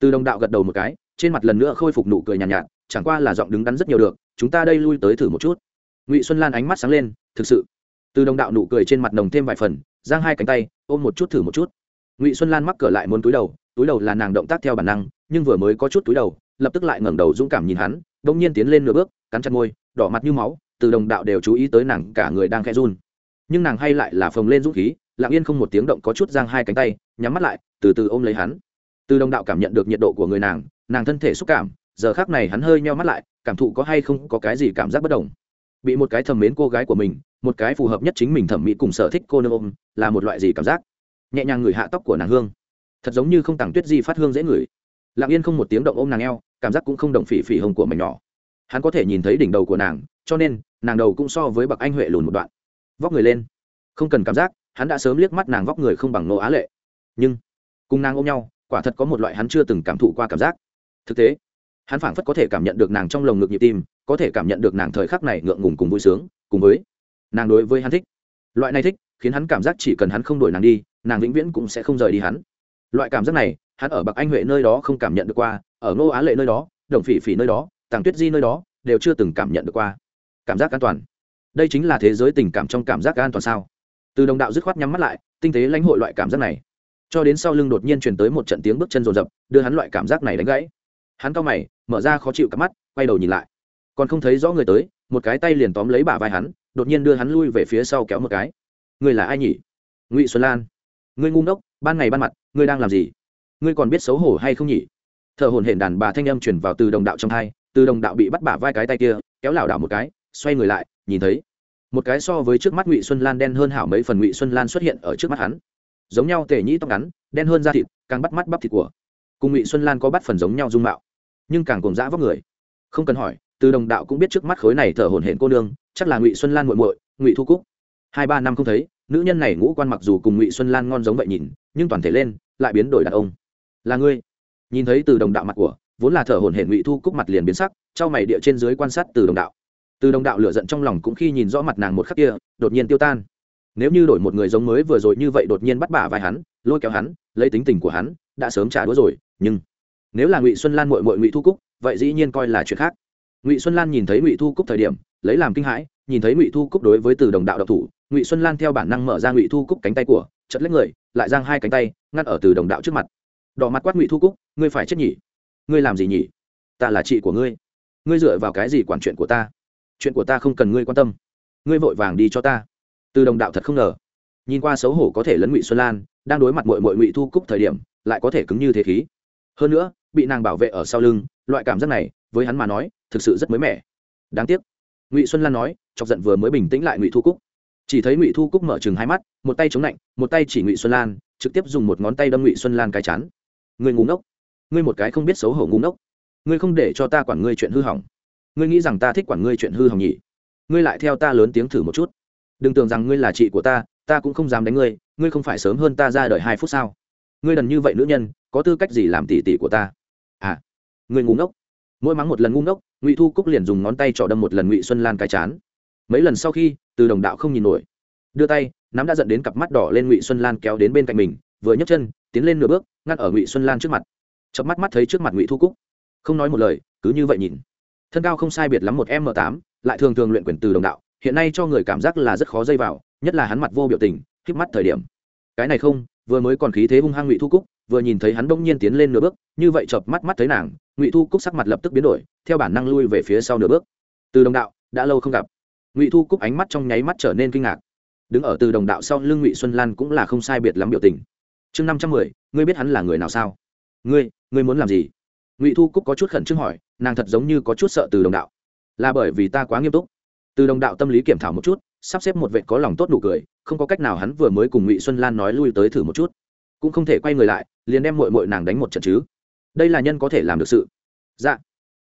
S1: từ đồng đạo gật đầu một cái trên mặt lần nữa khôi phục nụ cười nhàn nhạt, nhạt chẳng qua là giọng đứng đắn rất nhiều được chúng ta đây lui tới thử một chút. Ngụy xuân lan ánh mắt sáng lên thực sự. Từ đồng đạo nụ cười trên mặt nồng thêm vài phần giang hai cánh tay ôm một chút thử một chút. Ngụy xuân lan mắc cửa lại muốn túi đầu túi đầu là nàng động tác theo bản năng nhưng vừa mới có chút túi đầu lập tức lại ngẩng đầu dũng cảm nhìn hắn đông nhiên tiến lên nửa bước cắn chặt môi đỏ mặt như máu từ đồng đạo đều chú ý tới nàng cả người đang khẽ run. Nhưng nàng hay lại là phồng lên dũng khí lặng yên không một tiếng động có chút giang hai cánh tay nhắm mắt lại từ từ ôm lấy hắn từ đồng đạo cảm nhận được nhiệt độ của người nàng nàng thân thể xúc cảm, giờ khác này hắn hơi nheo mắt lại, cảm thụ có hay không có cái gì cảm giác bất đồng. Bị một cái thầm mến cô gái của mình, một cái phù hợp nhất chính mình thẩm mỹ cùng sở thích cô nương ôm, là một loại gì cảm giác? Nhẹ nhàng ngửi hạ tóc của nàng hương. Thật giống như không tàng tuyết di phát hương dễ ngửi. Lặng yên không một tiếng động ôm nàng eo, cảm giác cũng không động phỉ phỉ hồng của mình nhỏ. Hắn có thể nhìn thấy đỉnh đầu của nàng, cho nên, nàng đầu cũng so với bậc anh huệ lùn một đoạn. Vóc người lên. Không cần cảm giác, hắn đã sớm liếc mắt nàng vóc người không bằng nô á lệ. Nhưng, cùng nàng ôm nhau quả thật có một loại hắn chưa từng cảm thụ qua cảm giác. Thực tế, hắn phảng phất có thể cảm nhận được nàng trong lồng ngực nhịp tim, có thể cảm nhận được nàng thời khắc này ngượng ngùng cùng vui sướng, cùng với nàng đối với hắn thích. Loại này thích, khiến hắn cảm giác chỉ cần hắn không đuổi nàng đi, nàng vĩnh viễn cũng sẽ không rời đi hắn. Loại cảm giác này, hắn ở bậc anh huệ nơi đó không cảm nhận được qua, ở ngô á lệ nơi đó, đồng phỉ phỉ nơi đó, tàng tuyết di nơi đó, đều chưa từng cảm nhận được qua. Cảm giác an toàn. Đây chính là thế giới tình cảm trong cảm giác an toàn sao? Từ đồng đạo dứt khoát nhắm mắt lại, tinh tế lãnh hội loại cảm giác này cho đến sau lưng đột nhiên truyền tới một trận tiếng bước chân rồn rập, đưa hắn loại cảm giác này đánh gãy. Hắn cau mày, mở ra khó chịu cắp mắt, quay đầu nhìn lại. Còn không thấy rõ người tới, một cái tay liền tóm lấy bả vai hắn, đột nhiên đưa hắn lui về phía sau kéo một cái. Người là ai nhỉ? Ngụy xuân lan. Ngươi ngu ngốc, ban ngày ban mặt, ngươi đang làm gì? Ngươi còn biết xấu hổ hay không nhỉ? Thợ hồn hển đàn bà thanh âm chuyển vào từ đồng đạo trong hai từ đồng đạo bị bắt bả vai cái tay kia, kéo lảo đảo một cái, xoay người lại, nhìn thấy. Một cái so với trước mắt ngụy xuân lan đen hơn hảo mấy phần ngụy xuân lan xuất hiện ở trước mắt hắn giống nhau tề nhĩ tóc ngắn, đen hơn da thịt, càng bắt mắt bắp thịt của. Cùng ngụy xuân lan có bắt phần giống nhau dung mạo, nhưng càng cùng dã vóc người. Không cần hỏi, từ đồng đạo cũng biết trước mắt khối này thở hổn hển cô nương, chắc là ngụy xuân lan muội muội, ngụy thu cúc. Hai ba năm không thấy, nữ nhân này ngũ quan mặc dù cùng ngụy xuân lan ngon giống vậy nhìn, nhưng toàn thể lên, lại biến đổi đàn ông. Là ngươi. Nhìn thấy từ đồng đạo mặt của, vốn là thở hổn hển ngụy thu cúc mặt liền biến sắc, trao mày địa trên dưới quan sát từ đồng đạo. Từ đồng đạo lửa giận trong lòng cũng khi nhìn rõ mặt nàng một khắc kia, đột nhiên tiêu tan nếu như đổi một người giống mới vừa rồi như vậy đột nhiên bắt bả vai hắn, lôi kéo hắn, lấy tính tình của hắn, đã sớm trả đũa rồi, nhưng nếu là ngụy xuân lan mội mội ngụy thu cúc, vậy dĩ nhiên coi là chuyện khác. Ngụy xuân lan nhìn thấy ngụy thu cúc thời điểm, lấy làm kinh hãi, nhìn thấy ngụy thu cúc đối với từ đồng đạo độc thủ, ngụy xuân lan theo bản năng mở ra ngụy thu cúc cánh tay của, chật lấy người, lại giang hai cánh tay, ngắt ở từ đồng đạo trước mặt. Đỏ mặt quát ngụy thu cúc, ngươi phải chết nhỉ? Ngươi làm gì nhỉ? Ta là chị của ngươi. Ngươi dựa vào cái gì quản chuyện của ta? Chuyện của ta không cần ngươi quan tâm. Ngươi vội vàng đi cho ta từ đồng đạo thật không ngờ, nhìn qua xấu hổ có thể lấn ngụy xuân lan, đang đối mặt mội mội ngụy thu cúc thời điểm, lại có thể cứng như thế khí. Hơn nữa, bị nàng bảo vệ ở sau lưng, loại cảm giác này, với hắn mà nói, thực sự rất mới mẻ. Đáng tiếc, ngụy xuân lan nói, chọc giận vừa mới bình tĩnh lại ngụy thu cúc. Chỉ thấy ngụy thu cúc mở chừng hai mắt, một tay chống lạnh, một tay chỉ ngụy xuân lan, trực tiếp dùng một ngón tay đâm ngụy xuân lan cái chán. Người ngủ ngốc. Ngươi một cái không biết xấu hổ ngủ ngốc. Ngươi không để cho ta quản ngươi chuyện hư hỏng. Ngươi nghĩ rằng ta thích quản ngươi chuyện hư hỏng nhỉ? Ngươi lại theo ta lớn tiếng thử một chút đừng tưởng rằng ngươi là chị của ta ta cũng không dám đánh ngươi ngươi không phải sớm hơn ta ra đời hai phút sao? Ngươi đần như vậy nữ nhân, có tư cách gì làm tỉ tỉ của ta? À ngươi ngủ ngốc. Mỗi mắng một lần ngu ngốc, ngụy thu cúc liền dùng ngón tay trỏ đâm một lần ngụy xuân lan cái chán. Mấy lần sau khi, từ đồng đạo không nhìn nổi. Đưa tay, nắm đã dẫn đến cặp mắt đỏ lên ngụy xuân lan kéo đến bên cạnh mình, vừa nhấc chân, tiến lên nửa bước ngắt ở ngụy xuân lan trước mặt. Chợp mắt mắt thấy trước mặt ngụy thu cúc. Không nói một lời, cứ như vậy nhìn. Thân cao không sai biệt lắm một m tám, lại thường thường luyện quyền từ đồng đạo hiện nay cho người cảm giác là rất khó dây vào, nhất là hắn mặt vô biểu tình, híp mắt thời điểm. Cái này không, vừa mới còn khí thế hung hăng ngụy thu cúc, vừa nhìn thấy hắn đông nhiên tiến lên nửa bước, như vậy chợp mắt mắt thấy nàng, ngụy thu cúc sắc mặt lập tức biến đổi, theo bản năng lui về phía sau nửa bước. Từ đồng đạo, đã lâu không gặp. Ngụy thu cúc ánh mắt trong nháy mắt trở nên kinh ngạc. Đứng ở từ đồng đạo sau lưng ngụy xuân lan cũng là không sai biệt lắm biểu tình. Chương năm trăm mười, ngươi biết hắn là người nào sao? Ngươi ngươi muốn làm gì? Ngụy thu cúc có chút khẩn trương hỏi, nàng thật giống như có chút sợ từ đồng đạo. Là bởi vì ta quá nghiêm túc từ đồng đạo tâm lý kiểm thảo một chút, sắp xếp một vệ có lòng tốt nụ cười, không có cách nào hắn vừa mới cùng ngụy xuân lan nói lui tới thử một chút. Cũng không thể quay người lại, liền đem mội mội nàng đánh một trận chứ. Đây là nhân có thể làm được sự. Dạ.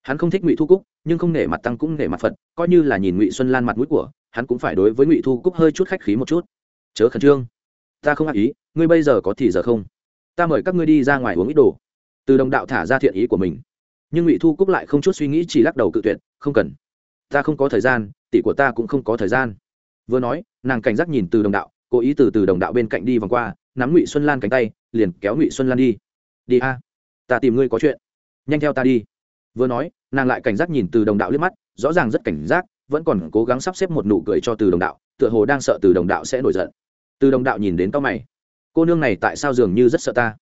S1: Hắn không thích ngụy thu cúc, nhưng không nể mặt tăng cũng nể mặt phật, coi như là nhìn ngụy xuân lan mặt mũi của, hắn cũng phải đối với ngụy thu cúc hơi chút khách khí một chút. Chớ khẩn trương. Ta không ác ý, ngươi bây giờ có thì giờ không? Ta mời các ngươi đi ra ngoài uống ít đồ. Từ đồng đạo thả ra thiện ý của mình. Nhưng ngụy thu cúc lại không chút suy nghĩ, chỉ lắc đầu cự tuyệt, không cần. Ta không có thời gian tỷ của ta cũng không có thời gian. Vừa nói, nàng cảnh giác nhìn từ đồng đạo, cố ý từ từ đồng đạo bên cạnh đi vòng qua, nắm ngụy xuân lan cánh tay, liền kéo ngụy xuân lan đi. Đi a, ta tìm ngươi có chuyện. Nhanh theo ta đi. Vừa nói, nàng lại cảnh giác nhìn từ đồng đạo liếc mắt, rõ ràng rất cảnh giác, vẫn còn cố gắng sắp xếp một nụ cười cho từ đồng đạo, tựa hồ đang sợ từ đồng đạo sẽ nổi giận. Từ đồng đạo nhìn đến tao mày. Cô nương này tại sao dường như rất sợ ta?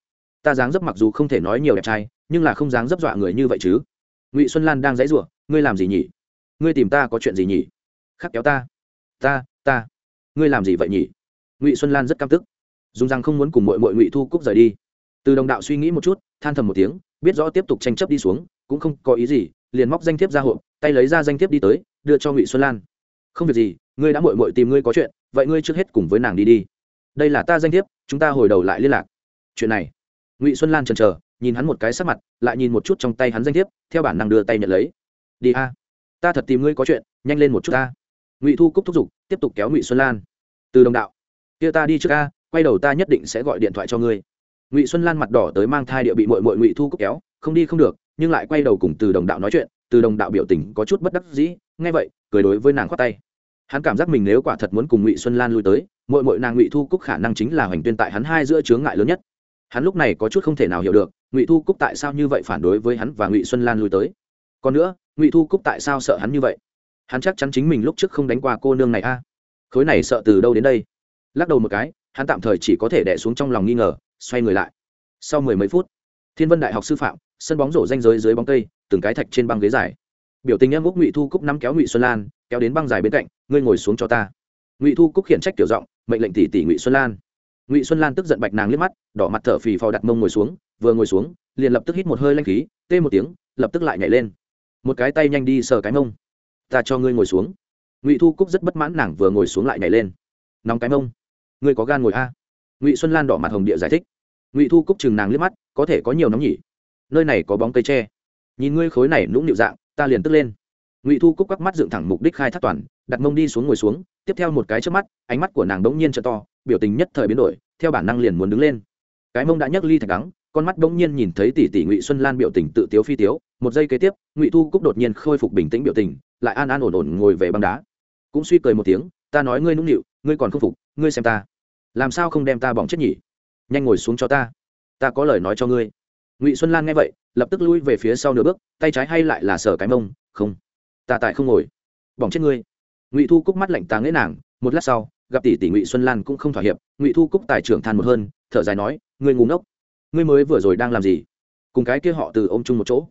S1: Ta dáng dấp mặc dù không thể nói nhiều đẹp trai, nhưng là không dáng dấp dọa người như vậy chứ. Ngụy xuân lan đang dãy rủa, ngươi làm gì nhỉ? Ngươi tìm ta có chuyện gì nhỉ? Khắc kéo ta. Ta ta. Ngươi làm gì vậy nhỉ? Ngụy xuân lan rất căm tức. Dùng rằng không muốn cùng mội mội ngụy thu cúc rời đi. Từ đồng đạo suy nghĩ một chút, than thầm một tiếng, biết rõ tiếp tục tranh chấp đi xuống, cũng không có ý gì, liền móc danh thiếp ra hộp, tay lấy ra danh thiếp đi tới, đưa cho ngụy xuân lan. Không việc gì, ngươi đã mội mội tìm ngươi có chuyện, vậy ngươi trước hết cùng với nàng đi đi. Đây là ta danh thiếp, chúng ta hồi đầu lại liên lạc. Chuyện này. Ngụy xuân lan chần chờ, nhìn hắn một cái sắc mặt, lại nhìn một chút trong tay hắn danh thiếp, theo bản năng đưa tay nhận lấy. Đi a. Ta thật tìm ngươi có chuyện, nhanh lên một chút ta ngụy thu cúc thúc giục, tiếp tục kéo ngụy xuân lan. Từ đồng đạo, kia ta đi trước a, quay đầu ta nhất định sẽ gọi điện thoại cho ngươi. Ngụy xuân lan mặt đỏ tới mang thai địa bị mội mội ngụy thu cúc kéo, không đi không được, nhưng lại quay đầu cùng từ đồng đạo nói chuyện, từ đồng đạo biểu tình có chút bất đắc dĩ, nghe vậy, cười đối với nàng khoát tay. Hắn cảm giác mình nếu quả thật muốn cùng ngụy xuân lan lui tới mội mội nàng ngụy thu cúc khả năng chính là hoành tuyên tại hắn hai giữa chướng ngại lớn nhất. Hắn lúc này có chút không thể nào hiểu được, ngụy thu cúc tại sao như vậy phản đối với hắn và ngụy xuân lan lui tới. Còn nữa, ngụy thu cúc tại sao sợ hắn như vậy? Hắn chắc chắn chính mình lúc trước không đánh qua cô nương này a. Khối này sợ từ đâu đến đây? Lắc đầu một cái, hắn tạm thời chỉ có thể đẻ xuống trong lòng nghi ngờ, xoay người lại. Sau mười mấy phút, thiên vân đại học sư phạm, sân bóng rổ danh giới dưới bóng cây, từng cái thạch trên băng ghế dài. Biểu tình em úc ngụy thu cúc nắm kéo ngụy xuân lan, kéo đến băng dài bên cạnh, ngươi ngồi xuống cho ta. Ngụy thu cúc khiển trách tiểu giọng, mệnh lệnh tỷ tỷ ngụy xuân lan. Ngụy xuân lan tức giận bạch nàng liếc mắt, đỏ mặt thở phì phò đặt mông ngồi xuống, vừa ngồi xuống, liền lập tức hít một hơi lanh khí, tê một tiếng, lập tức lại nhảy lên. Một cái tay nhanh đi sờ cái mông ta cho ngươi ngồi xuống. Ngụy thu cúc rất bất mãn nàng vừa ngồi xuống lại nhảy lên. Nóng cái mông. Ngươi có gan ngồi a? Ngụy xuân lan đỏ mặt hồng địa giải thích. Ngụy thu cúc chừng nàng liếc mắt, có thể có nhiều nóng nhỉ? Nơi này có bóng cây tre. Nhìn ngươi khối này nũng nịu dạng, ta liền tức lên. Ngụy thu cúc các mắt dựng thẳng mục đích khai thác toàn, đặt mông đi xuống ngồi xuống, tiếp theo một cái trước mắt, ánh mắt của nàng bỗng nhiên trở to, biểu tình nhất thời biến đổi, theo bản năng liền muốn đứng lên. Cái mông đã nhấc ly thạch đắng, con mắt bỗng nhiên nhìn thấy tỷ tỷ ngụy xuân lan biểu tình tự tiếu phi tiếu, một giây kế tiếp, ngụy thu cúc đột nhiên khôi phục bình tĩnh biểu tình lại an an ổn ổn ngồi về băng đá. Cũng suy cười một tiếng, ta nói ngươi nũng nịu, ngươi còn không phục, ngươi xem ta. Làm sao không đem ta bỏng chết nhỉ? Nhanh ngồi xuống cho ta. Ta có lời nói cho ngươi. Ngụy xuân lan nghe vậy, lập tức lui về phía sau nửa bước, tay trái hay lại là sở cái mông, không, ta tại không ngồi. Bỏng chết ngươi. Ngụy thu cúc mắt lạnh tàng nghễ nàng, một lát sau, gặp tỷ tỷ ngụy xuân lan cũng không thỏa hiệp, ngụy thu cúc tài trưởng than một hơn, thở dài nói, ngươi ngủ ngốc. Ngươi mới vừa rồi đang làm gì? Cùng cái kia họ từ ô m chung một chỗ.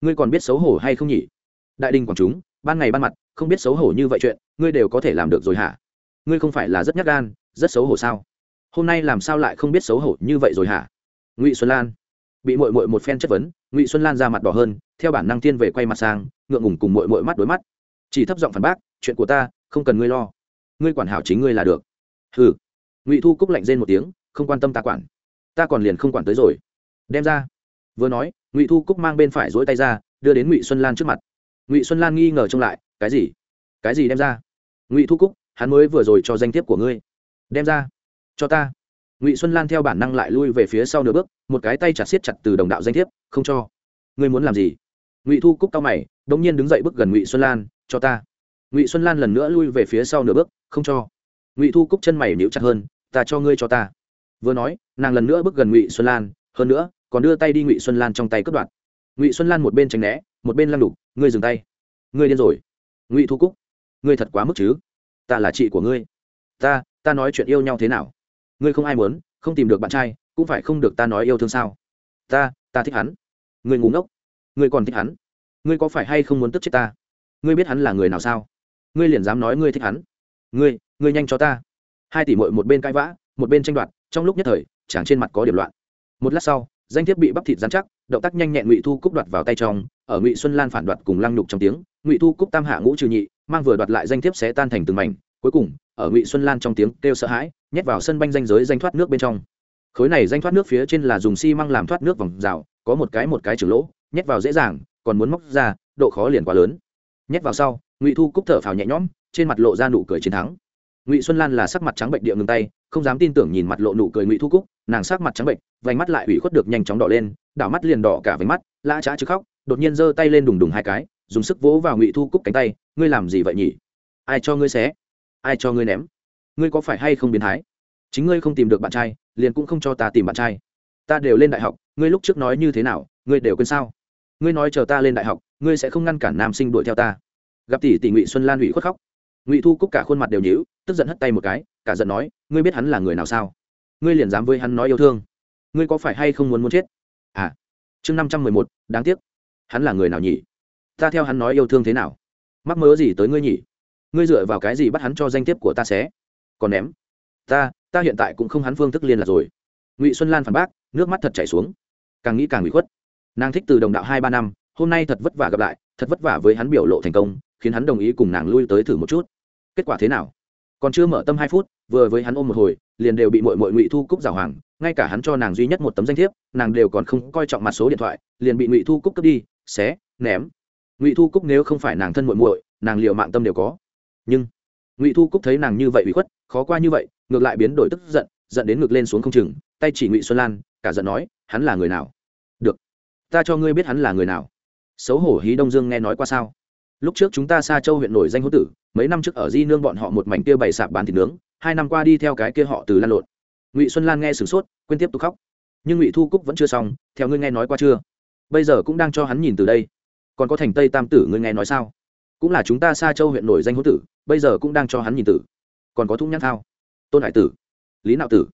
S1: Ngươi còn biết xấu hổ hay không nhỉ? Đại đình quảng chúng ban ngày ban mặt, không biết xấu hổ như vậy chuyện, ngươi đều có thể làm được rồi hả? Ngươi không phải là rất nhắc gan, rất xấu hổ sao? Hôm nay làm sao lại không biết xấu hổ như vậy rồi hả? Ngụy xuân lan. Bị mội mội một phen chất vấn, ngụy xuân lan ra mặt đỏ hơn, theo bản năng tiên về quay mặt sang, ngượng ngùng cùng mội mội mắt đối mắt. Chỉ thấp giọng phản bác, chuyện của ta, không cần ngươi lo. Ngươi quản hảo chính ngươi là được. Hừ. Ngụy thu cúc lạnh rên một tiếng, không quan tâm ta quản. Ta còn liền không quản tới rồi. Đem ra. Vừa nói, ngụy thu cúc mang bên phải dỗi tay ra, đưa đến ngụy xuân lan trước mặt ngụy xuân lan nghi ngờ trông lại cái gì cái gì đem ra ngụy thu cúc hắn mới vừa rồi cho danh thiếp của ngươi đem ra cho ta ngụy xuân lan theo bản năng lại lui về phía sau nửa bước một cái tay chặt siết chặt từ đồng đạo danh thiếp không cho ngươi muốn làm gì ngụy thu cúc cao mày đ ỗ n g nhiên đứng dậy bước gần ngụy xuân lan cho ta ngụy xuân lan lần nữa lui về phía sau nửa bước không cho ngụy thu cúc chân mày níu chặt hơn ta cho ngươi cho ta vừa nói nàng lần nữa bước gần ngụy xuân lan hơn nữa còn đưa tay đi ngụy xuân lan trong tay cướp đoạt ngụy xuân lan một bên tránh né một bên lăn đục ngươi dừng tay. Ngươi điên rồi. Ngụy thu cúc, ngươi thật quá mức chứ? Ta là chị của ngươi. Ta ta nói chuyện yêu nhau thế nào? Ngươi không ai muốn, không tìm được bạn trai, cũng phải không được ta nói yêu thương sao? Ta ta thích hắn. Ngươi ngủ ngốc. Ngươi còn thích hắn. Ngươi có phải hay không muốn tức chết ta? Ngươi biết hắn là người nào sao? Ngươi liền dám nói ngươi thích hắn. Ngươi ngươi nhanh cho ta. Hai tỷ mội một bên cãi vã, một bên tranh đoạt, trong lúc nhất thời, chàng trên mặt có điểm loạn. Một lát sau, danh thiếp bị bắp thịt dán chắc động tác nhanh nhẹn ngụy thu cúc đoạt vào tay trong, ở ngụy xuân lan phản đoạt cùng lăng nhục trong tiếng, ngụy thu cúc tam hạ ngũ trừ nhị, mang vừa đoạt lại danh thiếp sẽ tan thành từng mảnh, cuối cùng, ở ngụy xuân lan trong tiếng kêu sợ hãi, nhét vào sân banh danh giới danh thoát nước bên trong. Khối này danh thoát nước phía trên là dùng xi măng làm thoát nước vòng rào, có một cái một cái trừ lỗ, nhét vào dễ dàng, còn muốn móc ra, độ khó liền quá lớn. Nhét vào sau, ngụy thu cúc thở phào nhẹ nhõm, trên mặt lộ ra nụ cười chiến thắng. Ngụy xuân lan là sắc mặt trắng bệnh địa ngừng tay không dám tin tưởng nhìn mặt lộ nụ cười ngụy thu cúc, nàng sắc mặt trắng bệnh vành mắt lại ủy khuất được nhanh chóng đỏ lên, đảo mắt liền đỏ cả váy mắt, lã trá chứ khóc, đột nhiên giơ tay lên đùng đùng hai cái, dùng sức vỗ vào ngụy thu cúc cánh tay, ngươi làm gì vậy nhỉ? Ai cho ngươi xé? Ai cho ngươi ném? Ngươi có phải hay không biến thái? Chính ngươi không tìm được bạn trai, liền cũng không cho ta tìm bạn trai. Ta đều lên đại học, ngươi lúc trước nói như thế nào, ngươi đều quên sao? Ngươi nói chờ ta lên đại học, ngươi sẽ không ngăn cản nam sinh đuổi theo ta. Gặp tỷ tỷ ngụy xuân lan ủy khuất khóc ngụy thu cúc cả khuôn mặt đều nhíu tức giận hất tay một cái cả giận nói ngươi biết hắn là người nào sao ngươi liền dám với hắn nói yêu thương ngươi có phải hay không muốn muốn chết à chương năm trăm mười một đáng tiếc hắn là người nào nhỉ ta theo hắn nói yêu thương thế nào mắc mớ gì tới ngươi nhỉ ngươi dựa vào cái gì bắt hắn cho danh tiếp của ta xé còn ném ta ta hiện tại cũng không hắn phương thức liên lạc rồi ngụy xuân lan phản bác nước mắt thật chảy xuống càng nghĩ càng bị khuất nàng thích từ đồng đạo hai ba năm hôm nay thật vất vả gặp lại thật vất vả với hắn biểu lộ thành công khiến hắn đồng ý cùng nàng lui tới thử một chút kết quả thế nào? Còn chưa mở tâm hai phút, vừa với hắn ôm một hồi, liền đều bị mội mội ngụy thu cúc giảo hoàng, ngay cả hắn cho nàng duy nhất một tấm danh thiếp, nàng đều còn không coi trọng mặt số điện thoại, liền bị ngụy thu cúc cướp đi, xé, ném. Ngụy thu cúc nếu không phải nàng thân mội mội nàng liệu mạng tâm đều có. Nhưng, ngụy thu cúc thấy nàng như vậy bị khuất, khó qua như vậy, ngược lại biến đổi tức giận giận đến ngược lên xuống không chừng, tay chỉ ngụy xuân lan, cả giận nói, hắn là người nào? Được, ta cho ngươi biết hắn là người nào. Xấu hổ hí đông dương nghe nói qua sao? Lúc trước chúng ta xa châu huyện nổi danh hữu tử, mấy năm trước ở di nương bọn họ một mảnh kia bày sạp bán thịt nướng, hai năm qua đi theo cái kia họ từ lan lộn. Ngụy xuân lan nghe sửng sốt, quên tiếp tục khóc. Nhưng ngụy thu cúc vẫn chưa xong, theo ngươi nghe nói qua chưa? Bây giờ cũng đang cho hắn nhìn từ đây. Còn có thành tây tam tử ngươi nghe nói sao? Cũng là chúng ta xa châu huyện nổi danh hữu tử, bây giờ cũng đang cho hắn nhìn tử. Còn có thung nhãn thao, tôn hải tử, lý nạo tử.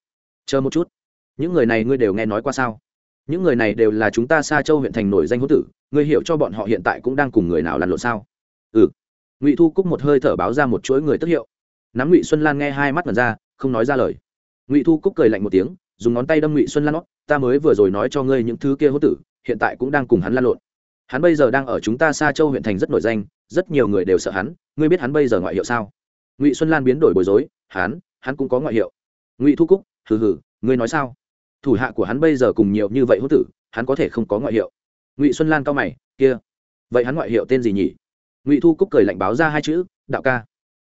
S1: Chờ một chút. Những người này ngươi đều nghe nói qua sao? Những người này đều là chúng ta xa châu huyện thành nổi danh hữu tử, ngươi hiểu cho bọn họ hiện tại cũng đang cùng người nào lăn lộn sao? Ừ. Ngụy thu cúc một hơi thở báo ra một chuỗi người tức hiệu. Nắm ngụy xuân lan nghe hai mắt mật ra, không nói ra lời. Ngụy thu cúc cười lạnh một tiếng, dùng ngón tay đâm ngụy xuân lan nót ta mới vừa rồi nói cho ngươi những thứ kia hữu tử, hiện tại cũng đang cùng hắn lan lộn. Hắn bây giờ đang ở chúng ta xa châu huyện thành rất nổi danh, rất nhiều người đều sợ hắn, ngươi biết hắn bây giờ ngoại hiệu sao? Ngụy xuân lan biến đổi bối rối, hắn hắn cũng có ngoại hiệu. Ngụy thu cúc, hừ hừ, ngươi nói sao? Thủ hạ của hắn bây giờ cùng nhiều như vậy hữu tử, hắn có thể không có ngoại hiệu. Ngụy xuân lan cao mày, kia, vậy hắn ngoại hiệu tên gì nhỉ? Ngụy thu cúc cười lạnh báo ra hai chữ đạo ca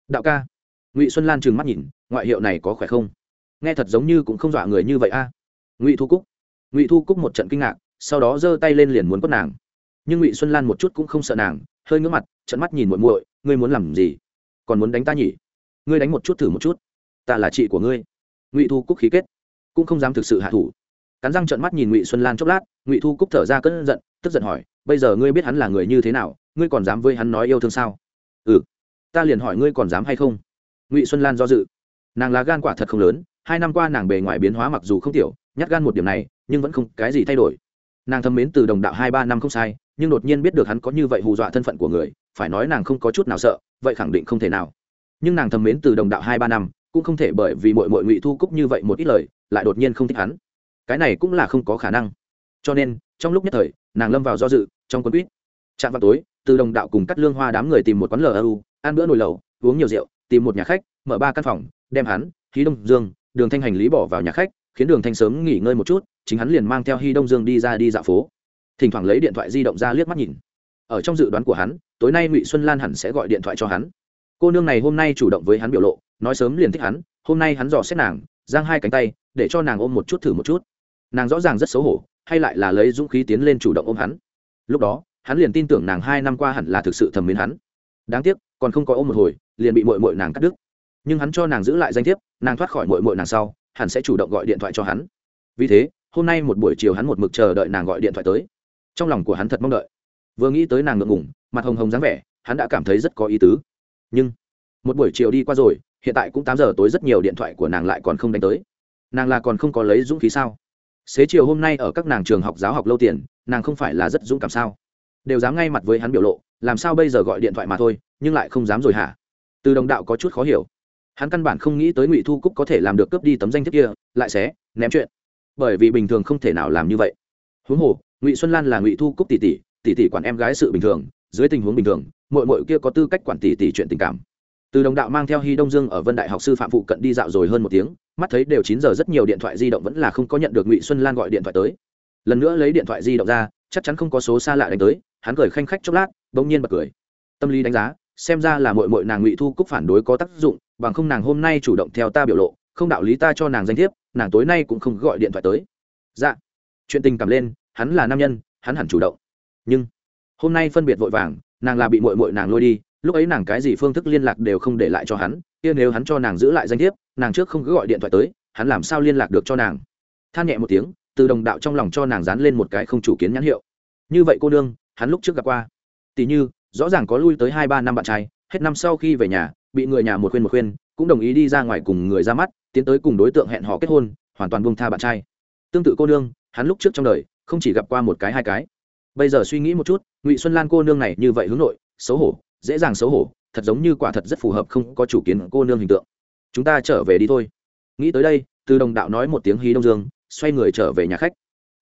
S1: đạo ca ngụy xuân lan trừng mắt nhìn ngoại hiệu này có khỏe không nghe thật giống như cũng không dọa người như vậy a à. ngụy thu cúc ngụy thu cúc một trận kinh ngạc sau đó giơ tay lên liền muốn quất nàng nhưng ngụy xuân lan một chút cũng không sợ nàng hơi ngứa mặt trận mắt nhìn muội muội ngươi muốn làm gì còn muốn đánh ta nhỉ ngươi đánh một chút thử một chút ta là chị của ngươi ngụy thu cúc khí kết cũng không dám thực sự hạ thủ cắn răng trận mắt nhìn ngụy xuân lan chốc lát ngụy thu cúc thở ra cơn giận tức giận hỏi bây giờ ngươi biết hắn là người như thế nào ngươi còn dám với hắn nói yêu thương sao? Ừ. Ta liền hỏi ngươi còn dám hay không? Ngụy xuân lan do dự. Nàng là gan quả thật không lớn, hai năm qua nàng bề ngoài biến hóa mặc dù không tiểu, nhát gan một điểm này, nhưng vẫn không cái gì thay đổi. Nàng thâm mến từ đồng đạo hai ba năm không sai, nhưng đột nhiên biết được hắn có như vậy hù dọa thân phận của người, phải nói nàng không có chút nào sợ, vậy khẳng định không thể nào. Nhưng nàng thâm mến từ đồng đạo hai ba năm, cũng không thể bởi vì mội mội ngụy thu cúc như vậy một ít lời, lại đột nhiên không thích hắn. Cái này cũng là không có khả năng. Cho nên, trong lúc nhất thời, nàng lâm vào do dự, trong quân quýt. Chạm vào tối từ đồng đạo cùng cắt lương hoa đám người tìm một quán lu ăn bữa nồi lẩu, uống nhiều rượu, tìm một nhà khách, mở ba căn phòng, đem hắn khí đông dương, đường thanh hành lý bỏ vào nhà khách, khiến đường thanh sớm nghỉ ngơi một chút, chính hắn liền mang theo Hi đông dương đi ra đi dạo phố. Thỉnh thoảng lấy điện thoại di động ra liếc mắt nhìn. Ở trong dự đoán của hắn, tối nay ngụy xuân lan hẳn sẽ gọi điện thoại cho hắn. Cô nương này hôm nay chủ động với hắn biểu lộ, nói sớm liền thích hắn, hôm nay hắn dò xét nàng, giang hai cánh tay, để cho nàng ôm một chút thử một chút. Nàng rõ ràng rất xấu hổ, hay lại là lấy dũng khí tiến lên chủ động ôm hắn. Lúc đó hắn liền tin tưởng nàng hai năm qua hẳn là thực sự thầm mến hắn. Đáng tiếc, còn không có ôm một hồi, liền bị mội mội nàng cắt đứt. Nhưng hắn cho nàng giữ lại danh thiếp, nàng thoát khỏi mội mội nàng sau hắn sẽ chủ động gọi điện thoại cho hắn. Vì thế, hôm nay một buổi chiều hắn một mực chờ đợi nàng gọi điện thoại tới. Trong lòng của hắn thật mong đợi. Vừa nghĩ tới nàng ngượng ngủng mặt hồng hồng dáng vẻ, hắn đã cảm thấy rất có ý tứ. Nhưng, một buổi chiều đi qua rồi, hiện tại cũng tám giờ tối rất nhiều điện thoại của nàng lại còn không đánh tới. Nàng là còn không có lấy dũng khí sao? Xế chiều hôm nay ở các nàng trường học giáo học lâu tiền, nàng không phải là rất dũng cảm sao? Đều dám ngay mặt với hắn biểu lộ, làm sao bây giờ gọi điện thoại mà thôi, nhưng lại không dám rồi hả? Từ đồng đạo có chút khó hiểu. Hắn căn bản không nghĩ tới ngụy thu cúc có thể làm được cướp đi tấm danh thiếp kia, lại xé, ném chuyện. Bởi vì bình thường không thể nào làm như vậy. Huống hồ, ngụy xuân lan là ngụy thu cúc tỷ tỷ tỷ tỷ quản em gái sự bình thường, dưới tình huống bình thường mội mội kia có tư cách quản tỷ tỷ chuyện tình cảm. Từ đồng đạo mang theo hy đông dương ở vân đại học sư phạm phụ cận đi dạo rồi hơn một tiếng, mắt thấy đều chín giờ rất nhiều điện thoại di động vẫn là không có nhận được ngụy xuân lan gọi điện thoại tới. Lần nữa lấy điện thoại di động ra, chắc chắn không có số xa lạ đánh tới hắn cười khanh khách chốc lát, bỗng nhiên bật cười. Tâm lý đánh giá, xem ra là mội mội nàng ngụy thu cúc phản đối có tác dụng, bằng không nàng hôm nay chủ động theo ta biểu lộ, không đạo lý ta cho nàng danh thiếp, nàng tối nay cũng không gọi điện thoại tới. Dạ. Chuyện tình cảm lên, hắn là nam nhân, hắn hẳn chủ động. Nhưng, hôm nay phân biệt vội vàng, nàng là bị mội mội nàng lôi đi, lúc ấy nàng cái gì phương thức liên lạc đều không để lại cho hắn, kia nếu hắn cho nàng giữ lại danh thiếp, nàng trước không cứ gọi điện thoại tới, hắn làm sao liên lạc được cho nàng? Than nhẹ một tiếng, từ đồng đạo trong lòng cho nàng dán lên một cái không chủ kiến nhãn hiệu. Như vậy cô nương hắn lúc trước gặp qua. Tỷ như, rõ ràng có lui tới hai ba năm bạn trai, hết năm sau khi về nhà, bị người nhà một khuyên một khuyên, cũng đồng ý đi ra ngoài cùng người ra mắt, tiến tới cùng đối tượng hẹn hò kết hôn, hoàn toàn buông tha bạn trai. Tương tự cô nương, hắn lúc trước trong đời, không chỉ gặp qua một cái hai cái. Bây giờ suy nghĩ một chút, ngụy xuân lan cô nương này như vậy hướng nội, xấu hổ, dễ dàng xấu hổ, thật giống như quả thật rất phù hợp không có chủ kiến cô nương hình tượng. Chúng ta trở về đi thôi. Nghĩ tới đây, từ đồng đạo nói một tiếng hí đông dương, xoay người trở về nhà khách.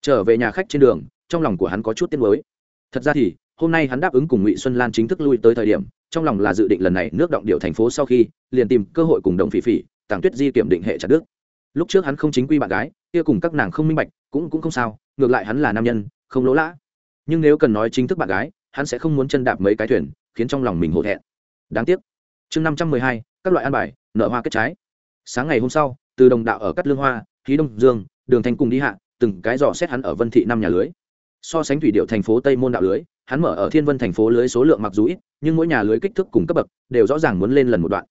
S1: Trở về nhà khách trên đường, trong lòng của hắn có chút tiếc nuối thật ra thì, hôm nay hắn đáp ứng cùng ngụy xuân lan chính thức lui tới thời điểm, trong lòng là dự định lần này nước động điệu thành phố sau khi, liền tìm cơ hội cùng đồng phỉ phỉ, tàng tuyết di kiểm định hệ chặt đức. Lúc trước hắn không chính quy bạn gái, kia cùng các nàng không minh bạch, cũng cũng không sao, ngược lại hắn là nam nhân, không lỗ lã. Nhưng nếu cần nói chính thức bạn gái, hắn sẽ không muốn chân đạp mấy cái thuyền, khiến trong lòng mình hổ thẹn. Đáng tiếc. Chương năm trăm mười hai, các loại ăn bài nợ hoa kết trái. Sáng ngày hôm sau, từ đồng đạo ở cắt lương hoa khí đông dương, đường thành cùng đi hạ, từng cái dò xét hắn ở vân thị năm nhà lưới so sánh thủy điệu thành phố tây môn đạo lưới, hắn mở ở thiên vân thành phố lưới số lượng mặc dù ít, nhưng mỗi nhà lưới kích thước cùng cấp bậc đều rõ ràng muốn lên lần một đoạn.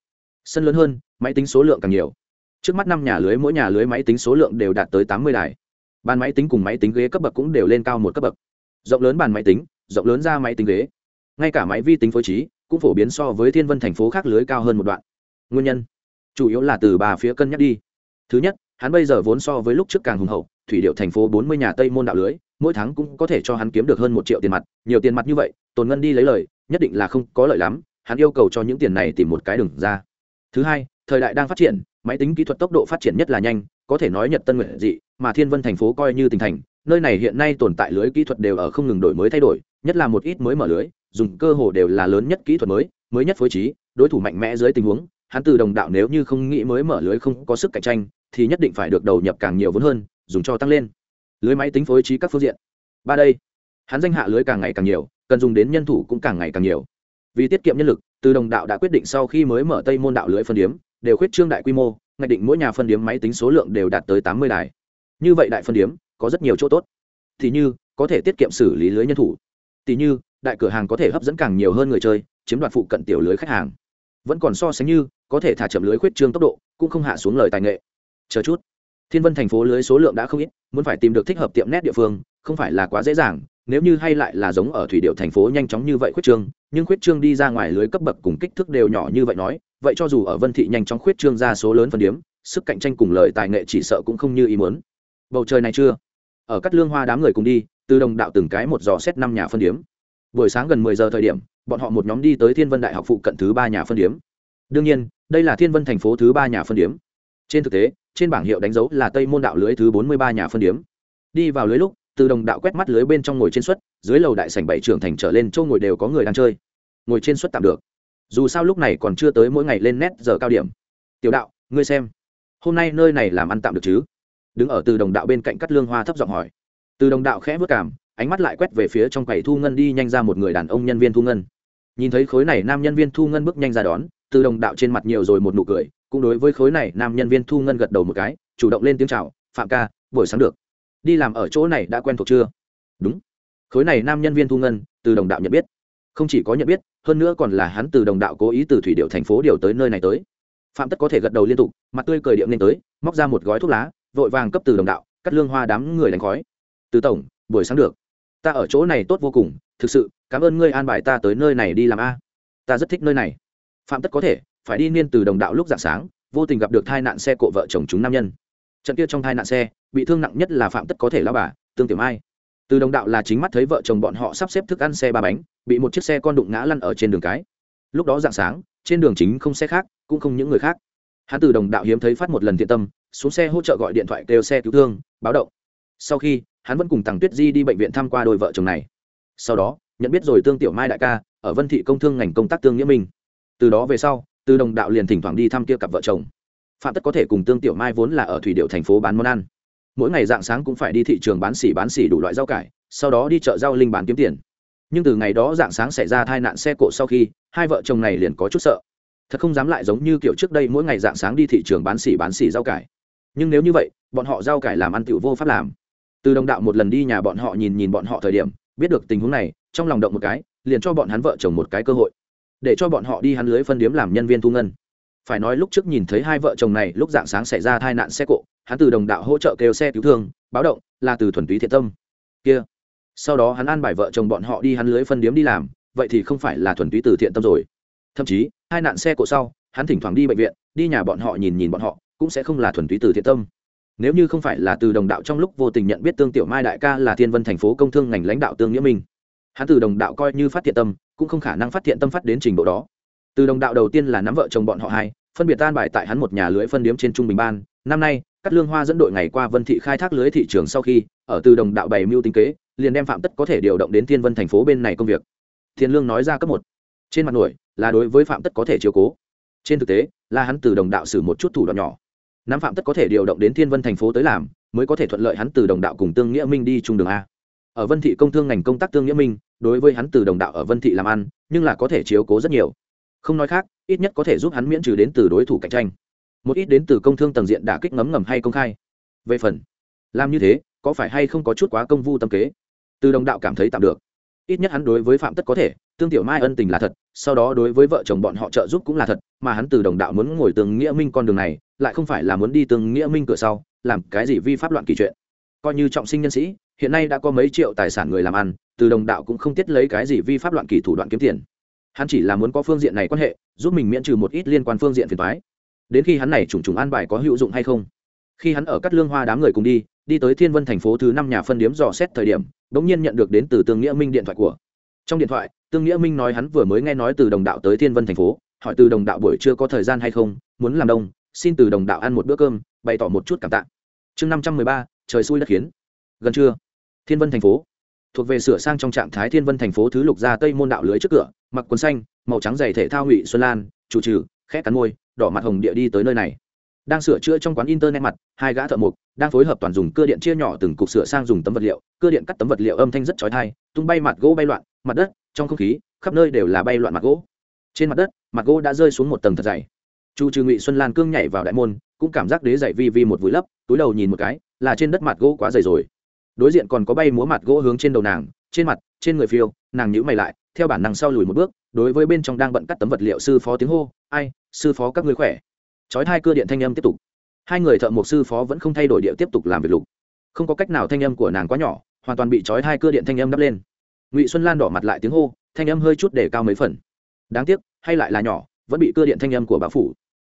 S1: Sân lớn hơn, máy tính số lượng càng nhiều. Trước mắt năm nhà lưới, mỗi nhà lưới máy tính số lượng đều đạt tới tám mươi đài. Bàn máy tính cùng máy tính ghế cấp bậc cũng đều lên cao một cấp bậc. Rộng lớn bàn máy tính, rộng lớn ra máy tính ghế. Ngay cả máy vi tính phối trí cũng phổ biến so với thiên vân thành phố khác lưới cao hơn một đoạn. Nguyên nhân? Chủ yếu là từ ba phía cân nhắc đi. Thứ nhất, hắn bây giờ vốn so với lúc trước càng hùng hậu, thủy điệu thành phố bốn mươi nhà tây môn đạo lưới mỗi tháng cũng có thể cho hắn kiếm được hơn một triệu tiền mặt, nhiều tiền mặt như vậy, tồn ngân đi lấy lời, nhất định là không có lợi lắm, hắn yêu cầu cho những tiền này tìm một cái đừng ra. Thứ hai, thời đại đang phát triển, máy tính kỹ thuật tốc độ phát triển nhất là nhanh, có thể nói nhật tân nguyện dị, mà thiên vân thành phố coi như tỉnh thành, nơi này hiện nay tồn tại lưới kỹ thuật đều ở không ngừng đổi mới thay đổi, nhất là một ít mới mở lưới, dùng cơ hồ đều là lớn nhất kỹ thuật mới mới nhất phối trí, đối thủ mạnh mẽ dưới tình huống, hắn từ đồng đạo nếu như không nghĩ mới mở lưới không có sức cạnh tranh, thì nhất định phải được đầu nhập càng nhiều vốn hơn, dùng cho tăng lên lưới máy tính phối trí các phương diện. Ba đây, hắn danh hạ lưới càng ngày càng nhiều, cần dùng đến nhân thủ cũng càng ngày càng nhiều. Vì tiết kiệm nhân lực, từ đồng đạo đã quyết định sau khi mới mở tây môn đạo lưới phân điếm, đều khuyết trương đại quy mô, ngạch định mỗi nhà phân điếm máy tính số lượng đều đạt tới tám mươi đài. Như vậy đại phân điếm, có rất nhiều chỗ tốt. Thì như, có thể tiết kiệm xử lý lưới nhân thủ. Tỷ như, đại cửa hàng có thể hấp dẫn càng nhiều hơn người chơi, chiếm đoạt phụ cận tiểu lưới khách hàng. Vẫn còn so sánh như, có thể thả chậm lưới khuyết trương tốc độ, cũng không hạ xuống lời tài nghệ. Chờ chút thiên vân thành phố lưới số lượng đã không ít, muốn phải tìm được thích hợp tiệm nét địa phương, không phải là quá dễ dàng, nếu như hay lại là giống ở thủy điệu thành phố nhanh chóng như vậy khuyết trương, nhưng khuyết trương đi ra ngoài lưới cấp bậc cùng kích thước đều nhỏ như vậy nói, vậy cho dù ở vân thị nhanh chóng khuyết trương ra số lớn phân điếm, sức cạnh tranh cùng lợi tài nghệ chỉ sợ cũng không như ý muốn. Bầu trời này chưa? Ở cắt lương hoa đám người cùng đi, từ đồng đạo từng cái một dò xét năm nhà phân điếm. Buổi sáng gần mười giờ thời điểm, bọn họ một nhóm đi tới thiên vân đại học phụ cận thứ ba nhà phân điếm. Đương nhiên, đây là thiên vân thành phố thứ ba nhà phân điếm trên thực tế, trên bảng hiệu đánh dấu là tây môn đạo lưới thứ bốn mươi ba nhà phân điếm. Đi vào lưới lúc, từ đồng đạo quét mắt lưới bên trong ngồi trên suất, dưới lầu đại sảnh bảy trưởng thành trở lên châu ngồi đều có người đang chơi. Ngồi trên suất tạm được. Dù sao lúc này còn chưa tới mỗi ngày lên nét giờ cao điểm. Tiểu đạo, ngươi xem. Hôm nay nơi này làm ăn tạm được chứ? Đứng ở từ đồng đạo bên cạnh cắt lương hoa thấp giọng hỏi. Từ đồng đạo khẽ vất cảm ánh mắt lại quét về phía trong quầy thu ngân đi nhanh ra một người đàn ông nhân viên thu ngân. Nhìn thấy khối này nam nhân viên thu ngân bước nhanh ra đón, từ đồng đạo trên mặt nhiều rồi một nụ cười cũng đối với khối này, nam nhân viên thu ngân gật đầu một cái, chủ động lên tiếng chào, phạm ca, buổi sáng được. Đi làm ở chỗ này đã quen thuộc chưa? Đúng. Khối này, nam nhân viên thu ngân, từ đồng đạo nhận biết. Không chỉ có nhận biết, hơn nữa còn là hắn từ đồng đạo cố ý từ thủy điệu thành phố điều tới nơi này tới. Phạm tất có thể gật đầu liên tục, mặt tươi cười điệu lên tới, móc ra một gói thuốc lá, vội vàng cấp từ đồng đạo, cắt lương hoa đám người đánh khói. Từ tổng, buổi sáng được. Ta ở chỗ này tốt vô cùng, thực sự, cảm ơn ngươi an bài ta tới nơi này đi làm a. Ta rất thích nơi này. Phạm tất có thể phải đi niên từ đồng đạo lúc dạng sáng, vô tình gặp được tai nạn xe cộ vợ chồng chúng nam nhân. Trận kia trong tai nạn xe, bị thương nặng nhất là phạm tất có thể lao bà, tương tiểu mai. Từ đồng đạo là chính mắt thấy vợ chồng bọn họ sắp xếp thức ăn xe ba bánh, bị một chiếc xe con đụng ngã lăn ở trên đường cái. Lúc đó dạng sáng, trên đường chính không xe khác, cũng không những người khác. Hắn từ đồng đạo hiếm thấy phát một lần thiện tâm, xuống xe hỗ trợ gọi điện thoại kêu xe cứu thương, báo động. Sau khi, hắn vẫn cùng tằng tuyết di đi bệnh viện thăm qua đôi vợ chồng này. Sau đó, nhận biết rồi tương tiểu mai đại ca, ở vân thị công thương ngành công tác tương nghĩa minh. Từ đó về sau từ đồng đạo liền thỉnh thoảng đi thăm kia cặp vợ chồng. Phạm tất có thể cùng tương tiểu mai vốn là ở thủy điệu thành phố bán món ăn. Mỗi ngày dạng sáng cũng phải đi thị trường bán xỉ bán xỉ đủ loại rau cải, sau đó đi chợ rau linh bán kiếm tiền. Nhưng từ ngày đó dạng sáng xảy ra tai nạn xe cộ sau khi, hai vợ chồng này liền có chút sợ. Thật không dám lại giống như kiểu trước đây mỗi ngày dạng sáng đi thị trường bán xỉ bán xỉ rau cải. Nhưng nếu như vậy, bọn họ rau cải làm ăn tiểu vô pháp làm. Từ đồng đạo một lần đi nhà bọn họ nhìn nhìn bọn họ thời điểm, biết được tình huống này, trong lòng động một cái, liền cho bọn hắn vợ chồng một cái cơ hội để cho bọn họ đi hắn lưới phân điếm làm nhân viên thu ngân. Phải nói lúc trước nhìn thấy hai vợ chồng này, lúc dạng sáng xảy ra tai nạn xe cộ, hắn từ đồng đạo hỗ trợ kêu xe cứu thương, báo động, là từ thuần túy thiện tâm. Kia. Sau đó hắn an bài vợ chồng bọn họ đi hắn lưới phân điếm đi làm, vậy thì không phải là thuần túy từ thiện tâm rồi. Thậm chí, hai nạn xe cộ sau, hắn thỉnh thoảng đi bệnh viện, đi nhà bọn họ nhìn nhìn bọn họ, cũng sẽ không là thuần túy từ thiện tâm. Nếu như không phải là từ đồng đạo trong lúc vô tình nhận biết tương tiểu mai đại ca là thiên vân thành phố công thương ngành lãnh đạo tương nghĩa minh, hắn từ đồng đạo coi như phát thiện tâm cũng không khả năng phát hiện tâm phát đến trình độ đó. Từ đồng đạo đầu tiên là nắm vợ chồng bọn họ hai, phân biệt tan bài tại hắn một nhà lưới phân điếm trên trung bình ban. Năm nay cắt lương hoa dẫn đội ngày qua vân thị khai thác lưới thị trường sau khi, ở từ đồng đạo bày mưu tính kế, liền đem phạm tất có thể điều động đến thiên vân thành phố bên này công việc. Thiên lương nói ra cấp một. Trên mặt nổi, là đối với phạm tất có thể chiếu cố. Trên thực tế, là hắn từ đồng đạo xử một chút thủ đoạn nhỏ. Nắm phạm tất có thể điều động đến thiên vân thành phố tới làm, mới có thể thuận lợi hắn từ đồng đạo cùng tương nghĩa minh đi chung đường a. Ở vân thị công thương ngành công tác tương nghĩa minh đối với hắn từ đồng đạo ở vân thị làm ăn, nhưng là có thể chiếu cố rất nhiều. Không nói khác, ít nhất có thể giúp hắn miễn trừ đến từ đối thủ cạnh tranh. Một ít đến từ công thương tầng diện đã kích ngấm ngầm hay công khai. Về phần, làm như thế, có phải hay không có chút quá công vu tâm kế? Từ đồng đạo cảm thấy tạm được. Ít nhất hắn đối với phạm tất có thể, tương tiểu mai ân tình là thật, sau đó đối với vợ chồng bọn họ trợ giúp cũng là thật, mà hắn từ đồng đạo muốn ngồi tường nghĩa minh con đường này, lại không phải là muốn đi tường nghĩa minh cửa sau, làm cái gì vi pháp loạn kỳ chuyện coi như trọng sinh nhân sĩ, hiện nay đã có mấy triệu tài sản người làm ăn, từ đồng đạo cũng không tiết lấy cái gì vi pháp loạn kỳ thủ đoạn kiếm tiền. Hắn chỉ là muốn có phương diện này quan hệ, giúp mình miễn trừ một ít liên quan phương diện phiền thoái đến khi hắn này trùng trùng an bài có hữu dụng hay không? Khi hắn ở cắt lương hoa đám người cùng đi đi tới thiên vân thành phố thứ năm nhà phân điếm dò xét thời điểm đ ỗ n g nhiên nhận được đến từ tương nghĩa minh điện thoại của. Trong điện thoại, tương nghĩa minh nói hắn vừa mới nghe nói từ đồng đạo tới thiên vân thành phố, hỏi từ đồng đạo buổi chưa có thời gian hay không, muốn làm đông, xin từ đồng đạo ăn một bữa cơm, bày tỏ một chút cảm tạ. Chương năm trăm mười ba trời xui đất khiến. Gần trưa, thiên vân thành phố, thuộc về sửa sang trong trạng thái thiên vân thành phố thứ lục ra tây môn đạo lưới trước cửa, mặc quần xanh, màu trắng dày thể thao ngụy xuân lan, chủ trừ, khẽ cắn môi, đỏ mặt hồng địa đi tới nơi này. Đang sửa chữa trong quán internet mặt, hai gã thợ mộc đang phối hợp toàn dùng cưa điện chia nhỏ từng cục sửa sang dùng tấm vật liệu, cưa điện cắt tấm vật liệu âm thanh rất chói tai, tung bay mặt gỗ bay loạn, mặt đất, trong không khí, khắp nơi đều là bay loạn mặt gỗ. Trên mặt đất, mặt gỗ đã rơi xuống một tầng thật dày chu trừ ngụy xuân lan cương nhảy vào đại môn, cũng cảm giác đế dạy vi vi một vùi lấp, túi đầu nhìn một cái, là trên đất mặt gỗ quá dày rồi. Đối diện còn có bay múa mặt gỗ hướng trên đầu nàng, trên mặt, trên người phiêu, nàng nhữ mày lại, theo bản năng sau lùi một bước, đối với bên trong đang bận cắt tấm vật liệu sư phó tiếng hô, ai, sư phó các ngươi khỏe? Chói hai cưa điện thanh âm tiếp tục. Hai người thợ mộc sư phó vẫn không thay đổi điệu tiếp tục làm việc lục. Không có cách nào thanh âm của nàng quá nhỏ, hoàn toàn bị chói hai cưa điện thanh âm đắp lên. Ngụy xuân lan đỏ mặt lại tiếng hô, thanh âm hơi chút để cao mấy phần. Đáng tiếc, hay lại là nhỏ vẫn bị cơ điện thanh âm của bá phủ.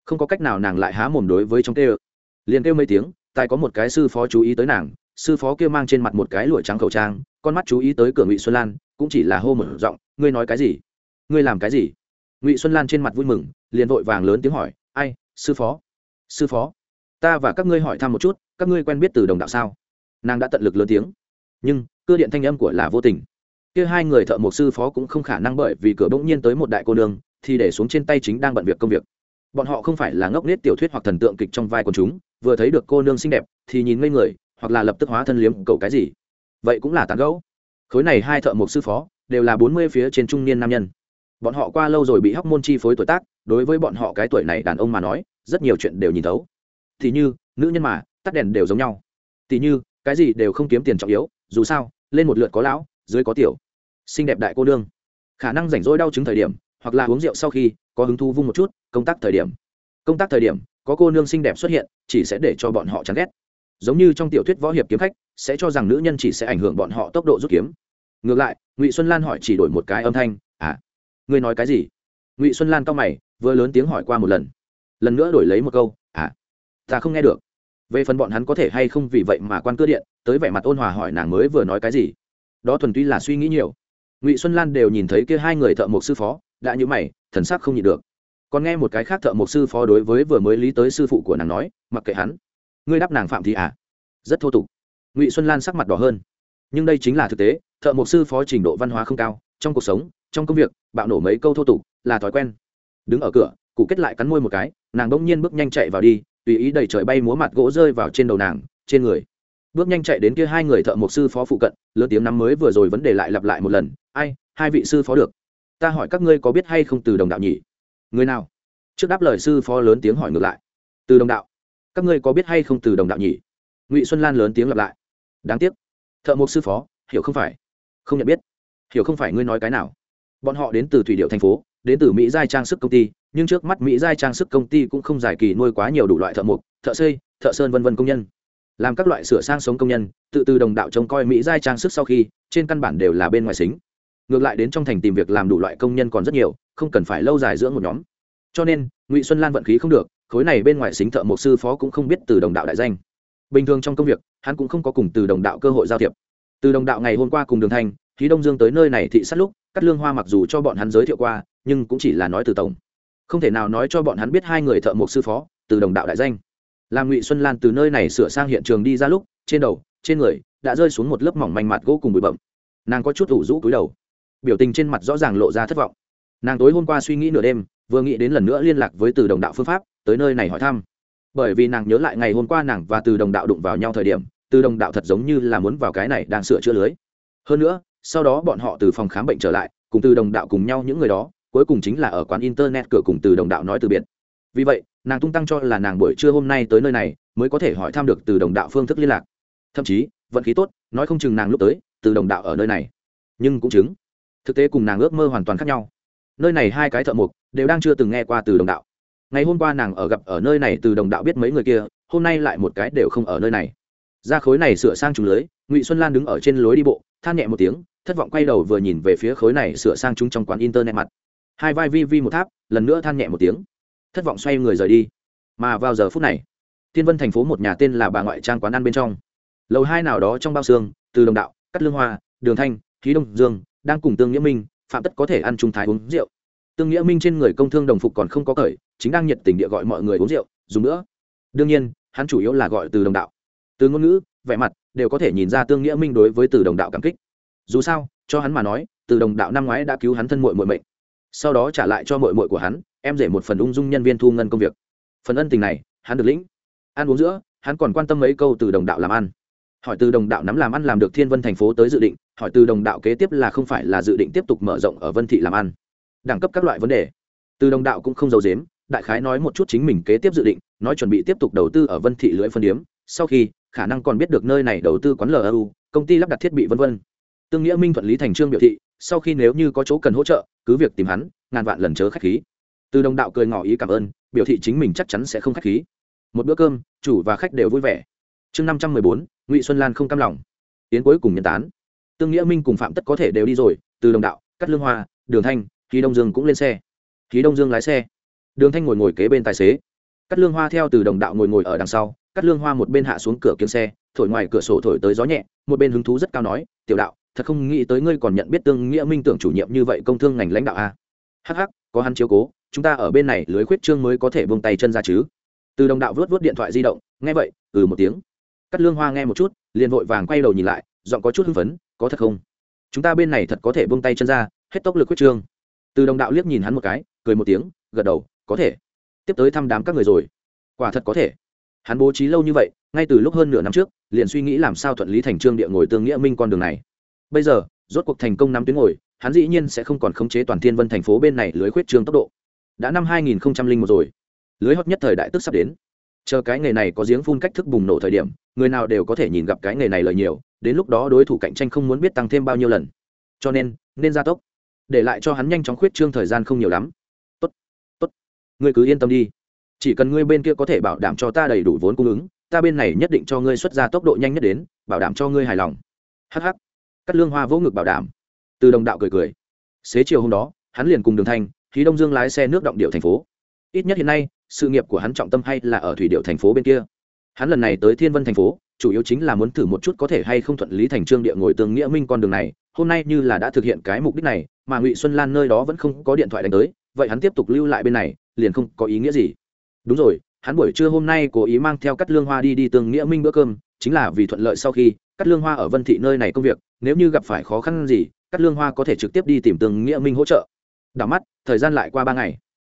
S1: Không có cách nào nàng lại há mồm đối với trong kêu. Liền kêu mấy tiếng tài có một cái sư phó chú ý tới nàng, sư phó kia mang trên mặt một cái lụa trắng khẩu trang, con mắt chú ý tới cửa ngụy xuân lan, cũng chỉ là hô một giọng, ngươi nói cái gì? Ngươi làm cái gì? Ngụy xuân lan trên mặt vui mừng, liền vội vàng lớn tiếng hỏi, ai, sư phó? Sư phó? Ta và các ngươi hỏi thăm một chút, các ngươi quen biết từ đồng đạo sao? Nàng đã tận lực lớn tiếng. Nhưng cơ điện thanh âm của là vô tình. Kia hai người thợ một sư phó cũng không khả năng bởi vì cửa bỗng nhiên tới một đại cô nương thì để xuống trên tay chính đang bận việc công việc. Bọn họ không phải là ngốc nết tiểu thuyết hoặc thần tượng kịch trong vai quần chúng, vừa thấy được cô nương xinh đẹp thì nhìn ngây người, hoặc là lập tức hóa thân liếm cậu cái gì. Vậy cũng là tàn gấu khối này hai thợ một sư phó đều là bốn mươi phía trên trung niên nam nhân. Bọn họ qua lâu rồi bị hóc môn chi phối tuổi tác, đối với bọn họ cái tuổi này đàn ông mà nói, rất nhiều chuyện đều nhìn thấu. Thì như, nữ nhân mà, tắt đèn đều giống nhau. Thì như, cái gì đều không kiếm tiền trọng yếu, dù sao, lên một lượt có lão, dưới có tiểu. Xinh đẹp đại cô nương. Khả năng rảnh rỗi đau chứng thời điểm hoặc là uống rượu sau khi có hứng thu vung một chút, công tác thời điểm. Công tác thời điểm, có cô nương xinh đẹp xuất hiện, chỉ sẽ để cho bọn họ chán ghét. Giống như trong tiểu thuyết võ hiệp kiếm khách, sẽ cho rằng nữ nhân chỉ sẽ ảnh hưởng bọn họ tốc độ rút kiếm. Ngược lại, ngụy xuân lan hỏi chỉ đổi một cái âm thanh à ngươi nói cái gì? Ngụy xuân lan cao mày, vừa lớn tiếng hỏi qua một lần. Lần nữa đổi lấy một câu à ta không nghe được. Về phần bọn hắn có thể hay không vì vậy mà quan cơ điện, tới vẻ mặt ôn hòa hỏi nàng mới vừa nói cái gì. Đó thuần túy là suy nghĩ nhiều. Ngụy xuân lan đều nhìn thấy kia hai người thợ mộc sư phó đã như mày, thần sắc không nhịn được. Còn nghe một cái khác thợ mộc sư phó đối với vừa mới lý tới sư phụ của nàng nói, mặc kệ hắn. Ngươi đáp nàng phạm thị à? Rất thô tục. Ngụy xuân lan sắc mặt đỏ hơn. Nhưng đây chính là thực tế, thợ mộc sư phó trình độ văn hóa không cao, trong cuộc sống, trong công việc, bạo nổ mấy câu thô tục, là thói quen. Đứng ở cửa, cụ kết lại cắn môi một cái, nàng bỗng nhiên bước nhanh chạy vào đi, tùy ý đẩy trời bay múa mặt gỗ rơi vào trên đầu nàng, trên người. Bước nhanh chạy đến kia hai người thợ mộc sư phó phụ cận, lớn tiếng nắm mới vừa rồi vấn đề lại lặp lại một lần, ai, hai vị sư phó được ta hỏi các ngươi có biết hay không từ đồng đạo nhỉ? Người nào? Trước đáp lời sư phó lớn tiếng hỏi ngược lại. Từ đồng đạo. Các ngươi có biết hay không từ đồng đạo nhỉ? Ngụy xuân lan lớn tiếng lặp lại. Đáng tiếc. Thợ mộc sư phó, hiểu không phải? Không nhận biết. Hiểu không phải ngươi nói cái nào? Bọn họ đến từ thủy điệu thành phố, đến từ mỹ giai trang sức công ty, nhưng trước mắt mỹ giai trang sức công ty cũng không giải kỳ nuôi quá nhiều đủ loại thợ mộc, thợ xây, thợ sơn vân vân công nhân. Làm các loại sửa sang sống công nhân, tự từ đồng đạo trông coi mỹ giai trang sức sau khi, trên căn bản đều là bên ngoài xính ngược lại đến trong thành tìm việc làm đủ loại công nhân còn rất nhiều, không cần phải lâu dài dưỡng một nhóm. Cho nên, ngụy xuân lan vận khí không được, khối này bên ngoài xính thợ mộc sư phó cũng không biết từ đồng đạo đại danh. Bình thường trong công việc, hắn cũng không có cùng từ đồng đạo cơ hội giao thiệp. Từ đồng đạo ngày hôm qua cùng đường thanh khí đông dương tới nơi này thị sát lúc cắt lương hoa mặc dù cho bọn hắn giới thiệu qua, nhưng cũng chỉ là nói từ tổng. Không thể nào nói cho bọn hắn biết hai người thợ mộc sư phó, từ đồng đạo đại danh. Làm ngụy xuân lan từ nơi này sửa sang hiện trường đi ra lúc, trên đầu, trên người, đã rơi xuống một lớp mỏng manh mặt gỗ cùng bụi bậm nàng có chút ủ rũ cúi đầu biểu tình trên mặt rõ ràng lộ ra thất vọng. Nàng tối hôm qua suy nghĩ nửa đêm, vừa nghĩ đến lần nữa liên lạc với từ đồng đạo phương pháp, tới nơi này hỏi thăm. Bởi vì nàng nhớ lại ngày hôm qua nàng và từ đồng đạo đụng vào nhau thời điểm, từ đồng đạo thật giống như là muốn vào cái này đang sửa chữa lưới. Hơn nữa, sau đó bọn họ từ phòng khám bệnh trở lại, cùng từ đồng đạo cùng nhau những người đó, cuối cùng chính là ở quán internet cửa cùng từ đồng đạo nói từ biệt. Vì vậy, nàng tung tăng cho là nàng buổi trưa hôm nay tới nơi này, mới có thể hỏi thăm được từ đồng đạo phương thức liên lạc. Thậm chí, vận khí tốt, nói không chừng nàng lúc tới, từ đồng đạo ở nơi này. Nhưng cũng chứng thực tế cùng nàng ước mơ hoàn toàn khác nhau. Nơi này hai cái thợ mộc đều đang chưa từng nghe qua từ đồng đạo. Ngày hôm qua nàng ở gặp ở nơi này từ đồng đạo biết mấy người kia, hôm nay lại một cái đều không ở nơi này. Ra khối này sửa sang trùng lưới, ngụy xuân lan đứng ở trên lối đi bộ, than nhẹ một tiếng, thất vọng quay đầu vừa nhìn về phía khối này sửa sang chúng trong quán internet mặt. Hai vai vi vi một tháp, lần nữa than nhẹ một tiếng. Thất vọng xoay người rời đi. Mà vào giờ phút này, thiên vân thành phố một nhà tên là bà ngoại trang quán ăn bên trong. Lầu hai nào đó trong bao xương, từ đồng đạo, cắt lương hoa, đường thanh, khí đông, dương đang cùng tương nghĩa minh, phạm tất có thể ăn trung thái uống rượu. Tương nghĩa minh trên người công thương đồng phục còn không có cởi, chính đang nhiệt tình địa gọi mọi người uống rượu, dùng nữa. Đương nhiên, hắn chủ yếu là gọi từ đồng đạo. Từ ngôn ngữ, vẻ mặt đều có thể nhìn ra tương nghĩa minh đối với từ đồng đạo cảm kích. Dù sao, cho hắn mà nói, từ đồng đạo năm ngoái đã cứu hắn thân mội mội mệnh. Sau đó trả lại cho mội mội của hắn, em rể một phần ung dung nhân viên thu ngân công việc. Phần ân tình này, hắn được lĩnh. Ăn uống giữa, hắn còn quan tâm mấy câu từ đồng đạo làm ăn hỏi từ đồng đạo nắm làm ăn làm được thiên vân thành phố tới dự định, hỏi từ đồng đạo kế tiếp là không phải là dự định tiếp tục mở rộng ở vân thị làm ăn. Đẳng cấp các loại vấn đề. Từ đồng đạo cũng không giấu dếm đại khái nói một chút chính mình kế tiếp dự định, nói chuẩn bị tiếp tục đầu tư ở vân thị lưỡi phân điếm, sau khi, khả năng còn biết được nơi này đầu tư quán lu công ty lắp đặt thiết bị v v tương nghĩa minh thuận lý thành trương biểu thị, sau khi nếu như có chỗ cần hỗ trợ, cứ việc tìm hắn, ngàn vạn lần chớ k h á c h khí. Từ đồng đạo cười ngỏ ý cảm ơn, biểu thị chính mình chắc chắn sẽ không k h á c h khí. Một bữa cơm, chủ và khách đều vui vẻ. Chương năm trăm mười bốn ngụy xuân lan không cam lòng tiến cuối cùng nhân tán tương nghĩa minh cùng phạm tất có thể đều đi rồi từ đồng đạo cắt lương hoa đường thanh khí đông dương cũng lên xe khí đông dương lái xe đường thanh ngồi ngồi kế bên tài xế cắt lương hoa theo từ đồng đạo ngồi ngồi ở đằng sau cắt lương hoa một bên hạ xuống cửa kiếm xe thổi ngoài cửa sổ thổi tới gió nhẹ một bên hứng thú rất cao nói tiểu đạo thật không nghĩ tới ngươi còn nhận biết tương nghĩa minh tưởng chủ nhiệm như vậy công thương ngành lãnh đạo a hh có hắn chiếu cố chúng ta ở bên này lưới khuyết trương mới có thể buông tay chân ra chứ từ đồng đạo vớt vớt điện thoại di động nghe vậy ừ một tiếng cắt lương hoa nghe một chút, liền vội vàng quay đầu nhìn lại, giọng có chút hưng phấn, có thật không? Chúng ta bên này thật có thể bông tay chân ra, hết tốc lực quyết trương. Từ đồng đạo liếc nhìn hắn một cái, cười một tiếng, gật đầu, có thể. Tiếp tới thăm đám các người rồi. Quả thật có thể. Hắn bố trí lâu như vậy, ngay từ lúc hơn nửa năm trước, liền suy nghĩ làm sao thuận lý thành trương địa ngồi tương nghĩa minh con đường này. Bây giờ, rốt cuộc thành công năm tuyến ngồi, hắn dĩ nhiên sẽ không còn khống chế toàn thiên vân thành phố bên này lưới khuyết trương tốc độ. Đã năm hai nghìn một rồi. Lưới hot nhất thời đại tức sắp đến chờ cái nghề này có giếng phun cách thức bùng nổ thời điểm, người nào đều có thể nhìn gặp cái nghề này lời nhiều, đến lúc đó đối thủ cạnh tranh không muốn biết tăng thêm bao nhiêu lần. Cho nên nên gia tốc. Để lại cho hắn nhanh chóng khuyết trương thời gian không nhiều lắm. Tốt tốt. Ngươi cứ yên tâm đi. Chỉ cần ngươi bên kia có thể bảo đảm cho ta đầy đủ vốn cung ứng, ta bên này nhất định cho ngươi xuất ra tốc độ nhanh nhất đến, bảo đảm cho ngươi hài lòng. Hh cắt lương hoa vỗ ngực bảo đảm. Từ đồng đạo cười cười. Xế chiều hôm đó, hắn liền cùng đường thanh khí đông dương lái xe nước động điệu thành phố. Ít nhất hiện nay sự nghiệp của hắn trọng tâm hay là ở thủy điệu thành phố bên kia? Hắn lần này tới thiên vân thành phố, chủ yếu chính là muốn thử một chút có thể hay không thuận lý thành trương địa ngồi tương nghĩa minh con đường này. Hôm nay như là đã thực hiện cái mục đích này, mà ngụy xuân lan nơi đó vẫn không có điện thoại đánh tới, vậy hắn tiếp tục lưu lại bên này, liền không có ý nghĩa gì. Đúng rồi, hắn buổi trưa hôm nay cố ý mang theo cắt lương hoa đi đi tương nghĩa minh bữa cơm, chính là vì thuận lợi sau khi cắt lương hoa ở vân thị nơi này công việc, nếu như gặp phải khó khăn gì cắt lương hoa có thể trực tiếp đi tìm tương nghĩa minh hỗ trợ. Đảo mắt, thời gian lại qua ba ngày.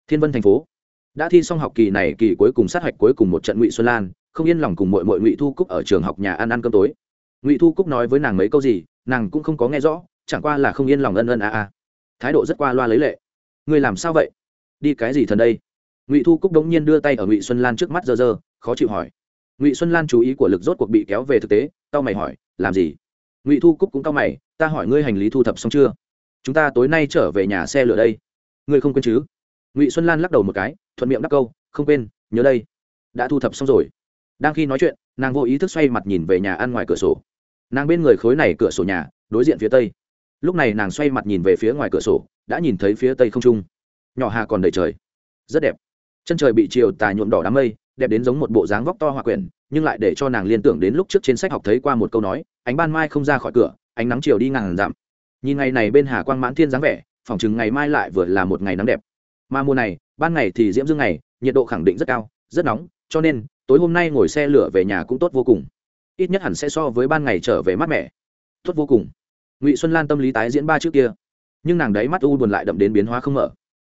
S1: Thiên vân thành phố đã thi xong học kỳ này kỳ cuối cùng sát hạch cuối cùng một trận ngụy xuân lan, không yên lòng cùng mội mội ngụy thu cúc ở trường học nhà ăn ăn cơm tối. Ngụy thu cúc nói với nàng mấy câu gì, nàng cũng không có nghe rõ, chẳng qua là không yên lòng ân ân a a. Thái độ rất qua loa lấy lệ. Người làm sao vậy? Đi cái gì thần đây? Ngụy thu cúc đống nhiên đưa tay ở ngụy xuân lan trước mắt dơ dơ khó chịu hỏi. Ngụy xuân lan chú ý của lực rốt cuộc bị kéo về thực tế, tao mày hỏi, làm gì? Ngụy thu cúc cũng tao mày, ta hỏi ngươi hành lý thu thập xong chưa? Chúng ta tối nay trở về nhà xe lửa đây. Ngươi không quên chứ? Ngụy xuân lan lắc đầu một cái thuận miệng đắc câu không quên nhớ đây đã thu thập xong rồi đang khi nói chuyện nàng vô ý thức xoay mặt nhìn về nhà ăn ngoài cửa sổ nàng bên người khối này cửa sổ nhà đối diện phía tây lúc này nàng xoay mặt nhìn về phía ngoài cửa sổ đã nhìn thấy phía tây không trung nhỏ hà còn đầy trời rất đẹp chân trời bị chiều tà nhuộm đỏ đám mây đẹp đến giống một bộ dáng vóc to hòa quyển nhưng lại để cho nàng liên tưởng đến lúc trước trên sách học thấy qua một câu nói ánh ban mai không ra khỏi cửa ánh nắng chiều đi ngàn dặm nhìn ngày này bên hà quang mãn thiên dáng vẻ phỏng chừng ngày mai lại vừa là một ngày nắng đẹp mà mùa này, ban ngày thì diễm dương ngày, nhiệt độ khẳng định rất cao, rất nóng, cho nên tối hôm nay ngồi xe lửa về nhà cũng tốt vô cùng. Ít nhất hẳn sẽ so với ban ngày trở về mát mẻ. Tốt vô cùng. Ngụy xuân lan tâm lý tái diễn ba trước kia. Nhưng nàng đấy mắt u buồn lại đậm đến biến hóa không mở.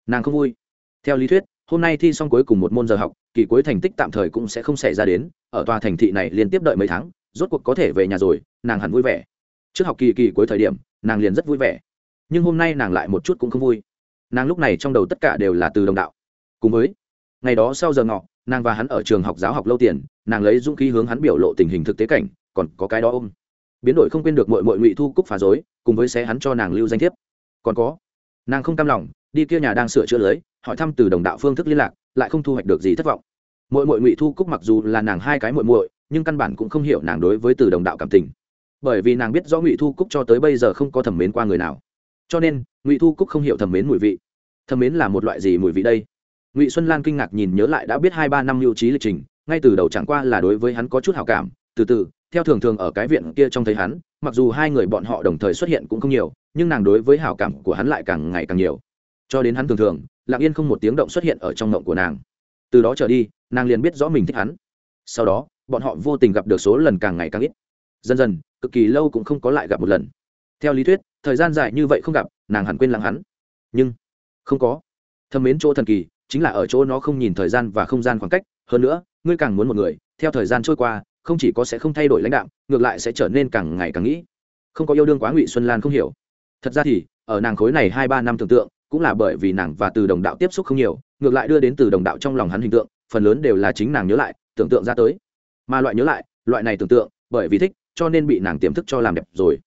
S1: Nàng không vui. Theo lý thuyết, hôm nay thi xong cuối cùng một môn giờ học, kỳ cuối thành tích tạm thời cũng sẽ không xảy ra đến, ở tòa thành thị này liên tiếp đợi mấy tháng, rốt cuộc có thể về nhà rồi, nàng hẳn vui vẻ. Trước học kỳ kỳ cuối thời điểm, nàng liền rất vui vẻ. Nhưng hôm nay nàng lại một chút cũng không vui nàng lúc này trong đầu tất cả đều là từ đồng đạo. Cùng với, ngày đó sau giờ ngọ, nàng và hắn ở trường học giáo học lâu tiền, nàng lấy dũng khí hướng hắn biểu lộ tình hình thực tế cảnh, còn có cái đó ôm. Biến đổi không quên được mội mội ngụy thu cúc phá dối cùng với xé hắn cho nàng lưu danh thiếp. Còn có, nàng không cam lòng, đi kia nhà đang sửa chữa lưới, hỏi thăm từ đồng đạo phương thức liên lạc, lại không thu hoạch được gì thất vọng. Mỗi mội ngụy thu cúc mặc dù là nàng hai cái muội muội, nhưng căn bản cũng không hiểu nàng đối với từ đồng đạo cảm tình. Bởi vì nàng biết rõ ngụy thu cúc cho tới bây giờ không có thẩm mến qua người nào. Cho nên ngụy thu cúc không hiểu thẩm mến mùi vị. Thẩm mến là một loại gì mùi vị đây? Ngụy xuân lan kinh ngạc nhìn nhớ lại đã biết hai ba năm lưu trí lịch trình, ngay từ đầu chẳng qua là đối với hắn có chút hào cảm. Từ từ, theo thường thường ở cái viện kia trông thấy hắn, mặc dù hai người bọn họ đồng thời xuất hiện cũng không nhiều, nhưng nàng đối với hào cảm của hắn lại càng ngày càng nhiều. Cho đến hắn thường thường, lặng yên không một tiếng động xuất hiện ở trong ngộng của nàng. Từ đó trở đi, nàng liền biết rõ mình thích hắn. Sau đó, bọn họ vô tình gặp được số lần càng ngày càng ít. Dần dần, cực kỳ lâu cũng không có lại gặp một lần. Theo lý thuyết thời gian dài như vậy không gặp, nàng hẳn quên lặng hắn. Nhưng, không có. Thâm mến chỗ thần kỳ, chính là ở chỗ nó không nhìn thời gian và không gian khoảng cách. Hơn nữa, ngươi càng muốn một người, theo thời gian trôi qua, không chỉ có sẽ không thay đổi lãnh đạo ngược lại sẽ trở nên càng ngày càng nghĩ. Không có yêu đương quá ngụy xuân lan không hiểu. Thật ra thì, ở nàng khối này hai ba năm tưởng tượng, cũng là bởi vì nàng và từ đồng đạo tiếp xúc không nhiều, ngược lại đưa đến từ đồng đạo trong lòng hắn hình tượng, phần lớn đều là chính nàng nhớ lại, tưởng tượng ra tới. Mà loại nhớ lại, loại này tưởng tượng, bởi vì thích, cho nên bị nàng tiềm thức cho làm đẹp rồi.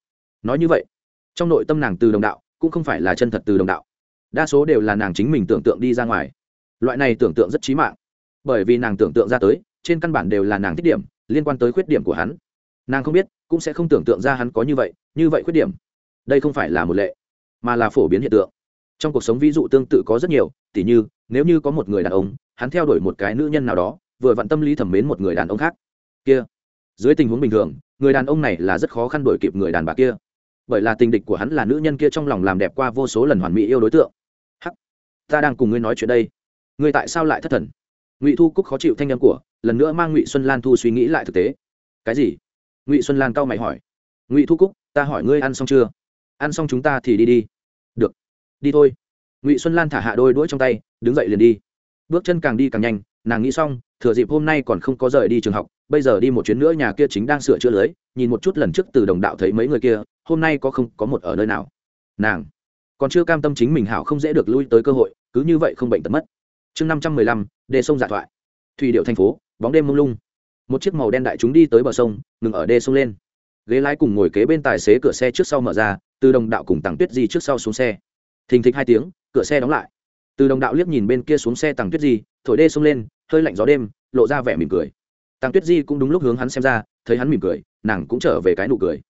S1: Nói như vậy trong nội tâm nàng từ đồng đạo, cũng không phải là chân thật từ đồng đạo. Đa số đều là nàng chính mình tưởng tượng đi ra ngoài. Loại này tưởng tượng rất trí mạng. Bởi vì nàng tưởng tượng ra tới, trên căn bản đều là nàng thích điểm, liên quan tới khuyết điểm của hắn. Nàng không biết, cũng sẽ không tưởng tượng ra hắn có như vậy như vậy khuyết điểm. Đây không phải là một lệ, mà là phổ biến hiện tượng. Trong cuộc sống ví dụ tương tự có rất nhiều, tỉ như, nếu như có một người đàn ông, hắn theo đuổi một cái nữ nhân nào đó, vừa vặn tâm lý thẩm mến một người đàn ông khác. Kia, dưới tình huống bình thường, người đàn ông này là rất khó khăn đổi kịp người đàn bà kia bởi là tình địch của hắn là nữ nhân kia trong lòng làm đẹp qua vô số lần hoàn mỹ yêu đối tượng. Hắc, ta đang cùng ngươi nói chuyện đây. Ngươi tại sao lại thất thần? Ngụy thu cúc khó chịu thanh âm của, lần nữa mang ngụy xuân lan thu suy nghĩ lại thực tế. Cái gì? Ngụy xuân lan cau mày hỏi. Ngụy thu cúc, ta hỏi ngươi ăn xong chưa? Ăn xong chúng ta thì đi đi. Được. Đi thôi. Ngụy xuân lan thả hạ đôi đuỗi trong tay, đứng dậy liền đi. Bước chân càng đi càng nhanh, nàng nghĩ xong, thừa dịp hôm nay còn không có rời đi trường học, bây giờ đi một chuyến nữa nhà kia chính đang sửa chữa lưới, nhìn một chút lần trước từ đồng đạo thấy mấy người kia hôm nay có không, có một ở nơi nào? Nàng. Còn chưa cam tâm chính mình hảo không dễ được lui tới cơ hội, cứ như vậy không bệnh tật mất. Chương năm trăm mười lăm đê sông dạ thoại. Thủy điệu thành phố, bóng đêm mông lung. Một chiếc màu đen đại chúng đi tới bờ sông, ngừng ở đê sông lên. Ghế lái cùng ngồi kế bên tài xế cửa xe trước sau mở ra, từ đồng đạo cùng tặng tuyết di trước sau xuống xe. Thình thịch hai tiếng, cửa xe đóng lại. Từ đồng đạo liếc nhìn bên kia xuống xe tặng tuyết di, thổi đê sông lên, hơi lạnh gió đêm, lộ ra vẻ mỉm cười. Tặng tuyết di cũng đúng lúc hướng hắn xem ra, thấy hắn mỉm cười, nàng cũng trở về cái nụ cười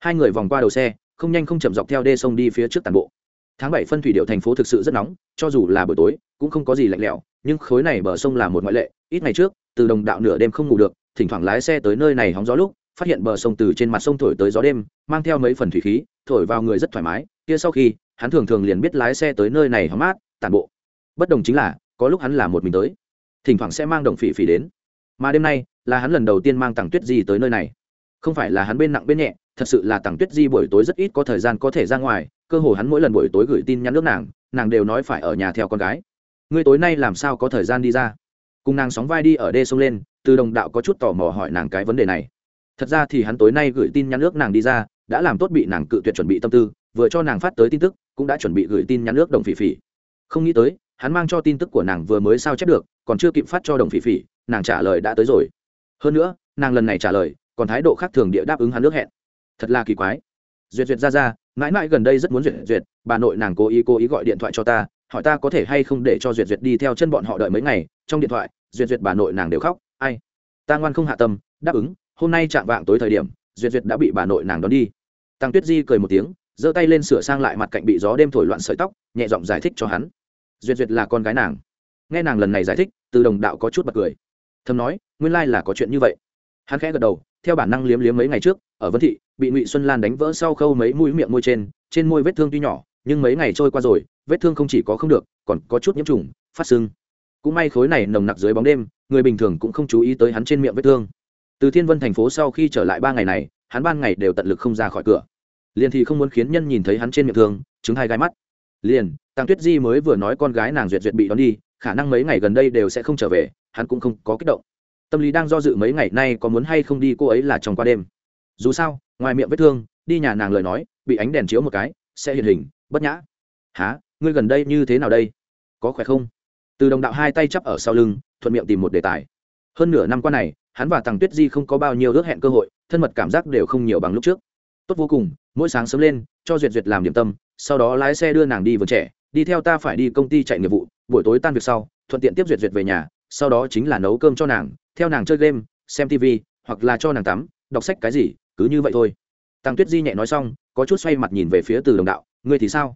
S1: hai người vòng qua đầu xe, không nhanh không chậm dọc theo đê sông đi phía trước tàn bộ. Tháng bảy phân thủy điệu thành phố thực sự rất nóng, cho dù là buổi tối, cũng không có gì lạnh lẽo, nhưng khối này bờ sông là một ngoại lệ, ít ngày trước, từ đồng đạo nửa đêm không ngủ được, thỉnh thoảng lái xe tới nơi này hóng gió lúc, phát hiện bờ sông từ trên mặt sông thổi tới gió đêm, mang theo mấy phần thủy khí, thổi vào người rất thoải mái, kia sau khi, hắn thường thường liền biết lái xe tới nơi này hóng mát, tàn bộ. Bất đồng chính là, có lúc hắn là một mình tới, thỉnh thoảng sẽ mang đồng phỉ phỉ đến. Mà đêm nay, là hắn lần đầu tiên mang tặng tuyết gì tới nơi này. Không phải là hắn bên nặng bên nhẹ thật sự là tằng tuyết di buổi tối rất ít có thời gian có thể ra ngoài, cơ hồ hắn mỗi lần buổi tối gửi tin nhắn nước nàng nàng đều nói phải ở nhà theo con gái. Ngươi tối nay làm sao có thời gian đi ra? Cùng nàng sóng vai đi ở đê sông lên, từ đồng đạo có chút tò mò hỏi nàng cái vấn đề này. Thật ra thì hắn tối nay gửi tin nhắn nước nàng đi ra, đã làm tốt bị nàng cự tuyệt chuẩn bị tâm tư, vừa cho nàng phát tới tin tức, cũng đã chuẩn bị gửi tin nhắn nước đồng phỉ phỉ. Không nghĩ tới, hắn mang cho tin tức của nàng vừa mới sao chép được, còn chưa kịp phát cho đồng phỉ phỉ, nàng trả lời đã tới rồi. Hơn nữa, nàng lần này trả lời, còn thái độ khác thường địa đáp ứng hắn nước hẹn thật là kỳ quái. Duyệt duyệt ra ra, mãi mãi gần đây rất muốn duyệt duyệt, bà nội nàng cố ý cố ý gọi điện thoại cho ta, hỏi ta có thể hay không để cho duyệt duyệt đi theo chân bọn họ đợi mấy ngày, trong điện thoại, duyệt duyệt bà nội nàng đều khóc, ai, ta ngoan không hạ tâm, đáp ứng, hôm nay chạm vạng tối thời điểm, duyệt duyệt đã bị bà nội nàng đón đi. Tăng tuyết di cười một tiếng, giơ tay lên sửa sang lại mặt cạnh bị gió đêm thổi loạn sợi tóc, nhẹ giọng giải thích cho hắn. Duyệt duyệt là con gái nàng. Nghe nàng lần này giải thích, từ đồng đạo có chút bật cười. Thầm nói, nguyên lai là có chuyện như vậy. Hắn khẽ gật đầu, theo bản năng liếm liếm mấy ngày trước ở vân thị, bị ngụy xuân lan đánh vỡ sau khâu mấy mũi miệng môi trên trên môi vết thương tuy nhỏ, nhưng mấy ngày trôi qua rồi, vết thương không chỉ có không được, còn có chút nhiễm trùng, phát sưng. Cũng may khối này nồng nặc dưới bóng đêm, người bình thường cũng không chú ý tới hắn trên miệng vết thương. Từ thiên vân thành phố sau khi trở lại ba ngày này, hắn ban ngày đều tận lực không ra khỏi cửa. Liền thì không muốn khiến nhân nhìn thấy hắn trên miệng thương chứng hai gai mắt. Liền tăng tuyết di mới vừa nói con gái nàng duyệt duyệt bị đón đi, khả năng mấy ngày gần đây đều sẽ không trở về, hắn cũng không có kích động. Tâm lý đang do dự mấy ngày nay có muốn hay không đi, cô ấy là trong qua đêm dù sao, ngoài miệng vết thương, đi nhà nàng lời nói, bị ánh đèn chiếu một cái, sẽ hiện hình, bất nhã. Há ngươi gần đây như thế nào đây? Có khỏe không? Từ đồng đạo hai tay chắp ở sau lưng, thuận miệng tìm một đề tài. Hơn nửa năm qua này, hắn và thằng tuyết di không có bao nhiêu ước hẹn cơ hội, thân mật cảm giác đều không nhiều bằng lúc trước. Tốt vô cùng, mỗi sáng sớm lên, cho duyệt duyệt làm điểm tâm, sau đó lái xe đưa nàng đi vườn trẻ, đi theo ta phải đi công ty chạy nghiệp vụ, buổi tối tan việc sau, thuận tiện tiếp duyệt duyệt về nhà, sau đó chính là nấu cơm cho nàng, theo nàng chơi game, xem tv hoặc là cho nàng tắm, đọc sách cái gì cứ như vậy thôi. Tăng tuyết di nhẹ nói xong, có chút xoay mặt nhìn về phía từ đồng đạo, ngươi thì sao?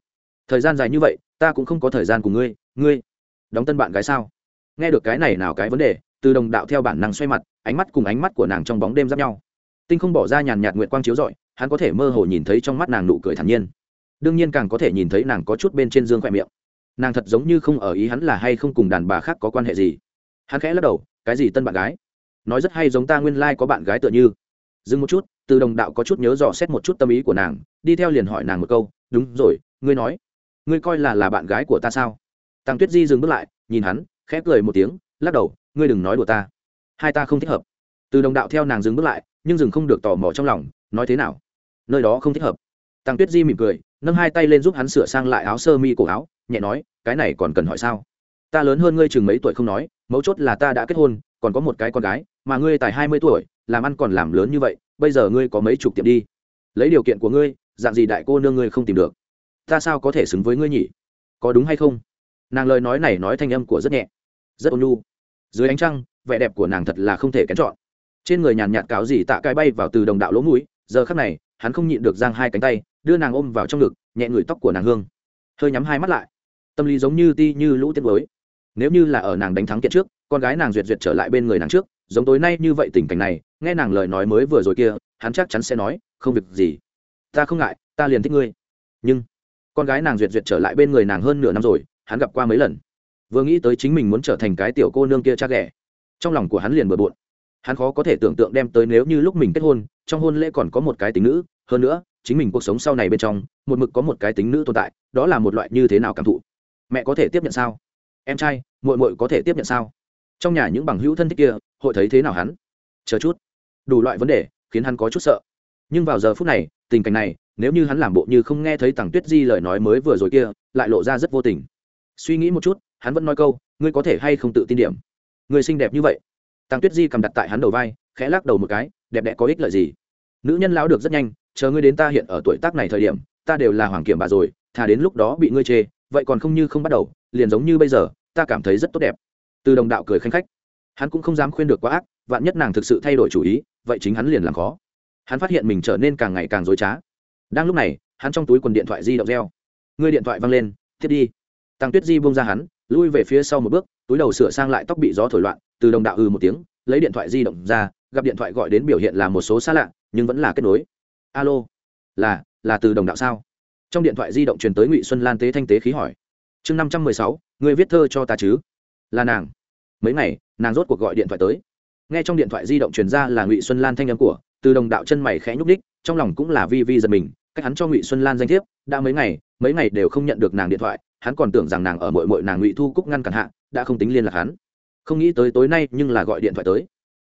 S1: Thời gian dài như vậy, ta cũng không có thời gian cùng ngươi ngươi đóng tân bạn gái sao? Nghe được cái này nào cái vấn đề, từ đồng đạo theo bản năng xoay mặt, ánh mắt cùng ánh mắt của nàng trong bóng đêm giáp nhau. Tinh không bỏ ra nhàn nhạt nguyện quang chiếu rọi, hắn có thể mơ hồ nhìn thấy trong mắt nàng nụ cười thản nhiên. Đương nhiên càng có thể nhìn thấy nàng có chút bên trên dương khoe miệng. Nàng thật giống như không ở ý hắn là hay không cùng đàn bà khác có quan hệ gì. Hắn khẽ lắc đầu, cái gì tân bạn gái? Nói rất hay giống ta nguyên lai、like、có bạn gái tựa như. Dừng một chút từ đồng đạo có chút nhớ dò xét một chút tâm ý của nàng, đi theo liền hỏi nàng một câu, đúng rồi, ngươi nói, ngươi coi là là bạn gái của ta sao? Tăng tuyết di dừng bước lại, nhìn hắn, khẽ cười một tiếng, lắc đầu, ngươi đừng nói đùa ta, hai ta không thích hợp. Từ đồng đạo theo nàng dừng bước lại, nhưng dừng không được tò mò trong lòng, nói thế nào? Nơi đó không thích hợp. Tăng tuyết di mỉm cười, nâng hai tay lên giúp hắn sửa sang lại áo sơ mi cổ áo, nhẹ nói, cái này còn cần hỏi sao? Ta lớn hơn ngươi chừng mấy tuổi không nói, mấu chốt là ta đã kết hôn, còn có một cái con gái, mà ngươi tài hai mươi tuổi làm ăn còn làm lớn như vậy, bây giờ ngươi có mấy chục tiệm đi. Lấy điều kiện của ngươi, dạng gì đại cô nương ngươi không tìm được? Ta sao có thể xứng với ngươi nhỉ? Có đúng hay không? Nàng lời nói này nói thanh âm của rất nhẹ, rất ôn nhu. Dưới ánh trăng, vẻ đẹp của nàng thật là không thể kén chọn. Trên người nhàn nhạt cáo gì tạ cái bay vào từ đồng đạo lỗ mũi, giờ khắc này, hắn không nhịn được giang hai cánh tay, đưa nàng ôm vào trong ngực, nhẹ ngửi tóc của nàng hương. Hơi nhắm hai mắt lại. Tâm lý giống như ti như lũ tiết mới. Nếu như là ở nàng đánh thắng kiện trước, con gái nàng duyệt duyệt trở lại bên người nàng trước, giống tối nay như vậy tình cảnh này nghe nàng lời nói mới vừa rồi kia, hắn chắc chắn sẽ nói, không việc gì. Ta không ngại, ta liền thích ngươi. Nhưng con gái nàng duyệt duyệt trở lại bên người nàng hơn nửa năm rồi, hắn gặp qua mấy lần. Vừa nghĩ tới chính mình muốn trở thành cái tiểu cô nương kia cha ghẻ, trong lòng của hắn liền bừa bộn. Hắn khó có thể tưởng tượng đem tới nếu như lúc mình kết hôn, trong hôn lễ còn có một cái tính nữ, hơn nữa, chính mình cuộc sống sau này bên trong, một mực có một cái tính nữ tồn tại, đó là một loại như thế nào cảm thụ? Mẹ có thể tiếp nhận sao? Em trai, muội muội có thể tiếp nhận sao? Trong nhà những bằng hữu thân thích kia, hội thấy thế nào hắn? Chờ chút đủ loại vấn đề, khiến hắn có chút sợ. Nhưng vào giờ phút này, tình cảnh này, nếu như hắn làm bộ như không nghe thấy tằng tuyết di lời nói mới vừa rồi kia, lại lộ ra rất vô tình. Suy nghĩ một chút, hắn vẫn nói câu, ngươi có thể hay không tự tin điểm? Người xinh đẹp như vậy. Tằng tuyết di cầm đặt tại hắn đầu vai, khẽ lắc đầu một cái, đẹp đẽ có ích lợi gì? Nữ nhân lão được rất nhanh, chờ ngươi đến ta hiện ở tuổi tác này thời điểm, ta đều là hoàng kiểm bà rồi, thà đến lúc đó bị ngươi chê, vậy còn không như không bắt đầu, liền giống như bây giờ, ta cảm thấy rất tốt đẹp. Từ đồng đạo cười khanh khách. Hắn cũng không dám khuyên được quá ác vạn nhất nàng thực sự thay đổi chủ ý, vậy chính hắn liền làm khó. Hắn phát hiện mình trở nên càng ngày càng dối trá. Đang lúc này, hắn trong túi quần điện thoại di động reo. Người điện thoại văng lên thiết đi. Tăng tuyết di bông ra hắn, lui về phía sau một bước, túi đầu sửa sang lại tóc bị gió thổi loạn, từ đồng đạo ư một tiếng, lấy điện thoại di động ra, gặp điện thoại gọi đến biểu hiện là một số xa lạ, nhưng vẫn là kết nối. Alo, là là từ đồng đạo sao? Trong điện thoại di động truyền tới ngụy xuân lan tế thanh tế khí hỏi. Chương năm trăm mười sáu người viết thơ cho ta chứ? Là nàng. Mấy ngày, nàng rốt cuộc gọi điện thoại tới nghe trong điện thoại di động truyền ra là ngụy xuân lan thanh âm của, từ đồng đạo chân mày khẽ nhúc đích trong lòng cũng là vi vi giật mình, cách hắn cho ngụy xuân lan danh thiếp, đã mấy ngày mấy ngày đều không nhận được nàng điện thoại, hắn còn tưởng rằng nàng ở mội mội nàng ngụy thu cúc ngăn cản hạ, đã không tính liên lạc hắn. Không nghĩ tới tối nay nhưng là gọi điện thoại tới.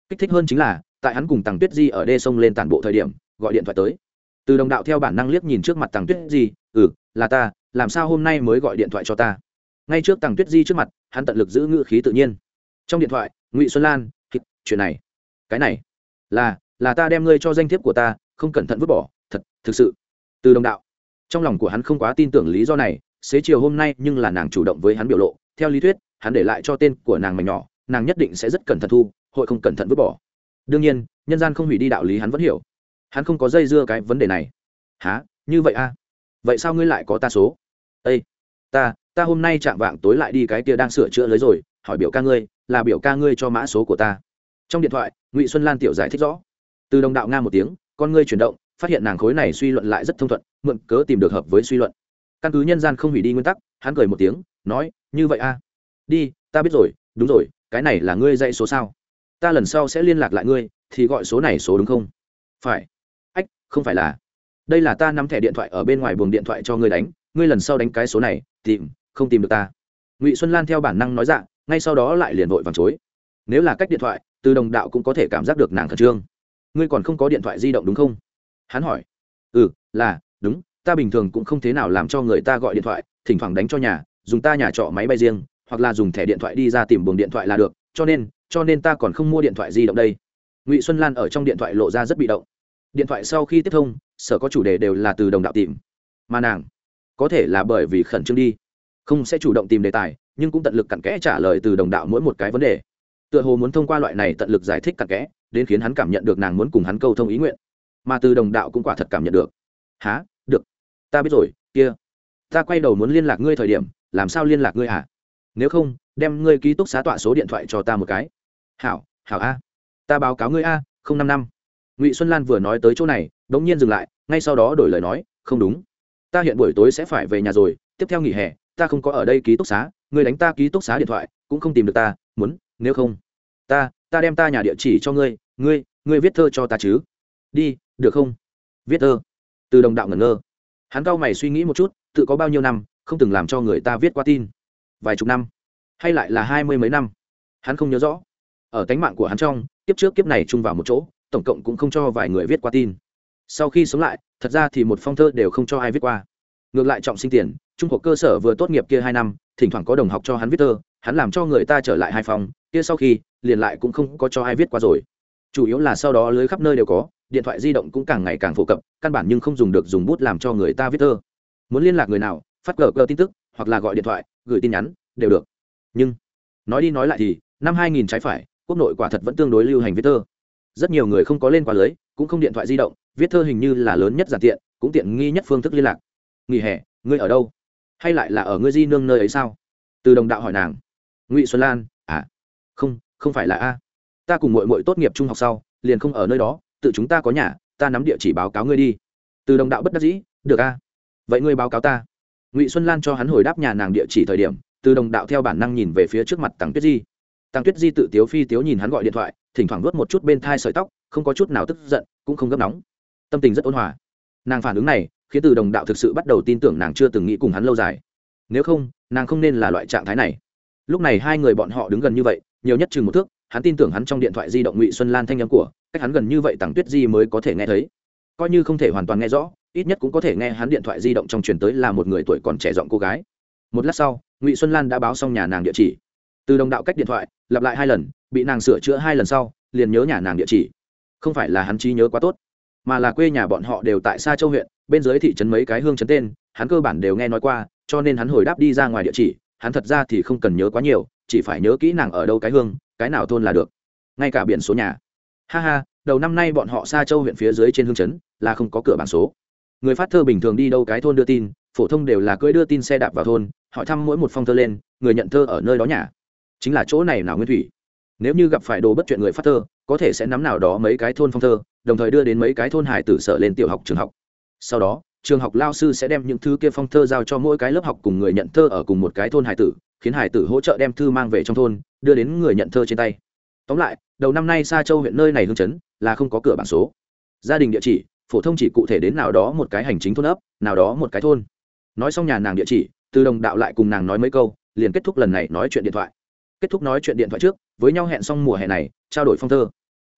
S1: Kích thích hơn chính là, tại hắn cùng tàng tuyết di ở đê sông lên tản bộ thời điểm, gọi điện thoại tới. Từ đồng đạo theo bản năng liếc nhìn trước mặt tàng tuyết di ừ là ta, làm sao hôm nay mới gọi điện thoại cho ta? Ngay trước tàng tuyết di trước mặt, hắn tận lực giữ ngữ khí tự nhiên. Trong điện thoại, ngụy xuân lan chuyện này. Cái này là là ta đem ngươi cho danh thiếp của ta không cẩn thận vứt bỏ thật thực sự. Từ đồng đạo. Trong lòng của hắn không quá tin tưởng lý do này xế chiều hôm nay nhưng là nàng chủ động với hắn biểu lộ. Theo lý thuyết hắn để lại cho tên của nàng mảnh nhỏ nàng nhất định sẽ rất cẩn thận thu hội không cẩn thận vứt bỏ. Đương nhiên nhân gian không hủy đi đạo lý hắn vẫn hiểu. Hắn không có dây dưa cái vấn đề này. Há như vậy a à? vậy sao ngươi lại có ta số? Ê, ta ta hôm nay chạm vạng tối lại đi cái kia đang sửa chữa lưới rồi hỏi biểu ca ngươi là biểu ca ngươi cho mã số của ta trong điện thoại, ngụy xuân lan tiểu giải thích rõ. Từ đồng đạo nga một tiếng, con ngươi chuyển động, phát hiện nàng khối này suy luận lại rất thông thuận, mượn cớ tìm được hợp với suy luận. Căn cứ nhân gian không hủy đi nguyên tắc, hắn cười một tiếng, nói, như vậy a à? đi, ta biết rồi, đúng rồi, cái này là ngươi dạy số sao? Ta lần sau sẽ liên lạc lại ngươi, thì gọi số này số đúng không? Phải. Ách, không phải là. Đây là ta nắm thẻ điện thoại ở bên ngoài buồng điện thoại cho ngươi đánh, ngươi lần sau đánh cái số này, tìm, không tìm được ta. Ngụy xuân lan theo bản năng nói dạ ngay sau đó lại liền vội vàng chối. Nếu là cách điện thoại từ đồng đạo cũng có thể cảm giác được nàng khẩn trương. Ngươi còn không có điện thoại di động đúng không? Hắn hỏi. Ừ là, đúng, ta bình thường cũng không thế nào làm cho người ta gọi điện thoại, thỉnh thoảng đánh cho nhà, dùng ta nhà trọ máy bay riêng, hoặc là dùng thẻ điện thoại đi ra tìm buồng điện thoại là được, cho nên cho nên ta còn không mua điện thoại di động đây. Ngụy xuân lan ở trong điện thoại lộ ra rất bị động. Điện thoại sau khi tiếp thông, sở có chủ đề đều là từ đồng đạo tìm. Mà nàng, có thể là bởi vì khẩn trương đi, không sẽ chủ động tìm đề tài, nhưng cũng tận lực cặn kẽ trả lời từ đồng đạo mỗi một cái vấn đề tựa hồ muốn thông qua loại này tận lực giải thích cặn kẽ, đến khiến hắn cảm nhận được nàng muốn cùng hắn câu thông ý nguyện. Mà từ đồng đạo cũng quả thật cảm nhận được. Há được. Ta biết rồi, kia. Ta quay đầu muốn liên lạc ngươi thời điểm, làm sao liên lạc ngươi hả? Nếu không, đem ngươi ký túc xá tọa số điện thoại cho ta một cái. Hảo hảo a. Ta báo cáo ngươi a, không năm năm. Ngụy xuân lan vừa nói tới chỗ này đ ỗ n g nhiên dừng lại, ngay sau đó đổi lời nói, không đúng. Ta hiện buổi tối sẽ phải về nhà rồi, tiếp theo nghỉ hè, ta không có ở đây ký túc xá, ngươi đánh ta ký túc xá điện thoại, cũng không tìm được ta, muốn, nếu không ta ta đem ta nhà địa chỉ cho ngươi ngươi ngươi viết thơ cho ta chứ. Đi, được không? Viết thơ. Từ đồng đạo ngẩn ngơ. Hắn cau mày suy nghĩ một chút, tự có bao nhiêu năm, không từng làm cho người ta viết qua tin. Vài chục năm, hay lại là hai mươi mấy năm. Hắn không nhớ rõ. Ở cánh mạng của hắn trong, kiếp trước kiếp này chung vào một chỗ, tổng cộng cũng không cho vài người viết qua tin. Sau khi sống lại, thật ra thì một phong thơ đều không cho ai viết qua. Ngược lại trọng sinh tiền, trung học cơ sở vừa tốt nghiệp kia hai năm, thỉnh thoảng có đồng học cho hắn viết thơ, hắn làm cho người ta trở lại hai phòng, kia sau khi liền lại cũng không có cho ai viết qua rồi. Chủ yếu là sau đó lưới khắp nơi đều có, điện thoại di động cũng càng ngày càng phổ cập, căn bản nhưng không dùng được dùng bút làm cho người ta viết thơ. Muốn liên lạc người nào, phát gờ cờ tin tức, hoặc là gọi điện thoại, gửi tin nhắn, đều được. Nhưng, nói đi nói lại thì, năm 2000 trái phải, quốc nội quả thật vẫn tương đối lưu hành viết thơ. Rất nhiều người không có lên qua lưới, cũng không điện thoại di động, viết thơ hình như là lớn nhất giản tiện, cũng tiện nghi nhất phương thức liên lạc. Nghỉ hè, ngươi ở đâu? Hay lại là ở ngươi di nương nơi ấy sao? Từ đồng đạo hỏi nàng. Ngụy xuân lan à? Không không phải là a. Ta cùng mội mội tốt nghiệp trung học sau, liền không ở nơi đó, tự chúng ta có nhà, ta nắm địa chỉ báo cáo ngươi đi. Từ đồng đạo bất đắc dĩ, được a. Vậy ngươi báo cáo ta. Ngụy xuân lan cho hắn hồi đáp nhà nàng địa chỉ thời điểm, từ đồng đạo theo bản năng nhìn về phía trước mặt tàng tuyết di. Tàng tuyết di tự tiếu phi tiếu nhìn hắn gọi điện thoại, thỉnh thoảng vớt một chút bên thai sợi tóc, không có chút nào tức giận, cũng không gấp nóng. Tâm tình rất ôn hòa. Nàng phản ứng này, khiến từ đồng đạo thực sự bắt đầu tin tưởng nàng chưa từng nghĩ cùng hắn lâu dài. Nếu không, nàng không nên là loại trạng thái này. Lúc này hai người bọn họ đứng gần như vậy nhiều nhất chừng một thước, hắn tin tưởng hắn trong điện thoại di động ngụy xuân lan thanh âm của, cách hắn gần như vậy tàng tuyết di mới có thể nghe thấy. Coi như không thể hoàn toàn nghe rõ, ít nhất cũng có thể nghe hắn điện thoại di động trong truyền tới là một người tuổi còn trẻ giọng cô gái. Một lát sau, ngụy xuân lan đã báo xong nhà nàng địa chỉ. Từ đồng đạo cách điện thoại, lặp lại hai lần, bị nàng sửa chữa hai lần sau, liền nhớ nhà nàng địa chỉ. Không phải là hắn trí nhớ quá tốt, mà là quê nhà bọn họ đều tại xa châu huyện, bên dưới thị trấn mấy cái hương trấn tên, hắn cơ bản đều nghe nói qua, cho nên hắn hồi đáp đi ra ngoài địa chỉ, hắn thật ra thì không cần nhớ quá nhiều chỉ phải nhớ kỹ nàng ở đâu cái hương, cái nào thôn là được. Ngay cả biển số nhà. Ha ha, đầu năm nay bọn họ xa châu huyện phía dưới trên hương chấn là không có cửa bản số. Người phát thơ bình thường đi đâu cái thôn đưa tin, phổ thông đều là cưỡi đưa tin xe đạp vào thôn, hỏi thăm mỗi một phong thơ lên, người nhận thơ ở nơi đó nhà. Chính là chỗ này nào nguyên thủy. Nếu như gặp phải đồ bất chuyện người phát thơ, có thể sẽ nắm nào đó mấy cái thôn phong thơ, đồng thời đưa đến mấy cái thôn hải tử sở lên tiểu học, trường học. Sau đó trường học lao sư sẽ đem những thứ kia phong thơ giao cho mỗi cái lớp học cùng người nhận thơ ở cùng một cái thôn hải tử, khiến hải tử hỗ trợ đem thư mang về trong thôn, đưa đến người nhận thơ trên tay. Tóm lại, đầu năm nay xa châu huyện nơi này hương chấn là không có cửa bản số. Gia đình địa chỉ, phổ thông chỉ cụ thể đến nào đó một cái hành chính thôn ấp, nào đó một cái thôn. Nói xong nhà nàng địa chỉ, từ đồng đạo lại cùng nàng nói mấy câu, liền kết thúc lần này nói chuyện điện thoại. Kết thúc nói chuyện điện thoại trước, với nhau hẹn xong mùa hè này, trao đổi phong thơ.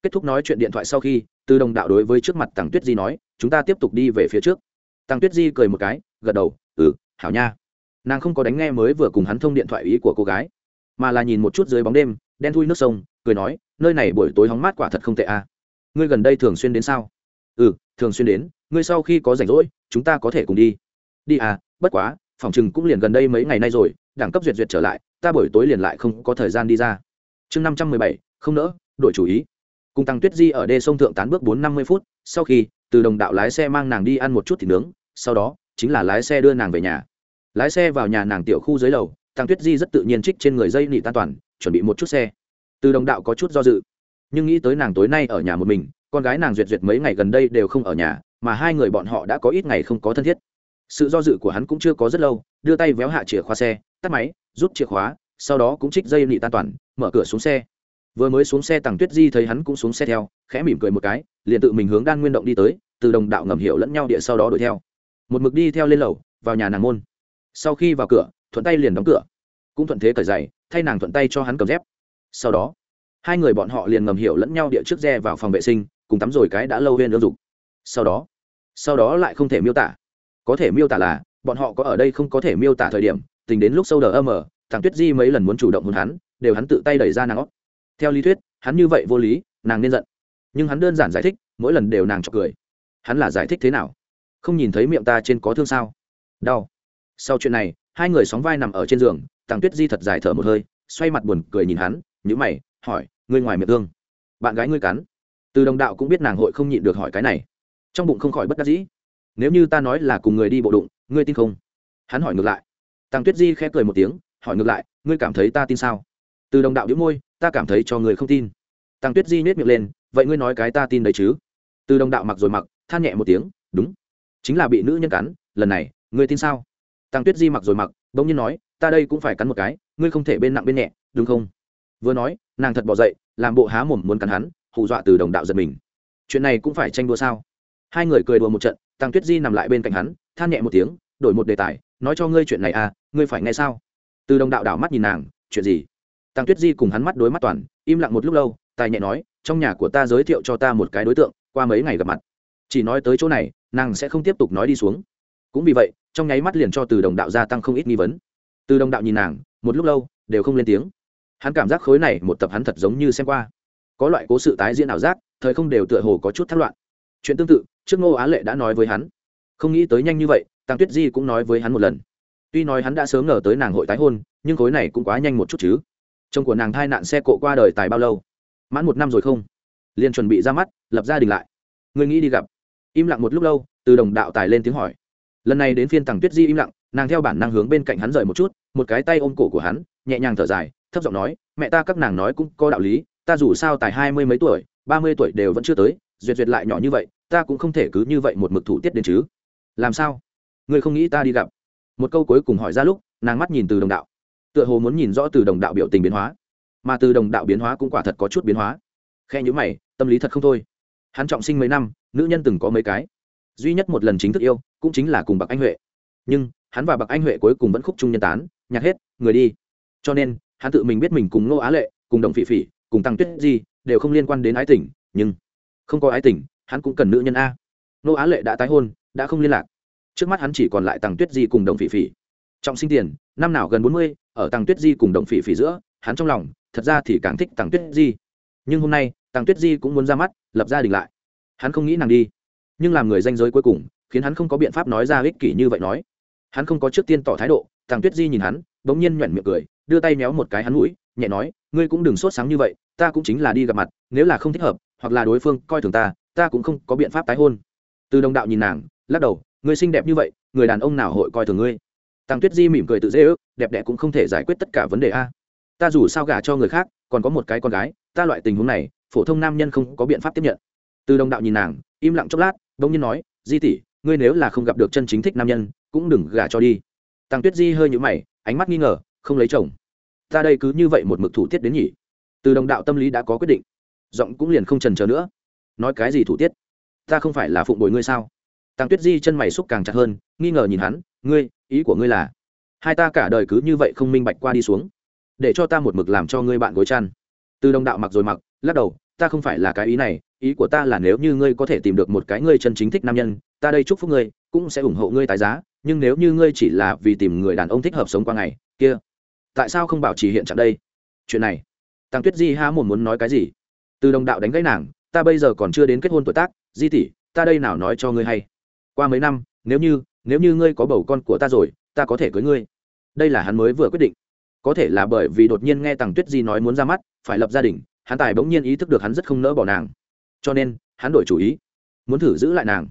S1: Kết thúc nói chuyện điện thoại sau khi, từ đồng đạo đối với trước mặt tàng tuyết di nói, chúng ta tiếp tục đi về phía trước. Tăng tuyết di cười một cái, gật đầu ừ hảo nha. Nàng không có đánh nghe mới vừa cùng hắn thông điện thoại ý của cô gái, mà là nhìn một chút dưới bóng đêm, đen thui nước sông, cười nói, nơi này buổi tối hóng mát quả thật không tệ à. ngươi gần đây thường xuyên đến sao? Ừ thường xuyên đến, ngươi sau khi có rảnh rỗi, chúng ta có thể cùng đi. Đi à bất quá, phòng chừng cũng liền gần đây mấy ngày nay rồi, đẳng cấp duyệt duyệt trở lại, ta buổi tối liền lại không có thời gian đi ra. Chương năm trăm mười bảy, không nỡ, đổi chủ ý. Cùng tăng tuyết di ở đê sông thượng tán bước bốn năm mươi phút, sau khi từ đồng đạo lái xe mang nàng đi ăn một chút thịt nướng, sau đó, chính là lái xe đưa nàng về nhà. Lái xe vào nhà nàng tiểu khu dưới lầu tăng tuyết di rất tự nhiên trích trên người dây nị tan toàn, chuẩn bị một chút xe. Từ đồng đạo có chút do dự, nhưng nghĩ tới nàng tối nay ở nhà một mình, con gái nàng duyệt duyệt mấy ngày gần đây đều không ở nhà, mà hai người bọn họ đã có ít ngày không có thân thiết. Sự do dự của hắn cũng chưa có rất lâu, đưa tay véo hạ chìa khóa xe, tắt máy, rút chìa khóa, sau đó cũng trích dây nị tan toàn, mở cửa xuống xe vừa mới xuống xe tằng tuyết di thấy hắn cũng xuống xe theo, khẽ mỉm cười một cái, liền tự mình hướng đan nguyên động đi tới, từ đồng đạo ngầm hiểu lẫn nhau địa sau đó đuổi theo. Một mực đi theo lên lầu, vào nhà nàng môn. Sau khi vào cửa, thuận tay liền đóng cửa. Cũng thuận thế cởi giày, thay nàng thuận tay cho hắn cầm dép. Sau đó, hai người bọn họ liền ngầm hiểu lẫn nhau địa trước re vào phòng vệ sinh, cùng tắm rồi cái đã lâu huyên ương dục. Sau đó sau đó lại không thể miêu tả. Có thể miêu tả là, bọn họ có ở đây không có thể miêu tả thời điểm, tình đến lúc sâu đờ âm ở thằng tuyết di mấy lần muốn chủ động hôn hắn, đều hắn tự tay đẩy ra nàng óc theo lý thuyết, hắn như vậy vô lý, nàng nên giận. Nhưng hắn đơn giản giải thích, mỗi lần đều nàng chọc cười. Hắn là giải thích thế nào? Không nhìn thấy miệng ta trên có thương sao? Đau. Sau chuyện này, hai người sóng vai nằm ở trên giường tàng tuyết di thật dài thở một hơi, xoay mặt buồn cười nhìn hắn nhữ mày, hỏi, ngươi ngoài miệng thương, bạn gái ngươi cắn? Từ đồng đạo cũng biết nàng hội không nhịn được hỏi cái này. Trong bụng không khỏi bất đắc dĩ. Nếu như ta nói là cùng người đi bộ đụng, ngươi tin không? Hắn hỏi ngược lại. Tăng tuyết di khẽ cười một tiếng, hỏi ngược lại, ngươi cảm thấy ta tin sao? Từ đồng đạo đĩu môi ta cảm thấy cho người không tin. Tăng tuyết di nhét miệng lên, vậy ngươi nói cái ta tin đấy chứ? Từ đồng đạo mặc rồi mặc, than nhẹ một tiếng, đúng. Chính là bị nữ nhân cắn, lần này, ngươi tin sao? Tăng tuyết di mặc rồi mặc, bỗng nhiên nói, ta đây cũng phải cắn một cái, ngươi không thể bên nặng bên nhẹ, đúng không? Vừa nói, nàng thật bỏ dậy, làm bộ há mồm muốn cắn hắn, hù dọa từ đồng đạo giật mình. Chuyện này cũng phải tranh đua sao? Hai người cười đùa một trận, tăng tuyết di nằm lại bên cạnh hắn, than nhẹ một tiếng, đổi một đề tài, nói cho ngươi chuyện này à ngươi phải nghe sao? Từ đồng đạo đảo mắt nhìn nàng, chuyện gì? Tăng tuyết di cùng hắn mắt đối mắt toàn, im lặng một lúc lâu, tài nhẹ nói, trong nhà của ta giới thiệu cho ta một cái đối tượng, qua mấy ngày gặp mặt. Chỉ nói tới chỗ này, nàng sẽ không tiếp tục nói đi xuống. Cũng vì vậy, trong nháy mắt liền cho từ đồng đạo gia tăng không ít nghi vấn. Từ đồng đạo nhìn nàng, một lúc lâu, đều không lên tiếng. Hắn cảm giác khối này một tập hắn thật giống như xem qua. Có loại cố sự tái diễn ảo giác, thời không đều tựa hồ có chút thất loạn. Chuyện tương tự, trước ngô á lệ đã nói với hắn. Không nghĩ tới nhanh như vậy tăng tuyết di cũng nói với hắn một lần. Tuy nói hắn đã sớm ngờ tới nàng hội tái hôn, nhưng khối này cũng quá nhanh một chút chứ chồng của nàng thai nạn xe cộ qua đời tài bao lâu? Mãn một năm rồi không? Liền chuẩn bị ra mắt, lập gia đình lại. Người nghĩ đi gặp. Im lặng một lúc lâu, từ đồng đạo tài lên tiếng hỏi. Lần này đến phiên tằng tuyết di im lặng, nàng theo bản năng hướng bên cạnh hắn rời một chút, một cái tay ôm cổ của hắn, nhẹ nhàng thở dài, thấp giọng nói, mẹ ta các nàng nói cũng có đạo lý, ta dù sao tài hai mươi mấy tuổi, ba mươi tuổi đều vẫn chưa tới, duyệt duyệt lại nhỏ như vậy, ta cũng không thể cứ như vậy một mực thủ tiết đến chứ. Làm sao? Người không nghĩ ta đi gặp? Một câu cuối cùng hỏi ra lúc, nàng mắt nhìn từ đồng đạo tựa hồ muốn nhìn rõ từ đồng đạo biểu tình biến hóa. Mà từ đồng đạo biến hóa cũng quả thật có chút biến hóa. Khe nhữ mày, tâm lý thật không thôi. Hắn trọng sinh mấy năm, nữ nhân từng có mấy cái. Duy nhất một lần chính thức yêu, cũng chính là cùng bạc anh huệ. Nhưng, hắn và bạc anh huệ cuối cùng vẫn khúc chung nhân tán nhạc hết, người đi. Cho nên, hắn tự mình biết mình cùng ngô á lệ, cùng đồng phỉ phỉ, cùng tăng tuyết di đều không liên quan đến ái tình, nhưng không có ái tình, hắn cũng cần nữ nhân a. Ngô á lệ đã tái hôn, đã không liên lạc. Trước mắt hắn chỉ còn lại tăng tuyết di cùng đồng phỉ phỉ trọng sinh tiền, năm nào gần bốn mươi, ở tăng tuyết di cùng đồng phỉ phỉ giữa, hắn trong lòng, thật ra thì càng thích tăng tuyết di. Nhưng hôm nay tăng tuyết di cũng muốn ra mắt, lập gia đình lại. Hắn không nghĩ nàng đi. Nhưng làm người danh giới cuối cùng, khiến hắn không có biện pháp nói ra ích kỷ như vậy nói. Hắn không có trước tiên tỏ thái độ tăng tuyết di nhìn hắn đ ỗ n g nhiên nhoẻn miệng cười, đưa tay méo một cái hắn mũi, nhẹ nói, ngươi cũng đừng sốt sáng như vậy, ta cũng chính là đi gặp mặt, nếu là không thích hợp, hoặc là đối phương coi thường ta ta cũng không có biện pháp tái hôn. Từ đồng đạo nhìn nàng, lắc đầu, ngươi xinh đẹp như vậy, người đàn ông nào hội coi thường ngươi? Tăng tuyết di mỉm cười tự dễ ước, đẹp đẽ cũng không thể giải quyết tất cả vấn đề a. Ta dù sao gả cho người khác, còn có một cái con gái, ta loại tình huống này, phổ thông nam nhân không có biện pháp tiếp nhận. Từ đồng đạo nhìn nàng, im lặng chốc lát, bỗng nhiên nói, di tỷ, ngươi nếu là không gặp được chân chính thích nam nhân, cũng đừng gả cho đi. Tăng tuyết di hơi nhũ mày, ánh mắt nghi ngờ, không lấy chồng. Ta đây cứ như vậy một mực thủ tiết đến nhỉ? Từ đồng đạo tâm lý đã có quyết định. Giọng cũng liền không trần chờ nữa. Nói cái gì thủ tiết? Ta không phải là phụng bồi ngươi sao? Tăng tuyết di chân mày xúc càng chặt hơn, nghi ngờ nhìn hắn ngươi, ý của ngươi là, hai ta cả đời cứ như vậy không minh bạch qua đi xuống, để cho ta một mực làm cho ngươi bạn gối chăn. Từ đồng đạo mặc rồi mặc, lắc đầu, ta không phải là cái ý này, ý của ta là nếu như ngươi có thể tìm được một cái ngươi chân chính thích nam nhân, ta đây chúc phúc ngươi, cũng sẽ ủng hộ ngươi tái giá, nhưng nếu như ngươi chỉ là vì tìm người đàn ông thích hợp sống qua ngày, kia, tại sao không bảo trì hiện trạng đây? Chuyện này, tăng tuyết di há một muốn nói cái gì? Từ đồng đạo đánh gãy nàng, ta bây giờ còn chưa đến kết hôn tuổi tác, di tỷ, ta đây nào nói cho ngươi hay? Qua mấy năm nếu như nếu như ngươi có bầu con của ta rồi, ta có thể cưới ngươi. Đây là hắn mới vừa quyết định. Có thể là bởi vì đột nhiên nghe tằng tuyết di nói muốn ra mắt, phải lập gia đình, hắn tài bỗng nhiên ý thức được hắn rất không nỡ bỏ nàng. Cho nên, hắn đổi chủ ý, muốn thử giữ lại nàng.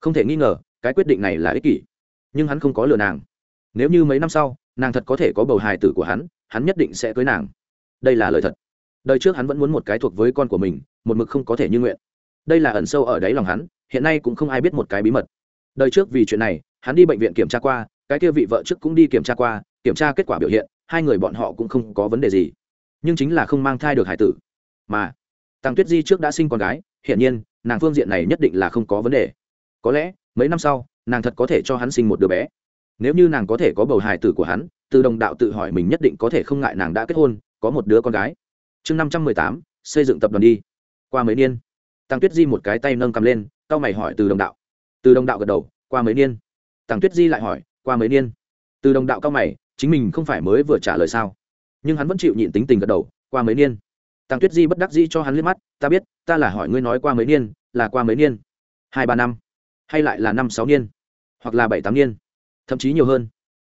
S1: Không thể nghi ngờ, cái quyết định này là ích kỷ. Nhưng hắn không có lừa nàng. Nếu như mấy năm sau, nàng thật có thể có bầu hài tử của hắn hắn nhất định sẽ cưới nàng. Đây là lời thật. Đời trước hắn vẫn muốn một cái thuộc với con của mình, một mực không có thể như nguyện. Đây là ẩn sâu ở đáy lòng hắn, hiện nay cũng không ai biết một cái bí mật đời trước vì chuyện này, hắn đi bệnh viện kiểm tra qua, cái kia vị vợ trước cũng đi kiểm tra qua, kiểm tra kết quả biểu hiện, hai người bọn họ cũng không có vấn đề gì. Nhưng chính là không mang thai được hải tử. Mà tàng tuyết di trước đã sinh con gái, hiển nhiên, nàng phương diện này nhất định là không có vấn đề. Có lẽ, mấy năm sau, nàng thật có thể cho hắn sinh một đứa bé. Nếu như nàng có thể có bầu hài tử của hắn, từ đồng đạo tự hỏi mình nhất định có thể không ngại nàng đã kết hôn, có một đứa con gái. Chương năm trăm mười tám, xây dựng tập đoàn đi. Qua mấy niên tăng tuyết di một cái tay nâng cầm lên c mày hỏi từ đồng đạo từ đồng đạo gật đầu, qua mấy niên? Tăng tuyết di lại hỏi, qua mấy niên? Từ đồng đạo cao mày, chính mình không phải mới vừa trả lời sao? Nhưng hắn vẫn chịu nhịn tính tình gật đầu, qua mấy niên? Tăng tuyết di bất đắc di cho hắn liếc mắt, ta biết, ta là hỏi ngươi nói qua mấy niên, là qua mấy niên? Hai ba năm? Hay lại là năm sáu niên? Hoặc là bảy tám niên? Thậm chí nhiều hơn.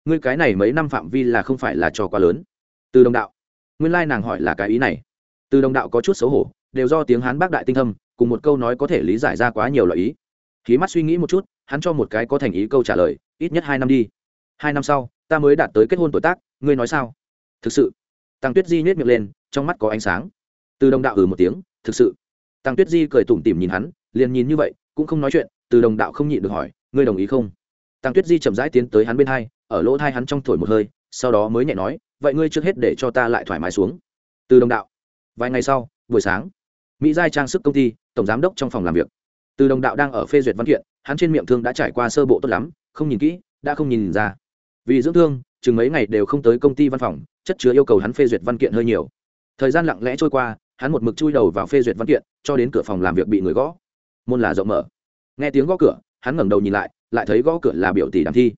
S1: Ngươi cái này mấy năm phạm vi là không phải là trò quá lớn. Từ đồng đạo, nguyên lai nàng hỏi là cái ý này. Từ đồng đạo có chút xấu hổ, đều do tiếng hán bác đại tinh thâm, cùng một câu nói có thể lý giải ra quá nhiều loại ý khí mắt suy nghĩ một chút, hắn cho một cái có thành ý câu trả lời, ít nhất hai năm đi. Hai năm sau, ta mới đạt tới kết hôn tuổi tác, ngươi nói sao? Thực sự. Tăng tuyết di nhét miệng lên, trong mắt có ánh sáng. Từ đồng đạo ừ một tiếng, thực sự. Tăng tuyết di cười tủm tỉm nhìn hắn, liền nhìn như vậy, cũng không nói chuyện, từ đồng đạo không nhịn được hỏi, ngươi đồng ý không? Tăng tuyết di chậm rãi tiến tới hắn bên hai, ở lỗ thai hắn trong thổi một hơi, sau đó mới nhẹ nói, vậy ngươi trước hết để cho ta lại thoải mái xuống. Từ đồng đạo. Vài ngày sau, buổi sáng, mỹ giai trang sức công ty, tổng giám đốc trong phòng làm việc từ đồng đạo đang ở phê duyệt văn kiện, hắn trên miệng thương đã trải qua sơ bộ tốt lắm, không nhìn kỹ, đã không nhìn ra. Vì dưỡng thương, chừng mấy ngày đều không tới công ty văn phòng, chất chứa yêu cầu hắn phê duyệt văn kiện hơi nhiều. Thời gian lặng lẽ trôi qua, hắn một mực chui đầu vào phê duyệt văn kiện, cho đến cửa phòng làm việc bị người gõ. Môn là rộng mở. Nghe tiếng gõ cửa, hắn ngẩng đầu nhìn lại lại thấy gõ cửa là biểu tỷ đàm thi.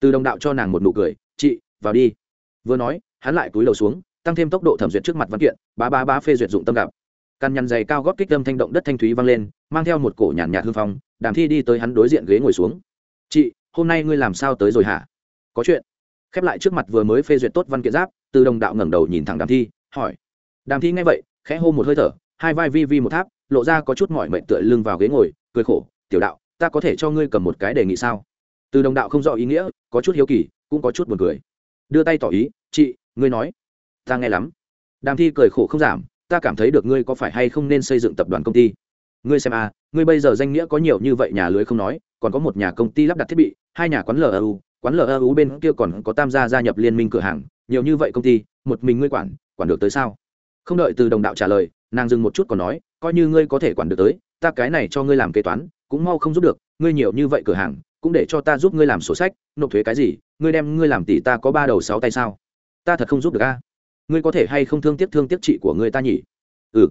S1: Từ đồng đạo cho nàng một nụ cười, chị, vào đi. Vừa nói, hắn lại cúi đầu xuống, tăng thêm tốc độ thẩm duyệt trước mặt văn kiện ba ba ba phê duyệt dụng tâm gặp căn nhăn dày cao gót kích âm thanh động đất thanh thúy vang lên, mang theo một cổ nhàn nhạt hương phong, đàm thi đi tới hắn đối diện ghế ngồi xuống. Chị, hôm nay ngươi làm sao tới rồi hả? Có chuyện. Khép lại trước mặt vừa mới phê duyệt tốt văn kiện giáp, từ đồng đạo ngẩng đầu nhìn thẳng đàm thi, hỏi. Đàm thi nghe vậy, khẽ hô một hơi thở, hai vai vi vi một tháp, lộ ra có chút mỏi mệt tựa lưng vào ghế ngồi, cười khổ. Tiểu đạo, ta có thể cho ngươi cầm một cái đề nghị sao? Từ đồng đạo không rõ ý nghĩa, có chút hiếu kỳ, cũng có chút buồn cười. Đưa tay tỏ ý, chị, ngươi nói. Ta nghe lắm. Đàm thi cười khổ không giảm ta cảm thấy được ngươi có phải hay không nên xây dựng tập đoàn công ty? Ngươi xem à ngươi bây giờ danh nghĩa có nhiều như vậy nhà lưới không nói, còn có một nhà công ty lắp đặt thiết bị, hai nhà quán lu quán lu bên kia còn có tam gia gia nhập liên minh cửa hàng, nhiều như vậy công ty, một mình ngươi quản quản được tới sao? Không đợi từ đồng đạo trả lời, nàng dừng một chút còn nói, coi như ngươi có thể quản được tới, ta cái này cho ngươi làm kế toán, cũng mau không giúp được, ngươi nhiều như vậy cửa hàng, cũng để cho ta giúp ngươi làm sổ sách, nộp thuế cái gì, ngươi đem ngươi làm tỷ ta có ba đầu sáu tay sao? Ta thật không giúp được a ngươi có thể hay không thương tiếc thương tiếc chị của ngươi ta nhỉ? Ừ.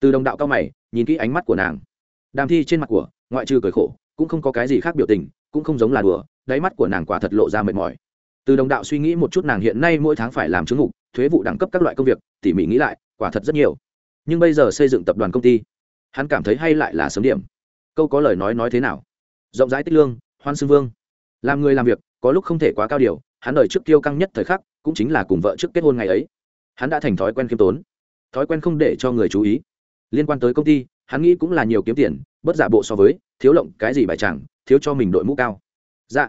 S1: Từ đồng đạo cao mày, nhìn kỹ ánh mắt của nàng. Đàm thi trên mặt của, ngoại trừ cười khổ, cũng không có cái gì khác biểu tình, cũng không giống là đùa, đáy mắt của nàng quả thật lộ ra mệt mỏi. Từ đồng đạo suy nghĩ một chút nàng hiện nay mỗi tháng phải làm chứng mục thuế vụ đẳng cấp các loại công việc, tỉ mỉ nghĩ lại, quả thật rất nhiều. Nhưng bây giờ xây dựng tập đoàn công ty, hắn cảm thấy hay lại là sớm điểm. Câu có lời nói nói thế nào? Rộng rãi tích lương, hoan xưng vương. Làm người làm việc, có lúc không thể quá cao điều, hắn đời trước tiêu căng nhất thời khắc, cũng chính là cùng vợ trước kết hôn ngày ấy hắn đã thành thói quen khiêm tốn, thói quen không để cho người chú ý. Liên quan tới công ty, hắn nghĩ cũng là nhiều kiếm tiền, bất giả bộ so với, thiếu lộng cái gì bài chẳng, thiếu cho mình đội mũ cao. Dạ.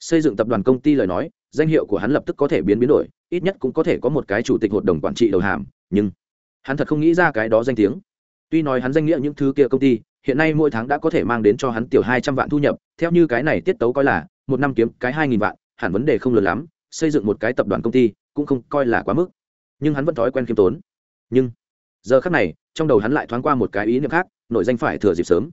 S1: Xây dựng tập đoàn công ty lời nói, danh hiệu của hắn lập tức có thể biến biến đổi, ít nhất cũng có thể có một cái chủ tịch hội đồng quản trị đầu hàm, nhưng hắn thật không nghĩ ra cái đó danh tiếng. Tuy nói hắn danh nghĩa những thứ kia công ty, hiện nay mỗi tháng đã có thể mang đến cho hắn tiểu hai trăm vạn thu nhập, theo như cái này tiết tấu coi là, một năm kiếm cái hai nghìn vạn, hẳn vấn đề không lớn lắm, xây dựng một cái tập đoàn công ty cũng không coi là quá mức nhưng hắn vẫn thói quen khiêm tốn. Nhưng giờ khác này, trong đầu hắn lại thoáng qua một cái ý niệm khác, nội danh phải thừa dịp sớm.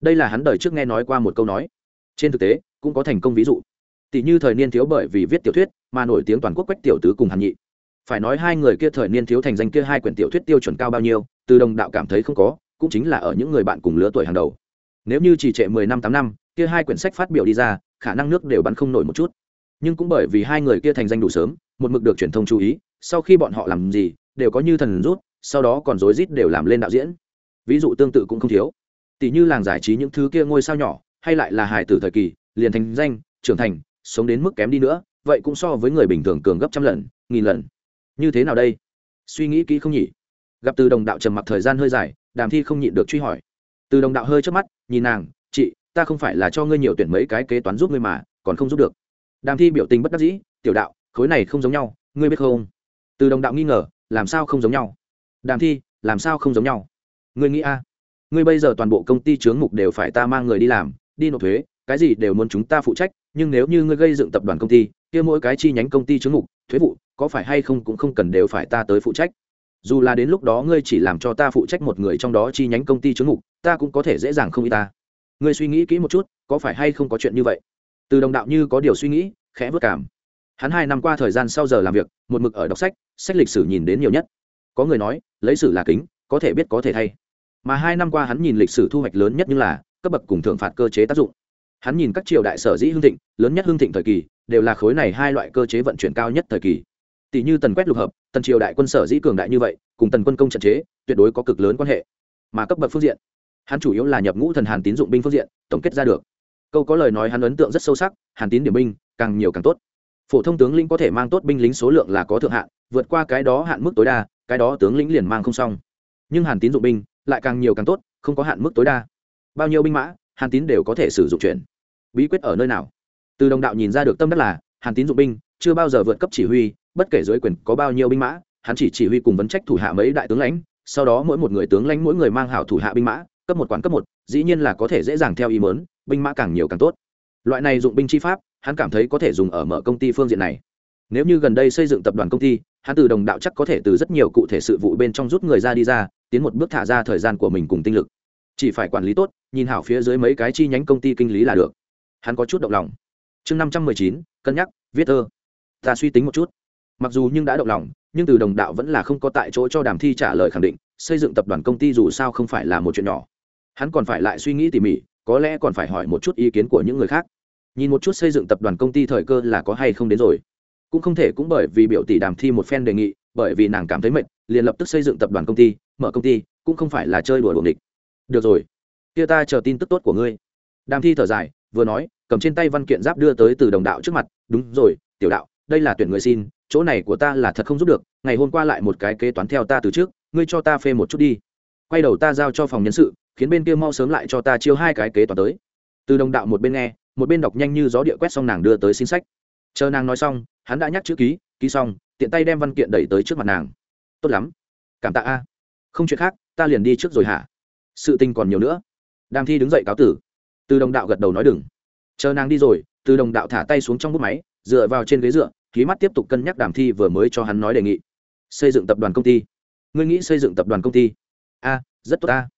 S1: Đây là hắn đời trước nghe nói qua một câu nói. Trên thực tế, cũng có thành công ví dụ. Tỷ như thời niên thiếu bởi vì viết tiểu thuyết mà nổi tiếng toàn quốc quách tiểu tứ cùng hàn nhị. Phải nói hai người kia thời niên thiếu thành danh kia hai quyển tiểu thuyết tiêu chuẩn cao bao nhiêu, từ đồng đạo cảm thấy không có, cũng chính là ở những người bạn cùng lứa tuổi hàng đầu. Nếu như chỉ trệ mười năm, tám năm, kia hai quyển sách phát biểu đi ra, khả năng nước đều bắn không nổi một chút. Nhưng cũng bởi vì hai người kia thành danh đủ sớm, một mực được truyền thông chú ý sau khi bọn họ làm gì, đều có như thần rút, sau đó còn rối rít đều làm lên đạo diễn. Ví dụ tương tự cũng không thiếu. Tỷ như làng giải trí những thứ kia ngôi sao nhỏ, hay lại là hải tử thời kỳ, liền thành danh, trưởng thành, sống đến mức kém đi nữa, vậy cũng so với người bình thường cường gấp trăm lần, nghìn lần. Như thế nào đây? Suy nghĩ kỹ không nhỉ? Gặp từ đồng đạo trầm mặc thời gian hơi dài, đàm thi không nhịn được truy hỏi. Từ đồng đạo hơi chớp mắt, nhìn nàng, chị, ta không phải là cho ngươi nhiều tuyển mấy cái kế toán giúp ngươi mà, còn không giúp được. Đàm thi biểu tình bất đắc dĩ, tiểu đạo, khối này không giống nhau, ngươi biết không? Từ đồng đạo nghi ngờ, làm sao không giống nhau? Đàm thi, làm sao không giống nhau? Ngươi nghĩ a? Ngươi bây giờ toàn bộ công ty chướng mục đều phải ta mang người đi làm, đi nộp thuế, cái gì đều muốn chúng ta phụ trách, nhưng nếu như ngươi gây dựng tập đoàn công ty, kia mỗi cái chi nhánh công ty chướng mục, thuế vụ, có phải hay không cũng không cần đều phải ta tới phụ trách. Dù là đến lúc đó ngươi chỉ làm cho ta phụ trách một người trong đó chi nhánh công ty chướng mục, ta cũng có thể dễ dàng không y ta. Ngươi suy nghĩ kỹ một chút, có phải hay không có chuyện như vậy? Từ đồng đạo như có điều suy nghĩ, khẽ vất cảm. Hắn hai năm qua thời gian sau giờ làm việc, một mực ở đọc sách sách lịch sử nhìn đến nhiều nhất. Có người nói, lấy sử là kính, có thể biết có thể thay. Mà hai năm qua hắn nhìn lịch sử thu hoạch lớn nhất như là, cấp bậc cùng thượng phạt cơ chế tác dụng. Hắn nhìn các triều đại sở dĩ hưng thịnh, lớn nhất hưng thịnh thời kỳ, đều là khối này hai loại cơ chế vận chuyển cao nhất thời kỳ. Tỷ như tần quét lục hợp, tần triều đại quân sở dĩ cường đại như vậy, cùng tần quân công trận chế, tuyệt đối có cực lớn quan hệ. Mà cấp bậc phương diện, hắn chủ yếu là nhập ngũ thần hàn tín dụng binh phương diện, tổng kết ra được. Câu có lời nói hắn ấn tượng rất sâu sắc, hàn tín điểm binh, càng nhiều càng tốt phổ thông tướng lĩnh có thể mang tốt binh lính số lượng là có thượng hạn, vượt qua cái đó hạn mức tối đa, cái đó tướng lĩnh liền mang không xong. Nhưng hàn tín dụng binh lại càng nhiều càng tốt, không có hạn mức tối đa. Bao nhiêu binh mã, hàn tín đều có thể sử dụng chuyển. Bí quyết ở nơi nào? Từ đồng đạo nhìn ra được tâm đất là, hàn tín dụng binh chưa bao giờ vượt cấp chỉ huy, bất kể dưới quyền có bao nhiêu binh mã, hắn chỉ chỉ huy cùng vấn trách thủ hạ mấy đại tướng lãnh, sau đó mỗi một người tướng lãnh mỗi người mang hảo thủ hạ binh mã, cấp một quản cấp một, dĩ nhiên là có thể dễ dàng theo ý mớn binh mã càng nhiều càng tốt. Loại này dụng binh chi pháp hắn cảm thấy có thể dùng ở mở công ty phương diện này. Nếu như gần đây xây dựng tập đoàn công ty, hắn từ đồng đạo chắc có thể từ rất nhiều cụ thể sự vụ bên trong rút người ra đi ra, tiến một bước thả ra thời gian của mình cùng tinh lực. Chỉ phải quản lý tốt, nhìn hảo phía dưới mấy cái chi nhánh công ty kinh lý là được. Hắn có chút động lòng. Chương năm trăm mười chín, cân nhắc, viết thơ. Ta suy tính một chút. Mặc dù nhưng đã động lòng, nhưng từ đồng đạo vẫn là không có tại chỗ cho đàm thi trả lời khẳng định, xây dựng tập đoàn công ty dù sao không phải là một chuyện nhỏ. Hắn còn phải lại suy nghĩ tỉ mỉ, có lẽ còn phải hỏi một chút ý kiến của những người khác nhìn một chút xây dựng tập đoàn công ty thời cơ là có hay không đến rồi. Cũng không thể cũng bởi vì biểu tỷ đàm thi một phen đề nghị, bởi vì nàng cảm thấy mệt, liền lập tức xây dựng tập đoàn công ty, mở công ty, cũng không phải là chơi đùa đuổi địch được rồi, kia ta chờ tin tức tốt của ngươi. Đàm thi thở dài, vừa nói, cầm trên tay văn kiện giáp đưa tới từ đồng đạo trước mặt, đúng rồi, tiểu đạo, đây là tuyển người xin, chỗ này của ta là thật không giúp được, ngày hôm qua lại một cái kế toán theo ta từ trước, ngươi cho ta phê một chút đi. Quay đầu ta giao cho phòng nhân sự, khiến bên kia mau sớm lại cho ta chiêu hai cái kế toán tới. Từ đồng đạo một bên nghe một bên đọc nhanh như gió địa quét xong nàng đưa tới xin sách. Chờ nàng nói xong, hắn đã nhắc chữ ký ký xong, tiện tay đem văn kiện đẩy tới trước mặt nàng. Tốt lắm. Cảm tạ a. Không chuyện khác, ta liền đi trước rồi hả? Sự tình còn nhiều nữa. Đàm thi đứng dậy cáo tử. Từ đồng đạo gật đầu nói đừng. Chờ nàng đi rồi, từ đồng đạo thả tay xuống trong bút máy, dựa vào trên ghế dựa khí mắt tiếp tục cân nhắc đàm thi vừa mới cho hắn nói đề nghị. Xây dựng tập đoàn công ty. Ngươi nghĩ xây dựng tập đoàn công ty? A, rất tốt ta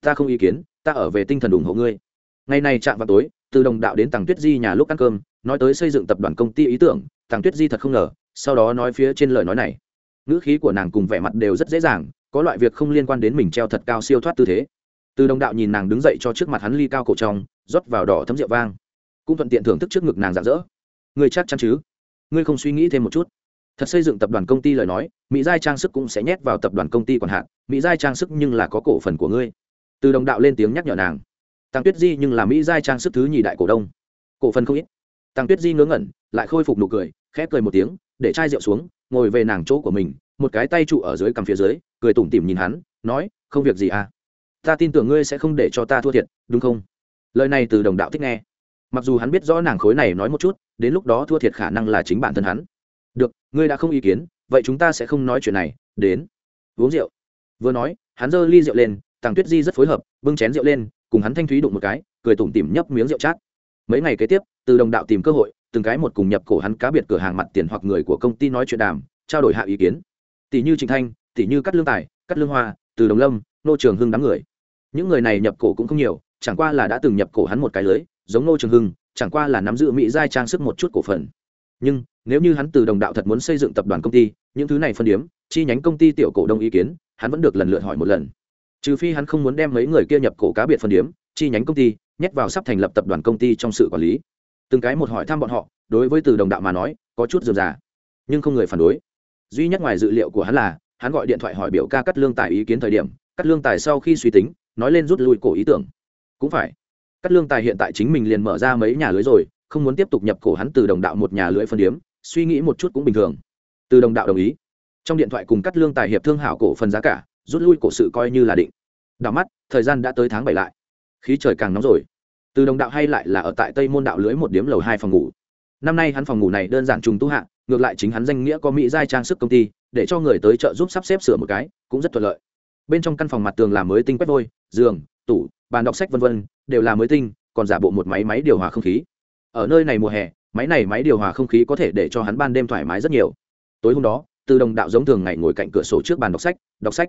S1: ta không ý kiến, ta ở về tinh thần ủng hộ ngươi. Ngày này chạm vào tối từ đồng đạo đến tàng tuyết di nhà lúc ăn cơm, nói tới xây dựng tập đoàn công ty ý tưởng, tàng tuyết di thật không ngờ, sau đó nói phía trên lời nói này. Ngữ khí của nàng cùng vẻ mặt đều rất dễ dàng, có loại việc không liên quan đến mình treo thật cao siêu thoát tư thế. Từ đồng đạo nhìn nàng đứng dậy cho trước mặt hắn ly cao cổ trong, rót vào đỏ thấm rượu vang. Cũng thuận tiện thưởng thức trước ngực nàng rạng rỡ. Người chắc chắn chứ? Ngươi không suy nghĩ thêm một chút. Thật xây dựng tập đoàn công ty lời nói, mỹ giai trang sức cũng sẽ nhét vào tập đoàn công ty còn hạn mỹ giai trang sức nhưng là có cổ phần của ngươi. Từ đồng đạo lên tiếng nhắc nhở nàng tăng tuyết di nhưng là mỹ giai trang sức thứ nhì đại cổ đông. Cổ phần không ít. Tăng tuyết di ngớ ngẩn, lại khôi phục nụ cười khép cười một tiếng, để chai rượu xuống, ngồi về nàng chỗ của mình, một cái tay trụ ở dưới cằm phía dưới, cười tủm tỉm nhìn hắn, nói, không việc gì à? Ta tin tưởng ngươi sẽ không để cho ta thua thiệt, đúng không? Lời này từ đồng đạo thích nghe. Mặc dù hắn biết rõ nàng khối này nói một chút, đến lúc đó thua thiệt khả năng là chính bản thân hắn. Được, ngươi đã không ý kiến, vậy chúng ta sẽ không nói chuyện này, đến. Uống rượu. Vừa nói, hắn giơ ly rượu lên tàng tuyết di rất phối hợp, bưng chén rượu lên cùng hắn thanh thúy đụng một cái, cười tủm tỉm nhấp miếng rượu chát. Mấy ngày kế tiếp, từ đồng đạo tìm cơ hội, từng cái một cùng nhập cổ hắn cá biệt cửa hàng mặt tiền hoặc người của công ty nói chuyện đàm, trao đổi hạ ý kiến. Tỷ như trịnh thanh, tỷ như cắt lương tài cắt lương hoa, từ đồng lâm, nô trường hưng đám người. Những người này nhập cổ cũng không nhiều, chẳng qua là đã từng nhập cổ hắn một cái lưới, giống nô trường hưng, chẳng qua là nắm giữ mỹ giai trang sức một chút cổ phần. Nhưng, nếu như hắn từ đồng đạo thật muốn xây dựng tập đoàn công ty, những thứ này phân điếm, chi nhánh công ty tiểu cổ đông ý kiến, hắn vẫn được lần lượt hỏi một lần trừ phi hắn không muốn đem mấy người kia nhập cổ cá biệt phân điếm, chi nhánh công ty, nhét vào sắp thành lập tập đoàn công ty trong sự quản lý. Từng cái một hỏi thăm bọn họ, đối với từ đồng đạo mà nói, có chút dườm già nhưng không người phản đối. Duy nhất ngoài dự liệu của hắn là, hắn gọi điện thoại hỏi biểu ca cắt lương tài ý kiến thời điểm, cắt lương tài sau khi suy tính, nói lên rút lui cổ ý tưởng. Cũng phải. Cắt lương tài hiện tại chính mình liền mở ra mấy nhà lưới rồi, không muốn tiếp tục nhập cổ hắn từ đồng đạo một nhà lưới phân điếm, suy nghĩ một chút cũng bình thường. Từ đồng đạo đồng ý. Trong điện thoại cùng cắt lương tài hiệp thương hảo cổ phần giá cả rút lui cổ sự coi như là định. Đạo mắt, thời gian đã tới tháng bảy lại. Khí trời càng nóng rồi. Từ đồng đạo hay lại là ở tại tây môn đạo lưới một điếm lầu hai phòng ngủ. Năm nay hắn phòng ngủ này đơn giản trùng tu hạ, ngược lại chính hắn danh nghĩa có mỹ giai trang sức công ty, để cho người tới chợ giúp sắp xếp sửa một cái, cũng rất thuận lợi. Bên trong căn phòng mặt tường làm mới tinh quét vôi, giường, tủ, bàn đọc sách vân vân, đều là mới tinh, còn giả bộ một máy máy điều hòa không khí. Ở nơi này mùa hè, máy này máy điều hòa không khí có thể để cho hắn ban đêm thoải mái rất nhiều. Tối hôm đó, từ đồng đạo giống thường ngày ngồi cạnh cửa sổ trước bàn đọc sách đọc sách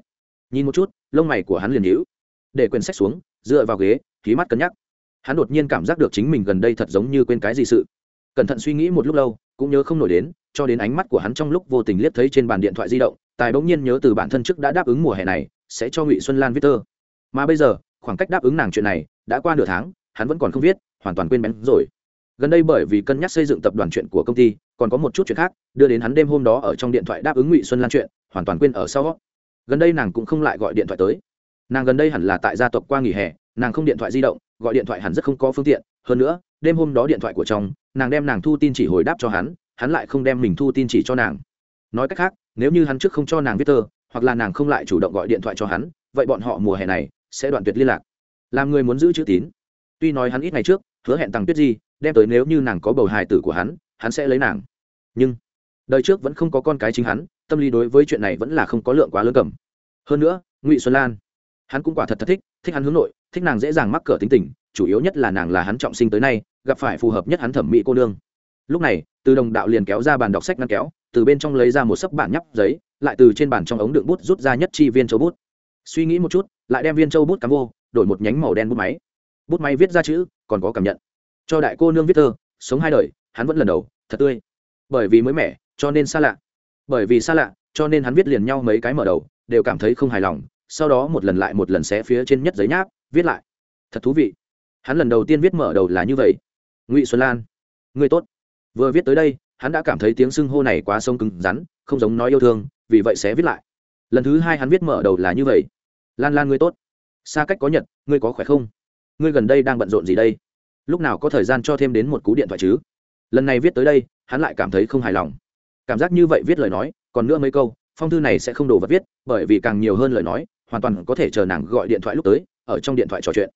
S1: nhìn một chút, lông mày của hắn liền hữu để quyển sách xuống, dựa vào ghế khí mắt cân nhắc. Hắn đột nhiên cảm giác được chính mình gần đây thật giống như quên cái gì sự. Cẩn thận suy nghĩ một lúc lâu, cũng nhớ không nổi đến, cho đến ánh mắt của hắn trong lúc vô tình liếc thấy trên bàn điện thoại di động, tài bỗng nhiên nhớ từ bản thân trước đã đáp ứng mùa hè này, sẽ cho ngụy xuân lan viết thơ mà bây giờ, khoảng cách đáp ứng nàng chuyện này, đã qua nửa tháng, hắn vẫn còn không viết, hoàn toàn quên bén rồi. Gần đây bởi vì cân nhắc xây dựng tập đoàn chuyện của công ty, còn có một chút chuyện khác, đưa đến hắn đêm hôm đó ở trong điện thoại đáp ứng ngụy xuân lan chuyện, hoàn toàn quên ở sau gần đây nàng cũng không lại gọi điện thoại tới. Nàng gần đây hẳn là tại gia tộc qua nghỉ hè, nàng không điện thoại di động, gọi điện thoại hẳn rất không có phương tiện. Hơn nữa, đêm hôm đó điện thoại của chồng, nàng đem nàng thu tin chỉ hồi đáp cho hắn hắn lại không đem mình thu tin chỉ cho nàng. Nói cách khác, nếu như hắn trước không cho nàng viết tơ, hoặc là nàng không lại chủ động gọi điện thoại cho hắn, vậy bọn họ mùa hè này sẽ đoạn tuyệt liên lạc. Làm người muốn giữ chữ tín. Tuy nói hắn ít ngày trước, hứa hẹn tăng tuyết di đem tới nếu như nàng có bầu hài tử của hắn hắn sẽ lấy nàng. Nhưng đời trước vẫn không có con cái chính hắn tâm lý đối với chuyện này vẫn là không có lượng quá lớn cầm. Hơn nữa, ngụy xuân lan, hắn cũng quả thật thật thích thích hắn hướng nội, thích nàng dễ dàng mắc cỡ tính tình, chủ yếu nhất là nàng là hắn trọng sinh tới nay, gặp phải phù hợp nhất hắn thẩm mỹ cô nương. Lúc này, từ đồng đạo liền kéo ra bàn đọc sách ngăn kéo, từ bên trong lấy ra một sấp bản nhắp giấy, lại từ trên bàn trong ống đựng bút rút ra nhất chi viên châu bút. Suy nghĩ một chút, lại đem viên châu bút cắm vô, đổi một nhánh màu đen bút máy. Bút máy viết ra chữ, còn có cảm nhận. Cho đại cô nương viết thơ, sống hai đời, hắn vẫn lần đầu, thật tươi. Bởi vì mới mẻ, cho nên xa lạ bởi vì xa lạ, cho nên hắn viết liền nhau mấy cái mở đầu, đều cảm thấy không hài lòng, sau đó một lần lại một lần xé phía trên nhất giấy nháp, viết lại. Thật thú vị. Hắn lần đầu tiên viết mở đầu là như vậy. Ngụy xuân lan, người tốt. Vừa viết tới đây, hắn đã cảm thấy tiếng sưng hô này quá sông cứng rắn, không giống nói yêu thương, vì vậy sẽ viết lại. Lần thứ hai hắn viết mở đầu là như vậy. Lan lan ngươi tốt. Xa cách có nhật, ngươi có khỏe không? Ngươi gần đây đang bận rộn gì đây? Lúc nào có thời gian cho thêm đến một cú điện thoại chứ? Lần này viết tới đây, hắn lại cảm thấy không hài lòng cảm giác như vậy viết lời nói, còn nữa mấy câu, phong thư này sẽ không đồ vật viết, bởi vì càng nhiều hơn lời nói, hoàn toàn có thể chờ nàng gọi điện thoại lúc tới, ở trong điện thoại trò chuyện.